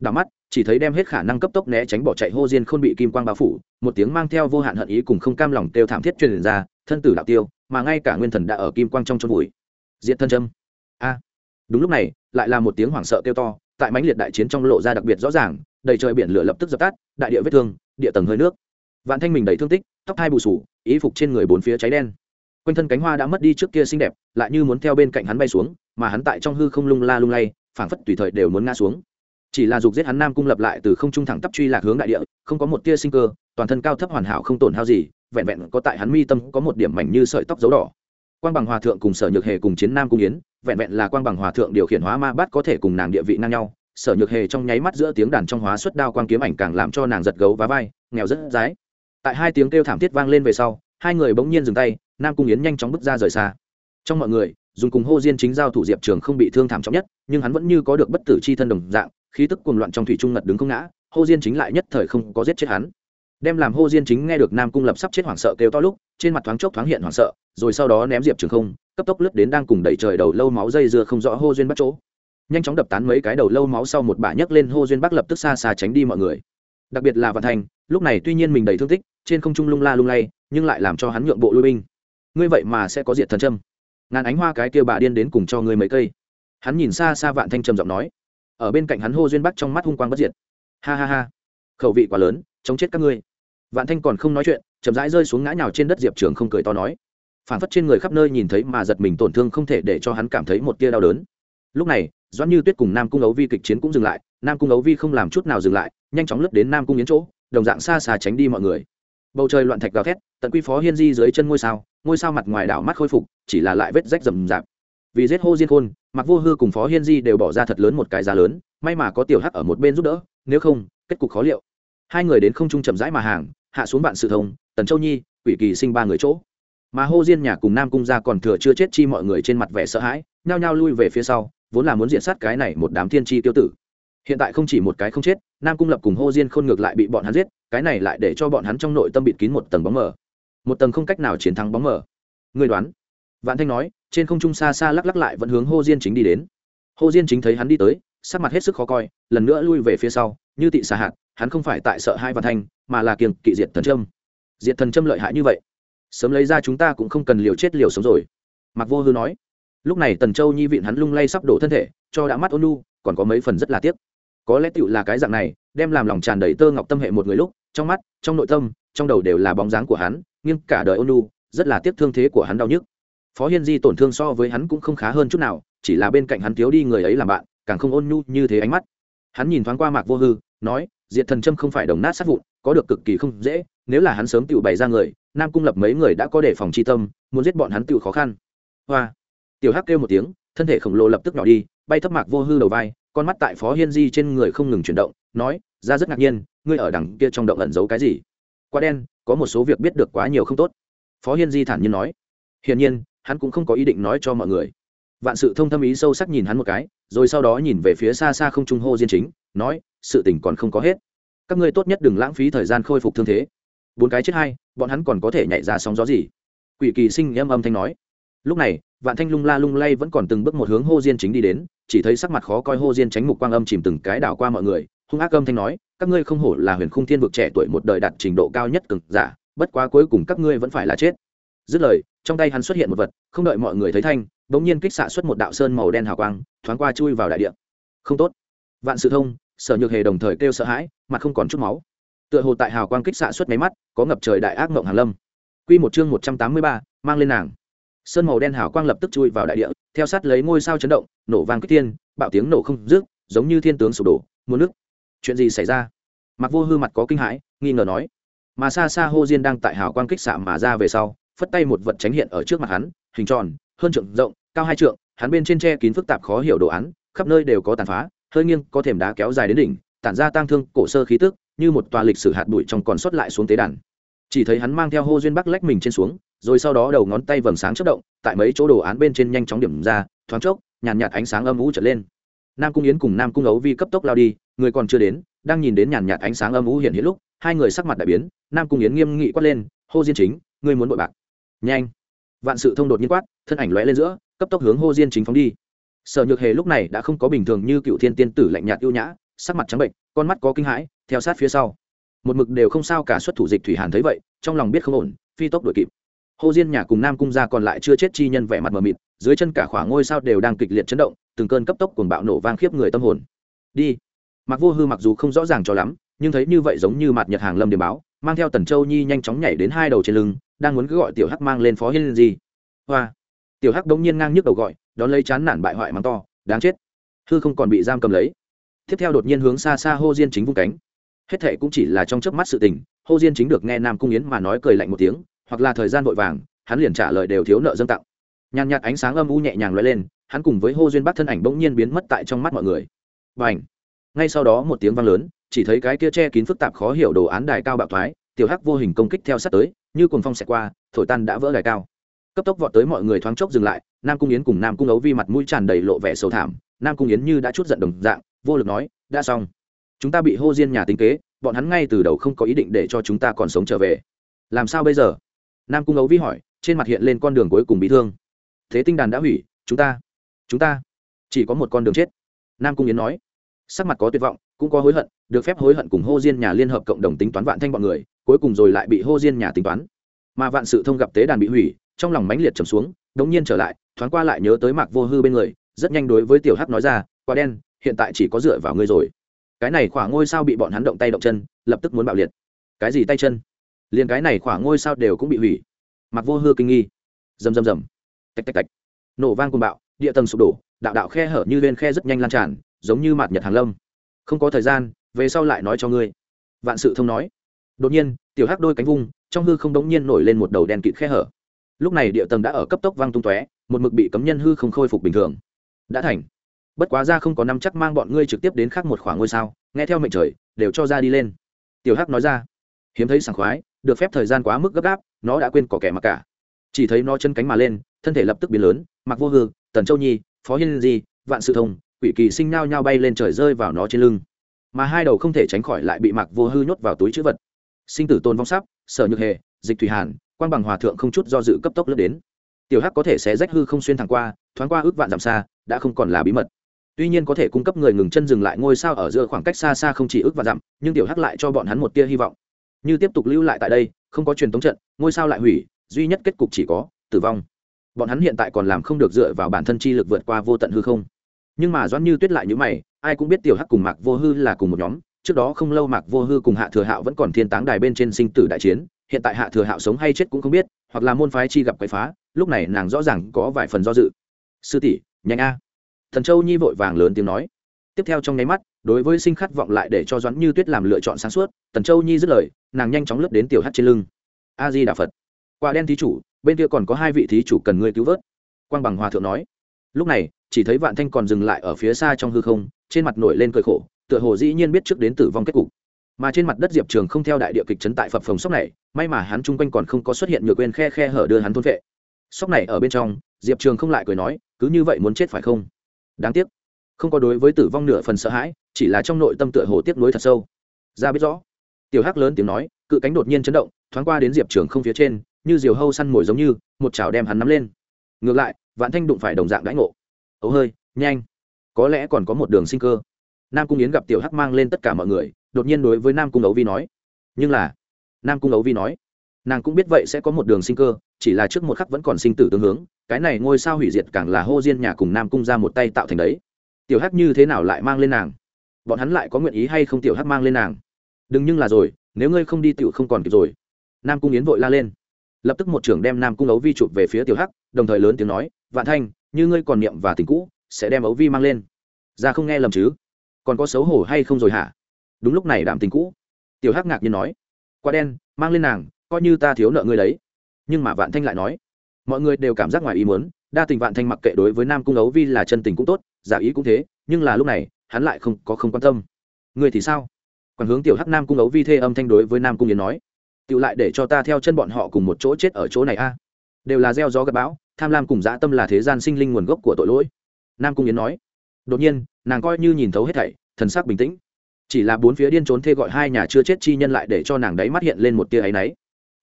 Đảo mắt, chỉ thấy đem hết khả năng cấp tốc né tránh bỏ chạy hô diên không bị kim quang bao phủ, một tiếng mang theo vô hạn hận ý cùng không cam lòng kêu thảm thiết truyền ra, thân tử đạo tiêu, mà ngay cả nguyên thần đã ở kim quang trong chôn bụi diện thân châm. A. Đúng lúc này, lại là một tiếng hoảng sợ kêu to, tại mãnh liệt đại chiến trong lộ ra đặc biệt rõ ràng, đầy trời biển lửa lập tức dập tắt, đại địa vết thương, địa tầng hơi nước vạn thanh mình đầy thương tích, tóc hai bù sù ý phục trên người bốn phía cháy đen. Quanh thân cánh hoa đã mất đi trước kia xinh đẹp, lại như muốn theo bên cạnh hắn bay xuống, mà hắn tại trong hư không lung la lung lay, phảng phất tùy thời đều muốn ngã xuống. Chỉ là dục giết hắn nam cung lập lại từ không trung thẳng tắp truy lạc hướng đại địa, không có một tia sinh cơ, toàn thân cao thấp hoàn hảo không tổn hao gì, vẹn vẹn có tại hắn mi tâm có một điểm mảnh như sợi tóc dấu đỏ. Quang bằng hòa thượng cùng sở nhược hề cùng chiến nam cung yến, vẹn vẹn là quang bằng hòa thượng điều khiển hóa ma bát có thể cùng nàng địa vị ngang nhau. Sở nhược hề trong nháy mắt giữa tiếng đàn trong hóa xuất đao quang kiếm ảnh càng làm cho nàng giật gấu và vai, nghèo rất dái tại hai tiếng kêu thảm thiết vang lên về sau, hai người bỗng nhiên dừng tay, nam cung yến nhanh chóng bước ra rời xa. Trong mọi người, dùng cùng hô diên chính giao thủ diệp trường không bị thương thảm trọng nhất, nhưng hắn vẫn như có được bất tử c h i thân đồng dạng, khí tức cuồng loạn trong thủy trung ngật đứng không ngã, hô diên chính lại nhất thời không có giết chết hắn. Đem làm hô diên chính nghe được nam cung lập sắp chết hoảng sợ kêu to lúc, trên mặt thoáng chốc thoáng hiện hoảng sợ, rồi sau đó ném diệp trường không, cấp tốc lướt đến đang cùng đẩy trời đầu lâu máu dây dưa không rõ hô duyên bắt chỗ. Nhanh chóng đập tán mấy cái đầu lâu máu sau một bả nhấc lên hô duyên bắc lập tức xa xa tránh đi mọi người. Đặc biệt là vạn thành lúc này tuy nhiên mình đầy thương tích, trên không trung lung la lung lay, nhưng lại làm cho hắn nhượng bộ lui binh. Ngươi vậy mà sẽ có diệt thần trâm ngàn ánh hoa cái kia bà điên đến cùng cho ngươi mấy cây. Hắn nhìn xa xa vạn thanh trầm giọng nói. Ở bên cạnh hắn hô duyên bắc trong mắt hung quang bất diệt. Ha ha ha. Khẩu vị quá lớn, chống chết các ngươi. Vạn thanh còn không nói chuyện, chậm rãi rơi xuống ngã nhào trên đất diệp trường không cười to nói. Phản phất trên người khắp nơi nhìn thấy mà giật mình tổn thương không thể để cho hắn cảm thấy một tia đau đớn. Lúc này, doãn như tuyết cùng nam cung ấu vi kịch chiến cũng dừng lại. Nam cung ấu vi không làm chút nào dừng lại, nhanh chóng lướt đến nam cung yến chỗ đồng dạng xa xa tránh đi mọi người. Bầu trời loạn thạch gào thét, tận quy phó hiên di dưới chân ngôi sao ngôi sao mặt ngoài đảo mắt khôi phục, chỉ là lại vết rách rầm rạp. Vì giết hô diên khôn mặc vô hư cùng phó hiên di đều bỏ ra thật lớn một cái giá lớn, may mà có tiểu hắc ở một bên giúp đỡ, nếu không, kết cục khó liệu. Hai người đến không trung chậm rãi mà hàng, hạ xuống bạn sự thông, tần châu nhi, quỷ kỳ sinh ba người chỗ. Mà hô diên nhà cùng nam cung ra còn thừa chưa chết chi mọi người trên mặt vẻ sợ hãi, nhao nhao lui về phía sau, vốn là muốn diện sát cái này một đám thiên tri tiêu tử hiện tại không chỉ một cái không chết, nam cung lập cùng hô diên khôn ngược lại bị bọn hắn giết, cái này lại để cho bọn hắn trong nội tâm bịt kín một tầng bóng mờ. Một tầng không cách nào chiến thắng bóng mờ. Người đoán? Vạn thanh nói, trên không trung xa xa lắc lắc lại vẫn hướng hô diên chính đi đến. Hô diên chính thấy hắn đi tới, sắc mặt hết sức khó coi, lần nữa lui về phía sau, như tị xà hạt, hắn không phải tại sợ hai vạn thanh, mà là kiềng kỵ diệt thần trâm diệt thần trâm lợi hại như vậy, sớm lấy ra chúng ta cũng không cần liều chết liều sống rồi. Mặc vô hư nói, lúc này tần châu nhi vịn hắn lung lay sắp đổ thân thể, cho đã mắt ôn nu còn có mấy phần rất là tiếc có lẽ tựu là cái dạng này, đem làm lòng tràn đầy tơ ngọc tâm hệ một người lúc, trong mắt, trong nội tâm, trong đầu đều là bóng dáng của hắn nhưng cả đời ôn lu rất là tiếc thương thế của hắn đau nhức. Phó hiên di tổn thương so với hắn cũng không khá hơn chút nào, chỉ là bên cạnh hắn thiếu đi người ấy làm bạn, càng không ôn nhu như thế ánh mắt. Hắn nhìn thoáng qua mạc vô hư, nói, diệt thần trâm không phải đồng nát sát vụn, có được cực kỳ không dễ, nếu là hắn sớm tự bày ra người, nam cung lập mấy người đã có đề phòng chi tâm, muốn giết bọn hắn tự khó khăn. Hoa. Tiểu hắc kêu một tiếng, thân thể khổng lồ lập tức nhỏ đi, bay thấp mạc vô hư đầu vai con mắt tại phó hiên di trên người không ngừng chuyển động, nói ra rất ngạc nhiên, ngươi ở đằng kia trong động ẩn giấu cái gì? Quá đen, có một số việc biết được quá nhiều không tốt. Phó hiên di thản nhiên nói. Hiển nhiên, hắn cũng không có ý định nói cho mọi người. Vạn sự thông thâm ý sâu sắc nhìn hắn một cái, rồi sau đó nhìn về phía xa xa không trung hô diên chính, nói, sự tình còn không có hết. Các ngươi tốt nhất đừng lãng phí thời gian khôi phục thương thế. Bốn cái chết hai, bọn hắn còn có thể nhảy ra sóng gió gì? Quỷ kỳ sinh âm âm thanh nói. Lúc này vạn thanh lung la lung lay vẫn còn từng bước một hướng hô diên chính đi đến, chỉ thấy sắc mặt khó coi hô diên tránh mục quang âm chìm từng cái đảo qua mọi người, hung ác âm thanh nói, các ngươi không hổ là huyền khung thiên vực trẻ tuổi một đời đạt trình độ cao nhất cực giả, bất quá cuối cùng các ngươi vẫn phải là chết. Dứt lời, trong tay hắn xuất hiện một vật, không đợi mọi người thấy thanh, bỗng nhiên kích xạ xuất một đạo sơn màu đen hào quang, thoáng qua chui vào đại địa. Không tốt. Vạn sự thông, sở nhược hề đồng thời kêu sợ hãi, mặt không còn chút máu. Tựa hồ tại hào quang kích xạ xuất máy mắt, có ngập trời đại ác mộng hàn lâm. Quy một chương một trăm tám mươi ba, mang lên nàng sơn màu đen hào quang lập tức chui vào đại địa theo sát lấy ngôi sao chấn động nổ vang kích tiên bạo tiếng nổ không rước, giống như thiên tướng sụp đổ muốn nước. Chuyện gì xảy ra? Mặc vô hư mặt có kinh hãi nghi ngờ nói. Mà xa xa hô diên đang tại hào quang kích xạ mà ra về sau phất tay một vật tránh hiện ở trước mặt hắn hình tròn hơn trượng rộng cao hai trượng hắn bên trên tre kín phức tạp khó hiểu đồ án khắp nơi đều có tàn phá hơi nghiêng có thềm đá kéo dài đến đỉnh tản ra tang thương cổ sơ khí tức như một tòa lịch sử hạt bụi trong còn sót lại xuống tế đàn. Chỉ thấy hắn mang theo hô duyên bắc lách mình trên xuống rồi sau đó đầu ngón tay vầng sáng chất động, tại mấy chỗ đồ án bên trên nhanh chóng điểm ra, thoáng chốc, nhàn nhạt ánh sáng âm ú trở lên. Nam cung yến cùng nam cung ấu vi cấp tốc lao đi, người còn chưa đến, đang nhìn đến nhàn nhạt ánh sáng âm ú hiện hiện lúc, hai người sắc mặt đại biến, nam cung yến nghiêm nghị quát lên, hô diên chính, ngươi muốn bội bạc. Nhanh. Vạn sự thông đột nhiên quát, thân ảnh lóe lên giữa, cấp tốc hướng hô diên chính phóng đi. Sở nhược hề lúc này đã không có bình thường như cựu thiên tiên tử lạnh nhạt ưu nhã, sắc mặt trắng bệnh, con mắt có kinh hãi, theo sát phía sau. Một mực đều không sao cả xuất thủ dịch thủy hàn thấy vậy, trong lòng biết không ổn, phi tốc đuổi kịp hồ diên nhà cùng nam cung gia còn lại chưa chết chi nhân vẻ mặt mờ mịt, dưới chân cả khoảng ngôi sao đều đang kịch liệt chấn động, từng cơn cấp tốc cuồng bạo nổ vang khiếp người tâm hồn. Đi. Mặc vô hư mặc dù không rõ ràng cho lắm, nhưng thấy như vậy giống như mặt nhật hàng lâm điểm báo, mang theo tần châu nhi nhanh chóng nhảy đến hai đầu trên lưng, đang muốn cứ gọi tiểu hắc mang lên phó hiên gì. Hoa. Tiểu hắc đống nhiên ngang nhức đầu gọi, đón lấy chán nản bại hoại mắng to, đáng chết. Hư không còn bị giam cầm lấy. Tiếp theo đột nhiên hướng xa xa hô diên chính vung cánh. Hết thệ cũng chỉ là trong chớp mắt sự tình hô diên chính được nghe nam cung yến mà nói cười lạnh một tiếng hoặc là thời gian vội vàng, hắn liền trả lời đều thiếu nợ dâng tặng. Nhàn nhạt ánh sáng âm u nhẹ nhàng lóe lên, hắn cùng với hô duyên bắc thân ảnh bỗng nhiên biến mất tại trong mắt mọi người. Và ảnh ngay sau đó một tiếng vang lớn, chỉ thấy cái kia che kín phức tạp khó hiểu đồ án đài cao bạo thoái, tiểu hắc vô hình công kích theo sát tới, như cồn phong xẹt qua, thổi tan đã vỡ đài cao. Cấp tốc vọt tới mọi người thoáng chốc dừng lại, nam cung yến cùng nam cung ấu vi mặt mũi tràn đầy lộ vẻ sầu thảm, nam cung yến như đã chút giận đồng dạng, vô lực nói, đã xong. Chúng ta bị hô diên nhà tính kế, bọn hắn ngay từ đầu không có ý định để cho chúng ta còn sống trở về. Làm sao bây giờ? Nam cung ấu vi hỏi, trên mặt hiện lên con đường cuối cùng bị thương. Thế tinh đàn đã hủy, chúng ta chúng ta, chỉ có một con đường chết. Nam cung yến nói, sắc mặt có tuyệt vọng, cũng có hối hận, được phép hối hận cùng hô diên nhà liên hợp cộng đồng tính toán vạn thanh bọn người, cuối cùng rồi lại bị hô diên nhà tính toán. Mà vạn sự thông gặp tế đàn bị hủy, trong lòng mãnh liệt trầm xuống, đống nhiên trở lại, thoáng qua lại nhớ tới mạc vô hư bên người, rất nhanh đối với tiểu hắc nói ra, quả đen, hiện tại chỉ có dựa vào ngươi rồi. Cái này khoảng ngôi sao bị bọn hắn động tay động chân, lập tức muốn bạo liệt. Cái gì tay chân? Liền cái này khoảng ngôi sao đều cũng bị hủy. Mặc vô hư kinh nghi. Rầm rầm rầm. Tạch tạch tạch. Nổ vang cùng bạo, địa tầng sụp đổ, đạo đạo khe hở như lên khe rất nhanh lan tràn, giống như mạt nhật hàng lâm. Không có thời gian, về sau lại nói cho ngươi. Vạn sự thông nói. Đột nhiên, tiểu hắc đôi cánh vung, trong hư không đống nhiên nổi lên một đầu đen kịt khe hở. Lúc này địa tầng đã ở cấp tốc vang tung tóe, một mực bị cấm nhân hư không khôi phục bình thường. Đã thành. Bất quá ra không có năm chắc mang bọn ngươi trực tiếp đến khác một khoảng ngôi sao, nghe theo mệnh trời, đều cho ra đi lên. Tiểu hắc nói ra hiếm thấy sảng khoái, được phép thời gian quá mức gấp gáp, nó đã quên có kẻ mặc cả. Chỉ thấy nó chân cánh mà lên, thân thể lập tức biến lớn, mặc vô hư, tần châu nhi, phó hiên di, vạn sự thông, quỷ kỳ sinh nao nhao bay lên trời rơi vào nó trên lưng. Mà hai đầu không thể tránh khỏi lại bị mặc vô hư nhốt vào túi chữ vật. Sinh tử tôn vong sắp, sở nhược hề, dịch thủy hàn quan bằng hòa thượng không chút do dự cấp tốc lướt đến. Tiểu hắc có thể sẽ rách hư không xuyên thẳng qua, thoáng qua ước vạn dặm xa, đã không còn là bí mật. Tuy nhiên có thể cung cấp người ngừng chân dừng lại ngôi sao ở giữa khoảng cách xa xa không chỉ ước vạn dặm, nhưng tiểu hắc lại cho bọn hắn một tia hy vọng như tiếp tục lưu lại tại đây, không có truyền thống trận, ngôi sao lại hủy, duy nhất kết cục chỉ có tử vong. Bọn hắn hiện tại còn làm không được dựa vào bản thân chi lực vượt qua vô tận hư không. Nhưng mà doãn như tuyết lại như mày, ai cũng biết tiểu hắc cùng mạc vô hư là cùng một nhóm. Trước đó không lâu mạc vô hư cùng hạ thừa hạo vẫn còn thiên táng đài bên trên sinh tử đại chiến. Hiện tại hạ thừa hạo sống hay chết cũng không biết, hoặc là môn phái chi gặp quậy phá, lúc này nàng rõ ràng có vài phần do dự. Sư tỷ, nhanh a. Thần châu nhi vội vàng lớn tiếng nói tiếp theo trong nháy mắt, đối với sinh khát vọng lại để cho doãn như tuyết làm lựa chọn sáng suốt, tần châu nhi dứt lời, nàng nhanh chóng lướt đến tiểu hát trên lưng. A di đà phật. Quả đen thí chủ, bên kia còn có hai vị thí chủ cần ngươi cứu vớt. Quang bằng hòa thượng nói. Lúc này, chỉ thấy vạn thanh còn dừng lại ở phía xa trong hư không, trên mặt nổi lên cơi khổ, tựa hồ dĩ nhiên biết trước đến tử vong kết cục. Mà trên mặt đất diệp trường không theo đại địa kịch trấn tại phập phồng sóc này, may mà hắn chung quanh còn không có xuất hiện nhược quên khe khe hở đưa hắn thôn vệ. Sóc này ở bên trong, diệp trường không lại cười nói, cứ như vậy muốn chết phải không? Đáng tiếc không có đối với tử vong nửa phần sợ hãi, chỉ là trong nội tâm tựa hồ tiếp nối thật sâu. Ra biết rõ. Tiểu hắc lớn tiếng nói, cự cánh đột nhiên chấn động, thoáng qua đến diệp trường không phía trên, như diều hâu săn mồi giống như, một chảo đem hắn nắm lên. Ngược lại, vạn thanh đụng phải đồng dạng đãi ngộ. Ấu hơi, nhanh. Có lẽ còn có một đường sinh cơ. Nam cung yến gặp tiểu hắc mang lên tất cả mọi người, đột nhiên đối với nam cung ấu vi nói. Nhưng là, nam cung ấu vi nói, nàng cũng biết vậy sẽ có một đường sinh cơ, chỉ là trước một khắc vẫn còn sinh tử tương hướng, cái này ngôi sao hủy diệt càng là hô diên nhà cùng nam cung ra một tay tạo thành đấy tiểu hắc như thế nào lại mang lên nàng? Bọn hắn lại có nguyện ý hay không tiểu hắc mang lên nàng? Đừng nhưng là rồi, nếu ngươi không đi tiểu không còn kịp rồi. Nam cung yến vội la lên. Lập tức một trưởng đem nam cung ấu vi chụp về phía tiểu hắc, đồng thời lớn tiếng nói, vạn thanh, như ngươi còn niệm và tình cũ, sẽ đem ấu vi mang lên. Ra không nghe lầm chứ? Còn có xấu hổ hay không rồi hả? Đúng lúc này đảm tình cũ. Tiểu hắc ngạc nhiên nói. Quá đen, mang lên nàng, coi như ta thiếu nợ ngươi đấy. Nhưng mà vạn thanh lại nói. Mọi người đều cảm giác ngoài ý muốn, đa tình vạn thanh mặc kệ đối với nam cung ấu vi là chân tình cũng tốt giả ý cũng thế, nhưng là lúc này, hắn lại không có không quan tâm. Người thì sao? Còn hướng tiểu hắc nam cung ấu vi thê âm thanh đối với nam cung yến nói. Tự lại để cho ta theo chân bọn họ cùng một chỗ chết ở chỗ này a. Đều là gieo gió gặp bão, tham lam cùng dã tâm là thế gian sinh linh nguồn gốc của tội lỗi. Nam cung yến nói. Đột nhiên, nàng coi như nhìn thấu hết thảy, thần sắc bình tĩnh. Chỉ là bốn phía điên trốn thê gọi hai nhà chưa chết chi nhân lại để cho nàng đấy mắt hiện lên một tia áy náy.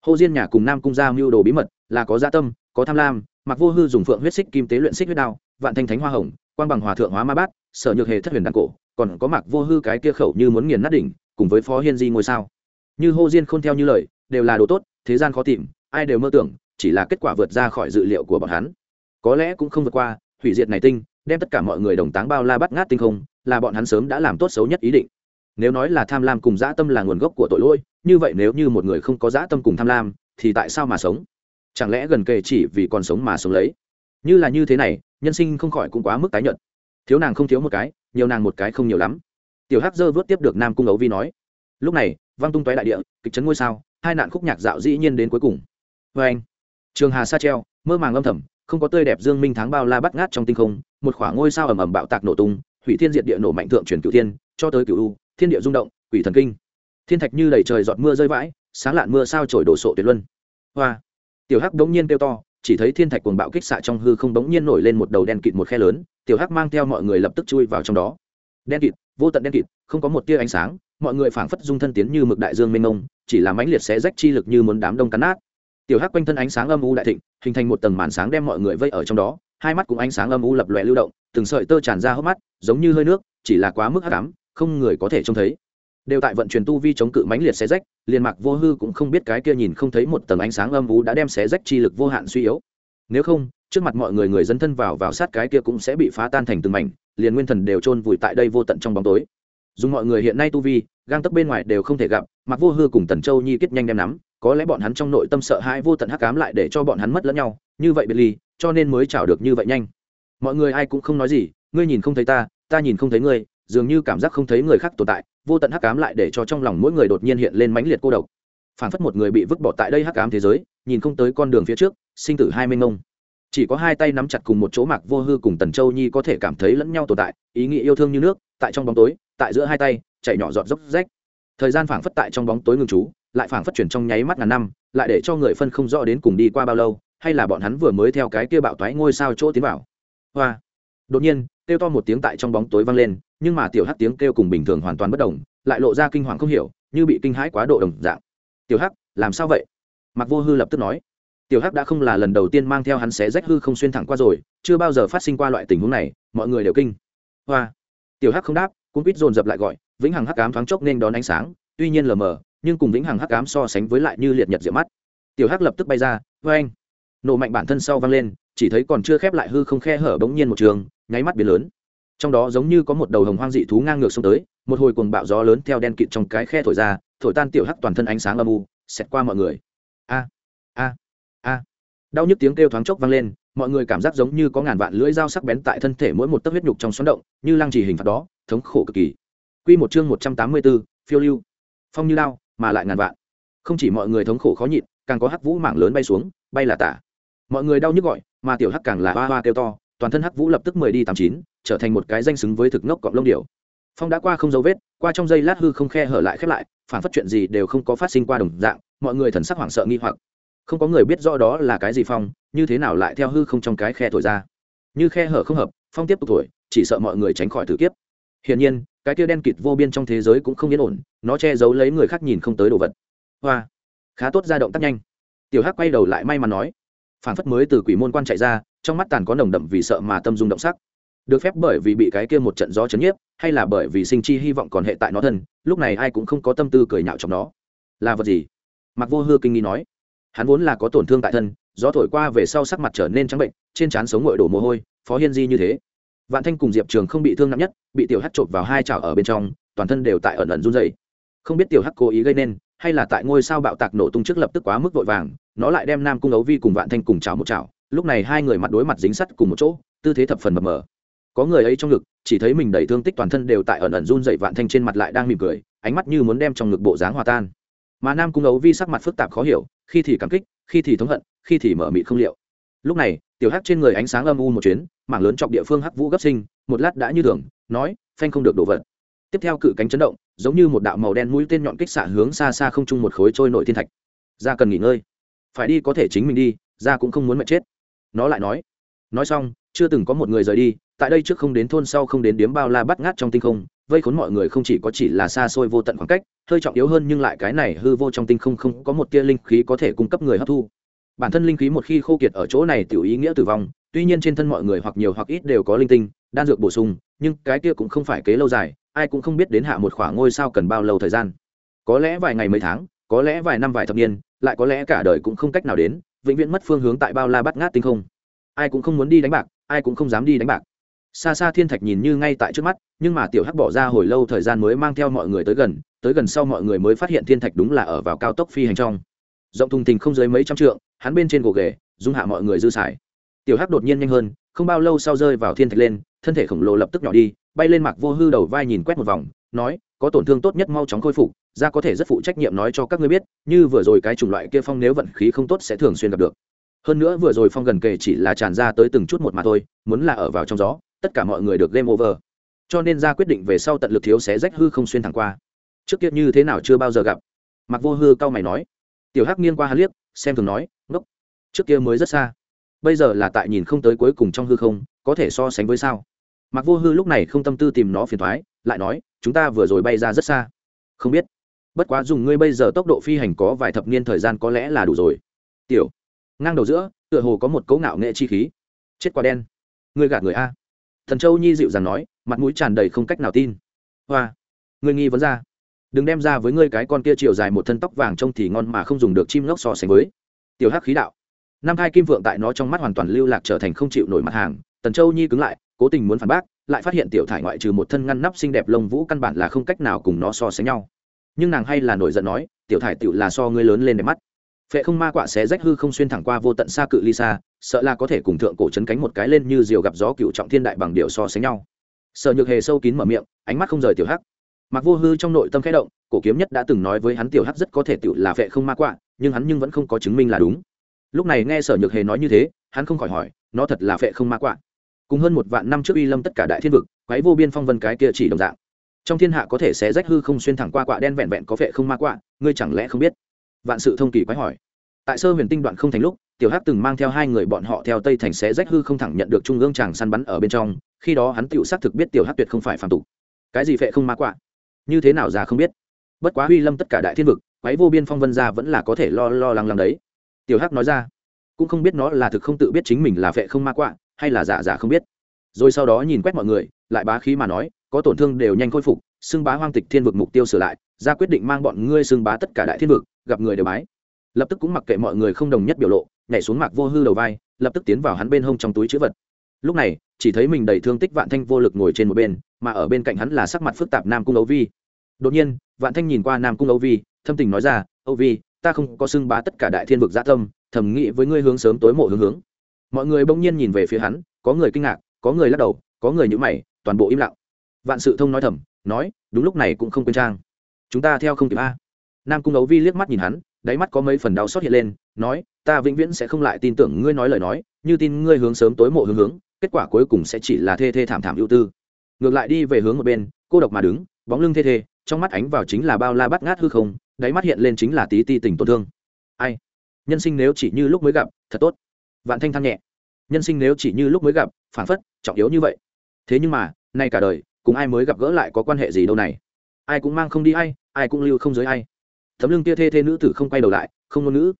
Hô diên nhà cùng nam cung gia mưu đồ bí mật, là có gia tâm, có tham lam, mặc vô hư dùng phượng huyết xích kim tế luyện xích huyết đao, vạn thanh thánh hoa hồng quang bằng hòa thượng hóa ma bát, sở nhược hề thất huyền đàn cổ, còn có mặc vô hư cái kia khẩu như muốn nghiền nát đỉnh, cùng với phó hiên di ngôi sao. Như hô diên không theo như lời, đều là đồ tốt, thế gian khó tìm, ai đều mơ tưởng, chỉ là kết quả vượt ra khỏi dự liệu của bọn hắn. Có lẽ cũng không vượt qua, hủy diệt này tinh, đem tất cả mọi người đồng táng bao la bắt ngát tinh không, là bọn hắn sớm đã làm tốt xấu nhất ý định. Nếu nói là tham lam cùng dã tâm là nguồn gốc của tội lỗi, như vậy nếu như một người không có dã tâm cùng tham lam, thì tại sao mà sống? Chẳng lẽ gần kề chỉ vì còn sống mà sống lấy? Như là như thế này nhân sinh không khỏi cũng quá mức tái nhợt. Thiếu nàng không thiếu một cái, nhiều nàng một cái không nhiều lắm. Tiểu hắc dơ vớt tiếp được nam cung ấu vi nói, lúc này văng tung toé đại địa, kịch trấn ngôi sao, hai nạn khúc nhạc dạo dĩ nhiên đến cuối cùng. Vê anh, trường hà sa treo, mơ màng âm thầm, không có tươi đẹp dương minh tháng bao la bắt ngát trong tinh không, một khoảng ngôi sao ầm ầm bạo tạc nổ tung, hủy thiên diệt địa nổ mạnh thượng truyền cửu thiên, cho tới cửu u, thiên địa rung động, quỷ thần kinh. Thiên thạch như đầy trời giọt mưa rơi vãi, sáng lạn mưa sao trổi đổ sộ tuyệt luân. Hoa, tiểu hắc đống nhiên kêu to chỉ thấy thiên thạch cuồng bạo kích xạ trong hư không bỗng nhiên nổi lên một đầu đen kịt một khe lớn, tiểu hắc mang theo mọi người lập tức chui vào trong đó. Đen kịt, vô tận đen kịt, không có một tia ánh sáng, mọi người phảng phất dung thân tiến như mực đại dương mênh mông, chỉ là mãnh liệt xé rách chi lực như muốn đám đông cắn nát. Tiểu hắc quanh thân ánh sáng âm u đại thịnh, hình thành một tầng màn sáng đem mọi người vây ở trong đó, hai mắt cùng ánh sáng âm u lập lòe lưu động, từng sợi tơ tràn ra hốc mắt, giống như hơi nước, chỉ là quá mức hắc ám, không người có thể trông thấy. Đều tại vận chuyển tu vi chống cự mãnh liệt xé rách liền mạc vô hư cũng không biết cái kia nhìn không thấy một tầng ánh sáng âm vú đã đem xé rách chi lực vô hạn suy yếu. Nếu không, trước mặt mọi người người dân thân vào vào sát cái kia cũng sẽ bị phá tan thành từng mảnh, liền nguyên thần đều chôn vùi tại đây vô tận trong bóng tối. Dùng mọi người hiện nay tu vi, gang tấc bên ngoài đều không thể gặp mặc vô hư cùng tần châu nhi kết nhanh đem nắm, có lẽ bọn hắn trong nội tâm sợ hãi vô tận hắc cám lại để cho bọn hắn mất lẫn nhau, như vậy biệt ly, cho nên mới chảo được như vậy nhanh. Mọi người ai cũng không nói gì, ngươi nhìn không thấy ta ta nhìn không thấy ngươi, dường như cảm giác không thấy người khác tồn tại vô tận hắc cám lại để cho trong lòng mỗi người đột nhiên hiện lên mãnh liệt cô độc. Phản phất một người bị vứt bỏ tại đây hắc cám thế giới, nhìn không tới con đường phía trước, sinh tử hai mươi ngông. Chỉ có hai tay nắm chặt cùng một chỗ mạc vô hư cùng tần châu nhi có thể cảm thấy lẫn nhau tồn tại, ý nghĩ yêu thương như nước, tại trong bóng tối, tại giữa hai tay, chạy nhỏ giọt dốc rách. Thời gian phảng phất tại trong bóng tối ngừng trú, lại phảng phất chuyển trong nháy mắt ngàn năm, lại để cho người phân không rõ đến cùng đi qua bao lâu, hay là bọn hắn vừa mới theo cái kia bạo toái ngôi sao chỗ tiến vào. Hoa. Đột nhiên kêu to một tiếng tại trong bóng tối vang lên, nhưng mà tiểu hắc tiếng kêu cùng bình thường hoàn toàn bất đồng, lại lộ ra kinh hoàng không hiểu, như bị kinh hãi quá độ đồng dạng. Tiểu hắc, làm sao vậy? Mặc vô hư lập tức nói. Tiểu hắc đã không là lần đầu tiên mang theo hắn xé rách hư không xuyên thẳng qua rồi, chưa bao giờ phát sinh qua loại tình huống này, mọi người đều kinh. Hoa. Tiểu hắc không đáp cũng quýt dồn dập lại gọi, vĩnh hằng hắc ám thoáng chốc nên đón ánh sáng, tuy nhiên lờ mờ, nhưng cùng vĩnh hằng hắc ám so sánh với lại như liệt nhật diệu mắt. Tiểu hắc lập tức bay ra vê anh nổ mạnh bản thân sau văng lên chỉ thấy còn chưa khép lại hư không khe hở bỗng nhiên một trường nháy mắt biến lớn trong đó giống như có một đầu hồng hoang dị thú ngang ngược xông tới một hồi cuồng bạo gió lớn theo đen kịt trong cái khe thổi ra thổi tan tiểu hắc toàn thân ánh sáng âm u xẹt qua mọi người a a a đau nhức tiếng kêu thoáng chốc vang lên mọi người cảm giác giống như có ngàn vạn lưỡi dao sắc bén tại thân thể mỗi một tấc huyết nhục trong xoắn động như lăng trì hình phạt đó thống khổ cực kỳ Quy một chương 184, phiêu lưu. Phong như lao, mà lại ngàn vạn. Không chỉ mọi người thống khổ khó nhịn, càng có hắc vũ mảng lớn bay xuống, bay là tả. Mọi người đau nhức gọi, mà tiểu hắc càng là hoa hoa kêu to toàn thân hắc vũ lập tức mười đi tám chín trở thành một cái danh xứng với thực ngốc cọng lông điểu. phong đã qua không dấu vết qua trong giây lát hư không khe hở lại khép lại phản phát chuyện gì đều không có phát sinh qua đồng dạng mọi người thần sắc hoảng sợ nghi hoặc. Không có người biết rõ đó là cái gì phong như thế nào lại theo hư không trong cái khe thổi ra. Như khe hở không hợp phong tiếp tục thổi chỉ sợ mọi người tránh khỏi thử kiếp. Hiển nhiên cái kia đen kịt vô biên trong thế giới cũng không yên ổn nó che giấu lấy người khác nhìn không tới đồ vật. Hoa khá tốt ra động tác nhanh. Tiểu hắc quay đầu lại may mắn nói phản phất mới từ quỷ môn quan chạy ra, trong mắt tàn có nồng đậm vì sợ mà tâm dung động sắc. Được phép bởi vì bị cái kia một trận gió chấn nhiếp, hay là bởi vì sinh chi hy vọng còn hệ tại nó thân, lúc này ai cũng không có tâm tư cười nhạo trong nó. Là vật gì? Mặc vô hư kinh nghi nói. Hắn vốn là có tổn thương tại thân, gió thổi qua về sau sắc mặt trở nên trắng bệnh, trên trán sống ngội đổ mồ hôi, phó hiên di như thế. Vạn thanh cùng diệp trường không bị thương nặng nhất, bị tiểu hắc chộp vào hai chảo ở bên trong, toàn thân đều tại ẩn ẩn run dày không biết tiểu hắc cố ý gây nên hay là tại ngôi sao bạo tạc nổ tung trước lập tức quá mức vội vàng, nó lại đem nam cung ấu vi cùng vạn thanh cùng cháo một chảo. Lúc này hai người mặt đối mặt dính sắt cùng một chỗ, tư thế thập phần mờ mờ. Có người ấy trong ngực, chỉ thấy mình đầy thương tích toàn thân đều tại ẩn ẩn run dậy vạn thanh trên mặt lại đang mỉm cười, ánh mắt như muốn đem trong ngực bộ dáng hòa tan. Mà nam cung ấu vi sắc mặt phức tạp khó hiểu, khi thì cảm kích, khi thì thống hận, khi thì mở mịt không liệu. Lúc này, tiểu hắc trên người ánh sáng âm u một chuyến, mảng lớn chọc địa phương hắc vũ gấp sinh, một lát đã như thường, nói, phanh không được đổ vật. Tiếp theo cự cánh chấn động giống như một đạo màu đen mũi tên nhọn kích xạ hướng xa xa không chung một khối trôi nổi thiên thạch. Ra cần nghỉ ngơi. Phải đi có thể chính mình đi ra cũng không muốn mệt chết. Nó lại nói. Nói xong, chưa từng có một người rời đi, tại đây trước không đến thôn sau không đến điếm bao la bắt ngát trong tinh không, vây khốn mọi người không chỉ có chỉ là xa xôi vô tận khoảng cách, hơi trọng yếu hơn nhưng lại cái này hư vô trong tinh không không có một tia linh khí có thể cung cấp người hấp thu. Bản thân linh khí một khi khô kiệt ở chỗ này tiểu ý nghĩa tử vong, tuy nhiên trên thân mọi người hoặc nhiều hoặc ít đều có linh tinh, đan dược bổ sung nhưng cái kia cũng không phải kế lâu dài, ai cũng không biết đến hạ một khoảng ngôi sao cần bao lâu thời gian. Có lẽ vài ngày mấy tháng, có lẽ vài năm vài thập niên, lại có lẽ cả đời cũng không cách nào đến, vĩnh viễn mất phương hướng tại bao la bắt ngát tinh không. Ai cũng không muốn đi đánh bạc, ai cũng không dám đi đánh bạc. Xa xa thiên thạch nhìn như ngay tại trước mắt, nhưng mà tiểu hắc bỏ ra hồi lâu thời gian mới mang theo mọi người tới gần tới gần sau mọi người mới phát hiện thiên thạch đúng là ở vào cao tốc phi hành trong. Rộng thùng thình không dưới mấy trăm trượng, hắn bên trên gồ ghề, dung hạ mọi người dư xài. Tiểu hắc đột nhiên nhanh hơn, không bao lâu sau rơi vào thiên thạch lên thân thể khổng lồ lập tức nhỏ đi, bay lên mạc vô hư đầu vai nhìn quét một vòng, nói, có tổn thương tốt nhất mau chóng khôi phục, ra có thể rất phụ trách nhiệm nói cho các ngươi biết, như vừa rồi cái chủng loại kia phong nếu vận khí không tốt sẽ thường xuyên gặp được. Hơn nữa vừa rồi phong gần kề chỉ là tràn ra tới từng chút một mà thôi, muốn là ở vào trong gió, tất cả mọi người được game over. Cho nên ra quyết định về sau tận lực thiếu xé rách hư không xuyên thẳng qua. Trước kia như thế nào chưa bao giờ gặp. Mặc vô hư cao mày nói. Tiểu hắc nghiêng qua hắn liếc, xem thường nói, ngốc, trước kia mới rất xa. Bây giờ là tại nhìn không tới cuối cùng trong hư không, có thể so sánh với sao? Mặc vô hư lúc này không tâm tư tìm nó phiền thoái lại nói, chúng ta vừa rồi bay ra rất xa. Không biết. Bất quá dùng ngươi bây giờ tốc độ phi hành có vài thập niên thời gian có lẽ là đủ rồi. Tiểu. Ngang đầu giữa, tựa hồ có một cấu ngạo nghệ chi khí. Chết quá đen. Ngươi gạt người a. Thần châu nhi dịu dàng nói, mặt mũi tràn đầy không cách nào tin. Hoa. Ngươi nghi vấn ra. Đừng đem ra với ngươi cái con kia chiều dài một thân tóc vàng trông thì ngon mà không dùng được chim ngốc so sánh với. Tiểu hắc khí đạo. Năm hai kim vượng tại nó trong mắt hoàn toàn lưu lạc trở thành không chịu nổi mặt hàng, tần châu nhi cứng lại cố tình muốn phản bác, lại phát hiện tiểu thải ngoại trừ một thân ngăn nắp xinh đẹp lông vũ căn bản là không cách nào cùng nó so sánh nhau. Nhưng nàng hay là nổi giận nói, tiểu thải tiểu là so ngươi lớn lên đẹp mắt. Phệ không ma quạ xé rách hư không xuyên thẳng qua vô tận xa cự ly xa, sợ là có thể cùng thượng cổ chấn cánh một cái lên như diều gặp gió cựu trọng thiên đại bằng điệu so sánh nhau. Sợ nhược hề sâu kín mở miệng, ánh mắt không rời tiểu hắc. Mặc vô hư trong nội tâm khẽ động, cổ kiếm nhất đã từng nói với hắn tiểu hắc rất có thể tiểu là phệ không ma quạ, nhưng hắn nhưng vẫn không có chứng minh là đúng. Lúc này nghe sở nhược hề nói như thế, hắn không khỏi hỏi, nó thật là phệ không ma quạ? Cùng hơn một vạn năm trước uy lâm tất cả đại thiên vực, quái vô biên phong vân cái kia chỉ đồng dạng. Trong thiên hạ có thể xé rách hư không xuyên thẳng qua quạ đen vẹn vẹn có vẻ không ma quạ, ngươi chẳng lẽ không biết? Vạn sự thông kỳ quái hỏi. Tại sơ huyền tinh đoạn không thành lúc, tiểu hắc từng mang theo hai người bọn họ theo tây thành xé rách hư không thẳng nhận được trung ương chàng săn bắn ở bên trong, khi đó hắn tựu xác thực biết tiểu hắc tuyệt không phải phàm tục. Cái gì phệ không ma quạ? Như thế nào ra không biết? Bất quá huy lâm tất cả đại thiên vực, quái vô biên phong vân ra vẫn là có thể lo lo lắng lắng đấy. Tiểu hắc nói ra, cũng không biết nó là thực không tự biết chính mình là phệ không ma quạ hay là giả giả không biết. Rồi sau đó nhìn quét mọi người, lại bá khí mà nói, có tổn thương đều nhanh khôi phục, xưng bá hoang tịch thiên vực mục tiêu sửa lại, ra quyết định mang bọn ngươi xưng bá tất cả đại thiên vực, gặp người đều bái. Lập tức cũng mặc kệ mọi người không đồng nhất biểu lộ, nhảy xuống mạc vô hư đầu vai, lập tức tiến vào hắn bên hông trong túi chữ vật. Lúc này, chỉ thấy mình đầy thương tích vạn thanh vô lực ngồi trên một bên, mà ở bên cạnh hắn là sắc mặt phức tạp nam cung ấu vi. Đột nhiên, vạn thanh nhìn qua nam cung ấu vi, thâm tình nói ra ấu vi, ta không có xưng bá tất cả đại thiên vực gia tâm, thầm nghĩ với ngươi hướng sớm tối mộ hướng hướng mọi người bỗng nhiên nhìn về phía hắn, có người kinh ngạc, có người lắc đầu, có người nhữ mày, toàn bộ im lặng. Vạn sự thông nói thầm, nói, đúng lúc này cũng không quên trang. Chúng ta theo không kịp a. Nam cung ấu vi liếc mắt nhìn hắn, đáy mắt có mấy phần đau xót hiện lên, nói, ta vĩnh viễn sẽ không lại tin tưởng ngươi nói lời nói, như tin ngươi hướng sớm tối mộ hướng hướng, kết quả cuối cùng sẽ chỉ là thê thê thảm thảm ưu tư. Ngược lại đi về hướng một bên, cô độc mà đứng, bóng lưng thê thê, trong mắt ánh vào chính là bao la bắt ngát hư không, đáy mắt hiện lên chính là tí ti tình tổn thương. Ai? Nhân sinh nếu chỉ như lúc mới gặp, thật tốt vạn thanh than nhẹ. Nhân sinh nếu chỉ như lúc mới gặp, phản phất, trọng yếu như vậy. Thế nhưng mà, nay cả đời, cùng ai mới gặp gỡ lại có quan hệ gì đâu này? Ai cũng mang không đi ai ai cũng lưu không giới ai. Thấm lưng tia thê thê nữ tử không quay đầu lại, không ngôn ngữ.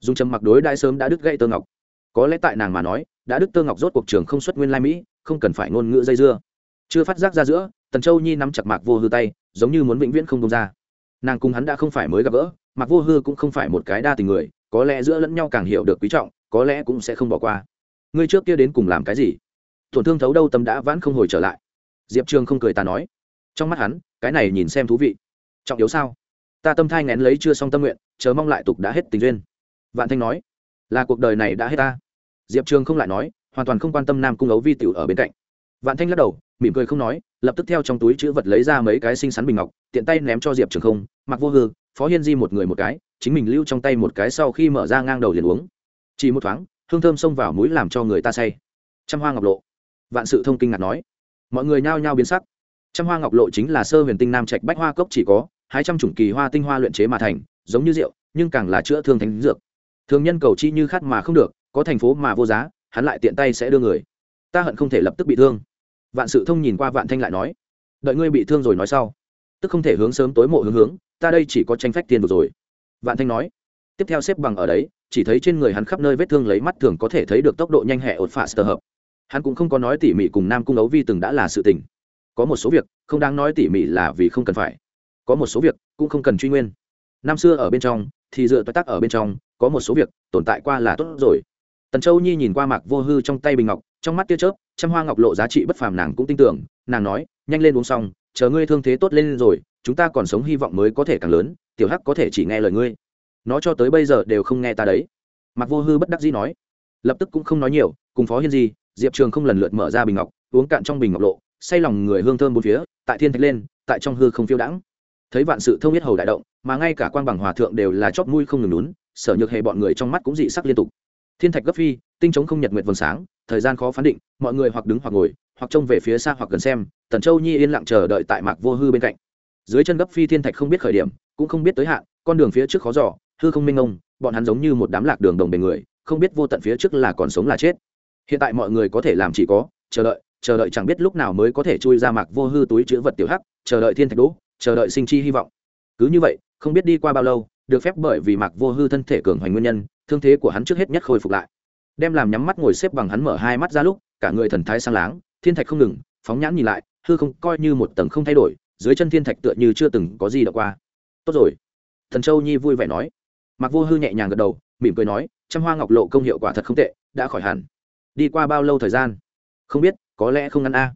Dùng trầm mặc đối đại sớm đã đứt gãy tơ ngọc. Có lẽ tại nàng mà nói, đã đứt tơ ngọc rốt cuộc trường không xuất nguyên lai mỹ, không cần phải ngôn ngữ dây dưa. Chưa phát giác ra giữa, tần châu nhi nắm chặt mạc vô hư tay, giống như muốn vĩnh viễn không công ra. Nàng cùng hắn đã không phải mới gặp gỡ, mạc vô hư cũng không phải một cái đa tình người có lẽ giữa lẫn nhau càng hiểu được quý trọng, có lẽ cũng sẽ không bỏ qua. Ngươi trước kia đến cùng làm cái gì? Tổn thương thấu đâu tâm đã vãn không hồi trở lại. Diệp trường không cười ta nói. Trong mắt hắn, cái này nhìn xem thú vị. Trọng yếu sao? Ta tâm thai ngén lấy chưa xong tâm nguyện, chờ mong lại tục đã hết tình duyên. Vạn thanh nói. Là cuộc đời này đã hết ta. Diệp trường không lại nói, hoàn toàn không quan tâm nam cung ấu vi tiểu ở bên cạnh. Vạn thanh lắc đầu, mỉm cười không nói, lập tức theo trong túi chữ vật lấy ra mấy cái xinh xắn bình ngọc, tiện tay ném cho diệp trường không, mặc vô hư phó hiên di một người một cái, chính mình lưu trong tay một cái sau khi mở ra ngang đầu liền uống. Chỉ một thoáng, hương thơm xông vào mũi làm cho người ta say. Trăm hoa ngọc lộ. Vạn sự thông kinh ngạc nói. Mọi người nhao nhao biến sắc. Trăm hoa ngọc lộ chính là sơ huyền tinh nam trạch bách hoa cốc chỉ có, hai trăm chủng kỳ hoa tinh hoa luyện chế mà thành, giống như rượu, nhưng càng là chữa thương thánh dược. Thường nhân cầu chi như khát mà không được, có thành phố mà vô giá, hắn lại tiện tay sẽ đưa người. Ta hận không thể lập tức bị thương. Vạn sự thông nhìn qua vạn thanh lại nói. Đợi ngươi bị thương rồi nói sau. Tức không thể hướng sớm tối mộ hướng hướng ta đây chỉ có tranh phách tiền vừa rồi. Vạn thanh nói. Tiếp theo xếp bằng ở đấy, chỉ thấy trên người hắn khắp nơi vết thương lấy mắt thường có thể thấy được tốc độ nhanh hẹ ột phạ sơ hợp. Hắn cũng không có nói tỉ mỉ cùng nam cung ấu vi từng đã là sự tình. Có một số việc, không đáng nói tỉ mỉ là vì không cần phải. Có một số việc, cũng không cần truy nguyên. Năm xưa ở bên trong, thì dựa toại tắc ở bên trong, có một số việc, tồn tại qua là tốt rồi. Tần châu nhi nhìn qua mạc vô hư trong tay bình ngọc, trong mắt tia chớp, trăm hoa ngọc lộ giá trị bất phàm nàng cũng tin tưởng. Nàng nói, nhanh lên uống xong, chờ ngươi thương thế tốt lên rồi chúng ta còn sống hy vọng mới có thể càng lớn, tiểu hắc có thể chỉ nghe lời ngươi. Nó cho tới bây giờ đều không nghe ta đấy. Mặc vô hư bất đắc dĩ nói. Lập tức cũng không nói nhiều, cùng phó hiên di, diệp trường không lần lượt mở ra bình ngọc, uống cạn trong bình ngọc lộ, say lòng người hương thơm bốn phía, tại thiên thạch lên, tại trong hư không phiêu đãng. Thấy vạn sự thông biết hầu đại động, mà ngay cả quan bằng hòa thượng đều là chót mũi không ngừng lún sở nhược hề bọn người trong mắt cũng dị sắc liên tục. Thiên thạch gấp phi, tinh chống không nhật nguyệt vầng sáng, thời gian khó phán định, mọi người hoặc đứng hoặc ngồi, hoặc trông về phía xa hoặc gần xem, tần châu nhi yên lặng chờ đợi tại mạc vô hư bên cạnh dưới chân gấp phi thiên thạch không biết khởi điểm, cũng không biết tới hạn, con đường phía trước khó giỏ hư không minh ông bọn hắn giống như một đám lạc đường đồng bề người, không biết vô tận phía trước là còn sống là chết. Hiện tại mọi người có thể làm chỉ có, chờ đợi chờ đợi chẳng biết lúc nào mới có thể chui ra mạc vô hư túi chữ vật tiểu hắc, chờ đợi thiên thạch đỗ, chờ đợi sinh chi hy vọng. Cứ như vậy, không biết đi qua bao lâu, được phép bởi vì mạc vô hư thân thể cường hoành nguyên nhân, thương thế của hắn trước hết nhất khôi phục lại. Đem làm nhắm mắt ngồi xếp bằng hắn mở hai mắt ra lúc, cả người thần thái sang láng, thiên thạch không ngừng, phóng nhãn nhìn lại, hư không coi như một tầng không thay đổi dưới chân thiên thạch tựa như chưa từng có gì đọc qua. Tốt rồi. Thần châu nhi vui vẻ nói. Mặc vô hư nhẹ nhàng gật đầu, mỉm cười nói, trăm hoa ngọc lộ công hiệu quả thật không tệ, đã khỏi hẳn. Đi qua bao lâu thời gian? Không biết, có lẽ không ngăn a.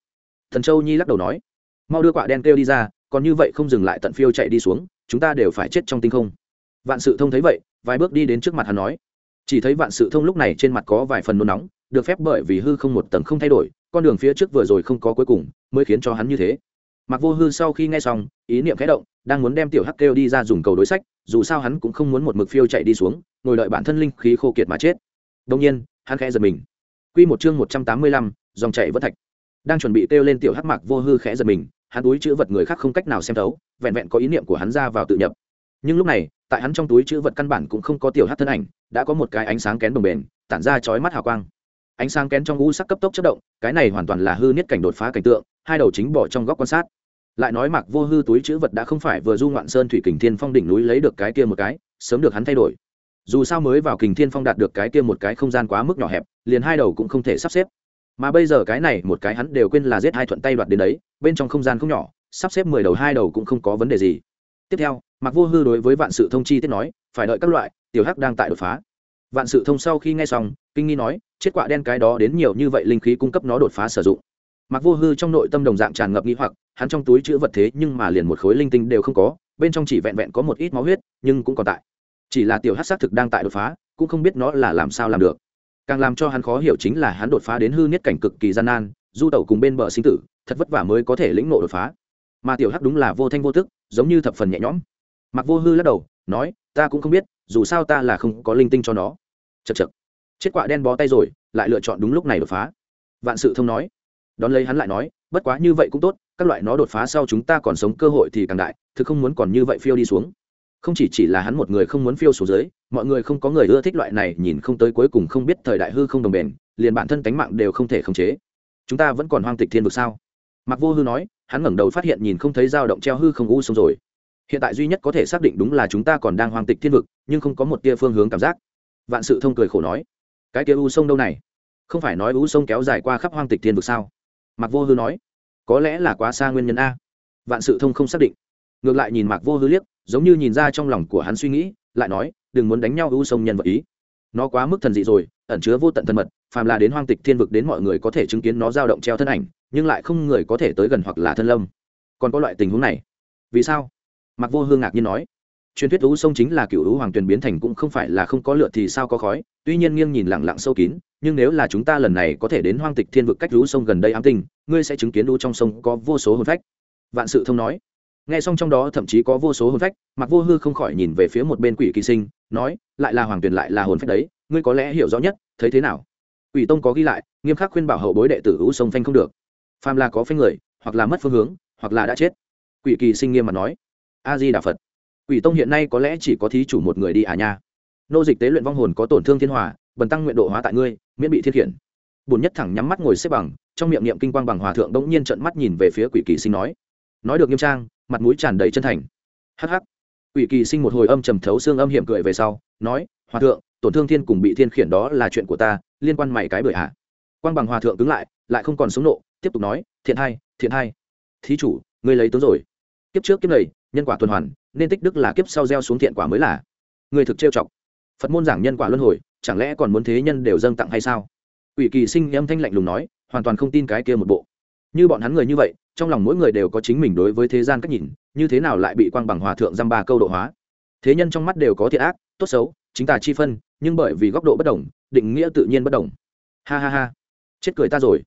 Thần châu nhi lắc đầu nói. Mau đưa quả đen kêu đi ra, còn như vậy không dừng lại tận phiêu chạy đi xuống, chúng ta đều phải chết trong tinh không. Vạn sự thông thấy vậy, vài bước đi đến trước mặt hắn nói. Chỉ thấy vạn sự thông lúc này trên mặt có vài phần nôn nóng, được phép bởi vì hư không một tầng không thay đổi, con đường phía trước vừa rồi không có cuối cùng, mới khiến cho hắn như thế mặc vô hư sau khi nghe xong ý niệm khẽ động đang muốn đem tiểu hắc kêu đi ra dùng cầu đối sách dù sao hắn cũng không muốn một mực phiêu chạy đi xuống ngồi đợi bản thân linh khí khô kiệt mà chết đông nhiên hắn khẽ giật mình Quy một chương một trăm tám mươi lăm, dòng chạy vẫn thạch. Đang chuẩn bị kêu lên tiểu hắc mạc vô hư khẽ giật mình, hắn túi chữ vật người khác không cách nào xem thấu, vẹn vẹn có ý niệm của hắn ra vào tự nhập. Nhưng lúc này, tại hắn trong túi chữ vật căn bản cũng không có tiểu hắc thân ảnh, đã có một cái ánh sáng kén đồng bền, tản ra chói mắt hào quang. Ánh sáng kén trong u sắc cấp tốc chớp động, cái này hoàn toàn là hư niết cảnh đột phá cảnh tượng, hai đầu chính bỏ trong góc quan sát. Lại nói mặc Vô Hư túi chữ vật đã không phải vừa du ngoạn sơn thủy kình thiên phong đỉnh núi lấy được cái kia một cái, sớm được hắn thay đổi. Dù sao mới vào kình thiên phong đạt được cái kia một cái không gian quá mức nhỏ hẹp liền hai đầu cũng không thể sắp xếp. Mà bây giờ cái này một cái hắn đều quên là giết hai thuận tay đoạt đến đấy bên trong không gian không nhỏ sắp xếp mười đầu hai đầu cũng không có vấn đề gì. Tiếp theo mặc vô hư đối với vạn sự thông chi tiết nói phải đợi các loại tiểu hắc đang tại đột phá. Vạn sự thông sau khi nghe xong kinh nghi nói chết quạ đen cái đó đến nhiều như vậy linh khí cung cấp nó đột phá sử dụng mặc vô hư trong nội tâm đồng dạng tràn ngập nghi hoặc, hắn trong túi chữ vật thế nhưng mà liền một khối linh tinh đều không có, bên trong chỉ vẹn vẹn có một ít máu huyết, nhưng cũng còn tại. Chỉ là tiểu hát xác thực đang tại đột phá, cũng không biết nó là làm sao làm được. Càng làm cho hắn khó hiểu chính là hắn đột phá đến hư niết cảnh cực kỳ gian nan, du tẩu cùng bên bờ sinh tử, thật vất vả mới có thể lĩnh nộ đột phá. Mà tiểu hắc đúng là vô thanh vô tức, giống như thập phần nhẹ nhõm. Mặc vô hư lắc đầu, nói, ta cũng không biết, dù sao ta là không có linh tinh cho nó. Chật chật chết quạ đen bó tay rồi, lại lựa chọn đúng lúc này đột phá. Vạn sự thông nói đón lấy hắn lại nói, bất quá như vậy cũng tốt, các loại nó đột phá sau chúng ta còn sống cơ hội thì càng đại thứ không muốn còn như vậy phiêu đi xuống. Không chỉ chỉ là hắn một người không muốn phiêu xuống dưới, mọi người không có người ưa thích loại này, nhìn không tới cuối cùng không biết thời đại hư không đồng bền, liền bản thân tánh mạng đều không thể khống chế. Chúng ta vẫn còn hoang tịch thiên vực sao? Mặc vô hư nói, hắn ngẩng đầu phát hiện nhìn không thấy dao động treo hư không u sông rồi. Hiện tại duy nhất có thể xác định đúng là chúng ta còn đang hoang tịch thiên vực, nhưng không có một tia phương hướng cảm giác. Vạn sự thông cười khổ nói, cái kia u sông đâu này? Không phải nói u sông kéo dài qua khắp hoang tịch thiên vực sao? Mạc vô hư nói, có lẽ là quá xa nguyên nhân a. Vạn sự thông không xác định. Ngược lại nhìn mạc vô hư liếc, giống như nhìn ra trong lòng của hắn suy nghĩ, lại nói, đừng muốn đánh nhau u sông nhân vật ý. Nó quá mức thần dị rồi, ẩn chứa vô tận thân mật, phàm là đến hoang tịch thiên vực đến mọi người có thể chứng kiến nó dao động treo thân ảnh, nhưng lại không người có thể tới gần hoặc là thân lâm. Còn có loại tình huống này. Vì sao? Mặc vô hương ngạc nhiên nói, truyền thuyết lũ sông chính là cựu lũ hoàng tuyền biến thành cũng không phải là không có lượt thì sao có khói. Tuy nhiên nghiêng nhìn lẳng lặng sâu kín nhưng nếu là chúng ta lần này có thể đến hoang tịch thiên vực cách lũ sông gần đây ám tinh, ngươi sẽ chứng kiến lũ trong sông có vô số hồn phách. Vạn sự thông nói. Nghe xong trong đó thậm chí có vô số hồn phách mặc vô hư không khỏi nhìn về phía một bên quỷ kỳ sinh, nói, lại là hoàng tuyền lại là hồn phách đấy, ngươi có lẽ hiểu rõ nhất, thấy thế nào? Quỷ tông có ghi lại, nghiêm khắc khuyên bảo hậu bối đệ tử lũ sông phanh không được. Phàm là có phanh người, hoặc là mất phương hướng, hoặc là đã chết. Quỷ kỳ sinh nghiêm mà nói a di đà phật, quỷ tông hiện nay có lẽ chỉ có thí chủ một người đi à nha. Nô dịch tế luyện vong hồn có tổn thương thiên hòa bần tăng nguyện độ hóa tại ngươi, miễn bị thiết khiển. Bùn nhất thẳng nhắm mắt ngồi xếp bằng, trong miệng niệm kinh quang bằng hòa thượng đống nhiên trận mắt nhìn về phía quỷ kỳ sinh nói. Nói được nghiêm trang, mặt mũi tràn đầy chân thành. Hắc hắc. Quỷ kỳ sinh một hồi âm trầm thấu xương âm hiểm cười về sau, nói, hòa thượng, tổn thương thiên cùng bị thiên khiển đó là chuyện của ta, liên quan mày cái bởi hạ. Quang bằng hòa thượng cứng lại lại không còn sống nộ, tiếp tục nói, thiện hai thiện hai. Thí chủ, ngươi lấy tướng rồi. Kiếp trước kiếp này, nhân quả tuần hoàn, nên tích đức là kiếp sau gieo xuống thiện quả mới là. Người thực trêu chọc. Phật môn giảng nhân quả luân hồi chẳng lẽ còn muốn thế nhân đều dâng tặng hay sao? Ủy kỳ sinh âm thanh lạnh lùng nói, hoàn toàn không tin cái kia một bộ. Như bọn hắn người như vậy, trong lòng mỗi người đều có chính mình đối với thế gian cách nhìn, như thế nào lại bị quang bằng hòa thượng dăm ba câu độ hóa? Thế nhân trong mắt đều có thiện ác, tốt xấu, chính tà chi phân, nhưng bởi vì góc độ bất đồng, định nghĩa tự nhiên bất đồng. Ha ha ha. Chết cười ta rồi.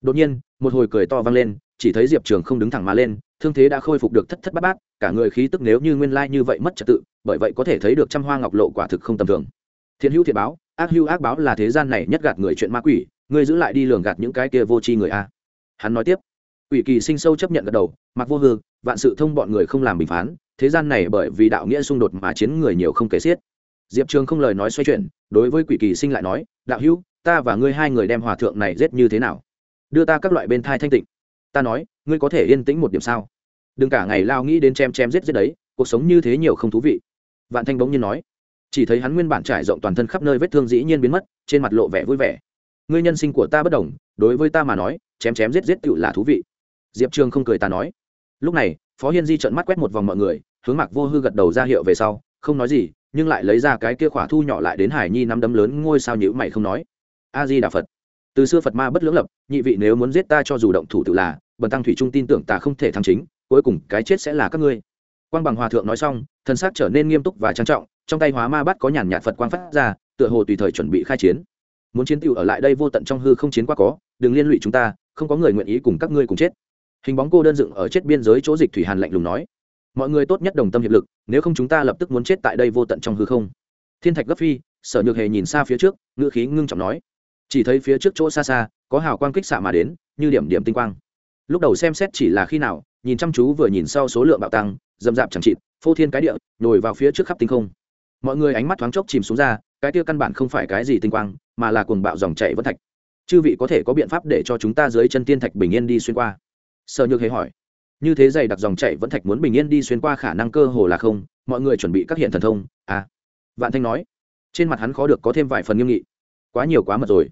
Đột nhiên, một hồi cười to vang lên, chỉ thấy diệp trường không đứng thẳng mà lên, thương thế đã khôi phục được thất thất bát bát, cả người khí tức nếu như nguyên lai như vậy mất trật tự, bởi vậy có thể thấy được trăm hoa ngọc lộ quả thực không tầm thường thiện hữu thiện báo, ác hữu ác báo là thế gian này nhất gạt người chuyện ma quỷ, ngươi giữ lại đi lường gạt những cái kia vô tri người a. Hắn nói tiếp. Quỷ kỳ sinh sâu chấp nhận gật đầu, mặc vô hư, vạn sự thông bọn người không làm bình phán, thế gian này bởi vì đạo nghĩa xung đột mà chiến người nhiều không kể xiết. Diệp trường không lời nói xoay chuyển, đối với quỷ kỳ sinh lại nói, đạo hữu, ta và ngươi hai người đem hòa thượng này giết như thế nào? Đưa ta các loại bên thai thanh tịnh. Ta nói, ngươi có thể yên tĩnh một điểm sao? Đừng cả ngày lao nghĩ đến chém chém giết giết đấy, cuộc sống như thế nhiều không thú vị. Vạn thanh bỗng nhiên nói chỉ thấy hắn nguyên bản trải rộng toàn thân khắp nơi vết thương dĩ nhiên biến mất, trên mặt lộ vẻ vui vẻ. Ngươi nhân sinh của ta bất đồng, đối với ta mà nói, chém chém giết giết tựu là thú vị. Diệp trường không cười ta nói. Lúc này, phó hiên di trợn mắt quét một vòng mọi người, hướng mặt vô hư gật đầu ra hiệu về sau, không nói gì, nhưng lại lấy ra cái kia khỏa thu nhỏ lại đến hải nhi nắm đấm lớn ngôi sao nhữ mày không nói. A di đà phật. Từ xưa phật ma bất lưỡng lập, nhị vị nếu muốn giết ta cho dù động thủ tự là, bần tăng thủy trung tin tưởng ta không thể thắng chính, cuối cùng cái chết sẽ là các ngươi. Quang bằng hòa thượng nói xong thân xác trở nên nghiêm túc và trang trọng trong tay hóa ma bắt có nhàn nhạt phật quang phát ra, tựa hồ tùy thời chuẩn bị khai chiến. Muốn chiến tựu ở lại đây vô tận trong hư không chiến qua có, đừng liên lụy chúng ta, không có người nguyện ý cùng các ngươi cùng chết. Hình bóng cô đơn dựng ở chết biên giới chỗ dịch thủy hàn lạnh lùng nói. Mọi người tốt nhất đồng tâm hiệp lực, nếu không chúng ta lập tức muốn chết tại đây vô tận trong hư không. Thiên thạch gấp phi, sở nhược hề nhìn xa phía trước, ngữ khí ngưng trọng nói. Chỉ thấy phía trước chỗ xa xa, có hào quang kích xạ mà đến, như điểm điểm tinh quang. Lúc đầu xem xét chỉ là khi nào, nhìn chăm chú vừa nhìn sau số lượng bạo tăng, dầm dạp chẳng chịt, phô thiên cái địa, nhồi vào phía trước khắp tinh không mọi người ánh mắt thoáng chốc chìm xuống ra, cái kia căn bản không phải cái gì tinh quang, mà là cuồng bạo dòng chảy vân thạch. Chư vị có thể có biện pháp để cho chúng ta dưới chân tiên thạch bình yên đi xuyên qua? Sở nhược hề hỏi. Như thế dày đặc dòng chảy vẫn thạch muốn bình yên đi xuyên qua khả năng cơ hồ là không, mọi người chuẩn bị các hiện thần thông. À vạn thanh nói. Trên mặt hắn khó được có thêm vài phần nghiêm nghị. Quá nhiều quá mật rồi.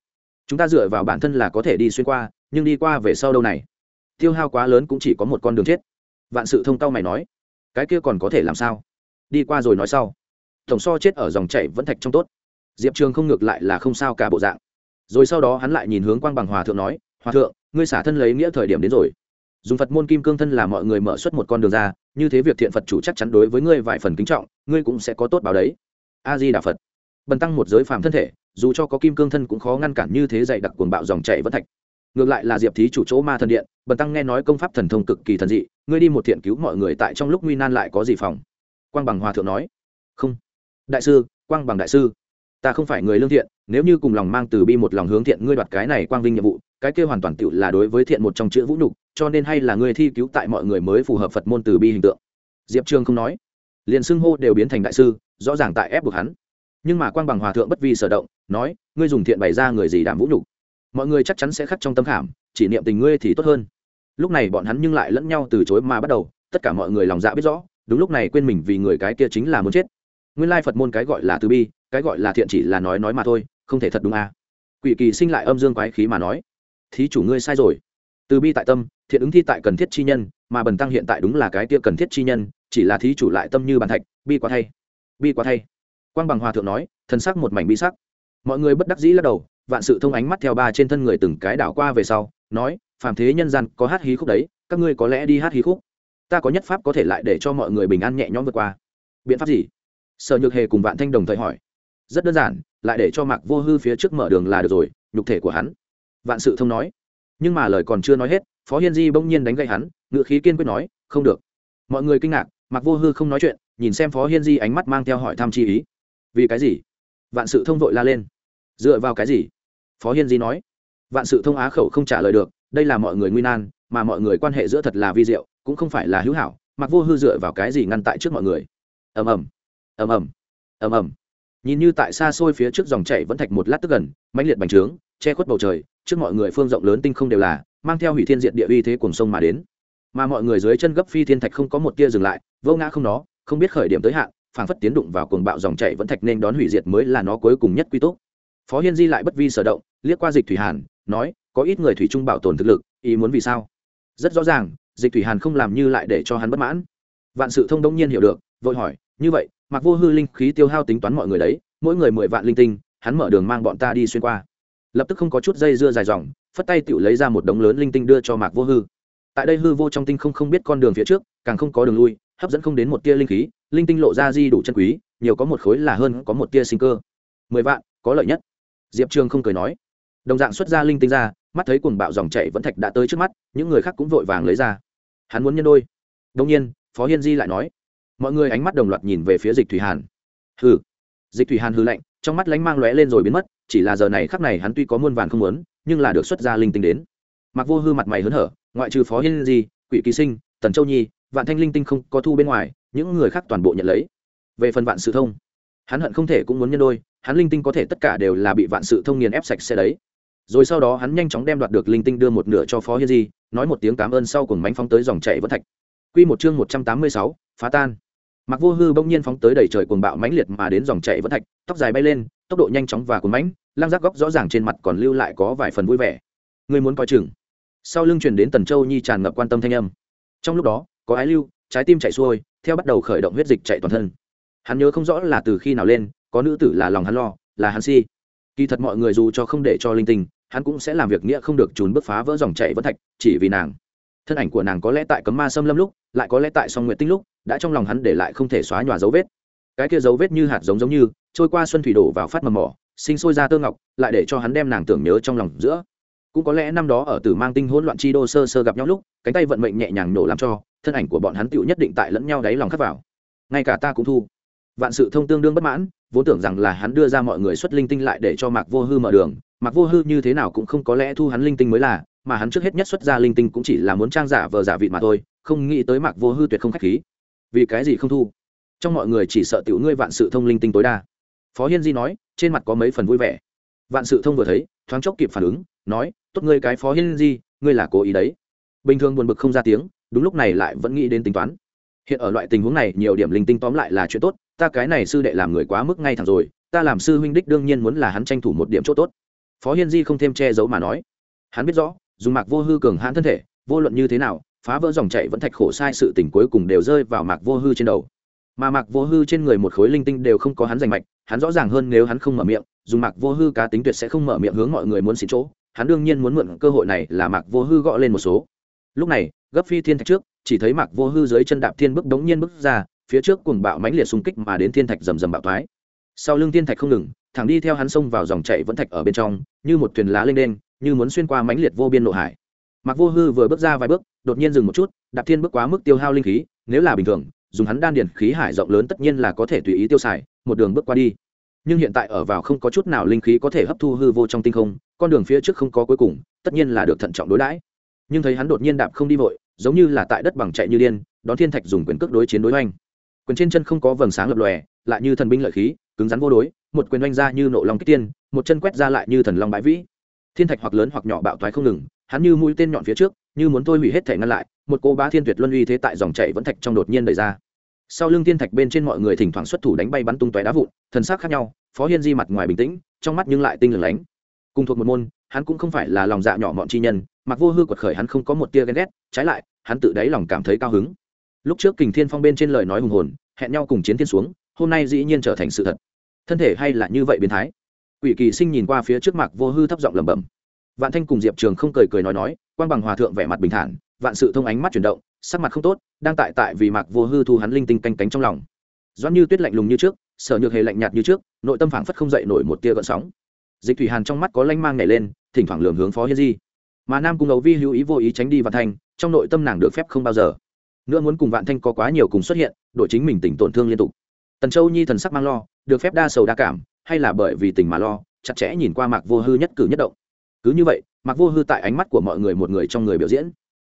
Chúng ta dựa vào bản thân là có thể đi xuyên qua, nhưng đi qua về sau đâu này? Tiêu hao quá lớn cũng chỉ có một con đường chết. Vạn sự thông tao mày nói. Cái kia còn có thể làm sao? Đi qua rồi nói sau tổng so chết ở dòng chảy vẫn thạch trong tốt. Diệp trường không ngược lại là không sao cả bộ dạng. Rồi sau đó hắn lại nhìn hướng quang bằng hòa thượng nói, hòa thượng, ngươi xả thân lấy nghĩa thời điểm đến rồi. Dùng phật môn kim cương thân là mọi người mở xuất một con đường ra, như thế việc thiện phật chủ chắc chắn đối với ngươi vài phần kính trọng, ngươi cũng sẽ có tốt báo đấy. A di đà phật. Bần tăng một giới phàm thân thể, dù cho có kim cương thân cũng khó ngăn cản như thế dạy đặc cuồng bạo dòng chảy vẫn thạch. Ngược lại là diệp thí chủ chỗ ma thần điện, bần tăng nghe nói công pháp thần thông cực kỳ thần dị, ngươi đi một thiện cứu mọi người tại trong lúc nguy nan lại có gì phòng? Quang bằng hòa thượng nói. Không đại sư, quang bằng đại sư. Ta không phải người lương thiện, nếu như cùng lòng mang từ bi một lòng hướng thiện ngươi đoạt cái này quang vinh nhiệm vụ, cái kia hoàn toàn tựu là đối với thiện một trong chữ vũ nhục, cho nên hay là ngươi thi cứu tại mọi người mới phù hợp phật môn từ bi hình tượng. Diệp trương không nói. Liền xưng hô đều biến thành đại sư, rõ ràng tại ép buộc hắn. Nhưng mà quang bằng hòa thượng bất vi sở động, nói, ngươi dùng thiện bày ra người gì đảm vũ nhục? Mọi người chắc chắn sẽ khắc trong tâm khảm, chỉ niệm tình ngươi thì tốt hơn. Lúc này bọn hắn nhưng lại lẫn nhau từ chối mà bắt đầu, tất cả mọi người lòng dạ biết rõ, đúng lúc này quên mình vì người cái kia chính là muốn chết nguyên lai phật môn cái gọi là từ bi, cái gọi là thiện chỉ là nói nói mà thôi, không thể thật đúng à. quỷ kỳ sinh lại âm dương quái khí mà nói. Thí chủ ngươi sai rồi. Từ bi tại tâm, thiện ứng thi tại cần thiết chi nhân, mà bần tăng hiện tại đúng là cái kia cần thiết chi nhân, chỉ là thí chủ lại tâm như bàn thạch, bi quá thay. Bi quá thay. Quang bằng hòa thượng nói thân sắc một mảnh bi sắc. Mọi người bất đắc dĩ lắc đầu, vạn sự thông ánh mắt theo ba trên thân người từng cái đảo qua về sau, nói, phàm thế nhân gian có hát hí khúc đấy, các ngươi có lẽ đi hát hí khúc. Ta có nhất pháp có thể lại để cho mọi người bình an nhẹ nhõm vượt qua. Biện pháp gì? Sở nhược hề cùng vạn thanh đồng thời hỏi. Rất đơn giản, lại để cho mạc vô hư phía trước mở đường là được rồi, nhục thể của hắn. Vạn sự thông nói. Nhưng mà lời còn chưa nói hết, phó hiên di bỗng nhiên đánh gậy hắn, ngựa khí kiên quyết nói, không được. Mọi người kinh ngạc, mạc vô hư không nói chuyện, nhìn xem phó hiên di ánh mắt mang theo hỏi thăm chi ý. Vì cái gì? Vạn sự thông vội la lên. Dựa vào cái gì? Phó hiên di nói. Vạn sự thông á khẩu không trả lời được, đây là mọi người nguy nan, mà mọi người quan hệ giữa thật là vi diệu, cũng không phải là hữu hảo mặc vô hư dựa vào cái gì ngăn tại trước mọi người? Ầm ầm ầm ầm. Ầm ầm. Nhìn như tại xa xôi phía trước dòng chảy vẫn thạch một lát tức gần, mãnh liệt bành trướng, che khuất bầu trời, trước mọi người phương rộng lớn tinh không đều là, mang theo hủy thiên diện địa uy thế cùng sông mà đến. Mà mọi người dưới chân gấp phi thiên thạch không có một tia dừng lại, vô ngã không nó, không biết khởi điểm tới hạn, phảng phất tiến đụng vào cuồng bạo dòng chảy vẫn thạch nên đón hủy diệt mới là nó cuối cùng nhất quy tốt phó hiên di lại bất vi sở động, liếc qua dịch thủy hàn, nói, có ít người thủy trung bảo tồn thực lực, ý muốn vì sao? Rất rõ ràng, dịch thủy hàn không làm như lại để cho hắn bất mãn. Vạn sự thông đông nhiên hiểu được, vội hỏi, như vậy mặc vô hư linh khí tiêu hao tính toán mọi người đấy, mỗi người mười vạn linh tinh, hắn mở đường mang bọn ta đi xuyên qua. Lập tức không có chút dây dưa dài dòng, phất tay tự lấy ra một đống lớn linh tinh đưa cho mạc vô hư. Tại đây hư vô trong tinh không không biết con đường phía trước, càng không có đường lui, hấp dẫn không đến một tia linh khí, linh tinh lộ ra di đủ chân quý, nhiều có một khối là hơn có một tia sinh cơ. Mười vạn, có lợi nhất. Diệp trường không cười nói. Đồng dạng xuất ra linh tinh ra, mắt thấy cuồng bạo dòng chảy vẫn thạch đã tới trước mắt, những người khác cũng vội vàng lấy ra. Hắn muốn nhân đôi. Đông nhiên, phó hiên di lại nói mọi người ánh mắt đồng loạt nhìn về phía dịch thủy hàn. Hừ. Dịch thủy hàn hư lạnh, trong mắt lánh mang lóe lên rồi biến mất, chỉ là giờ này khắc này hắn tuy có muôn vàn không muốn, nhưng là được xuất ra linh tinh đến. Mặc vô hư mặt mày hớn hở, ngoại trừ phó hiên di, quỷ kỳ sinh, tần châu nhi, vạn thanh linh tinh không có thu bên ngoài, những người khác toàn bộ nhận lấy. Về phần vạn sự thông, hắn hận không thể cũng muốn nhân đôi, hắn linh tinh có thể tất cả đều là bị vạn sự thông nghiền ép sạch sẽ đấy. Rồi sau đó hắn nhanh chóng đem đoạt được linh tinh đưa một nửa cho phó hiên di, nói một tiếng cảm ơn sau cùng bánh phóng tới dòng chảy vẫn thạch. Q một chương một trăm tám mươi sáu, phá tan mặc vô hư bỗng nhiên phóng tới đầy trời cuồng bạo mãnh liệt mà đến dòng chảy vẫn thạch, tóc dài bay lên, tốc độ nhanh chóng và cuồng mãnh lang giác góc rõ ràng trên mặt còn lưu lại có vài phần vui vẻ. Người muốn coi chừng. Sau lưng truyền đến tần châu nhi tràn ngập quan tâm thanh âm. Trong lúc đó, có ái lưu, trái tim chạy xuôi, theo bắt đầu khởi động huyết dịch chạy toàn thân. Hắn nhớ không rõ là từ khi nào lên, có nữ tử là lòng hắn lo, là hắn si. Kỳ thật mọi người dù cho không để cho linh tinh, hắn cũng sẽ làm việc nghĩa không được trốn bước phá vỡ dòng chảy vẫn thạch, chỉ vì nàng thân ảnh của nàng có lẽ tại cấm ma xâm lâm lúc, lại có lẽ tại song nguyện tinh lúc, đã trong lòng hắn để lại không thể xóa nhòa dấu vết. Cái kia dấu vết như hạt giống giống như, trôi qua xuân thủy đổ vào phát mầm mỏ sinh sôi ra tơ ngọc, lại để cho hắn đem nàng tưởng nhớ trong lòng giữa. Cũng có lẽ năm đó ở tử mang tinh hỗn loạn chi đô sơ sơ gặp nhau lúc, cánh tay vận mệnh nhẹ nhàng nổ làm cho, thân ảnh của bọn hắn tựu nhất định tại lẫn nhau đáy lòng khắc vào. Ngay cả ta cũng thu. Vạn sự thông tương đương bất mãn, vốn tưởng rằng là hắn đưa ra mọi người xuất linh tinh lại để cho mạc vô hư mở đường, mạc vô hư như thế nào cũng không có lẽ thu hắn linh tinh mới là mà hắn trước hết nhất xuất ra linh tinh cũng chỉ là muốn trang giả vờ giả vị mà thôi, không nghĩ tới mạc vô hư tuyệt không khách khí. Vì cái gì không thu? Trong mọi người chỉ sợ tiểu ngươi vạn sự thông linh tinh tối đa. Phó hiên di nói, trên mặt có mấy phần vui vẻ. Vạn sự thông vừa thấy, thoáng chốc kịp phản ứng, nói, tốt ngươi cái phó hiên di, ngươi là cố ý đấy. Bình thường buồn bực không ra tiếng, đúng lúc này lại vẫn nghĩ đến tính toán. Hiện ở loại tình huống này, nhiều điểm linh tinh tóm lại là chuyện tốt, ta cái này sư đệ làm người quá mức ngay thẳng rồi, ta làm sư huynh đích đương nhiên muốn là hắn tranh thủ một điểm chỗ tốt. Phó hiên di không thêm che giấu mà nói. Hắn biết rõ dùng mạc vô hư cường hãn thân thể, vô luận như thế nào, phá vỡ dòng chảy vẫn thạch khổ sai sự tình cuối cùng đều rơi vào mạc vô hư trên đầu mà mạc vô hư trên người một khối linh tinh đều không có hắn giành mạch, hắn rõ ràng hơn nếu hắn không mở miệng, dùng mạc vô hư cá tính tuyệt sẽ không mở miệng hướng mọi người muốn xin chỗ, hắn đương nhiên muốn mượn cơ hội này là mạc vô hư gõ lên một số lúc này, gấp phi thiên thạch trước, chỉ thấy mạc vô hư dưới chân đạp thiên bước đống nhiên bước ra, phía trước cùng bạo mãnh liệt xung kích mà đến thiên thạch rầm rầm bạo thoái sau lưng thiên thạch không ngừng, thẳng đi theo hắn xông vào dòng chảy vẫn thạch ở bên trong, như một thuyền lá lênh đênh như muốn xuyên qua mãnh liệt vô biên nội hải. Mạc vô hư vừa bước ra vài bước, đột nhiên dừng một chút, đạp thiên bước quá mức tiêu hao linh khí, nếu là bình thường, dùng hắn đan điền khí hải rộng lớn tất nhiên là có thể tùy ý tiêu xài, một đường bước qua đi. Nhưng hiện tại ở vào không có chút nào linh khí có thể hấp thu hư vô trong tinh không, con đường phía trước không có cuối cùng, tất nhiên là được thận trọng đối đãi. Nhưng thấy hắn đột nhiên đạp không đi vội, giống như là tại đất bằng chạy như điên, đón thiên thạch dùng quyền cước đối chiến đối oanh quyền trên chân không có vầng sáng lập lòe, lại như thần binh lợi khí, cứng rắn vô đối, một quyền oanh ra như nộ long kích tiên, một chân quét ra lại như thần long bãi vĩ thiên thạch hoặc lớn hoặc nhỏ bạo thoái không ngừng, hắn như mũi tên nhọn phía trước, như muốn thôi hủy hết thể ngăn lại, một cô bá thiên tuyệt luân uy thế tại dòng chảy vẫn thạch trong đột nhiên đẩy ra. Sau lưng thiên thạch bên trên mọi người thỉnh thoảng xuất thủ đánh bay bắn tung tóe đá vụn, thần sắc khác nhau, phó hiên di mặt ngoài bình tĩnh, trong mắt nhưng lại tinh lửng lánh. Cùng thuộc một môn, hắn cũng không phải là lòng dạ nhỏ mọn chi nhân, mặc vô hư quật khởi hắn không có một tia ghen ghét, trái lại, hắn tự đáy lòng cảm thấy cao hứng. Lúc trước kình thiên phong bên trên lời nói hùng hồn, hẹn nhau cùng chiến thiên xuống, hôm nay dĩ nhiên trở thành sự thật. Thân thể hay là như vậy biến thái? Quỷ kỳ sinh nhìn qua phía trước mặt vô hư thấp giọng lẩm bẩm. Vạn thanh cùng diệp trường không cười cười nói nói quan bằng hòa thượng vẻ mặt bình thản, vạn sự thông ánh mắt chuyển động, sắc mặt không tốt, đang tại tại vì mạc vô hư thu hắn linh tinh canh cánh trong lòng. Doãn như tuyết lạnh lùng như trước, sở nhược hề lạnh nhạt như trước, nội tâm phảng phất không dậy nổi một tia gợn sóng. Dịch thủy hàn trong mắt có lanh mang nhảy lên, thỉnh thoảng lường hướng phó hiên di. Mà nam cung ấu vi hữu ý vô ý tránh đi vạn thanh, trong nội tâm nàng được phép không bao giờ. Nữa muốn cùng vạn thanh có quá nhiều cùng xuất hiện đội chính mình tỉnh tổn thương liên tục. Tần châu nhi thần sắc mang lo, được phép đa sầu đa cảm hay là bởi vì tình mà lo, chặt chẽ nhìn qua mạc vô hư nhất cử nhất động. Cứ như vậy, mạc vô hư tại ánh mắt của mọi người một người trong người biểu diễn.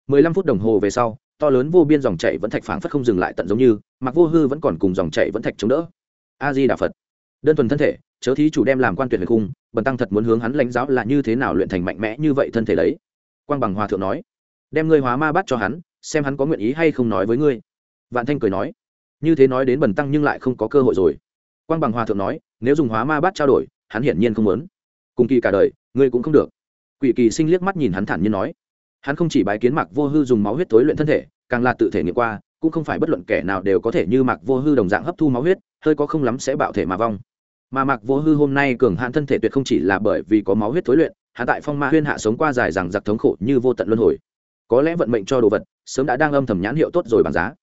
Mười lăm phút đồng hồ về sau, to lớn vô biên dòng chảy vẫn thạch phảng phất không dừng lại tận giống như, mạc vô hư vẫn còn cùng dòng chảy vẫn thạch chống đỡ. A di đà phật. Đơn thuần thân thể, chớ thí chủ đem làm quan tuyệt huyền cung bần tăng thật muốn hướng hắn lãnh giáo là như thế nào luyện thành mạnh mẽ như vậy thân thể đấy. Quang bằng hòa thượng nói. Đem ngươi hóa ma bắt cho hắn, xem hắn có nguyện ý hay không nói với ngươi. Vạn thanh cười nói. Như thế nói đến bần tăng nhưng lại không có cơ hội rồi. Quang bằng hòa thượng nói nếu dùng hóa ma bát trao đổi, hắn hiển nhiên không muốn. Cùng kỳ cả đời, ngươi cũng không được. Quỷ kỳ sinh liếc mắt nhìn hắn thản nhiên nói. Hắn không chỉ bái kiến mạc vô hư dùng máu huyết tối luyện thân thể, càng là tự thể nghiệm qua, cũng không phải bất luận kẻ nào đều có thể như mạc vô hư đồng dạng hấp thu máu huyết, hơi có không lắm sẽ bạo thể mà vong. Mà mạc vô hư hôm nay cường hạn thân thể tuyệt không chỉ là bởi vì có máu huyết tối luyện hạ tại phong ma huyên hạ sống qua dài rằng giặc thống khổ như vô tận luân hồi. Có lẽ vận mệnh cho đồ vật, sớm đã đang âm thầm nhãn hiệu tốt rồi bằng giá.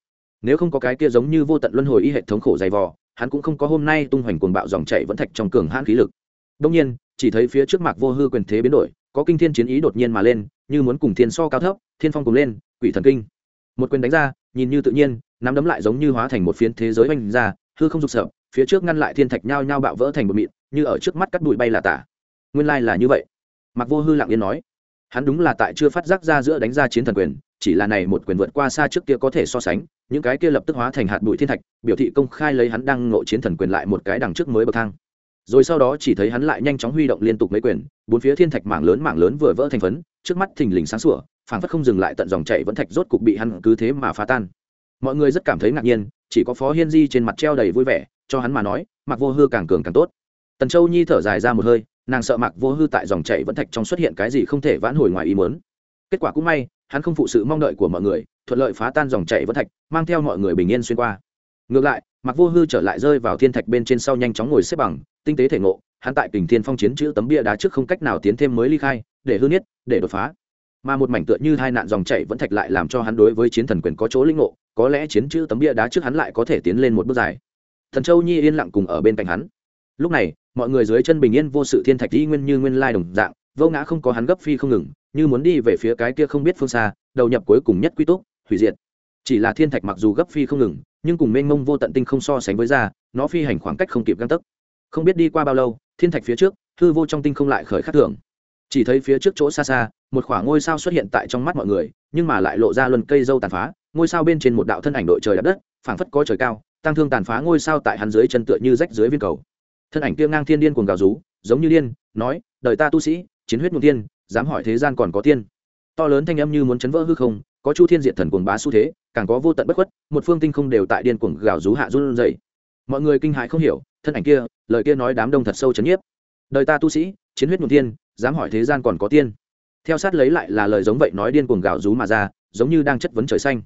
Nếu không có cái kia giống như vô tận luân hồi y hệ thống khổ dày vò hắn cũng không có hôm nay tung hoành cuồng bạo dòng chảy vẫn thạch trong cường hãn khí lực. Đông nhiên, chỉ thấy phía trước mạc vô hư quyền thế biến đổi, có kinh thiên chiến ý đột nhiên mà lên, như muốn cùng thiên so cao thấp, thiên phong cùng lên, quỷ thần kinh. Một quyền đánh ra, nhìn như tự nhiên, nắm đấm lại giống như hóa thành một phiến thế giới oanh ra, hư không rụt sợ phía trước ngăn lại thiên thạch nhao nhao bạo vỡ thành một mịn, như ở trước mắt cắt bụi bay là tả. Nguyên lai là như vậy. Mặc vô hư lặng yên nói hắn đúng là tại chưa phát giác ra giữa đánh ra chiến thần quyền, chỉ là này một quyền vượt qua xa trước kia có thể so sánh, những cái kia lập tức hóa thành hạt bụi thiên thạch, biểu thị công khai lấy hắn đang ngộ chiến thần quyền lại một cái đằng trước mới bậc thang. Rồi sau đó chỉ thấy hắn lại nhanh chóng huy động liên tục mấy quyền, bốn phía thiên thạch mảng lớn mảng lớn vừa vỡ thành phấn, trước mắt thình lình sáng sủa, phảng phất không dừng lại tận dòng chảy vẫn thạch rốt cục bị hắn cứ thế mà phá tan. Mọi người rất cảm thấy ngạc nhiên, chỉ có phó hiên di trên mặt treo đầy vui vẻ, cho hắn mà nói, mặc vô hư càng cường càng tốt. Tần châu nhi thở dài ra một hơi nàng sợ mặc vô hư tại dòng chảy vẫn thạch trong xuất hiện cái gì không thể vãn hồi ngoài ý muốn. Kết quả cũng may, hắn không phụ sự mong đợi của mọi người, thuận lợi phá tan dòng chảy vẫn thạch, mang theo mọi người bình yên xuyên qua. Ngược lại mặc vô hư trở lại rơi vào thiên thạch bên trên sau nhanh chóng ngồi xếp bằng, tinh tế thể ngộ, hắn tại kình thiên phong chiến chữ tấm bia đá trước không cách nào tiến thêm mới ly khai, để hư niết, để đột phá. Mà một mảnh tựa như hai nạn dòng chảy vẫn thạch lại làm cho hắn đối với chiến thần quyền có chỗ linh ngộ, có lẽ chiến chữ tấm bia đá trước hắn lại có thể tiến lên một bước dài. Thần châu nhi yên lặng cùng ở bên cạnh hắn. Lúc này mọi người dưới chân bình yên vô sự thiên thạch y nguyên như nguyên lai đồng dạng, vô ngã không có hắn gấp phi không ngừng, như muốn đi về phía cái kia không biết phương xa, đầu nhập cuối cùng nhất quy túc, hủy diệt. Chỉ là thiên thạch mặc dù gấp phi không ngừng, nhưng cùng mênh mông vô tận tinh không so sánh với ra, nó phi hành khoảng cách không kịp găng tấc. Không biết đi qua bao lâu, thiên thạch phía trước, hư vô trong tinh không lại khởi khắc thường chỉ thấy phía trước chỗ xa xa, một khoảng ngôi sao xuất hiện tại trong mắt mọi người, nhưng mà lại lộ ra luân cây dâu tàn phá, ngôi sao bên trên một đạo thân ảnh đội trời đất, phảng phất có trời cao, tăng thương tàn phá ngôi sao tại hắn dưới chân tựa như rách dưới viên cầu thân ảnh kia ngang thiên điên cuồng gào rú, giống như điên, nói, đời ta tu sĩ, chiến huyết một tiên, dám hỏi thế gian còn có tiên. To lớn thanh âm như muốn chấn vỡ hư không, có chu thiên diện thần cuồng bá xu thế, càng có vô tận bất khuất, một phương tinh không đều tại điên cuồng gào rú hạ run dậy mọi người kinh hãi không hiểu, thân ảnh kia, lời kia nói đám đông thật sâu chấn nhiếp. Đời ta tu sĩ, chiến huyết một tiên, dám hỏi thế gian còn có tiên. Theo sát lấy lại là lời giống vậy nói điên cuồng gào rú mà ra, giống như đang chất vấn trời xanh.